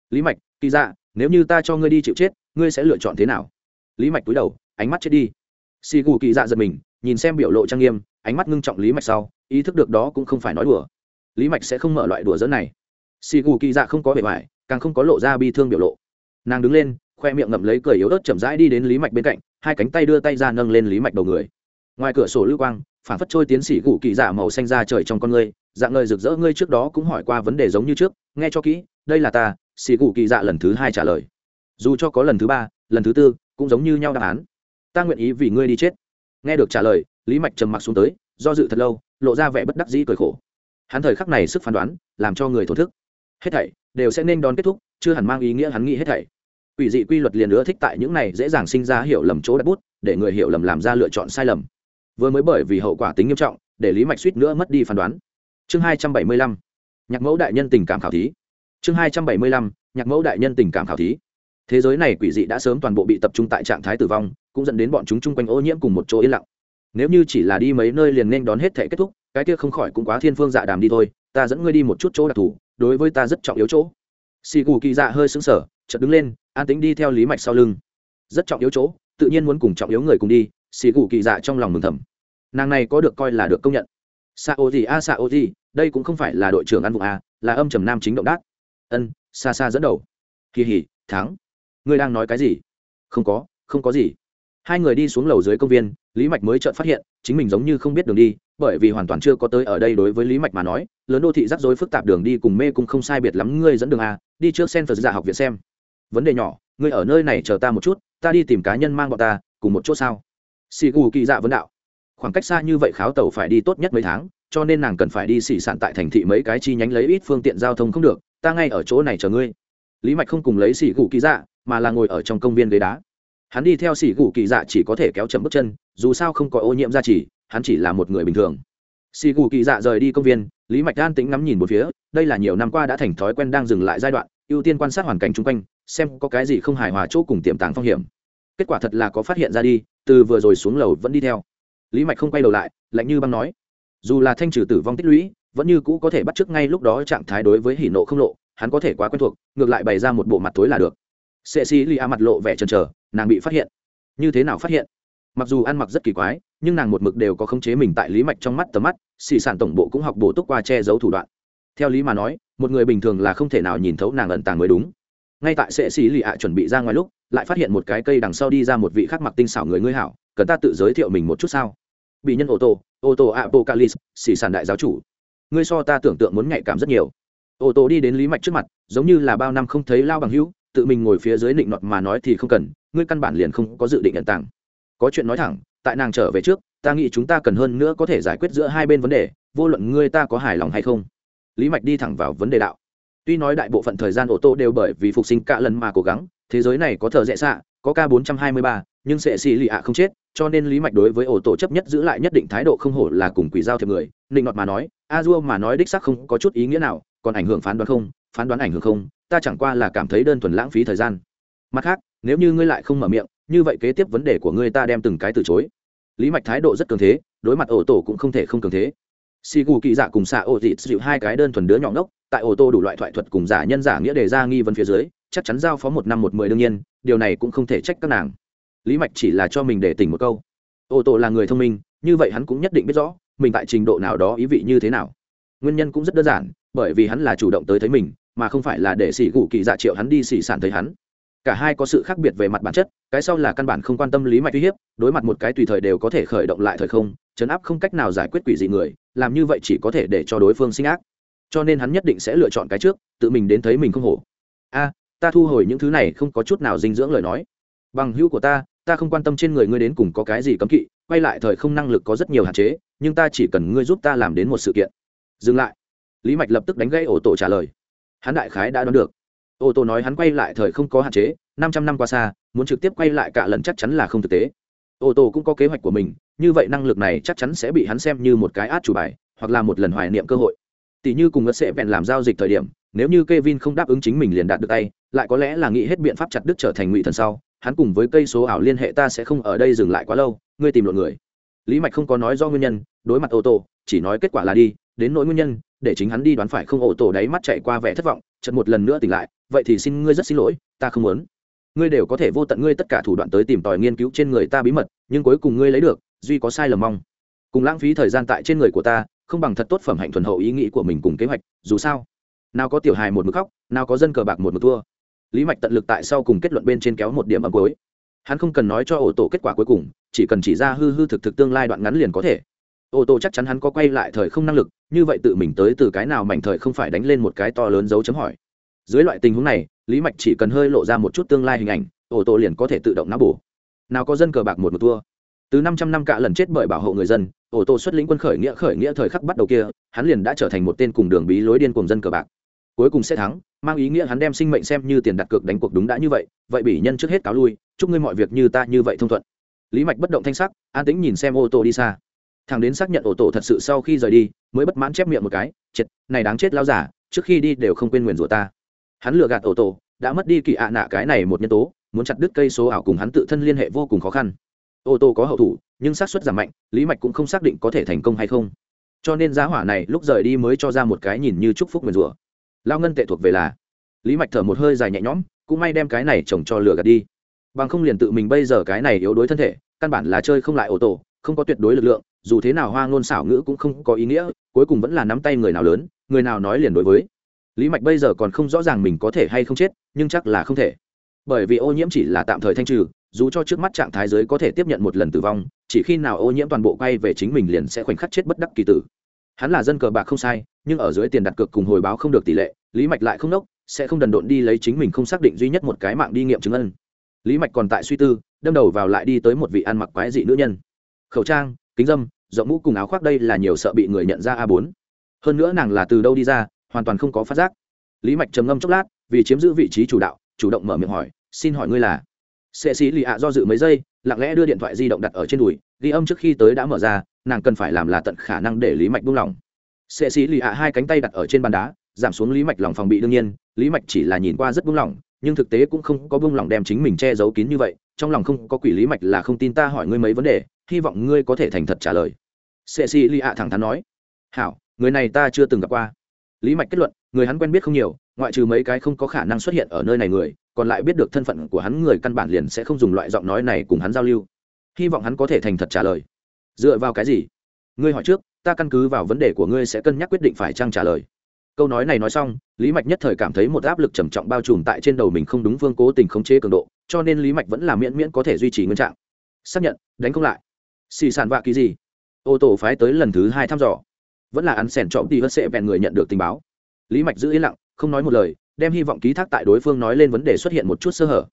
Lý mạch, kỳ dạ nếu như ta cho ngươi đi chịu chết, ngươi sẽ lựa chọn thế nào? Lý mạch cúi đầu, ánh mắt chết đi. Xì cụ kỳ dạ giật mình, nhìn xem biểu lộ trang nghiêm, ánh mắt ngưng trọng lý mạch sau, ý thức được đó cũng không phải nói đùa. Lý mạch sẽ không mở loại đùa dẫn này. Xì cụ kỳ dạ không có vẻ vải càng không có lộ ra bi thương biểu lộ. Nàng đứng lên, khoe miệng ngậm lấy cười yếu ớt chậm rãi đi đến lý mạch bên cạnh hai cánh tay đưa tay ra nâng lên lý mạch đầu người ngoài cửa sổ lưu quang phản phất trôi tiến sĩ cụ kỳ dạ màu xanh ra trời trong con ngươi dạng ngời rực rỡ ngươi trước đó cũng hỏi qua vấn đề giống như trước nghe cho kỹ đây là ta sĩ cụ kỳ dạ lần thứ hai trả lời dù cho có lần thứ ba lần thứ tư cũng giống như nhau đáp án ta nguyện ý vì ngươi đi chết nghe được trả lời lý mạch trầm mặc xuống tới do dự thật lâu lộ ra vẻ bất đắc dĩ cười khổ hắn thời khắc này sức phán đoán làm cho người thổ thức hết thảy đều sẽ nên đón kết thúc chưa hẳn mang ý nghĩa hắn nghĩ hết thảy Quỷ dị quy luật liền nữa thích tại những này dễ dàng sinh ra hiểu lầm chỗ đặt bút, để người hiểu lầm làm ra lựa chọn sai lầm. Vừa mới bởi vì hậu quả tính nghiêm trọng, để lý mạch suýt nữa mất đi phán đoán. Chương hai trăm bảy mươi lăm, nhạc mẫu đại nhân tình cảm khảo thí. Chương hai trăm bảy mươi lăm, nhạc mẫu đại nhân tình cảm khảo thí. Thế giới này quỷ dị đã sớm toàn bộ bị tập trung tại trạng thái tử vong, cũng dẫn đến bọn chúng chung quanh ô nhiễm cùng một chỗ yên lặng. Nếu như chỉ là đi mấy nơi liền nên đón hết thể kết thúc, cái kia không khỏi cũng quá thiên phương dạ đàm đi thôi, ta dẫn ngươi đi một chút chỗ đặc thù, đối với ta rất trọng yếu chỗ. Xì gù kỳ dạ hơi xứng sở chợt đứng lên an tính đi theo lý mạch sau lưng. Rất trọng yếu chỗ, tự nhiên muốn cùng trọng yếu người cùng đi, xì gù kỳ dạ trong lòng mừng thầm. Nàng này có được coi là được công nhận. Sa ô gì a sa ô gì đây cũng không phải là đội trưởng ăn vụ a à, là âm trầm nam chính động đắc. ân xa xa dẫn đầu. Kỳ hỉ, thắng. Ngươi đang nói cái gì? Không có không có gì. Hai người đi xuống lầu dưới công viên, lý mạch mới chợt phát hiện, chính mình giống như không biết đường đi, bởi vì hoàn toàn chưa có tới ở đây đối với lý mạch mà nói, lớn đô thị rắc rối phức tạp đường đi cùng mê cũng không sai biệt lắm, ngươi dẫn đường a đi trước sen phật giả học viện xem vấn đề nhỏ, ngươi ở nơi này chờ ta một chút, ta đi tìm cá nhân mang bọn ta, cùng một chỗ sao? Xì gù kỳ dạ vấn đạo. Khoảng cách xa như vậy kháo tàu phải đi tốt nhất mấy tháng, cho nên nàng cần phải đi xỉ sạn tại thành thị mấy cái chi nhánh lấy ít phương tiện giao thông không được, ta ngay ở chỗ này chờ ngươi. Lý mạch không cùng lấy xỉ gù kỳ dạ mà là ngồi ở trong công viên ghế đá. Hắn đi theo xỉ gù kỳ dạ chỉ có thể kéo chậm bước chân, dù sao không có ô nhiễm gia chỉ hắn chỉ là một người bình thường. Xỉ gù kỳ dạ rời đi công viên, lý mạch an tĩnh ngắm nhìn một phía, đây là nhiều năm qua đã thành thói quen đang dừng lại giai đoạn ưu tiên quan sát hoàn cảnh chung quanh, xem có cái gì không hài hòa chỗ cùng tiềm tàng phong hiểm. Kết quả thật là có phát hiện ra đi, từ vừa rồi xuống lầu vẫn đi theo. Lý mạch không quay đầu lại, lạnh như băng nói, dù là thanh trừ tử vong tích lũy, vẫn như cũ có thể bắt chước ngay lúc đó trạng thái đối với hỉ nộ không lộ, hắn có thể quá quen thuộc, ngược lại bày ra một bộ mặt tối là được. Sệ xì lì a mặt lộ vẻ trần chờ, nàng bị phát hiện. Như thế nào phát hiện? Mặc dù ăn mặc rất kỳ quái, nhưng nàng một mực đều có khống chế mình tại lý mạch trong mắt, tầm mắt, xì sản tổng bộ cũng học bổ túc qua che giấu thủ đoạn theo lý mà nói, một người bình thường là không thể nào nhìn thấu nàng ẩn tàng mới đúng. Ngay tại sệ xì lì ạ chuẩn bị ra ngoài lúc, lại phát hiện một cái cây đằng sau đi ra một vị khắc mặc tinh xảo người ngươi hảo, cần ta tự giới thiệu mình một chút sao? Bị nhân ô tô ô tô apocalypse xì sàn đại giáo chủ. Ngươi so ta tưởng tượng muốn nhạy cảm rất nhiều. Ô tô đi đến lý mạch trước mặt, giống như là bao năm không thấy lao bằng hữu, tự mình ngồi phía dưới định nọt mà nói thì không cần, ngươi căn bản liền không có dự định nhận tàng. có chuyện nói thẳng, tại nàng trở về trước, ta nghĩ chúng ta cần hơn nữa có thể giải quyết giữa hai bên vấn đề, vô luận ngươi ta có hài lòng hay không lý mạch đi thẳng vào vấn đề đạo. Tuy nói đại bộ phận thời gian ô tô đều bởi vì phục sinh cả lần mà cố gắng thế giới này có thợ dễ xạ có k 423, nhưng sẽ xì lì ạ không chết cho nên lý mạch đối với ô tô chấp nhất giữ lại nhất định thái độ không hổ là cùng quỷ giao thiệp người. Định nọt mà nói a dua mà nói đích sắc không có chút ý nghĩa nào còn ảnh hưởng phán đoán không phán đoán ảnh hưởng không ta chẳng qua là cảm thấy đơn thuần lãng phí thời gian. Mặt khác nếu như ngươi lại không mở miệng như vậy kế tiếp vấn đề của ngươi ta đem từng cái từ chối. Lý mạch thái độ rất cường thế đối mặt ổ tổ cũng không thể không cường thế xì gù kỳ dạ cùng xạ ô thị dịu hai cái đơn thuần đứa nhỏ ngốc, tại ô tô đủ loại thoại thuật cùng giả nhân giả nghĩa đề ra nghi vấn phía dưới, chắc chắn giao phó một năm một mười đương nhiên, điều này cũng không thể trách các nàng. Lý mạch chỉ là cho mình để tỉnh một câu. Ô tô là người thông minh, như vậy hắn cũng nhất định biết rõ, mình tại trình độ nào đó ý vị như thế nào. Nguyên nhân cũng rất đơn giản, bởi vì hắn là chủ động tới thấy mình, mà không phải là để xỉ gù kỳ dạ triệu hắn đi xỉ sản thấy hắn. Cả hai có sự khác biệt về mặt bản chất, cái sau là căn bản không quan tâm lý mạch uy hiếp, đối mặt một cái tùy thời đều có thể khởi động lại thời không chấn áp không cách nào giải quyết quỷ dị người, làm như vậy chỉ có thể để cho đối phương sinh ác. Cho nên hắn nhất định sẽ lựa chọn cái trước, tự mình đến thấy mình không hổ. A, ta thu hồi những thứ này không có chút nào dinh dưỡng lời nói. Bằng hữu của ta ta không quan tâm trên người ngươi đến cùng có cái gì cấm kỵ, quay lại thời không năng lực có rất nhiều hạn chế, nhưng ta chỉ cần ngươi giúp ta làm đến một sự kiện. Dừng lại. Lý mạch lập tức đánh gãy ổ tổ trả lời. Hắn đại khái đã đoán được. Ô tô nói hắn quay lại thời không có hạn chế, năm trăm năm qua xa, muốn trực tiếp quay lại cả lần chắc chắn là không thực tế ô tô cũng có kế hoạch của mình, như vậy năng lực này chắc chắn sẽ bị hắn xem như một cái át chủ bài, hoặc là một lần hoài niệm cơ hội. Tỷ như cùng ngất sẽ vẹn làm giao dịch thời điểm, nếu như Kevin không đáp ứng chính mình liền đạt được tay, lại có lẽ là nghĩ hết biện pháp chặt đứt trở thành ngụy thần sau, hắn cùng với cây số ảo liên hệ ta sẽ không ở đây dừng lại quá lâu, ngươi tìm lộn người. Lý mạch không có nói do nguyên nhân, đối mặt ô tô, chỉ nói kết quả là đi, đến nỗi nguyên nhân, để chính hắn đi đoán phải không ổ Tô đáy mắt chạy qua vẻ thất vọng chật một lần nữa tỉnh lại, vậy thì xin ngươi rất xin lỗi, ta không muốn ngươi đều có thể vô tận ngươi tất cả thủ đoạn tới tìm tòi nghiên cứu trên người ta bí mật, nhưng cuối cùng ngươi lấy được, duy có sai lầm mong. Cùng lãng phí thời gian tại trên người của ta, không bằng thật tốt phẩm hạnh thuần hậu ý nghĩ của mình cùng kế hoạch, dù sao. Nào có tiểu hài một mực khóc, nào có dân cờ bạc một mực thua. Lý mạch tận lực tại sau cùng kết luận bên trên kéo một điểm ấm cuối. Hắn không cần nói cho ổ tổ kết quả cuối cùng, chỉ cần chỉ ra hư hư thực thực tương lai đoạn ngắn liền có thể. Ô tô chắc chắn hắn có quay lại thời không năng lực, như vậy tự mình tới từ cái nào mảnh thời không phải đánh lên một cái to lớn dấu chấm hỏi. Dưới loại tình huống này lý mạch chỉ cần hơi lộ ra một chút tương lai hình ảnh ô tô liền có thể tự động não bổ. Nào có dân cờ bạc một một thua. Từ năm trăm năm cạ lần chết bởi bảo hộ người dân ô tô xuất lĩnh quân khởi nghĩa khởi nghĩa thời khắc bắt đầu kia, hắn liền đã trở thành một tên cùng đường bí lối điên cùng dân cờ bạc. Cuối cùng sẽ thắng, mang ý nghĩa hắn đem sinh mệnh xem như tiền đặt cược đánh cuộc đúng đã như vậy vậy bị nhân trước hết cáo lui, chúc ngươi mọi việc như ta như vậy thông thuận. Lý mạch bất động thanh sắc, an tĩnh nhìn xem ô tô đi xa. Thằng đến xác nhận ổ tổ thật sự sau khi rời đi, mới bất mãn chép miệng một cái, chết, này đáng chết lao giả trước khi đi đều không quên nguyền rủa ta hắn lừa gạt ổ tổ, đã mất đi kỳ ạ nạ cái này một nhân tố, muốn chặt đứt cây số ảo cùng hắn tự thân liên hệ vô cùng khó khăn. Ô tô có hậu thủ, nhưng xác suất giảm mạnh, lý mạch cũng không xác định có thể thành công hay không. Cho nên giá hỏa này lúc rời đi mới cho ra một cái nhìn như chúc phúc nguyền rủa. Lao ngân tệ thuộc về là, lý mạch thở một hơi dài nhẹ nhõm, cũng may đem cái này trồng cho lừa gạt đi. Bằng không liền tự mình bây giờ cái này yếu đối thân thể, căn bản là chơi không lại ô tô không có tuyệt đối lực lượng, dù thế nào hoa ngôn xảo ngữ cũng không có ý nghĩa, cuối cùng vẫn là nắm tay người nào lớn, người nào nói liền đối với lý mạch bây giờ còn không rõ ràng mình có thể hay không chết, nhưng chắc là không thể. Bởi vì ô nhiễm chỉ là tạm thời thanh trừ, dù cho trước mắt trạng thái giới có thể tiếp nhận một lần tử vong, chỉ khi nào ô nhiễm toàn bộ quay về chính mình liền sẽ khoảnh khắc chết bất đắc kỳ tử. Hắn là dân cờ bạc không sai, nhưng ở dưới tiền đặt cược cùng hồi báo không được tỷ lệ, lý mạch lại không nốc, sẽ không đần độn đi lấy chính mình không xác định duy nhất một cái mạng đi nghiệm chứng ân. Lý mạch còn tại suy tư, đâm đầu vào lại đi tới một vị ăn mặc quái dị nữ nhân. Khẩu trang, kính dâm, rộng mũ cùng áo khoác đây là nhiều sợ bị người nhận ra a bốn. Hơn nữa nàng là từ đâu đi ra hoàn toàn không có phát giác. Lý mạch trầm ngâm chốc lát, vì chiếm giữ vị trí chủ đạo, chủ động mở miệng hỏi, xin hỏi ngươi là? Sệ sĩ lì ạ do dự mấy giây, lặng lẽ đưa điện thoại di động đặt ở trên đùi, ghi âm trước khi tới đã mở ra, nàng cần phải làm là tận khả năng để lý mạch buông lỏng. Sệ sĩ lì ạ hai cánh tay đặt ở trên bàn đá, giảm xuống lý mạch lòng phòng bị đương nhiên, lý mạch chỉ là nhìn qua rất buông lỏng, nhưng thực tế cũng không có buông lỏng đem chính mình che giấu kín như vậy, trong lòng không có quỷ lý mạch là không tin ta hỏi ngươi mấy vấn đề, hy vọng ngươi có thể thành thật trả lời. Sệ sĩ lì ạ thẳng thắn nói, hảo, người này ta chưa từng gặp qua lý mạch kết luận, người hắn quen biết không nhiều, ngoại trừ mấy cái không có khả năng xuất hiện ở nơi này người, còn lại biết được thân phận của hắn người căn bản liền sẽ không dùng loại giọng nói này cùng hắn giao lưu. Hy vọng hắn có thể thành thật trả lời. Dựa vào cái gì? Ngươi hỏi trước, ta căn cứ vào vấn đề của ngươi sẽ cân nhắc quyết định phải chăng trả lời. Câu nói này nói xong, lý mạch nhất thời cảm thấy một áp lực trầm trọng bao trùm tại trên đầu mình không đúng phương cố tình khống chế cường độ, cho nên lý mạch vẫn là miễn miễn có thể duy trì nguyên trạng. Xác nhận, đánh không lại. Xì sản vạ kỳ gì? Ô tô phái tới lần thứ hai thăm dò vẫn là ăn sẻn trọm đi hớt sệ vẹn người nhận được tình báo. Lý mạch giữ yên lặng, không nói một lời, đem hy vọng ký thác tại đối phương nói lên vấn đề xuất hiện một chút sơ hở.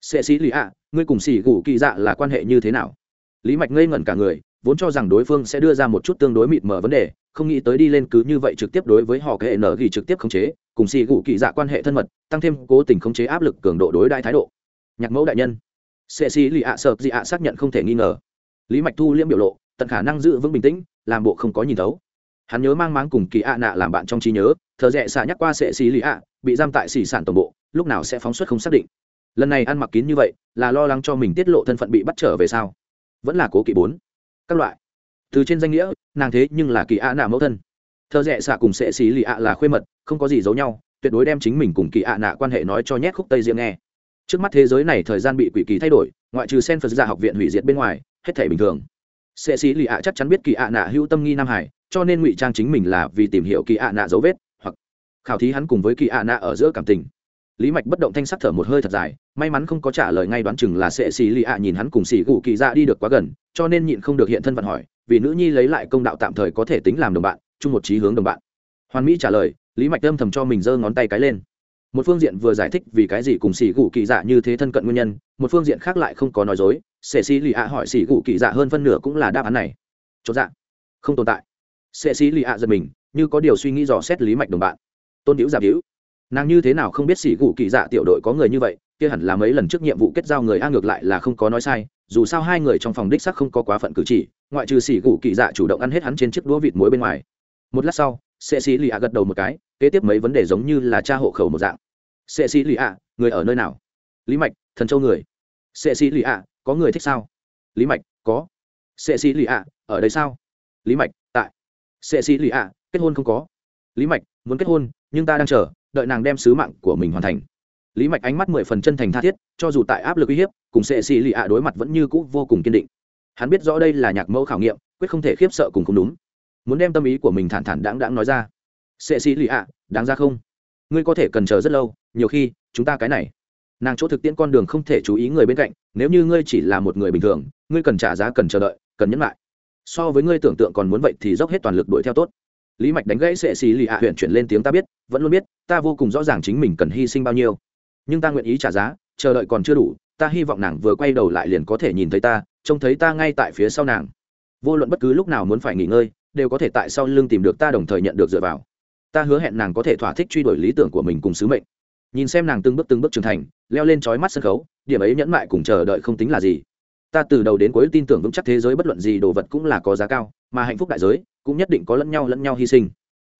Sệ sĩ lý ạ, ngươi cùng xì gù kỳ dạ là quan hệ như thế nào? Lý mạch ngây ngẩn cả người, vốn cho rằng đối phương sẽ đưa ra một chút tương đối mịt mờ vấn đề, không nghĩ tới đi lên cứ như vậy trực tiếp đối với họ hệ nở ghi trực tiếp khống chế, cùng xì gù kỳ dạ quan hệ thân mật, tăng thêm cố tình khống chế áp lực cường độ đối đại thái độ. Nhạc mẫu đại nhân. Sệ sĩ lì ạ, sợ dị ạ? xác nhận không thể nghi ngờ. Lý mạch thu liễm biểu lộ, tận khả năng giữ vững bình tĩnh, làm bộ không có nhìn thấu hắn nhớ mang máng cùng kỳ ạ nạ làm bạn trong trí nhớ thợ rẽ xạ nhắc qua sệ xì lì ạ, bị giam tại xỉ sản tổng bộ, lúc nào sẽ phóng xuất không xác định. Lần này ăn mặc kín như vậy, là lo lắng cho mình tiết lộ thân phận bị bắt trở về sao? Vẫn là cố kỵ bốn. Các loại. Từ trên danh nghĩa, nàng thế nhưng là kỳ ạ nạ mẫu thân. Thợ rẽ xạ cùng sệ xì lì ạ là khuê mật, không có gì giấu nhau, tuyệt đối đem chính mình cùng kỳ ạ nạ quan hệ nói cho nhét khúc tây riêng nghe. Trước mắt thế giới này thời gian bị quỷ kỳ thay đổi, ngoại trừ sen phật ra học viện hủy diệt bên ngoài, hết thể bình thường. Sệ sĩ lì ạ chắc chắn biết kỳ ạ nạ hữu tâm nghi nam hải cho nên ngụy trang chính mình là vì tìm hiểu kỳ ạ nạ dấu vết, hoặc khảo thí hắn cùng với kỳ ạ nạ ở giữa cảm tình. Lý mạch bất động thanh sắc thở một hơi thật dài, may mắn không có trả lời ngay đoán chừng là sệ xì lì ạ nhìn hắn cùng xì gù kỳ dạ đi được quá gần, cho nên nhịn không được hiện thân vận hỏi, vì nữ nhi lấy lại công đạo tạm thời có thể tính làm đồng bạn, chung một trí hướng đồng bạn. Hoàn mỹ trả lời, lý mạch âm thầm cho mình giơ ngón tay cái lên. Một phương diện vừa giải thích vì cái gì cùng xì gù kỳ dạ như thế thân cận nguyên nhân, một phương diện khác lại không có nói dối sệ xì lì ạ hỏi xì gù kỳ dạ hơn phân nửa cũng là đáp án này. Chốt dạ. Không tồn tại sệ sĩ lì ạ giật mình, như có điều suy nghĩ dò xét lý mạch đồng bạn. Tôn hữu giả hữu nàng như thế nào không biết xỉ gù kỳ dạ tiểu đội có người như vậy, kia hẳn là mấy lần trước nhiệm vụ kết giao người a ngược lại là không có nói sai, dù sao hai người trong phòng đích sắc không có quá phận cử chỉ, ngoại trừ xỉ gù kỳ dạ chủ động ăn hết hắn trên chiếc đũa vịt muối bên ngoài. Một lát sau sệ sĩ lì ạ gật đầu một cái, kế tiếp mấy vấn đề giống như là cha hộ khẩu một dạng. Sệ sĩ lì ạ, người ở nơi nào? Lý mạch, thần châu người. Sệ sĩ lì ạ, có người thích sao? Lý mạch, có. Sệ sĩ lì ạ, ở đây sao? Lý mạch sệ sĩ lì ạ, kết hôn không có. Lý mạch, muốn kết hôn, nhưng ta đang chờ, đợi nàng đem sứ mạng của mình hoàn thành. Lý mạch ánh mắt mười phần chân thành tha thiết, cho dù tại áp lực uy hiếp, cùng sệ sĩ lì ạ đối mặt vẫn như cũ vô cùng kiên định. Hắn biết rõ đây là nhạc mẫu khảo nghiệm, quyết không thể khiếp sợ cùng không đúng. Muốn đem tâm ý của mình thản thản đáng đáng nói ra. Sệ sĩ lì ạ, đáng ra không? Ngươi có thể cần chờ rất lâu, nhiều khi, chúng ta cái này. Nàng chỗ thực tiễn con đường không thể chú ý người bên cạnh, nếu như ngươi chỉ là một người bình thường, ngươi cần trả giá cần chờ đợi, cần nhẫn lại so với ngươi tưởng tượng còn muốn vậy thì dốc hết toàn lực đuổi theo tốt. Lý mạch đánh gãy sệ xì lì ạ, huyện chuyển lên tiếng ta biết, vẫn luôn biết, ta vô cùng rõ ràng chính mình cần hy sinh bao nhiêu. Nhưng ta nguyện ý trả giá, chờ đợi còn chưa đủ, ta hy vọng nàng vừa quay đầu lại liền có thể nhìn thấy ta, trông thấy ta ngay tại phía sau nàng. Vô luận bất cứ lúc nào muốn phải nghỉ ngơi, đều có thể tại sau lưng tìm được ta đồng thời nhận được dựa vào. Ta hứa hẹn nàng có thể thỏa thích truy đuổi lý tưởng của mình cùng sứ mệnh. Nhìn xem nàng từng bước từng bước trưởng thành, leo lên trói mắt sân khấu, điểm ấy nhẫn mại cùng chờ đợi không tính là gì ta từ đầu đến cuối tin tưởng vững chắc thế giới bất luận gì đồ vật cũng là có giá cao, mà hạnh phúc đại giới cũng nhất định có lẫn nhau lẫn nhau hy sinh.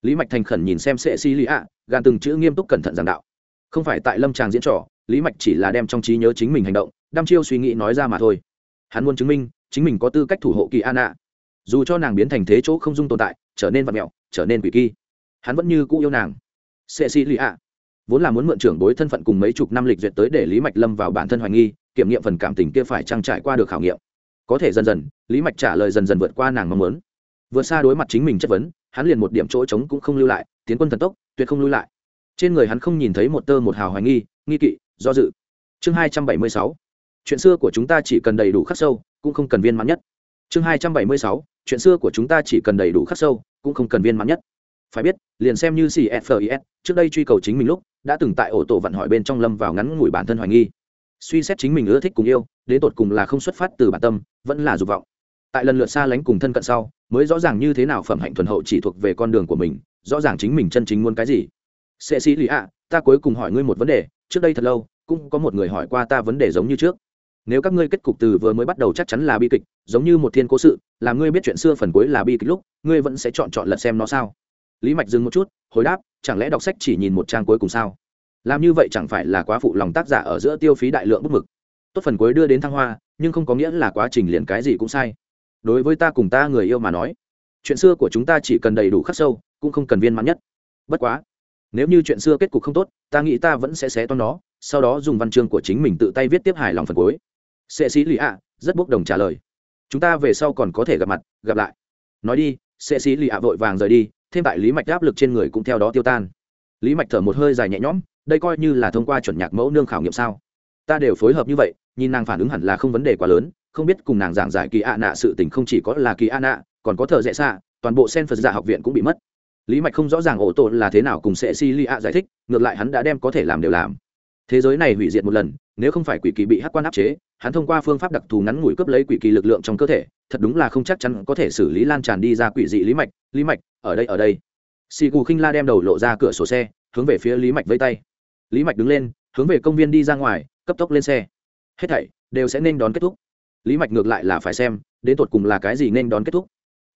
Lý mạch thành khẩn nhìn xem sệ si lý ạ gan từng chữ nghiêm túc cẩn thận giảng đạo. Không phải tại lâm tràng diễn trò, lý mạch chỉ là đem trong trí nhớ chính mình hành động, đăm chiêu suy nghĩ nói ra mà thôi. Hắn muốn chứng minh, chính mình có tư cách thủ hộ kỳ an ạ. Dù cho nàng biến thành thế chỗ không dung tồn tại, trở nên vật mẹo, trở nên quỷ kỳ, hắn vẫn như cũ yêu nàng. Sệ si lý ạ. Vốn là muốn mượn trưởng bối thân phận cùng mấy chục năm lịch duyệt tới để lý mạch lâm vào bản thân hoài nghi kiểm nghiệm phần cảm tình kia phải trang trải qua được khảo nghiệm. Có thể dần dần, lý mạch trả lời dần dần vượt qua nàng mong muốn. Vượt xa đối mặt chính mình chất vấn, hắn liền một điểm chỗ trống cũng không lưu lại, tiến quân thần tốc, tuyệt không lưu lại. Trên người hắn không nhìn thấy một tơ một hào hoài nghi nghi kỵ, do dự. Chương hai trăm bảy mươi sáu. Chuyện xưa của chúng ta chỉ cần đầy đủ khắc sâu, cũng không cần viên mãn nhất. Chương hai trăm bảy mươi sáu. Chuyện xưa của chúng ta chỉ cần đầy đủ khắc sâu, cũng không cần viên mãn nhất. Phải biết, liền xem như cfis trước đây truy cầu chính mình lúc, đã từng tại ổ tổ vận hỏi bên trong lâm vào ngắn ngủi bản thân hoài nghi suy xét chính mình ưa thích cùng yêu, đến tột cùng là không xuất phát từ bản tâm, vẫn là dục vọng. Tại lần lượt xa lánh cùng thân cận sau, mới rõ ràng như thế nào phẩm hạnh thuần hậu chỉ thuộc về con đường của mình, rõ ràng chính mình chân chính muốn cái gì. Sệ sĩ lì ạ, ta cuối cùng hỏi ngươi một vấn đề, trước đây thật lâu, cũng có một người hỏi qua ta vấn đề giống như trước. Nếu các ngươi kết cục từ vừa mới bắt đầu chắc chắn là bi kịch, giống như một thiên cố sự làm ngươi biết chuyện xưa phần cuối là bi kịch lúc, ngươi vẫn sẽ chọn chọn lật xem nó sao? Lý mạch dừng một chút, hồi đáp, chẳng lẽ đọc sách chỉ nhìn một trang cuối cùng sao? Làm như vậy chẳng phải là quá phụ lòng tác giả ở giữa tiêu phí đại lượng bút mực. Tốt phần cuối đưa đến thăng hoa, nhưng không có nghĩa là quá trình liền cái gì cũng sai. Đối với ta cùng ta người yêu mà nói, chuyện xưa của chúng ta chỉ cần đầy đủ khắc sâu, cũng không cần viên mãn nhất. Bất quá, nếu như chuyện xưa kết cục không tốt, ta nghĩ ta vẫn sẽ xé to nó, sau đó dùng văn chương của chính mình tự tay viết tiếp hài lòng phần cuối. Sệ sĩ lì ạ, rất bốc đồng trả lời. Chúng ta về sau còn có thể gặp mặt, gặp lại. Nói đi sệ sĩ lì ạ vội vàng rời đi, thêm tại lý mạch áp lực trên người cũng theo đó tiêu tan. Lý mạch thở một hơi dài nhẹ nhõm đây coi như là thông qua chuẩn nhạc mẫu nương khảo nghiệm sao? Ta đều phối hợp như vậy, nhìn nàng phản ứng hẳn là không vấn đề quá lớn, không biết cùng nàng giảng giải kỳ ạ nạ sự tình không chỉ có là kỳ ạ nạ, còn có thợ dễ xa toàn bộ sen phật giả học viện cũng bị mất. Lý mạch không rõ ràng ổ tổ là thế nào cùng sẽ si li ạ giải thích, ngược lại hắn đã đem có thể làm đều làm. Thế giới này hủy diệt một lần, nếu không phải quỷ kỳ bị hắc quan áp chế, hắn thông qua phương pháp đặc thù ngắn ngủi cướp lấy quỷ kỳ lực lượng trong cơ thể, thật đúng là không chắc chắn có thể xử lý lan tràn đi ra quỷ dị lý mạch lý mạch, ở đây ở đây. Xì gù khinh la đem đầu lộ ra cửa sổ xe, hướng về phía lý mạch vây tay lý mạch đứng lên, hướng về công viên đi ra ngoài, cấp tốc lên xe. Hết thảy đều sẽ nên đón kết thúc. Lý mạch ngược lại là phải xem, đến tột cùng là cái gì nên đón kết thúc.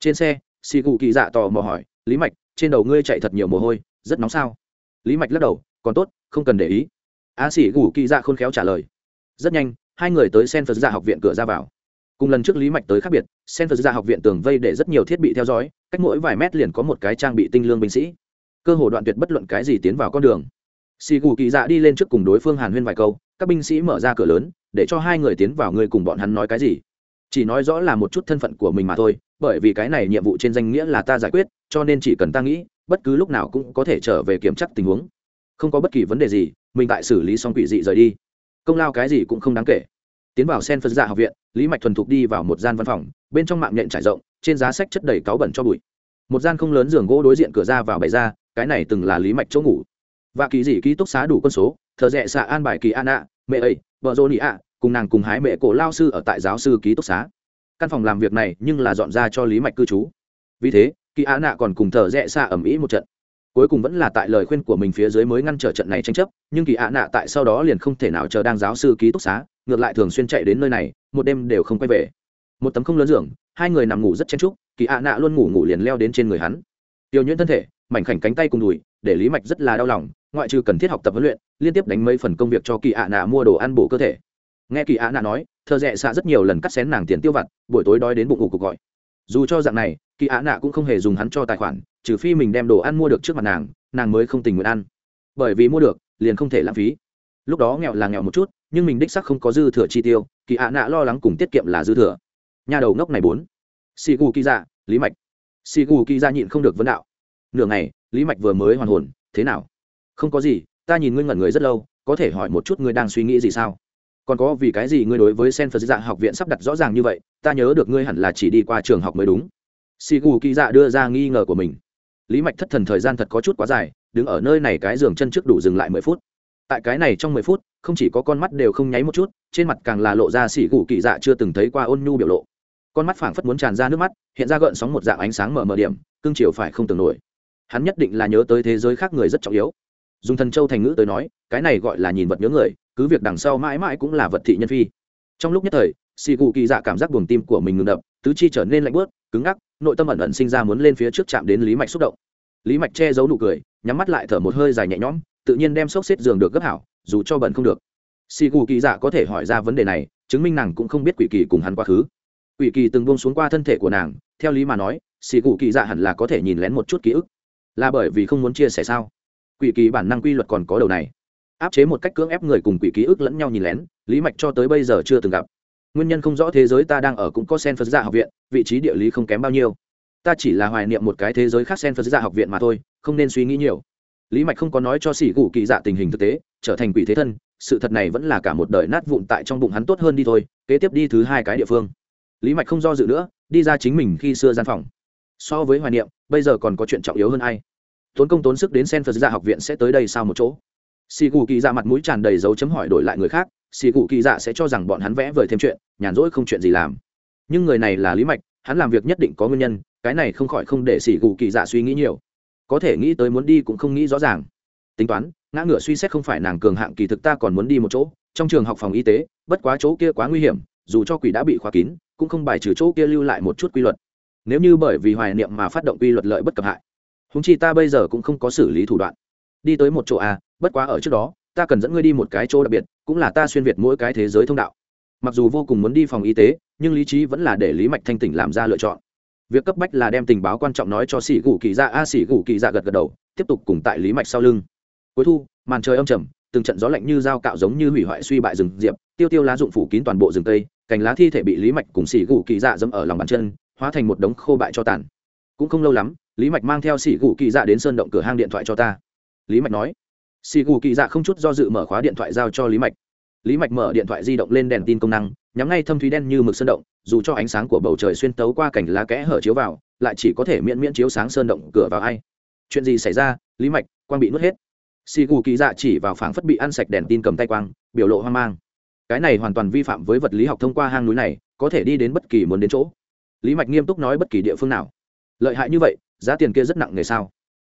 Trên xe xì cụ kỳ dạ tò mò hỏi, lý mạch, trên đầu ngươi chạy thật nhiều mồ hôi, rất nóng sao? Lý mạch lắc đầu, còn tốt, không cần để ý. A xì cụ kỳ dạ khôn khéo trả lời, rất nhanh, hai người tới sen phật dạ học viện cửa ra vào. Cùng lần trước lý mạch tới khác biệt sen phật dạ học viện tường vây để rất nhiều thiết bị theo dõi, cách mỗi vài mét liền có một cái trang bị tinh lương binh sĩ. Cơ hồ đoạn tuyệt bất luận cái gì tiến vào con đường xì gù kỳ dạ đi lên trước cùng đối phương hàn huyên vài câu, các binh sĩ mở ra cửa lớn, để cho hai người tiến vào người cùng bọn hắn nói cái gì. Chỉ nói rõ là một chút thân phận của mình mà thôi, bởi vì cái này nhiệm vụ trên danh nghĩa là ta giải quyết, cho nên chỉ cần ta nghĩ, bất cứ lúc nào cũng có thể trở về kiểm tra tình huống. Không có bất kỳ vấn đề gì, mình tại xử lý xong quỷ dị rời đi. Công lao cái gì cũng không đáng kể. Tiến vào sen phân dạ học viện, lý mạch thuần thục đi vào một gian văn phòng, bên trong mạng nhện trải rộng, trên giá sách chất đầy cáu bẩn cho bụi. Một gian không lớn giường gỗ đối diện cửa ra vào bày ra, cái này từng là lý mạch chỗ ngủ và kỳ dị ký túc xá đủ quân số thợ rẽ xạ an bài kỳ an ạ mẹ ấy, vợ dô nị ạ, cùng nàng cùng hái mẹ cổ lao sư ở tại giáo sư ký túc xá. Căn phòng làm việc này nhưng là dọn ra cho lý mạch cư trú. Vì thế, kỳ an ạ còn cùng thợ rẽ xạ ẩm ý một trận. Cuối cùng vẫn là tại lời khuyên của mình phía dưới mới ngăn trở trận này tranh chấp, nhưng kỳ ạ nạ tại sau đó liền không thể nào chờ đang giáo sư ký túc xá, ngược lại thường xuyên chạy đến nơi này, một đêm đều không quay về. Một tấm không lớn giường, hai người nằm ngủ rất chen trúc kỳ ạ nạ luôn ngủ ngủ liền leo đến trên người hắn. Tiêu nhuyễn thân thể, mảnh khảnh cánh tay cùng đùi, để lý mạch rất là đau lòng ngoại trừ cần thiết học tập huấn luyện, liên tiếp đánh mấy phần công việc cho kỳ ạ nạ mua đồ ăn bổ cơ thể. Nghe kỳ ạ nạ nói, thợ rẽ xạ rất nhiều lần cắt xén nàng tiền tiêu vặt, buổi tối đói đến bụng ủ cục gọi. Dù cho dạng này, kỳ ạ nạ cũng không hề dùng hắn cho tài khoản, trừ phi mình đem đồ ăn mua được trước mặt nàng nàng mới không tình nguyện ăn. Bởi vì mua được, liền không thể lãng phí. Lúc đó nghèo là nghèo một chút, nhưng mình đích sắc không có dư thừa chi tiêu, kỳ ạ nạ lo lắng cùng tiết kiệm là dư thừa. Nhà đầu ngốc này bốn. Xì gù kỳ dạ lý mạch. Xì gù kỳ dạ nhịn không được vấn đạo. Nửa ngày, lý mạch vừa mới hoàn hồn, thế nào? Không có gì, ta nhìn ngươi ngẩn người rất lâu, có thể hỏi một chút ngươi đang suy nghĩ gì sao? Còn có vì cái gì ngươi đối với sen phật dạ học viện sắp đặt rõ ràng như vậy, ta nhớ được ngươi hẳn là chỉ đi qua trường học mới đúng. Xì gù kỳ dạ đưa ra nghi ngờ của mình. Lý mạch thất thần thời gian thật có chút quá dài, đứng ở nơi này cái giường chân trước đủ dừng lại mười phút. Tại cái này trong mười phút, không chỉ có con mắt đều không nháy một chút, trên mặt càng là lộ ra xỉ gù kỳ dạ chưa từng thấy qua ôn nhu biểu lộ. Con mắt phảng phất muốn tràn ra nước mắt, hiện ra gợn sóng một dạng ánh sáng mở mở điểm, cương chiều phải không tưởng nổi. Hắn nhất định là nhớ tới thế giới khác người rất trọng yếu dùng thần châu thành ngữ tới nói, cái này gọi là nhìn vật nhớ người, cứ việc đằng sau mãi mãi cũng là vật thị nhân phi. Trong lúc nhất thời xì cụ kỳ dạ cảm giác buồng tim của mình ngừng đập, tứ chi trở nên lạnh bớt cứng ngắc, nội tâm ẩn ẩn sinh ra muốn lên phía trước chạm đến lý mạch xúc động. Lý mạch che giấu nụ cười, nhắm mắt lại thở một hơi dài nhẹ nhõm, tự nhiên đem xốc xếp giường được gấp hảo, dù cho bận không được. Xì cụ kỳ dạ có thể hỏi ra vấn đề này, chứng minh nàng cũng không biết quỷ kỳ cùng hắn quá khứ. Quỷ kỳ từng buông xuống qua thân thể của nàng, theo lý mà nói xì cụ kỳ dạ hẳn là có thể nhìn lén một chút ký ức. Là bởi vì không muốn chia sẻ sao? Quỷ kỳ bản năng quy luật còn có đầu này. Áp chế một cách cưỡng ép người cùng quỷ ký ức lẫn nhau nhìn lén, lý mạch cho tới bây giờ chưa từng gặp. Nguyên nhân không rõ thế giới ta đang ở cũng có sen phật gia học viện, vị trí địa lý không kém bao nhiêu. Ta chỉ là hoài niệm một cái thế giới khác sen phật gia học viện mà thôi, không nên suy nghĩ nhiều. Lý mạch không có nói cho sỉ gù kỳ dạ tình hình thực tế, trở thành quỷ thế thân, sự thật này vẫn là cả một đời nát vụn tại trong bụng hắn tốt hơn đi thôi, kế tiếp đi thứ hai cái địa phương. Lý mạch không do dự nữa, đi ra chính mình khi xưa gian phòng. So với hoài niệm, bây giờ còn có chuyện trọng yếu hơn ai? Tốn công tốn sức đến sen phật ra học viện sẽ tới đây sao một chỗ? Xì gù kỳ dạ mặt mũi tràn đầy dấu chấm hỏi đổi lại người khác xì gù kỳ dạ sẽ cho rằng bọn hắn vẽ vời thêm chuyện, nhàn rỗi không chuyện gì làm. Nhưng người này là lý mạch, hắn làm việc nhất định có nguyên nhân, cái này không khỏi không để xì gù kỳ dạ suy nghĩ nhiều. Có thể nghĩ tới muốn đi cũng không nghĩ rõ ràng. Tính toán, ngã ngựa suy xét không phải nàng cường hạng kỳ thực ta còn muốn đi một chỗ, trong trường học phòng y tế, bất quá chỗ kia quá nguy hiểm, dù cho quỷ đã bị khóa kín, cũng không bài trừ chỗ kia lưu lại một chút quy luật. Nếu như bởi vì hoài niệm mà phát động quy luật lợi bất cập hại húng chi ta bây giờ cũng không có xử lý thủ đoạn. Đi tới một chỗ a bất quá ở trước đó, ta cần dẫn ngươi đi một cái chỗ đặc biệt, cũng là ta xuyên việt mỗi cái thế giới thông đạo. Mặc dù vô cùng muốn đi phòng y tế, nhưng lý trí vẫn là để lý mạch thanh tỉnh làm ra lựa chọn. Việc cấp bách là đem tình báo quan trọng nói cho sĩ gù kỳ dạ. A, sĩ gù kỳ dạ gật gật đầu, tiếp tục cùng tại lý mạch sau lưng. Cuối thu, màn trời âm trầm, từng trận gió lạnh như dao cạo giống như hủy hoại suy bại rừng diệp, tiêu tiêu lá dụng phủ kín toàn bộ rừng tây cành lá thi thể bị lý mạch cùng xỉ gù kỳ dạ dẫm ở lòng bàn chân, hóa thành một đống khô bại cho tàn. Cũng không lâu lắm lý mạch mang theo xỉ gù kỳ dạ đến sơn động cửa hang điện thoại cho ta. Lý mạch nói. Xỉ gù kỳ dạ không chút do dự mở khóa điện thoại giao cho lý mạch. Lý mạch mở điện thoại di động lên đèn tin công năng, nhắm ngay thâm thúy đen như mực sơn động, dù cho ánh sáng của bầu trời xuyên tấu qua cảnh lá kẽ hở chiếu vào, lại chỉ có thể miễn miễn chiếu sáng sơn động cửa vào ai. Chuyện gì xảy ra? Lý mạch, quang bị nuốt hết. Xì gù kỳ dạ chỉ vào phảng phất bị ăn sạch đèn tin cầm tay quang, biểu lộ hoang mang. Cái này hoàn toàn vi phạm với vật lý học thông qua hang núi này, có thể đi đến bất kỳ muốn đến chỗ. Lý mạch nghiêm túc nói bất kỳ địa phương nào. Lợi hại như vậy giá tiền kia rất nặng nghề sao?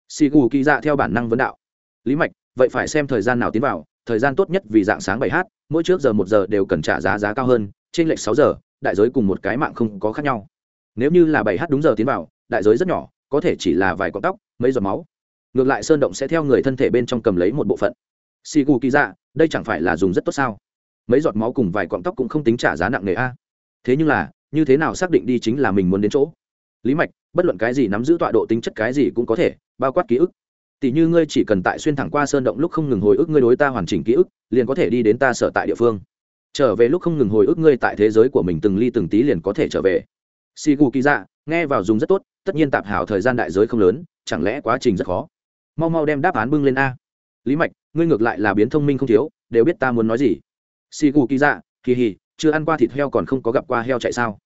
Xì gù kỳ dạ theo bản năng vấn đạo. Lý mạch, vậy phải xem thời gian nào tiến vào, thời gian tốt nhất vì dạng sáng bảy h mỗi trước giờ một giờ đều cần trả giá giá cao hơn, trên lệch sáu giờ, đại giới cùng một cái mạng không có khác nhau. Nếu như là bảy h đúng giờ tiến vào, đại giới rất nhỏ, có thể chỉ là vài cọng tóc, mấy giọt máu. Ngược lại sơn động sẽ theo người thân thể bên trong cầm lấy một bộ phận. Xì gù kỳ dạ đây chẳng phải là dùng rất tốt sao? Mấy giọt máu cùng vài cọng tóc cũng không tính trả giá nặng nề a. Thế nhưng là, như thế nào xác định đi chính là mình muốn đến chỗ? Lý mạch, bất luận cái gì nắm giữ tọa độ tính chất cái gì cũng có thể, bao quát ký ức. Tỷ như ngươi chỉ cần tại xuyên thẳng qua sơn động lúc không ngừng hồi ức ngươi đối ta hoàn chỉnh ký ức, liền có thể đi đến ta sở tại địa phương. Trở về lúc không ngừng hồi ức ngươi tại thế giới của mình từng ly từng tí liền có thể trở về. Xì gù kỳ dạ nghe vào dùng rất tốt, tất nhiên tạp hảo thời gian đại giới không lớn, chẳng lẽ quá trình rất khó? Mau mau đem đáp án bưng lên a. Lý mạch, ngươi ngược lại là biến thông minh không thiếu, đều biết ta muốn nói gì. Xì gù kỳ dạ kỳ hì, chưa ăn qua thịt heo còn không có gặp qua heo chạy sao?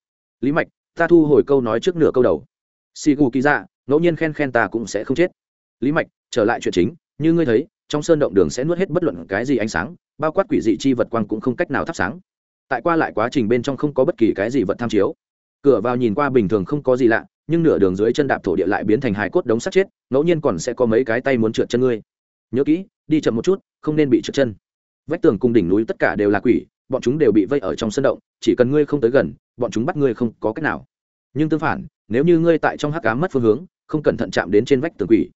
Lý mạch ta thu hồi câu nói trước nửa câu đầu. Xì gù kỳ dạ ngẫu nhiên khen khen ta cũng sẽ không chết. Lý mạch, trở lại chuyện chính, như ngươi thấy, trong sơn động đường sẽ nuốt hết bất luận cái gì ánh sáng, bao quát quỷ dị chi vật quang cũng không cách nào thắp sáng. Tại qua lại quá trình bên trong không có bất kỳ cái gì vật tham chiếu. Cửa vào nhìn qua bình thường không có gì lạ, nhưng nửa đường dưới chân đạp thổ địa lại biến thành hài cốt đống sắt chết, ngẫu nhiên còn sẽ có mấy cái tay muốn trượt chân ngươi. Nhớ kỹ, đi chậm một chút, không nên bị trượt chân. Vách tường cùng đỉnh núi tất cả đều là quỷ, bọn chúng đều bị vây ở trong sân động, chỉ cần ngươi không tới gần bọn chúng bắt ngươi không có cách nào. Nhưng tương phản, nếu như ngươi tại trong hắc cá mất phương hướng, không cẩn thận chạm đến trên vách tường quỷ.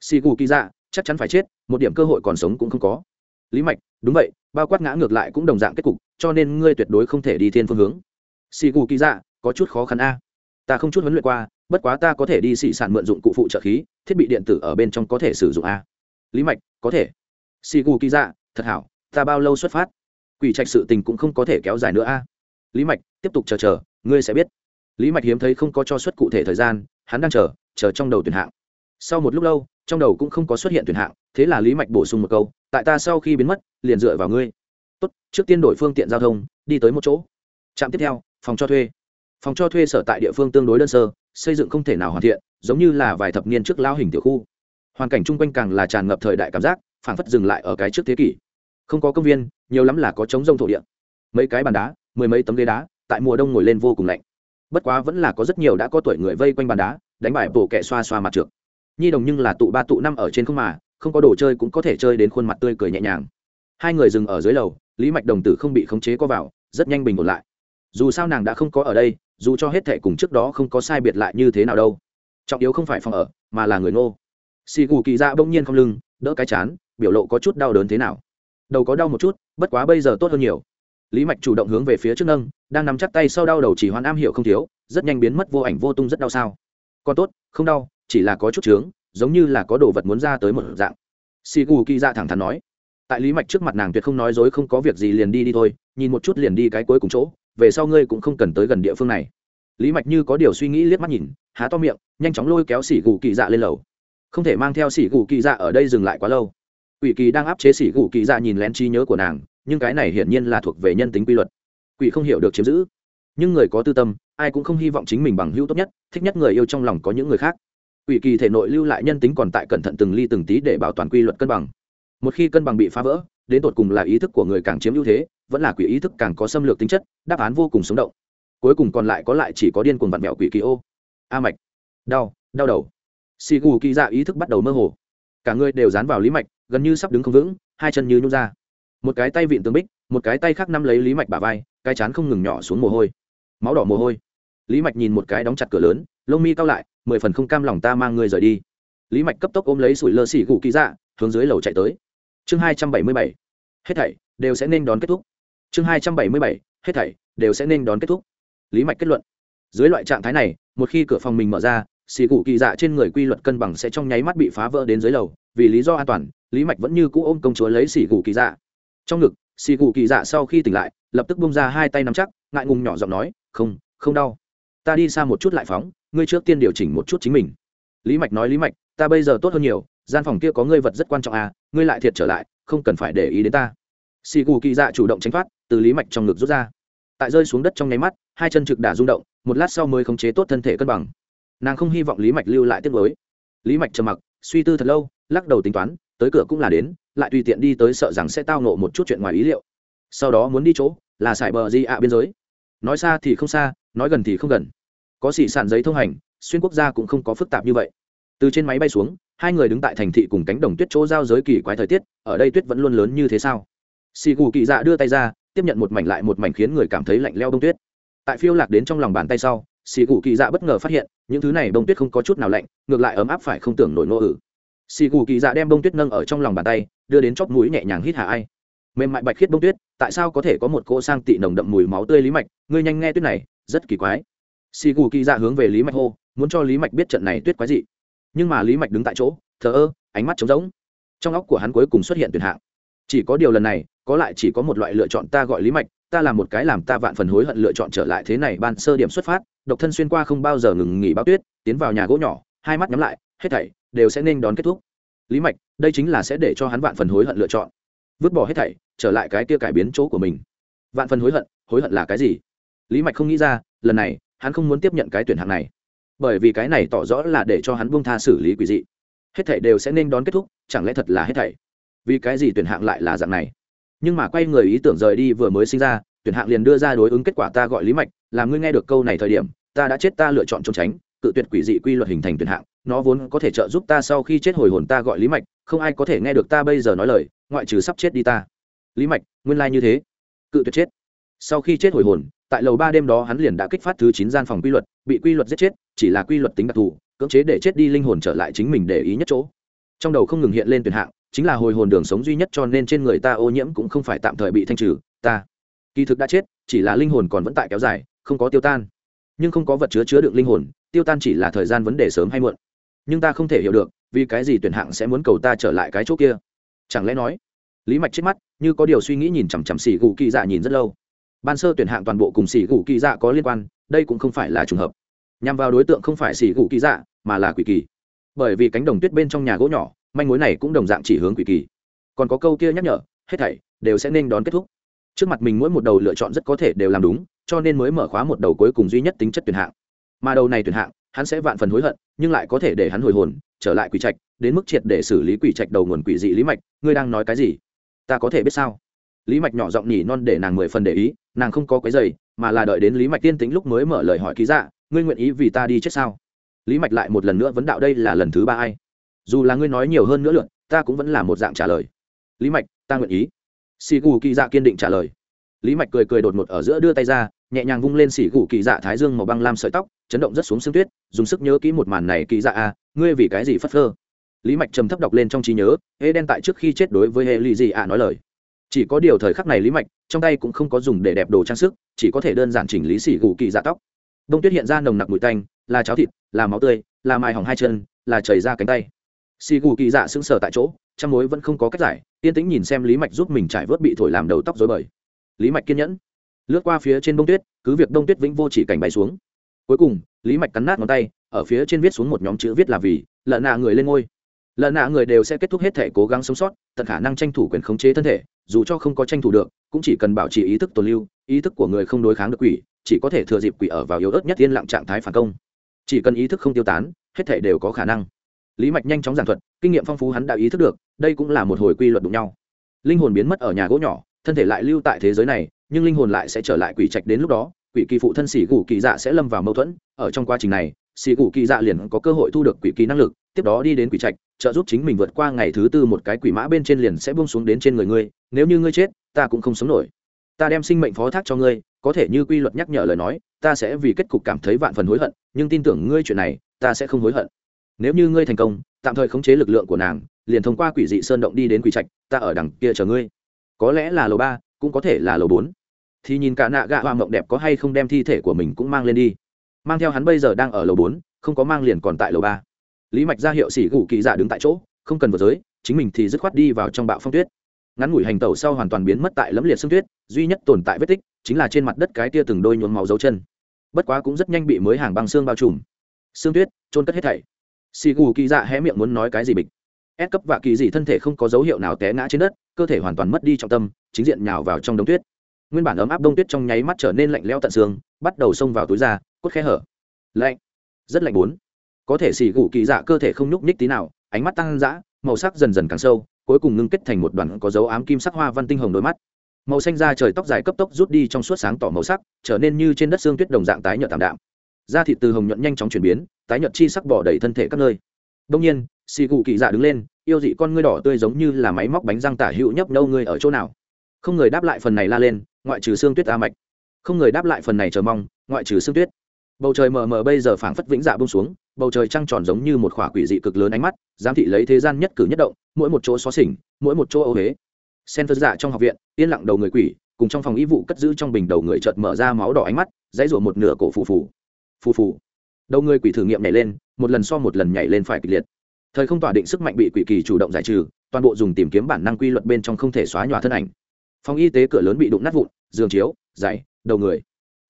Xì gù kỳ dạ chắc chắn phải chết, một điểm cơ hội còn sống cũng không có. Lý mạch, đúng vậy, bao quát ngã ngược lại cũng đồng dạng kết cục, cho nên ngươi tuyệt đối không thể đi thiên phương hướng. Xì gù kỳ dạ có chút khó khăn a. Ta không chút huấn luyện qua, bất quá ta có thể đi xị sản mượn dụng cụ phụ trợ khí, thiết bị điện tử ở bên trong có thể sử dụng a. Lý mạch, có thể. Xì gù kỳ dạ thật hảo, ta bao lâu xuất phát? Quỷ trạch sự tình cũng không có thể kéo dài nữa a lý mạch, tiếp tục chờ chờ, ngươi sẽ biết. Lý mạch hiếm thấy không có cho suất cụ thể thời gian, hắn đang chờ chờ trong đầu tuyển hạng. Sau một lúc lâu, trong đầu cũng không có xuất hiện tuyển hạng, thế là lý mạch bổ sung một câu, tại ta sau khi biến mất, liền dựa vào ngươi. Tốt, trước tiên đổi phương tiện giao thông, đi tới một chỗ. Trạm tiếp theo, phòng cho thuê. Phòng cho thuê sở tại địa phương tương đối đơn sơ, xây dựng không thể nào hoàn thiện, giống như là vài thập niên trước lao hình tiểu khu. Hoàn cảnh chung quanh càng là tràn ngập thời đại cảm giác, phảng phất dừng lại ở cái trước thế kỷ. Không có công viên, nhiều lắm là có trống rông thổ địa. Mấy cái bàn đá mười mấy tấm ghế đá, tại mùa đông ngồi lên vô cùng lạnh. Bất quá vẫn là có rất nhiều đã có tuổi người vây quanh bàn đá, đánh bài bổ kẹ xoa xoa mặt trượt nhi đồng nhưng là tụ ba tụ năm ở trên không mà, không có đồ chơi cũng có thể chơi đến khuôn mặt tươi cười nhẹ nhàng. Hai người dừng ở dưới lầu, lý mạch đồng tử không bị khống chế có vào, rất nhanh bình ổn lại. Dù sao nàng đã không có ở đây, dù cho hết thẻ cùng trước đó không có sai biệt lại như thế nào đâu. Trọng yếu không phải phòng ở, mà là người ngô. Xì gù kỳ ra bỗng nhiên không lưng, đỡ cái chán, biểu lộ có chút đau đớn thế nào. Đầu có đau một chút, bất quá bây giờ tốt hơn nhiều lý mạch chủ động hướng về phía trước nâng, đang nắm chắc tay sau đau đầu chỉ hoan am hiểu không thiếu, rất nhanh biến mất vô ảnh vô tung rất đau sao. Còn tốt, không đau, chỉ là có chút trướng giống như là có đồ vật muốn ra tới một dạng. Xì gù kỳ dạ thẳng thắn nói. Tại lý mạch trước mặt nàng tuyệt không nói dối, không có việc gì liền đi đi thôi, nhìn một chút liền đi cái cuối cùng chỗ, về sau ngươi cũng không cần tới gần địa phương này. Lý mạch như có điều suy nghĩ liếc mắt nhìn, há to miệng, nhanh chóng lôi kéo xỉ gù kỳ dạ lên lầu. Không thể mang theo xỉ gù kỳ dạ ở đây dừng lại quá lâu. Quỷ kỳ đang áp chế xỉ gù kỳ dạ nhìn lén trí nhớ của nàng nhưng cái này hiển nhiên là thuộc về nhân tính quy luật. Quỷ không hiểu được chiếm giữ. Nhưng người có tư tâm, ai cũng không hy vọng chính mình bằng hữu tốt nhất, thích nhất người yêu trong lòng có những người khác. Quỷ kỳ thể nội lưu lại nhân tính còn tại cẩn thận từng ly từng tí để bảo toàn quy luật cân bằng. Một khi cân bằng bị phá vỡ, đến tột cùng là ý thức của người càng chiếm ưu thế, vẫn là quỷ ý thức càng có xâm lược tính chất, đáp án vô cùng sống động. Cuối cùng còn lại có lại chỉ có điên cuồng vặn mẹo quỷ kỳ ô. A mạch. Đau đau đầu. Xì gù kỳ dạ ý thức bắt đầu mơ hồ. Cả người đều dán vào lý mạch, gần như sắp đứng không vững, hai chân như nhún ra một cái tay vịn tường bích, một cái tay khác nắm lấy lý mạch bả vai, cái chán không ngừng nhỏ xuống mồ hôi. Máu đỏ mồ hôi. Lý mạch nhìn một cái đóng chặt cửa lớn, lông mi cao lại, mười phần không cam lòng ta mang người rời đi. Lý mạch cấp tốc ôm lấy sủi lơ xỉ gù kỳ dạ hướng dưới lầu chạy tới. Chương hai trăm bảy mươi bảy. Hết thảy đều sẽ nên đón kết thúc. Chương hai trăm bảy mươi bảy. Hết thảy đều sẽ nên đón kết thúc. Lý mạch kết luận. Dưới loại trạng thái này, một khi cửa phòng mình mở ra xì cụ kỳ dạ trên người quy luật cân bằng sẽ trong nháy mắt bị phá vỡ đến dưới lầu. Vì lý do an toàn, lý mạch vẫn như cũ ôm công chúa lấy xì cụ kỳ dạ trong ngực, xì cụ kỳ dạ sau khi tỉnh lại, lập tức bung ra hai tay nắm chắc, ngại ngùng nhỏ giọng nói, không không đau. Ta đi xa một chút lại phóng, ngươi trước tiên điều chỉnh một chút chính mình. Lý mạch nói, lý mạch, ta bây giờ tốt hơn nhiều, gian phòng kia có ngươi vật rất quan trọng à ngươi lại thiệt trở lại, không cần phải để ý đến ta. Xì cụ kỳ dạ chủ động tránh thoát, từ lý mạch trong ngực rút ra. Tại rơi xuống đất trong nháy mắt, hai chân trực đà rung động, một lát sau mới khống chế tốt thân thể cân bằng. Nàng không hy vọng lý mạch lưu lại tiếp với lý mạch trầm mặc, suy tư thật lâu, lắc đầu tính toán tới cửa cũng là đến, lại tùy tiện đi tới sợ rằng sẽ tao nộ một chút chuyện ngoài ý liệu. Sau đó muốn đi chỗ là sải bờ di ạ biên giới. Nói xa thì không xa, nói gần thì không gần. Có xỉ sản giấy thông hành, xuyên quốc gia cũng không có phức tạp như vậy. Từ trên máy bay xuống, hai người đứng tại thành thị cùng cánh đồng tuyết chỗ giao giới kỳ quái thời tiết, ở đây tuyết vẫn luôn lớn như thế sao? Xì gù kỳ dạ đưa tay ra, tiếp nhận một mảnh lại một mảnh khiến người cảm thấy lạnh leo đông tuyết. Tại phiêu lạc đến trong lòng bàn tay sau, xì gù kỳ dạ bất ngờ phát hiện, những thứ này bông tuyết không có chút nào lạnh, ngược lại ấm áp phải không tưởng nổi nô ử xì gù kỳ dạ đem bông tuyết nâng ở trong lòng bàn tay, đưa đến chóp mũi nhẹ nhàng hít hạ ai. Mềm mại bạch khiết bông tuyết, tại sao có thể có một cô sang tị nồng đậm mùi máu tươi lý mạch? Ngươi nhanh nghe tuyết này, rất kỳ quái. Xì gù kỳ dạ hướng về lý mạch hô, muốn cho lý mạch biết trận này tuyết quái dị. Nhưng mà lý mạch đứng tại chỗ, thờ ơ, ánh mắt trống rỗng. Trong óc của hắn cuối cùng xuất hiện tuyệt hạng. Chỉ có điều lần này, có lại chỉ có một loại lựa chọn ta gọi lý mạch, ta làm một cái làm ta vạn phần hối hận lựa chọn trở lại thế này ban sơ điểm xuất phát, độc thân xuyên qua không bao giờ ngừng nghỉ bao tuyết, tiến vào nhà gỗ nhỏ, hai mắt nhắm lại, hết thảy đều sẽ nên đón kết thúc. Lý mạch, đây chính là sẽ để cho hắn vạn phần hối hận lựa chọn. Vứt bỏ hết thảy, trở lại cái kia cải biến chỗ của mình. Vạn phần hối hận hối hận là cái gì? Lý mạch không nghĩ ra, lần này, hắn không muốn tiếp nhận cái tuyển hạng này. Bởi vì cái này tỏ rõ là để cho hắn buông tha xử lý quỷ dị. Hết thảy đều sẽ nên đón kết thúc, chẳng lẽ thật là hết thảy? Vì cái gì tuyển hạng lại là dạng này? Nhưng mà quay người ý tưởng rời đi vừa mới sinh ra, tuyển hạng liền đưa ra đối ứng kết quả ta gọi lý mạch, làm ngươi nghe được câu này thời điểm, ta đã chết ta lựa chọn trốn tránh cự tuyệt quỷ dị quy luật hình thành tuyển hạng nó vốn có thể trợ giúp ta sau khi chết hồi hồn ta gọi lý mạch, không ai có thể nghe được ta bây giờ nói lời, ngoại trừ sắp chết đi ta. Lý mạch, nguyên lai như thế. Cự tuyệt chết. Sau khi chết hồi hồn, tại lầu ba đêm đó hắn liền đã kích phát thứ chín gian phòng quy luật, bị quy luật giết chết, chỉ là quy luật tính đặc thù, cưỡng chế để chết đi linh hồn trở lại chính mình để ý nhất chỗ. Trong đầu không ngừng hiện lên tuyển hạng, chính là hồi hồn đường sống duy nhất cho nên trên người ta ô nhiễm cũng không phải tạm thời bị thanh trừ, ta. Kỳ thực đã chết, chỉ là linh hồn còn vẫn tại kéo dài, không có tiêu tan. Nhưng không có vật chứa chứa đựng linh hồn, tiêu tan chỉ là thời gian vấn đề sớm hay muộn nhưng ta không thể hiểu được, vì cái gì tuyển hạng sẽ muốn cầu ta trở lại cái chỗ kia? Chẳng lẽ nói, lý mạch chết mắt, như có điều suy nghĩ nhìn chằm chằm xỉ gù kỳ dạ nhìn rất lâu. Ban sơ tuyển hạng toàn bộ cùng xỉ gù kỳ dạ có liên quan, đây cũng không phải là trùng hợp. Nhằm vào đối tượng không phải xỉ gù kỳ dạ mà là quỷ kỳ. Bởi vì cánh đồng tuyết bên trong nhà gỗ nhỏ, manh mối này cũng đồng dạng chỉ hướng quỷ kỳ. Còn có câu kia nhắc nhở, hết thảy đều sẽ nên đón kết thúc. Trước mặt mình mỗi một đầu lựa chọn rất có thể đều làm đúng, cho nên mới mở khóa một đầu cuối cùng duy nhất tính chất tuyển hạng. Mà đầu này tuyển hạng hắn sẽ vạn phần hối hận, nhưng lại có thể để hắn hồi hồn, trở lại quỷ trạch, đến mức triệt để xử lý quỷ trạch đầu nguồn quỷ dị lý mạch. Ngươi đang nói cái gì? Ta có thể biết sao? Lý mạch nhỏ giọng nhỉ non để nàng mười phần để ý, nàng không có cái giày, mà là đợi đến lý mạch tiên tính lúc mới mở lời hỏi ký dạ ngươi nguyện ý vì ta đi chết sao? Lý mạch lại một lần nữa vấn đạo đây là lần thứ ba ai? Dù là ngươi nói nhiều hơn nữa lượn, ta cũng vẫn là một dạng trả lời. Lý mạch, ta nguyện ý. Xì gù kỳ dạ kiên định trả lời lý mạch cười cười đột ngột ở giữa đưa tay ra, nhẹ nhàng vung lên xỉ gù kỳ dạ thái dương màu băng lam sợi tóc, chấn động rất xuống xương tuyết, dùng sức nhớ kỹ một màn này kỳ dạ a ngươi vì cái gì phất phơ? Lý mạch trầm thấp đọc lên trong trí nhớ, hê đen tại trước khi chết đối với hệ lì gì ạ nói lời. Chỉ có điều thời khắc này lý mạch, trong tay cũng không có dùng để đẹp đồ trang sức, chỉ có thể đơn giản chỉnh lý xỉ gù kỳ dạ tóc. Đông tuyết hiện ra nồng nặc mùi tanh, là cháo thịt, là máu tươi, là mài hỏng hai chân, là chảy ra cánh tay. Xì gù kỳ dạ sững sờ tại chỗ trong mối vẫn không có cách giải tiên tĩnh nhìn xem lý mạch giúp mình trải vớt bị thổi làm đầu tóc dối bời lý mạch kiên nhẫn. Lướt qua phía trên bông tuyết, cứ việc đông tuyết vĩnh vô chỉ cảnh bay xuống. Cuối cùng, lý mạch cắn nát ngón tay, ở phía trên viết xuống một nhóm chữ viết là vì, lợn nạ người lên ngôi. Lợn nạ người đều sẽ kết thúc hết thể cố gắng sống sót, tận khả năng tranh thủ quyền khống chế thân thể, dù cho không có tranh thủ được, cũng chỉ cần bảo trì ý thức tồn lưu, ý thức của người không đối kháng được quỷ, chỉ có thể thừa dịp quỷ ở vào yếu ớt nhất yên lặng trạng thái phản công. Chỉ cần ý thức không tiêu tán, hết thể đều có khả năng. Lý mạch nhanh chóng giảng thuật, kinh nghiệm phong phú hắn đã ý thức được, đây cũng là một hồi quy luật đụng nhau. Linh hồn biến mất ở nhà gỗ nhỏ thân thể lại lưu tại thế giới này, nhưng linh hồn lại sẽ trở lại quỷ trạch đến lúc đó, quỷ kỳ phụ thân sĩ gù kỳ dạ sẽ lâm vào mâu thuẫn. Ở trong quá trình này sĩ gù kỳ dạ liền có cơ hội thu được quỷ kỳ năng lực, tiếp đó đi đến quỷ trạch, trợ giúp chính mình vượt qua ngày thứ tư một cái quỷ mã bên trên liền sẽ buông xuống đến trên người ngươi, nếu như ngươi chết, ta cũng không sống nổi. Ta đem sinh mệnh phó thác cho ngươi, có thể như quy luật nhắc nhở lời nói, ta sẽ vì kết cục cảm thấy vạn phần hối hận, nhưng tin tưởng ngươi chuyện này, ta sẽ không hối hận. Nếu như ngươi thành công, tạm thời khống chế lực lượng của nàng, liền thông qua quỷ dị sơn động đi đến quỷ trạch, ta ở đằng kia chờ ngươi có lẽ là lầu ba, cũng có thể là lầu bốn. Thì nhìn cả nạ gạ hoa mộng đẹp có hay không đem thi thể của mình cũng mang lên đi. Mang theo hắn bây giờ đang ở lầu bốn, không có mang liền còn tại lầu ba. Lý mạch ra hiệu xỉ gù kỳ dạ đứng tại chỗ, không cần vượt giới, chính mình thì dứt khoát đi vào trong bạo phong tuyết. Ngắn ngủi hành tẩu sau hoàn toàn biến mất tại lẫm liệt sương tuyết, duy nhất tồn tại vết tích chính là trên mặt đất cái tia từng đôi nhuốm máu dấu chân. Bất quá cũng rất nhanh bị mới hàng băng xương bao trùm. Xương tuyết trôn cất hết thảy. Xì gù kỳ dạ hé miệng muốn nói cái gì bịch. Ép cấp và kỳ dị thân thể không có dấu hiệu nào té ngã trên đất cơ thể hoàn toàn mất đi trọng tâm, chính diện nhào vào trong đống tuyết. Nguyên bản ấm áp đông tuyết trong nháy mắt trở nên lạnh leo tận xương, bắt đầu xông vào túi da, cốt khe hở. Lạnh. Rất lạnh bốn. Có thể xì gù kỳ dạ cơ thể không nhúc nhích tí nào, ánh mắt tăng dã, màu sắc dần dần càng sâu, cuối cùng ngưng kết thành một đoàn có dấu ám kim sắc hoa văn tinh hồng đôi mắt. Màu xanh da trời tóc dài cấp tốc rút đi trong suốt sáng tỏ màu sắc, trở nên như trên đất xương tuyết đồng dạng tái nhợt tạm đạm. Da thịt từ hồng nhuận nhanh chóng chuyển biến, tái nhợt chi sắc bỏ đầy thân thể các nơi đông nhiên, xì cụ kỳ dạ đứng lên, yêu dị con ngươi đỏ tươi giống như là máy móc bánh răng tả hữu nhấp nâu ngươi ở chỗ nào. Không người đáp lại phần này la lên, ngoại trừ xương tuyết a mạch. Không người đáp lại phần này chờ mong, ngoại trừ xương tuyết. Bầu trời mờ mờ bây giờ phảng phất vĩnh dạ bông xuống, bầu trời trăng tròn giống như một khỏa quỷ dị cực lớn ánh mắt, giám thị lấy thế gian nhất cử nhất động, mỗi một chỗ xó xỉnh, mỗi một chỗ âu huế sen phân dạ trong học viện, yên lặng đầu người quỷ, cùng trong phòng y vụ cất giữ trong bình đầu người chợt mở ra máu đỏ ánh mắt, dãy rủa một nửa cổ phù phù. Phù phù đầu người quỷ thử nghiệm nhảy lên, một lần so một lần nhảy lên phải kịch liệt. Thời không tỏa định sức mạnh bị quỷ kỳ chủ động giải trừ, toàn bộ dùng tìm kiếm bản năng quy luật bên trong không thể xóa nhòa thân ảnh. Phòng y tế cửa lớn bị đụng nát vụn, giường chiếu dày đầu người.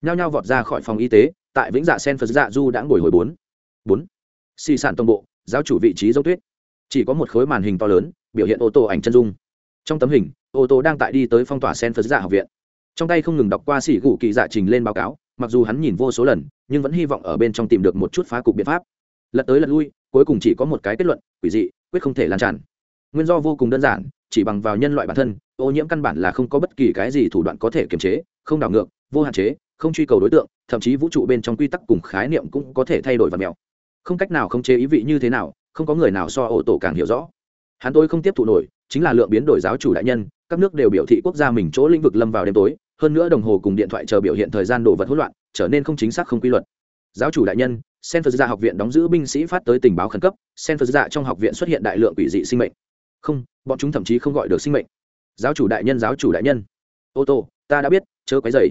Nhao nhao vọt ra khỏi phòng y tế, tại vĩnh dạ sen phật dạ du đã ngồi hồi bốn. Bốn. Xì sản toàn bộ, giáo chủ vị trí dấu tuyết. Chỉ có một khối màn hình to lớn, biểu hiện ô tô ảnh chân dung. Trong tấm hình, ô tô đang tại đi tới phong tỏa sen phật dạ học viện. Trong tay không ngừng đọc qua xỉ gù kỳ dạ trình lên báo cáo, mặc dù hắn nhìn vô số lần nhưng vẫn hy vọng ở bên trong tìm được một chút phá cục biện pháp. Lật tới lật lui, cuối cùng chỉ có một cái kết luận, quỷ dị, quyết không thể lan tràn. Nguyên do vô cùng đơn giản, chỉ bằng vào nhân loại bản thân, ô nhiễm căn bản là không có bất kỳ cái gì thủ đoạn có thể kiềm chế, không đảo ngược, vô hạn chế, không truy cầu đối tượng, thậm chí vũ trụ bên trong quy tắc cùng khái niệm cũng có thể thay đổi và mèo không cách nào không chế ý vị như thế nào, không có người nào so ổ tổ càng hiểu rõ. Hắn tôi không tiếp thụ nổi, chính là lượng biến đổi giáo chủ đại nhân, các nước đều biểu thị quốc gia mình chỗ lĩnh vực lâm vào đêm tối hơn nữa đồng hồ cùng điện thoại chờ biểu hiện thời gian đồ vật hỗn loạn, trở nên không chính xác, không quy luật. Giáo chủ đại nhân sen phật dạ học viện đóng giữ binh sĩ phát tới tình báo khẩn cấp sen phật dạ trong học viện xuất hiện đại lượng quỷ dị sinh mệnh. Không, bọn chúng thậm chí không gọi được sinh mệnh. Giáo chủ đại nhân, giáo chủ đại nhân. Ô tô, ta đã biết, chớ quấy dày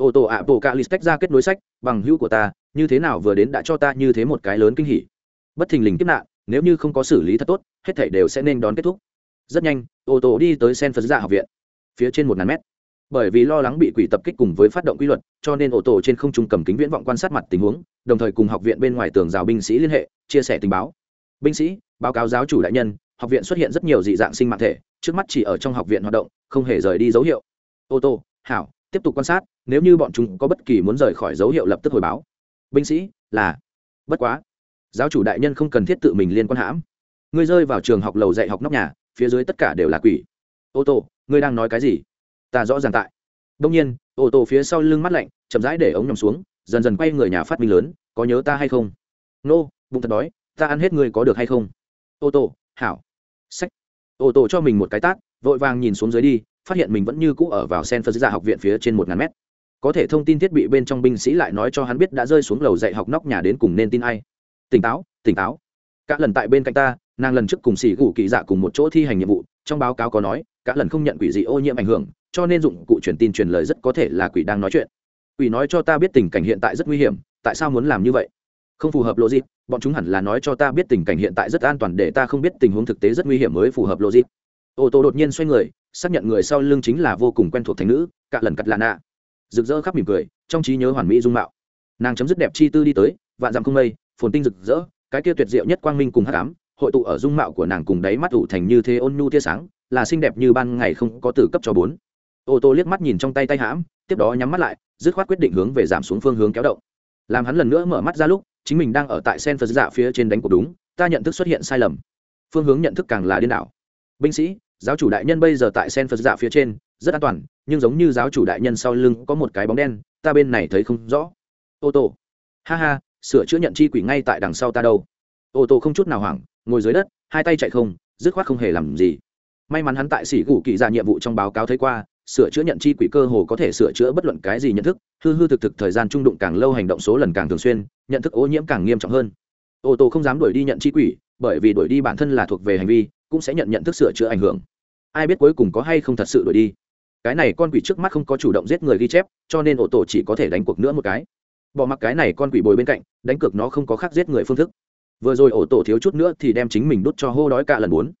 ô tô ạ, bộ cạ lì tách ra kết nối sách, bằng hữu của ta, như thế nào vừa đến đã cho ta như thế một cái lớn kinh hỉ. Bất thình lình kiếp nạn, nếu như không có xử lý thật tốt, hết thảy đều sẽ nên đón kết thúc. Rất nhanh, ô tô đi tới sen phật dạ học viện. Phía trên một ngàn mét bởi vì lo lắng bị quỷ tập kích cùng với phát động quy luật, cho nên ô tô trên không trung cầm kính viễn vọng quan sát mặt tình huống, đồng thời cùng học viện bên ngoài tường rào binh sĩ liên hệ, chia sẻ tình báo. Binh sĩ, báo cáo giáo chủ đại nhân, học viện xuất hiện rất nhiều dị dạng sinh mạng thể, trước mắt chỉ ở trong học viện hoạt động, không hề rời đi dấu hiệu. Ô tô, hảo, tiếp tục quan sát, nếu như bọn chúng có bất kỳ muốn rời khỏi dấu hiệu lập tức hồi báo. Binh sĩ, là. Bất quá. Giáo chủ đại nhân không cần thiết tự mình liên quan hãm. Ngươi rơi vào trường học lầu dạy học nóc nhà, phía dưới tất cả đều là quỷ. Ô tô, ngươi đang nói cái gì? Ta rõ ràng tại. Đông nhiên, ô tô phía sau lưng mắt lạnh, chậm rãi để ống nhòm xuống, dần dần quay người nhà phát minh lớn, có nhớ ta hay không? Nô, bụng thật đói, ta ăn hết người có được hay không? Ô tô, hảo. Sách. Ô tô cho mình một cái tát, vội vàng nhìn xuống dưới đi, phát hiện mình vẫn như cũ ở vào sen phật giả học viện phía trên một ngàn mét. Có thể thông tin thiết bị bên trong binh sĩ lại nói cho hắn biết đã rơi xuống lầu dạy học nóc nhà đến cùng nên tin ai. Tỉnh táo tỉnh táo. Các lần tại bên cạnh ta, nàng lần trước cùng xỉ gù kỳ dạ cùng một chỗ thi hành nhiệm vụ trong báo cáo có nói các lần không nhận quỷ dị ô nhiễm ảnh hưởng, cho nên dụng cụ truyền tin truyền lời rất có thể là quỷ đang nói chuyện. Quỷ nói cho ta biết tình cảnh hiện tại rất nguy hiểm, tại sao muốn làm như vậy? Không phù hợp logic, bọn chúng hẳn là nói cho ta biết tình cảnh hiện tại rất an toàn để ta không biết tình huống thực tế rất nguy hiểm mới phù hợp logic. Ô tô đột nhiên xoay người, xác nhận người sau lưng chính là vô cùng quen thuộc thành nữ, cả lần cắt lạ nạ. Rực rỡ khắp mỉm cười, trong trí nhớ hoàn mỹ dung mạo. Nàng chấm dứt đẹp chi tư đi tới, vạn dặm không mây, phồn tinh rực rỡ, cái kia tuyệt diệu nhất quang minh cùng hát cám hội tụ ở dung mạo của nàng cùng đáy mắt ủ thành như thế ôn nhu tia sáng, là xinh đẹp như ban ngày không có từ cấp cho bốn. Ô tô liếc mắt nhìn trong tay tay hãm, tiếp đó nhắm mắt lại, dứt khoát quyết định hướng về giảm xuống phương hướng kéo động. Làm hắn lần nữa mở mắt ra lúc, chính mình đang ở tại sen phật dạ phía trên đánh cuộc đúng, ta nhận thức xuất hiện sai lầm. Phương hướng nhận thức càng là điên đảo. Binh sĩ, giáo chủ đại nhân bây giờ tại sen phật dạ phía trên, rất an toàn, nhưng giống như giáo chủ đại nhân sau lưng có một cái bóng đen, ta bên này thấy không rõ. Ô tô. Ha ha, sửa chữa nhận chi quỷ ngay tại đằng sau ta đâu. Ô tô không chút nào hoảng ngồi dưới đất, hai tay chạy không, dứt khoát không hề làm gì. May mắn hắn tại sĩ gù kỳ ra nhiệm vụ trong báo cáo thấy qua, sửa chữa nhận chi quỷ cơ hồ có thể sửa chữa bất luận cái gì nhận thức, hư hư thực thực thời gian trung đụng càng lâu hành động số lần càng thường xuyên, nhận thức ô nhiễm càng nghiêm trọng hơn. Ô tô không dám đuổi đi nhận chi quỷ, bởi vì đuổi đi bản thân là thuộc về hành vi, cũng sẽ nhận nhận thức sửa chữa ảnh hưởng. Ai biết cuối cùng có hay không thật sự đuổi đi. Cái này con quỷ trước mắt không có chủ động giết người ghi chép, cho nên ô tô chỉ có thể đánh cuộc nữa một cái. Bỏ mặc cái này con quỷ bồi bên cạnh, đánh cược nó không có khác giết người phương thức vừa rồi ổ tổ thiếu chút nữa thì đem chính mình đút cho hô đói cả lần bốn.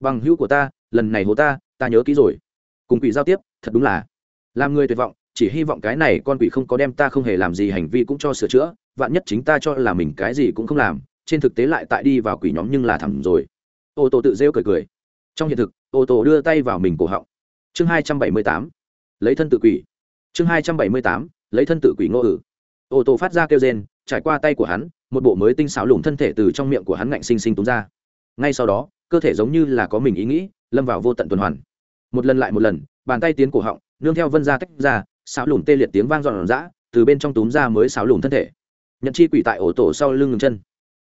Bằng hữu của ta, lần này hố ta ta nhớ kỹ rồi. Cùng quỷ giao tiếp, thật đúng là làm người tuyệt vọng, chỉ hy vọng cái này con quỷ không có đem ta không hề làm gì, hành vi cũng cho sửa chữa, vạn nhất chính ta cho là mình cái gì cũng không làm, trên thực tế lại tại đi vào quỷ nhóm nhưng là thẳng rồi. Ô tô tự rêu cười cười. Trong hiện thực, ô tô đưa tay vào mình cổ họng. Chương hai trăm bảy mươi tám. Lấy thân tự quỷ. Chương hai trăm bảy mươi tám. Lấy thân tự quỷ ngô ử. Ô tô phát ra kêu rên, trải qua tay của hắn một bộ mới tinh xảo lủng thân thể từ trong miệng của hắn ngạnh sinh sinh túng ra. Ngay sau đó, cơ thể giống như là có mình ý nghĩ, lâm vào vô tận tuần hoàn. Một lần lại một lần, bàn tay tiến cổ họng, nương theo vân ra tách ra, xảo lủng tê liệt tiếng vang dọn dã từ bên trong túm ra mới xảo lủng thân thể. Nhận chi quỷ tại ổ tổ sau lưng ngừng chân.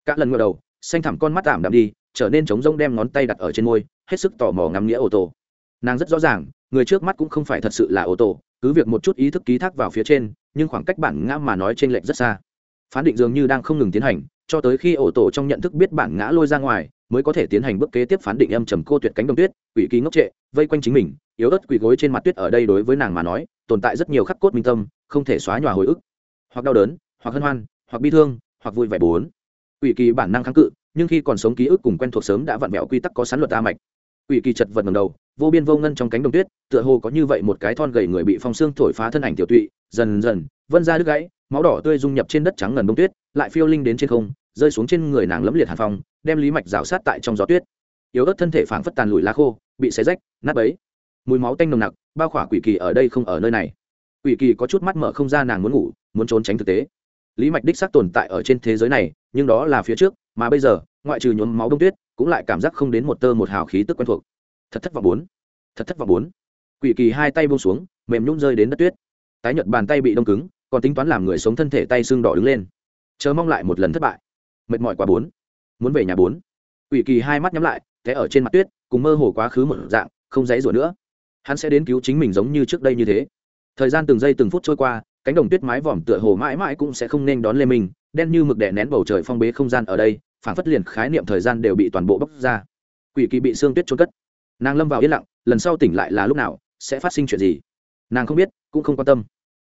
Các lần ngựa đầu, xanh thẳm con mắt tạm đạm đi, trở nên trống rông đem ngón tay đặt ở trên môi, hết sức tò mò ngắm nghĩa ô tô nàng rất rõ ràng, người trước mắt cũng không phải thật sự là ô tô cứ việc một chút ý thức ký thác vào phía trên, nhưng khoảng cách bản ngã mà nói trên lệch rất xa phán định dường như đang không ngừng tiến hành, cho tới khi ổ tổ trong nhận thức biết bản ngã lôi ra ngoài, mới có thể tiến hành bước kế tiếp phán định âm trầm cô tuyệt cánh đồng tuyết, quỷ ký ngốc trệ, vây quanh chính mình, yếu ớt quỷ gối trên mặt tuyết ở đây đối với nàng mà nói, tồn tại rất nhiều khắc cốt minh tâm, không thể xóa nhòa hồi ức. Hoặc đau đớn, hoặc hân hoan, hoặc bi thương, hoặc vui vẻ bốn. Quỷ kỳ bản năng kháng cự, nhưng khi còn sống ký ức cùng quen thuộc sớm đã vặn vẹo quy tắc có sán luật a mạch. Quỷ kỳ chật vật ngầm đầu, vô biên vô ngân trong cánh đồng tuyết, tựa hồ có như vậy một cái thon gầy người bị phong xương thổi phá thân ảnh tiểu tụy, dần dần vân ra đứt gãy máu đỏ tươi dung nhập trên đất trắng ngần đông tuyết, lại phiêu linh đến trên không, rơi xuống trên người nàng lẫm liệt hàn phong, đem lý mạch rào sát tại trong gió tuyết. Yếu ớt thân thể phảng phất tàn lùi lá khô, bị xé rách, nát bấy. Mùi máu tanh nồng nặc, bao khỏa quỷ kỳ ở đây không ở nơi này. Quỷ kỳ có chút mắt mở không ra nàng muốn ngủ, muốn trốn tránh thực tế. Lý mạch đích xác tồn tại ở trên thế giới này, nhưng đó là phía trước, mà bây giờ, ngoại trừ nhuốm máu đông tuyết, cũng lại cảm giác không đến một tơ một hào khí tức quen thuộc. Thật thất vọng bốn. Thật thất vọng bốn. Quỷ kỳ hai tay buông xuống, mềm nhún rơi đến đất tuyết. Tái nhợt bàn tay bị đông cứng còn tính toán làm người sống thân thể tay xương đỏ đứng lên. Chờ mong lại một lần thất bại. Mệt mỏi quá bốn. Muốn về nhà bốn. Quỷ kỳ hai mắt nhắm lại, té ở trên mặt tuyết, cùng mơ hồ quá khứ một dạng, không dãy rủa nữa. Hắn sẽ đến cứu chính mình giống như trước đây như thế. Thời gian từng giây từng phút trôi qua, cánh đồng tuyết mái vòm tựa hồ mãi mãi cũng sẽ không nên đón lê mình, đen như mực đè nén bầu trời phong bế không gian ở đây phản phất liền khái niệm thời gian đều bị toàn bộ bóc ra. Quỷ kỳ bị xương tuyết trôn cất. Nàng lâm vào yên lặng, lần sau tỉnh lại là lúc nào, sẽ phát sinh chuyện gì? Nàng không biết, cũng không quan tâm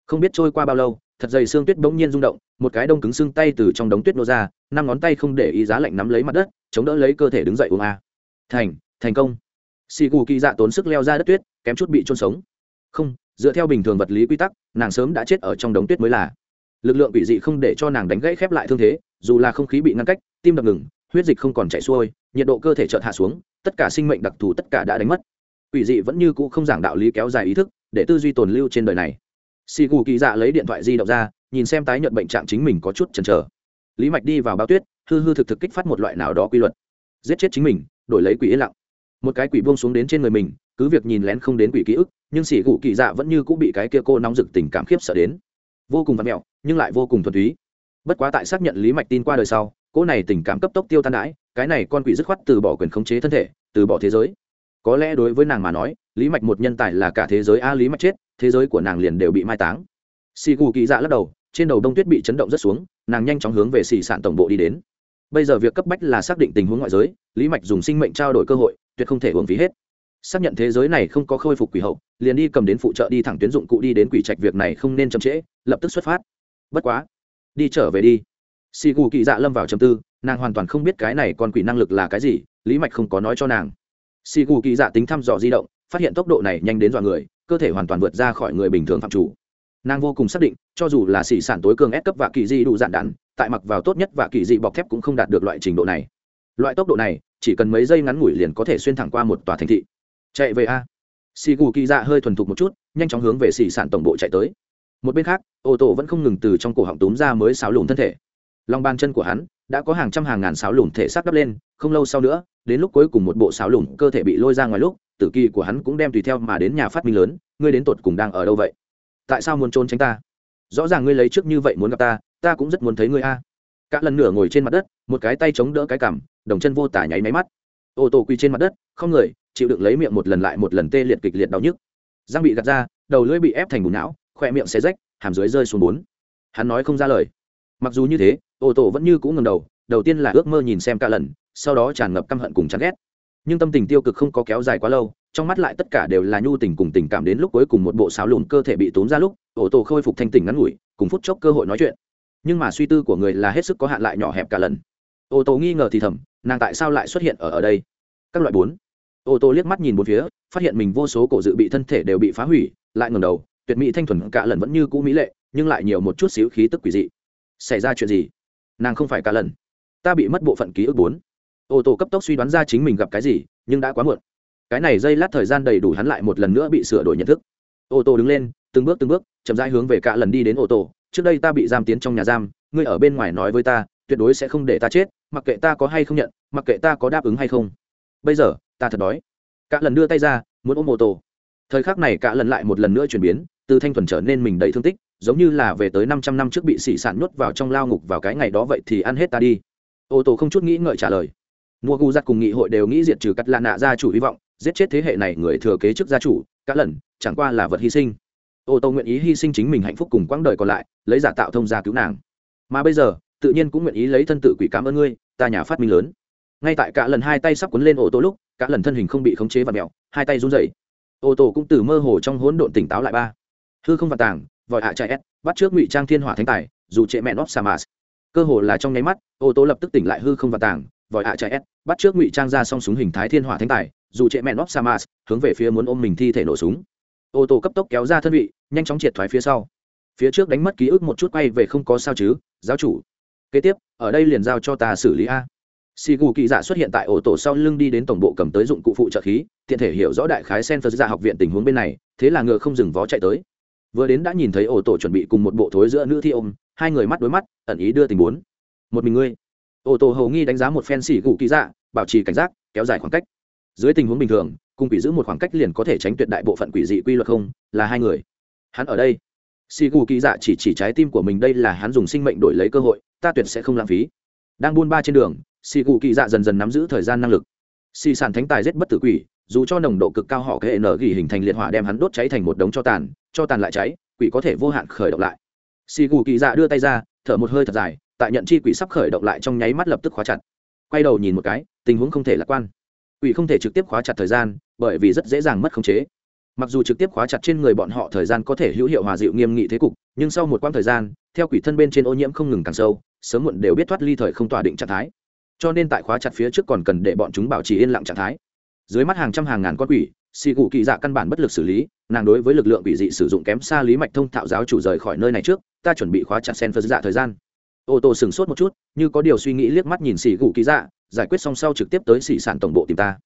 không biết trôi qua bao lâu, thật dày xương tuyết bỗng nhiên rung động, một cái đông cứng xương tay từ trong đống tuyết nô ra, năm ngón tay không để ý giá lạnh nắm lấy mặt đất, chống đỡ lấy cơ thể đứng dậy uống a. Thành thành công. Xì cù kỳ dạ tốn sức leo ra đất tuyết, kém chút bị trôn sống. Không, dựa theo bình thường vật lý quy tắc, nàng sớm đã chết ở trong đống tuyết mới là. Lực lượng bị dị không để cho nàng đánh gãy khép lại thương thế, dù là không khí bị ngăn cách, tim đập ngừng, huyết dịch không còn chảy xuôi, nhiệt độ cơ thể chợt hạ xuống, tất cả sinh mệnh đặc thù tất cả đã đánh mất. Quỷ dị vẫn như cũ không giảng đạo lý kéo dài ý thức, để tư duy tồn lưu trên đời này xì cù kỳ dạ lấy điện thoại di động ra, nhìn xem tái nhận bệnh trạng chính mình có chút chần chờ. Lý mạch đi vào bao tuyết, hư hư thực thực kích phát một loại nào đó quy luật. Giết chết chính mình, đổi lấy quỷ yên lặng. Một cái quỷ buông xuống đến trên người mình, cứ việc nhìn lén không đến quỷ ký ức, nhưng xỉ cụ kỳ dạ vẫn như cũng bị cái kia cô nóng rực tình cảm khiếp sợ đến. Vô cùng văn mẹo, nhưng lại vô cùng thuần túy. Bất quá tại xác nhận lý mạch tin qua đời sau, cô này tình cảm cấp tốc tiêu tan đãi, cái này con quỷ dứt khoát từ bỏ quyền khống chế thân thể, từ bỏ thế giới. Có lẽ đối với nàng mà nói, lý mạch một nhân tài là cả thế giới a, lý mạch chết thế giới của nàng liền đều bị mai táng. Xì gù kỳ dạ lắc đầu, trên đầu đông tuyết bị chấn động rất xuống, nàng nhanh chóng hướng về xì sạn tổng bộ đi đến. Bây giờ việc cấp bách là xác định tình huống ngoại giới, lý mạch dùng sinh mệnh trao đổi cơ hội, tuyệt không thể hưởng phí hết. Xác nhận thế giới này không có khôi phục quỷ hậu, liền đi cầm đến phụ trợ đi thẳng tuyến dụng cụ đi đến quỷ trạch việc này không nên chậm trễ, lập tức xuất phát. Bất quá, đi trở về đi. Xì gù kỳ dạ lâm vào chầm tư, nàng hoàn toàn không biết cái này còn quỷ năng lực là cái gì, lý mạch không có nói cho nàng. Xì gù kỳ dạ tính thăm dò di động, phát hiện tốc độ này nhanh đến dọa người cơ thể hoàn toàn vượt ra khỏi người bình thường phạm chủ. Nàng vô cùng xác định, cho dù là xỉ sản tối cường ép cấp và kỳ di đủ dạn đạn, tại mặc vào tốt nhất và kỳ di bọc thép cũng không đạt được loại trình độ này. Loại tốc độ này, chỉ cần mấy giây ngắn ngủi liền có thể xuyên thẳng qua một tòa thành thị. Chạy về a. Xì gù kỳ dạ hơi thuần thục một chút, nhanh chóng hướng về xì sản tổng bộ chạy tới. Một bên khác, ô tô vẫn không ngừng từ trong cổ họng túm ra mới xáo lùn thân thể. Lòng bàn chân của hắn đã có hàng trăm hàng ngàn xáo lùn thể xác đắp lên, không lâu sau nữa, đến lúc cuối cùng một bộ xáo lùn cơ thể bị lôi ra ngoài lúc tử kỳ của hắn cũng đem tùy theo mà đến nhà phát minh lớn, ngươi đến tột cùng đang ở đâu vậy? Tại sao muốn trốn tránh ta? Rõ ràng ngươi lấy trước như vậy muốn gặp ta ta cũng rất muốn thấy ngươi a. Cả lần nửa ngồi trên mặt đất, một cái tay chống đỡ cái cằm, đồng chân vô tả nháy máy mắt. Ô tô quỳ trên mặt đất, không người, chịu đựng lấy miệng một lần lại một lần tê liệt kịch liệt đau nhức. Răng bị gạt ra, đầu lưỡi bị ép thành bùn não, khỏe miệng xé rách, hàm dưới rơi xuống bốn. Hắn nói không ra lời. Mặc dù như thế, ô tô vẫn như cũ ngầm đầu đầu tiên là ước mơ nhìn xem cả lần, sau đó tràn ngập căm hận cùng chán ghét nhưng tâm tình tiêu cực không có kéo dài quá lâu, trong mắt lại tất cả đều là nhu tình cùng tình cảm đến lúc cuối cùng một bộ sáo lùn cơ thể bị tốn ra lúc ô tô khôi phục thanh tỉnh ngắn ngủi, cùng phút chốc cơ hội nói chuyện. Nhưng mà suy tư của người là hết sức có hạn lại nhỏ hẹp cả lần. Ô tô nghi ngờ thì thầm, nàng tại sao lại xuất hiện ở ở đây? Các loại bốn. Ô tô liếc mắt nhìn một phía, phát hiện mình vô số cổ dự bị thân thể đều bị phá hủy, lại ngừng đầu, tuyệt mỹ thanh thuần cả lần vẫn như cũ mỹ lệ, nhưng lại nhiều một chút xíu khí tức quỷ dị. Xảy ra chuyện gì? Nàng không phải cả lần. Ta bị mất bộ phận ký ức bốn ô tô cấp tốc suy đoán ra chính mình gặp cái gì, nhưng đã quá muộn. Cái này dây lát thời gian đầy đủ hắn lại một lần nữa bị sửa đổi nhận thức. Ô tô đứng lên, từng bước từng bước, chậm rãi hướng về cả lần đi đến ô tô. Trước đây ta bị giam tiến trong nhà giam, ngươi ở bên ngoài nói với ta, tuyệt đối sẽ không để ta chết, mặc kệ ta có hay không nhận, mặc kệ ta có đáp ứng hay không. Bây giờ, ta thật đói. Cả lần đưa tay ra, muốn ôm ô tô. Thời khắc này cả lần lại một lần nữa chuyển biến, từ thanh thuần trở nên mình đầy thương tích, giống như là về tới năm trăm năm trước bị xỉ sản nhốt vào trong lao ngục vào cái ngày đó vậy thì ăn hết ta đi. Ô tô không chút nghĩ ngợi trả lời mua gu giặt cùng nghị hội đều nghĩ diệt trừ cắt lạ nạ gia chủ hy vọng, giết chết thế hệ này người thừa kế chức gia chủ, cả lần, chẳng qua là vật hy sinh. Ô tô nguyện ý hy sinh chính mình hạnh phúc cùng quãng đời còn lại, lấy giả tạo thông gia cứu nàng. Mà bây giờ, tự nhiên cũng nguyện ý lấy thân tự quỷ cảm ơn ngươi, ta nhà phát minh lớn. Ngay tại cả lần hai tay sắp cuốn lên ô tô lúc, cả lần thân hình không bị khống chế và mèo hai tay run rẩy. Ô tô cũng từ mơ hồ trong hỗn độn tỉnh táo lại ba. Hư không và tàng, vòi hạ chạy s bắt trước ngụy trang thiên hỏa thánh tài, dù trệ mẹ nót sa mars cơ hồ là trong nháy mắt, ô tô lập tức tỉnh lại hư không và tàng, vòi hạ chạy s bắt trước ngụy trang ra song súng hình thái thiên hỏa thánh tài, dù trệ mẹn óc sa hướng về phía muốn ôm mình thi thể nổ súng. Ô tô cấp tốc kéo ra thân vị, nhanh chóng triệt thoái phía sau. Phía trước đánh mất ký ức một chút quay về không có sao chứ, giáo chủ. Kế tiếp, ở đây liền giao cho ta xử lý a. Xì gù kỳ dạ xuất hiện tại ổ tổ sau lưng đi đến tổng bộ cầm tới dụng cụ phụ trợ khí, tiện thể hiểu rõ đại khái sen phật dạ học viện tình huống bên này, thế là ngựa không dừng vó chạy tới. Vừa đến đã nhìn thấy ổ tổ chuẩn bị cùng một bộ thối giữa nữ thi ôm, hai người mắt đối mắt, ẩn ý đưa tình bốn một mình ngươi. Ô tô hầu nghi đánh giá một phen xỉ gù kỳ dạ bảo trì cảnh giác, kéo dài khoảng cách. Dưới tình huống bình thường, cùng quỷ giữ một khoảng cách liền có thể tránh tuyệt đại bộ phận quỷ dị quy luật không, là hai người. Hắn ở đây. Xỉ gù kỳ dạ chỉ chỉ trái tim của mình đây là hắn dùng sinh mệnh đổi lấy cơ hội, ta tuyệt sẽ không lãng phí. Đang buôn ba trên đường, xỉ gù kỳ dạ dần dần nắm giữ thời gian năng lực. Xỉ sản thánh tài giết bất tử quỷ, dù cho nồng độ cực cao họ hệ nở gỉ hình thành liệt hỏa đem hắn đốt cháy thành một đống cho tàn cho tàn lại cháy, quỷ có thể vô hạn khởi động lại. Xì gù kỳ dạ đưa tay ra, thở một hơi thật dài tại nhận chi quỷ sắp khởi động lại trong nháy mắt lập tức khóa chặt. Quay đầu nhìn một cái, tình huống không thể lạc quan. Quỷ không thể trực tiếp khóa chặt thời gian, bởi vì rất dễ dàng mất khống chế. Mặc dù trực tiếp khóa chặt trên người bọn họ thời gian có thể hữu hiệu hòa dịu nghiêm nghị thế cục, nhưng sau một quãng thời gian, theo quỷ thân bên trên ô nhiễm không ngừng càng sâu, sớm muộn đều biết thoát ly thời không tỏa định trạng thái. Cho nên tại khóa chặt phía trước còn cần để bọn chúng bảo trì yên lặng trạng thái. Dưới mắt hàng trăm hàng ngàn con quỷ, xì cụ kỳ dạ căn bản bất lực xử lý, nàng đối với lực lượng quỷ dị sử dụng kém xa lý mạch thông thạo giáo chủ rời khỏi nơi này trước, ta chuẩn bị khóa chặt sen phật dạ thời gian ô tô sừng sốt một chút, như có điều suy nghĩ liếc mắt nhìn xì gù kỳ dạ giải quyết xong sau trực tiếp tới xì sản tổng bộ tìm ta.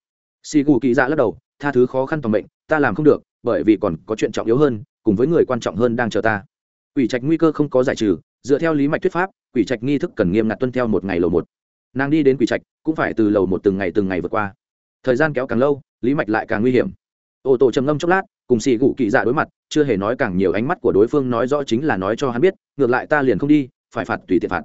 Xì gù kỳ dạ lắc đầu, tha thứ khó khăn toàn mệnh, ta làm không được, bởi vì còn có chuyện trọng yếu hơn, cùng với người quan trọng hơn đang chờ ta. Quỷ trạch nguy cơ không có giải trừ, dựa theo lý mạch thuyết pháp, quỷ trạch nghi thức cần nghiêm ngặt tuân theo một ngày lầu một. Nàng đi đến quỷ trạch, cũng phải từ lầu một từng ngày từng ngày vượt qua. Thời gian kéo càng lâu, lý mạch lại càng nguy hiểm. Ô tô trầm ngâm chốc lát, cùng xì gù kỳ dạ đối mặt, chưa hề nói càng nhiều ánh mắt của đối phương nói rõ chính là nói cho hắn biết, ngược lại ta liền không đi phải phạt tùy tiện phạt.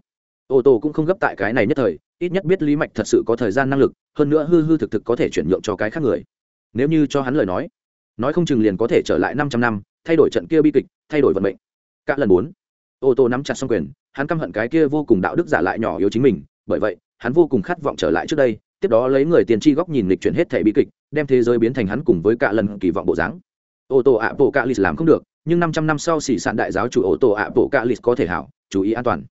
Ô tô cũng không gấp tại cái này nhất thời, ít nhất biết lý mạch thật sự có thời gian năng lực, hơn nữa hư hư thực thực có thể chuyển nhượng cho cái khác người. Nếu như cho hắn lời nói nói không chừng liền có thể trở lại năm trăm năm, thay đổi trận kia bi kịch, thay đổi vận mệnh. Các lần bốn, ô tô nắm chặt xong quyền, hắn căm hận cái kia vô cùng đạo đức giả lại nhỏ yếu chính mình, bởi vậy, hắn vô cùng khát vọng trở lại trước đây, tiếp đó lấy người tiền tri góc nhìn lịch chuyển hết thể bi kịch, đem thế giới biến thành hắn cùng với cả lần kỳ vọng bộ dáng. Ô tô ạ bộ cạ lịch làm không được, nhưng năm trăm năm sau xỉ sản đại giáo chủ ô tô ạ bộ cạ lịch có thể hảo chú ý an toàn.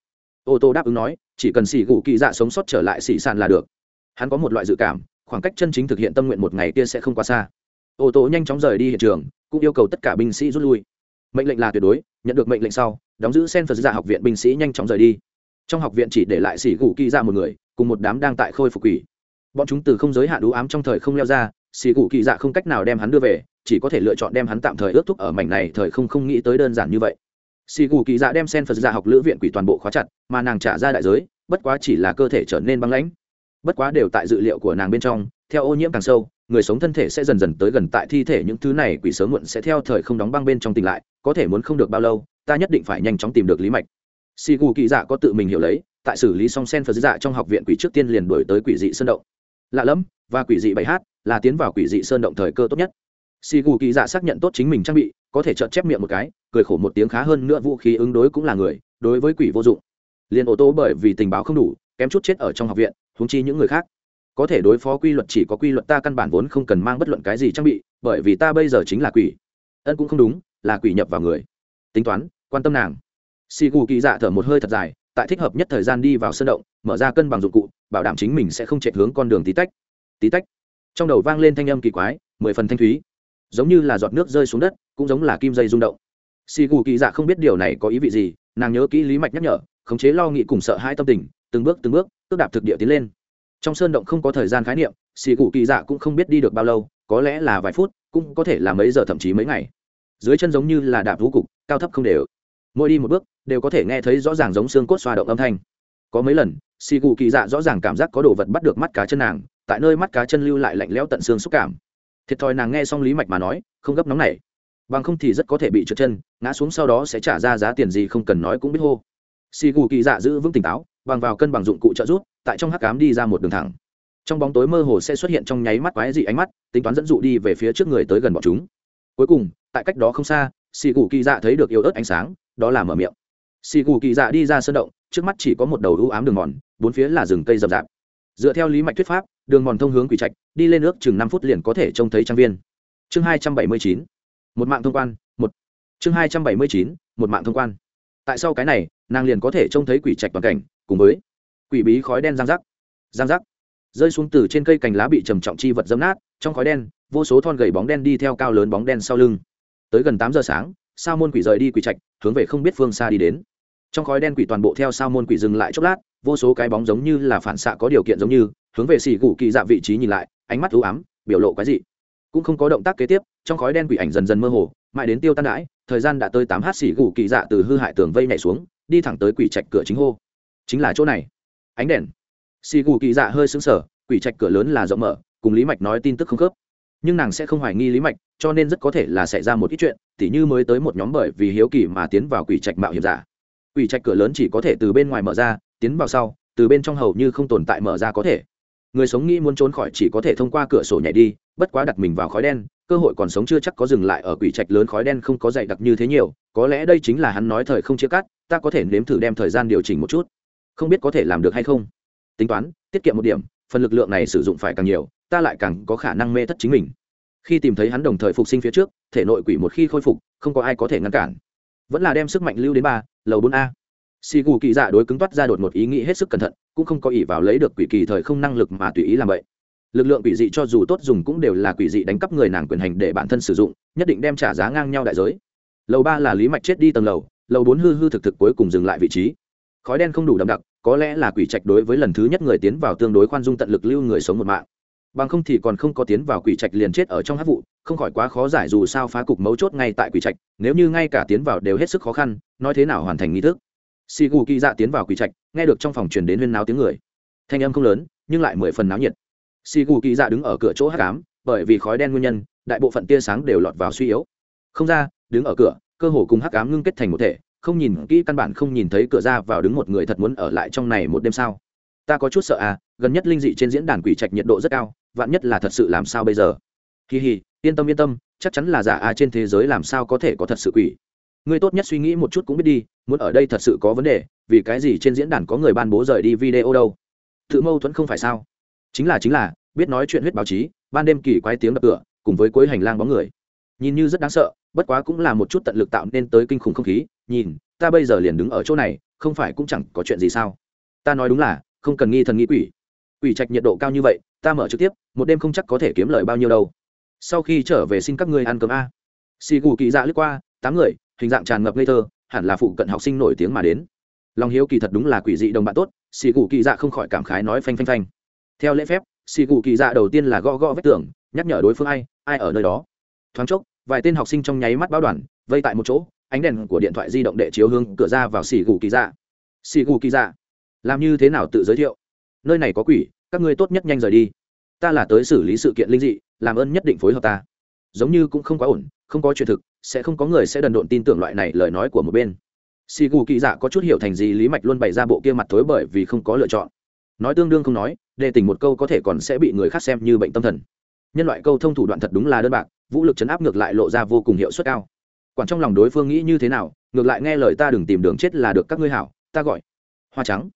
Ô tô đáp ứng nói, chỉ cần xỉ gù kỳ dạ sống sót trở lại xỉ sàn là được. Hắn có một loại dự cảm, khoảng cách chân chính thực hiện tâm nguyện một ngày kia sẽ không quá xa. Ô tô nhanh chóng rời đi hiện trường, cũng yêu cầu tất cả binh sĩ rút lui. Mệnh lệnh là tuyệt đối, nhận được mệnh lệnh sau, đóng giữ sen phật dạ học viện binh sĩ nhanh chóng rời đi. Trong học viện chỉ để lại xỉ gù kỳ dạ một người, cùng một đám đang tại khôi phục quỷ. Bọn chúng từ không giới hạn đũ ám trong thời không leo ra xỉ gù kỳ dạ không cách nào đem hắn đưa về, chỉ có thể lựa chọn đem hắn tạm thời ước thúc ở mảnh này thời không không nghĩ tới đơn giản như vậy xì gù kỳ dạ đem sen phật dạ học lữ viện quỷ toàn bộ khóa chặt, mà nàng trả ra đại giới, bất quá chỉ là cơ thể trở nên băng lãnh. Bất quá đều tại dự liệu của nàng bên trong, theo ô nhiễm càng sâu, người sống thân thể sẽ dần dần tới gần tại thi thể những thứ này quỷ sớm muộn sẽ theo thời không đóng băng bên trong tỉnh lại, có thể muốn không được bao lâu, ta nhất định phải nhanh chóng tìm được lý mạch. Xì gù kỳ dạ có tự mình hiểu lấy, tại xử lý xong sen phật dạ trong học viện quỷ trước tiên liền đổi tới quỷ dị sơn động. Lạ lẫm, và quỷ dị bảy hát là tiến vào quỷ dị sơn động thời cơ tốt nhất. Xì gù kỳ dạ xác nhận tốt chính mình trang bị có thể chợt chép miệng một cái, cười khổ một tiếng khá hơn nữa vũ khí ứng đối cũng là người, đối với quỷ vô dụng. Liền ô tô bởi vì tình báo không đủ, kém chút chết ở trong học viện húng chi những người khác. Có thể đối phó quy luật chỉ có quy luật ta căn bản vốn không cần mang bất luận cái gì trang bị, bởi vì ta bây giờ chính là quỷ. Ân cũng không đúng, là quỷ nhập vào người. Tính toán, quan tâm nàng. Xì gù kỳ dạ thở một hơi thật dài, tại thích hợp nhất thời gian đi vào sân động, mở ra cân bằng dụng cụ, bảo đảm chính mình sẽ không chạy hướng con đường tí tách. Tí tách. Trong đầu vang lên thanh âm kỳ quái, mười phần thanh thúy giống như là giọt nước rơi xuống đất, cũng giống là kim dây rung động. Xì gù kỳ dạ không biết điều này có ý vị gì, nàng nhớ kỹ lý mạch nhắc nhở, khống chế lo nghĩ cùng sợ hai tâm tình, từng bước từng bước tức đạp thực địa tiến lên. Trong sơn động không có thời gian khái niệm, xì gù kỳ dạ cũng không biết đi được bao lâu, có lẽ là vài phút, cũng có thể là mấy giờ thậm chí mấy ngày. Dưới chân giống như là đạp vũ cục, cao thấp không đều. Mỗi đi một bước, đều có thể nghe thấy rõ ràng giống xương cốt xoa động âm thanh. Có mấy lần, xì gù kỳ dạ rõ ràng cảm giác có đồ vật bắt được mắt cá chân nàng, tại nơi mắt cá chân lưu lại lạnh lẽo tận xương xúc cảm thiệt thòi nàng nghe xong lý mạch mà nói không gấp nóng này bằng không thì rất có thể bị trượt chân ngã xuống sau đó sẽ trả ra giá tiền gì không cần nói cũng biết hô. Xì gù kỳ dạ giữ vững tỉnh táo bằng vào cân bằng dụng cụ trợ giúp, tại trong hắc cám đi ra một đường thẳng. Trong bóng tối mơ hồ sẽ xuất hiện trong nháy mắt quái dị ánh mắt tính toán dẫn dụ đi về phía trước người tới gần bọn chúng. Cuối cùng tại cách đó không xa xì gù kỳ dạ thấy được yếu ớt ánh sáng đó là mở miệng. Xì gù kỳ dạ đi ra sân động trước mắt chỉ có một đầu ưu ám đường mòn bốn phía là rừng cây rậm rạp. Dựa theo lý mạch thuyết pháp đường mòn thông hướng quỷ trạch, đi lên nước chừng năm phút liền có thể trông thấy trang viên. Chương hai trăm bảy mươi chín, một mạng thông quan, một. Chương hai trăm bảy mươi chín, một mạng thông quan. Tại sau cái này, nàng liền có thể trông thấy quỷ trạch toàn cảnh, cùng với quỷ bí khói đen giang rắc giang rắc rơi xuống từ trên cây cành lá bị trầm trọng chi vật dấm nát, trong khói đen, vô số thon gầy bóng đen đi theo cao lớn bóng đen sau lưng. Tới gần tám giờ sáng, sao môn quỷ rời đi quỷ trạch, hướng về không biết phương xa đi đến. Trong khói đen quỷ toàn bộ theo sao môn quỷ dừng lại chốc lát, vô số cái bóng giống như là phản xạ có điều kiện giống như hướng về xỉ gù kỳ dạ vị trí nhìn lại, ánh mắt ưu ám, biểu lộ cái gì cũng không có động tác kế tiếp, trong khói đen quỷ ảnh dần dần mơ hồ, mãi đến tiêu tan đãi, thời gian đã tới tám h xỉ gù kỳ dạ từ hư hại tường vây nhảy xuống, đi thẳng tới quỷ trạch cửa chính hô. Chính là chỗ này. Ánh đèn. Xỉ gù kỳ dạ hơi xứng sở quỷ trạch cửa lớn là rộng mở, cùng lý mạch nói tin tức không khớp. Nhưng nàng sẽ không hoài nghi lý mạch, cho nên rất có thể là xảy ra một ít chuyện, tỉ như mới tới một nhóm bởi vì hiếu kỳ mà tiến vào quỷ trạch mạo hiểm giả. Quỷ trạch cửa lớn chỉ có thể từ bên ngoài mở ra, tiến vào sau, từ bên trong hầu như không tồn tại mở ra có thể người sống nghĩ muốn trốn khỏi chỉ có thể thông qua cửa sổ nhảy đi, bất quá đặt mình vào khói đen, cơ hội còn sống chưa chắc có dừng lại ở quỷ trạch lớn khói đen không có dày đặc như thế nhiều, có lẽ đây chính là hắn nói thời không chia cắt, ta có thể nếm thử đem thời gian điều chỉnh một chút. Không biết có thể làm được hay không. Tính toán, tiết kiệm một điểm, phần lực lượng này sử dụng phải càng nhiều, ta lại càng có khả năng mê thất chính mình. Khi tìm thấy hắn đồng thời phục sinh phía trước, thể nội quỷ một khi khôi phục, không có ai có thể ngăn cản. Vẫn là đem sức mạnh lưu đến ba, lầu bốn a. Xì gù kỳ dạ đối cứng toát ra đột một ý nghĩ hết sức cẩn thận cũng không có ỷ vào lấy được quỷ kỳ thời không năng lực mà tùy ý làm vậy. Lực lượng quỷ dị cho dù tốt dùng cũng đều là quỷ dị đánh cắp người nàng quyền hành để bản thân sử dụng, nhất định đem trả giá ngang nhau đại giới. Lầu ba là lý mạch chết đi tầng lầu lầu bốn hư hư thực thực cuối cùng dừng lại vị trí. Khói đen không đủ đậm đặc, có lẽ là quỷ trạch đối với lần thứ nhất người tiến vào tương đối khoan dung tận lực lưu người sống một mạng. Bằng không thì còn không có tiến vào quỷ trạch liền chết ở trong hát vụ, không khỏi quá khó giải dù sao phá cục mấu chốt ngay tại quỷ trạch, nếu như ngay cả tiến vào đều hết sức khó khăn, nói thế nào hoàn thành nghi thức? Xì gù kỳ dạ tiến vào quỷ trạch, nghe được trong phòng truyền đến huyên náo tiếng người. Thanh âm không lớn, nhưng lại mười phần náo nhiệt. Xì gù kỳ dạ đứng ở cửa chỗ hát cám bởi vì khói đen nguyên nhân, đại bộ phận tia sáng đều lọt vào suy yếu. Không ra, đứng ở cửa, cơ hồ cùng hắc ám ngưng kết thành một thể, không nhìn kỹ căn bản không nhìn thấy cửa ra vào đứng một người thật muốn ở lại trong này một đêm sao? Ta có chút sợ à gần nhất linh dị trên diễn đàn quỷ trạch nhiệt độ rất cao, vạn nhất là thật sự làm sao bây giờ? Kỳ hì yên tâm yên tâm, chắc chắn là giả à trên thế giới làm sao có thể có thật sự quỷ ngươi tốt nhất suy nghĩ một chút cũng biết đi, muốn ở đây thật sự có vấn đề, vì cái gì trên diễn đàn có người ban bố rời đi video đâu? Tự mâu thuẫn không phải sao? Chính là chính là, biết nói chuyện huyết báo chí, ban đêm kỳ quái tiếng đập cửa, cùng với cuối hành lang bóng người. Nhìn như rất đáng sợ, bất quá cũng là một chút tận lực tạo nên tới kinh khủng không khí. Nhìn, ta bây giờ liền đứng ở chỗ này, không phải cũng chẳng có chuyện gì sao? Ta nói đúng là, không cần nghi thần nghi quỷ. Quỷ trạch nhiệt độ cao như vậy, ta mở trực tiếp, một đêm không chắc có thể kiếm lời bao nhiêu đâu. Sau khi trở về xin các ngươi ăn cơm a. Xì gù kỳ dạ lướt qua, tám người hình dạng tràn ngập ngây thơ, hẳn là phụ cận học sinh nổi tiếng mà đến. Lòng hiếu kỳ thật đúng là quỷ dị đồng bạn tốt, xì gù kỳ dạ không khỏi cảm khái nói phanh phanh phanh. Theo lễ phép, xì gù kỳ dạ đầu tiên là gõ gõ vết tường, nhắc nhở đối phương ai ai ở nơi đó. Thoáng chốc, vài tên học sinh trong nháy mắt báo đoàn, vây tại một chỗ, ánh đèn của điện thoại di động đệ chiếu hướng cửa ra vào xì gù kỳ dạ. Xì gù kỳ dạ làm như thế nào tự giới thiệu? Nơi này có quỷ, các ngươi tốt nhất nhanh rời đi. Ta là tới xử lý sự kiện linh dị, làm ơn nhất định phối hợp ta giống như cũng không quá ổn, không có chuyện thực, sẽ không có người sẽ đần độn tin tưởng loại này lời nói của một bên. Xì gù kỳ dạ có chút hiểu thành gì lý mạch luôn bày ra bộ kia mặt thối bởi vì không có lựa chọn. Nói tương đương không nói, đề tình một câu có thể còn sẽ bị người khác xem như bệnh tâm thần. Nhân loại câu thông thủ đoạn thật đúng là đơn bạc, vũ lực chấn áp ngược lại lộ ra vô cùng hiệu suất cao. Quản trong lòng đối phương nghĩ như thế nào, ngược lại nghe lời ta đừng tìm đường chết là được, các ngươi hảo, ta gọi. Hoa trắng.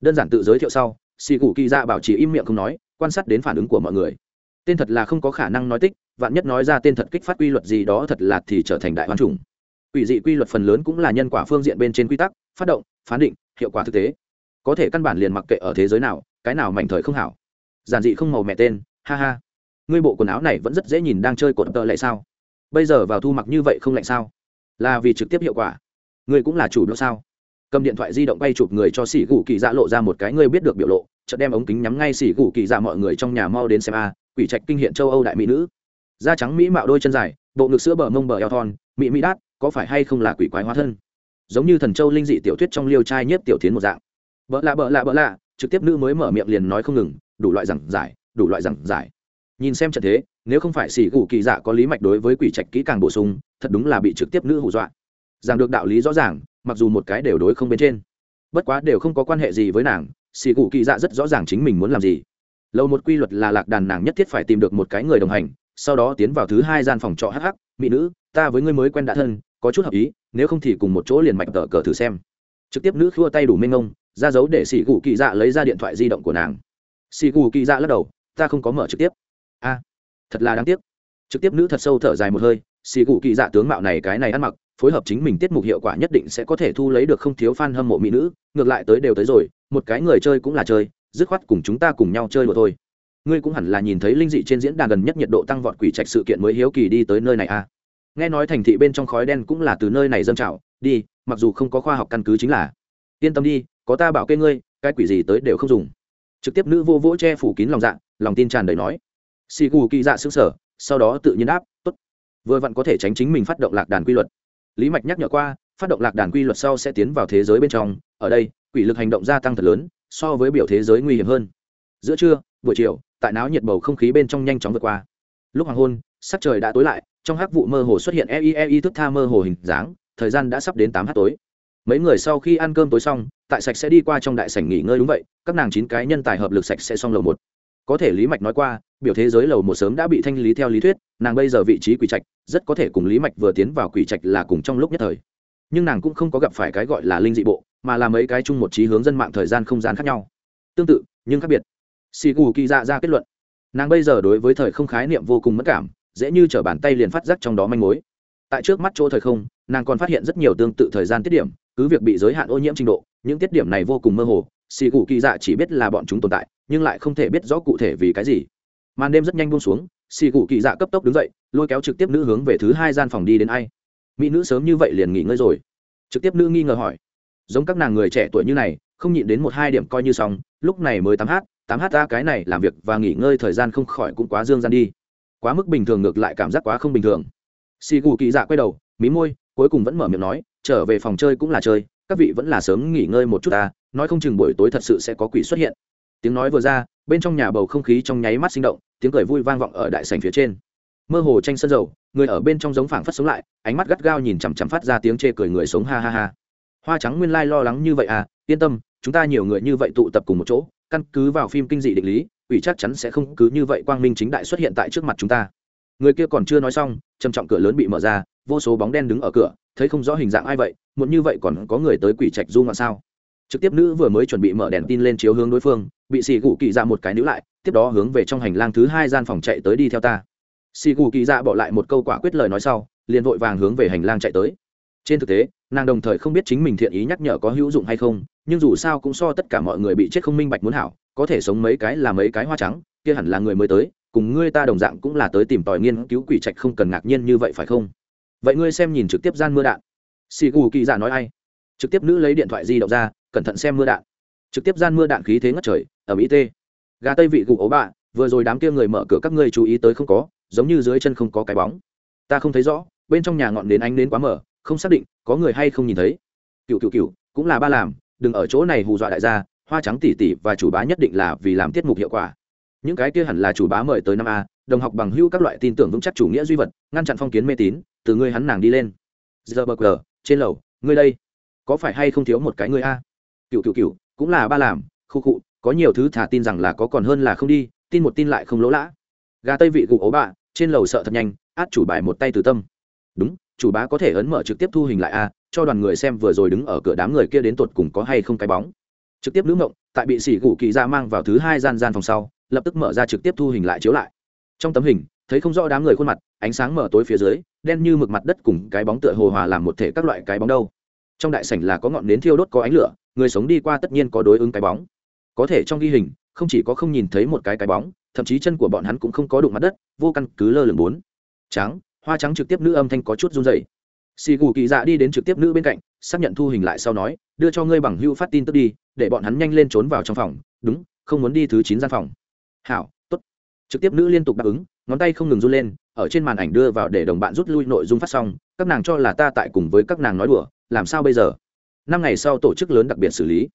Đơn giản tự giới thiệu sau xì cụ kỳ dạ bảo trì im miệng không nói, quan sát đến phản ứng của mọi người tên thật là không có khả năng nói tích, vạn nhất nói ra tên thật kích phát quy luật gì đó thật là thì trở thành đại hoàn trùng quỷ dị quy luật phần lớn cũng là nhân quả phương diện bên trên quy tắc, phát động, phán định, hiệu quả thực tế. Có thể căn bản liền mặc kệ ở thế giới nào, cái nào mảnh thời không hảo. Giản dị không màu mẹ tên, ha ha. Ngươi bộ quần áo này vẫn rất dễ nhìn đang chơi cột tợ lại sao? Bây giờ vào thu mặc như vậy không lạnh sao? Là vì trực tiếp hiệu quả. Ngươi cũng là chủ đô sao? Cầm điện thoại di động bay chụp người cho xỉ gù kỳ dạ lộ ra một cái, ngươi biết được biểu lộ, chợt đem ống kính nhắm ngay xỉ gù kỳ dạ mọi người trong nhà mau đến xem a quỷ trạch kinh hiện châu âu đại mỹ nữ. Da trắng mỹ mạo đôi chân dài, bộ ngực sữa bờ mông bờ eo thon mỹ mỹ đát, có phải hay không là quỷ quái hóa thân? Giống như thần châu linh dị tiểu thuyết trong liêu trai nhất tiểu thiến một dạng. Bỡ lạ bỡ lạ bỡ lạ, trực tiếp nữ mới mở miệng liền nói không ngừng, đủ loại giảng giải, đủ loại giảng giải. Nhìn xem trận thế, nếu không phải xỉ gù kỳ dạ có lý mạch đối với quỷ trạch kỹ càng bổ sung, thật đúng là bị trực tiếp nữ hù dọa. Rằng được đạo lý rõ ràng, mặc dù một cái đều đối không bên trên. Bất quá đều không có quan hệ gì với nàng, xỉ gù kỳ dạ rất rõ ràng chính mình muốn làm gì lâu một quy luật là lạc đàn nàng nhất thiết phải tìm được một cái người đồng hành, sau đó tiến vào thứ hai gian phòng trọ hh mỹ nữ, ta với ngươi mới quen đã thân, có chút hợp ý, nếu không thì cùng một chỗ liền mạch tờ cờ thử xem. Trực tiếp nữ khua tay đủ minh ông ra dấu để xì gù kỳ dạ lấy ra điện thoại di động của nàng. Xì gù kỳ dạ lắc đầu, ta không có mở trực tiếp. A, thật là đáng tiếc. Trực tiếp nữ thật sâu thở dài một hơi, xì gù kỳ dạ tướng mạo này cái này ăn mặc, phối hợp chính mình tiết mục hiệu quả nhất định sẽ có thể thu lấy được không thiếu fan hâm mộ mỹ nữ, ngược lại tới đều tới rồi, một cái người chơi cũng là chơi dứt khoát cùng chúng ta cùng nhau chơi đùa thôi. Ngươi cũng hẳn là nhìn thấy linh dị trên diễn đàn gần nhất nhiệt độ tăng vọt quỷ trạch sự kiện mới hiếu kỳ đi tới nơi này à? Nghe nói thành thị bên trong khói đen cũng là từ nơi này dâng trào, đi, mặc dù không có khoa học căn cứ chính là. Yên tâm đi, có ta bảo kê ngươi, cái quỷ gì tới đều không dùng. Trực tiếp nữ vô vỗ che phủ kín lòng dạ lòng tin tràn đầy nói. Xì gù kỳ dạ xứng sở sau đó tự nhiên đáp, tốt. Vừa vặn có thể tránh chính mình phát động lạc đàn quy luật. Lý mạch nhắc nhở qua, phát động lạc đàn quy luật sau sẽ tiến vào thế giới bên trong. Ở đây, quỷ lực hành động gia tăng thật lớn so với biểu thế giới nguy hiểm hơn. Giữa trưa, buổi chiều, tại náo nhiệt bầu không khí bên trong nhanh chóng vượt qua. Lúc hoàng hôn, sắc trời đã tối lại, trong hắc vụ mơ hồ xuất hiện ei ei thức tha mơ hồ hình dáng, thời gian đã sắp đến tám h tối. Mấy người sau khi ăn cơm tối xong, tại sạch sẽ đi qua trong đại sảnh nghỉ ngơi đúng vậy, các nàng chín cái nhân tài hợp lực sạch sẽ xong lầu một. Có thể lý mạch nói qua, biểu thế giới lầu một sớm đã bị thanh lý theo lý thuyết, nàng bây giờ vị trí quỷ trạch, rất có thể cùng lý mạch vừa tiến vào quỷ trạch là cùng trong lúc nhất thời. Nhưng nàng cũng không có gặp phải cái gọi là linh dị bộ mà là mấy cái chung một trí hướng dân mạng thời gian không gian khác nhau. Tương tự, nhưng khác biệt. Xì gù kỳ dạ ra kết luận, nàng bây giờ đối với thời không khái niệm vô cùng mất cảm, dễ như t r ở bàn tay liền phát giác trong đó manh mối. Tại trước mắt chỗ thời không, nàng còn phát hiện rất nhiều tương tự thời gian tiết điểm, cứ việc bị giới hạn ô nhiễm trình độ, những tiết điểm này vô cùng mơ hồ, xì gù kỳ dạ chỉ biết là bọn chúng tồn tại, nhưng lại không thể biết rõ cụ thể vì cái gì. Màn đêm rất nhanh buông xuống, xì gù kỳ dạ cấp tốc đứng dậy, lôi kéo trực tiếp nữ hướng về thứ hai gian phòng đi đến ai. Mỹ nữ sớm như vậy liền nghỉ ngơi rồi. Trực tiếp nữ nghi ngờ hỏi giống các nàng người trẻ tuổi như này, không nhịn đến một hai điểm coi như xong, lúc này mới tám h tám h ta cái này làm việc và nghỉ ngơi thời gian không khỏi cũng quá dương gian đi. Quá mức bình thường ngược lại cảm giác quá không bình thường. Xì gù kỳ dạ quay đầu, mí môi, cuối cùng vẫn mở miệng nói, trở về phòng chơi cũng là chơi, các vị vẫn là sớm nghỉ ngơi một chút ta nói không chừng buổi tối thật sự sẽ có quỷ xuất hiện. Tiếng nói vừa ra, bên trong nhà bầu không khí trong nháy mắt sinh động, tiếng cười vui vang vọng ở đại sành phía trên. Mơ hồ tranh sân dầu, người ở bên trong giống phảng phất sống lại, ánh mắt gắt gao nhìn chằm chằm phát ra tiếng chê cười người sống, ha ha ha hoa trắng nguyên lai lo lắng như vậy à yên tâm, chúng ta nhiều người như vậy tụ tập cùng một chỗ, căn cứ vào phim kinh dị định lý quỷ chắc chắn sẽ không cứ như vậy quang minh chính đại xuất hiện tại trước mặt chúng ta. Người kia còn chưa nói xong, trầm trọng cửa lớn bị mở ra, vô số bóng đen đứng ở cửa, thấy không rõ hình dạng ai vậy muốn như vậy còn có người tới quỷ trạch du ngoạn sao? Trực tiếp nữ vừa mới chuẩn bị mở đèn tin lên chiếu hướng đối phương, bị xì gù kỳ dạ một cái níu lại, tiếp đó hướng về trong hành lang thứ hai gian phòng chạy tới đi theo ta. Xì gù kỳ dạ bỏ lại một câu quả quyết lời nói sau, liền vội vàng hướng về hành lang chạy tới trên thực tế, nàng đồng thời không biết chính mình thiện ý nhắc nhở có hữu dụng hay không, nhưng dù sao cũng so tất cả mọi người bị chết không minh bạch muốn hảo, có thể sống mấy cái là mấy cái hoa trắng, kia hẳn là người mới tới, cùng ngươi ta đồng dạng cũng là tới tìm tòi nghiên cứu quỷ trạch không cần ngạc nhiên như vậy phải không? Vậy ngươi xem nhìn trực tiếp gian mưa đạn. Xì gù kỳ giả nói ai? Trực tiếp nữ lấy điện thoại di động ra, cẩn thận xem mưa đạn. Trực tiếp gian mưa đạn khí thế ngất trời ở mỹ tê. Gà tây vị gù ố bạ, vừa rồi đám kia người mở cửa các ngươi chú ý tới không có, giống như dưới chân không có cái bóng. Ta không thấy rõ, bên trong nhà ngọn đến ánh đến quá mở không xác định, có người hay không nhìn thấy. Cựu cựu cựu, cũng là ba làm, đừng ở chỗ này hù dọa đại gia, hoa trắng tỉ tỉ và chủ bá nhất định là vì làm tiết mục hiệu quả. Những cái kia hẳn là chủ bá mời tới năm a, đồng học bằng hữu các loại tin tưởng vững chắc chủ nghĩa duy vật, ngăn chặn phong kiến mê tín, từ ngươi hắn nàng đi lên. Giờ bờ cờ trên lầu, ngươi đây. Có phải hay không thiếu một cái ngươi a? Cựu cựu cựu, cũng là ba làm, khu cụ có nhiều thứ thả tin rằng là có còn hơn là không đi, tin một tin lại không lỗ lã. Gà tây vị gục ố bạ, trên lầu sợ thật nhanh, át chủ bài một tay từ tâm. Đúng chủ bá có thể ấn mở trực tiếp thu hình lại a, cho đoàn người xem vừa rồi đứng ở cửa đám người kia đến tột cùng có hay không cái bóng. Trực tiếp nữ mộng, tại bị sỉ gù kỳ ra mang vào thứ hai gian gian phòng sau, lập tức mở ra trực tiếp thu hình lại chiếu lại. Trong tấm hình, thấy không rõ đám người khuôn mặt, ánh sáng mở tối phía dưới, đen như mực mặt đất cùng cái bóng tựa hồ hòa làm một thể các loại cái bóng đâu. Trong đại sảnh là có ngọn nến thiêu đốt có ánh lửa, người sống đi qua tất nhiên có đối ứng cái bóng. Có thể trong ghi hình, không chỉ có không nhìn thấy một cái cái bóng, thậm chí chân của bọn hắn cũng không có đụng mặt đất, vô căn cứ lơ lửng bốn. Trắng hoa trắng trực tiếp nữ âm thanh có chút run dày xì gù kỳ dạ đi đến trực tiếp nữ bên cạnh, xác nhận thu hình lại sau nói, đưa cho ngươi bằng hữu phát tin tức đi, để bọn hắn nhanh lên trốn vào trong phòng. Đúng, không muốn đi thứ chín gian phòng. Hảo t ố t trực tiếp nữ liên tục đáp ứng, ngón tay không ngừng run lên, ở trên màn ảnh đưa vào để đồng bạn rút lui nội dung phát xong, các nàng cho là ta tại cùng với các nàng nói đùa, làm sao bây giờ? Năm ngày sau tổ chức lớn đặc biệt xử lý.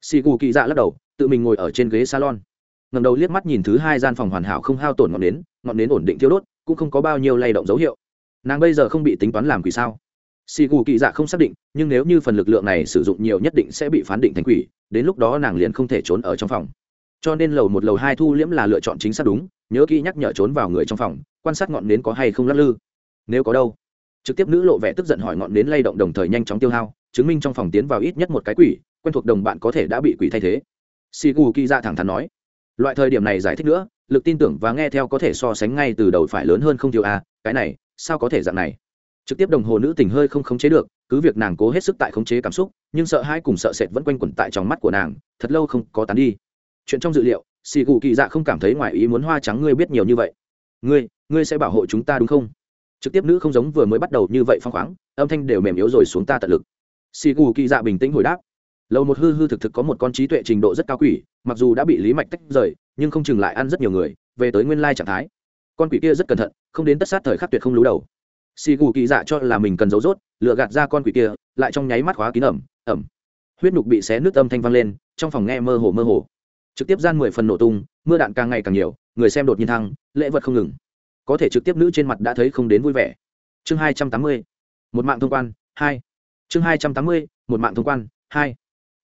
Xì gù kỳ dạ lắc đầu, tự mình ngồi ở trên ghế salon. Ngầm đầu liếc mắt nhìn thứ hai gian phòng hoàn hảo không hao tổn ngọn nến ngọn nến ổn định thiêu đốt cũng không có bao nhiêu lay động dấu hiệu. Nàng bây giờ không bị tính toán làm quỷ sao? Xì gù kỳ dạ không xác định, nhưng nếu như phần lực lượng này sử dụng nhiều nhất định sẽ bị phán định thành quỷ, đến lúc đó nàng liền không thể trốn ở trong phòng. Cho nên lầu một, lầu hai thu liễm là lựa chọn chính xác đúng, nhớ kỹ nhắc nhở trốn vào người trong phòng, quan sát ngọn nến có hay không lắc lư. Nếu có đâu? Trực tiếp nữ lộ vẻ tức giận hỏi ngọn nến lay động đồng thời nhanh chóng tiêu hao, chứng minh trong phòng tiến vào ít nhất một cái quỷ, quen thuộc đồng bạn có thể đã bị quỷ thay thế. Si gu kỳ ra dạ thẳng thắn nói, loại thời điểm này giải thích nữa lực tin tưởng và nghe theo có thể so sánh ngay từ đầu phải lớn hơn không thiếu a cái này, sao có thể dạng này? Trực tiếp đồng hồ nữ tình hơi không khống chế được, cứ việc nàng cố hết sức tại khống chế cảm xúc, nhưng sợ hai cùng sợ sệt vẫn quanh quẩn tại trong mắt của nàng, thật lâu không có tán đi. Chuyện trong dự liệu, xì cụ kỳ dạ không cảm thấy ngoài ý muốn hoa trắng ngươi biết nhiều như vậy. Ngươi ngươi sẽ bảo hộ chúng ta đúng không? Trực tiếp nữ không giống vừa mới bắt đầu như vậy phong khoáng, âm thanh đều mềm yếu rồi xuống ta tận lực. Xì cụ kỳ dạ bình tĩnh hồi đáp. Lầu một hư hư thực thực có một con trí tuệ trình độ rất cao quỷ, mặc dù đã bị lý mạch tách rời nhưng không chừng lại ăn rất nhiều người, về tới nguyên lai trạng thái. Con quỷ kia rất cẩn thận, không đến tất sát thời khắc tuyệt không lú đầu. Xì gù kỳ dạ cho là mình cần giấu rốt, lựa gạt ra con quỷ kia, lại trong nháy mắt khóa kín ẩm ẩm. Huyết nhục bị xé nước âm thanh vang lên, trong phòng nghe mơ hồ mơ hồ. Trực tiếp gian mười phần nổ tung, mưa đạn càng ngày càng nhiều, người xem đột nhiên thăng, lễ vật không ngừng. Có thể trực tiếp nữ trên mặt đã thấy không đến vui vẻ. Chương hai trăm tám mươi, một mạng thông quan, hai. Chương hai trăm tám mươi, một mạng thông quan, hai.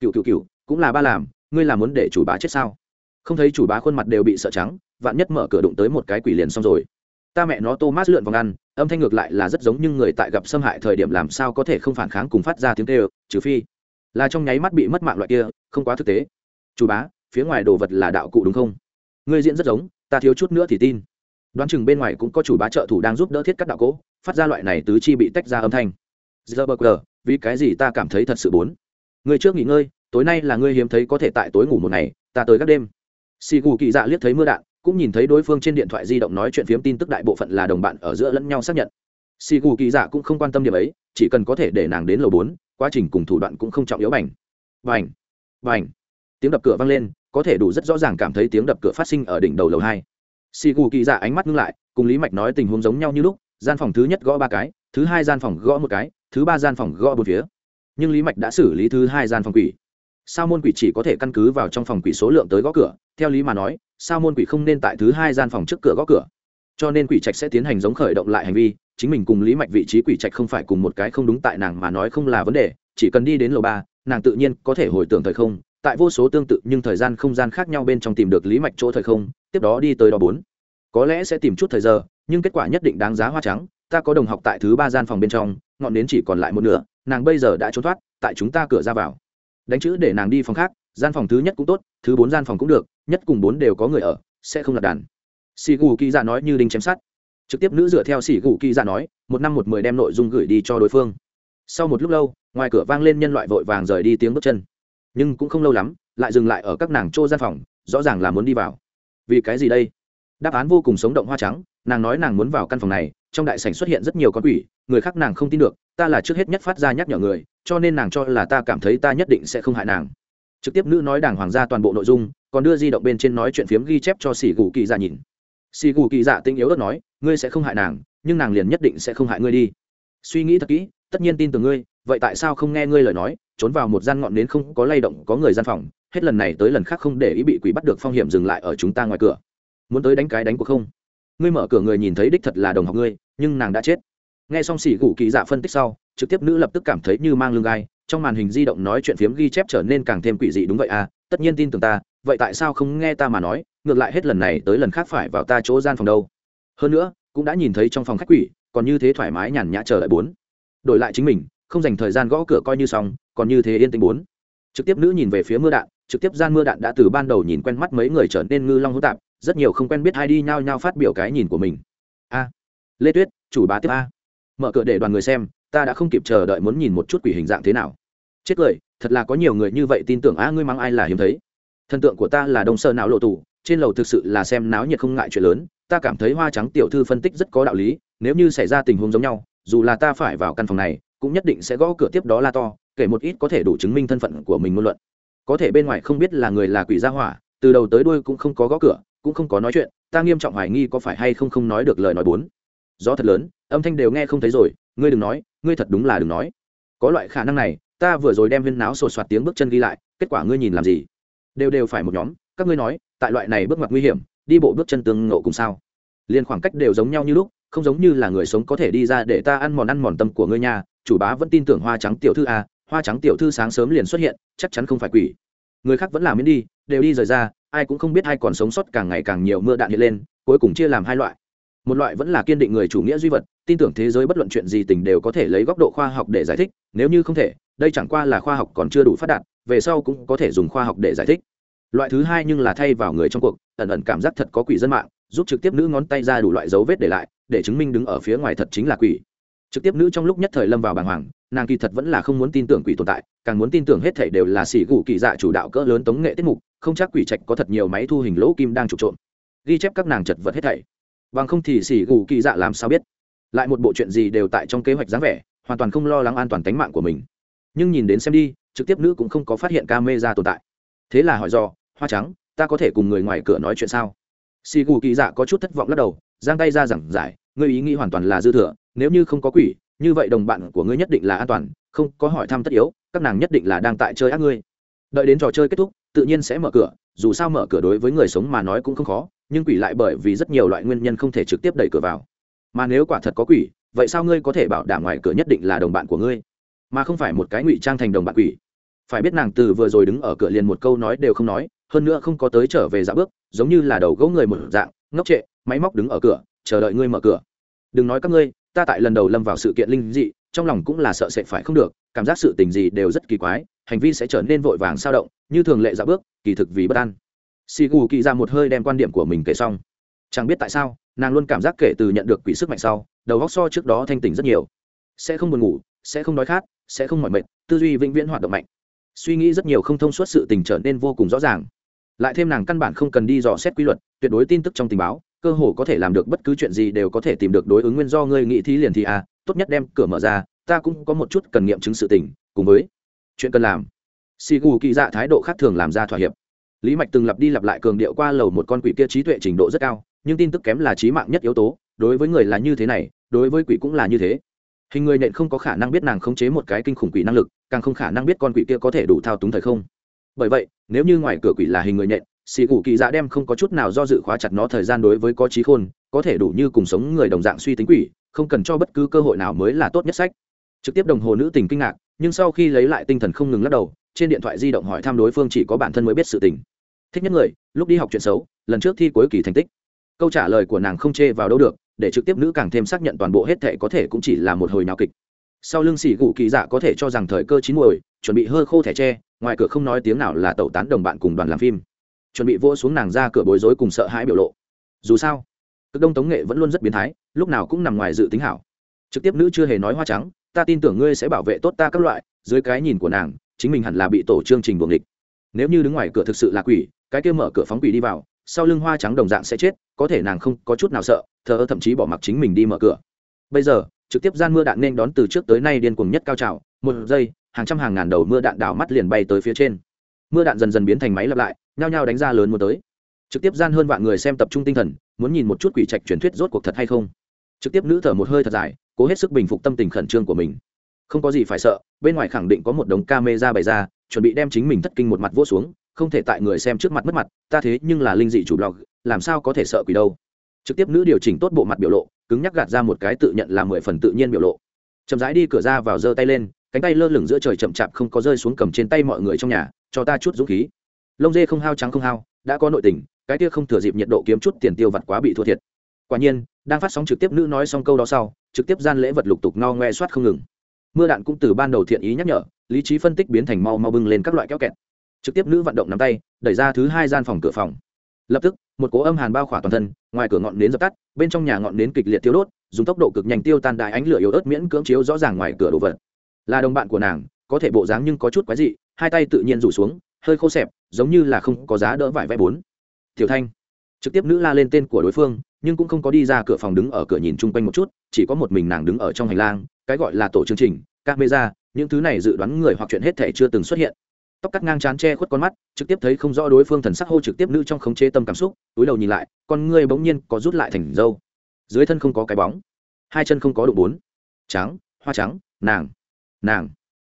Cựu cựu cựu cũng là ba làm, ngươi là muốn để chủ bá chết sao? Không thấy chủ bá khuôn mặt đều bị sợ trắng, vạn nhất mở cửa đụng tới một cái quỷ liền xong rồi. Ta mẹ nó thomas lượn vòng ăn, âm thanh ngược lại là rất giống nhưng người tại gặp xâm hại thời điểm làm sao có thể không phản kháng cùng phát ra tiếng tê trừ phi là trong nháy mắt bị mất mạng loại kia, không quá thực tế. Chủ bá, phía ngoài đồ vật là đạo cụ đúng không? Ngươi diễn rất giống, ta thiếu chút nữa thì tin. Đoán chừng bên ngoài cũng có chủ bá trợ thủ đang giúp đỡ thiết cắt đạo cỗ, phát ra loại này tứ chi bị tách ra âm thanh. Giờ bờ cờ vì cái gì ta cảm thấy thật sự bốn ngươi trước nghỉ ngơi, tối nay là ngươi hiếm thấy có thể tại tối ngủ một ngày, ta tới các đêm xì gù kỳ dạ liếc thấy mưa đạn, cũng nhìn thấy đối phương trên điện thoại di động nói chuyện phiếm tin tức đại bộ phận là đồng bạn ở giữa lẫn nhau xác nhận. Xì gù kỳ dạ cũng không quan tâm điểm ấy, chỉ cần có thể để nàng đến lầu bốn, quá trình cùng thủ đoạn cũng không trọng yếu bành. Bành bành. Tiếng đập cửa vang lên, có thể đủ rất rõ ràng cảm thấy tiếng đập cửa phát sinh ở đỉnh đầu lầu hai. Xì gù kỳ dạ ánh mắt ngưng lại, cùng lý mạch nói tình huống giống nhau như lúc, gian phòng thứ nhất gõ ba cái, thứ hai gian phòng gõ một cái, thứ ba gian phòng gõ một phía. Nhưng lý mạch đã xử lý thứ hai gian phòng quỷ sao môn quỷ chỉ có thể căn cứ vào trong phòng quỷ số lượng tới gõ cửa? Theo lý mà nói, sao môn quỷ không nên tại thứ hai gian phòng trước cửa gõ cửa? Cho nên quỷ trạch sẽ tiến hành giống khởi động lại hành vi, chính mình cùng lý mạch vị trí quỷ trạch không phải cùng một cái không đúng tại nàng mà nói không là vấn đề, chỉ cần đi đến lầu ba, nàng tự nhiên có thể hồi tưởng thời không, tại vô số tương tự nhưng thời gian không gian khác nhau bên trong tìm được lý mạch chỗ thời không, tiếp đó đi tới đó bốn. Có lẽ sẽ tìm chút thời giờ, nhưng kết quả nhất định đáng giá hoa trắng, ta có đồng học tại thứ ba gian phòng bên trong, ngọn nến chỉ còn lại một nửa, nàng bây giờ đã trốn thoát, tại chúng ta cửa ra vào đánh chữ để nàng đi phòng khác, gian phòng thứ nhất cũng tốt, thứ bốn gian phòng cũng được, nhất cùng bốn đều có người ở, sẽ không lật đàn. Xì gù kỳ dạ nói như đinh chém sát trực tiếp nữ dựa theo xì gù kỳ dạ nói, một năm một mười đem nội dung gửi đi cho đối phương. Sau một lúc lâu, ngoài cửa vang lên nhân loại vội vàng rời đi tiếng bước chân. Nhưng cũng không lâu lắm, lại dừng lại ở các nàng chỗ gian phòng, rõ ràng là muốn đi vào. Vì cái gì đây? Đáp án vô cùng sống động hoa trắng, nàng nói nàng muốn vào căn phòng này trong đại sảnh xuất hiện rất nhiều con quỷ, người khác nàng không tin được, ta là trước hết nhất phát ra nhắc nhở người, cho nên nàng cho là ta cảm thấy ta nhất định sẽ không hại nàng. Trực tiếp nữ nói đàng hoàng gia toàn bộ nội dung, còn đưa di động bên trên nói chuyện phiếm ghi chép cho xỉ gù kỳ dạ nhìn. Xỉ gù kỳ dạ tinh yếu ớt nói, ngươi sẽ không hại nàng, nhưng nàng liền nhất định sẽ không hại ngươi đi. Suy nghĩ thật kỹ, tất nhiên tin tưởng ngươi, vậy tại sao không nghe ngươi lời nói, trốn vào một gian ngọn nến không có lay động, có người gian phòng, hết lần này tới lần khác không để ý bị quỷ bắt được phong hiểm dừng lại ở chúng ta ngoài cửa. Muốn tới đánh cái đánh của không? Ngươi mở cửa người nhìn thấy đích thật là đồng học ngươi, nhưng nàng đã chết. Nghe xong xỉ gù kỳ dạ phân tích sau, trực tiếp nữ lập tức cảm thấy như mang lưng gai, trong màn hình di động nói chuyện phiếm ghi chép trở nên càng thêm quỷ dị đúng vậy à tất nhiên tin tưởng ta, vậy tại sao không nghe ta mà nói, ngược lại hết lần này tới lần khác phải vào ta chỗ gian phòng đâu. Hơn nữa, cũng đã nhìn thấy trong phòng khách quỷ, còn như thế thoải mái nhàn nhã chờ lại bốn. Đổi lại chính mình, không dành thời gian gõ cửa coi như xong, còn như thế yên tĩnh bốn. Trực tiếp nữ nhìn về phía mưa đạn, trực tiếp gian mưa đạn đã từ ban đầu nhìn quen mắt mấy người trở nên ngư long hữu tạp rất nhiều không quen biết ai đi nhao nhao phát biểu cái nhìn của mình. A, lê tuyết, chủ bá tiếp a. Mở cửa để đoàn người xem, ta đã không kịp chờ đợi muốn nhìn một chút quỷ hình dạng thế nào. Chết cười, thật là có nhiều người như vậy tin tưởng a, ngươi mang ai là hiếm thấy. Thần tượng của ta là đông sơ não lộ tù, trên lầu thực sự là xem náo nhiệt không ngại chuyện lớn, ta cảm thấy hoa trắng tiểu thư phân tích rất có đạo lý, nếu như xảy ra tình huống giống nhau, dù là ta phải vào căn phòng này, cũng nhất định sẽ gõ cửa tiếp đó la to, kể một ít có thể đủ chứng minh thân phận của mình ngôn luận. Có thể bên ngoài không biết là người là quỷ gia hỏa, từ đầu tới đuôi cũng không có gõ cửa cũng không có nói chuyện, ta nghiêm trọng hoài nghi có phải hay không không nói được lời nói bốn. Gió thật lớn, âm thanh đều nghe không thấy rồi, ngươi đừng nói, ngươi thật đúng là đừng nói. Có loại khả năng này, ta vừa rồi đem viên náo sột soạt tiếng bước chân ghi lại, kết quả ngươi nhìn làm gì? Đều đều phải một nhóm, các ngươi nói, tại loại này bước ngoặt nguy hiểm, đi bộ bước chân tương ngộ cùng sao? Liền khoảng cách đều giống nhau như lúc, không giống như là người sống có thể đi ra để ta ăn mòn ăn mòn tâm của ngươi nhà chủ bá vẫn tin tưởng hoa trắng tiểu thư à hoa trắng tiểu thư sáng sớm liền xuất hiện, chắc chắn không phải quỷ. Người khác vẫn làm miễn đi, đều đi rời ra ai cũng không biết ai còn sống sót càng ngày càng nhiều mưa đạn hiện lên, cuối cùng chia làm hai loại. Một loại vẫn là kiên định người chủ nghĩa duy vật, tin tưởng thế giới bất luận chuyện gì tình đều có thể lấy góc độ khoa học để giải thích, nếu như không thể, đây chẳng qua là khoa học còn chưa đủ phát đạt, về sau cũng có thể dùng khoa học để giải thích. Loại thứ hai nhưng là thay vào người trong cuộc, ẩn ẩn cảm giác thật có quỷ dân mạng, giúp trực tiếp nữ ngón tay ra đủ loại dấu vết để lại, để chứng minh đứng ở phía ngoài thật chính là quỷ. Trực tiếp nữ trong lúc nhất thời lâm vào bàng hoàng, nàng kỳ thật vẫn là không muốn tin tưởng quỷ tồn tại, càng muốn tin tưởng hết thảy đều là xỉ gù kỳ dạ chủ đạo cỡ lớn tống nghệ tiết mục không chắc quỷ trạch có thật nhiều máy thu hình lỗ kim đang trục trộm. Ghi chép các nàng chật vật hết thảy. Bằng không thì xỉ gù kỳ dạ làm sao biết? Lại một bộ chuyện gì đều tại trong kế hoạch dáng vẻ, hoàn toàn không lo lắng an toàn tính mạng của mình. Nhưng nhìn đến xem đi, trực tiếp nữ cũng không có phát hiện ca mê ra tồn tại. Thế là hỏi do hoa trắng, ta có thể cùng người ngoài cửa nói chuyện sao? Xì gù kỳ dạ có chút thất vọng lắc đầu, giang tay ra giảng giải, ngươi ý nghĩ hoàn toàn là dư thừa, nếu như không có quỷ, như vậy đồng bạn của ngươi nhất định là an toàn, không có hỏi thăm tất yếu, các nàng nhất định là đang tại chơi ác ngươi. Đợi đến trò chơi kết thúc tự nhiên sẽ mở cửa, dù sao mở cửa đối với người sống mà nói cũng không khó, nhưng quỷ lại bởi vì rất nhiều loại nguyên nhân không thể trực tiếp đẩy cửa vào. Mà nếu quả thật có quỷ, vậy sao ngươi có thể bảo đảm ngoài cửa nhất định là đồng bạn của ngươi, mà không phải một cái ngụy trang thành đồng bạn quỷ? Phải biết nàng từ vừa rồi đứng ở cửa liền một câu nói đều không nói, hơn nữa không có tới trở về dạ bước, giống như là đầu gấu người một dạng, ngốc trệ, máy móc đứng ở cửa, chờ đợi ngươi mở cửa. Đừng nói các ngươi, ta tại lần đầu lâm vào sự kiện linh dị, trong lòng cũng là sợ sệt phải không được, cảm giác sự tình gì đều rất kỳ quái, hành vi sẽ trở nên vội vàng sao động như thường lệ dạ bước, kỳ thực vì bất an. Xì gù kỳ ra một hơi đem quan điểm của mình kể xong. Chẳng biết tại sao, nàng luôn cảm giác kể từ nhận được quỷ sức mạnh sau, đầu góc so trước đó thanh tỉnh rất nhiều. Sẽ không buồn ngủ, sẽ không đói khát, sẽ không mỏi mệt, tư duy vĩnh viễn hoạt động mạnh. Suy nghĩ rất nhiều không thông suốt sự tình trở nên vô cùng rõ ràng. Lại thêm nàng căn bản không cần đi dò xét quy luật, tuyệt đối tin tức trong tình báo, cơ hồ có thể làm được bất cứ chuyện gì đều có thể tìm được đối ứng nguyên do ngươi nghĩ thí liền thì à tốt nhất đem cửa mở ra, ta cũng có một chút cần nghiệm chứng sự tình, cùng với chuyện cần làm xì gù kỳ dạ thái độ khác thường làm ra thỏa hiệp. Lý mạch từng lặp đi lặp lại cường điệu qua lầu một con quỷ kia trí tuệ trình độ rất cao, nhưng tin tức kém là trí mạng nhất yếu tố, đối với người là như thế này, đối với quỷ cũng là như thế. Hình người nện không có khả năng biết nàng khống chế một cái kinh khủng quỷ năng lực, càng không khả năng biết con quỷ kia có thể đủ thao túng thời không. Bởi vậy, nếu như ngoài cửa quỷ là hình người nện xì gù kỳ dạ đem không có chút nào do dự khóa chặt nó thời gian đối với có trí khôn, có thể đủ như cùng sống người đồng dạng suy tính quỷ, không cần cho bất cứ cơ hội nào mới là tốt nhất sách. Trực tiếp đồng hồ nữ tình kinh ngạc, nhưng sau khi lấy lại tinh thần không ngừng lắc đầu trên điện thoại di động hỏi thăm đối phương chỉ có bản thân mới biết sự tình. Thích nhất người, lúc đi học chuyện xấu, lần trước thi cuối kỳ thành tích. Câu trả lời của nàng không chê vào đâu được, để trực tiếp nữ càng thêm xác nhận toàn bộ hết thệ có thể cũng chỉ là một hồi nào kịch. Sau lưng xỉ gù kỳ dạ có thể cho rằng thời cơ chín muồi, chuẩn bị hơ khô thẻ tre, ngoài cửa không nói tiếng nào là tẩu tán đồng bạn cùng đoàn làm phim. Chuẩn bị vô xuống nàng ra cửa bối rối cùng sợ hãi biểu lộ. Dù sao, cực đông tống nghệ vẫn luôn rất biến thái, lúc nào cũng nằm ngoài dự tính hảo. Trực tiếp nữ chưa hề nói hoa trắng, ta tin tưởng ngươi sẽ bảo vệ tốt ta các loại. Dưới cái nhìn của nàng chính mình hẳn là bị tổ chương trình buồng địch nếu như đứng ngoài cửa thực sự là quỷ, cái kia mở cửa phóng quỷ đi vào, sau lưng hoa trắng đồng dạng sẽ chết, có thể nàng không có chút nào sợ, thờ ơ thậm chí bỏ mặc chính mình đi mở cửa. Bây giờ, trực tiếp gian mưa đạn nên đón từ trước tới nay điên cuồng nhất cao trào, một giây, hàng trăm hàng ngàn đầu mưa đạn đảo mắt liền bay tới phía trên. Mưa đạn dần dần biến thành máy lặp lại, nhao nhao đánh ra lớn muốn tới. Trực tiếp gian hơn vạn người xem tập trung tinh thần, muốn nhìn một chút quỷ trạch truyền thuyết rốt cuộc thật hay không. Trực tiếp nữ thở một hơi thật dài, cố hết sức bình phục tâm tình khẩn trương của mình không có gì phải sợ, bên ngoài khẳng định có một đống ca mê ra bày ra, chuẩn bị đem chính mình thất kinh một mặt vỗ xuống, không thể tại người xem trước mặt mất mặt, ta thế nhưng là linh dị chủ blog, làm sao có thể sợ quỷ đâu. Trực tiếp nữ điều chỉnh tốt bộ mặt biểu lộ, cứng nhắc gạt ra một cái tự nhận là mười phần tự nhiên biểu lộ. Chậm rãi đi cửa ra vào giơ tay lên, cánh tay lơ lửng giữa trời chậm chạp không có rơi xuống cầm trên tay mọi người trong nhà, cho ta chút dũng khí. Lông dê không hao, trắng không hao, đã có nội tình, cái kia không thừa dịp nhiệt độ kiếm chút tiền tiêu vặt quá bị thua thiệt. Quả nhiên, đang phát sóng trực tiếp nữ nói xong câu đó sau, trực tiếp gian lễ vật lục tục no ngoe soát không ngừng mưa đạn cũng từ ban đầu thiện ý nhắc nhở, lý trí phân tích biến thành mau mau bưng lên các loại kéo kẹt. Trực tiếp nữ vận động nắm tay, đẩy ra thứ hai gian phòng cửa phòng. Lập tức, một cố âm hàn bao khỏa toàn thân, ngoài cửa ngọn nến dập tắt, bên trong nhà ngọn nến kịch liệt tiêu đốt, dùng tốc độ cực nhanh tiêu tan đại ánh lửa yếu ớt miễn cưỡng chiếu rõ ràng ngoài cửa đồ vật. Là đồng bạn của nàng, có thể bộ dáng nhưng có chút quái dị, hai tay tự nhiên rủ xuống, hơi khô xẹp, giống như là không có giá đỡ vải vẽ bốn. Tiểu thanh. Trực tiếp nữ la lên tên của đối phương, nhưng cũng không có đi ra cửa phòng đứng ở cửa nhìn chung quanh một chút, chỉ có một mình nàng đứng ở trong hành lang cái gọi là tổ chương trình, camera, những thứ này dự đoán người hoặc chuyện hết thể chưa từng xuất hiện. Tóc cắt ngang chán che khuất con mắt, trực tiếp thấy không rõ đối phương thần sắc hô trực tiếp nữ trong khống chế tâm cảm xúc, túi đầu nhìn lại, con ngươi bỗng nhiên có rút lại thành dâu. Dưới thân không có cái bóng, hai chân không có độ bốn. Trắng, hoa trắng, nàng nàng.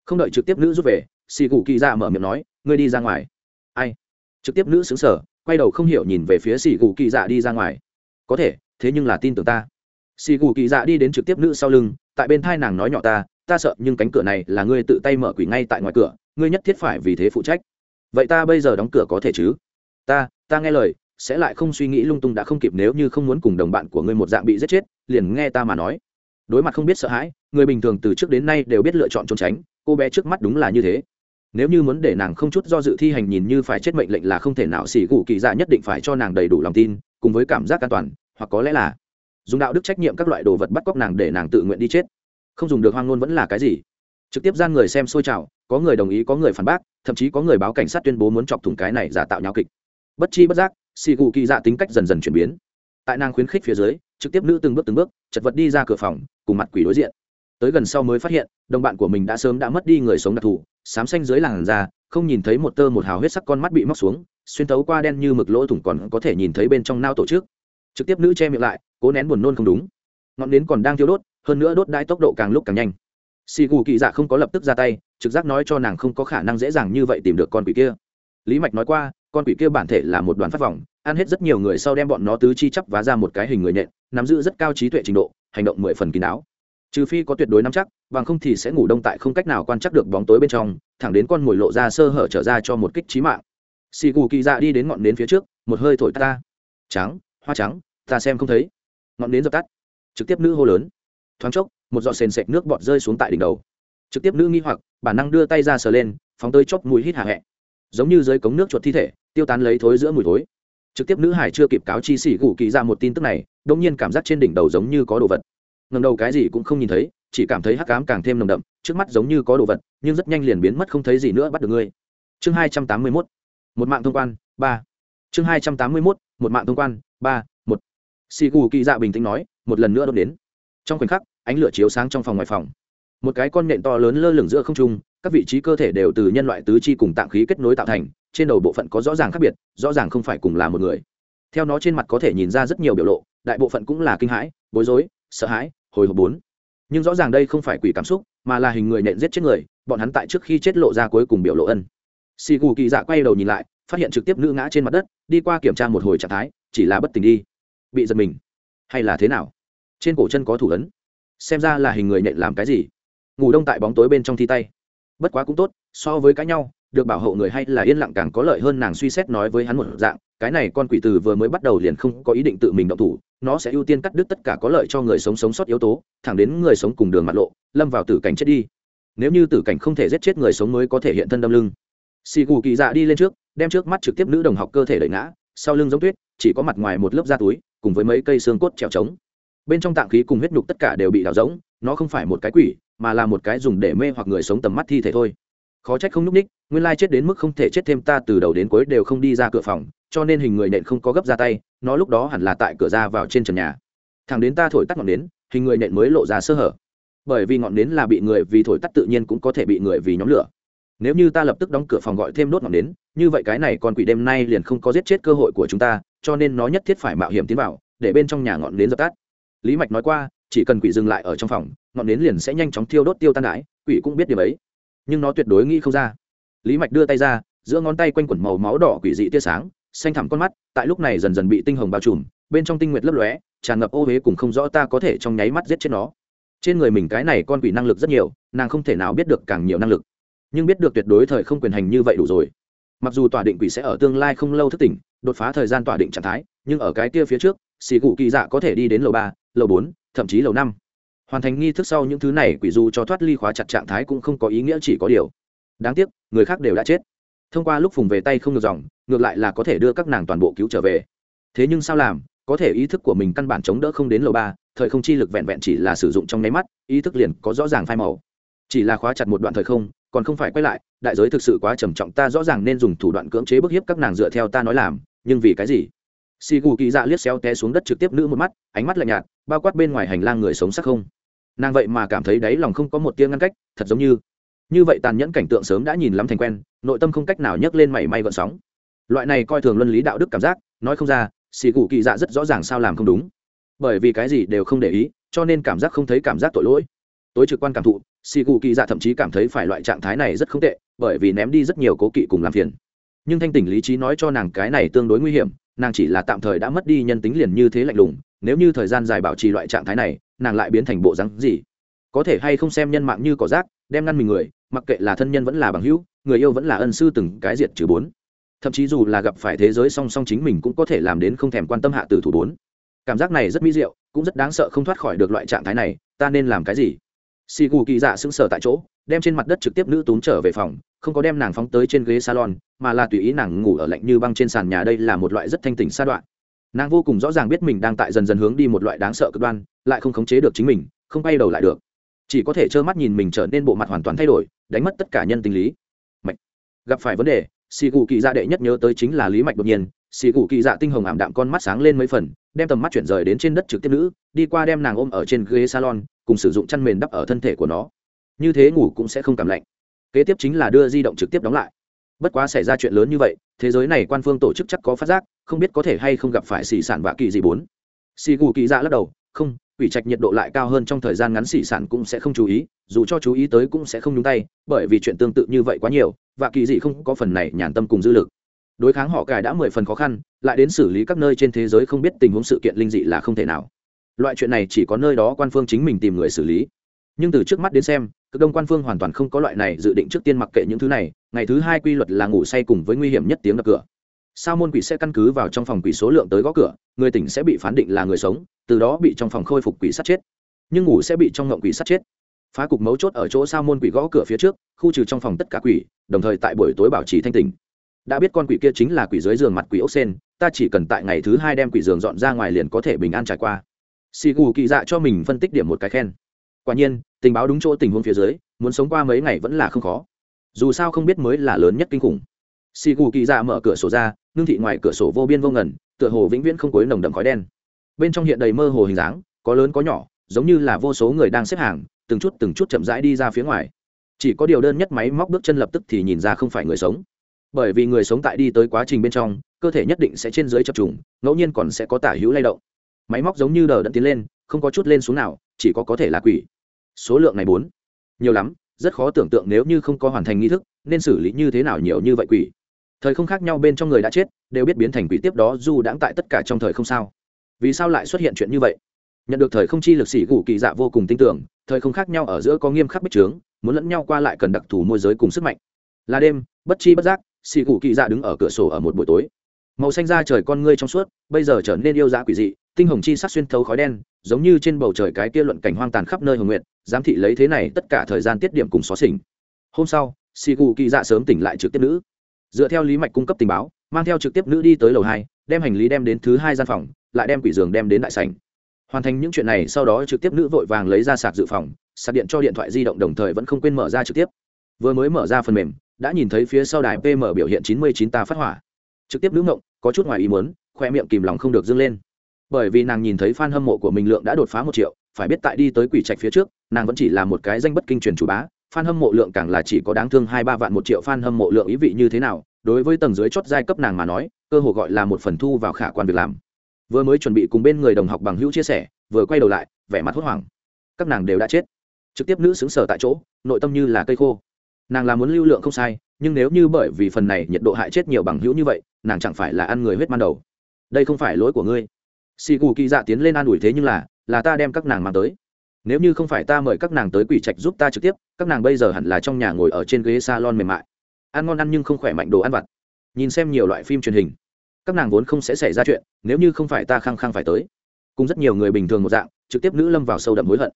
Không đợi trực tiếp nữ rút về, xì gù kỳ ra mở miệng nói, ngươi đi ra ngoài. Ai? Trực tiếp nữ xứng sở quay đầu không hiểu nhìn về phía xì gù kỳ dạ đi ra ngoài. Có thể, thế nhưng là tin tưởng ta. Xì gù kỳ dạ đi đến trực tiếp nữ sau lưng tại bên thai nàng nói nhỏ ta ta sợ, nhưng cánh cửa này là ngươi tự tay mở quỷ ngay tại ngoài cửa, ngươi nhất thiết phải vì thế phụ trách. Vậy ta bây giờ đóng cửa có thể chứ? Ta ta nghe lời, sẽ lại không suy nghĩ lung tung đã không kịp nếu như không muốn cùng đồng bạn của ngươi một dạng bị giết chết, liền nghe ta mà nói. Đối mặt không biết sợ hãi, người bình thường từ trước đến nay đều biết lựa chọn trốn tránh, cô bé trước mắt đúng là như thế. Nếu như muốn để nàng không chút do dự thi hành nhìn như phải chết mệnh lệnh là không thể nào, xỉ gù kỳ dạ nhất định phải cho nàng đầy đủ lòng tin, cùng với cảm giác an toàn, hoặc có lẽ là dùng đạo đức trách nhiệm các loại đồ vật bắt cóc nàng để nàng tự nguyện đi chết. Không dùng được hoang ngôn vẫn là cái gì? Trực tiếp gian người xem xôi trào, có người đồng ý, có người phản bác, thậm chí có người báo cảnh sát tuyên bố muốn chọc thủng cái này giả tạo nhau kịch. Bất chi bất giác xì cụ kỳ dạ tính cách dần dần chuyển biến. Tại nàng khuyến khích phía dưới, trực tiếp nữ từng bước từng bước, chật vật đi ra cửa phòng, cùng mặt quỷ đối diện. Tới gần sau mới phát hiện, đồng bạn của mình đã sớm đã mất đi người sống đặc thù xám xanh dưới làn da, không nhìn thấy một tơ một hào huyết sắc con mắt bị móc xuống, xuyên tấu qua đen như mực lỗ thủng còn có thể nhìn thấy bên trong nao tổ chức trực tiếp nữ che miệng lại, cố nén buồn nôn không đúng. Ngọn nến còn đang thiêu đốt, hơn nữa đốt đai tốc độ càng lúc càng nhanh. Xì gù kỳ dạ không có lập tức ra tay, trực giác nói cho nàng không có khả năng dễ dàng như vậy tìm được con quỷ kia. Lý mạch nói qua, con quỷ kia bản thể là một đoàn phát vòng, ăn hết rất nhiều người sau đem bọn nó tứ chi chắp vá ra một cái hình người nhện nắm giữ rất cao trí tuệ trình độ, hành động mười phần kín đáo. Trừ phi có tuyệt đối nắm chắc, bằng không thì sẽ ngủ đông tại không cách nào quan trắc được bóng tối bên trong, thẳng đến con mồi lộ ra sơ hở trở ra cho một kích trí mạng. Xì gù kỳ dạ đi đến ngọn nến phía trước, một hơi thổi ta. Trắng hoa trắng, ta xem không thấy. Ngọn nến dập tắt. Trực tiếp nữ hô lớn. Thoáng chốc, một giọt sền sệt nước bọt rơi xuống tại đỉnh đầu. Trực tiếp nữ nghi hoặc, bản năng đưa tay ra sờ lên, phóng tơi chóp mùi hít hạ hẹ. Giống như dưới cống nước chuột thi thể, tiêu tán lấy thối giữa mùi thối. Trực tiếp nữ hải chưa kịp cáo chi xỉ gù kỳ ra một tin tức này đông nhiên cảm giác trên đỉnh đầu giống như có đồ vật. Ngầm đầu cái gì cũng không nhìn thấy, chỉ cảm thấy hắc cám càng thêm nồng đậm, trước mắt giống như có đồ vật, nhưng rất nhanh liền biến mất không thấy gì nữa bắt được ngươi. Chương hai trăm tám mươi mốt. Một mạng thông quan, ba. Chương hai trăm tám mươi mốt, một mạng thông quan ba, một. Xì gù kỳ dạ bình tĩnh nói, một lần nữa đốt đến. Trong khoảnh khắc, ánh lửa chiếu sáng trong phòng ngoài phòng. Một cái con nện to lớn lơ lửng giữa không trung, các vị trí cơ thể đều từ nhân loại tứ chi cùng tạng khí kết nối tạo thành, trên đầu bộ phận có rõ ràng khác biệt, rõ ràng không phải cùng là một người. Theo nó trên mặt có thể nhìn ra rất nhiều biểu lộ, đại bộ phận cũng là kinh hãi, bối rối, sợ hãi, hồi hộp bốn. Nhưng rõ ràng đây không phải quỷ cảm xúc, mà là hình người nện giết chết người, bọn hắn tại trước khi chết lộ ra cuối cùng biểu lộ ân. Xì gù kỳ dạ quay đầu nhìn lại, phát hiện trực tiếp nữ ngã trên mặt đất, đi qua kiểm tra một hồi trạng thái chỉ là bất tỉnh đi. Bị giật mình. Hay là thế nào? Trên cổ chân có thủ ấn. Xem ra là hình người nhện làm cái gì? Ngủ đông tại bóng tối bên trong thi tay. Bất quá cũng tốt, so với cãi nhau, được bảo hộ người hay là yên lặng càng có lợi hơn nàng suy xét nói với hắn một dạng, cái này con quỷ từ vừa mới bắt đầu liền không có ý định tự mình động thủ, nó sẽ ưu tiên cắt đứt tất cả có lợi cho người sống sống sót yếu tố, thẳng đến người sống cùng đường mặt lộ, lâm vào tử cảnh chết đi. Nếu như tử cảnh không thể giết chết người sống mới có thể hiện thân đâm lưng. Xì gù kỳ dạ đi lên trước, đem trước mắt trực tiếp nữ đồng học cơ thể đẩy ngã, sau lưng giống tuyết chỉ có mặt ngoài một lớp da túi, cùng với mấy cây xương cốt trèo trống. Bên trong tạng khí cùng huyết nhục tất cả đều bị đào rỗng, nó không phải một cái quỷ, mà là một cái dùng để mê hoặc người sống tầm mắt thi thể thôi. Khó trách không nhúc ních, nguyên lai chết đến mức không thể chết thêm ta từ đầu đến cuối đều không đi ra cửa phòng, cho nên hình người nện không có gấp ra tay, nó lúc đó hẳn là tại cửa ra vào trên trần nhà. Thằng đến ta thổi tắt ngọn nến, hình người nện mới lộ ra sơ hở. Bởi vì ngọn nến là bị người vì thổi tắt tự nhiên cũng có thể bị người vì nhóm lửa. Nếu như ta lập tức đóng cửa phòng gọi thêm đốt ngọn nến, như vậy cái này còn quỷ đêm nay liền không có giết chết cơ hội của chúng ta cho nên nó nhất thiết phải mạo hiểm tiến vào, để bên trong nhà ngọn nến dập tắt. Lý mạch nói qua, chỉ cần quỷ dừng lại ở trong phòng, ngọn nến liền sẽ nhanh chóng thiêu đốt tiêu tan đãi quỷ cũng biết điều ấy. Nhưng nó tuyệt đối nghĩ không ra. Lý mạch đưa tay ra, giữa ngón tay quanh quẩn màu máu đỏ quỷ dị tia sáng, xanh thẳm con mắt, tại lúc này dần dần bị tinh hồng bao trùm, bên trong tinh nguyệt lấp lóe, tràn ngập ô huế cùng không rõ ta có thể trong nháy mắt giết chết nó. Trên người mình cái này con quỷ năng lực rất nhiều, nàng không thể nào biết được càng nhiều năng lực. Nhưng biết được tuyệt đối thời không quyền hành như vậy đủ rồi mặc dù tỏa định quỷ sẽ ở tương lai không lâu thức tỉnh, đột phá thời gian tỏa định trạng thái, nhưng ở cái kia phía trước, xì cụ kỳ dạ có thể đi đến lầu ba, lầu bốn, thậm chí lầu năm. Hoàn thành nghi thức sau những thứ này, quỷ dù cho thoát ly khóa chặt trạng thái cũng không có ý nghĩa chỉ có điều. Đáng tiếc, người khác đều đã chết. Thông qua lúc phùng về tay không ngược dòng, ngược lại là có thể đưa các nàng toàn bộ cứu trở về. Thế nhưng sao làm, có thể ý thức của mình căn bản chống đỡ không đến lầu ba, thời không chi lực vẹn vẹn chỉ là sử dụng trong nháy mắt, ý thức liền có rõ ràng phai màu. Chỉ là khóa chặt một đoạn thời không, còn không phải quay lại đại giới thực sự quá trầm trọng, ta rõ ràng nên dùng thủ đoạn cưỡng chế bức hiếp các nàng dựa theo ta nói làm, nhưng vì cái gì? Xì gù kỳ dạ liếc xéo té xuống đất trực tiếp nữ một mắt, ánh mắt lạnh nhạt, bao quát bên ngoài hành lang người sống sắc không. Nàng vậy mà cảm thấy đáy lòng không có một tiếng ngăn cách, thật giống như như vậy tàn nhẫn cảnh tượng sớm đã nhìn lắm thành quen, nội tâm không cách nào nhấc lên mảy may gợn sóng. Loại này coi thường luân lý đạo đức cảm giác, nói không ra xì gù kỳ dạ rất rõ ràng sao làm không đúng. Bởi vì cái gì đều không để ý, cho nên cảm giác không thấy cảm giác tội lỗi. Tối trực quan cảm thụ xì cụ kỳ dạ thậm chí cảm thấy phải loại trạng thái này rất không tệ, bởi vì ném đi rất nhiều cố kỵ cùng làm phiền. Nhưng thanh tỉnh lý trí nói cho nàng cái này tương đối nguy hiểm, nàng chỉ là tạm thời đã mất đi nhân tính liền như thế lạnh lùng, nếu như thời gian dài bảo trì loại trạng thái này, nàng lại biến thành bộ rắn gì? Có thể hay không xem nhân mạng như cỏ rác, đem ngăn mình người, mặc kệ là thân nhân vẫn là bằng hữu, người yêu vẫn là ân sư từng cái diệt trừ bốn. Thậm chí dù là gặp phải thế giới song song chính mình cũng có thể làm đến không thèm quan tâm hạ tử thủ bốn. Cảm giác này rất mỹ diệu, cũng rất đáng sợ không thoát khỏi được loại trạng thái này, ta nên làm cái gì? Xì gù kỳ dạ sững sờ tại chỗ, đem trên mặt đất trực tiếp nữ túm trở về phòng, không có đem nàng phóng tới trên ghế salon, mà là tùy ý nàng ngủ ở lạnh như băng trên sàn nhà đây là một loại rất thanh tỉnh sa đoạn. Nàng vô cùng rõ ràng biết mình đang tại dần dần hướng đi một loại đáng sợ cực đoan, lại không khống chế được chính mình, không bay đầu lại được. Chỉ có thể trơ mắt nhìn mình trở nên bộ mặt hoàn toàn thay đổi, đánh mất tất cả nhân tình lý. Mạch. Gặp phải vấn đề xì gù kỳ dạ đệ nhất nhớ tới chính là lý mạch đột nhiên xì gù kỳ dạ tinh hồng ảm đạm con mắt sáng lên mấy phần, đem tầm mắt chuyển rời đến trên đất trực tiếp nữ, đi qua đem nàng ôm ở trên ghế salon cùng sử dụng chăn mền đắp ở thân thể của nó. Như thế ngủ cũng sẽ không cảm lạnh. Kế tiếp chính là đưa di động trực tiếp đóng lại. Bất quá xảy ra chuyện lớn như vậy, thế giới này quan phương tổ chức chắc có phát giác, không biết có thể hay không gặp phải xì sản vạ kỳ gì bốn. Xì gù kỳ dạ lắc đầu, không, ủy trạch nhiệt độ lại cao hơn trong thời gian ngắn xỉ sản cũng sẽ không chú ý, dù cho chú ý tới cũng sẽ không nhúng tay, bởi vì chuyện tương tự như vậy quá nhiều và kỳ dị không có phần này nhàn tâm cùng dư lực. Đối kháng họ cài đã mười phần khó khăn, lại đến xử lý các nơi trên thế giới không biết tình huống sự kiện linh dị là không thể nào loại chuyện này chỉ có nơi đó quan phương chính mình tìm người xử lý. Nhưng từ trước mắt đến xem, cực đông quan phương hoàn toàn không có loại này dự định trước tiên mặc kệ những thứ này, ngày thứ hai quy luật là ngủ say cùng với nguy hiểm nhất tiếng đập cửa. Sao môn quỷ sẽ căn cứ vào trong phòng quỷ số lượng tới gõ cửa, người tỉnh sẽ bị phán định là người sống, từ đó bị trong phòng khôi phục quỷ sát chết. Nhưng ngủ sẽ bị trong ngộng quỷ sát chết. Phá cục mấu chốt ở chỗ sao môn quỷ gõ cửa phía trước, khu trừ trong phòng tất cả quỷ, đồng thời tại buổi tối bảo trì thanh tình đã biết con quỷ kia chính là quỷ dưới giường mặt quỷ ốc sen, ta chỉ cần tại ngày thứ hai đem quỷ giường dọn ra ngoài liền có thể bình an trải qua xì gù kỳ dạ cho mình phân tích điểm một cái khen. Quả nhiên, tình báo đúng chỗ tình huống phía dưới, muốn sống qua mấy ngày vẫn là không khó. Dù sao không biết mới là lớn nhất kinh khủng. Xì gù kỳ dạ mở cửa sổ ra, ngưng thị ngoài cửa sổ vô biên vô ngẩn tựa hồ vĩnh viễn không cuối nồng đậm khói đen. Bên trong hiện đầy mơ hồ hình dáng, có lớn có nhỏ, giống như là vô số người đang xếp hàng, từng chút từng chút chậm rãi đi ra phía ngoài. Chỉ có điều đơn nhất máy móc bước chân lập tức thì nhìn ra không phải người sống. Bởi vì người sống tại đi tới quá trình bên trong, cơ thể nhất định sẽ trên dưới chập trùng, ngẫu nhiên còn sẽ có tả hữu lay động máy móc giống như đờ đẫn tiến lên, không có chút lên xuống nào, chỉ có có thể là quỷ. Số lượng này bốn. Nhiều lắm, rất khó tưởng tượng nếu như không có hoàn thành nghi thức, nên xử lý như thế nào nhiều như vậy quỷ. Thời không khác nhau bên trong người đã chết, đều biết biến thành quỷ tiếp đó dù đãng tại tất cả trong thời không sao. Vì sao lại xuất hiện chuyện như vậy? Nhận được thời không chi lực sĩ gù kỳ dạ vô cùng tin tưởng, thời không khác nhau ở giữa có nghiêm khắc bích trướng, muốn lẫn nhau qua lại cần đặc thù môi giới cùng sức mạnh. Là đêm, bất chi bất giác, sĩ gù kỳ dạ đứng ở cửa sổ ở một buổi tối. Màu xanh da trời con ngươi trong suốt, bây giờ trở nên yêu dã quỷ dị tinh hồng chi sắc xuyên thấu khói đen, giống như trên bầu trời cái kia luận cảnh hoang tàn khắp nơi hồng nguyện giám thị lấy thế này tất cả thời gian tiết điểm cùng xóa xỉnh. Hôm sau sĩ gù kỳ dạ sớm tỉnh lại trực tiếp nữ. Dựa theo lý mạch cung cấp tình báo, mang theo trực tiếp nữ đi tới lầu hai, đem hành lý đem đến thứ hai gian phòng, lại đem quỷ giường đem đến đại sảnh. Hoàn thành những chuyện này, sau đó trực tiếp nữ vội vàng lấy ra sạc dự phòng, sạc điện cho điện thoại di động đồng thời vẫn không quên mở ra trực tiếp. Vừa mới mở ra phần mềm, đã nhìn thấy phía sau đài pm biểu hiện chín mươi chín ta phát hỏa. Trực tiếp nữ ngộng, có chút ngoài ý muốn, khoe miệng kìm lòng không được dâng lên bởi vì nàng nhìn thấy f a n hâm mộ của mình lượng đã đột phá một triệu, phải biết tại đi tới quỷ trạch phía trước, nàng vẫn chỉ là một cái danh bất kinh truyền chủ bá. F a n hâm mộ lượng càng là chỉ có đáng thương hai ba vạn một triệu f a n hâm mộ lượng ý vị như thế nào, đối với tầng dưới chót giai cấp nàng mà nói, cơ hội gọi là một phần thu vào khả quan việc làm. Vừa mới chuẩn bị cùng bên người đồng học bằng hữu chia sẻ, vừa quay đầu lại, vẻ mặt hốt hoảng. Các nàng đều đã chết. Trực tiếp nữ xứng sở tại chỗ, nội tâm như là cây khô. Nàng là muốn lưu lượng không sai, nhưng nếu như bởi vì phần này nhiệt độ hại chết nhiều bằng hữu như vậy, nàng chẳng phải là ăn người huyết man đầu. Đây không phải lỗi của ngươi xì cù kỳ dạ tiến lên an ủi thế nhưng là là ta đem các nàng mang tới. Nếu như không phải ta mời các nàng tới quỷ trạch giúp ta trực tiếp, các nàng bây giờ hẳn là trong nhà ngồi ở trên ghế salon mềm mại. Ăn ngon ăn nhưng không khỏe mạnh đồ ăn vặt. Nhìn xem nhiều loại phim truyền hình, các nàng vốn không sẽ xảy ra chuyện, nếu như không phải ta khăng khăng phải tới. Cùng rất nhiều người bình thường một dạng, trực tiếp nữ lâm vào sâu đậm hối hận.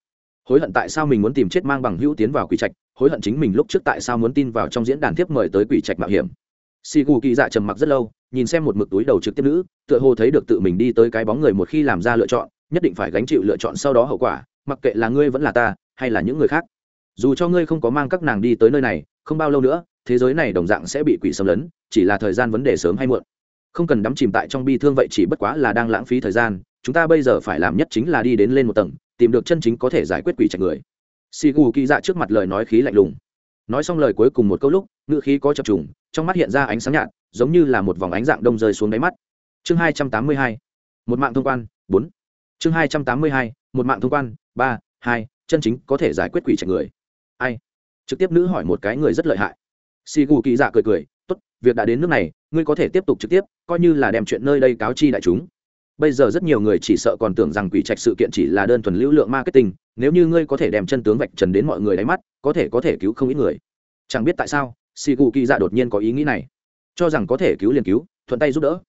Hối hận tại sao mình muốn tìm chết mang bằng hữu tiến vào quỷ trạch, hối hận chính mình lúc trước tại sao muốn tin vào trong diễn đàn tiếp mời tới quỷ trạch mạo hiểm xì gù kỳ dạ trầm mặc rất lâu, nhìn xem một mực túi đầu trực tiếp nữ, tựa hồ thấy được tự mình đi tới cái bóng người một khi làm ra lựa chọn, nhất định phải gánh chịu lựa chọn sau đó hậu quả, mặc kệ là ngươi vẫn là ta, hay là những người khác. Dù cho ngươi không có mang các nàng đi tới nơi này, không bao lâu nữa, thế giới này đồng dạng sẽ bị quỷ xâm lấn, chỉ là thời gian vấn đề sớm hay muộn. Không cần đắm chìm tại trong bi thương vậy chỉ bất quá là đang lãng phí thời gian, chúng ta bây giờ phải làm nhất chính là đi đến lên một tầng, tìm được chân chính có thể giải quyết quỷ trạch người. Xì gù kỳ dạ trước mặt lời nói khí lạnh lùng nói xong lời cuối cùng một câu lúc, ngữ khí có chập trùng, trong mắt hiện ra ánh sáng nhạt, giống như là một vòng ánh dạng đông rơi xuống đáy mắt. Chương hai trăm tám mươi hai, một mạng thông quan, bốn. Chương hai trăm tám mươi hai, một mạng thông quan, ba, hai, chân chính có thể giải quyết quỷ trạch người. Ai? Trực tiếp nữ hỏi một cái người rất lợi hại. Xì gù kỳ dạ cười cười, tốt, việc đã đến nước này, ngươi có thể tiếp tục trực tiếp, coi như là đem chuyện nơi đây cáo chi đại chúng bây giờ rất nhiều người chỉ sợ còn tưởng rằng quỷ trạch sự kiện chỉ là đơn thuần lưu lượng marketing, nếu như ngươi có thể đem chân tướng vạch trần đến mọi người đáy mắt, có thể có thể cứu không ít người. Chẳng biết tại sao xì gù kỳ dạ đột nhiên có ý nghĩ này. Cho rằng có thể cứu liền cứu, thuận tay giúp đỡ.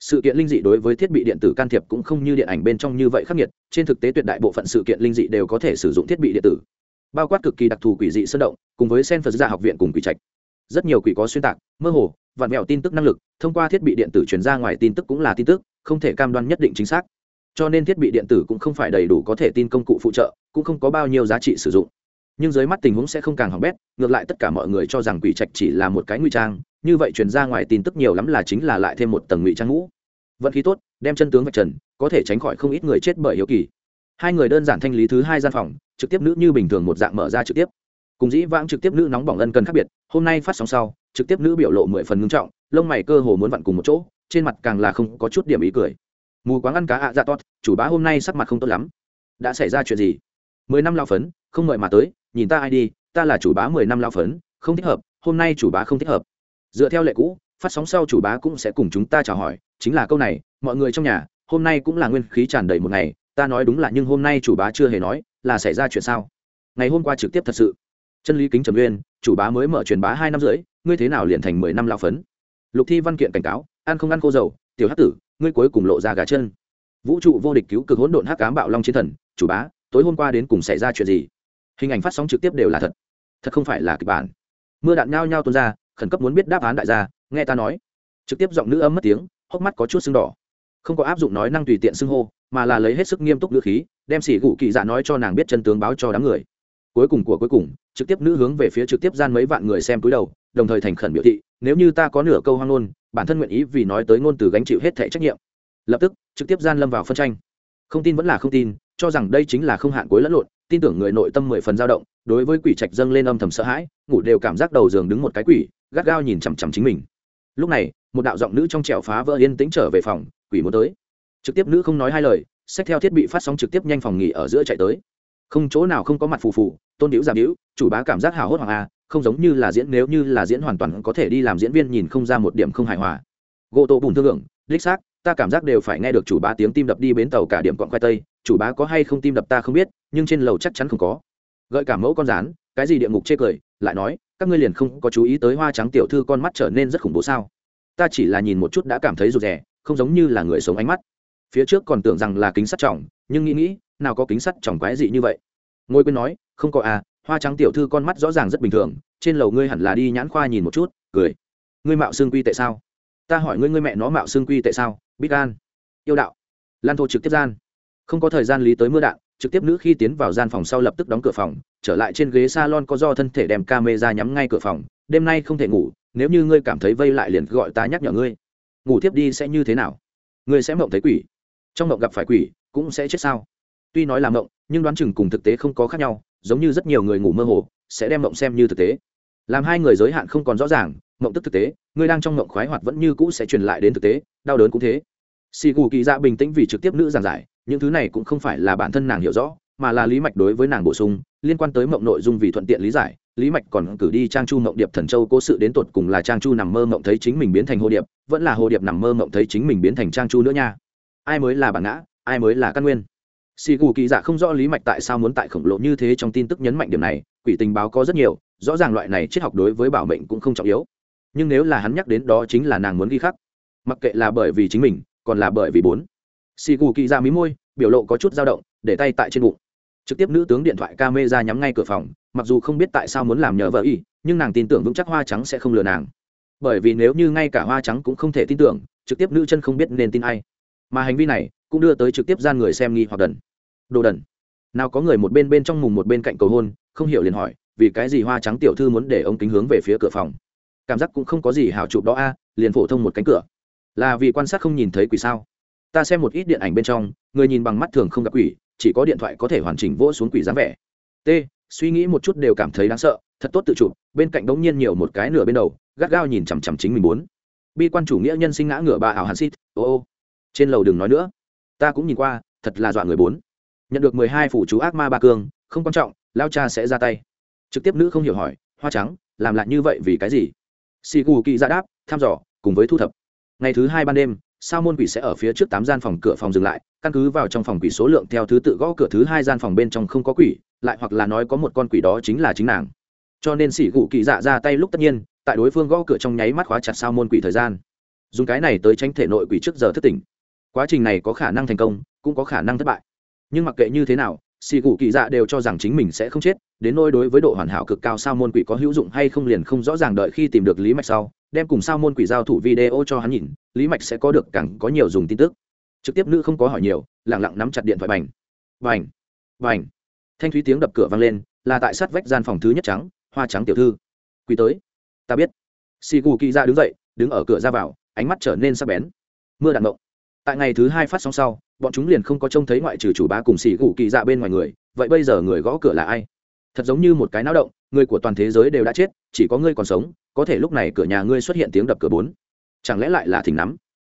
Sự kiện linh dị đối với thiết bị điện tử can thiệp cũng không như điện ảnh bên trong như vậy khắc nghiệt, trên thực tế tuyệt đại bộ phận sự kiện linh dị đều có thể sử dụng thiết bị điện tử. Bao quát cực kỳ đặc thù quỷ dị sơn động, cùng với sen phật gia học viện cùng quỷ trạch. Rất nhiều quỷ có xuyên tạc, mơ hồ, vặn mẹo tin tức năng lực, thông qua thiết bị điện tử truyền ra ngoài tin tức cũng là tin tức không thể cam đoan nhất định chính xác. Cho nên thiết bị điện tử cũng không phải đầy đủ có thể tin công cụ phụ trợ, cũng không có bao nhiêu giá trị sử dụng. Nhưng dưới mắt tình huống sẽ không càng hỏng bét, ngược lại tất cả mọi người cho rằng quỷ trạch chỉ là một cái ngụy trang, như vậy truyền ra ngoài tin tức nhiều lắm là chính là lại thêm một tầng ngụy trang ngũ. Vận khí tốt, đem chân tướng vạch trần, có thể tránh khỏi không ít người chết bởi hiếu kỳ. Hai người đơn giản thanh lý thứ hai gian phòng, trực tiếp nữ như bình thường một dạng mở ra trực tiếp. Cùng dĩ vãng trực tiếp nữ nóng bỏng ân cần khác biệt, hôm nay phát sóng sau, trực tiếp nữ biểu lộ mười phần ngưng trọng, lông mày cơ hồ muốn vặn cùng một chỗ trên mặt càng là không có chút điểm ý cười. Mù quáng ăn cá ạ dạ tốt chủ bá hôm nay sắc mặt không tốt lắm. Đã xảy ra chuyện gì? Mười năm lao phấn, không mời mà tới, nhìn ta ai đi, ta là chủ bá mười năm lao phấn, không thích hợp, hôm nay chủ bá không thích hợp. Dựa theo lệ cũ, phát sóng sau chủ bá cũng sẽ cùng chúng ta chào hỏi, chính là câu này, mọi người trong nhà, hôm nay cũng là nguyên khí tràn đầy một ngày, ta nói đúng là nhưng hôm nay chủ bá chưa hề nói, là xảy ra chuyện sao? Ngày hôm qua trực tiếp thật sự. Chân lý kính trầm nguyên, chủ bá mới mở truyền bá hai năm rưỡi, ngươi thế nào liền thành mười năm lao phấn? Lục thi văn kiện cảnh cáo ăn không ăn khô dầu, tiểu hát tử, ngươi cuối cùng lộ ra gà chân. Vũ trụ vô địch cứu cực hỗn độn hắc cám bạo long chiến thần, chủ bá, tối hôm qua đến cùng xảy ra chuyện gì? Hình ảnh phát sóng trực tiếp đều là thật. Thật không phải là kịch bản. Mưa đạn nhao nhao tuôn ra, khẩn cấp muốn biết đáp án đại gia, nghe ta nói. Trực tiếp giọng nữ âm mất tiếng, hốc mắt có chút sưng đỏ. Không có áp dụng nói năng tùy tiện xưng hô, mà là lấy hết sức nghiêm túc ngữ khí, đem xỉ gụ kỳ dạ nói cho nàng biết chân tướng báo cho đám người. Cuối cùng của cuối cùng, trực tiếp nữ hướng về phía trực tiếp gian mấy vạn người xem túi đầu đồng thời thành khẩn biểu thị, nếu như ta có nửa câu hoang ngôn, bản thân nguyện ý vì nói tới ngôn từ gánh chịu hết thẻ trách nhiệm. Lập tức, trực tiếp gian lâm vào phân tranh. Không tin vẫn là không tin, cho rằng đây chính là không hạn cuối lẫn lộn, tin tưởng người nội tâm mười phần dao động, đối với quỷ trạch dâng lên âm thầm sợ hãi, ngủ đều cảm giác đầu giường đứng một cái quỷ, gắt gao nhìn chằm chằm chính mình. Lúc này, một đạo giọng nữ trong trẻo phá vỡ yên tĩnh trở về phòng, quỷ muốn tới. Trực tiếp nữ không nói hai lời xét theo thiết bị phát sóng trực tiếp nhanh phòng nghỉ ở giữa chạy tới. Không chỗ nào không có mặt phù phù, tôn điếu giảm điếu chủ bá cảm giác hào hốt hoàng a à, không giống như là diễn, nếu như là diễn hoàn toàn có thể đi làm diễn viên nhìn không ra một điểm không hài hòa. Gỗ tổ bùn thương lượng, đích xác, ta cảm giác đều phải nghe được chủ bá tiếng tim đập đi bến tàu cả điểm quọn khoai tây, chủ bá có hay không tim đập ta không biết, nhưng trên lầu chắc chắn không có. Gợi cả mẫu con rán, cái gì địa ngục chê cười, lại nói, các ngươi liền không có chú ý tới hoa trắng tiểu thư con mắt trở nên rất khủng bố sao? Ta chỉ là nhìn một chút đã cảm thấy rụt rè, không giống như là người sống ánh mắt. Phía trước còn tưởng rằng là kính sắt trọng, nhưng nghĩ nghĩ, nào có kính sắt trọng quái dị như vậy. Ngôi quên nói, không có à hoa trắng tiểu thư con mắt rõ ràng rất bình thường, trên lầu ngươi hẳn là đi nhãn khoa nhìn một chút, cười. Ngươi mạo xương quy tệ sao? Ta hỏi ngươi ngươi mẹ nó mạo xương quy tệ sao? Bít gan yêu đạo. Lan thô trực tiếp gian. Không có thời gian lý tới mưa đạn, trực tiếp nữ khi tiến vào gian phòng sau lập tức đóng cửa phòng, trở lại trên ghế salon có do thân thể đem camera nhắm ngay cửa phòng. Đêm nay không thể ngủ, nếu như ngươi cảm thấy vây lại liền gọi ta nhắc nhở ngươi. Ngủ tiếp đi sẽ như thế nào? Ngươi sẽ mộng thấy quỷ. Trong mộng gặp phải quỷ, cũng sẽ chết sao? Tuy nói là mộng, nhưng đoán chừng cùng thực tế không có khác nhau giống như rất nhiều người ngủ mơ hồ, sẽ đem mộng xem như thực tế. Làm hai người giới hạn không còn rõ ràng, mộng tức thực tế, người đang trong mộng khoái hoạt vẫn như cũ sẽ truyền lại đến thực tế, đau đớn cũng thế. Xì gù kỳ dạ bình tĩnh vì trực tiếp nữ giảng giải, những thứ này cũng không phải là bản thân nàng hiểu rõ, mà là lý mạch đối với nàng bổ sung, liên quan tới mộng nội dung vì thuận tiện lý giải. Lý mạch còn cử đi trang chu mộng điệp thần châu cố sự đến tột cùng là trang chu nằm mơ mộng thấy chính mình biến thành hồ điệp, vẫn là hồ điệp nằm mơ mộng thấy chính mình biến thành trang chu nữa nha. Ai mới là bản ngã, ai mới là căn nguyên? Xì gù kỳ dạ không rõ lý mạch tại sao muốn tại khổng lồ như thế trong tin tức nhấn mạnh điểm này, quỷ tình báo có rất nhiều, rõ ràng loại này triết học đối với bảo mệnh cũng không trọng yếu. Nhưng nếu là hắn nhắc đến đó chính là nàng muốn ghi khắc. Mặc kệ là bởi vì chính mình, còn là bởi vì bốn. Xì gù kỳ dạ mí môi, biểu lộ có chút dao động, để tay tại trên bụng. Trực tiếp nữ tướng điện thoại ca mê ra nhắm ngay cửa phòng, mặc dù không biết tại sao muốn làm nhờ vợ y, nhưng nàng tin tưởng vững chắc hoa trắng sẽ không lừa nàng. Bởi vì nếu như ngay cả hoa trắng cũng không thể tin tưởng, trực tiếp nữ chân không biết nên tin ai. Mà hành vi này cũng đưa tới trực tiếp gian người xem nghi hoặc đần. Đồ đần. Nào có người một bên bên trong mùng một bên cạnh cầu hôn, không hiểu liền hỏi, vì cái gì hoa trắng tiểu thư muốn để ông kính hướng về phía cửa phòng? Cảm giác cũng không có gì hảo chụp đó a, liền phổ thông một cánh cửa. Là vì quan sát không nhìn thấy quỷ sao? Ta xem một ít điện ảnh bên trong, người nhìn bằng mắt thường không gặp quỷ, chỉ có điện thoại có thể hoàn chỉnh vỗ xuống quỷ dáng vẻ. T, suy nghĩ một chút đều cảm thấy đáng sợ, thật tốt tự chụp, bên cạnh đống nhiên nhiều một cái nửa bên đầu, gắt gao nhìn chằm chằm chính mình muốn bi quan chủ nghĩa nhân sinh ngã ngửa bà ảo hàn xít ô ô. Trên lầu đừng nói nữa ta cũng nhìn qua, thật là dọa người bốn. Nhận được mười hai phủ chú ác ma ba cương, không quan trọng, lao cha sẽ ra tay. Trực tiếp nữ không hiểu hỏi, hoa trắng, làm lại như vậy vì cái gì? Xì gù kỳ ra đáp thăm dò, cùng với thu thập. Ngày thứ hai ban đêm, sao môn quỷ sẽ ở phía trước tám gian phòng cửa phòng dừng lại, căn cứ vào trong phòng quỷ số lượng theo thứ tự gõ cửa thứ hai gian phòng bên trong không có quỷ, lại hoặc là nói có một con quỷ đó chính là chính nàng. Cho nên sỉ gù kỳ dạ ra tay lúc tất nhiên, tại đối phương gõ cửa trong nháy mắt khóa chặt sao môn quỷ thời gian. Dùng cái này tới tránh thể nội quỷ trước giờ thất tỉnh quá trình này có khả năng thành công, cũng có khả năng thất bại. Nhưng mặc kệ như thế nào, xì cụ kỳ dạ đều cho rằng chính mình sẽ không chết, đến nôi đối với độ hoàn hảo cực cao sao môn quỷ có hữu dụng hay không liền không rõ ràng đợi khi tìm được lý mạch sau, đem cùng sao môn quỷ giao thủ video cho hắn nhìn, lý mạch sẽ có được càng có nhiều dùng tin tức. Trực tiếp nữ không có hỏi nhiều lẳng lặng nắm chặt điện thoại bành. Bành bành. Thanh thúy tiếng đập cửa vang lên, là tại sát vách gian phòng thứ nhất trắng, hoa trắng tiểu thư. Quý tới. Ta biết. Xì cụ kỳ dạ đứng dậy, đứng ở cửa ra vào, ánh mắt trở nên sắc bén. Mưa đạn mộng tại ngày thứ hai phát sóng sau, bọn chúng liền không có trông thấy ngoại trừ chủ bá cùng xì gù kỳ dạ bên ngoài người, vậy bây giờ người gõ cửa là ai? Thật giống như một cái náo động, người của toàn thế giới đều đã chết, chỉ có ngươi còn sống, có thể lúc này cửa nhà ngươi xuất hiện tiếng đập cửa bốn. Chẳng lẽ lại là thỉnh nắm?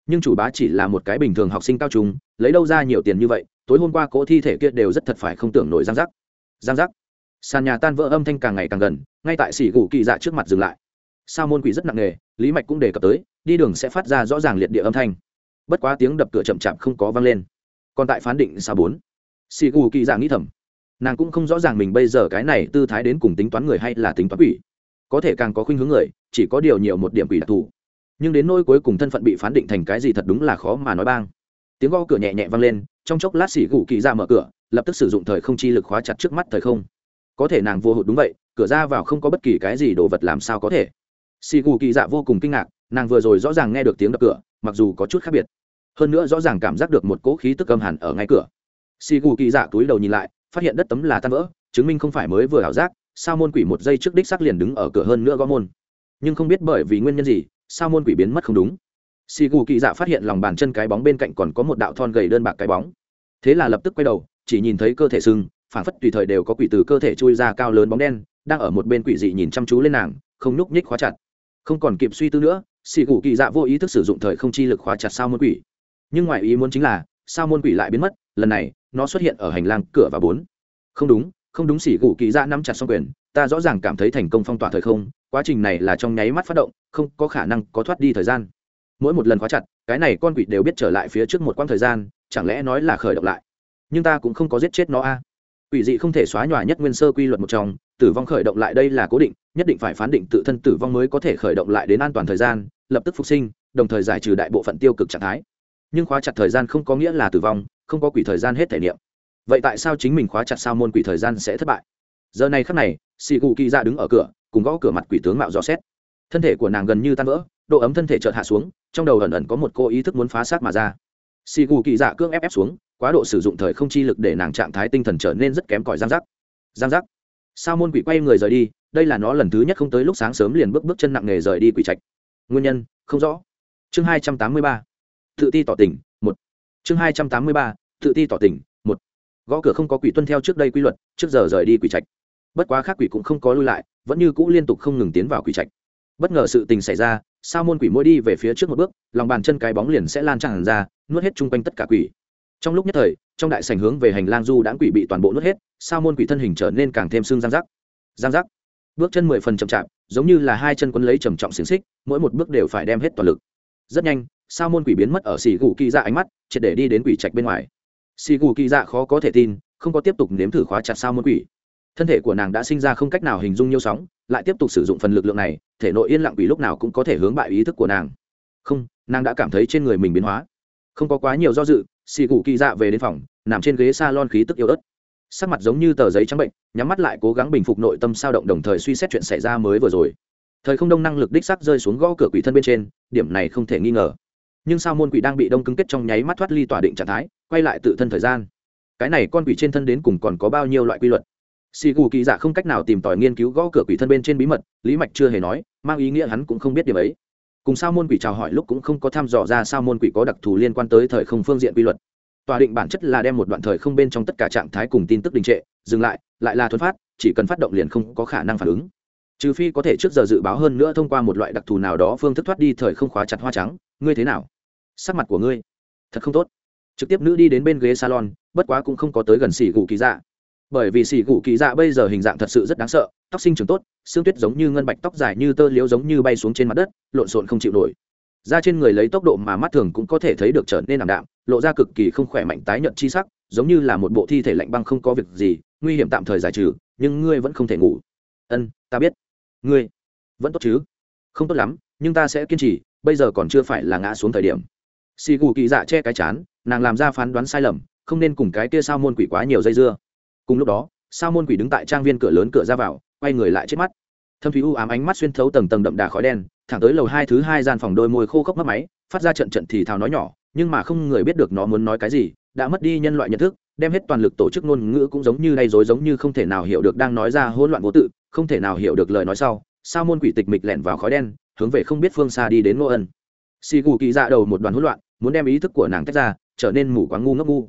Nhưng chủ bá chỉ là một cái bình thường học sinh cao trung, lấy đâu ra nhiều tiền như vậy, tối hôm qua cỗ thi thể kia đều rất thật phải không tưởng nổi giang giác giang giác sàn nhà tan vỡ âm thanh càng ngày càng gần, ngay tại xỉ gù kỳ dạ trước mặt dừng lại. Sao môn quỷ rất nặng nề, lý mạch cũng đề cập tới, đi đường sẽ phát ra rõ ràng liệt địa âm thanh bất quá tiếng đập cửa chậm chạp không có vang lên. Còn tại phán định xa bốn xì gù kỳ dạ nghĩ thầm, nàng cũng không rõ ràng mình bây giờ cái này tư thái đến cùng tính toán người hay là tính toán quỷ. Có thể càng có khuynh hướng người, chỉ có điều nhiều một điểm quỷ đặc thù. Nhưng đến nỗi cuối cùng thân phận bị phán định thành cái gì thật đúng là khó mà nói bang. Tiếng gõ cửa nhẹ nhẹ vang lên, trong chốc lát xỉ gù kỳ ra mở cửa, lập tức sử dụng thời không chi lực khóa chặt trước mắt thời không. Có thể nàng vô hụt đúng vậy, cửa ra vào không có bất kỳ cái gì đồ vật làm sao có thể. Xỉ gù kỳ dạ vô cùng kinh ngạc, nàng vừa rồi rõ ràng nghe được tiếng đập cửa mặc dù có chút khác biệt. Hơn nữa rõ ràng cảm giác được một cỗ khí tức âm hẳn ở ngay cửa. Xỉ gù kỳ dạ túi đầu nhìn lại, phát hiện đất tấm là tan vỡ, chứng minh không phải mới vừa ảo giác, sao môn quỷ một giây trước đích sắc liền đứng ở cửa hơn nữa gõ môn. Nhưng không biết bởi vì nguyên nhân gì, sao môn quỷ biến mất không đúng. Xì gù kỳ dạ phát hiện lòng bàn chân cái bóng bên cạnh còn có một đạo thon gầy đơn bạc cái bóng. Thế là lập tức quay đầu, chỉ nhìn thấy cơ thể sưng phản phất tùy thời đều có quỷ từ cơ thể chui ra cao lớn bóng đen, đang ở một bên quỷ dị nhìn chăm chú lên nàng, không nhúc nhích khóa chặt. Không còn kịp suy tư nữa xì gù kỳ dạ vô ý thức sử dụng thời không chi lực khóa chặt sao môn quỷ. Nhưng ngoài ý muốn chính là, sao môn quỷ lại biến mất, lần này, nó xuất hiện ở hành lang cửa và bốn. Không đúng không đúng xỉ gù kỳ dạ nắm chặt xong quyền, ta rõ ràng cảm thấy thành công phong tỏa thời không, quá trình này là trong nháy mắt phát động, không có khả năng có thoát đi thời gian. Mỗi một lần khóa chặt, cái này con quỷ đều biết trở lại phía trước một quãng thời gian, chẳng lẽ nói là khởi động lại? Nhưng ta cũng không có giết chết nó a. Quỷ dị không thể xóa nhòa nhất nguyên sơ quy luật một trong, tử vong khởi động lại đây là cố định, nhất định phải phán định tự thân tử vong mới có thể khởi động lại đến an toàn thời gian lập tức phục sinh, đồng thời giải trừ đại bộ phận tiêu cực trạng thái. Nhưng khóa chặt thời gian không có nghĩa là tử vong, không có quỷ thời gian hết thể niệm. Vậy tại sao chính mình khóa chặt sao môn quỷ thời gian sẽ thất bại? Giờ này khắc này xì cụ kỳ ra đứng ở cửa, cùng gõ cửa mặt quỷ tướng mạo dò xét. Thân thể của nàng gần như tan vỡ, độ ấm thân thể chợt hạ xuống, trong đầu ẩn ẩn có một cô ý thức muốn phá sát mà ra. Xì cụ kỳ dạ cương ép ép xuống, quá độ sử dụng thời không chi lực để nàng trạng thái tinh thần trở nên rất kém cỏi, giang giác. Giang giác. Sao môn quỷ quay người rời đi, đây là nó lần thứ nhất không tới lúc sáng sớm liền bước bước chân nặng nề rời đi quỷ trạch nguyên nhân, không rõ. Chương hai trăm tám mươi ba, tự ti tỏ tình, một. Chương hai trăm tám mươi ba, tự ti tỏ tình, một. Gõ cửa không có quỷ tuân theo trước đây quy luật, trước giờ rời đi quỷ trạch. Bất quá khác quỷ cũng không có lui lại, vẫn như cũ liên tục không ngừng tiến vào quỷ trạch. Bất ngờ sự tình xảy ra, sao môn quỷ mỗi đi về phía trước một bước, lòng bàn chân cái bóng liền sẽ lan tràn ra, nuốt hết chung quanh tất cả quỷ. Trong lúc nhất thời, trong đại sảnh hướng về hành lang du đãng quỷ bị toàn bộ nuốt hết, sao môn quỷ thân hình trở nên càng thêm xương giang giác. Giang giác bước chân mười phần chậm chạp, giống như là hai chân quấn lấy trầm trọng xiềng xích, mỗi một bước đều phải đem hết toàn lực. Rất nhanh, sao môn quỷ biến mất ở xì gù kỳ dạ ánh mắt, triệt để đi đến quỷ trạch bên ngoài. Xì gù kỳ dạ khó có thể tin, không có tiếp tục nếm thử khóa chặt sao môn quỷ. Thân thể của nàng đã sinh ra không cách nào hình dung nhiêu sóng, lại tiếp tục sử dụng phần lực lượng này, thể nội yên lặng quỷ lúc nào cũng có thể hướng bại ý thức của nàng. Không, nàng đã cảm thấy trên người mình biến hóa. Không có quá nhiều do dự, xì gù kỳ dạ về đến phòng, nằm trên ghế s a lon khí tức yêu ớt sắc mặt giống như tờ giấy trắng bệnh, nhắm mắt lại cố gắng bình phục nội tâm sao động đồng thời suy xét chuyện xảy ra mới vừa rồi. Thời không đông năng lực đích sắc rơi xuống gõ cửa quỷ thân bên trên, điểm này không thể nghi ngờ. Nhưng sao môn quỷ đang bị đông cứng kết trong nháy mắt thoát ly tỏa định trạng thái, quay lại tự thân thời gian. Cái này con quỷ trên thân đến cùng còn có bao nhiêu loại quy luật? Xì gù kỳ giả không cách nào tìm tòi nghiên cứu gõ cửa quỷ thân bên trên bí mật, lý mạch chưa hề nói, mang ý nghĩa hắn cũng không biết điểm ấy. Cùng sao môn quỷ chào hỏi lúc cũng không có thăm dò ra sao môn quỷ có đặc thù liên quan tới thời không phương diện quy luật tòa định bản chất là đem một đoạn thời không bên trong tất cả trạng thái cùng tin tức đình trệ, dừng lại lại là thuần phát, chỉ cần phát động liền không có khả năng phản ứng. Trừ phi có thể trước giờ dự báo hơn nữa thông qua một loại đặc thù nào đó phương thức thoát đi thời không khóa chặt hoa trắng. Ngươi thế nào? Sắc mặt của ngươi thật không tốt. Trực tiếp nữ đi đến bên ghế salon, bất quá cũng không có tới gần xỉ gù kỳ dạ. Bởi vì xỉ gù kỳ dạ bây giờ hình dạng thật sự rất đáng sợ, tóc sinh trưởng tốt, xương tuyết giống như ngân bạch tóc dài như tơ liếu giống như bay xuống trên mặt đất, lộn xộn không chịu nổi da trên người lấy tốc độ mà mắt thường cũng có thể thấy được trở nên ảm đạm, lộ ra cực kỳ không khỏe mạnh tái nhợt chi sắc, giống như là một bộ thi thể lạnh băng không có việc gì, nguy hiểm tạm thời giải trừ, nhưng ngươi vẫn không thể ngủ. Ân, ta biết. Ngươi vẫn tốt chứ? Không tốt lắm, nhưng ta sẽ kiên trì, bây giờ còn chưa phải là ngã xuống thời điểm. Xì gù kỳ dạ che cái chán, nàng làm ra phán đoán sai lầm, không nên cùng cái kia sao môn quỷ quá nhiều dây dưa. Cùng lúc đó, sao môn quỷ đứng tại trang viên cửa lớn cửa ra vào, quay người lại chết mắt thâm thúy u ám ánh mắt xuyên thấu tầng tầng đậm đà khói đen, thẳng tới lầu hai thứ hai gian phòng đôi môi khô khốc mất máy, phát ra trận trận thì thào nói nhỏ, nhưng mà không người biết được nó muốn nói cái gì, đã mất đi nhân loại nhận thức, đem hết toàn lực tổ chức ngôn ngữ cũng giống như đầy dối giống như không thể nào hiểu được đang nói ra hỗn loạn vô tự, không thể nào hiểu được lời nói sau, sao môn quỷ tịch mịch lẻn vào khói đen, hướng về không biết phương xa đi đến ngô ân. Xì gù kỳ ra đầu một đoàn hỗn loạn, muốn đem ý thức của nàng tách ra, trở nên mù quáng ngu ngốc ngu.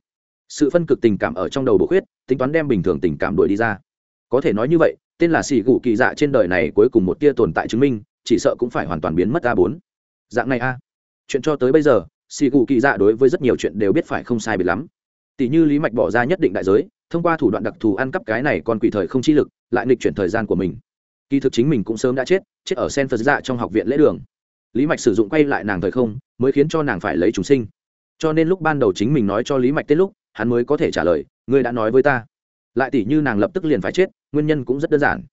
Sự phân cực tình cảm ở trong đầu bộ khuyết, tính toán đem bình thường tình cảm đuổi đi ra. Có thể nói như vậy tên là xì gù kỳ dạ trên đời này cuối cùng một tia tồn tại chứng minh, chỉ sợ cũng phải hoàn toàn biến mất a bốn. Dạng này a. Chuyện cho tới bây giờ, xì gù kỳ dạ đối với rất nhiều chuyện đều biết phải không sai biệt lắm. Tỷ như lý mạch bỏ ra nhất định đại giới, thông qua thủ đoạn đặc thù ăn cắp cái này còn quỷ thời không chi lực, lại nghịch chuyển thời gian của mình. Kỳ thực chính mình cũng sớm đã chết chết ở sen phật dạ trong học viện lễ đường. Lý mạch sử dụng quay lại nàng thời không, mới khiến cho nàng phải lấy chúng sinh. Cho nên lúc ban đầu chính mình nói cho lý mạch tết lúc, hắn mới có thể trả lời, ngươi đã nói với ta lại tỷ như nàng lập tức liền phải chết, nguyên nhân cũng rất đơn giản.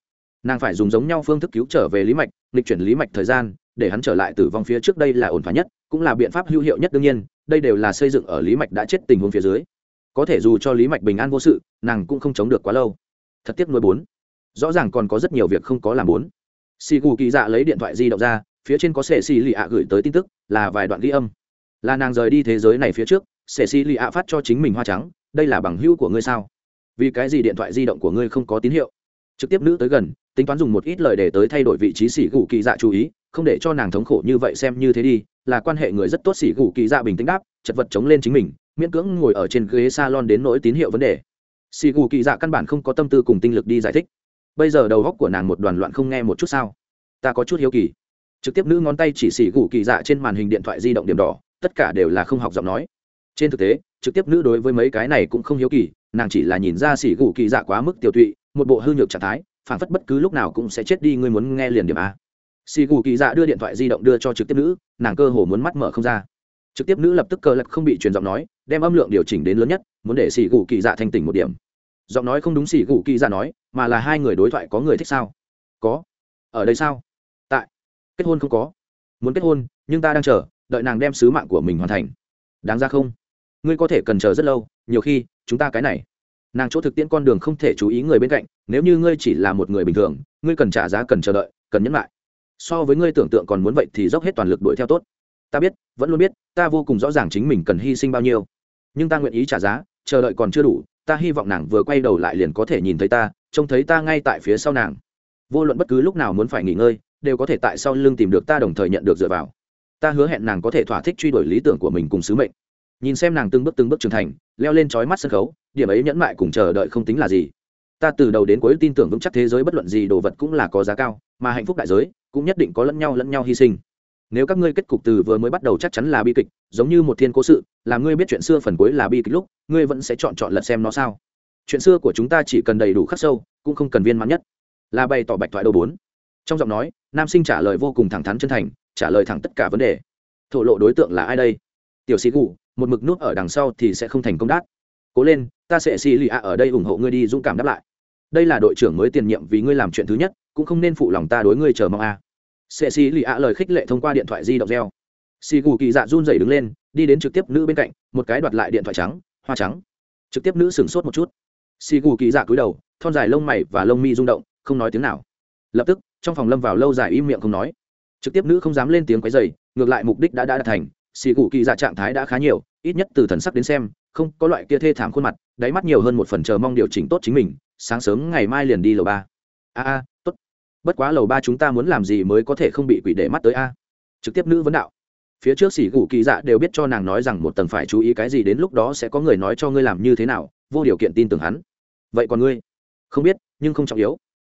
Nàng phải dùng giống nhau phương thức cứu trở về lý mạch lịch chuyển lý mạch thời gian, để hắn trở lại tử vong phía trước đây là ổn thỏa nhất, cũng là biện pháp hữu hiệu nhất đương nhiên, đây đều là xây dựng ở lý mạch đã chết tình huống phía dưới. Có thể dù cho lý mạch bình an vô sự, nàng cũng không chống được quá lâu. Thật tiếc nuôi bốn. Rõ ràng còn có rất nhiều việc không có làm bốn. Xì gù kỳ dạ lấy điện thoại di động ra, phía trên có sệ xì lì ạ gửi tới tin tức, là vài đoạn ghi âm. Là nàng rời đi thế giới này phía trước sệ xì lì ạ phát cho chính mình hoa trắng, đây là bằng hữu của ngươi sao? Vì cái gì điện thoại di động của ngươi không có tín hiệu? Trực tiếp nữ tới gần, tính toán dùng một ít lời để tới thay đổi vị trí xỉ gù kỳ dạ chú ý, không để cho nàng thống khổ như vậy xem như thế đi, là quan hệ người rất tốt xỉ gù kỳ dạ bình tĩnh đáp, chật vật chống lên chính mình, miễn cưỡng ngồi ở trên ghế salon đến nỗi tín hiệu vấn đề. Xỉ gù kỳ dạ căn bản không có tâm tư cùng tinh lực đi giải thích. Bây giờ đầu góc của nàng một đoàn loạn không nghe một chút sao? Ta có chút hiếu kỳ. Trực tiếp nữ ngón tay chỉ xỉ gù kỳ dạ trên màn hình điện thoại di động điểm đỏ, tất cả đều là không học giọng nói. Trên thực tế, trực tiếp nữ đối với mấy cái này cũng không hiếu kỳ nàng chỉ là nhìn ra xỉ gù kỳ dạ quá mức tiêu tụy, một bộ hư nhược trạng thái phản phất bất cứ lúc nào cũng sẽ chết đi, ngươi muốn nghe liền điểm a. Xỉ gù kỳ dạ đưa điện thoại di động đưa cho trực tiếp nữ, nàng cơ hồ muốn mắt mở không ra. Trực tiếp nữ lập tức cơ lật không bị truyền giọng nói, đem âm lượng điều chỉnh đến lớn nhất, muốn để xỉ gù kỳ dạ thanh tỉnh một điểm. Giọng nói không đúng xỉ gù kỳ dạ nói, mà là hai người đối thoại có người thích sao? Có. Ở đây sao? Tại. Kết hôn không có. Muốn kết hôn, nhưng ta đang chờ, đợi nàng đem sứ mạng của mình hoàn thành. Đáng ra không? Ngươi có thể cần chờ rất lâu, nhiều khi chúng ta cái này. Nàng chỗ thực tiễn con đường không thể chú ý người bên cạnh, nếu như ngươi chỉ là một người bình thường, ngươi cần trả giá, cần chờ đợi, cần nhẫn lại. So với ngươi tưởng tượng còn muốn vậy thì dốc hết toàn lực đuổi theo tốt. Ta biết, vẫn luôn biết, ta vô cùng rõ ràng chính mình cần hy sinh bao nhiêu. Nhưng ta nguyện ý trả giá, chờ đợi còn chưa đủ, ta hy vọng nàng vừa quay đầu lại liền có thể nhìn thấy ta, trông thấy ta ngay tại phía sau nàng. Vô luận bất cứ lúc nào muốn phải nghỉ ngơi, đều có thể tại sau lưng tìm được ta đồng thời nhận được dựa vào. Ta hứa hẹn nàng có thể thỏa thích truy đuổi lý tưởng của mình cùng sứ mệnh nhìn xem nàng từng bước từng bước trưởng thành, leo lên trói mắt sân khấu, điểm ấy nhẫn mại cùng chờ đợi không tính là gì. Ta từ đầu đến cuối tin tưởng vững chắc thế giới bất luận gì đồ vật cũng là có giá cao, mà hạnh phúc đại giới cũng nhất định có lẫn nhau lẫn nhau hy sinh. Nếu các ngươi kết cục từ vừa mới bắt đầu chắc chắn là bi kịch, giống như một thiên cố sự, là ngươi biết chuyện xưa phần cuối là bi kịch lúc, ngươi vẫn sẽ chọn chọn lật xem nó sao? Chuyện xưa của chúng ta chỉ cần đầy đủ khắc sâu, cũng không cần viên mãn nhất. Là bày tỏ bạch thoại đầu bốn. Trong giọng nói, nam sinh trả lời vô cùng thẳng thắn chân thành, trả lời thẳng tất cả vấn đề. Thổ lộ đối tượng là ai đây? Tiểu sĩ gù, một mực nút ở đằng sau thì sẽ không thành công đát. Cố lên, ta sẽ xì lì ạ ở đây ủng hộ ngươi đi, dũng cảm đáp lại. Đây là đội trưởng mới tiền nhiệm vì ngươi làm chuyện thứ nhất, cũng không nên phụ lòng ta đối ngươi chờ mong a. À. sẽ xì lì ạ lời khích lệ thông qua điện thoại di động reo. Xì gù kỳ dạ run rẩy đứng lên, đi đến trực tiếp nữ bên cạnh, một cái đoạt lại điện thoại trắng, hoa trắng. Trực tiếp nữ sửng sốt một chút. Xì gù kỳ dạ cúi đầu, thon dài lông mày và lông mi rung động, không nói tiếng nào. Lập tức, trong phòng lâm vào lâu dài im miệng không nói. Trực tiếp nữ không dám lên tiếng quấy dày ngược lại mục đích đã đã đạt thành xì cụ kỳ dạ trạng thái đã khá nhiều, ít nhất từ thần sắc đến xem, không có loại kia thê thảm khuôn mặt, đáy mắt nhiều hơn một phần chờ mong điều chỉnh tốt chính mình, sáng sớm ngày mai liền đi lầu ba. A a, tốt. Bất quá lầu ba chúng ta muốn làm gì mới có thể không bị quỷ để mắt tới a? Trực tiếp nữ vấn đạo. Phía trước xỉ gù kỳ dạ đều biết cho nàng nói rằng một tầng phải chú ý cái gì đến lúc đó sẽ có người nói cho ngươi làm như thế nào, vô điều kiện tin tưởng hắn. Vậy còn ngươi? Không biết, nhưng không trọng yếu.